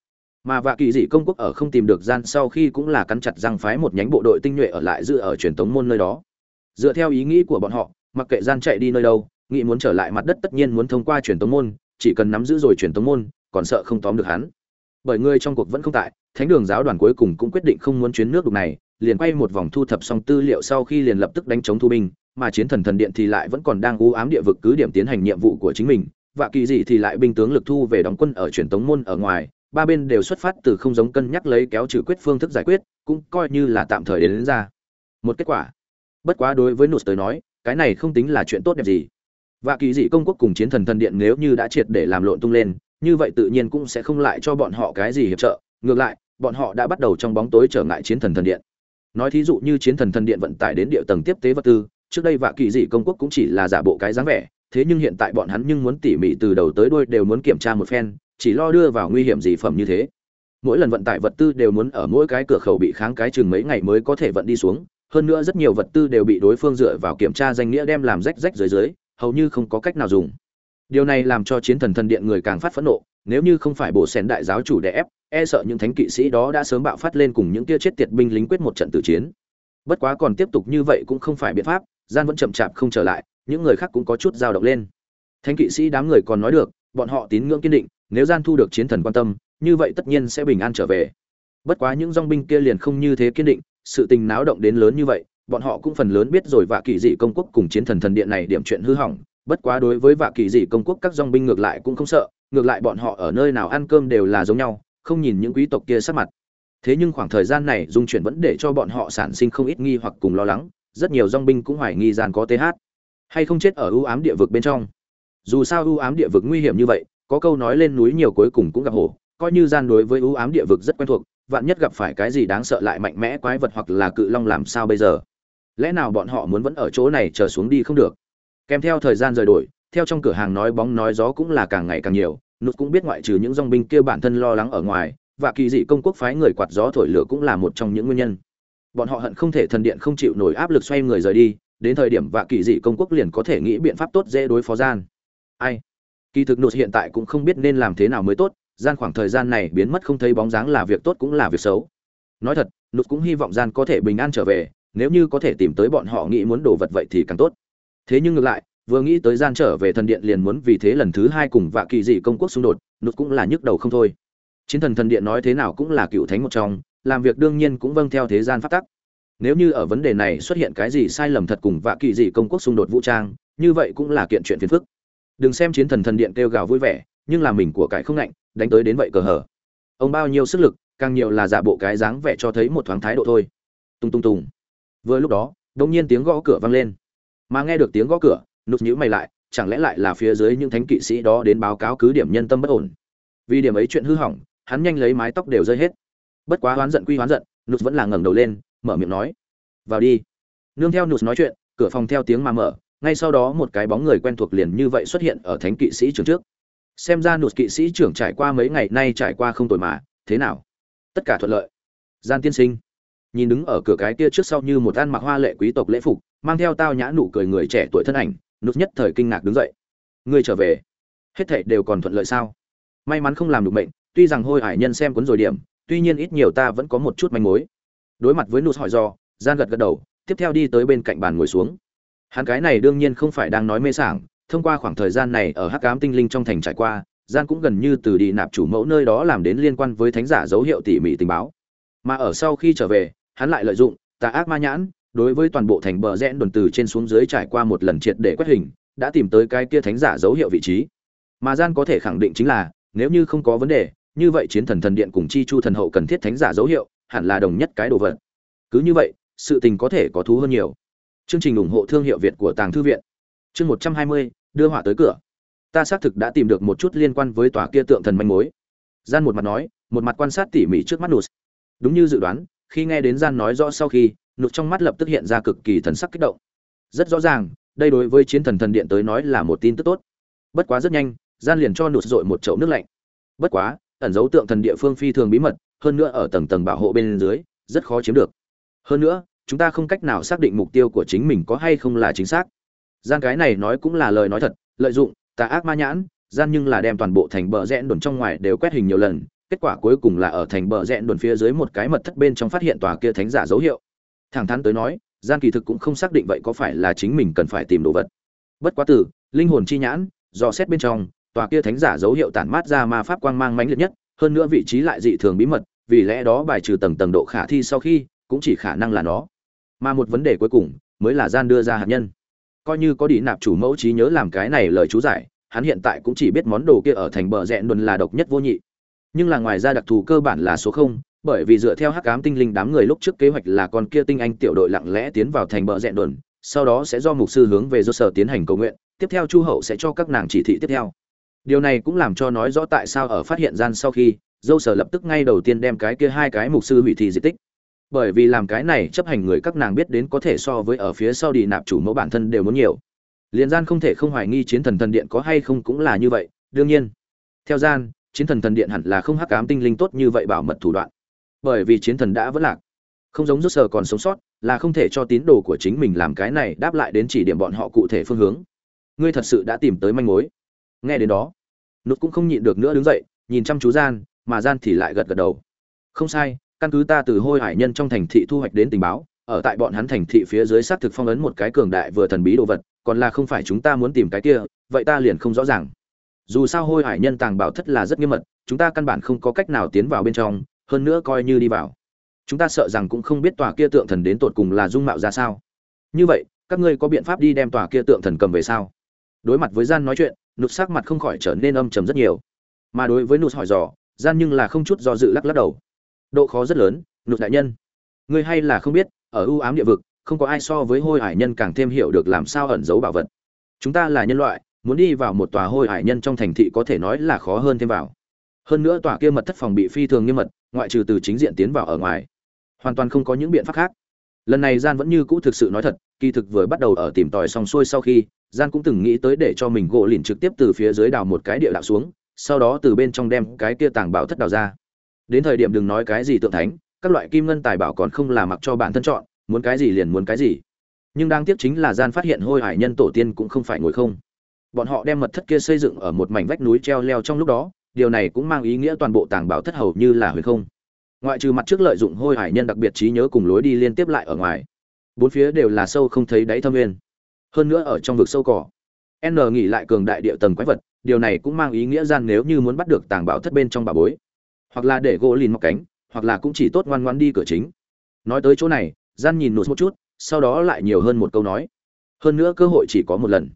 Mà vạ kỳ dị công quốc ở không tìm được gian sau khi cũng là cắn chặt răng phái một nhánh bộ đội tinh nhuệ ở lại giữ ở truyền thống môn nơi đó. Dựa theo ý nghĩ của bọn họ, mặc kệ gian chạy đi nơi đâu, nghĩ muốn trở lại mặt đất tất nhiên muốn thông qua truyền thống môn, chỉ cần nắm giữ rồi truyền thống môn, còn sợ không tóm được hắn. Bởi người trong cuộc vẫn không tại, thánh đường giáo đoàn cuối cùng cũng quyết định không muốn chuyến nước đục này, liền quay một vòng thu thập xong tư liệu sau khi liền lập tức đánh chống thu binh, mà chiến thần thần điện thì lại vẫn còn đang u ám địa vực cứ điểm tiến hành nhiệm vụ của chính mình và kỳ dị thì lại binh tướng lực thu về đóng quân ở truyền tống môn ở ngoài ba bên đều xuất phát từ không giống cân nhắc lấy kéo trừ quyết phương thức giải quyết cũng coi như là tạm thời đến, đến ra. Một kết quả. Bất quá đối với nụt tới nói cái này không tính là chuyện tốt đẹp gì. Và kỳ dị công quốc cùng chiến thần thần điện nếu như đã triệt để làm lộn tung lên như vậy tự nhiên cũng sẽ không lại cho bọn họ cái gì hiệp trợ. Ngược lại bọn họ đã bắt đầu trong bóng tối trở ngại chiến thần thần điện. Nói thí dụ như chiến thần thần điện vận tải đến địa tầng tiếp tế vật tư trước đây vạ kỳ dị công quốc cũng chỉ là giả bộ cái dáng vẻ thế nhưng hiện tại bọn hắn nhưng muốn tỉ mỉ từ đầu tới đuôi đều muốn kiểm tra một phen, chỉ lo đưa vào nguy hiểm gì phẩm như thế. Mỗi lần vận tải vật tư đều muốn ở mỗi cái cửa khẩu bị kháng cái chừng mấy ngày mới có thể vận đi xuống, hơn nữa rất nhiều vật tư đều bị đối phương dựa vào kiểm tra danh nghĩa đem làm rách rách dưới dưới, hầu như không có cách nào dùng. Điều này làm cho chiến thần thần điện người càng phát phẫn nộ, nếu như không phải bộ xén đại giáo chủ đè ép e sợ những thánh kỵ sĩ đó đã sớm bạo phát lên cùng những tia chết tiệt binh lính quyết một trận tử chiến. Bất quá còn tiếp tục như vậy cũng không phải biện pháp, gian vẫn chậm chạp không trở lại những người khác cũng có chút dao động lên. Thánh kỵ sĩ đám người còn nói được, bọn họ tín ngưỡng kiên định, nếu gian thu được chiến thần quan tâm, như vậy tất nhiên sẽ bình an trở về. Bất quá những dong binh kia liền không như thế kiên định, sự tình náo động đến lớn như vậy, bọn họ cũng phần lớn biết rồi vạ kỳ dị công quốc cùng chiến thần thần điện này điểm chuyện hư hỏng, bất quá đối với vạ kỳ dị công quốc các dong binh ngược lại cũng không sợ, ngược lại bọn họ ở nơi nào ăn cơm đều là giống nhau, không nhìn những quý tộc kia sắc mặt. Thế nhưng khoảng thời gian này, dung chuyển vẫn để cho bọn họ sản sinh không ít nghi hoặc cùng lo lắng, rất nhiều dong binh cũng hoài nghi gian có th hay không chết ở ưu ám địa vực bên trong? Dù sao ưu ám địa vực nguy hiểm như vậy, có câu nói lên núi nhiều cuối cùng cũng gặp hổ, coi như gian đối với ưu ám địa vực rất quen thuộc, vạn nhất gặp phải cái gì đáng sợ lại mạnh mẽ quái vật hoặc là cự long làm sao bây giờ? Lẽ nào bọn họ muốn vẫn ở chỗ này chờ xuống đi không được? Kèm theo thời gian rời đổi, theo trong cửa hàng nói bóng nói gió cũng là càng ngày càng nhiều nút cũng biết ngoại trừ những dòng binh kia bản thân lo lắng ở ngoài, và kỳ dị công quốc phái người quạt gió thổi lửa cũng là một trong những nguyên nhân. Bọn họ hận không thể thần điện không chịu nổi áp lực xoay người rời đi đến thời điểm vạ kỳ dị công quốc liền có thể nghĩ biện pháp tốt dễ đối phó gian. Ai? Kỳ thực nụt hiện tại cũng không biết nên làm thế nào mới tốt, gian khoảng thời gian này biến mất không thấy bóng dáng là việc tốt cũng là việc xấu. Nói thật, nụt cũng hy vọng gian có thể bình an trở về, nếu như có thể tìm tới bọn họ nghĩ muốn đồ vật vậy thì càng tốt. Thế nhưng ngược lại, vừa nghĩ tới gian trở về thần điện liền muốn vì thế lần thứ hai cùng vạ kỳ dị công quốc xung đột, nụt cũng là nhức đầu không thôi. Chiến thần thần điện nói thế nào cũng là cựu thánh một trong, làm việc đương nhiên cũng vâng theo thế gian pháp tắc nếu như ở vấn đề này xuất hiện cái gì sai lầm thật cùng vạ kỳ gì công quốc xung đột vũ trang, như vậy cũng là kiện chuyện phiền phức. Đừng xem chiến thần thần điện kêu gào vui vẻ, nhưng là mình của cải không lạnh đánh tới đến vậy cờ hở ông bao nhiêu sức lực, càng nhiều là giả bộ cái dáng vẻ cho thấy một thoáng thái độ thôi. Tung tung tung. Vừa lúc đó đông nhiên tiếng gõ cửa vang lên. Mà nghe được tiếng gõ cửa nút nhữ mày lại, chẳng lẽ lại là phía dưới những thánh kỵ sĩ đó đến báo cáo cứ điểm nhân tâm bất ổn? Vì điểm ấy chuyện hư hỏng, hắn nhanh lấy mái tóc đều rơi hết. Bất quá hoán giận quy hoán giận nút vẫn là ngẩng đầu lên mở miệng nói. Vào đi. Nương theo nụt nói chuyện, cửa phòng theo tiếng mà mở, ngay sau đó một cái bóng người quen thuộc liền như vậy xuất hiện ở thánh kỵ sĩ trường trước. Xem ra nụt kỵ sĩ trưởng trải qua mấy ngày nay trải qua không tồi mà, thế nào? Tất cả thuận lợi. Gian tiên sinh. Nhìn đứng ở cửa cái kia trước sau như một ăn mặc hoa lệ quý tộc lễ phục, mang theo tao nhã nụ cười người trẻ tuổi thân ảnh, nụt nhất thời kinh ngạc đứng dậy. Ngươi trở về. Hết thảy đều còn thuận lợi sao? May mắn không làm được mệnh, tuy rằng hôi hải nhân xem cuốn rồi điểm, tuy nhiên ít nhiều ta vẫn có một chút manh mối đối mặt với nút hỏi do gian gật gật đầu, tiếp theo đi tới bên cạnh bàn ngồi xuống. Hắn cái này đương nhiên không phải đang nói mê sảng, thông qua khoảng thời gian này ở hắc ám tinh linh trong thành trải qua gian cũng gần như từ đi nạp chủ mẫu nơi đó làm đến liên quan với thánh giả dấu hiệu tỉ mỉ tình báo. Mà ở sau khi trở về, hắn lại lợi dụng tà ác ma nhãn, đối với toàn bộ thành bờ rẽ đồn từ trên xuống dưới trải qua một lần triệt để quét hình, đã tìm tới cái kia thánh giả dấu hiệu vị trí. Mà gian có thể khẳng định chính là, nếu như không có vấn đề, như vậy chiến thần thần điện cùng chi chu thần hậu cần thiết thánh giả dấu hiệu hẳn là đồng nhất cái đồ vật. Cứ như vậy, sự tình có thể có thú hơn nhiều. Chương trình ủng hộ thương hiệu việt của tàng thư viện. Chương một trăm hai mươi, đưa họa tới cửa. Ta xác thực đã tìm được một chút liên quan với tòa kia tượng thần manh mối. Gian một mặt nói, một mặt quan sát tỉ mỉ trước mắt nụt. Đúng như dự đoán, khi nghe đến gian nói rõ sau khi, nụt trong mắt lập tức hiện ra cực kỳ thần sắc kích động. Rất rõ ràng, đây đối với chiến thần thần điện tới nói là một tin tức tốt. Bất quá rất nhanh, gian liền cho nụt dội một chậu nước lạnh. Bất quá, ẩn dấu tượng thần địa phương phi thường bí mật hơn nữa ở tầng tầng bảo hộ bên dưới, rất khó chiếm được. Hơn nữa, chúng ta không cách nào xác định mục tiêu của chính mình có hay không là chính xác. Gian cái này nói cũng là lời nói thật, lợi dụng, tà ác ma nhãn, gian nhưng là đem toàn bộ thành bờ rẽ đồn trong ngoài đều quét hình nhiều lần, kết quả cuối cùng là ở thành bờ rẽ đồn phía dưới một cái mật thất bên trong phát hiện tòa kia thánh giả dấu hiệu. Thẳng thắn tới nói gian kỳ thực cũng không xác định vậy có phải là chính mình cần phải tìm đồ vật. Bất quá từ, linh hồn chi nhãn, do xét bên trong, tòa kia thánh giả dấu hiệu tản mát ra ma pháp quang mang mãnh liệt nhất, hơn nữa vị trí lại dị thường bí mật vì lẽ đó bài trừ tầng tầng độ khả thi sau khi, cũng chỉ khả năng là nó. Mà một vấn đề cuối cùng mới là gian đưa ra hạt nhân. Coi như có đi nạp chủ mẫu trí nhớ làm cái này lời chú giải, hắn hiện tại cũng chỉ biết món đồ kia ở thành bờ rẽ đồn là độc nhất vô nhị. Nhưng là ngoài ra đặc thù cơ bản là số không, bởi vì dựa theo hắc ám tinh linh đám người lúc trước kế hoạch là con kia tinh anh tiểu đội lặng lẽ tiến vào thành bờ rẽ đồn, sau đó sẽ do mục sư hướng về do sở tiến hành cầu nguyện, tiếp theo chu hậu sẽ cho các nàng chỉ thị tiếp theo. Điều này cũng làm cho nói rõ tại sao ở phát hiện gian sau khi dâu sở lập tức ngay đầu tiên đem cái kia hai cái mục sư hủy thi di tích. Bởi vì làm cái này chấp hành người các nàng biết đến có thể so với ở phía sau đi nạp chủ mẫu bản thân đều muốn nhiều. Liền gian không thể không hoài nghi chiến thần thần điện có hay không cũng là như vậy, đương nhiên. Theo gian, chiến thần thần điện hẳn là không hắc ám tinh linh tốt như vậy bảo mật thủ đoạn. Bởi vì chiến thần đã vẫn lạc. Không giống rốt sở còn sống sót, là không thể cho tín đồ của chính mình làm cái này đáp lại đến chỉ điểm bọn họ cụ thể phương hướng. Ngươi thật sự đã tìm tới manh mối. Nghe đến đó nút cũng không nhịn được nữa đứng dậy, nhìn chăm chú gian mà gian thì lại gật gật đầu. Không sai, căn cứ ta từ hôi hải nhân trong thành thị thu hoạch đến tình báo, ở tại bọn hắn thành thị phía dưới xác thực phong ấn một cái cường đại vừa thần bí đồ vật, còn là không phải chúng ta muốn tìm cái kia, vậy ta liền không rõ ràng. Dù sao hôi hải nhân tàng bảo thất là rất nghiêm mật, chúng ta căn bản không có cách nào tiến vào bên trong, hơn nữa coi như đi vào. Chúng ta sợ rằng cũng không biết tòa kia tượng thần đến tột cùng là dung mạo ra sao. Như vậy, các ngươi có biện pháp đi đem tòa kia tượng thần cầm về sao? Đối mặt với gian nói chuyện nụt sắc mặt không khỏi trở nên âm trầm rất nhiều. Mà đối với nụt hỏi dò gian nhưng là không chút do dự lắc lắc đầu. Độ khó rất lớn nụt đại nhân. Ngươi hay là không biết, ở ưu ám địa vực, không có ai so với hôi hải nhân càng thêm hiểu được làm sao ẩn giấu bảo vật. Chúng ta là nhân loại, muốn đi vào một tòa hôi hải nhân trong thành thị có thể nói là khó hơn thêm vào. Hơn nữa tòa kia mật thất phòng bị phi thường nghiêm mật, ngoại trừ từ chính diện tiến vào ở ngoài, hoàn toàn không có những biện pháp khác. Lần này gian vẫn như cũ thực sự nói thật, kỳ thực vừa bắt đầu ở tìm tòi xong xuôi sau khi, gian cũng từng nghĩ tới để cho mình gỗ lìn trực tiếp từ phía dưới đào một cái địa đạo xuống sau đó từ bên trong đem cái kia tàng bảo thất đào ra. Đến thời điểm đừng nói cái gì tượng thánh, các loại kim ngân tài bảo còn không là mặc cho bản thân chọn, muốn cái gì liền muốn cái gì. Nhưng đáng tiếc chính là gian phát hiện hôi hải nhân tổ tiên cũng không phải ngồi không. Bọn họ đem mật thất kia xây dựng ở một mảnh vách núi treo leo trong lúc đó, điều này cũng mang ý nghĩa toàn bộ tàng bảo thất hầu như là huyền không. Ngoại trừ mặt trước lợi dụng hôi hải nhân đặc biệt trí nhớ cùng lối đi liên tiếp lại ở ngoài, bốn phía đều là sâu không thấy đáy thâm nguyên. Hơn nữa ở trong vực sâu cỏ, n nghỉ lại cường đại địa tầng quái vật điều này cũng mang ý nghĩa gian nếu như muốn bắt được tàng bảo thất bên trong bà bối. Hoặc là để gỗ lìn mọc cánh, hoặc là cũng chỉ tốt ngoan ngoan đi cửa chính. Nói tới chỗ này, gian nhìn nụt một chút, sau đó lại nhiều hơn một câu nói. Hơn nữa cơ hội chỉ có một lần.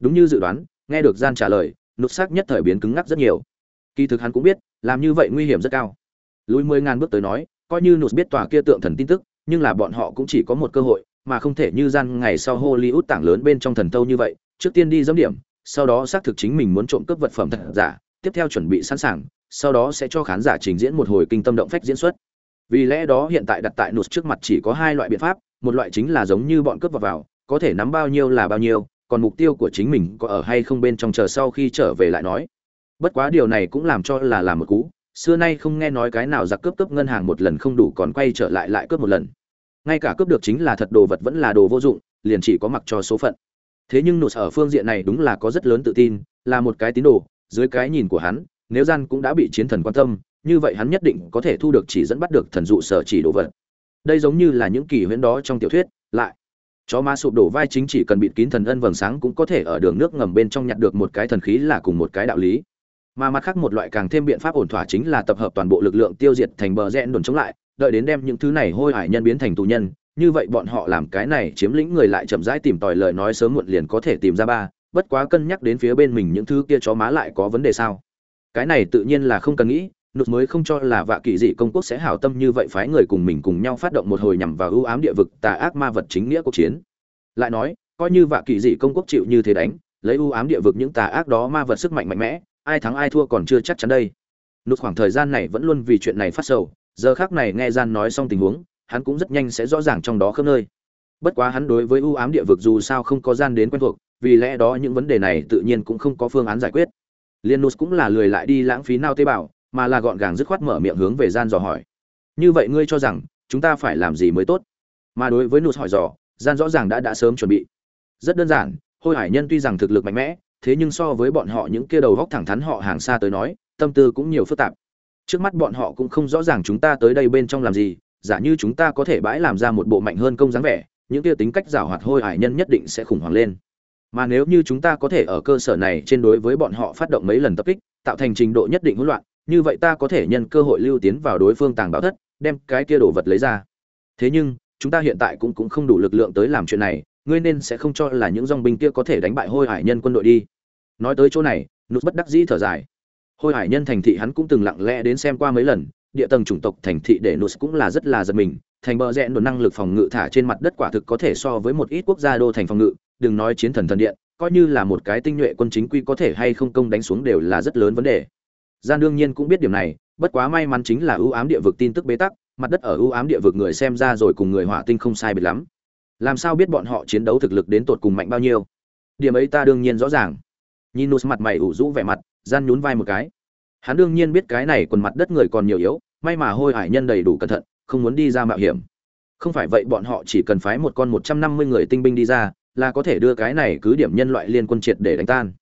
Đúng như dự đoán, nghe được gian trả lời, nụt xác nhất thời biến cứng ngắc rất nhiều. Kỳ thực hắn cũng biết, làm như vậy nguy hiểm rất cao. Lùi mười ngàn bước tới nói, coi như nụt biết tòa kia tượng thần tin tức, nhưng là bọn họ cũng chỉ có một cơ hội, mà không thể như gian ngày sau hollywood tảng lớn bên trong thần tâu như vậy, trước tiên đi dẫm điểm sau đó xác thực chính mình muốn trộm cướp vật phẩm thật giả, tiếp theo chuẩn bị sẵn sàng, sau đó sẽ cho khán giả trình diễn một hồi kinh tâm động phách diễn xuất. Vì lẽ đó hiện tại đặt tại nụt trước mặt chỉ có hai loại biện pháp, một loại chính là giống như bọn cướp vào vào, có thể nắm bao nhiêu là bao nhiêu, còn mục tiêu của chính mình có ở hay không bên trong chờ sau khi trở về lại nói. Bất quá điều này cũng làm cho là làm một cú, xưa nay không nghe nói cái nào giặc cướp cướp ngân hàng một lần không đủ còn quay trở lại lại cướp một lần. Ngay cả cướp được chính là thật đồ vật vẫn là đồ vô dụng, liền chỉ có mặc cho số phận thế nhưng nụt ở phương diện này đúng là có rất lớn tự tin, là một cái tín đồ, dưới cái nhìn của hắn, nếu gian cũng đã bị chiến thần quan tâm, như vậy hắn nhất định có thể thu được chỉ dẫn bắt được thần dụ sở chỉ đồ vật. Đây giống như là những kỳ huyễn đó trong tiểu thuyết, lại, chó ma sụp đổ vai chính chỉ cần bịt kín thần ân vầng sáng cũng có thể ở đường nước ngầm bên trong nhặt được một cái thần khí là cùng một cái đạo lý. Mà mặt khác một loại càng thêm biện pháp ổn thỏa chính là tập hợp toàn bộ lực lượng tiêu diệt thành bờ rẽ đồn chống lại, đợi đến đem những thứ này hôi hải nhân biến thành tù nhân như vậy bọn họ làm cái này chiếm lĩnh người lại chậm rãi tìm tòi lời nói sớm muộn liền có thể tìm ra ba, bất quá cân nhắc đến phía bên mình những thứ kia chó má lại có vấn đề sao? Cái này tự nhiên là không cần nghĩ, nụt mới không cho là vạ kỳ dị công quốc sẽ hảo tâm như vậy phái người cùng mình cùng nhau phát động một hồi nhằm vào ưu ám địa vực tà ác ma vật chính nghĩa cuộc chiến. Lại nói, coi như vạ kỳ dị công quốc chịu như thế đánh, lấy ưu ám địa vực những tà ác đó ma vật sức mạnh mạnh mẽ, ai thắng ai thua còn chưa chắc chắn đây. Nụt khoảng thời gian này vẫn luôn vì chuyện này phát sầu, giờ khác này nghe gian nói xong tình huống hắn cũng rất nhanh sẽ rõ ràng trong đó khớp nơi bất quá hắn đối với ưu ám địa vực dù sao không có gian đến quen thuộc vì lẽ đó những vấn đề này tự nhiên cũng không có phương án giải quyết Linus cũng là lười lại đi lãng phí nao tế bào, mà là gọn gàng dứt khoát mở miệng hướng về gian dò hỏi. Như vậy ngươi cho rằng chúng ta phải làm gì mới tốt? Mà đối với nút hỏi dò, gian rõ ràng đã đã sớm chuẩn bị. Rất đơn giản, Hôi Hải Nhân tuy rằng thực lực mạnh mẽ, thế nhưng so với bọn họ những kia đầu góc thẳng thắn họ hàng xa tới nói, tâm tư cũng nhiều phức tạp. Trước mắt bọn họ cũng không rõ ràng chúng ta tới đây bên trong làm gì, giả như chúng ta có thể bãi làm ra một bộ mạnh hơn công dáng vẻ, những kia tính cách giảo hoạt Hôi Hải Nhân nhất định sẽ khủng hoảng lên. Mà nếu như chúng ta có thể ở cơ sở này trên đối với bọn họ phát động mấy lần tập kích tạo thành trình độ nhất định hỗn loạn như vậy ta có thể nhân cơ hội lưu tiến vào đối phương tàng báo thất đem cái kia đồ vật lấy ra. Thế nhưng chúng ta hiện tại cũng cũng không đủ lực lượng tới làm chuyện này ngươi nên sẽ không cho là những dòng binh kia có thể đánh bại hôi hải nhân quân đội đi. Nói tới chỗ này nút bất đắc dĩ thở dài. Hôi hải nhân thành thị hắn cũng từng lặng lẽ đến xem qua mấy lần địa tầng chủng tộc thành thị để nus cũng là rất là giật mình, thành bờ rẽ đồn năng lực phòng ngự thả trên mặt đất quả thực có thể so với một ít quốc gia đô thành phòng ngự, đừng nói chiến thần thần điện, coi như là một cái tinh nhuệ quân chính quy có thể hay không công đánh xuống đều là rất lớn vấn đề. Gian đương nhiên cũng biết điểm này, bất quá may mắn chính là ưu ám địa vực tin tức bế tắc, mặt đất ở ưu ám địa vực người xem ra rồi cùng người hỏa tinh không sai biệt lắm. Làm sao biết bọn họ chiến đấu thực lực đến tột cùng mạnh bao nhiêu? Điểm ấy ta đương nhiên rõ ràng. Nhìn nus mặt mày ủ rũ vẻ mặt, gian nhún vai một cái hắn đương nhiên biết cái này quần mặt đất người còn nhiều yếu, may mà hôi hải nhân đầy đủ cẩn thận, không muốn đi ra mạo hiểm. Không phải vậy bọn họ chỉ cần phái một con một trăm năm mươi người tinh binh đi ra, là có thể đưa cái này cứ điểm nhân loại liên quân triệt để đánh tan.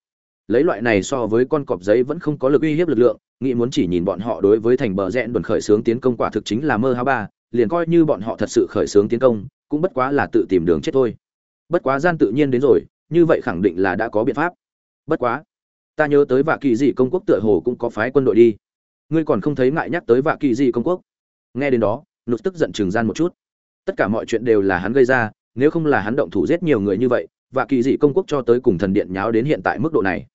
Lấy loại này so với con cọp giấy vẫn không có lực uy hiếp lực lượng, nghĩ muốn chỉ nhìn bọn họ đối với thành bờ rẽn đồn khởi xướng tiến công quả thực chính là mơ ha ba, liền coi như bọn họ thật sự khởi xướng tiến công, cũng bất quá là tự tìm đường chết thôi. Bất quá gian tự nhiên đến rồi, như vậy khẳng định là đã có biện pháp. Bất quá ta nhớ tới vạ kỳ dị công quốc tựa hồ cũng có phái quân đội đi. Ngươi còn không thấy ngại nhắc tới vạ kỳ dị công quốc? Nghe đến đó, nụt tức giận chừng gian một chút. Tất cả mọi chuyện đều là hắn gây ra, nếu không là hắn động thủ giết nhiều người như vậy, vạ kỳ dị công quốc cho tới cùng thần điện nháo đến hiện tại mức độ này.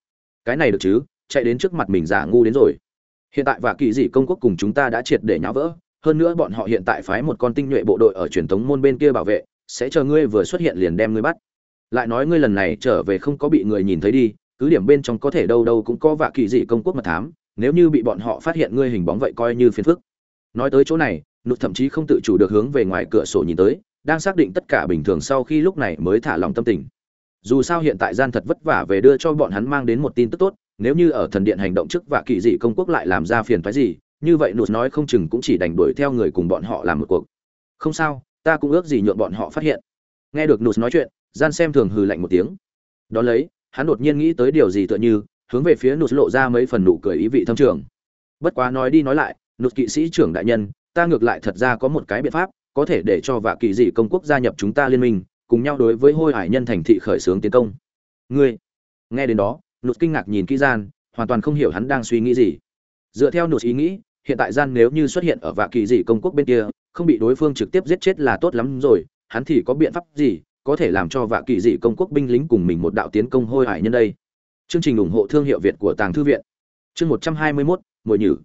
Cái này được chứ, chạy đến trước mặt mình giả ngu đến rồi. Hiện tại vạ kỳ dị công quốc cùng chúng ta đã triệt để nháo vỡ, hơn nữa bọn họ hiện tại phái một con tinh nhuệ bộ đội ở truyền thống môn bên kia bảo vệ, sẽ chờ ngươi vừa xuất hiện liền đem ngươi bắt. Lại nói ngươi lần này trở về không có bị người nhìn thấy đi cứ điểm bên trong có thể đâu đâu cũng có vạ kỳ dị công quốc mật thám, nếu như bị bọn họ phát hiện ngươi hình bóng vậy coi như phiền phức. Nói tới chỗ này, nụt thậm chí không tự chủ được hướng về ngoài cửa sổ nhìn tới, đang xác định tất cả bình thường sau khi lúc này mới thả lòng tâm tình. Dù sao hiện tại gian thật vất vả về đưa cho bọn hắn mang đến một tin tức tốt, nếu như ở thần điện hành động trước và kỳ dị công quốc lại làm ra phiền phái gì, như vậy nụt nói không chừng cũng chỉ đành đuổi theo người cùng bọn họ làm một cuộc. Không sao, ta cũng ước gì nhượng bọn họ phát hiện. Nghe được nụt nói chuyện, gian xem thường hừ lạnh một tiếng. Đó lấy hắn đột nhiên nghĩ tới điều gì tựa như, hướng về phía nụt lộ ra mấy phần nụ cười ý vị thâm trường. Bất quá nói đi nói lại, nụt kỵ sĩ trưởng đại nhân, ta ngược lại thật ra có một cái biện pháp, có thể để cho vạ kỳ dị công quốc gia nhập chúng ta liên minh, cùng nhau đối với hôi hải nhân thành thị khởi xướng tiến công. Ngươi, nghe đến đó, nụt kinh ngạc nhìn kỹ gian, hoàn toàn không hiểu hắn đang suy nghĩ gì. Dựa theo nụt ý nghĩ, hiện tại gian nếu như xuất hiện ở vạ kỳ dị công quốc bên kia, không bị đối phương trực tiếp giết chết là tốt lắm rồi, hắn thì có biện pháp gì có thể làm cho vạ kỳ dị công quốc binh lính cùng mình một đạo tiến công hôi hải nhân đây. Chương trình ủng hộ thương hiệu việt của tàng thư viện. Chương một trăm hai mươi mốt mùi nhử.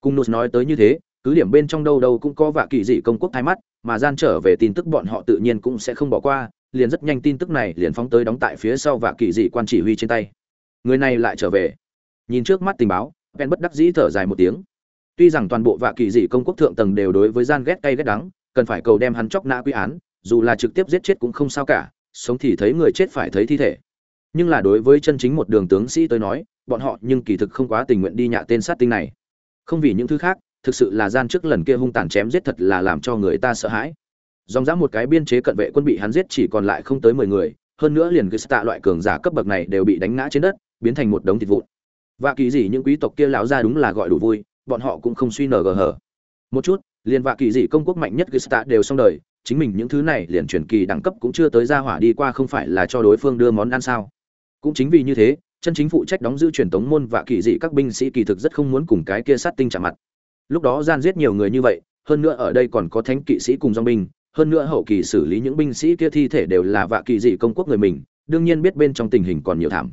Cùng nụt nói tới như thế, cứ điểm bên trong đâu đâu cũng có vạ kỳ dị công quốc thay mắt, mà gian trở về tin tức bọn họ tự nhiên cũng sẽ không bỏ qua, liền rất nhanh tin tức này liền phóng tới đóng tại phía sau vạ kỳ dị quan chỉ huy trên tay. Người này lại trở về. Nhìn trước mắt tình báo, pen bất đắc dĩ thở dài một tiếng. Tuy rằng toàn bộ vạ kỳ dị công quốc thượng tầng đều đối với gian ghét cay ghét đắng, cần phải cầu đem hắn chóc nã quy án dù là trực tiếp giết chết cũng không sao cả sống thì thấy người chết phải thấy thi thể. Nhưng là đối với chân chính một đường tướng sĩ tới nói bọn họ nhưng kỳ thực không quá tình nguyện đi nhạ tên sát tinh này. Không vì những thứ khác thực sự là gian trước lần kia hung tàn chém giết thật là làm cho người ta sợ hãi. Dòng dã một cái biên chế cận vệ quân bị hắn giết chỉ còn lại không tới mười người hơn nữa liền tạ loại cường giả cấp bậc này đều bị đánh ngã trên đất biến thành một đống thịt vụn. Và kỳ gì những quý tộc kia lão ra đúng là gọi đủ vui bọn họ cũng không suy nở gờ hở. Một chút liền vạ kỳ dị công quốc mạnh nhất Gesta đều xong đời, chính mình những thứ này liền truyền kỳ đẳng cấp cũng chưa tới ra hỏa đi qua không phải là cho đối phương đưa món ăn sao? Cũng chính vì như thế, chân chính phụ trách đóng giữ truyền tống môn vạ kỳ dị các binh sĩ kỳ thực rất không muốn cùng cái kia sát tinh chạm mặt. Lúc đó gian giết nhiều người như vậy, hơn nữa ở đây còn có thánh kỵ sĩ cùng dòng binh, hơn nữa hậu kỳ xử lý những binh sĩ kia thi thể đều là vạ kỳ dị công quốc người mình, đương nhiên biết bên trong tình hình còn nhiều thảm.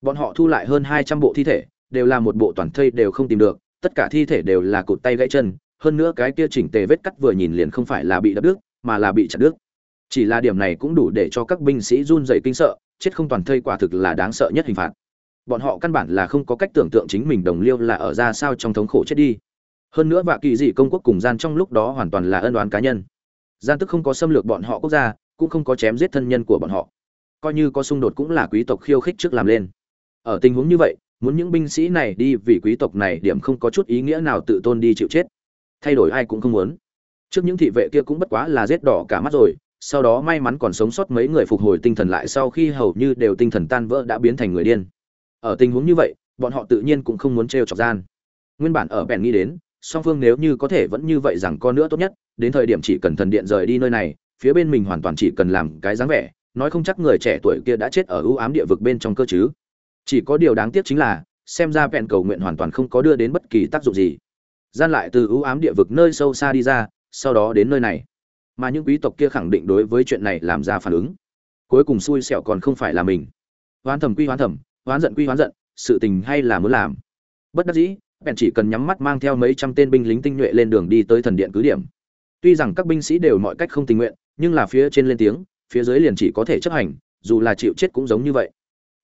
Bọn họ thu lại hơn 200 bộ thi thể, đều là một bộ toàn thây đều không tìm được, tất cả thi thể đều là cụt tay gãy chân, hơn nữa cái kia chỉnh tề vết cắt vừa nhìn liền không phải là bị đập đứt, mà là bị chặt đứt. Chỉ là điểm này cũng đủ để cho các binh sĩ run rẩy kinh sợ, chết không toàn thây quả thực là đáng sợ nhất hình phạt. Bọn họ căn bản là không có cách tưởng tượng chính mình đồng liêu là ở ra sao trong thống khổ chết đi. Hơn nữa vạ kỳ dị công quốc cùng gian trong lúc đó hoàn toàn là ân oán cá nhân. Gian tức không có xâm lược bọn họ quốc gia, cũng không có chém giết thân nhân của bọn họ. Coi như có xung đột cũng là quý tộc khiêu khích trước làm lên. Ở tình huống như vậy, muốn những binh sĩ này đi vì quý tộc này điểm không có chút ý nghĩa nào tự tôn đi chịu chết thay đổi ai cũng không muốn trước những thị vệ kia cũng bất quá là rết đỏ cả mắt rồi, sau đó may mắn còn sống sót mấy người phục hồi tinh thần lại sau khi hầu như đều tinh thần tan vỡ đã biến thành người điên. Ở tình huống như vậy, bọn họ tự nhiên cũng không muốn trêu chọc gian. Nguyên bản ở bèn nghĩ đến, song phương nếu như có thể vẫn như vậy rằng con nữa tốt nhất, đến thời điểm chỉ cần thần điện rời đi nơi này, phía bên mình hoàn toàn chỉ cần làm cái dáng vẻ, nói không chắc người trẻ tuổi kia đã chết ở ưu ám địa vực bên trong cơ chứ. Chỉ có điều đáng tiếc chính là, xem ra vẹn cầu nguyện hoàn toàn không có đưa đến bất kỳ tác dụng gì. Gian lại từ ưu ám địa vực nơi sâu xa đi ra sau đó đến nơi này. Mà những quý tộc kia khẳng định đối với chuyện này làm ra phản ứng. Cuối cùng xui xẻo còn không phải là mình. Hoán thầm quy hoán thầm, hoán giận quy hoán giận, sự tình hay là muốn làm. Bất đắc dĩ, bèn chỉ cần nhắm mắt mang theo mấy trăm tên binh lính tinh nhuệ lên đường đi tới thần điện cứ điểm. Tuy rằng các binh sĩ đều mọi cách không tình nguyện, nhưng là phía trên lên tiếng, phía dưới liền chỉ có thể chấp hành, dù là chịu chết cũng giống như vậy.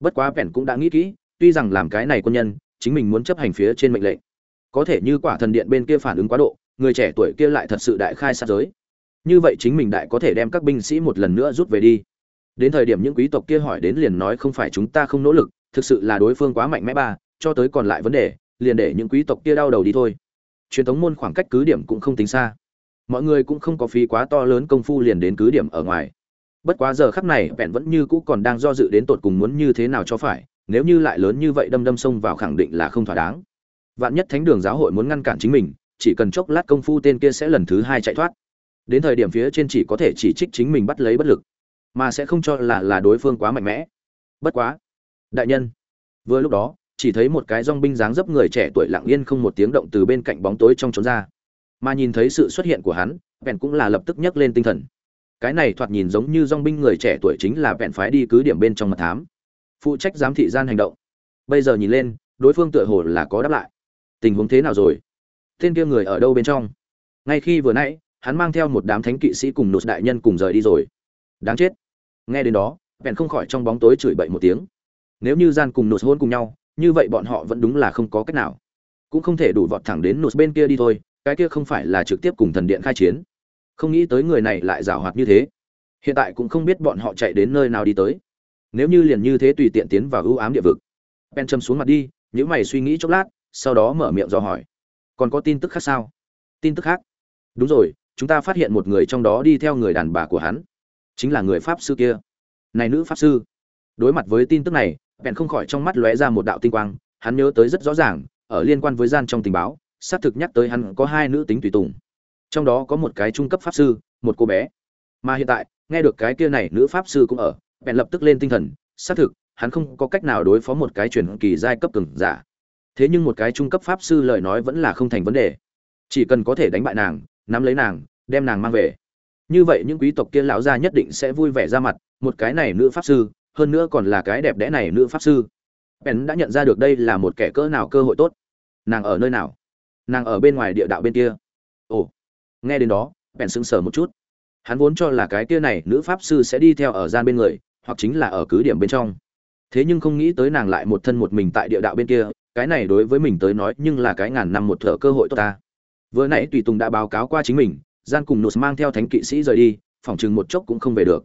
Bất quá bèn cũng đã nghĩ kỹ, tuy rằng làm cái này quân nhân, chính mình muốn chấp hành phía trên mệnh lệnh. Có thể như quả thần điện bên kia phản ứng quá độ người trẻ tuổi kia lại thật sự đại khai sát giới. Như vậy chính mình đại có thể đem các binh sĩ một lần nữa rút về đi. Đến thời điểm những quý tộc kia hỏi đến liền nói không phải chúng ta không nỗ lực, thực sự là đối phương quá mạnh mẽ ba, cho tới còn lại vấn đề, liền để những quý tộc kia đau đầu đi thôi. Truyền thống môn khoảng cách cứ điểm cũng không tính xa. Mọi người cũng không có phí quá to lớn công phu liền đến cứ điểm ở ngoài. Bất quá giờ khắc này, vẹn vẫn như cũ còn đang do dự đến tột cùng muốn như thế nào cho phải, nếu như lại lớn như vậy đâm đâm xông vào khẳng định là không thỏa đáng. Vạn nhất thánh đường giáo hội muốn ngăn cản chính mình chỉ cần chốc lát công phu tên kia sẽ lần thứ hai chạy thoát. Đến thời điểm phía trên chỉ có thể chỉ trích chính mình bắt lấy bất lực, mà sẽ không cho là là đối phương quá mạnh mẽ. Bất quá, đại nhân, vừa lúc đó, chỉ thấy một cái dong binh dáng dấp người trẻ tuổi lặng yên không một tiếng động từ bên cạnh bóng tối trong trốn ra. Mà nhìn thấy sự xuất hiện của hắn, vẹn cũng là lập tức nhấc lên tinh thần. Cái này thoạt nhìn giống như dong binh người trẻ tuổi chính là vẹn phái đi cứ điểm bên trong mật thám. Phụ trách giám thị gian hành động. Bây giờ nhìn lên, đối phương tựa hồ là có đáp lại. Tình huống thế nào rồi? Tên kia người ở đâu bên trong? Ngay khi vừa nãy, hắn mang theo một đám thánh kỵ sĩ cùng nụt đại nhân cùng rời đi rồi. Đáng chết. Nghe đến đó bèn không khỏi trong bóng tối chửi bậy một tiếng. Nếu như gian cùng nụt hôn cùng nhau, như vậy bọn họ vẫn đúng là không có cách nào. Cũng không thể đủ vọt thẳng đến nụt bên kia đi thôi, cái kia không phải là trực tiếp cùng thần điện khai chiến. Không nghĩ tới người này lại giảo hoạt như thế. Hiện tại cũng không biết bọn họ chạy đến nơi nào đi tới. Nếu như liền như thế tùy tiện tiến vào ưu ám địa vực. Ben châm xuống mặt đi những mày suy nghĩ chốc lát, sau đó mở miệng dò hỏi còn có tin tức khác sao? Tin tức khác? Đúng rồi, chúng ta phát hiện một người trong đó đi theo người đàn bà của hắn. Chính là người pháp sư kia. Này nữ pháp sư. Đối mặt với tin tức này bèn không khỏi trong mắt lóe ra một đạo tinh quang, hắn nhớ tới rất rõ ràng, ở liên quan với gian trong tình báo, xác thực nhắc tới hắn có hai nữ tính tùy tùng. Trong đó có một cái trung cấp pháp sư, một cô bé. Mà hiện tại, nghe được cái kia này nữ pháp sư cũng ở bèn lập tức lên tinh thần, xác thực, hắn không có cách nào đối phó một cái truyền kỳ giai cấp cường giả thế nhưng một cái trung cấp pháp sư lời nói vẫn là không thành vấn đề. Chỉ cần có thể đánh bại nàng, nắm lấy nàng, đem nàng mang về. Như vậy những quý tộc kia lão gia nhất định sẽ vui vẻ ra mặt, một cái này nữ pháp sư, hơn nữa còn là cái đẹp đẽ này nữ pháp sư. Pen đã nhận ra được đây là một kẻ cỡ nào cơ hội tốt. Nàng ở nơi nào? Nàng ở bên ngoài địa đạo bên kia. Ồ, nghe đến đó Pen sững sờ một chút. Hắn vốn cho là cái kia này nữ pháp sư sẽ đi theo ở gian bên người, hoặc chính là ở cứ điểm bên trong. Thế nhưng không nghĩ tới nàng lại một thân một mình tại địa đạo bên kia cái này đối với mình tới nói nhưng là cái ngàn năm một thở cơ hội tốt ta. Vừa nãy tùy tùng đã báo cáo qua chính mình, gian cùng nụt mang theo thánh kỵ sĩ rời đi, phòng chừng một chốc cũng không về được.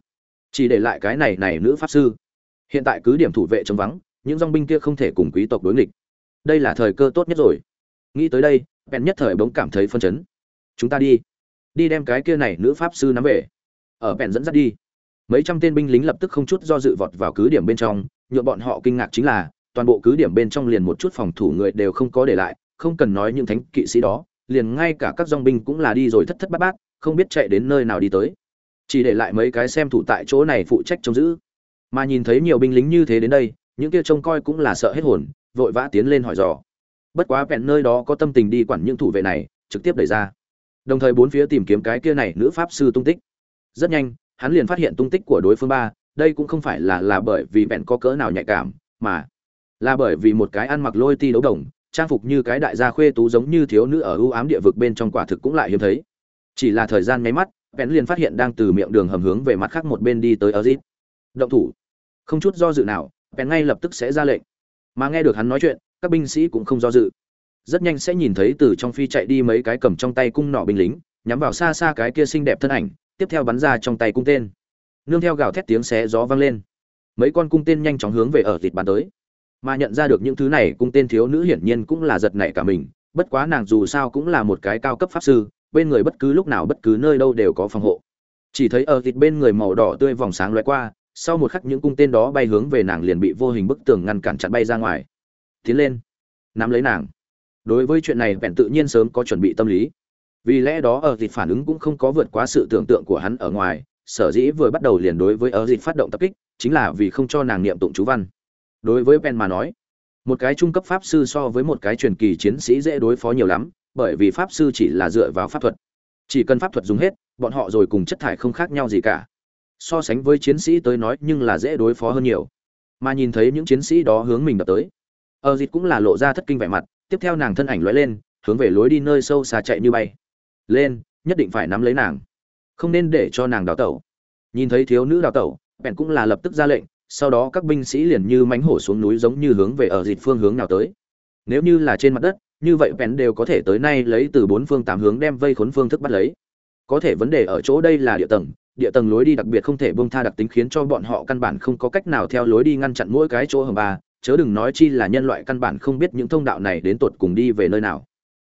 Chỉ để lại cái này này nữ pháp sư. Hiện tại cứ điểm thủ vệ trống vắng, những dong binh kia không thể cùng quý tộc đối nghịch. Đây là thời cơ tốt nhất rồi. Nghĩ tới đây, bèn nhất thời bỗng cảm thấy phân chấn. Chúng ta đi. Đi đem cái kia này nữ pháp sư nắm về. Ở bèn dẫn dắt đi. Mấy trăm tên binh lính lập tức không chút do dự vọt vào cứ điểm bên trong nhuộm bọn họ kinh ngạc chính là toàn bộ cứ điểm bên trong liền một chút phòng thủ người đều không có để lại, không cần nói những thánh kỵ sĩ đó, liền ngay cả các dòng binh cũng là đi rồi thất thất bát bát, không biết chạy đến nơi nào đi tới. Chỉ để lại mấy cái xem thủ tại chỗ này phụ trách trông giữ. Mà nhìn thấy nhiều binh lính như thế đến đây, những kia trông coi cũng là sợ hết hồn, vội vã tiến lên hỏi dò. Bất quá vẹn nơi đó có tâm tình đi quản những thủ vệ này, trực tiếp đẩy ra. Đồng thời bốn phía tìm kiếm cái kia này nữ pháp sư tung tích. Rất nhanh, hắn liền phát hiện tung tích của đối phương ba, đây cũng không phải là là bởi vì vẹn có cỡ nào nhạy cảm, mà là bởi vì một cái ăn mặc lôi ti đấu đồng, trang phục như cái đại gia khuê tú giống như thiếu nữ ở ưu ám địa vực bên trong quả thực cũng lại hiếm thấy. Chỉ là thời gian nháy mắt vẹn liền phát hiện đang từ miệng đường hầm hướng về mặt khác một bên đi tới ở dít động thủ. Không chút do dự nào vẹn ngay lập tức sẽ ra lệnh. Mà nghe được hắn nói chuyện, các binh sĩ cũng không do dự. Rất nhanh sẽ nhìn thấy từ trong phi chạy đi mấy cái cầm trong tay cung nọ binh lính, nhắm vào xa xa cái kia xinh đẹp thân ảnh, tiếp theo bắn ra trong tay cung tên. Nương theo gào thét tiếng xé gió vang lên. Mấy con cung tên nhanh chóng hướng về ở thịt bàn tới mà nhận ra được những thứ này, cung tên thiếu nữ hiển nhiên cũng là giật nảy cả mình, bất quá nàng dù sao cũng là một cái cao cấp pháp sư, bên người bất cứ lúc nào bất cứ nơi đâu đều có phòng hộ. Chỉ thấy ở thịt bên người màu đỏ tươi vòng sáng lóe qua, sau một khắc những cung tên đó bay hướng về nàng liền bị vô hình bức tường ngăn cản chặn bay ra ngoài. Tiến lên, nắm lấy nàng. Đối với chuyện này vẹn tự nhiên sớm có chuẩn bị tâm lý. Vì lẽ đó ở thịt phản ứng cũng không có vượt quá sự tưởng tượng của hắn ở ngoài, sở dĩ vừa bắt đầu liền đối với ở dịch phát động tập kích, chính là vì không cho nàng niệm tụng chú văn đối với pen mà nói, một cái trung cấp pháp sư so với một cái truyền kỳ chiến sĩ dễ đối phó nhiều lắm, bởi vì pháp sư chỉ là dựa vào pháp thuật. Chỉ cần pháp thuật dùng hết, bọn họ rồi cùng chất thải không khác nhau gì cả. So sánh với chiến sĩ tới nói nhưng là dễ đối phó hơn nhiều. Mà nhìn thấy những chiến sĩ đó hướng mình đập tới ở dịp cũng là lộ ra thất kinh vẻ mặt, tiếp theo nàng thân ảnh lóe lên, hướng về lối đi nơi sâu xa chạy như bay. Lên, nhất định phải nắm lấy nàng, không nên để cho nàng đào tẩu. Nhìn thấy thiếu nữ đào tẩu bèn cũng là lập tức ra lệnh sau đó các binh sĩ liền như mánh hổ xuống núi giống như hướng về ở dịp phương hướng nào tới. Nếu như là trên mặt đất, như vậy bèn đều có thể tới nay lấy từ bốn phương tám hướng đem vây khốn phương thức bắt lấy. Có thể vấn đề ở chỗ đây là địa tầng địa tầng lối đi đặc biệt không thể bông tha đặc tính khiến cho bọn họ căn bản không có cách nào theo lối đi ngăn chặn mỗi cái chỗ hầm ba, chớ đừng nói chi là nhân loại căn bản không biết những thông đạo này đến tột cùng đi về nơi nào.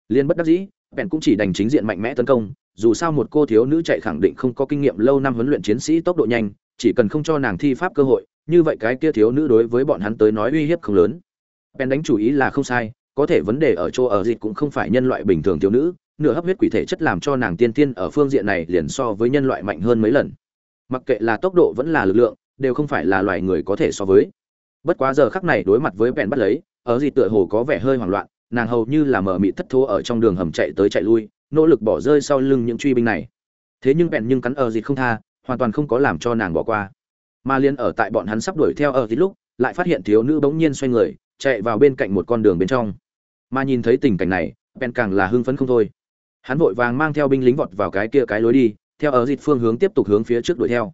Liên bất đắc dĩ bèn cũng chỉ đành chính diện mạnh mẽ tấn công, dù sao một cô thiếu nữ chạy khẳng định không có kinh nghiệm lâu năm huấn luyện chiến sĩ tốc độ nhanh, chỉ cần không cho nàng thi pháp cơ hội như vậy cái kia thiếu nữ đối với bọn hắn tới nói uy hiếp không lớn. Bèn đánh chủ ý là không sai, có thể vấn đề ở chỗ ở dịch cũng không phải nhân loại bình thường thiếu nữ, nửa hấp huyết quỷ thể chất làm cho nàng tiên tiên ở phương diện này liền so với nhân loại mạnh hơn mấy lần. Mặc kệ là tốc độ vẫn là lực lượng, đều không phải là loài người có thể so với. Bất quá giờ khắc này đối mặt với bèn bắt lấy, ở dịch tựa hồ có vẻ hơi hoảng loạn, nàng hầu như là mở mị thất thố ở trong đường hầm chạy tới chạy lui, nỗ lực bỏ rơi sau lưng những truy binh này. Thế nhưng bèn nhưng cắn ở dịch không tha, hoàn toàn không có làm cho nàng bỏ qua mà liên ở tại bọn hắn sắp đuổi theo ở thì lúc, lại phát hiện thiếu nữ bỗng nhiên xoay người, chạy vào bên cạnh một con đường bên trong. Mà nhìn thấy tình cảnh này bèn càng là hưng phấn không thôi. Hắn vội vàng mang theo binh lính vọt vào cái kia cái lối đi, theo ở dịt phương hướng tiếp tục hướng phía trước đuổi theo.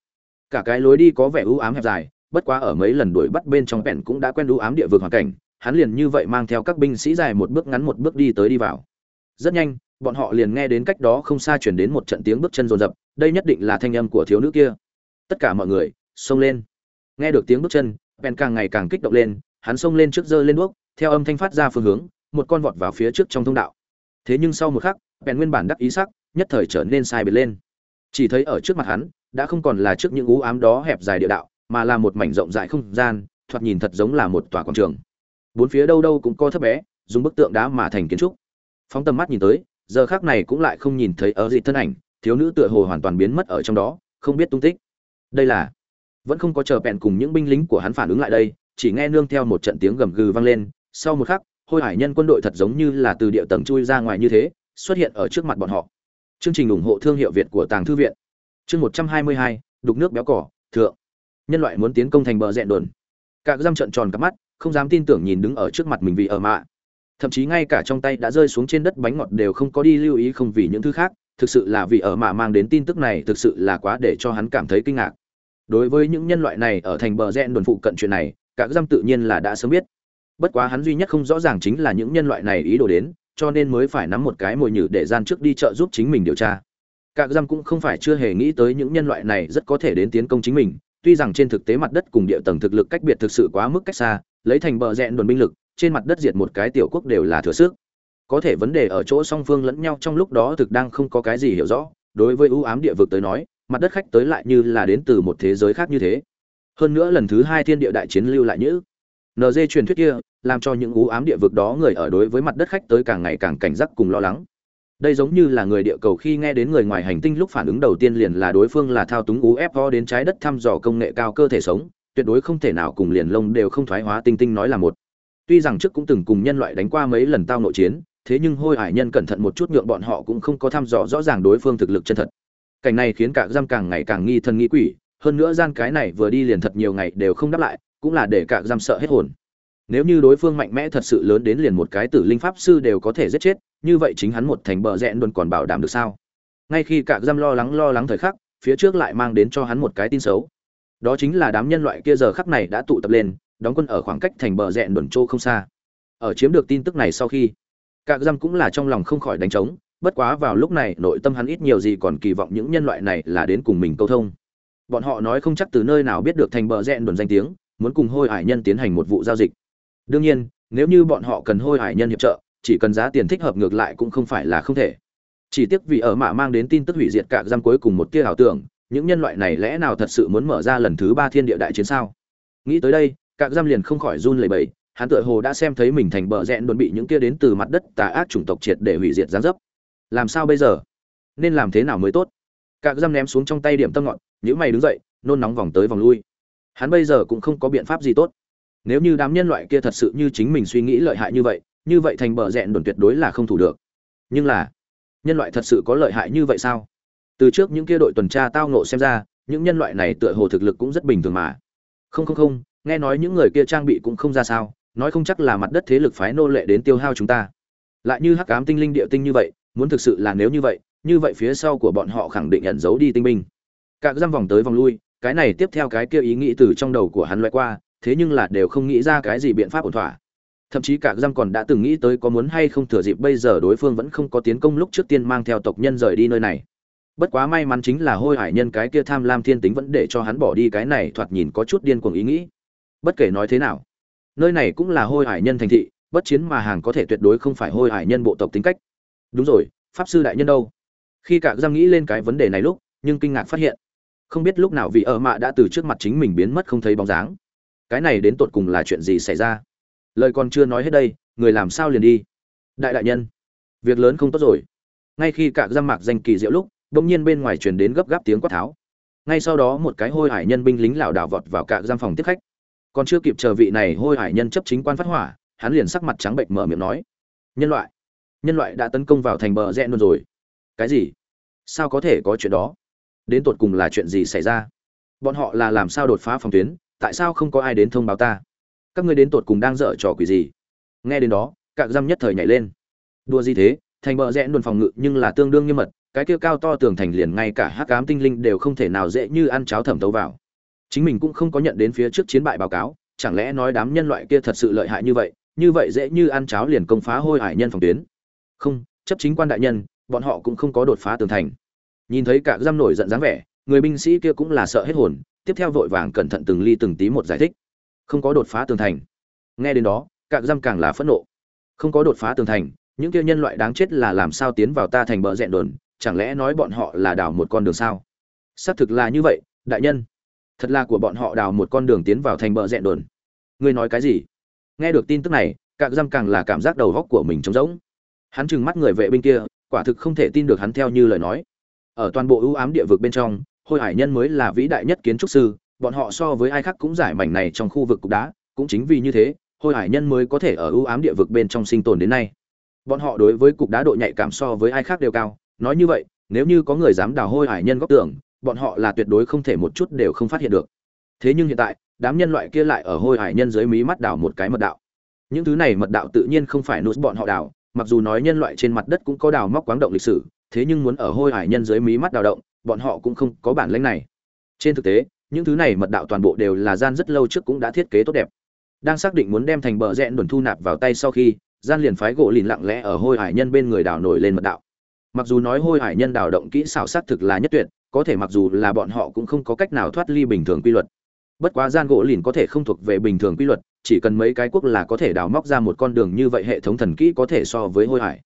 Cả cái lối đi có vẻ u ám hẹp dài, bất quá ở mấy lần đuổi bắt bên trong bèn cũng đã quen u ám địa vực hoàn cảnh, hắn liền như vậy mang theo các binh sĩ dài một bước ngắn một bước đi tới đi vào. Rất nhanh, bọn họ liền nghe đến cách đó không xa chuyển đến một trận tiếng bước chân rồn rập, đây nhất định là thanh âm của thiếu nữ kia. Tất cả mọi người xông lên. Nghe được tiếng bước chân bèn càng ngày càng kích động lên, hắn xông lên trước giơ lên đuốc, theo âm thanh phát ra phương hướng, một con vọt vào phía trước trong thông đạo. Thế nhưng sau một khắc bèn nguyên bản đắc ý sắc, nhất thời trở nên sai biệt lên. Chỉ thấy ở trước mặt hắn, đã không còn là trước những ú ám đó hẹp dài địa đạo, mà là một mảnh rộng rãi không gian, thoạt nhìn thật giống là một tòa quảng trường. Bốn phía đâu đâu cũng có thấp bé, dùng bức tượng đá mà thành kiến trúc. Phóng tầm mắt nhìn tới, giờ khác này cũng lại không nhìn thấy ở gì thân ảnh, thiếu nữ tựa hồ hoàn toàn biến mất ở trong đó, không biết tung tích. Đây là vẫn không có chờ bèn cùng những binh lính của hắn phản ứng lại đây, chỉ nghe nương theo một trận tiếng gầm gừ vang lên. Sau một khắc, hôi hải nhân quân đội thật giống như là từ địa tầng chui ra ngoài như thế, xuất hiện ở trước mặt bọn họ. Chương trình ủng hộ thương hiệu việt của tàng thư viện. Chương một trăm hai mươi hai, đục nước béo cỏ, thượng. Nhân loại muốn tiến công thành bờ rẽ đồn. Cả dăm trận tròn cắp mắt, không dám tin tưởng nhìn đứng ở trước mặt mình vì ở mạ. Thậm chí ngay cả trong tay đã rơi xuống trên đất bánh ngọt đều không có đi lưu ý không vì những thứ khác, thực sự là vì ở mạ mang đến tin tức này thực sự là quá để cho hắn cảm thấy kinh ngạc đối với những nhân loại này ở thành bờ rẽn đồn phụ cận chuyện này cả giam tự nhiên là đã sớm biết bất quá hắn duy nhất không rõ ràng chính là những nhân loại này ý đồ đến cho nên mới phải nắm một cái mồi nhử để gian trước đi chợ giúp chính mình điều tra Cạc Giam cũng không phải chưa hề nghĩ tới những nhân loại này rất có thể đến tiến công chính mình, tuy rằng trên thực tế mặt đất cùng địa tầng thực lực cách biệt thực sự quá mức cách xa, lấy thành bờ rẽn đồn binh lực, trên mặt đất diệt một cái tiểu quốc đều là thừa sức. Có thể vấn đề ở chỗ song phương lẫn nhau trong lúc đó thực đang không có cái gì hiểu rõ, đối với ưu ám địa vực tới nói, mặt đất khách tới lại như là đến từ một thế giới khác như thế. Hơn nữa lần thứ hai thiên địa đại chiến lưu lại nhữ. Nd truyền thuyết kia, làm cho những ú ám địa vực đó người ở đối với mặt đất khách tới càng ngày càng cảnh giác cùng lo lắng. Đây giống như là người địa cầu khi nghe đến người ngoài hành tinh lúc phản ứng đầu tiên liền là đối phương là thao túng ufo đến trái đất thăm dò công nghệ cao cơ thể sống tuyệt đối không thể nào cùng liền lông đều không thoái hóa tinh tinh nói là một. Tuy rằng trước cũng từng cùng nhân loại đánh qua mấy lần tao nội chiến thế nhưng hôi hải nhân cẩn thận một chút nhượng bọn họ cũng không có thăm dò rõ ràng đối phương thực lực chân thật cảnh này khiến cả giam càng ngày càng nghi thân nghi quỷ, hơn nữa gian cái này vừa đi liền thật nhiều ngày đều không đáp lại, cũng là để cả giam sợ hết hồn. Nếu như đối phương mạnh mẽ thật sự lớn đến liền một cái tử linh pháp sư đều có thể giết chết, như vậy chính hắn một thành bờ rẽn luôn còn bảo đảm được sao? Ngay khi cả giam lo lắng lo lắng thời khắc, phía trước lại mang đến cho hắn một cái tin xấu. Đó chính là đám nhân loại kia giờ khắc này đã tụ tập lên, đóng quân ở khoảng cách thành bờ rẽn đồn châu không xa. Ở chiếm được tin tức này sau khi, cả giam cũng là trong lòng không khỏi đánh trống bất quá vào lúc này, nội tâm hắn ít nhiều gì còn kỳ vọng những nhân loại này là đến cùng mình câu thông. Bọn họ nói không chắc từ nơi nào biết được thành bờ rẽn đồn danh tiếng, muốn cùng hôi hải nhân tiến hành một vụ giao dịch. Đương nhiên, nếu như bọn họ cần hôi hải nhân hiệp trợ, chỉ cần giá tiền thích hợp ngược lại cũng không phải là không thể. Chỉ tiếc vì ở mạ mang đến tin tức hủy diệt cạc giam cuối cùng một tia ảo tưởng, những nhân loại này lẽ nào thật sự muốn mở ra lần thứ ba thiên địa đại chiến sao? Nghĩ tới đây cạc giam liền không khỏi run lẩy bẩy, hắn tựa hồ đã xem thấy mình thành bờ rẽn đồn bị những kia đến từ mặt đất tà ác chủng tộc triệt để hủy diệt gián dấp làm sao bây giờ? Nên làm thế nào mới tốt? Cạc dăm ném xuống trong tay điểm tâm ngọn những mày đứng dậy, nôn nóng vòng tới vòng lui. Hắn bây giờ cũng không có biện pháp gì tốt. Nếu như đám nhân loại kia thật sự như chính mình suy nghĩ lợi hại như vậy như vậy thành bờ rẽn đồn tuyệt đối là không thủ được. Nhưng là, nhân loại thật sự có lợi hại như vậy sao? Từ trước những kia đội tuần tra tao nộ xem ra, những nhân loại này tựa hồ thực lực cũng rất bình thường mà. Không không không, nghe nói những người kia trang bị cũng không ra sao, nói không chắc là mặt đất thế lực phái nô lệ đến tiêu hao chúng ta. Lại như hắc ám tinh linh địa tinh như vậy muốn thực sự là nếu như vậy như vậy phía sau của bọn họ khẳng định ẩn giấu đi tinh binh. Các dăm vòng tới vòng lui, cái này tiếp theo cái kia ý nghĩ từ trong đầu của hắn loại qua, thế nhưng là đều không nghĩ ra cái gì biện pháp ổn thỏa. Thậm chí cả dăm còn đã từng nghĩ tới có muốn hay không thừa dịp bây giờ đối phương vẫn không có tiến công lúc trước tiên mang theo tộc nhân rời đi nơi này. Bất quá may mắn chính là hôi hải nhân cái kia tham lam thiên tính vẫn để cho hắn bỏ đi cái này thoạt nhìn có chút điên cuồng ý nghĩ. Bất kể nói thế nào, nơi này cũng là hôi hải nhân thành thị, bất chiến mà hàng có thể tuyệt đối không phải hôi hải nhân bộ tộc tính cách đúng rồi, pháp sư đại nhân đâu? Khi cả giam nghĩ lên cái vấn đề này lúc, nhưng kinh ngạc phát hiện, không biết lúc nào vị ở mạ đã từ trước mặt chính mình biến mất không thấy bóng dáng. Cái này đến tột cùng là chuyện gì xảy ra? Lời còn chưa nói hết đây, người làm sao liền đi? Đại đại nhân, việc lớn không tốt rồi. Ngay khi cả giam mạc danh kỳ diệu lúc, bỗng nhiên bên ngoài truyền đến gấp gáp tiếng quát tháo. Ngay sau đó một cái hôi hải nhân binh lính lảo đảo vọt vào cả giam phòng tiếp khách. Còn chưa kịp chờ vị này hôi hải nhân chấp chính quan phát hỏa, hắn liền sắc mặt trắng bệnh mở miệng nói, nhân loại nhân loại đã tấn công vào thành bờ rẽ luôn rồi. Cái gì? Sao có thể có chuyện đó? Đến tột cùng là chuyện gì xảy ra? Bọn họ là làm sao đột phá phòng tuyến? Tại sao không có ai đến thông báo ta? Các ngươi đến tột cùng đang dở trò quỷ gì? Nghe đến đó cạc răm nhất thời nhảy lên. Đua gì thế? Thành bờ rẽ luôn phòng ngự nhưng là tương đương như mật. Cái kia cao to tường thành liền ngay cả hắc ám tinh linh đều không thể nào dễ như ăn cháo thẩm tấu vào. Chính mình cũng không có nhận đến phía trước chiến bại báo cáo. Chẳng lẽ nói đám nhân loại kia thật sự lợi hại như vậy? Như vậy dễ như ăn cháo liền công phá hôi hải nhân phòng tuyến? Không, chấp chính quan đại nhân, bọn họ cũng không có đột phá tường thành. Nhìn thấy cả giam nổi giận dáng vẻ, người binh sĩ kia cũng là sợ hết hồn, tiếp theo vội vàng cẩn thận từng ly từng tí một giải thích. Không có đột phá tường thành. Nghe đến đó cạc giam càng là phẫn nộ. Không có đột phá tường thành, những kia nhân loại đáng chết là làm sao tiến vào ta thành bờ rẹn đồn, chẳng lẽ nói bọn họ là đào một con đường sao? Xác thực là như vậy, đại nhân. Thật là của bọn họ đào một con đường tiến vào thành bờ rẹn đồn. Ngươi nói cái gì? Nghe được tin tức này cạc giam càng là cảm giác đầu góc của mình trống rỗng hắn trừng mắt người vệ binh kia, quả thực không thể tin được hắn theo như lời nói. Ở toàn bộ ưu ám địa vực bên trong, hôi hải nhân mới là vĩ đại nhất kiến trúc sư, bọn họ so với ai khác cũng giải mảnh này trong khu vực cục đá, cũng chính vì như thế, hôi hải nhân mới có thể ở ưu ám địa vực bên trong sinh tồn đến nay. Bọn họ đối với cục đá độ nhạy cảm so với ai khác đều cao, nói như vậy, nếu như có người dám đào hôi hải nhân góc tường, bọn họ là tuyệt đối không thể một chút đều không phát hiện được. Thế nhưng hiện tại, đám nhân loại kia lại ở hôi hải nhân dưới mí mắt đào một cái mật đạo. Những thứ này mật đạo tự nhiên không phải nút bọn họ đào mặc dù nói nhân loại trên mặt đất cũng có đào móc quáng động lịch sử, thế nhưng muốn ở hôi hải nhân dưới mí mắt đào động, bọn họ cũng không có bản lĩnh này. Trên thực tế, những thứ này mật đạo toàn bộ đều là gian rất lâu trước cũng đã thiết kế tốt đẹp. Đang xác định muốn đem thành bờ rẽ đồn thu nạp vào tay sau khi, gian liền phái gỗ lìn lặng lẽ ở hôi hải nhân bên người đào nổi lên mật đạo. Mặc dù nói hôi hải nhân đào động kỹ xảo sát thực là nhất tuyệt, có thể mặc dù là bọn họ cũng không có cách nào thoát ly bình thường quy luật. Bất quá gian gỗ lìn có thể không thuộc về bình thường quy luật chỉ cần mấy cái quốc là có thể đào móc ra một con đường như vậy, hệ thống thần kỹ có thể so với hôi hải.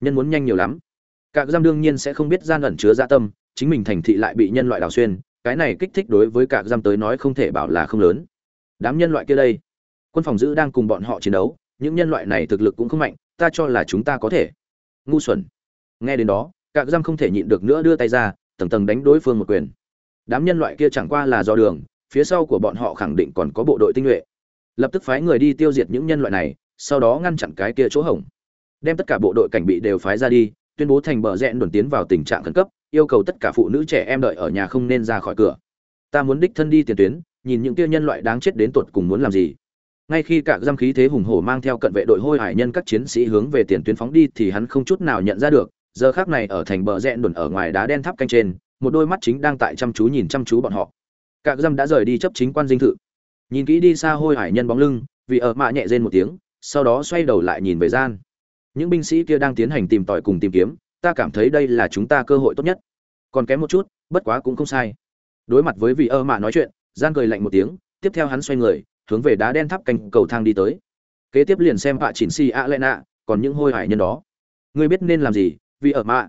Nhân muốn nhanh nhiều lắm. Các giam đương nhiên sẽ không biết gian ẩn chứa dạ tâm, chính mình thành thị lại bị nhân loại đào xuyên, cái này kích thích đối với các giam tới nói không thể bảo là không lớn. Đám nhân loại kia đây, quân phòng giữ đang cùng bọn họ chiến đấu, những nhân loại này thực lực cũng không mạnh, ta cho là chúng ta có thể. Ngu xuẩn. Nghe đến đó các giam không thể nhịn được nữa đưa tay ra, tầng tầng đánh đối phương một quyền. Đám nhân loại kia chẳng qua là do đường, phía sau của bọn họ khẳng định còn có bộ đội tinh nhuệ lập tức phái người đi tiêu diệt những nhân loại này, sau đó ngăn chặn cái kia chỗ hổng. Đem tất cả bộ đội cảnh bị đều phái ra đi, tuyên bố thành bờ rẽn đồn tiến vào tình trạng khẩn cấp, yêu cầu tất cả phụ nữ trẻ em đợi ở nhà không nên ra khỏi cửa. Ta muốn đích thân đi tiền tuyến, nhìn những kia nhân loại đáng chết đến tột cùng muốn làm gì. Ngay khi cả giam khí thế hùng hổ mang theo cận vệ đội hôi hải nhân các chiến sĩ hướng về tiền tuyến phóng đi thì hắn không chút nào nhận ra được, giờ khác này ở thành bờ rẽn đồn ở ngoài đá đen tháp canh trên, một đôi mắt chính đang tại chăm chú nhìn chăm chú bọn họ. Cả giam đã rời đi chấp chính quan dinh thự nhìn kỹ đi xa hôi hải nhân bóng lưng, vì ở mạ nhẹ rên một tiếng, sau đó xoay đầu lại nhìn về gian. Những binh sĩ kia đang tiến hành tìm tòi cùng tìm kiếm, ta cảm thấy đây là chúng ta cơ hội tốt nhất. Còn kém một chút, bất quá cũng không sai. Đối mặt với vị ơ mạ nói chuyện, gian cười lạnh một tiếng, tiếp theo hắn xoay người, hướng về đá đen tháp canh cầu thang đi tới. Kế tiếp liền xem họa chỉnh si a lệ nạ, còn những hôi hải nhân đó. Ngươi biết nên làm gì vì ở mạ?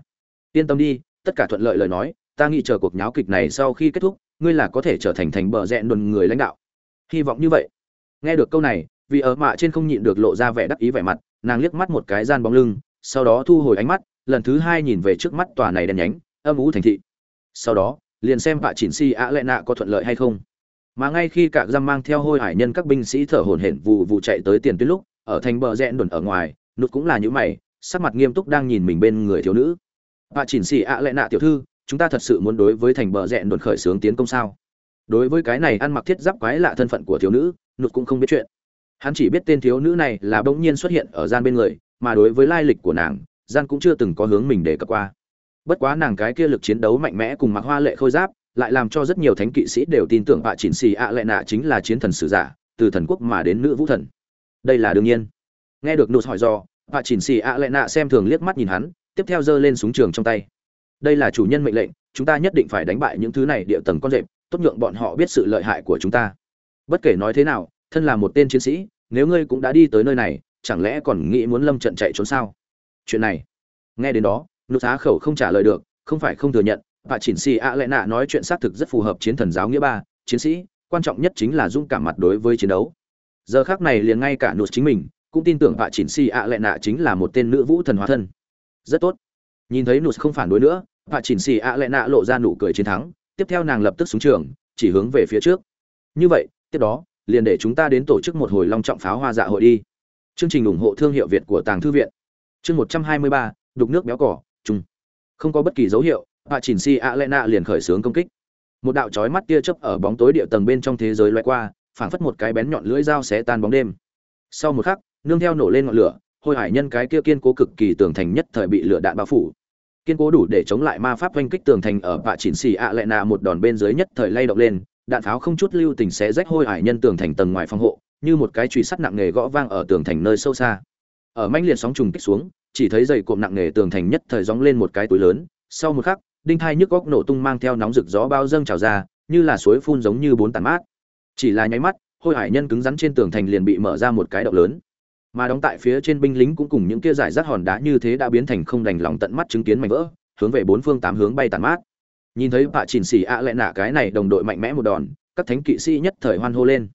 Yên tâm đi, tất cả thuận lợi lời nói, ta nghĩ chờ cuộc nháo kịch này sau khi kết thúc, ngươi là có thể trở thành thành bờ rẽ đồn người lãnh đạo hy vọng như vậy. Nghe được câu này, vì ở mạ trên không nhịn được lộ ra vẻ đắc ý vẻ mặt, nàng liếc mắt một cái gian bóng lưng, sau đó thu hồi ánh mắt, lần thứ hai nhìn về trước mắt tòa này đèn nhánh, âm ú thành thị. Sau đó, liền xem vạ chỉnh si ạ lệ nạ có thuận lợi hay không. Mà ngay khi cả giam mang theo hôi hải nhân các binh sĩ thở hổn hển vụ vụ chạy tới tiền tuyến lúc, ở thành bờ rẽ đồn ở ngoài, nụt cũng là những mày, sắc mặt nghiêm túc đang nhìn mình bên người thiếu nữ. Vạ chỉnh si ạ lệ nạ tiểu thư, chúng ta thật sự muốn đối với thành bờ rẽ đồn khởi xướng tiến công sao? Đối với cái này ăn mặc thiết giáp quái lạ thân phận của thiếu nữ, nụt cũng không biết chuyện. Hắn chỉ biết tên thiếu nữ này là bỗng nhiên xuất hiện ở gian bên người, mà đối với lai lịch của nàng, gian cũng chưa từng có hướng mình để cập qua. Bất quá nàng cái kia lực chiến đấu mạnh mẽ cùng mặc hoa lệ khôi giáp, lại làm cho rất nhiều thánh kỵ sĩ đều tin tưởng bạ chỉnh xì ạ lệ nạ chính là chiến thần sử giả, từ thần quốc mà đến nữ vũ thần. Đây là đương nhiên. Nghe được nụt hỏi do bạ chỉnh xì ạ lệ nạ xem thường liếc mắt nhìn hắn, tiếp theo giơ lên súng trường trong tay. Đây là chủ nhân mệnh lệnh, chúng ta nhất định phải đánh bại những thứ này địa tầng con rệp tốt nhượng bọn họ biết sự lợi hại của chúng ta. Bất kể nói thế nào, thân là một tên chiến sĩ, nếu ngươi cũng đã đi tới nơi này, chẳng lẽ còn nghĩ muốn lâm trận chạy trốn sao? Chuyện này, nghe đến đó nút Giá khẩu không trả lời được, không phải không thừa nhận bà chỉnh xì ạ Lệ nạ nói chuyện xác thực rất phù hợp chiến thần giáo nghĩa ba, chiến sĩ, quan trọng nhất chính là dũng cảm mặt đối với chiến đấu. Giờ khác này liền ngay cả Nụt chính mình, cũng tin tưởng vạ chỉnh xì ạ Lệ nạ chính là một tên nữ vũ thần hóa thân. Rất tốt. Nhìn thấy Nụt không phản đối nữa, vạ chỉnh xì ạ Lệ nạ lộ ra nụ cười chiến thắng tiếp theo nàng lập tức xuống trường, chỉ hướng về phía trước. Như vậy, tiếp đó, liền để chúng ta đến tổ chức một hồi long trọng pháo hoa dạ hội đi. Chương trình ủng hộ thương hiệu việt của tàng thư viện. Chương một trăm hai mươi ba, đục nước béo cỏ chung không có bất kỳ dấu hiệu bà chỉnh si a lena liền khởi xướng công kích. Một đạo chói mắt tia chớp ở bóng tối địa tầng bên trong thế giới loại qua, phảng phất một cái bén nhọn lưỡi dao xé tan bóng đêm. Sau một khắc, nương theo nổ lên ngọn lửa, hôi hải nhân cái kia kiên cố cực kỳ tường thành nhất thời bị lửa đạn bao phủ kiên cố đủ để chống lại ma pháp oanh kích tường thành ở bạ chỉnh xì ạ lại nạ một đòn bên dưới nhất thời lay động lên, đạn pháo không chút lưu tình sẽ rách hôi hải nhân tường thành tầng ngoài phòng hộ, như một cái chùy sắt nặng nề gõ vang ở tường thành nơi sâu xa. Ở manh liệt sóng trùng kích xuống, chỉ thấy dày cộm nặng nề tường thành nhất thời gióng lên một cái túi lớn, sau một khắc, đinh thai nhức góc nổ tung mang theo nóng rực gió bao dâng trào ra, như là suối phun giống như bốn tàn mát. Chỉ là nháy mắt, hôi hải nhân cứng rắn trên tường thành liền bị mở ra một cái động lớn mà đóng tại phía trên binh lính cũng cùng những kia giải rác hòn đá như thế đã biến thành không đành lòng tận mắt chứng kiến mảnh vỡ, hướng về bốn phương tám hướng bay tàn mát. Nhìn thấy bạ chỉnh xỉ ạ lệ nạ cái này đồng đội mạnh mẽ một đòn, các thánh kỵ sĩ nhất thời hoan hô lên.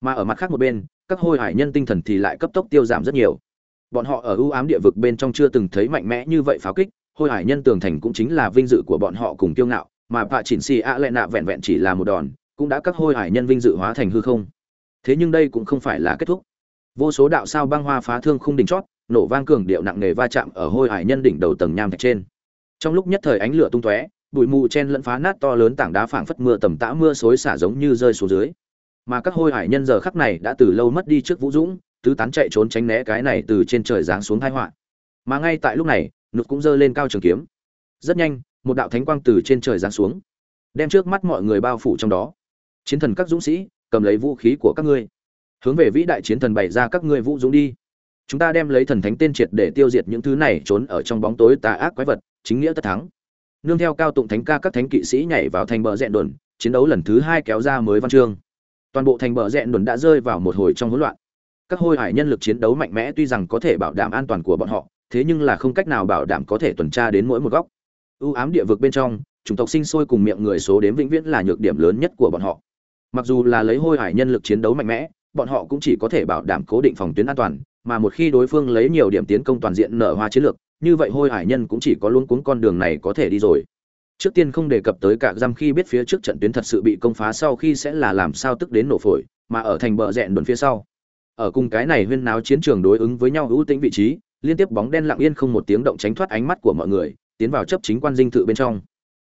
Mà ở mặt khác một bên, các hôi hải nhân tinh thần thì lại cấp tốc tiêu giảm rất nhiều. Bọn họ ở ưu ám địa vực bên trong chưa từng thấy mạnh mẽ như vậy pháo kích, hôi hải nhân tường thành cũng chính là vinh dự của bọn họ cùng kiêu ngạo, mà bạ chỉnh xỉ ạ lệ nạ vẹn vẹn chỉ là một đòn, cũng đã các hôi hải nhân vinh dự hóa thành hư không. Thế nhưng đây cũng không phải là kết thúc vô số đạo sao băng hoa phá thương không đỉnh chót, nổ vang cường điệu nặng nề va chạm ở hôi hải nhân đỉnh đầu tầng nham thạch trên. Trong lúc nhất thời ánh lửa tung tóe, bụi mù chen lẫn phá nát to lớn tảng đá phảng phất mưa tầm tã mưa xối xả giống như rơi xuống dưới. Mà các hôi hải nhân giờ khắc này đã từ lâu mất đi trước vũ dũng, tứ tán chạy trốn tránh né cái này từ trên trời giáng xuống tai họa. Mà ngay tại lúc này nụt cũng giơ lên cao trường kiếm. Rất nhanh, một đạo thánh quang từ trên trời giáng xuống, đem trước mắt mọi người bao phủ trong đó. Chiến thần các dũng sĩ, cầm lấy vũ khí của các ngươi hướng về vĩ đại chiến thần bày ra các ngươi vũ dũng đi. Chúng ta đem lấy thần thánh tên triệt để tiêu diệt những thứ này trốn ở trong bóng tối tà ác quái vật, chính nghĩa tất thắng. Nương theo cao tụng thánh ca các thánh kỵ sĩ nhảy vào thành bờ rẽn đồn, chiến đấu lần thứ hai kéo ra mới văn chương. Toàn bộ thành bờ rẽn đồn đã rơi vào một hồi trong hỗn loạn. Các hôi hải nhân lực chiến đấu mạnh mẽ tuy rằng có thể bảo đảm an toàn của bọn họ, thế nhưng là không cách nào bảo đảm có thể tuần tra đến mỗi một góc. Ưu ám địa vực bên trong, chủng tộc sinh sôi cùng miệng người số đếm vĩnh viễn là nhược điểm lớn nhất của bọn họ. Mặc dù là lấy hôi hải nhân lực chiến đấu mạnh mẽ bọn họ cũng chỉ có thể bảo đảm cố định phòng tuyến an toàn, mà một khi đối phương lấy nhiều điểm tiến công toàn diện nở hoa chiến lược, như vậy hôi hải nhân cũng chỉ có luôn cuốn con đường này có thể đi rồi. Trước tiên không đề cập tới cả giam khi biết phía trước trận tuyến thật sự bị công phá sau khi sẽ là làm sao tức đến nổ phổi, mà ở thành bờ rẹn đồn phía sau. Ở cùng cái này huyên náo chiến trường đối ứng với nhau ưu tĩnh vị trí, liên tiếp bóng đen lặng yên không một tiếng động tránh thoát ánh mắt của mọi người, tiến vào chấp chính quan dinh thự bên trong.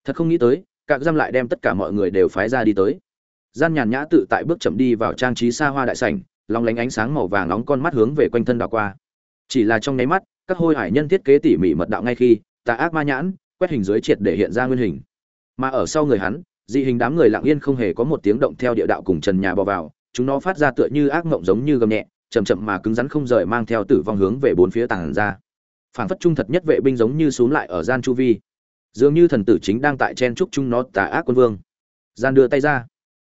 Thật không nghĩ tới, cả giam lại đem tất cả mọi người đều phái ra đi tới gian nhàn nhã tự tại bước chậm đi vào trang trí xa hoa đại sảnh, long lánh ánh sáng màu vàng nóng con mắt hướng về quanh thân đảo qua. Chỉ là trong nháy mắt, các hôi hải nhân thiết kế tỉ mỉ mật đạo ngay khi, tà ác ma nhãn, quét hình dưới triệt để hiện ra nguyên hình. Mà ở sau người hắn, dị hình đám người lặng yên không hề có một tiếng động theo địa đạo cùng trần nhà bò vào, chúng nó phát ra tựa như ác mộng giống như gầm nhẹ, chậm chậm mà cứng rắn không rời mang theo tử vong hướng về bốn phía tàng ra. Phản phất trung thật nhất vệ binh giống như xuống lại ở gian chu vi. Dường như thần tử chính đang tại chen trúc chúng nó tà ác quân vương. Gian đưa tay ra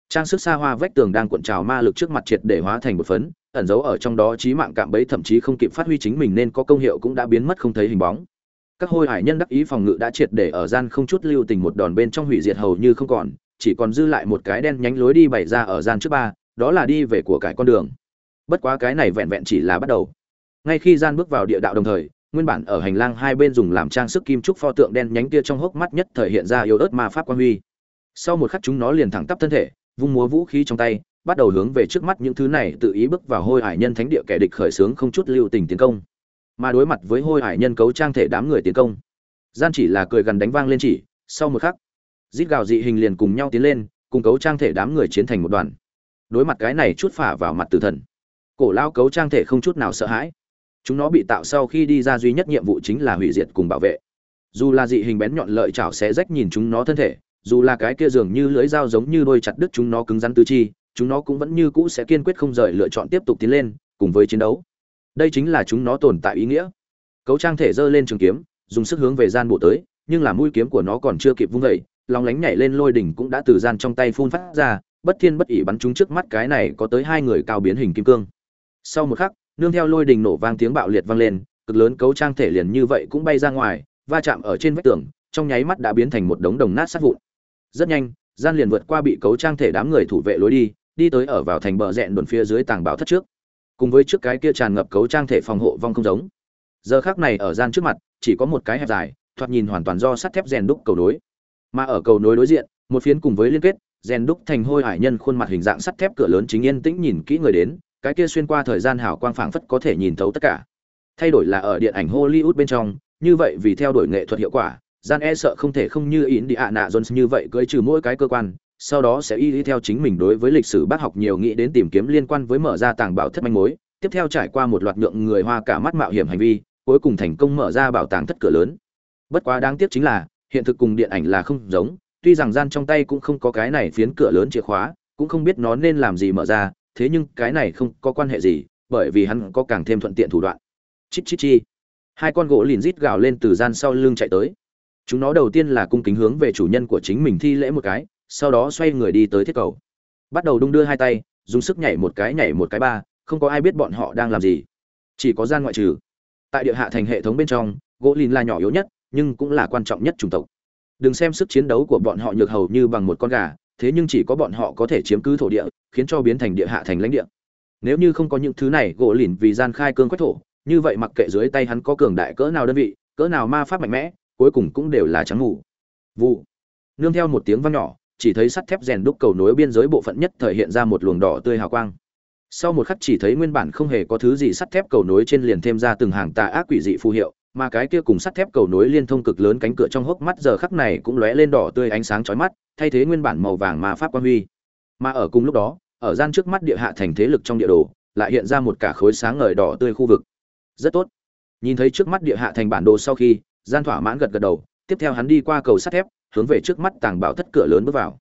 trang sức xa hoa vách tường đang cuộn trào ma lực trước mặt triệt để hóa thành một phấn, ẩn giấu ở trong đó trí mạng cạm bẫy thậm chí không kịp phát huy chính mình nên có công hiệu cũng đã biến mất không thấy hình bóng. Các hôi hải nhân đắc ý phòng ngự đã triệt để ở gian không chút lưu tình một đòn bên trong hủy diệt hầu như không còn, chỉ còn dư lại một cái đen nhánh lối đi bày ra ở gian trước ba, đó là đi về của cải con đường. Bất quá cái này vẹn vẹn chỉ là bắt đầu. Ngay khi gian bước vào địa đạo đồng thời, nguyên bản ở hành lang hai bên dùng làm trang sức kim trúc pho tượng đen nhánh kia trong hốc mắt nhất thời hiện ra yếu ớt ma pháp quan huy. Sau một khắc chúng nó liền thẳng tắp thân thể vung múa vũ khí trong tay, bắt đầu hướng về trước mắt những thứ này tự ý bước vào hôi hải nhân thánh địa kẻ địch khởi xướng không chút lưu tình tiến công. Mà đối mặt với hôi hải nhân cấu trang thể đám người tiến công, gian chỉ là cười gần đánh vang lên chỉ, sau một khắc, rít gào dị hình liền cùng nhau tiến lên, cùng cấu trang thể đám người chiến thành một đoàn. Đối mặt cái này chút phả vào mặt tử thần, cổ lao cấu trang thể không chút nào sợ hãi. Chúng nó bị tạo sau khi đi ra duy nhất nhiệm vụ chính là hủy diệt cùng bảo vệ. Dù là dị hình bén nhọn lợi chảo sẽ rách nhìn chúng nó thân thể dù là cái kia dường như lưỡi dao giống như đôi chặt đứt chúng nó cứng rắn tứ chi, chúng nó cũng vẫn như cũ sẽ kiên quyết không rời lựa chọn tiếp tục tiến lên, cùng với chiến đấu. Đây chính là chúng nó tồn tại ý nghĩa. Cấu trang thể giơ lên trường kiếm, dùng sức hướng về gian bộ tới, nhưng là mũi kiếm của nó còn chưa kịp vung vẩy lòng lánh nhảy lên lôi đỉnh cũng đã từ gian trong tay phun phát ra, bất thiên bất ỉ bắn chúng trước mắt cái này có tới hai người cao biến hình kim cương. Sau một khắc, nương theo lôi đình nổ vang tiếng bạo liệt vang lên, cực lớn cấu trang thể liền như vậy cũng bay ra ngoài, va chạm ở trên vách tường, trong nháy mắt đã biến thành một đống đồng nát sát vụn rất nhanh, gian liền vượt qua bị cấu trang thể đám người thủ vệ lối đi đi tới ở vào thành bờ rẹn đồn phía dưới tàng bảo thất trước. Cùng với trước cái kia tràn ngập cấu trang thể phòng hộ vong không giống. Giờ khác này ở gian trước mặt, chỉ có một cái hẹp dài, thoạt nhìn hoàn toàn do sắt thép rèn đúc cầu nối. Mà ở cầu nối đối diện, một phiến cùng với liên kết, rèn đúc thành hôi hải nhân khuôn mặt hình dạng sắt thép cửa lớn chính yên tĩnh nhìn kỹ người đến, cái kia xuyên qua thời gian hào quang phảng phất có thể nhìn thấu tất cả. Thay đổi là ở điện ảnh hollywood bên trong, như vậy vì theo đuổi nghệ thuật hiệu quả gian e sợ không thể không như in đi ạ nạ jones như vậy cưới trừ mỗi cái cơ quan, sau đó sẽ y đi theo chính mình đối với lịch sử bác học nhiều nghĩ đến tìm kiếm liên quan với mở ra tàng bảo thất manh mối, tiếp theo trải qua một loạt nhượng người hoa cả mắt mạo hiểm hành vi, cuối cùng thành công mở ra bảo tàng thất cửa lớn. Bất quá đáng tiếc chính là, hiện thực cùng điện ảnh là không giống, tuy rằng gian trong tay cũng không có cái này phiến cửa lớn chìa khóa, cũng không biết nó nên làm gì mở ra, thế nhưng cái này không có quan hệ gì, bởi vì hắn có càng thêm thuận tiện thủ đoạn. Chít chít chi. Hai con gỗ liền rít gào lên từ gian sau lưng chạy tới chúng nó đầu tiên là cung kính hướng về chủ nhân của chính mình thi lễ một cái, sau đó xoay người đi tới thiết cầu. Bắt đầu đung đưa hai tay, dùng sức nhảy một cái, nhảy một cái ba, không có ai biết bọn họ đang làm gì. Chỉ có gian ngoại trừ. Tại địa hạ thành hệ thống bên trong, gỗ lìn là nhỏ yếu nhất, nhưng cũng là quan trọng nhất chủng tộc. Đừng xem sức chiến đấu của bọn họ nhược hầu như bằng một con gà, thế nhưng chỉ có bọn họ có thể chiếm cứ thổ địa, khiến cho biến thành địa hạ thành lãnh địa. Nếu như không có những thứ này, gỗ lìn vì gian khai cương quách thổ, như vậy mặc kệ dưới tay hắn có cường đại cỡ nào đơn vị, cỡ nào ma pháp mạnh mẽ cuối cùng cũng đều là trắng ngủ vụ. Nương theo một tiếng vang nhỏ, chỉ thấy sắt thép rèn đúc cầu nối biên giới bộ phận nhất thời hiện ra một luồng đỏ tươi hào quang. Sau một khắc chỉ thấy nguyên bản không hề có thứ gì sắt thép cầu nối trên liền thêm ra từng hàng tà ác quỷ dị phù hiệu, mà cái kia cùng sắt thép cầu nối liên thông cực lớn cánh cửa trong hốc mắt giờ khắc này cũng lóe lên đỏ tươi ánh sáng chói mắt, thay thế nguyên bản màu vàng mà pháp quan huy. Mà ở cùng lúc đó, ở gian trước mắt địa hạ thành thế lực trong địa đồ, lại hiện ra một cả khối sáng ngời đỏ tươi khu vực. Rất tốt. Nhìn thấy trước mắt địa hạ thành bản đồ sau khi gian thỏa mãn gật gật đầu, tiếp theo hắn đi qua cầu sắt thép, hướng về trước mắt tàng bảo thất cửa lớn bước vào.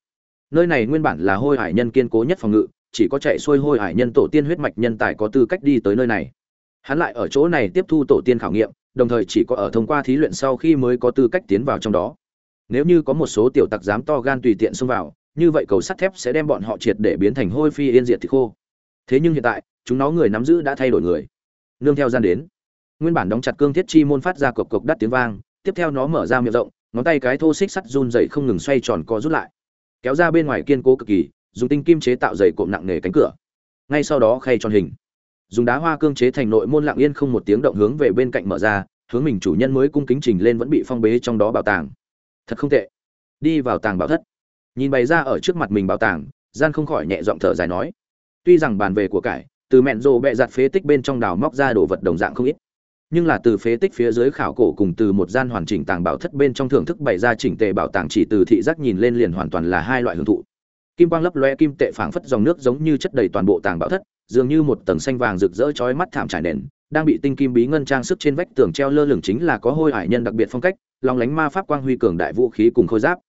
Nơi này nguyên bản là hôi hải nhân kiên cố nhất phòng ngự, chỉ có chạy xuôi hôi hải nhân tổ tiên huyết mạch nhân tài có tư cách đi tới nơi này. Hắn lại ở chỗ này tiếp thu tổ tiên khảo nghiệm, đồng thời chỉ có ở thông qua thí luyện sau khi mới có tư cách tiến vào trong đó. Nếu như có một số tiểu tặc dám to gan tùy tiện xông vào, như vậy cầu sắt thép sẽ đem bọn họ triệt để biến thành hôi phi yên diệt thì khô. Thế nhưng hiện tại, chúng nó người nắm giữ đã thay đổi người. Nương theo gian đến nguyên bản đóng chặt cương thiết chi môn phát ra cộc cộc đắt tiếng vang, tiếp theo nó mở ra miệng rộng, ngón tay cái thô xích sắt run dậy không ngừng xoay tròn co rút lại. Kéo ra bên ngoài kiên cố cực kỳ, dùng tinh kim chế tạo dày cộm nặng nề cánh cửa. Ngay sau đó khay tròn hình. Dùng đá hoa cương chế thành nội môn lặng yên không một tiếng động hướng về bên cạnh mở ra, hướng mình chủ nhân mới cung kính trình lên vẫn bị phong bế trong đó bảo tàng. Thật không tệ. Đi vào tàng bảo thất. Nhìn bày ra ở trước mặt mình bảo tàng, gian không khỏi nhẹ giọng thở dài nói. Tuy rằng bàn về của cải, từ mẹn rồ bẹ giặt phế tích bên trong đào móc ra đồ vật đồng dạng không ít nhưng là từ phế tích phía dưới khảo cổ cùng từ một gian hoàn chỉnh tàng bảo thất bên trong thưởng thức bày ra chỉnh tề bảo tàng chỉ từ thị giác nhìn lên liền hoàn toàn là hai loại hưởng thụ. Kim quang lấp loe kim tệ phảng phất dòng nước giống như chất đầy toàn bộ tàng bảo thất, dường như một tầng xanh vàng rực rỡ chói mắt thảm trải nền, đang bị tinh kim bí ngân trang sức trên vách tường treo lơ lửng chính là có hôi hải nhân đặc biệt phong cách, long lánh ma pháp quang huy cường đại vũ khí cùng khôi giáp.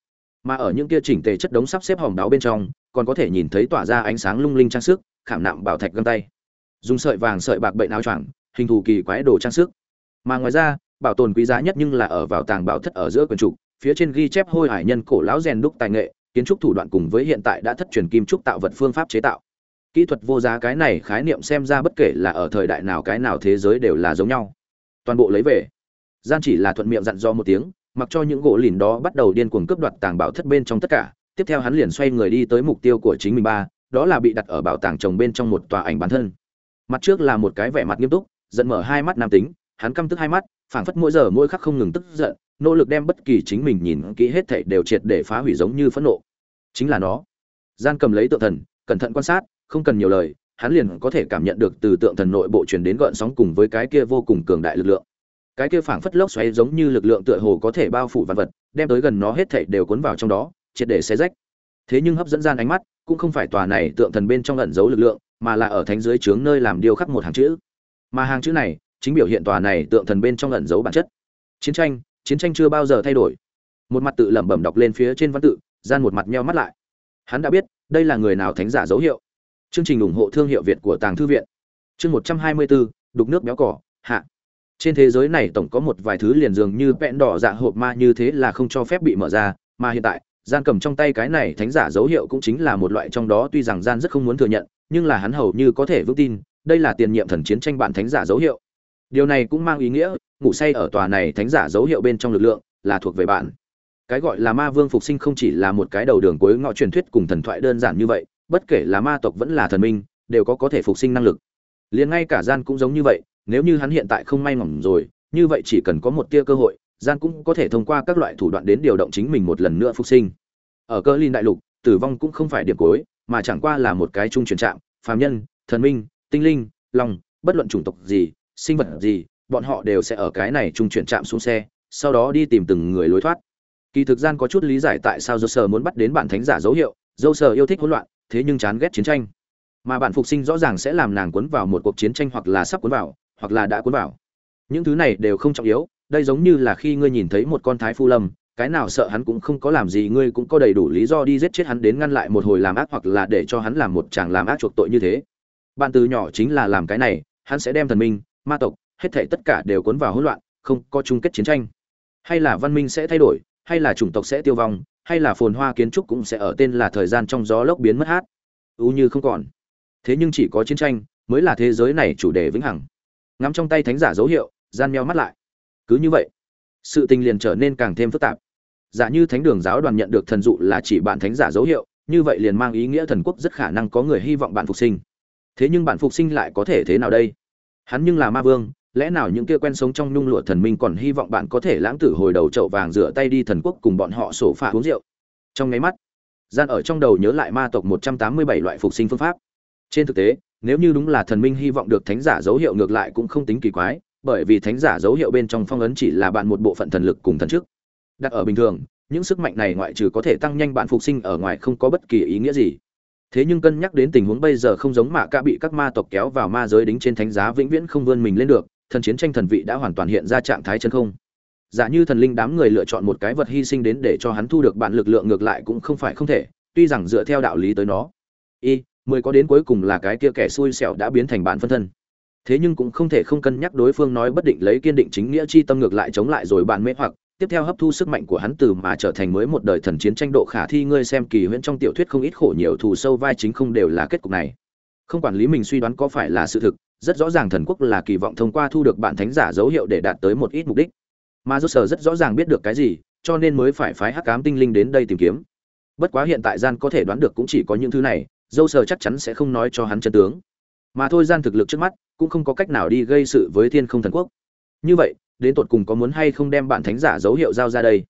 Mà ở những kia chỉnh tề chất đống sắp xếp hòm đáo bên trong, còn có thể nhìn thấy tỏa ra ánh sáng lung linh trang sức, khảm nạm bảo thạch găng tay. Dùng sợi vàng, sợi bạc bệnh áo choàng hình thù kỳ quái đồ trang sức. Mà ngoài ra, bảo tồn quý giá nhất nhưng là ở vào tàng bảo thất ở giữa quần trục, phía trên ghi chép hôi hải nhân cổ lão rèn đúc tài nghệ, kiến trúc thủ đoạn cùng với hiện tại đã thất truyền kim trúc tạo vật phương pháp chế tạo. Kỹ thuật vô giá cái này khái niệm xem ra bất kể là ở thời đại nào cái nào thế giới đều là giống nhau. Toàn bộ lấy về. Gian chỉ là thuận miệng dặn do một tiếng, mặc cho những gỗ lìn đó bắt đầu điên cuồng cướp đoạt tàng bảo thất bên trong tất cả. Tiếp theo hắn liền xoay người đi tới mục tiêu của chính mình ba, đó là bị đặt ở bảo tàng chồng bên trong một tòa ảnh bản thân. Mặt trước là một cái vẻ mặt nghiêm túc giận mở hai mắt nam tính, hắn căm tức hai mắt, phảng phất mỗi giờ mỗi khắc không ngừng tức giận, nỗ lực đem bất kỳ chính mình nhìn kỹ hết thảy đều triệt để phá hủy giống như phẫn nộ. Chính là nó. Gian cầm lấy tượng thần, cẩn thận quan sát, không cần nhiều lời, hắn liền có thể cảm nhận được từ tượng thần nội bộ truyền đến gợn sóng cùng với cái kia vô cùng cường đại lực lượng. Cái kia phảng phất lốc xoáy giống như lực lượng tựa hồ có thể bao phủ vạn vật, đem tới gần nó hết thảy đều cuốn vào trong đó, triệt để xé rách. Thế nhưng hấp dẫn gian ánh mắt, cũng không phải tòa này tượng thần bên trong ẩn giấu lực lượng, mà là ở thánh dưới trướng nơi làm điêu khắc một hàng chữ mà hàng chữ này chính biểu hiện tòa này tượng thần bên trong ẩn giấu bản chất. Chiến tranh chiến tranh chưa bao giờ thay đổi. Một mặt tự lẩm bẩm đọc lên phía trên văn tự, gian một mặt meo mắt lại. Hắn đã biết, đây là người nào thánh giả dấu hiệu. Chương trình ủng hộ thương hiệu việt của tàng thư viện. Chương một trăm hai mươi bốn đục nước béo cỏ, hạ. Trên thế giới này tổng có một vài thứ liền dường như vẹn đỏ dạ hộp ma như thế là không cho phép bị mở ra, mà hiện tại, gian cầm trong tay cái này thánh giả dấu hiệu cũng chính là một loại trong đó tuy rằng gian rất không muốn thừa nhận, nhưng là hắn hầu như có thể vững tin đây là tiền nhiệm thần chiến tranh bạn thánh giả dấu hiệu. Điều này cũng mang ý nghĩa, ngủ say ở tòa này thánh giả dấu hiệu bên trong lực lượng, là thuộc về bạn. Cái gọi là ma vương phục sinh không chỉ là một cái đầu đường cuối ngõ truyền thuyết cùng thần thoại đơn giản như vậy, bất kể là ma tộc vẫn là thần minh, đều có có thể phục sinh năng lực. Liền ngay cả gian cũng giống như vậy, nếu như hắn hiện tại không may mắn rồi, như vậy chỉ cần có một tia cơ hội, gian cũng có thể thông qua các loại thủ đoạn đến điều động chính mình một lần nữa phục sinh. Ở cơ linh đại lục, tử vong cũng không phải điểm cuối, mà chẳng qua là một cái chung truyền trạng, phàm nhân, thần minh tinh linh, long, bất luận chủng tộc gì, sinh vật gì, bọn họ đều sẽ ở cái này chung chuyển chạm xuống xe, sau đó đi tìm từng người lối thoát. Kỳ thực gian có chút lý giải tại sao dâu sờ muốn bắt đến bản thánh giả dấu hiệu dâu sờ yêu thích hỗn loạn, thế nhưng chán ghét chiến tranh. Mà bản phục sinh rõ ràng sẽ làm nàng cuốn vào một cuộc chiến tranh hoặc là sắp cuốn vào, hoặc là đã cuốn vào. Những thứ này đều không trọng yếu, đây giống như là khi ngươi nhìn thấy một con thái phu lâm, cái nào sợ hắn cũng không có làm gì, ngươi cũng có đầy đủ lý do đi giết chết hắn đến ngăn lại một hồi làm ác hoặc là để cho hắn làm một chàng làm ác chuộc tội như thế bạn từ nhỏ chính là làm cái này, hắn sẽ đem thần minh, ma tộc, hết thảy tất cả đều cuốn vào hỗn loạn, không có chung kết chiến tranh. Hay là văn minh sẽ thay đổi, hay là chủng tộc sẽ tiêu vong, hay là phồn hoa kiến trúc cũng sẽ ở tên là thời gian trong gió lốc biến mất hát. U như không còn. Thế nhưng chỉ có chiến tranh mới là thế giới này chủ đề vĩnh hằng. Ngắm trong tay thánh giả dấu hiệu, gian meo mắt lại. Cứ như vậy, sự tình liền trở nên càng thêm phức tạp. Giả như thánh đường giáo đoàn nhận được thần dụ là chỉ bạn thánh giả dấu hiệu, như vậy liền mang ý nghĩa thần quốc rất khả năng có người hy vọng bạn phục sinh thế nhưng bạn phục sinh lại có thể thế nào đây? Hắn nhưng là ma vương, lẽ nào những kia quen sống trong nhung lụa thần minh còn hy vọng bạn có thể lãng tử hồi đầu chậu vàng rửa tay đi thần quốc cùng bọn họ sổ phạ uống rượu? Trong nháy mắt, gian ở trong đầu nhớ lại ma tộc một trăm tám mươi bảy loại phục sinh phương pháp. Trên thực tế, nếu như đúng là thần minh hy vọng được thánh giả dấu hiệu ngược lại cũng không tính kỳ quái, bởi vì thánh giả dấu hiệu bên trong phong ấn chỉ là bạn một bộ phận thần lực cùng thần chức. Đặt ở bình thường, những sức mạnh này ngoại trừ có thể tăng nhanh bạn phục sinh ở ngoài không có bất kỳ ý nghĩa gì thế nhưng cân nhắc đến tình huống bây giờ không giống mạ ca bị các ma tộc kéo vào ma giới đính trên thánh giá vĩnh viễn không vươn mình lên được, thần chiến tranh thần vị đã hoàn toàn hiện ra trạng thái chân không. Giả như thần linh đám người lựa chọn một cái vật hy sinh đến để cho hắn thu được bạn lực lượng ngược lại cũng không phải không thể, tuy rằng dựa theo đạo lý tới nó. Y mười có đến cuối cùng là cái kia kẻ xui xẻo đã biến thành bạn phân thân. Thế nhưng cũng không thể không cân nhắc đối phương nói bất định lấy kiên định chính nghĩa chi tâm ngược lại chống lại rồi bạn mê hoặc tiếp theo hấp thu sức mạnh của hắn từ mà trở thành mới một đời thần chiến tranh độ khả thi, ngươi xem kỳ huyễn trong tiểu thuyết không ít khổ nhiều thù sâu vai chính không đều là kết cục này. Không quản lý mình suy đoán có phải là sự thực, rất rõ ràng thần quốc là kỳ vọng thông qua thu được bạn thánh giả dấu hiệu để đạt tới một ít mục đích. Mà do sở rất rõ ràng biết được cái gì, cho nên mới phải phái hắc cám tinh linh đến đây tìm kiếm. Bất quá hiện tại gian có thể đoán được cũng chỉ có những thứ này dâu sở chắc chắn sẽ không nói cho hắn chân tướng. Mà thôi gian thực lực trước mắt, cũng không có cách nào đi gây sự với thiên không thần quốc. Như vậy đến tột cùng có muốn hay không đem bản thánh giả dấu hiệu giao ra đây.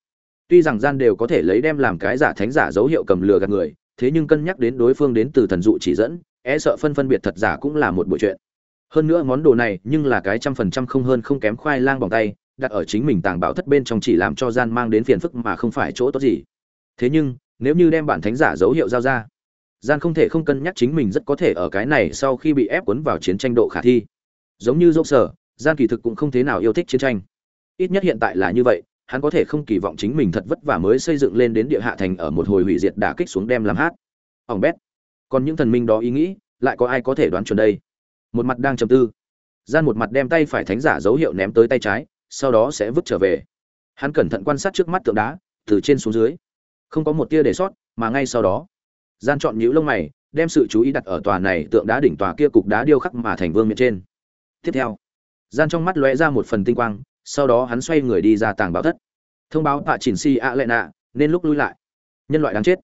Tuy rằng gian đều có thể lấy đem làm cái giả thánh giả dấu hiệu cầm lừa gạt người, thế nhưng cân nhắc đến đối phương đến từ thần dụ chỉ dẫn e sợ phân phân biệt thật giả cũng là một bộ chuyện. Hơn nữa món đồ này nhưng là cái trăm phần trăm không hơn không kém khoai lang bằng tay, đặt ở chính mình tàng bảo thất bên trong chỉ làm cho gian mang đến phiền phức mà không phải chỗ tốt gì. Thế nhưng, nếu như đem bản thánh giả dấu hiệu giao ra, gian không thể không cân nhắc chính mình rất có thể ở cái này sau khi bị ép cuốn vào chiến tranh độ khả thi. Giống như dốc sở gian kỳ thực cũng không thế nào yêu thích chiến tranh. Ít nhất hiện tại là như vậy, hắn có thể không kỳ vọng chính mình thật vất vả mới xây dựng lên đến địa hạ thành ở một hồi hủy diệt đả kích xuống đem làm hát. Ỏng bét. Còn những thần minh đó ý nghĩ, lại có ai có thể đoán chuẩn đây? Một mặt đang trầm tư. Gian một mặt đem tay phải thánh giả dấu hiệu ném tới tay trái, sau đó sẽ vứt trở về. Hắn cẩn thận quan sát trước mắt tượng đá, từ trên xuống dưới. Không có một tia để sót, mà ngay sau đó, gian chọn nhũ lông mày, đem sự chú ý đặt ở tòa này tượng đá đỉnh tòa kia cục đá điêu khắc mà thành vương miện trên. Tiếp theo gian trong mắt lóe ra một phần tinh quang, sau đó hắn xoay người đi ra tàng bảo thất. Thông báo tạ chỉnh si a lệ nạ, nên lúc lui lại. Nhân loại đáng chết.